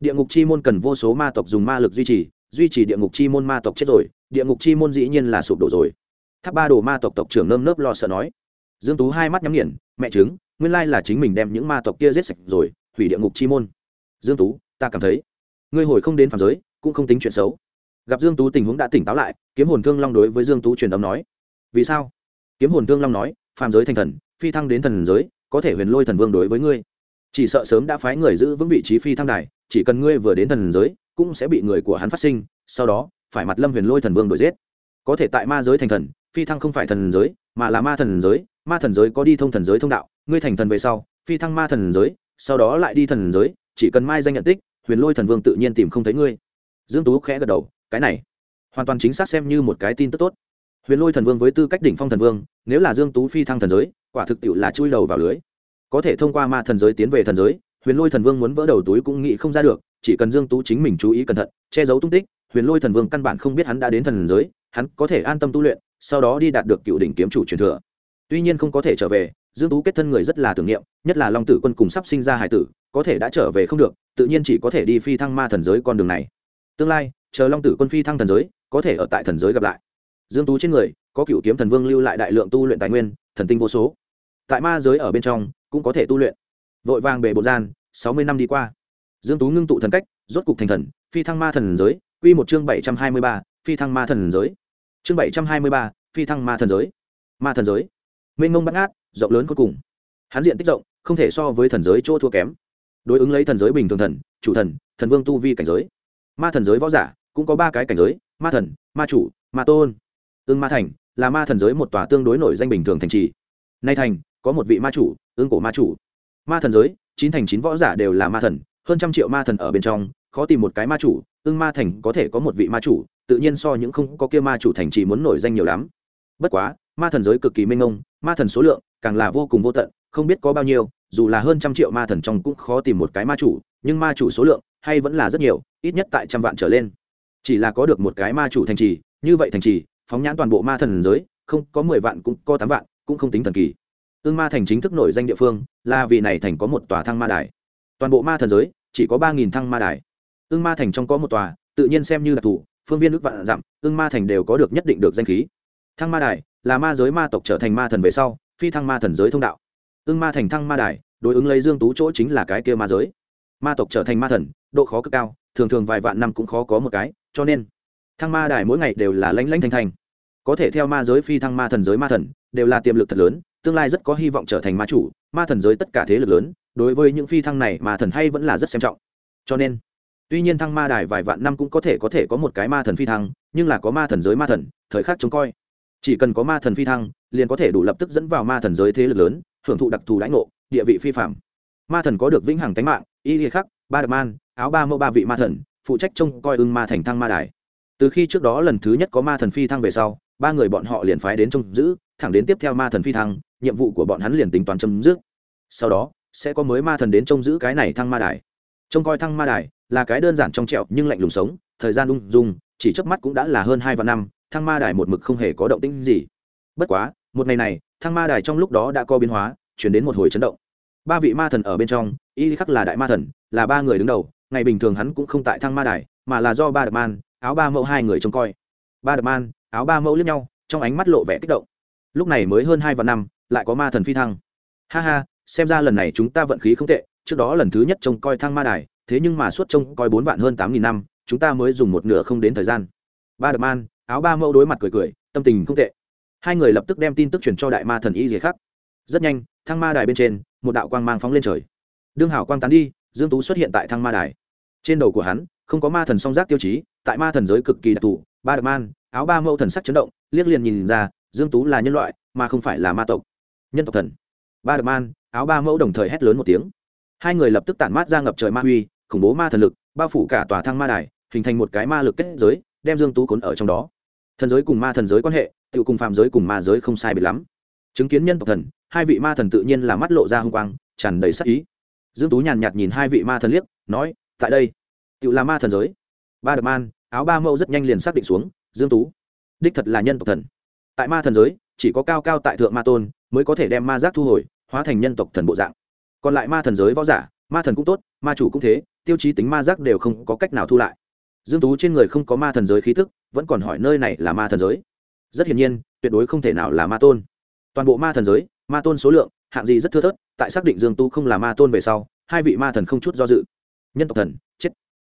Địa ngục chi môn cần vô số ma tộc dùng ma lực duy trì duy trì địa ngục chi môn ma tộc chết rồi, địa ngục chi môn dĩ nhiên là sụp đổ rồi. Tháp ba đồ ma tộc tộc trưởng nơm nớp lo sợ nói. Dương tú hai mắt nhắm nghiền, mẹ chứng nguyên lai là chính mình đem những ma tộc kia giết sạch rồi, hủy địa ngục chi môn dương tú, ta cảm thấy, ngươi hồi không đến phàm giới, cũng không tính chuyện xấu. Gặp dương tú tình huống đã tỉnh táo lại, kiếm hồn thương long đối với dương tú truyền âm nói, vì sao? Kiếm hồn thương long nói phàm giới thành thần, phi thăng đến thần giới, có thể huyền lôi thần vương đối với ngươi. Chỉ sợ sớm đã phái người giữ vững vị trí phi thăng đài, chỉ cần ngươi vừa đến thần giới, cũng sẽ bị người của hắn phát sinh, sau đó, phải mặt lâm huyền lôi thần vương đổi giết. Có thể tại ma giới thành thần, phi thăng không phải thần giới, mà là ma thần giới, ma thần giới có đi thông thần giới thông đạo, ngươi thành thần về sau, phi thăng ma thần giới, sau đó lại đi thần giới chỉ cần mai danh nhận tích, huyền lôi thần vương tự nhiên tìm không thấy ngươi. Dương tú khẽ gật đầu, cái này, hoàn toàn chính xác xem như một cái tin tức tốt. Huyền lôi thần vương với tư cách đỉnh phong thần vương, nếu là dương tú phi thăng thần giới, quả thực tiệu là chui đầu vào lưới. Có thể thông qua ma thần giới tiến về thần giới, huyền lôi thần vương muốn vỡ đầu túi cũng nghĩ không ra được, chỉ cần dương tú chính mình chú ý cẩn thận, che giấu tung tích, huyền lôi thần vương căn bản không biết hắn đã đến thần giới, hắn có thể an tâm tu luyện, sau đó đi đạt được cựu đỉnh kiếm chủ truyền thừa. Tuy nhiên không có thể trở về dương tú kết thân người rất là tưởng niệm, nhất là long tử quân cùng sắp sinh ra hải tử, có thể đã trở về không được, tự nhiên chỉ có thể đi phi thăng ma thần giới con đường này. Tương lai, chờ long tử quân phi thăng thần giới, có thể ở tại thần giới gặp lại. Dương tú trên người, có cựu kiếm thần vương lưu lại đại lượng tu luyện tài nguyên, thần tinh vô số. Tại ma giới ở bên trong, cũng có thể tu luyện. Vội vàng bề bột gian, sáu mươi năm đi qua. Dương tú ngưng tụ thần cách, rốt cục thành thần, phi thăng ma thần giới, quy một chương bảy trăm hai mươi ba, phi thăng ma thần giới. Chương bảy trăm hai mươi ba, phi thăng ma thần giới. Ma thần giới. Mênh ngông bắt ngát rộng lớn cuối cùng. Hắn diện tích rộng, không thể so với thần giới chỗ thua kém. Đối ứng lấy thần giới bình thường thần, chủ thần thần vương tu vi cảnh giới. Ma thần giới võ giả, cũng có ba cái cảnh giới, ma thần, ma chủ, ma tôn. Ương ma thành là ma thần giới một tòa tương đối nổi danh bình thường thành trì. Nay thành, có một vị ma chủ ương cổ ma chủ. Ma thần giới, chín thành chín võ giả đều là ma thần, hơn trăm triệu ma thần ở bên trong, khó tìm một cái ma chủ ương ma thành có thể có một vị ma chủ, tự nhiên so những không có kia ma chủ thành trì muốn nổi danh nhiều lắm. Bất quá, ma thần giới cực kỳ mênh mông, ma thần số lượng càng là vô cùng vô tận, không biết có bao nhiêu, dù là hơn trăm triệu ma thần trong cũng khó tìm một cái ma chủ, nhưng ma chủ số lượng hay vẫn là rất nhiều, ít nhất tại trăm vạn trở lên. Chỉ là có được một cái ma chủ thành trì, như vậy thành trì, phóng nhãn toàn bộ ma thần giới, không có mười vạn cũng có tám vạn, cũng không tính thần kỳ. Ương ma thành chính thức nổi danh địa phương, là vì này thành có một tòa thăng ma đài. Toàn bộ ma thần giới, chỉ có ba nghìn thăng ma đài. Ương ma thành trong có một tòa, tự nhiên xem như là thủ. phương viên nước vạn dặm ương ma thành đều có được nhất định được danh khí. Thăng ma đài, là ma giới ma tộc trở thành ma thần về sau phi thăng ma thần giới thông đạo. Ương ma thành thăng ma đài, đối ứng lấy dương tú chỗ chính là cái kia ma giới. Ma tộc trở thành ma thần, độ khó cực cao, thường thường vài vạn năm cũng khó có một cái, cho nên, thăng ma đài mỗi ngày đều là lanh lanh thành thành. có thể theo ma giới phi thăng ma thần giới ma thần, đều là tiềm lực thật lớn, tương lai rất có hy vọng trở thành ma chủ, ma thần giới tất cả thế lực lớn, đối với những phi thăng này ma thần hay vẫn là rất xem trọng. Cho nên, tuy nhiên thăng ma đài vài vạn năm cũng có thể có thể có một cái ma thần phi thăng, nhưng là có ma thần giới ma thần, thời khắc trông coi chỉ cần có ma thần phi thăng, liền có thể đủ lập tức dẫn vào ma thần giới thế lực lớn, hưởng thụ đặc thù lãnh ngộ, địa vị phi phạm ma thần có được vĩnh hằng tánh mạng, y liệt khắc, ba đặc man, áo ba mẫu ba vị ma thần, phụ trách trông coi ưng ma thành thăng ma đài. Từ khi trước đó lần thứ nhất có ma thần phi thăng về sau, ba người bọn họ liền phái đến trông giữ, thẳng đến tiếp theo ma thần phi thăng, nhiệm vụ của bọn hắn liền tính toán chấm dứt. Sau đó, sẽ có mới ma thần đến trông giữ cái này thăng ma đài. Trông coi thăng ma đài là cái đơn giản trong trẹo nhưng lạnh lùng sống, thời gian ung dung, chỉ chớp mắt cũng đã là hơn hai vạn năm thăng ma đài một mực không hề có động tĩnh gì. Bất quá, một ngày này, thăng ma đài trong lúc đó đã có biến hóa, chuyển đến một hồi chấn động. Ba vị ma thần ở bên trong, y khắc là đại ma thần, là ba người đứng đầu, ngày bình thường hắn cũng không tại thăng ma đài, mà là do ba đập man, áo ba mẫu hai người trông coi. Ba đập man, áo ba mẫu lướt nhau, trong ánh mắt lộ vẻ kích động. Lúc này mới hơn hai vạn năm, lại có ma thần phi thăng. Ha ha, xem ra lần này chúng ta vận khí không tệ, trước đó lần thứ nhất trông coi thăng ma đài, thế nhưng mà suốt trông coi bốn vạn hơn tám nghìn năm, chúng ta mới dùng một nửa không đến thời gian. Ba đập man áo ba mẫu đối mặt cười cười, tâm tình không tệ. Hai người lập tức đem tin tức truyền cho đại ma thần y gì khác. Rất nhanh thăng ma đài bên trên, một đạo quang mang phóng lên trời. Đương hảo quang tán đi, dương tú xuất hiện tại thăng ma đài. Trên đầu của hắn, không có ma thần song giác tiêu chí, tại ma thần giới cực kỳ đặc thù, ba đặc man, áo ba mẫu thần sắc chấn động, liếc liền nhìn ra, dương tú là nhân loại, mà không phải là ma tộc. Nhân tộc thần. Ba đặc man, áo ba mẫu đồng thời hét lớn một tiếng. Hai người lập tức tản mát ra ngập trời ma huy, khủng bố ma thần lực, bao phủ cả tòa thăng ma đài, hình thành một cái ma lực kết giới đem dương tú cuốn ở trong đó. Thần giới cùng ma thần giới quan hệ tự cùng phàm giới cùng ma giới không sai biệt lắm. Chứng kiến nhân tộc thần, hai vị ma thần tự nhiên là mắt lộ ra hung quang, tràn đầy sắc ý. Dương tú nhàn nhạt nhìn hai vị ma thần liếc, nói, tại đây tự là ma thần giới. Ba đập man, áo ba mẫu rất nhanh liền xác định xuống, dương tú, đích thật là nhân tộc thần. Tại ma thần giới, chỉ có cao cao tại thượng ma tôn mới có thể đem ma giác thu hồi, hóa thành nhân tộc thần bộ dạng. Còn lại ma thần giới võ giả, ma thần cũng tốt, ma chủ cũng thế, tiêu chí tính ma giác đều không có cách nào thu lại dương tú trên người không có ma thần giới khí thức vẫn còn hỏi nơi này là ma thần giới. Rất hiển nhiên, tuyệt đối không thể nào là ma tôn. Toàn bộ ma thần giới, ma tôn số lượng, hạng gì rất thưa thớt, tại xác định dương tú không là ma tôn về sau, hai vị ma thần không chút do dự. Nhân tộc thần, chết.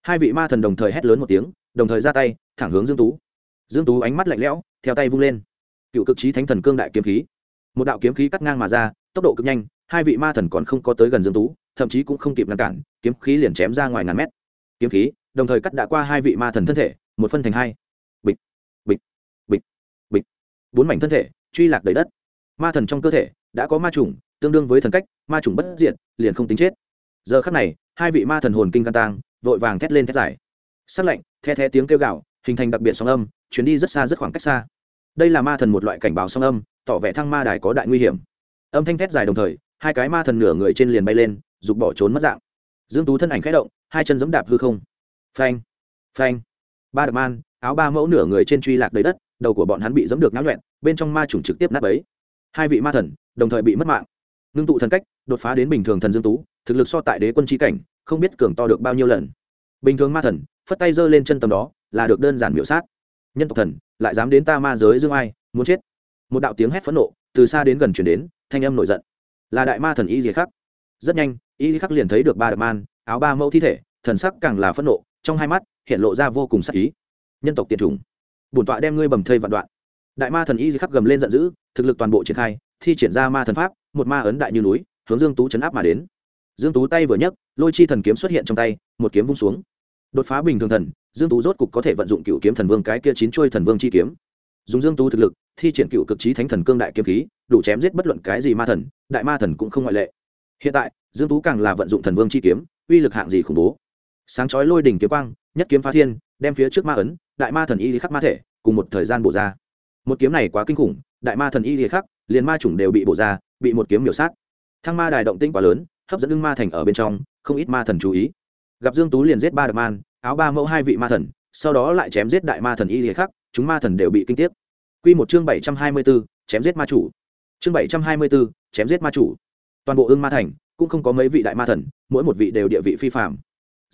Hai vị ma thần đồng thời hét lớn một tiếng, đồng thời ra tay, thẳng hướng dương tú. Dương tú ánh mắt lạnh lẽo, theo tay vung lên. Cựu cực trí thánh thần cương đại kiếm khí. Một đạo kiếm khí cắt ngang mà ra, tốc độ cực nhanh, hai vị ma thần còn không có tới gần dương tú, thậm chí cũng không kịp ngăn cản, kiếm khí liền chém ra ngoài ngàn mét. Kiếm khí đồng thời cắt đã qua hai vị ma thần thân thể, một phân thành hai. Bịch bịch bịch bịch. Bốn mảnh thân thể, truy lạc đầy đất. Ma thần trong cơ thể đã có ma trùng, tương đương với thần cách, ma trùng bất diệt, liền không tính chết. Giờ khắc này, hai vị ma thần hồn kinh can tang, vội vàng thét lên thét dài. Sắc lạnh, the thé tiếng kêu gạo hình thành đặc biệt sóng âm chuyến đi rất xa rất khoảng cách xa. Đây là ma thần một loại cảnh báo sóng âm, tỏ vẻ thăng ma đài có đại nguy hiểm. Âm thanh thét dài đồng thời, hai cái ma thần nửa người trên liền bay lên giục bỏ trốn mất dạng. Dương tú thân ảnh khẽ động, hai chân giẫm đạp hư không phanh phanh. Ba đập man, áo ba mẫu nửa người trên truy lạc đầy đất, đầu của bọn hắn bị giẫm được náo nhuẹn bên trong ma trùng trực tiếp nát bấy. Hai vị ma thần, đồng thời bị mất mạng. Ngưng tụ thần cách, đột phá đến bình thường thần dương tú, thực lực so tại đế quân chi cảnh, không biết cường to được bao nhiêu lần. Bình thường ma thần, phất tay giơ lên chân tầm đó, là được đơn giản miểu sát. Nhân tộc thần, lại dám đến ta ma giới dương ai, muốn chết. Một đạo tiếng hét phẫn nộ, từ xa đến gần chuyển đến, thanh âm nổi giận. Là đại ma thần y gì khắc rất nhanh, y khắc liền thấy được ba đập man, áo ba mẫu thi thể, thần sắc càng là phẫn nộ trong hai mắt hiện lộ ra vô cùng sắc ý. Nhân tộc tiệt chủng. Bổn tọa đem ngươi bầm thây vạn đoạn. Đại ma thần y khắc gầm lên giận dữ, thực lực toàn bộ triển khai, thi triển ra ma thần pháp, một ma ấn đại như núi, hướng dương tú chấn áp mà đến. Dương tú tay vừa nhấc, lôi chi thần kiếm xuất hiện trong tay, một kiếm vung xuống. Đột phá bình thường thần, dương tú rốt cục có thể vận dụng cựu kiếm thần vương cái kia chín chuôi thần vương chi kiếm. Dùng dương tú thực lực, thi triển cựu cực trí thánh thần cương đại kiếm khí, đủ chém giết bất luận cái gì ma thần, đại ma thần cũng không ngoại lệ. Hiện tại, dương tú càng là vận dụng thần vương chi kiếm, uy lực hạng gì khủng bố sáng chói lôi đỉnh kiếm quang nhất kiếm phá thiên đem phía trước ma ấn đại ma thần y khắc ma thể cùng một thời gian bổ ra. Một kiếm này quá kinh khủng đại ma thần y khắc liền ma chủng đều bị bổ ra bị một kiếm miểu sát. Thăng ma đài động tinh quá lớn hấp dẫn ưng ma thành ở bên trong không ít ma thần chú ý. Gặp dương tú liền giết ba đợt man áo ba mẫu hai vị ma thần sau đó lại chém giết đại ma thần y khắc chúng ma thần đều bị kinh tiếc. Quy một chương bảy trăm hai mươi 724, chém giết ma chủ. Chương bảy trăm hai mươi 724, chém giết ma chủ. Toàn bộ ưng ma thành cũng không có mấy vị đại ma thần mỗi một vị đều địa vị phi phạm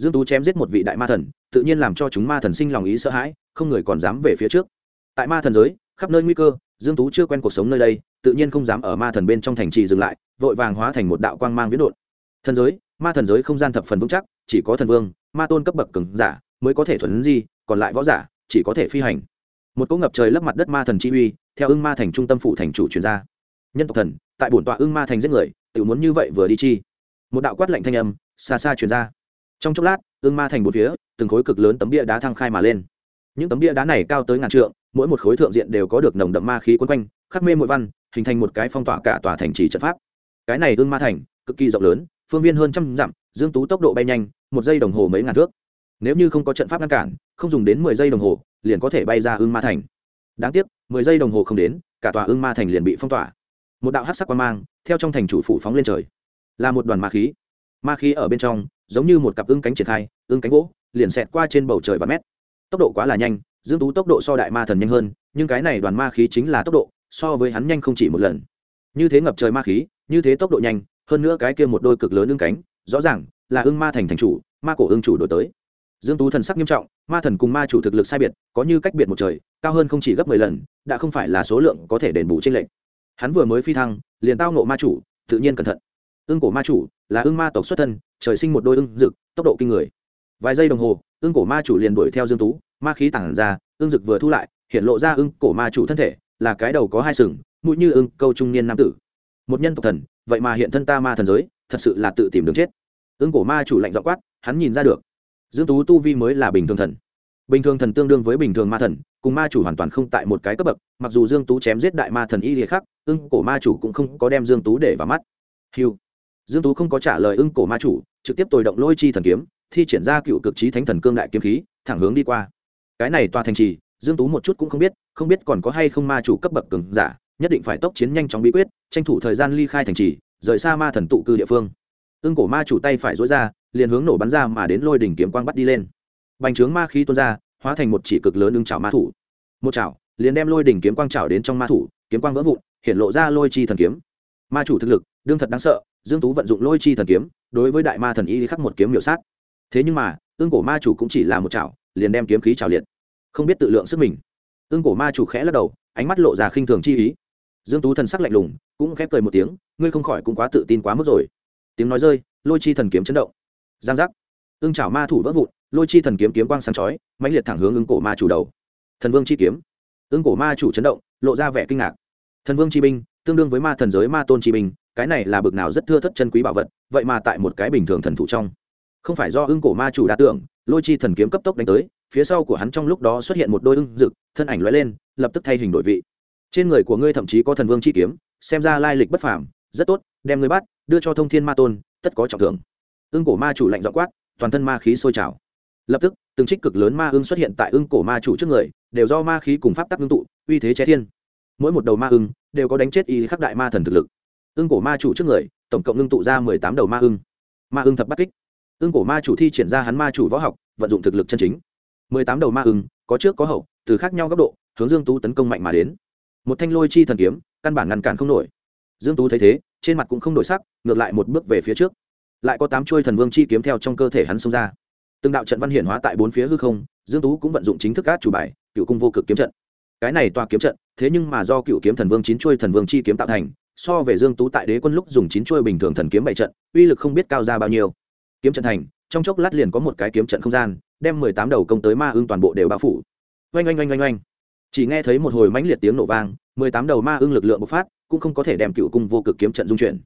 dương tú chém giết một vị đại ma thần, tự nhiên làm cho chúng ma thần sinh lòng ý sợ hãi, không người còn dám về phía trước. Tại ma thần giới, khắp nơi nguy cơ, dương tú chưa quen cuộc sống nơi đây, tự nhiên không dám ở ma thần bên trong thành trì dừng lại, vội vàng hóa thành một đạo quang mang viễn đột thần giới, ma thần giới không gian thập phần vững chắc, chỉ có thần vương, ma tôn cấp bậc cường giả mới có thể thuần di, còn lại võ giả chỉ có thể phi hành. Một cỗ ngập trời lấp mặt đất ma thần chi uy, theo ưng ma thành trung tâm phụ thành chủ chuyên ra. Nhân tộc thần, tại bổn tọa ưng ma thành giết người, tự muốn như vậy vừa đi chi. Một đạo quát lạnh thanh âm, xa xa truyền ra trong chốc lát, ương ma thành một phía, từng khối cực lớn tấm bia đá thăng khai mà lên. Những tấm bia đá này cao tới ngàn trượng, mỗi một khối thượng diện đều có được nồng đậm ma khí quấn quanh, khắc mê mội văn, hình thành một cái phong tỏa cả tòa thành trì trận pháp. Cái này ương ma thành, cực kỳ rộng lớn, phương viên hơn trăm dặm, dương tú tốc độ bay nhanh, một giây đồng hồ mấy ngàn thước. Nếu như không có trận pháp ngăn cản, không dùng đến mười giây đồng hồ, liền có thể bay ra ương ma thành. Đáng tiếc, mười giây đồng hồ không đến, cả tòa ương ma thành liền bị phong tỏa. Một đạo hát sắc quan mang, theo trong thành chủ phủ phóng lên trời. Là một đoàn ma khí. Ma khí ở bên trong giống như một cặp ưng cánh triển khai, ưng cánh gỗ liền xẹt qua trên bầu trời và mét. Tốc độ quá là nhanh, dương tú tốc độ so đại ma thần nhanh hơn, nhưng cái này đoàn ma khí chính là tốc độ, so với hắn nhanh không chỉ một lần. Như thế ngập trời ma khí, như thế tốc độ nhanh, hơn nữa cái kia một đôi cực lớn ưng cánh, rõ ràng là ưng ma thành thành chủ, ma cổ ưng chủ đổi tới. Dương tú thần sắc nghiêm trọng, ma thần cùng ma chủ thực lực sai biệt, có như cách biệt một trời, cao hơn không chỉ gấp 10 lần, đã không phải là số lượng có thể đền bù trên lệnh hắn vừa mới phi thăng, liền tao ngộ ma chủ, tự nhiên cẩn thận. Ưng cổ ma chủ là ưng ma tộc xuất thân trời sinh một đôi ưng rực tốc độ kinh người. Vài giây đồng hồ, ưng cổ ma chủ liền đuổi theo dương tú, ma khí tản ra, ưng rực vừa thu lại, hiện lộ ra ưng cổ ma chủ thân thể, là cái đầu có hai sừng, mũi như ưng câu trung niên nam tử. Một nhân tộc thần, vậy mà hiện thân ta ma thần giới, thật sự là tự tìm đường chết. Ưng cổ ma chủ lạnh dọ quát, hắn nhìn ra được. Dương tú tu vi mới là bình thường thần. Bình thường thần tương đương với bình thường ma thần, cùng ma chủ hoàn toàn không tại một cái cấp bậc, mặc dù dương tú chém giết đại ma thần y liệt khác ưng cổ ma chủ cũng không có đem dương tú để vào mắt. Hiu dương tú không có trả lời ưng cổ ma chủ trực tiếp tồi động lôi chi thần kiếm, thi triển ra cựu cực trí thánh thần cương đại kiếm khí, thẳng hướng đi qua. Cái này tòa thành trì, dương tú một chút cũng không biết không biết còn có hay không ma chủ cấp bậc cường giả, nhất định phải tốc chiến nhanh chóng bí quyết, tranh thủ thời gian ly khai thành trì, rời xa ma thần tụ cư địa phương. Ương cổ ma chủ tay phải dối ra, liền hướng nổ bắn ra mà đến lôi đỉnh kiếm quang bắt đi lên. Bành trướng ma khí tuôn ra, hóa thành một chỉ cực lớn ưng chảo ma thủ. Một chảo, liền đem lôi đỉnh kiếm quang chảo đến trong ma thủ, kiếm quang vỡ vụn, hiện lộ ra lôi chi thần kiếm. Ma chủ thực lực, đương thật đáng sợ dương tú vận dụng lôi chi thần kiếm, đối với đại ma thần y khắc một kiếm miểu sát. Thế nhưng mà, ương cổ ma chủ cũng chỉ là một chảo, liền đem kiếm khí chảo liệt. Không biết tự lượng sức mình. Ương cổ ma chủ khẽ lắc đầu, ánh mắt lộ ra khinh thường chi ý. Dương tú thần sắc lạnh lùng, cũng khép cười một tiếng, ngươi không khỏi cũng quá tự tin quá mức rồi. Tiếng nói rơi, lôi chi thần kiếm chấn động. Giang giác. Ương chảo ma thủ vỡ vụn, lôi chi thần kiếm kiếm quang sáng chói, mãnh liệt thẳng hướng ương cổ ma chủ đầu. Thần vương chi kiếm. Ương cổ ma chủ chấn động, lộ ra vẻ kinh ngạc. Thần vương chi binh, tương đương với ma thần giới ma tôn chi binh cái này là bực nào rất thưa thất chân quý bảo vật, vậy mà tại một cái bình thường thần thủ trong. Không phải do ưng cổ ma chủ đa tưởng, lôi chi thần kiếm cấp tốc đánh tới, phía sau của hắn trong lúc đó xuất hiện một đôi ưng rực, thân ảnh lóe lên, lập tức thay hình đổi vị. Trên người của ngươi thậm chí có thần vương chi kiếm, xem ra lai lịch bất phàm, rất tốt, đem ngươi bắt, đưa cho thông thiên ma tôn, tất có trọng thưởng. Ưng cổ ma chủ lạnh dọ quát, toàn thân ma khí sôi trào. Lập tức, từng trích cực lớn ma ưng xuất hiện tại ưng cổ ma chủ trước người, đều do ma khí cùng pháp tắc ngưng tụ, uy thế che thiên. Mỗi một đầu ma ưng đều có đánh chết y khắc đại ma thần thực lực ưng cổ ma chủ trước người, tổng cộng ngưng tụ ra mười tám đầu ma ưng. Ma ưng thập bắt kích. Ưng cổ ma chủ thi triển ra hắn ma chủ võ học, vận dụng thực lực chân chính. Mười tám đầu ma ưng, có trước có hậu, từ khác nhau góc độ, hướng dương tú tấn công mạnh mà đến. Một thanh lôi chi thần kiếm, căn bản ngăn cản không nổi. Dương tú thấy thế, trên mặt cũng không đổi sắc, ngược lại một bước về phía trước. Lại có tám chuôi thần vương chi kiếm theo trong cơ thể hắn xông ra. Từng đạo trận văn hiển hóa tại bốn phía hư không, dương tú cũng vận dụng chính thức các chủ bài, cựu cung vô cực kiếm trận. Cái này tòa kiếm trận, thế nhưng mà do cựu kiếm thần vương, chín chuôi thần vương chi kiếm tạo thành so về dương tú tại đế quân lúc dùng chín chuôi bình thường thần kiếm bảy trận, uy lực không biết cao ra bao nhiêu. Kiếm trận thành, trong chốc lát liền có một cái kiếm trận không gian, đem mười tám đầu công tới ma ưng toàn bộ đều bao phủ. Oanh oanh oanh oanh oanh. Chỉ nghe thấy một hồi mãnh liệt tiếng nổ vang, mười tám đầu ma ưng lực lượng bộc phát, cũng không có thể đem cựu cung vô cực kiếm trận dung chuyển.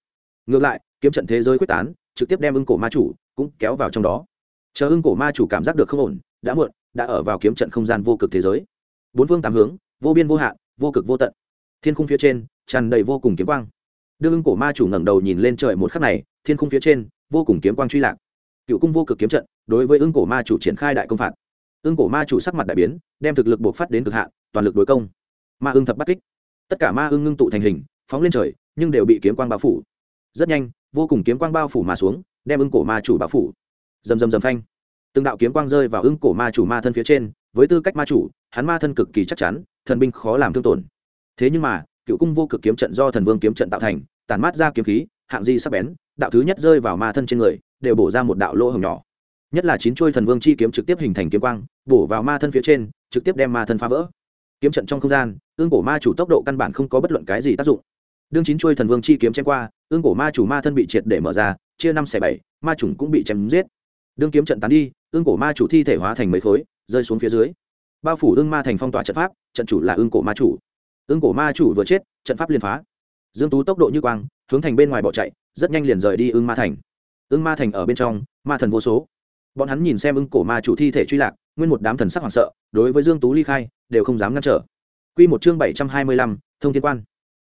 Ngược lại, kiếm trận thế giới quyết tán, trực tiếp đem ưng cổ ma chủ cũng kéo vào trong đó. Chờ ưng cổ ma chủ cảm giác được không ổn, đã muộn, đã ở vào kiếm trận không gian vô cực thế giới. Bốn phương tám hướng, vô biên vô hạn, vô cực vô tận. Thiên khung phía trên tràn đầy vô cùng kiếm quang. Đương ưng cổ ma chủ ngẩng đầu nhìn lên trời một khắc này, thiên khung phía trên, vô cùng kiếm quang truy lạc. Cựu cung vô cực kiếm trận, đối với ưng cổ ma chủ triển khai đại công phạt. Ưng cổ ma chủ sắc mặt đại biến, đem thực lực buộc phát đến cực hạn, toàn lực đối công. Ma ưng thập bắt kích. Tất cả ma ưng ngưng tụ thành hình, phóng lên trời, nhưng đều bị kiếm quang bao phủ. Rất nhanh, vô cùng kiếm quang bao phủ mà xuống, đem ưng cổ ma chủ bao phủ. Dầm dầm dầm phanh. Từng đạo kiếm quang rơi vào ưng cổ ma chủ ma thân phía trên, với tư cách ma chủ, hắn ma thân cực kỳ chắc chắn, thần binh khó làm thương tổn. Thế nhưng mà cựu cung vô cực kiếm trận do thần vương kiếm trận tạo thành tàn mát ra kiếm khí, hạng di sắp bén, đạo thứ nhất rơi vào ma thân trên người, đều bổ ra một đạo lỗ hồng nhỏ. Nhất là chín chuôi thần vương chi kiếm trực tiếp hình thành kiếm quang, bổ vào ma thân phía trên, trực tiếp đem ma thân phá vỡ. Kiếm trận trong không gian, ương cổ ma chủ tốc độ căn bản không có bất luận cái gì tác dụng. Đương chín chuôi thần vương chi kiếm chém qua, ương cổ ma chủ ma thân bị triệt để mở ra, chia năm xẻ bảy, ma chủng cũng bị chém giết. Đương kiếm trận tán đi, ương cổ ma chủ thi thể hóa thành mấy khối, rơi xuống phía dưới. Bao phủ ương ma thành phong tỏa trận pháp, trận chủ là ương cổ ma chủ ương cổ ma chủ vừa chết trận pháp liền phá. Dương tú tốc độ như quang hướng thành bên ngoài bỏ chạy rất nhanh liền rời đi ương ma thành. Ương ma thành ở bên trong ma thần vô số. Bọn hắn nhìn xem ưng cổ ma chủ thi thể truy lạc nguyên một đám thần sắc hoảng sợ đối với dương tú ly khai đều không dám ngăn trở. Quy một chương bảy trăm hai mươi lăm, thông thiên quan.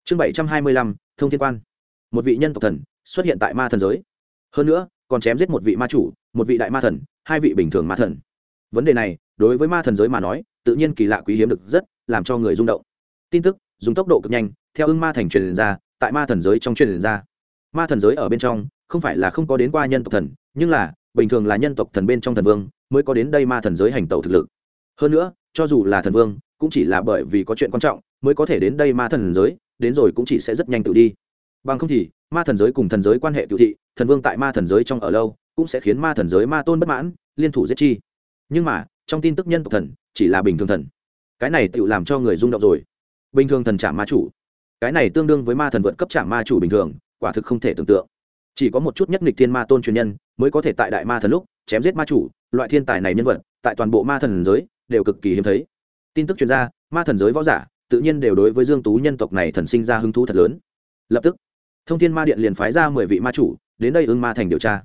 Chương bảy trăm hai mươi lăm, thông thiên quan. Một vị nhân tộc thần xuất hiện tại ma thần giới. Hơn nữa còn chém giết một vị ma chủ một vị đại ma thần hai vị bình thường ma thần. Vấn đề này đối với ma thần giới mà nói tự nhiên kỳ lạ quý hiếm được rất làm cho người rung động tin tức, dùng tốc độ cực nhanh, theo ưng ma thành truyền ra, tại ma thần giới trong truyền ra. Ma thần giới ở bên trong, không phải là không có đến qua nhân tộc thần, nhưng là, bình thường là nhân tộc thần bên trong thần vương, mới có đến đây ma thần giới hành tẩu thực lực. Hơn nữa, cho dù là thần vương, cũng chỉ là bởi vì có chuyện quan trọng, mới có thể đến đây ma thần giới, đến rồi cũng chỉ sẽ rất nhanh tự đi. Bằng không thì, ma thần giới cùng thần giới quan hệ cựu thị, thần vương tại ma thần giới trong ở lâu, cũng sẽ khiến ma thần giới ma tôn bất mãn, liên thủ giết chi. Nhưng mà, trong tin tức nhân tộc thần, chỉ là bình thường thần. Cái này tự làm cho người rung động rồi bình thường thần trả ma chủ. Cái này tương đương với ma thần vượt cấp trả ma chủ bình thường, quả thực không thể tưởng tượng. Chỉ có một chút nhất nghịch thiên ma tôn truyền nhân mới có thể tại đại ma thần lúc chém giết ma chủ, loại thiên tài này nhân vật, tại toàn bộ ma thần giới đều cực kỳ hiếm thấy. Tin tức chuyên gia ma thần giới võ giả tự nhiên đều đối với dương tú nhân tộc này thần sinh ra hứng thú thật lớn. Lập tức, thông thiên ma điện liền phái ra mười vị ma chủ đến đây ưng ma thành điều tra.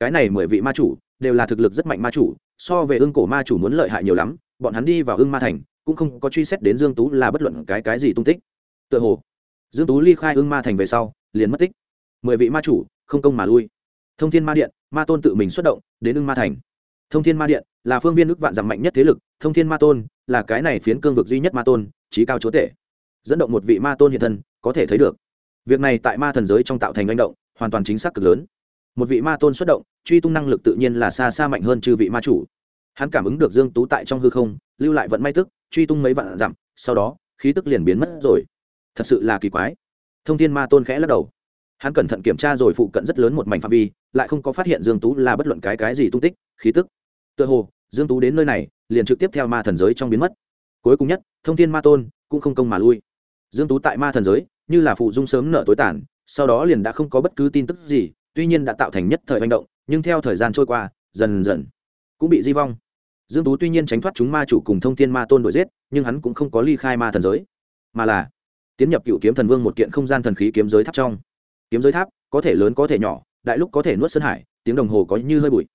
Cái này mười vị ma chủ đều là thực lực rất mạnh ma chủ, so về ưng cổ ma chủ muốn lợi hại nhiều lắm, bọn hắn đi vào ưng ma thành cũng không có truy xét đến dương tú là bất luận cái cái gì tung tích. Tựa hồ, dương tú ly khai ưng ma thành về sau, liền mất tích. Mười vị ma chủ, không công mà lui. Thông thiên ma điện, ma tôn tự mình xuất động, đến ưng ma thành. Thông thiên ma điện là phương viên ước vạn dặm mạnh nhất thế lực, thông thiên ma tôn là cái này phiến cương vực duy nhất ma tôn trí cao chúa tể. Dẫn động một vị ma tôn hiện thân, có thể thấy được. Việc này tại ma thần giới trong tạo thành manh động, hoàn toàn chính xác cực lớn. Một vị ma tôn xuất động, truy tung năng lực tự nhiên là xa xa mạnh hơn chư vị ma chủ. Hắn cảm ứng được dương tú tại trong hư không, lưu lại vận may tức truy tung mấy vạn dặm, sau đó, khí tức liền biến mất rồi. Thật sự là kỳ quái. Thông thiên ma tôn khẽ lắc đầu. Hắn cẩn thận kiểm tra rồi phụ cận rất lớn một mảnh phạm vi, lại không có phát hiện dương tú là bất luận cái cái gì tung tích, khí tức. Tựa hồ, dương tú đến nơi này, liền trực tiếp theo ma thần giới trong biến mất. Cuối cùng nhất, thông thiên ma tôn cũng không công mà lui. Dương tú tại ma thần giới, như là phụ dung sớm nợ tối tàn, sau đó liền đã không có bất cứ tin tức gì, tuy nhiên đã tạo thành nhất thời hành động, nhưng theo thời gian trôi qua, dần dần cũng bị di vong dương tú tuy nhiên tránh thoát chúng ma chủ cùng thông thiên ma tôn đuổi giết, nhưng hắn cũng không có ly khai ma thần giới, mà là tiến nhập cựu kiếm thần vương một kiện không gian thần khí kiếm giới tháp trong. Kiếm giới tháp, có thể lớn có thể nhỏ, đại lúc có thể nuốt sơn hải, tiếng đồng hồ có như hơi bụi.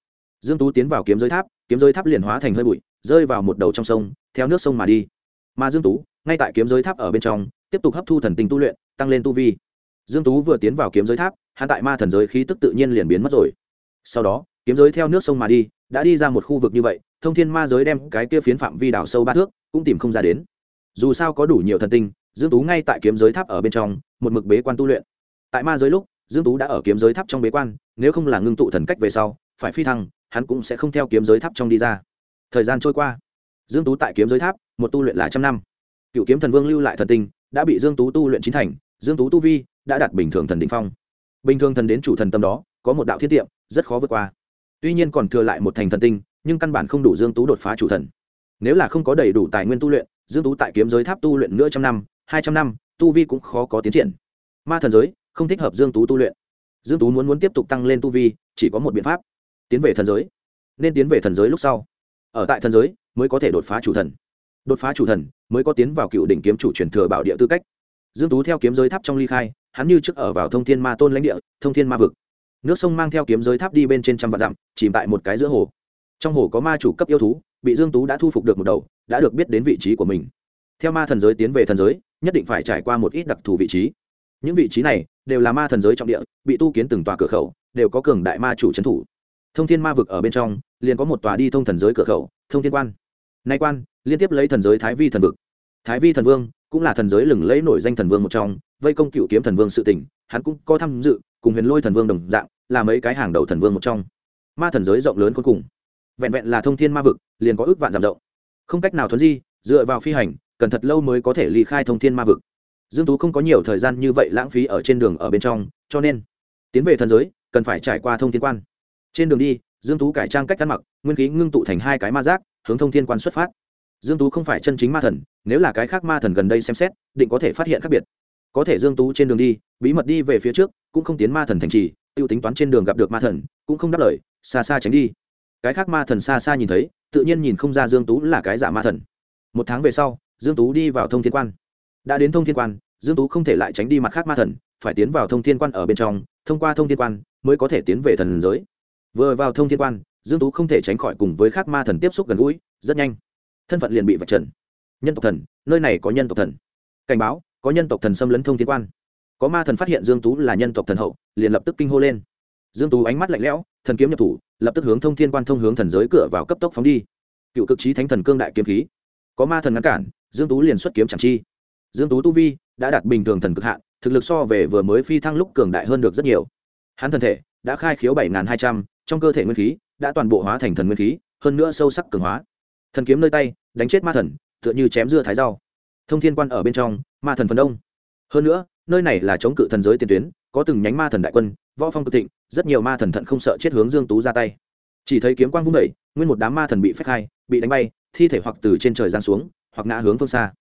Dương tú tiến vào kiếm giới tháp, kiếm giới tháp liền hóa thành hơi bụi, rơi vào một đầu trong sông, theo nước sông mà đi. Mà dương tú, ngay tại kiếm giới tháp ở bên trong, tiếp tục hấp thu thần tinh tu luyện, tăng lên tu vi. Dương tú vừa tiến vào kiếm giới tháp, hắn tại ma thần giới khí tức tự nhiên liền biến mất rồi. Sau đó, kiếm giới theo nước sông mà đi đã đi ra một khu vực như vậy, thông thiên ma giới đem cái kia phiến phạm vi đảo sâu ba thước, cũng tìm không ra đến. Dù sao có đủ nhiều thần tinh, dương tú ngay tại kiếm giới tháp ở bên trong, một mực bế quan tu luyện. Tại ma giới lúc, dương tú đã ở kiếm giới tháp trong bế quan, nếu không là ngưng tụ thần cách về sau, phải phi thăng, hắn cũng sẽ không theo kiếm giới tháp trong đi ra. Thời gian trôi qua, dương tú tại kiếm giới tháp, một tu luyện là trăm năm. Cựu kiếm thần vương lưu lại thần tinh, đã bị dương tú tu luyện chín thành, dương tú tu vi đã đạt bình thường thần định phong. Bình thường thần đến chủ thần tâm đó, có một đạo thiết tiệm, rất khó vượt qua tuy nhiên còn thừa lại một thành thần tinh, nhưng căn bản không đủ dương tú đột phá chủ thần. Nếu là không có đầy đủ tài nguyên tu luyện, dương tú tại kiếm giới tháp tu luyện nữa trăm năm, hai trăm năm, tu vi cũng khó có tiến triển. Ma thần giới, không thích hợp dương tú tu luyện. Dương tú muốn muốn tiếp tục tăng lên tu vi, chỉ có một biện pháp, tiến về thần giới. Nên tiến về thần giới lúc sau. Ở tại thần giới, mới có thể đột phá chủ thần. Đột phá chủ thần, mới có tiến vào cựu đỉnh kiếm chủ truyền thừa bảo địa tư cách. Dương tú theo kiếm giới tháp trong ly khai, hắn như trước ở vào thông thiên ma tôn lãnh địa, thông thiên ma vực nước sông mang theo kiếm giới tháp đi bên trên trăm vạn dặm, chìm tại một cái giữa hồ. Trong hồ có ma chủ cấp yêu thú, bị dương tú đã thu phục được một đầu, đã được biết đến vị trí của mình. Theo ma thần giới tiến về thần giới, nhất định phải trải qua một ít đặc thù vị trí. Những vị trí này đều là ma thần giới trọng địa, bị tu kiến từng tòa cửa khẩu, đều có cường đại ma chủ trấn thủ. Thông thiên ma vực ở bên trong, liền có một tòa đi thông thần giới cửa khẩu, thông thiên quan. Nay quan, liên tiếp lấy thần giới thái vi thần vực. Thái vi thần vương cũng là thần giới lừng lẫy nổi danh thần vương một trong, vây công cựu kiếm thần vương sự tỉnh hắn cũng có tham dự, cùng huyền lôi thần vương đồng dạng là mấy cái hàng đầu thần vương một trong. Ma thần giới rộng lớn cuối cùng. Vẹn vẹn là thông thiên ma vực, liền có ước vạn giảm rộng. Không cách nào thuấn di, dựa vào phi hành, cần thật lâu mới có thể ly khai thông thiên ma vực. Dương tú không có nhiều thời gian như vậy lãng phí ở trên đường ở bên trong, cho nên tiến về thần giới, cần phải trải qua thông thiên quan. Trên đường đi, dương tú cải trang cách ăn mặc, nguyên khí ngưng tụ thành hai cái ma giác, hướng thông thiên quan xuất phát. Dương tú không phải chân chính ma thần, nếu là cái khác ma thần gần đây xem xét, định có thể phát hiện khác biệt. Có thể dương tú trên đường đi, bí mật đi về phía trước, cũng không tiến ma thần thành trì tiêu tính toán trên đường gặp được ma thần, cũng không đáp lời, xa xa tránh đi. Cái khác ma thần xa xa nhìn thấy, tự nhiên nhìn không ra dương tú là cái giả ma thần. Một tháng về sau, dương tú đi vào thông thiên quan. Đã đến thông thiên quan, dương tú không thể lại tránh đi mặt khác ma thần, phải tiến vào thông thiên quan ở bên trong, thông qua thông thiên quan mới có thể tiến về thần giới. Vừa vào thông thiên quan, dương tú không thể tránh khỏi cùng với khác ma thần tiếp xúc gần gũi, rất nhanh. Thân phận liền bị vạch trần. Nhân tộc thần, nơi này có nhân tộc thần. Cảnh báo, có nhân tộc thần xâm lấn thông thiên quan có ma thần phát hiện dương tú là nhân tộc thần hậu, liền lập tức kinh hô lên. Dương tú ánh mắt lạnh lẽo, thần kiếm nhập thủ, lập tức hướng thông thiên quan thông hướng thần giới cửa vào cấp tốc phóng đi. Cựu cực trí thánh thần cương đại kiếm khí. Có ma thần ngăn cản, dương tú liền xuất kiếm chẳng chi. Dương tú tu vi đã đạt bình thường thần cực hạn, thực lực so về vừa mới phi thăng lúc cường đại hơn được rất nhiều. Hắn thân thể đã khai khiếu bảy hai trăm, trong cơ thể nguyên khí đã toàn bộ hóa thành thần nguyên khí, hơn nữa sâu sắc cường hóa. Thần kiếm nơi tay, đánh chết ma thần, tựa như chém dưa thái rau. Thông thiên quan ở bên trong, ma thần phần đông. Hơn nữa nơi này là chống cự thần giới tiền tuyến có từng nhánh ma thần đại quân võ phong cực thịnh rất nhiều ma thần thận không sợ chết hướng dương tú ra tay. Chỉ thấy kiếm quang vung đẩy nguyên một đám ma thần bị phách hai bị đánh bay thi thể hoặc từ trên trời giáng xuống hoặc ngã hướng phương xa.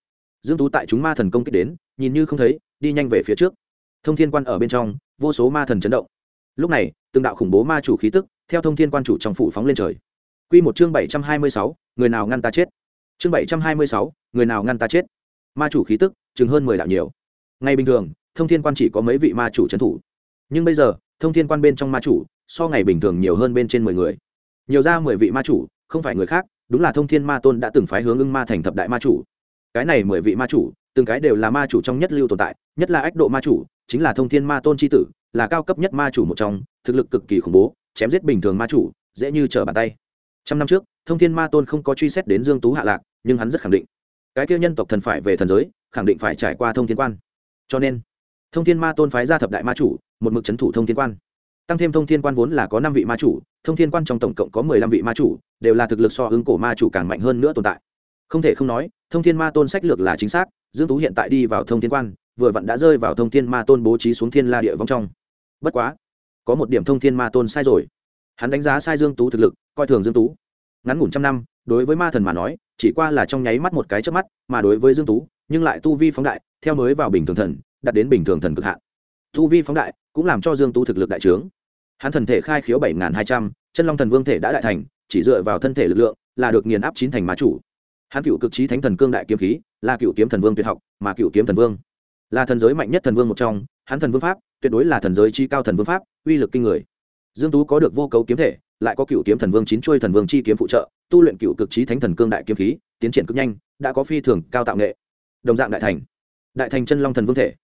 Dương tú tại chúng ma thần công kích đến nhìn như không thấy đi nhanh về phía trước. Thông thiên quan ở bên trong vô số ma thần chấn động. Lúc này từng đạo khủng bố ma chủ khí tức theo thông thiên quan chủ trong phủ phóng lên trời. Quy một chương 726, người nào ngăn ta chết? Chương 726, người nào ngăn ta chết? Ma chủ khí tức chừng hơn mười đạo nhiều ngày bình thường, thông thiên quan chỉ có mấy vị ma chủ trấn thủ. Nhưng bây giờ, thông thiên quan bên trong ma chủ, so ngày bình thường nhiều hơn bên trên mười người. Nhiều ra mười vị ma chủ, không phải người khác, đúng là thông thiên ma tôn đã từng phái hướng ưng ma thành thập đại ma chủ. Cái này mười vị ma chủ, từng cái đều là ma chủ trong nhất lưu tồn tại, nhất là ách độ ma chủ, chính là thông thiên ma tôn c h i tử, là cao cấp nhất ma chủ một trong, thực lực cực kỳ khủng bố, chém giết bình thường ma chủ, dễ như trở bàn tay. Trăm năm trước, thông thiên ma tôn không có truy xét đến dương tú hạ lạc, nhưng hắn rất khẳng định. Cái kia nhân tộc thần phải về thần giới, khẳng định phải trải qua thông thiên quan cho nên, thông thiên ma tôn phái ra thập đại ma chủ, một mực c h ấ n thủ thông thiên quan. Tăng thêm thông thiên quan vốn là có năm vị ma chủ, thông thiên quan trong tổng cộng có mười lăm vị ma chủ, đều là thực lực so ứng cổ ma chủ càng mạnh hơn nữa tồn tại. Không thể không nói, thông thiên ma tôn sách lược là chính xác, dương tú hiện tại đi vào thông thiên quan, vừa vặn đã rơi vào thông thiên ma tôn bố trí xuống thiên la địa vong trong. Bất quá, có một điểm thông thiên ma tôn sai rồi. Hắn đánh giá sai dương tú thực lực, coi thường dương tú. Ngắn ngủn trăm năm, đối với ma thần mà nói, chỉ qua là trong nháy mắt một cái trước mắt, mà đối với dương tú nhưng lại tu vi phóng đại, theo mới vào bình thường thần, đạt đến bình thường thần cực hạn. Tu vi phóng đại cũng làm cho dương tú thực lực đại trướng. Hắn thần thể khai khiếu bảy hai trăm, chân long thần vương thể đã đại thành, chỉ dựa vào thân thể lực lượng là được nghiền áp chín thành má chủ. Hắn cựu cực trí thánh thần cương đại kiếm khí, là cựu kiếm thần vương tuyệt học, mà cựu kiếm thần vương là thần giới mạnh nhất thần vương một trong. Hắn thần vương pháp tuyệt đối là thần giới chi cao thần vương pháp, uy lực kinh người. Dương tú có được vô cấu kiếm thể, lại có cựu kiếm thần vương chín chuôi thần vương chi kiếm phụ trợ, tu luyện cựu cực trí thánh thần cương đại kiếm khí, tiến triển cực nhanh, đã có phi thường cao tạo nghệ đồng dạng đại thành. Đại thành chân long thần vương thể.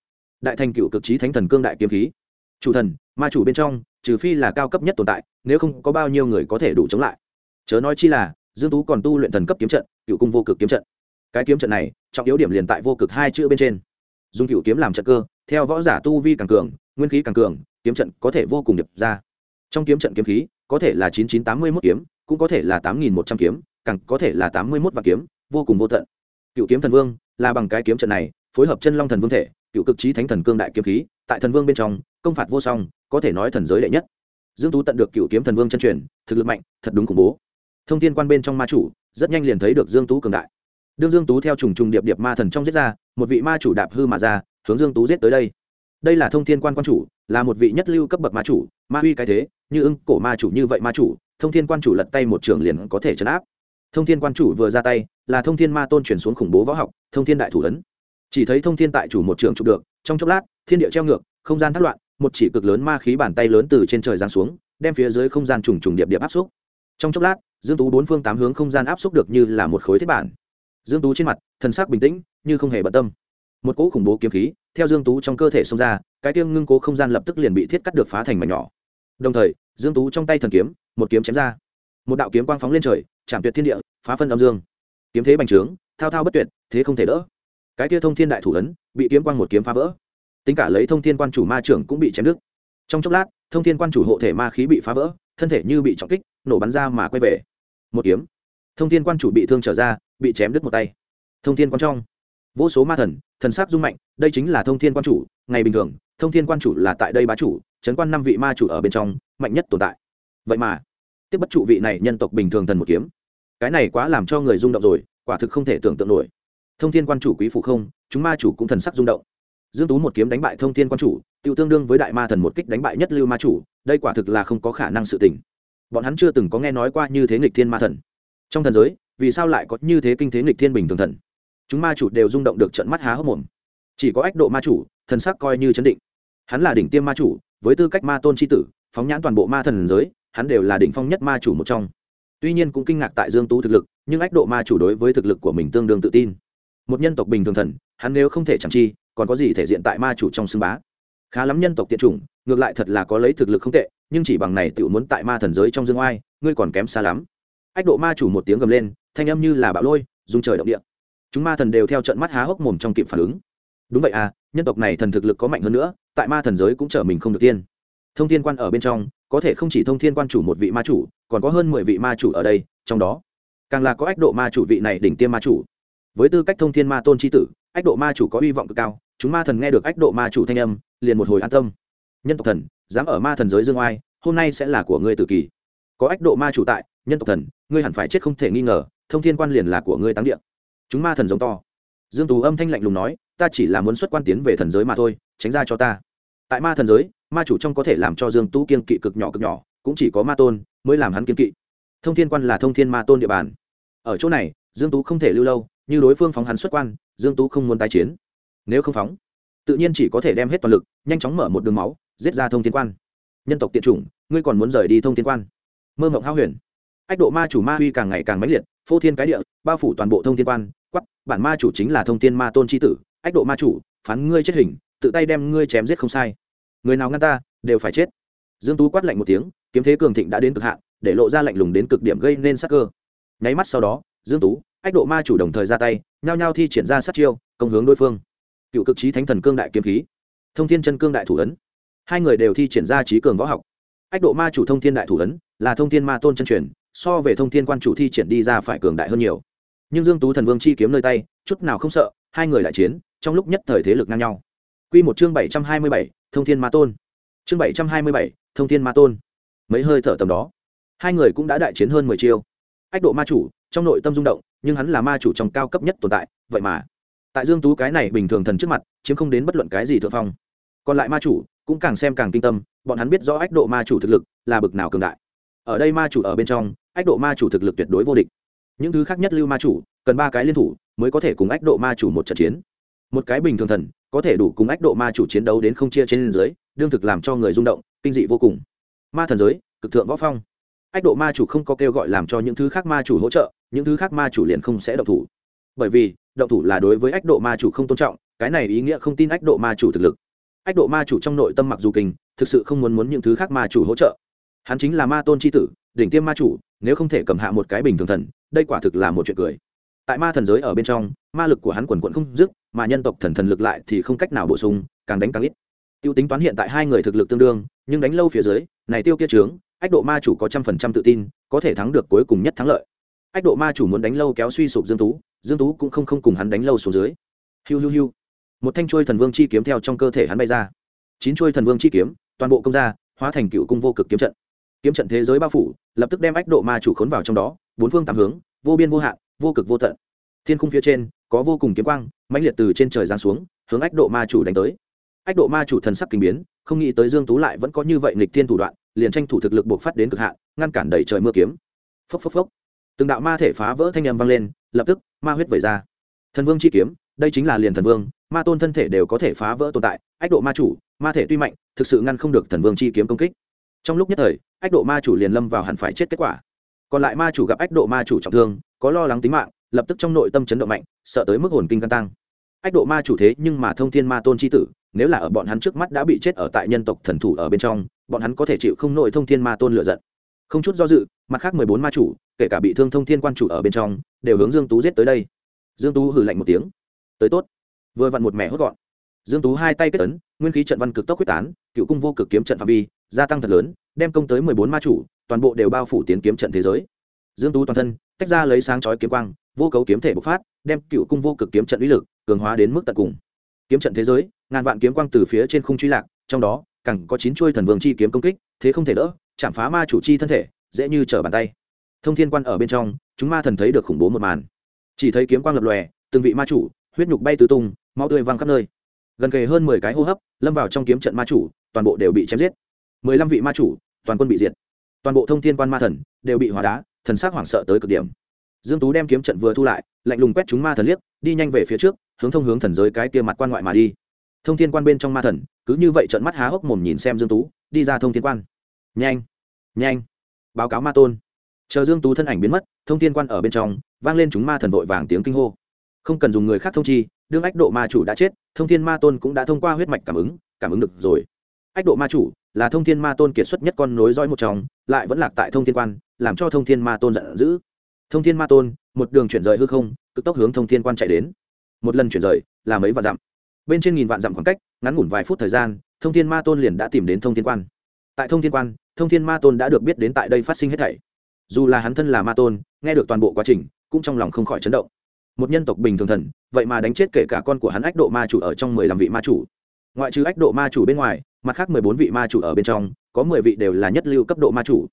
Đại thành cựu cực trí thánh thần cương đại kiếm khí. Chủ thần, ma chủ bên trong, trừ phi là cao cấp nhất tồn tại, nếu không có bao nhiêu người có thể đủ chống lại. Chớ nói chi là, dương tú còn tu luyện thần cấp kiếm trận, cựu cung vô cực kiếm trận. Cái kiếm trận này, trọng yếu điểm liền tại vô cực hai chữ bên trên. Dùng cựu kiếm làm trận cơ, theo võ giả tu vi càng cường, nguyên khí càng cường, kiếm trận có thể vô cùng điệp ra. Trong kiếm trận kiếm khí, có thể là chín chín tám mươi mốt kiếm, cũng có thể là tám nghìn một trăm kiếm, càng có thể là tám mươi mốt vạn kiếm, vô cùng vô tận cựu kiếm thần vương, là bằng cái kiếm trận này, phối hợp chân long thần vương thể cựu cực trí thánh thần cương đại kiếm khí, tại thần vương bên trong, công phạt vô song, có thể nói thần giới đệ nhất. Dương tú tận được cựu kiếm thần vương chân truyền, thực lực mạnh, thật đúng khủng bố. Thông tin quan bên trong ma chủ, rất nhanh liền thấy được dương tú cường đại. Đương dương tú theo trùng trùng điệp điệp ma thần trong giết ra, một vị ma chủ đạp hư mà ra, hướng dương tú giết tới đây. Đây là thông thiên quan quan chủ, là một vị nhất lưu cấp bậc ma chủ, ma uy cái thế, như ưng cổ ma chủ như vậy ma chủ, thông thiên quan chủ lật tay một trường liền có thể chấn áp thông thiên quan chủ vừa ra tay, là thông thiên ma tôn chuyển xuống khủng bố võ học, thông thiên đại thủ ấn. Chỉ thấy thông thiên tại chủ một trường chụp được, trong chốc lát, thiên địa treo ngược, không gian thất loạn, một chỉ cực lớn ma khí bàn tay lớn từ trên trời giáng xuống, đem phía dưới không gian trùng trùng điệp điệp áp xúc. Trong chốc lát, dương tú bốn phương tám hướng không gian áp xúc được như là một khối thiết bản. Dương tú trên mặt, thần sắc bình tĩnh, như không hề bận tâm. Một cỗ khủng bố kiếm khí, theo dương tú trong cơ thể xông ra, cái tiêm ngưng cố không gian lập tức liền bị thiết cắt được phá thành mảnh nhỏ. Đồng thời, dương tú trong tay thần kiếm, một kiếm chém ra. Một đạo kiếm quang phóng lên trời chạm tuyệt thiên địa, phá phân âm dương. Kiếm thế bành trướng, thao thao bất tuyệt, thế không thể đỡ. Cái kia thông thiên đại thủ ấn, bị kiếm quang một kiếm phá vỡ. Tính cả lấy thông thiên quan chủ ma trưởng cũng bị chém đứt. Trong chốc lát, thông thiên quan chủ hộ thể ma khí bị phá vỡ, thân thể như bị trọng kích, nổ bắn ra mà quay về. Một kiếm. Thông thiên quan chủ bị thương trở ra, bị chém đứt một tay. Thông thiên quan trong. Vô số ma thần thần sắc rung mạnh, đây chính là thông thiên quan chủ, ngày bình thường, thông thiên quan chủ là tại đây bá chủ trấn quan năm vị ma chủ ở bên trong, mạnh nhất tồn tại. Vậy mà tiếp bất trụ vị này nhân tộc bình thường thần một kiếm. Cái này quá làm cho người rung động rồi, quả thực không thể tưởng tượng nổi. Thông thiên quan chủ quý phụ không, chúng ma chủ cũng thần sắc rung động. Dương tú một kiếm đánh bại thông thiên quan chủ tiêu tương đương với đại ma thần một kích đánh bại nhất lưu ma chủ, đây quả thực là không có khả năng sự tình. Bọn hắn chưa từng có nghe nói qua như thế nghịch thiên ma thần. Trong thần giới, vì sao lại có như thế kinh thế nghịch thiên bình thường thần? Chúng ma chủ đều rung động được trận mắt há hốc mồm. Chỉ có ách độ ma chủ, thần sắc coi như chấn định. Hắn là đỉnh tiêm ma chủ, với tư cách ma tôn chi tử, phóng nhãn toàn bộ ma thần giới hắn đều là đỉnh phong nhất ma chủ một trong. Tuy nhiên cũng kinh ngạc tại dương tú thực lực, nhưng ách độ ma chủ đối với thực lực của mình tương đương tự tin. Một nhân tộc bình thường thần, hắn nếu không thể chẳng chi, còn có gì thể diện tại ma chủ trong xưng bá? Khá lắm nhân tộc tiện chủng, ngược lại thật là có lấy thực lực không tệ, nhưng chỉ bằng này tiểu muốn tại ma thần giới trong dương oai, ngươi còn kém xa lắm. Ách độ ma chủ một tiếng gầm lên, thanh âm như là bạo lôi dùng trời động địa. Chúng ma thần đều theo trận mắt há hốc mồm trong kịp phản ứng. Đúng vậy à nhân tộc này thần thực lực có mạnh hơn nữa, tại ma thần giới cũng trở mình không được tiên. Thông thiên quan ở bên trong có thể không chỉ thông thiên quan chủ một vị ma chủ, còn có hơn mười vị ma chủ ở đây, trong đó, càng là có ách độ ma chủ vị này đỉnh tiêm ma chủ. Với tư cách thông thiên ma tôn c h i tử, ách độ ma chủ có hy vọng cực cao, chúng ma thần nghe được ách độ ma chủ thanh âm, liền một hồi an tâm. Nhân tộc thần, dám ở ma thần giới dương oai, hôm nay sẽ là của ngươi tự kỷ có ách độ ma chủ tại, nhân tộc thần, ngươi hẳn phải chết không thể nghi ngờ, thông thiên quan liền là của ngươi táng điện chúng ma thần giống to. Dương tú âm thanh lạnh lùng nói, ta chỉ là muốn xuất quan tiến về thần giới mà thôi, tránh ra cho ta. Tại ma thần giới ma chủ trong có thể làm cho dương tú kiên kỵ cực nhỏ cực nhỏ, cũng chỉ có ma tôn mới làm hắn kiên kỵ. Thông thiên quan là thông thiên ma tôn địa bàn. Ở chỗ này, dương tú không thể lưu lâu, như đối phương phóng hắn xuất quan, dương tú không muốn tái chiến. Nếu không phóng, tự nhiên chỉ có thể đem hết toàn lực, nhanh chóng mở một đường máu, giết ra thông thiên quan. Nhân tộc tiện chủng, ngươi còn muốn rời đi thông thiên quan? Mơ mộng hao huyền. Ách độ ma chủ ma huy càng ngày càng mãnh liệt, phô thiên cái địa, bao phủ toàn bộ thông thiên quan quắp bản ma chủ chính là thông thiên ma tôn tri tử. Ách độ ma chủ, phán ngươi chết hình, tự tay đem ngươi chém giết không sai người nào ngăn ta đều phải chết. Dương tú quát lạnh một tiếng kiếm thế cường thịnh đã đến cực hạn để lộ ra lạnh lùng đến cực điểm gây nên sắc cơ. Nháy mắt sau đó dương tú ách độ ma chủ đồng thời ra tay nhao nhao thi triển ra sát chiêu công hướng đối phương. Cựu cực trí thánh thần cương đại kiếm khí thông thiên chân cương đại thủ ấn. Hai người đều thi triển ra trí cường võ học. Ách độ ma chủ thông thiên đại thủ ấn là thông thiên ma tôn chân truyền so về thông thiên quan chủ thi triển đi ra phải cường đại hơn nhiều. Nhưng dương tú thần vương chi kiếm nơi tay chút nào không sợ hai người lại chiến trong lúc nhất thời thế lực ngang nhau. Quy một chương bảy trăm hai mươi bảy, thông thiên ma tôn. Chương bảy trăm hai mươi bảy, thông thiên ma tôn. Mấy hơi thở tầm đó hai người cũng đã đại chiến hơn mười chiêu. Ách độ ma chủ trong nội tâm rung động nhưng hắn là ma chủ trong cao cấp nhất tồn tại vậy mà. Tại dương tú cái này bình thường thần trước mặt chiếm không đến bất luận cái gì thượng phong. Còn lại ma chủ cũng càng xem càng kinh tâm bọn hắn biết rõ ách độ ma chủ thực lực là bực nào cường đại. Ở đây ma chủ ở bên trong ách độ ma chủ thực lực tuyệt đối vô địch. Những thứ khác nhất lưu ma chủ cần ba cái liên thủ mới có thể cùng ách độ ma chủ một trận chiến. Một cái bình thường thần có thể đủ cùng ách độ ma chủ chiến đấu đến không chia trên dưới, đương thực làm cho người rung động, kinh dị vô cùng. Ma thần giới, cực thượng võ phong. Ách độ ma chủ không có kêu gọi làm cho những thứ khác ma chủ hỗ trợ, những thứ khác ma chủ liền không sẽ động thủ. Bởi vì, động thủ là đối với ách độ ma chủ không tôn trọng, cái này ý nghĩa không tin ách độ ma chủ thực lực. Ách độ ma chủ trong nội tâm mặc dù kinh, thực sự không muốn muốn những thứ khác ma chủ hỗ trợ. Hắn chính là ma tôn c h i tử, đỉnh tiêm ma chủ, nếu không thể cầm hạ một cái bình thường thần, đây quả thực là một chuyện cười. Tại ma thần giới ở bên trong, ma lực của hắn quần quận không dứt mà nhân tộc thần thần lực lại thì không cách nào bổ sung, càng đánh càng ít. T i ê u tính toán hiện tại hai người thực lực tương đương, nhưng đánh lâu phía dưới, này tiêu kia trướng, ách độ ma chủ có trăm phần trăm tự tin, có thể thắng được cuối cùng nhất thắng lợi. Ách độ ma chủ muốn đánh lâu kéo suy sụp dương tú dương tú cũng không không cùng hắn đánh lâu xuống dưới. Hiu hiu hiu. Một thanh chuôi thần vương chi kiếm theo trong cơ thể hắn bay ra. Chín chuôi thần vương chi kiếm, toàn bộ công gia hóa thành cựu cung vô cực kiếm trận. Kiếm trận thế giới bao phủ, lập tức đem ách độ ma chủ khốn vào trong đó, bốn phương tám hướng, vô biên vô hạn, vô cực vô tận. Thiên khung phía trên có vô cùng kiếm quang, mãnh liệt từ trên trời giáng xuống, hướng ách độ ma chủ đánh tới. Ách độ ma chủ thần sắc kinh biến, không nghĩ tới dương tú lại vẫn có như vậy nghịch thiên thủ đoạn, liền tranh thủ thực lực buộc phát đến cực hạn, ngăn cản đẩy trời mưa kiếm. Phốc phốc phốc. Từng đạo ma thể phá vỡ thanh âm vang lên, lập tức, ma huyết vẩy ra. Thần vương chi kiếm, đây chính là liền thần vương, ma tôn thân thể đều có thể phá vỡ tồn tại. Ách độ ma chủ, ma thể tuy mạnh, thực sự ngăn không được thần vương chi kiếm công kích. Trong lúc nhất thời, ách độ ma chủ liền lâm vào hẳn phải chết kết quả. Còn lại ma chủ gặp ách độ ma chủ trọng thương, có lo lắng tính mạng lập tức trong nội tâm chấn động mạnh, sợ tới mức hồn kinh căng tăng. Ách độ ma chủ thế nhưng mà thông thiên ma tôn c h i tử, nếu là ở bọn hắn trước mắt đã bị chết ở tại nhân tộc thần thủ ở bên trong, bọn hắn có thể chịu không nội thông thiên ma tôn lựa giận. Không chút do dự, mặt khác mười bốn ma chủ, kể cả bị thương thông thiên quan chủ ở bên trong, đều hướng dương tú giết tới đây. Dương tú hử lạnh một tiếng. Tới tốt. Vừa vặn một mẻ hốt gọn. Dương tú hai tay kết tấn nguyên khí trận văn cực tốc quyết tán, cựu cung vô cực kiếm trận phạm vi, gia tăng thật lớn, đem công tới mười bốn ma chủ, toàn bộ đều bao phủ tiến kiếm trận thế giới. Dương tú toàn thân, tách ra lấy sáng chói kiếm quang vô cấu kiếm thể bộc phát, đem cựu cung vô cực kiếm trận uy lực cường hóa đến mức tận cùng. Kiếm trận thế giới, ngàn vạn kiếm quang từ phía trên không truy lạc, trong đó, càng có chín chuôi thần vương chi kiếm công kích, thế không thể đỡ, chạm phá ma chủ chi thân thể, dễ như trở bàn tay. Thông thiên quan ở bên trong, chúng ma thần thấy được khủng bố một màn. Chỉ thấy kiếm quang lập lòe, từng vị ma chủ, huyết nhục bay tứ tung, máu tươi văng khắp nơi. Gần kề hơn mười cái hô hấp, lâm vào trong kiếm trận ma chủ, toàn bộ đều bị chém giết. Mười lăm vị ma chủ, toàn quân bị diệt. Toàn bộ thông thiên quan ma thần đều bị hóa đá, thần sắc hoảng sợ tới cực điểm dương tú đem kiếm trận vừa thu lại, lạnh lùng quét chúng ma thần liếc, đi nhanh về phía trước, hướng thông hướng thần giới cái kia mặt quan ngoại mà đi. Thông thiên quan bên trong ma thần, cứ như vậy trợn mắt há hốc mồm nhìn xem dương tú, đi ra thông thiên quan. Nhanh nhanh, báo cáo ma tôn. Chờ dương tú thân ảnh biến mất, thông thiên quan ở bên trong, vang lên chúng ma thần vội vàng tiếng kinh hô. Không cần dùng người khác thông chi, đương ách độ ma chủ đã chết, thông thiên ma tôn cũng đã thông qua huyết mạch cảm ứng cảm ứng được rồi. Ách độ ma chủ là thông thiên ma tôn kiệt xuất nhất con nối dõi một trong, lại vẫn lạc tại thông thiên quan, làm cho thông thiên ma tôn giận dữ thông thiên ma tôn, một đường chuyển rời hư không, cực tốc hướng thông thiên quan chạy đến. Một lần chuyển rời, là mấy vạn dặm. Bên trên nghìn vạn dặm khoảng cách, ngắn ngủn vài phút thời gian, thông thiên ma tôn liền đã tìm đến thông thiên quan. Tại thông thiên quan, thông thiên ma tôn đã được biết đến tại đây phát sinh hết thảy. Dù là hắn thân là ma tôn, nghe được toàn bộ quá trình, cũng trong lòng không khỏi chấn động. Một nhân tộc bình thường thần, vậy mà đánh chết kể cả con của hắn ách độ ma chủ ở trong mười lăm vị ma chủ. Ngoại trừ ách độ ma chủ bên ngoài, mặt khác mười bốn vị ma chủ ở bên trong, có mười vị đều là nhất lưu cấp độ ma chủ.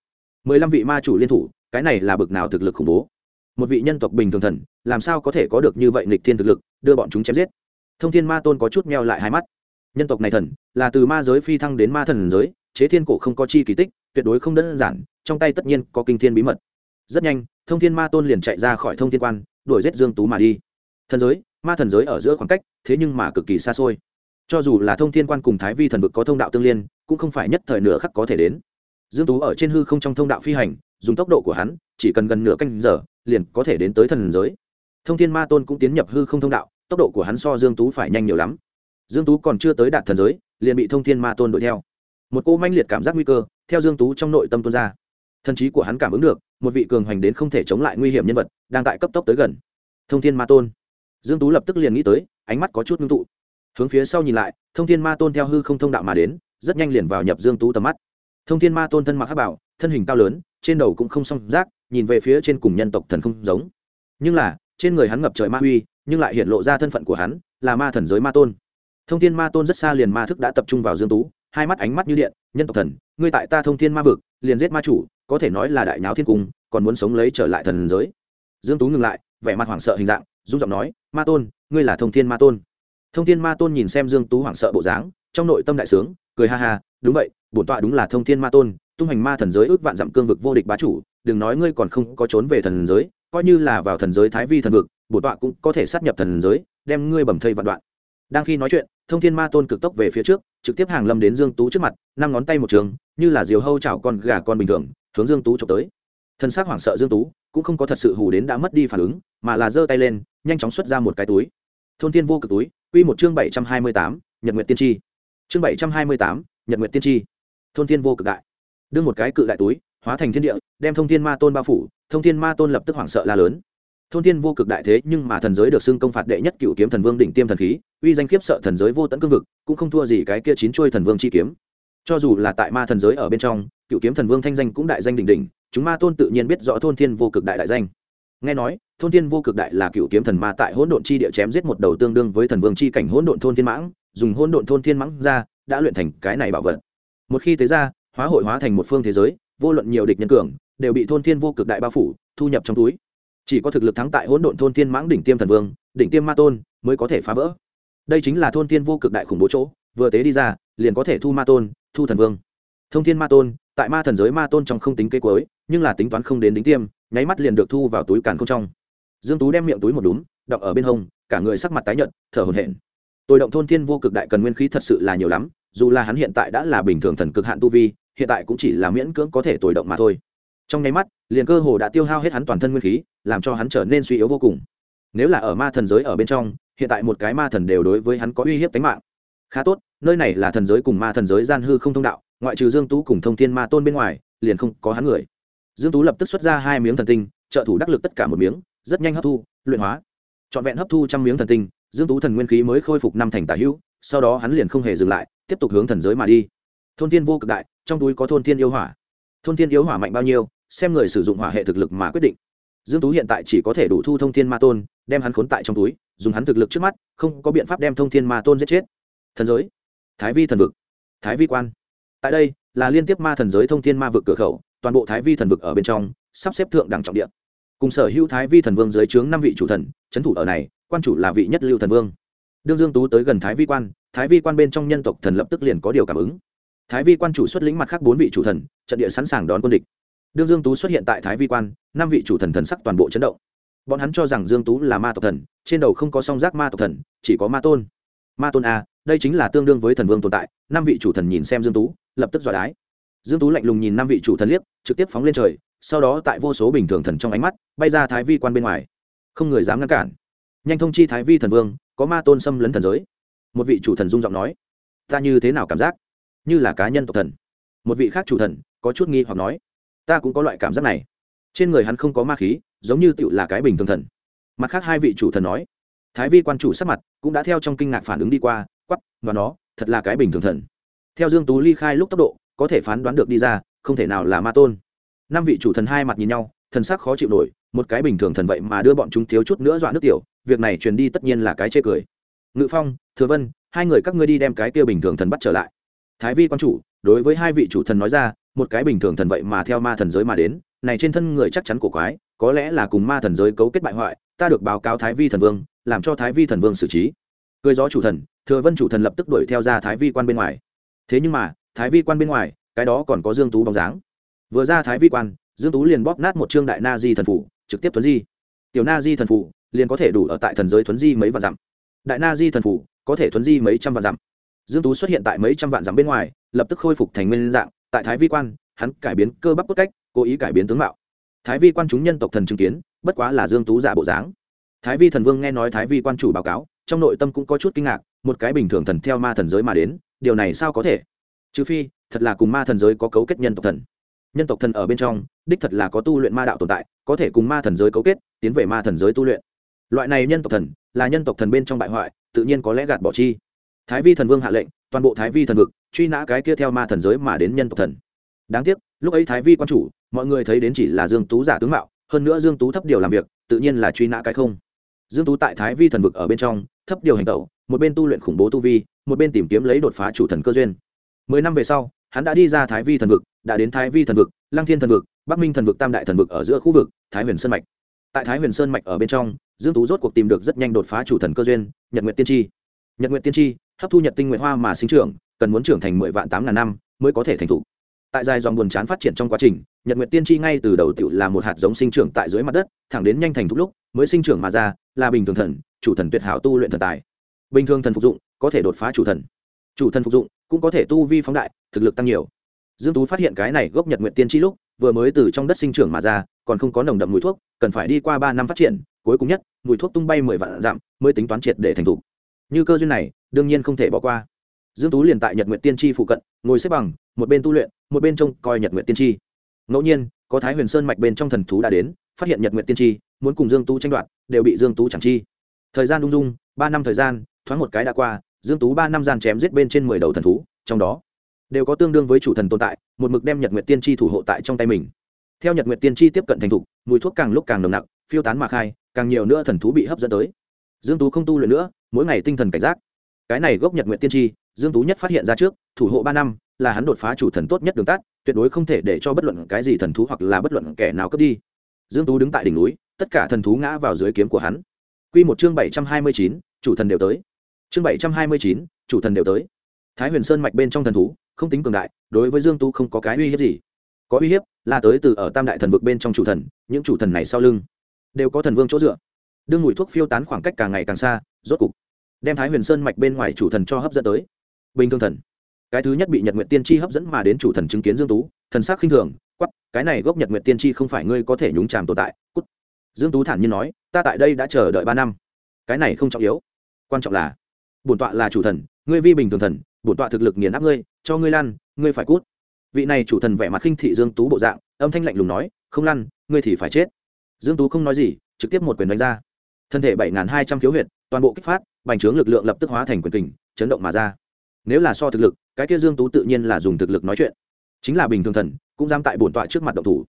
Mười lăm vị ma chủ liên thủ cái này là bực nào thực lực khủng bố. Một vị nhân tộc bình thường thần, làm sao có thể có được như vậy nghịch thiên thực lực, đưa bọn chúng chém giết? Thông thiên ma tôn có chút meo lại hai mắt. Nhân tộc này thần, là từ ma giới phi thăng đến ma thần giới, chế thiên cổ không có chi kỳ tích, tuyệt đối không đơn giản, trong tay tất nhiên có kinh thiên bí mật. Rất nhanh, thông thiên ma tôn liền chạy ra khỏi thông thiên quan, đuổi giết dương tú mà đi. Thần giới, ma thần giới ở giữa khoảng cách, thế nhưng mà cực kỳ xa xôi. Cho dù là thông thiên quan cùng thái vi thần vực có thông đạo tương liên, cũng không phải nhất thời nửa khắc có thể đến. Dương tú ở trên hư không trong thông đạo phi hành dùng tốc độ của hắn, chỉ cần gần nửa canh giờ, liền có thể đến tới thần giới. Thông thiên ma tôn cũng tiến nhập hư không thông đạo, tốc độ của hắn so dương tú phải nhanh nhiều lắm. Dương tú còn chưa tới đạt thần giới, liền bị thông thiên ma tôn đuổi theo. Một cô manh liệt cảm giác nguy cơ, theo dương tú trong nội tâm tuôn ra. Thần trí của hắn cảm ứng được, một vị cường hoành đến không thể chống lại nguy hiểm nhân vật, đang tại cấp tốc tới gần. Thông thiên ma tôn. Dương tú lập tức liền nghĩ tới, ánh mắt có chút ngưng tụ. Hướng phía sau nhìn lại, thông thiên ma tôn theo hư không thông đạo mà đến, rất nhanh liền vào nhập dương tú tầm mắt. Thông thiên ma tôn thân mặc hắc bảo thân hình cao lớn, trên đầu cũng không song rác, nhìn về phía trên cùng nhân tộc thần không giống. Nhưng là, trên người hắn ngập trời ma huy, nhưng lại hiện lộ ra thân phận của hắn, là ma thần giới ma tôn. Thông thiên ma tôn rất xa liền ma thức đã tập trung vào dương tú, hai mắt ánh mắt như điện, nhân tộc thần, ngươi tại ta thông thiên ma vực, liền giết ma chủ, có thể nói là đại nháo thiên cung, còn muốn sống lấy trở lại thần giới. Dương tú ngừng lại, vẻ mặt hoảng sợ hình dạng rung giọng nói, ma tôn, ngươi là thông thiên ma tôn. Thông thiên ma tôn nhìn xem dương tú hoảng sợ bộ dáng, trong nội tâm đại sướng, cười ha ha, đúng vậy, bổn tọa đúng là thông thiên ma tôn tung hành ma thần giới ước vạn dặm cương vực vô địch bá chủ đừng nói ngươi còn không có trốn về thần giới coi như là vào thần giới thái vi thần vực bổn tọa cũng có thể sát nhập thần giới đem ngươi bầm thây vạn đoạn. Đang khi nói chuyện thông thiên ma tôn cực tốc về phía trước trực tiếp hàng lâm đến dương tú trước mặt năm ngón tay một trường như là diều hâu chảo con gà con bình thường hướng dương tú chụp tới. Thân xác hoảng sợ dương tú cũng không có thật sự hù đến đã mất đi phản ứng mà là giơ tay lên nhanh chóng xuất ra một cái túi. Thôn thiên vô cực túi quy một chương bảy trăm hai mươi tám, nhật nguyệt tiên tri. Chương bảy trăm hai mươi tám, nhật nguyệt tiên tri. Thôn thiên vô cực đại đưa một cái cự đại túi, hóa thành thiên địa, đem thông thiên ma tôn bao phủ, thông thiên ma tôn lập tức hoảng sợ la lớn. Thông thiên vô cực đại thế nhưng mà thần giới được xưng công phạt đệ nhất cựu kiếm thần vương đỉnh tiêm thần khí, uy danh khiếp sợ thần giới vô tận cương vực, cũng không thua gì cái kia chín chuôi thần vương chi kiếm. Cho dù là tại ma thần giới ở bên trong, cựu kiếm thần vương thanh danh cũng đại danh đỉnh đỉnh, chúng ma tôn tự nhiên biết rõ thôn thiên vô cực đại đại danh. Nghe nói thôn thiên vô cực đại là cựu kiếm thần ma tại hỗn độn chi địa chém giết một đầu tương đương với thần vương chi cảnh hỗn độn thôn thiên mãng, dùng hỗn độn thôn thiên mãng ra, đã luyện thành cái này bảo vật. Một khi thế ra hóa hội hóa thành một phương thế giới, vô luận nhiều địch nhân cường, đều bị thôn thiên vô cực đại bao phủ, thu nhập trong túi. Chỉ có thực lực thắng tại hỗn độn thôn thiên mãng đỉnh tiêm thần vương, đỉnh tiêm ma tôn, mới có thể phá vỡ. Đây chính là thôn thiên vô cực đại khủng bố chỗ, vừa tế đi ra, liền có thể thu ma tôn, thu thần vương. Thông thiên ma tôn, tại ma thần giới ma tôn trong không tính cây cuối, nhưng là tính toán không đến đính tiêm, nháy mắt liền được thu vào túi càn không trong. Dương tú đem miệng túi một đúng đọng ở bên hông, cả người sắc mặt tái nhợt, thở hổn hển. Tôi động thôn thiên vô cực đại cần nguyên khí thật sự là nhiều lắm, dù là hắn hiện tại đã là bình thường thần cực hạn tu vi hiện tại cũng chỉ là miễn cưỡng có thể tồi động mà thôi. Trong nháy mắt, liền cơ hồ đã tiêu hao hết hắn toàn thân nguyên khí, làm cho hắn trở nên suy yếu vô cùng. Nếu là ở ma thần giới ở bên trong, hiện tại một cái ma thần đều đối với hắn có uy hiếp tính mạng. Khá tốt, nơi này là thần giới cùng ma thần giới gian hư không thông đạo, ngoại trừ dương tú cùng thông thiên ma tôn bên ngoài, liền không có hắn người. Dương tú lập tức xuất ra hai miếng thần tinh, trợ thủ đắc lực tất cả một miếng, rất nhanh hấp thu, luyện hóa. Trọn vẹn hấp thu trăm miếng thần tinh, dương tú thần nguyên khí mới khôi phục năm thành tả hữu, sau đó hắn liền không hề dừng lại, tiếp tục hướng thần giới mà đi. Thôn thiên vô cực đại trong túi có thôn thiên yêu hỏa. Thôn thiên yêu hỏa mạnh bao nhiêu, xem người sử dụng hỏa hệ thực lực mà quyết định. Dương tú hiện tại chỉ có thể đủ thu thông thiên ma tôn, đem hắn khốn tại trong túi, dùng hắn thực lực trước mắt, không có biện pháp đem thông thiên ma tôn giết chết. Thần giới. Thái vi thần vực. Thái vi quan. Tại đây, là liên tiếp ma thần giới thông thiên ma vực cửa khẩu, toàn bộ thái vi thần vực ở bên trong, sắp xếp thượng đẳng trọng địa. Cùng sở hữu thái vi thần vương dưới trướng năm vị chủ thần trấn thủ ở này, quan chủ là vị nhất lưu thần vương. Đương dương tú tới gần thái vi quan, thái vi quan bên trong nhân tộc thần lập tức liền có điều cảm ứng thái vi quan chủ xuất lĩnh mặt khác bốn vị chủ thần, trận địa sẵn sàng đón quân địch. Đương dương tú xuất hiện tại thái vi quan, năm vị chủ thần thần sắc toàn bộ chấn động. Bọn hắn cho rằng dương tú là ma tộc thần, trên đầu không có song giác ma tộc thần, chỉ có ma tôn. Ma tôn a, đây chính là tương đương với thần vương tồn tại, năm vị chủ thần nhìn xem dương tú, lập tức dọa đái. Dương tú lạnh lùng nhìn năm vị chủ thần liếc, trực tiếp phóng lên trời, sau đó tại vô số bình thường thần trong ánh mắt, bay ra thái vi quan bên ngoài. Không người dám ngăn cản. Nhanh thông chi thái vi thần vương, có ma tôn xâm lấn thần giới. Một vị chủ thần rung giọng nói, ta như thế nào cảm giác? Như là cá nhân tộc thần. Một vị khác chủ thần có chút nghi hoặc nói, ta cũng có loại cảm giác này. Trên người hắn không có ma khí, giống như tựu là cái bình thường thần. Mặt khác hai vị chủ thần nói, thái vi quan chủ sắc mặt cũng đã theo trong kinh ngạc phản ứng đi qua quắp và nó thật là cái bình thường thần. Theo dương tú ly khai lúc tốc độ, có thể phán đoán được đi ra, không thể nào là ma tôn. Năm vị chủ thần hai mặt nhìn nhau, thần sắc khó chịu nổi, một cái bình thường thần vậy mà đưa bọn chúng thiếu chút nữa dọa nước tiểu, việc này truyền đi tất nhiên là cái chê cười. Ngự phong, thừa vân, hai người các ngươi đi đem cái kia bình thường thần bắt trở lại thái vi quan chủ, đối với hai vị chủ thần nói ra, một cái bình thường thần vậy mà theo ma thần giới mà đến, này trên thân người chắc chắn cổ quái, có lẽ là cùng ma thần giới cấu kết bại hoại, ta được báo cáo thái vi thần vương, làm cho thái vi thần vương xử trí. Cười gió chủ thần, thừa vân chủ thần lập tức đuổi theo ra thái vi quan bên ngoài. Thế nhưng mà, thái vi quan bên ngoài, cái đó còn có dương tú bóng dáng. Vừa ra thái vi quan, dương tú liền bóp nát một trương đại na di thần phủ, trực tiếp thuấn di. Tiểu na di thần phủ liền có thể đủ ở tại thần giới thuấn di mấy vạn dặm. Đại na di thần phủ có thể thuấn di mấy trăm vạn dặm dương tú xuất hiện tại mấy trăm vạn dặm bên ngoài, lập tức khôi phục thành nguyên dạng, tại thái vi quan, hắn cải biến cơ bắp cốt cách, cố ý cải biến tướng mạo. Thái vi quan chúng nhân tộc thần chứng kiến, bất quá là dương tú giả bộ dáng. Thái vi thần vương nghe nói thái vi quan chủ báo cáo, trong nội tâm cũng có chút kinh ngạc, một cái bình thường thần theo ma thần giới mà đến, điều này sao có thể? Trừ phi, thật là cùng ma thần giới có cấu kết nhân tộc thần. Nhân tộc thần ở bên trong, đích thật là có tu luyện ma đạo tồn tại, có thể cùng ma thần giới cấu kết, tiến về ma thần giới tu luyện. Loại này nhân tộc thần, là nhân tộc thần bên trong bại hoại, tự nhiên có lẽ gạt bỏ chi thái vi thần vương hạ lệnh, toàn bộ thái vi thần vực, truy nã cái kia theo ma thần giới mà đến nhân tộc thần. Đáng tiếc, lúc ấy thái vi quan chủ, mọi người thấy đến chỉ là dương tú giả tướng mạo, hơn nữa dương tú thấp điều làm việc, tự nhiên là truy nã cái không. Dương tú tại thái vi thần vực ở bên trong, thấp điều hành tẩu, một bên tu luyện khủng bố tu vi, một bên tìm kiếm lấy đột phá chủ thần cơ duyên. Mười năm về sau, hắn đã đi ra thái vi thần vực, đã đến thái vi thần vực, lăng thiên thần vực, bắc minh thần vực, tam đại thần vực ở giữa khu vực, thái huyền sơn mạch. Tại thái huyền sơn mạch ở bên trong, dương tú rốt cuộc tìm được rất nhanh đột phá chủ thần cơ duyên, nhật nguyện tiên tri. Nhật nguyện tiên tri hấp thu nhật tinh nguyện hoa mà sinh trưởng, cần muốn trưởng thành mười vạn tám ngàn năm mới có thể thành thủ tại dài dòng buồn chán phát triển trong quá trình, nhật nguyện tiên tri ngay từ đầu tự là một hạt giống sinh trưởng tại dưới mặt đất, thẳng đến nhanh thành thúc lúc, mới sinh trưởng mà ra, là bình thường thần, chủ thần tuyệt hảo tu luyện thần tài. Bình thường thần phục dụng, có thể đột phá chủ thần. Chủ thần phục dụng, cũng có thể tu vi phóng đại, thực lực tăng nhiều. Dương tú phát hiện cái này gốc nhật nguyện tiên tri lúc, vừa mới từ trong đất sinh trưởng mà ra, còn không có nồng đậm mùi thuốc, cần phải đi qua ba năm phát triển, cuối cùng nhất, mùi thuốc tung bay mười vạn dặm, mới tính toán triệt để thành thục. Như cơ duyên này đương nhiên không thể bỏ qua. Dương tú liền tại nhật nguyện tiên tri phụ cận, ngồi xếp bằng, một bên tu luyện, một bên trông coi nhật nguyện tiên tri ngẫu nhiên, có thái huyền sơn mạch bên trong thần thú đã đến, phát hiện nhật nguyện tiên tri muốn cùng dương tú tranh đoạt, đều bị dương tú chẳng chi. Thời gian ung dung, ba năm thời gian, thoáng một cái đã qua, dương tú ba năm gian chém giết bên trên mười đầu thần thú, trong đó, đều có tương đương với chủ thần tồn tại, một mực đem nhật nguyệt tiên tri thủ hộ tại trong tay mình. Theo nhật nguyệt tiên tri tiếp cận thành thục, mùi thuốc càng lúc càng nồng nặc, phiêu tán mà khai, càng nhiều nữa thần thú bị hấp dẫn tới. Dương tú không tu luyện nữa, mỗi ngày tinh thần cảnh giác cái này gốc nhật nguyện tiên tri dương tú nhất phát hiện ra trước thủ hộ ba năm là hắn đột phá chủ thần tốt nhất đường tắt tuyệt đối không thể để cho bất luận cái gì thần thú hoặc là bất luận kẻ nào cướp đi. Dương tú đứng tại đỉnh núi tất cả thần thú ngã vào dưới kiếm của hắn. Quy một chương bảy trăm hai mươi chín, chủ thần đều tới. Chương bảy trăm hai mươi chín, chủ thần đều tới. Thái huyền sơn mạch bên trong thần thú không tính cường đại đối với dương tú không có cái uy hiếp gì. Có uy hiếp là tới từ ở tam đại thần vực bên trong chủ thần những chủ thần này sau lưng đều có thần vương chỗ dựa. Đương mùi thuốc phiêu tán khoảng cách càng ngày càng xa rốt cục đem thái huyền sơn mạch bên ngoài chủ thần cho hấp dẫn tới. Bình thường thần. Cái thứ nhất bị nhật nguyện tiên tri hấp dẫn mà đến chủ thần chứng kiến dương tú, thần sắc khinh thường quắp cái này gốc nhật nguyện tiên tri không phải ngươi có thể nhúng chàm tồn tại cút dương tú thản nhiên nói, ta tại đây đã chờ đợi ba năm. Cái này không trọng yếu. Quan trọng là, bổn tọa là chủ thần, ngươi vi bình thường thần, bổn tọa thực lực nghiền áp ngươi, cho ngươi lăn, ngươi phải cút. Vị này chủ thần vẻ mặt khinh thị dương tú bộ dạng, âm thanh lạnh lùng nói, không lăn, ngươi thì phải chết. Dương tú không nói gì, trực tiếp một quyền đánh ra thân thể bảy hai trăm khiếu huyệt, toàn bộ kích phát, bành trướng lực lượng lập tức hóa thành quyền kình, chấn động mà ra. Nếu là so thực lực, cái kia dương tú tự nhiên là dùng thực lực nói chuyện. Chính là bình thường thần, cũng dám tại bổn tọa trước mặt động thủ.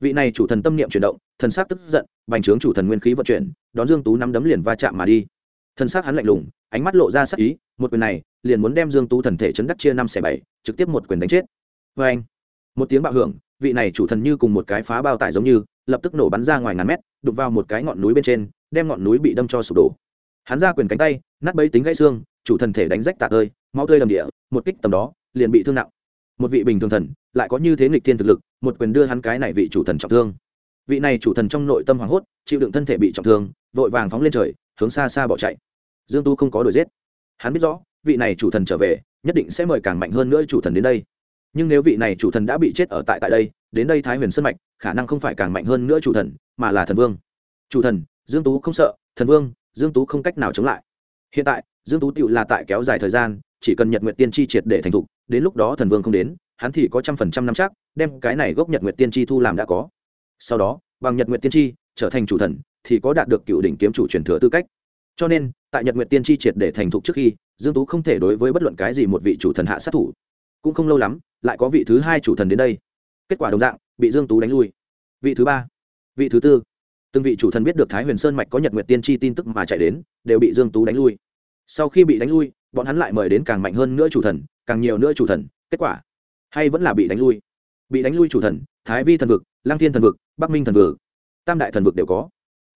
Vị này chủ thần tâm niệm chuyển động, thần sắc tức giận, bành trướng chủ thần nguyên khí vận chuyển, đón dương tú nắm đấm liền va chạm mà đi. Thần sắc hắn lạnh lùng, ánh mắt lộ ra sắc ý, một quyền này, liền muốn đem dương tú thần thể chấn đắc chia năm xẻ bảy, trực tiếp một quyền đánh chết. Vê anh, một tiếng bạo hưởng, vị này chủ thần như cùng một cái phá bao tải giống như, lập tức nổ bắn ra ngoài ngàn mét đục vào một cái ngọn núi bên trên đem ngọn núi bị đâm cho sụp đổ. Hắn ra quyền cánh tay, nát bấy tính gãy xương, chủ thần thể đánh rách tạ tơi, máu tươi đầm địa, một kích tầm đó, liền bị thương nặng. Một vị bình thường thần, lại có như thế nghịch thiên thực lực, một quyền đưa hắn cái này vị chủ thần trọng thương. Vị này chủ thần trong nội tâm hoảng hốt, chịu đựng thân thể bị trọng thương, vội vàng phóng lên trời, hướng xa xa bỏ chạy. Dương tu không có đuổi giết. Hắn biết rõ, vị này chủ thần trở về, nhất định sẽ mời càng mạnh hơn nữa chủ thần đến đây. Nhưng nếu vị này chủ thần đã bị chết ở tại tại đây, đến đây thái huyền sơn mạch, khả năng không phải càng mạnh hơn nữa chủ thần, mà là thần vương. Chủ thần dương tú không sợ, thần vương, dương tú không cách nào chống lại. Hiện tại, dương tú tựu là tại kéo dài thời gian, chỉ cần nhật nguyện tiên tri triệt để thành thục, đến lúc đó thần vương không đến, hắn thì có trăm phần trăm năm chắc, đem cái này gốc nhật nguyện tiên tri thu làm đã có. Sau đó, bằng nhật nguyện tiên tri trở thành chủ thần, thì có đạt được cựu đỉnh kiếm chủ truyền thừa tư cách. Cho nên, tại nhật nguyện tiên tri triệt để thành thục trước khi, dương tú không thể đối với bất luận cái gì một vị chủ thần hạ sát thủ. Cũng không lâu lắm, lại có vị thứ hai chủ thần đến đây. Kết quả đồng dạng, bị dương tú đánh lui. Vị thứ ba, vị thứ tư từng vị chủ thần biết được thái huyền sơn mạch có nhật nguyệt tiên tri tin tức mà chạy đến, đều bị dương tú đánh lui. Sau khi bị đánh lui, bọn hắn lại mời đến càng mạnh hơn nữa chủ thần, càng nhiều nữa chủ thần, kết quả hay vẫn là bị đánh lui. Bị đánh lui chủ thần, thái vi thần vực lang thiên thần vực, bắc minh thần vực, tam đại thần vực đều có.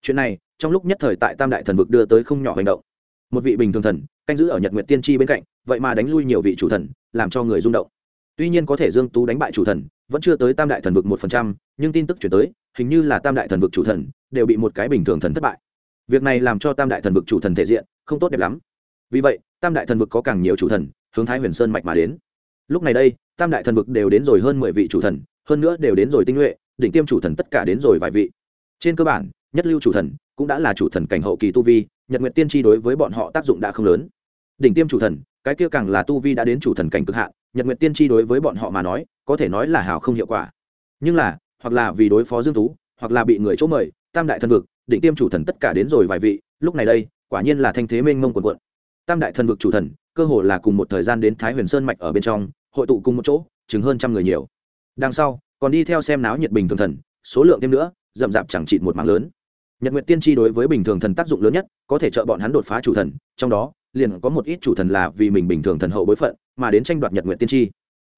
Chuyện này, trong lúc nhất thời tại tam đại thần vực đưa tới không nhỏ hành động. Một vị bình thường thần, canh giữ ở nhật nguyệt tiên tri bên cạnh, vậy mà đánh lui nhiều vị chủ thần, làm cho người rung động tuy nhiên có thể dương tú đánh bại chủ thần, vẫn chưa tới tam đại thần vực một phần trăm, nhưng tin tức chuyển tới, hình như là tam đại thần vực chủ thần đều bị một cái bình thường thần thất bại. Việc này làm cho tam đại thần vực chủ thần thể diện không tốt đẹp lắm. Vì vậy, tam đại thần vực có càng nhiều chủ thần, hướng thái huyền sơn mạch mà đến. Lúc này đây, tam đại thần vực đều đến rồi hơn mười vị chủ thần, hơn nữa đều đến rồi tinh nhuệ, đỉnh tiêm chủ thần tất cả đến rồi vài vị. Trên cơ bản, nhất lưu chủ thần cũng đã là chủ thần cảnh hậu kỳ tu vi, nhật nguyện tiên tri đối với bọn họ tác dụng đã không lớn. Đỉnh tiêm chủ thần cái kia càng là tu vi đã đến chủ thần cảnh cực hạn, nhật nguyện tiên tri đối với bọn họ mà nói, có thể nói là hào không hiệu quả. Nhưng là, hoặc là vì đối phó dương tú, hoặc là bị người chỗ mời, tam đại thần vực, định tiêm chủ thần tất cả đến rồi vài vị, lúc này đây, quả nhiên là thanh thế mênh mông quần quận tam đại thần vực chủ thần, cơ hồ là cùng một thời gian đến thái huyền sơn mạch ở bên trong, hội tụ cùng một chỗ chứng hơn trăm người nhiều. Đằng sau, còn đi theo xem náo nhiệt bình thường thần, số lượng thêm nữa, rậm rạp chẳng trị một mạng lớn. Nhật nguyện tiên tri đối với bình thường thần tác dụng lớn nhất, có thể trợ bọn hắn đột phá chủ thần, trong đó liền có một ít chủ thần là vì mình bình thường thần hậu bối phận, mà đến tranh đoạt nhật nguyện tiên tri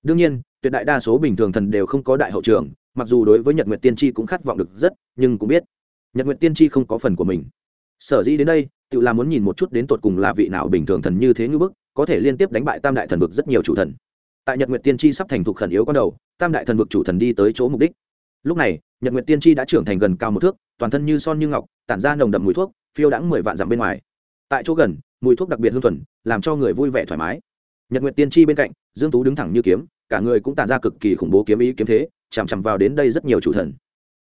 đương nhiên, tuyệt đại đa số bình thường thần đều không có đại hậu trường, mặc dù đối với nhật nguyện tiên tri cũng khát vọng được rất, nhưng cũng biết, nhật nguyện tiên tri không có phần của mình. Sở dĩ đến đây, tự là muốn nhìn một chút đến tột cùng là vị nào bình thường thần như thế như bức, có thể liên tiếp đánh bại tam đại thần vực rất nhiều chủ thần. Tại nhật nguyện tiên tri sắp thành thục khẩn yếu con đầu, tam đại thần vực chủ thần đi tới chỗ mục đích. Lúc này, nhật nguyện tiên tri đã trưởng thành gần cao một thước, toàn thân như son như ngọc, tản ra nồng đậm mùi thuốc, phiêu đãng mười vạn dặm bên ngoài. Tại chỗ gần mùi thuốc đặc biệt hương thuần, làm cho người vui vẻ thoải mái. Nhật nguyện tiên tri bên cạnh, dương tú đứng thẳng như kiếm, cả người cũng tản ra cực kỳ khủng bố kiếm ý kiếm thế, chằm chằm vào đến đây rất nhiều chủ thần.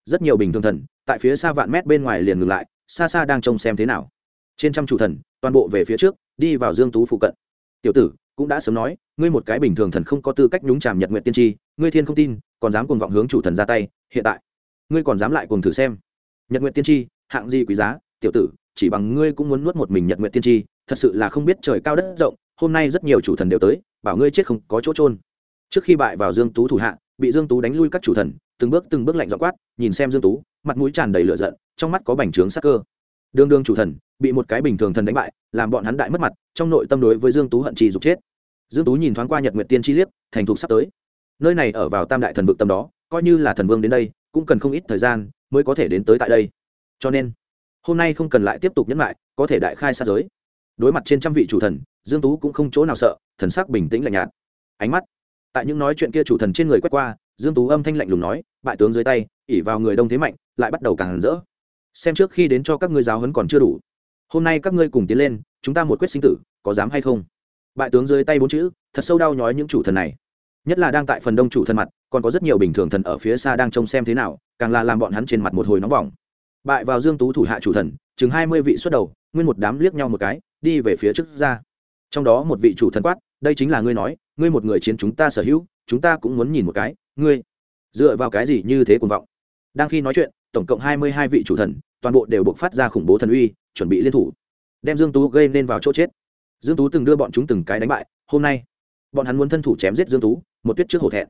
Rất nhiều bình thường thần, tại phía xa vạn mét bên ngoài liền ngừng lại, xa xa đang trông xem thế nào. Trên trăm chủ thần, toàn bộ về phía trước, đi vào dương tú phụ cận. Tiểu tử, cũng đã sớm nói, ngươi một cái bình thường thần không có tư cách nhúng chàm nhật nguyện tiên tri, ngươi thiên không tin, còn dám cuồng vọng hướng chủ thần ra tay, hiện tại, ngươi còn dám lại cùng thử xem. Nhật nguyện tiên tri, hạng gì quý giá, tiểu tử, chỉ bằng ngươi cũng muốn nuốt một mình nhật nguyện tiên tri thật sự là không biết trời cao đất rộng, hôm nay rất nhiều chủ thần đều tới, bảo ngươi chết không có chỗ trôn trước khi bại vào dương tú thủ hạ, bị dương tú đánh lui các chủ thần, từng bước từng bước lạnh dọ quát, nhìn xem dương tú, mặt mũi tràn đầy lửa giận, trong mắt có bành trướng sắc cơ. Đương đương chủ thần, bị một cái bình thường thần đánh bại, làm bọn hắn đại mất mặt, trong nội tâm đối với dương tú hận trì dục chết. Dương tú nhìn thoáng qua nhật nguyệt tiên chi liếc thành thục sắp tới. Nơi này ở vào tam đại thần vực tâm đó, coi như là thần vương đến đây, cũng cần không ít thời gian mới có thể đến tới tại đây. Cho nên, hôm nay không cần lại tiếp tục nhấn lại, có thể đại khai xa giới đối mặt trên trăm vị chủ thần, dương tú cũng không chỗ nào sợ, thần sắc bình tĩnh lạnh nhạt. Ánh mắt. Tại những nói chuyện kia chủ thần trên người quét qua, dương tú âm thanh lạnh lùng nói, bại tướng dưới tay ỉ vào người đông thế mạnh, lại bắt đầu càng rỡ. Xem trước khi đến cho các ngươi giáo huấn còn chưa đủ. Hôm nay các ngươi cùng tiến lên, chúng ta một quyết sinh tử, có dám hay không? Bại tướng dưới tay bốn chữ, thật sâu đau nhói những chủ thần này. Nhất là đang tại phần đông chủ thần mặt, còn có rất nhiều bình thường thần ở phía xa đang trông xem thế nào, càng là làm bọn hắn trên mặt một hồi nóng bỏng. Bại vào dương tú thủ hạ chủ thần, chừng hai mươi vị xuất đầu, nguyên một đám liếc nhau một cái đi về phía trước ra. Trong đó một vị chủ thần quát, đây chính là ngươi nói, ngươi một người chiến chúng ta sở hữu, chúng ta cũng muốn nhìn một cái, ngươi. Dựa vào cái gì như thế cuồng vọng? Đang khi nói chuyện, tổng cộng hai mươi hai vị chủ thần, toàn bộ đều buộc phát ra khủng bố thần uy, chuẩn bị liên thủ. Đem dương tú gây nên vào chỗ chết. Dương tú từng đưa bọn chúng từng cái đánh bại, hôm nay, bọn hắn muốn thân thủ chém giết dương tú, một tuyết trước hổ thẹn.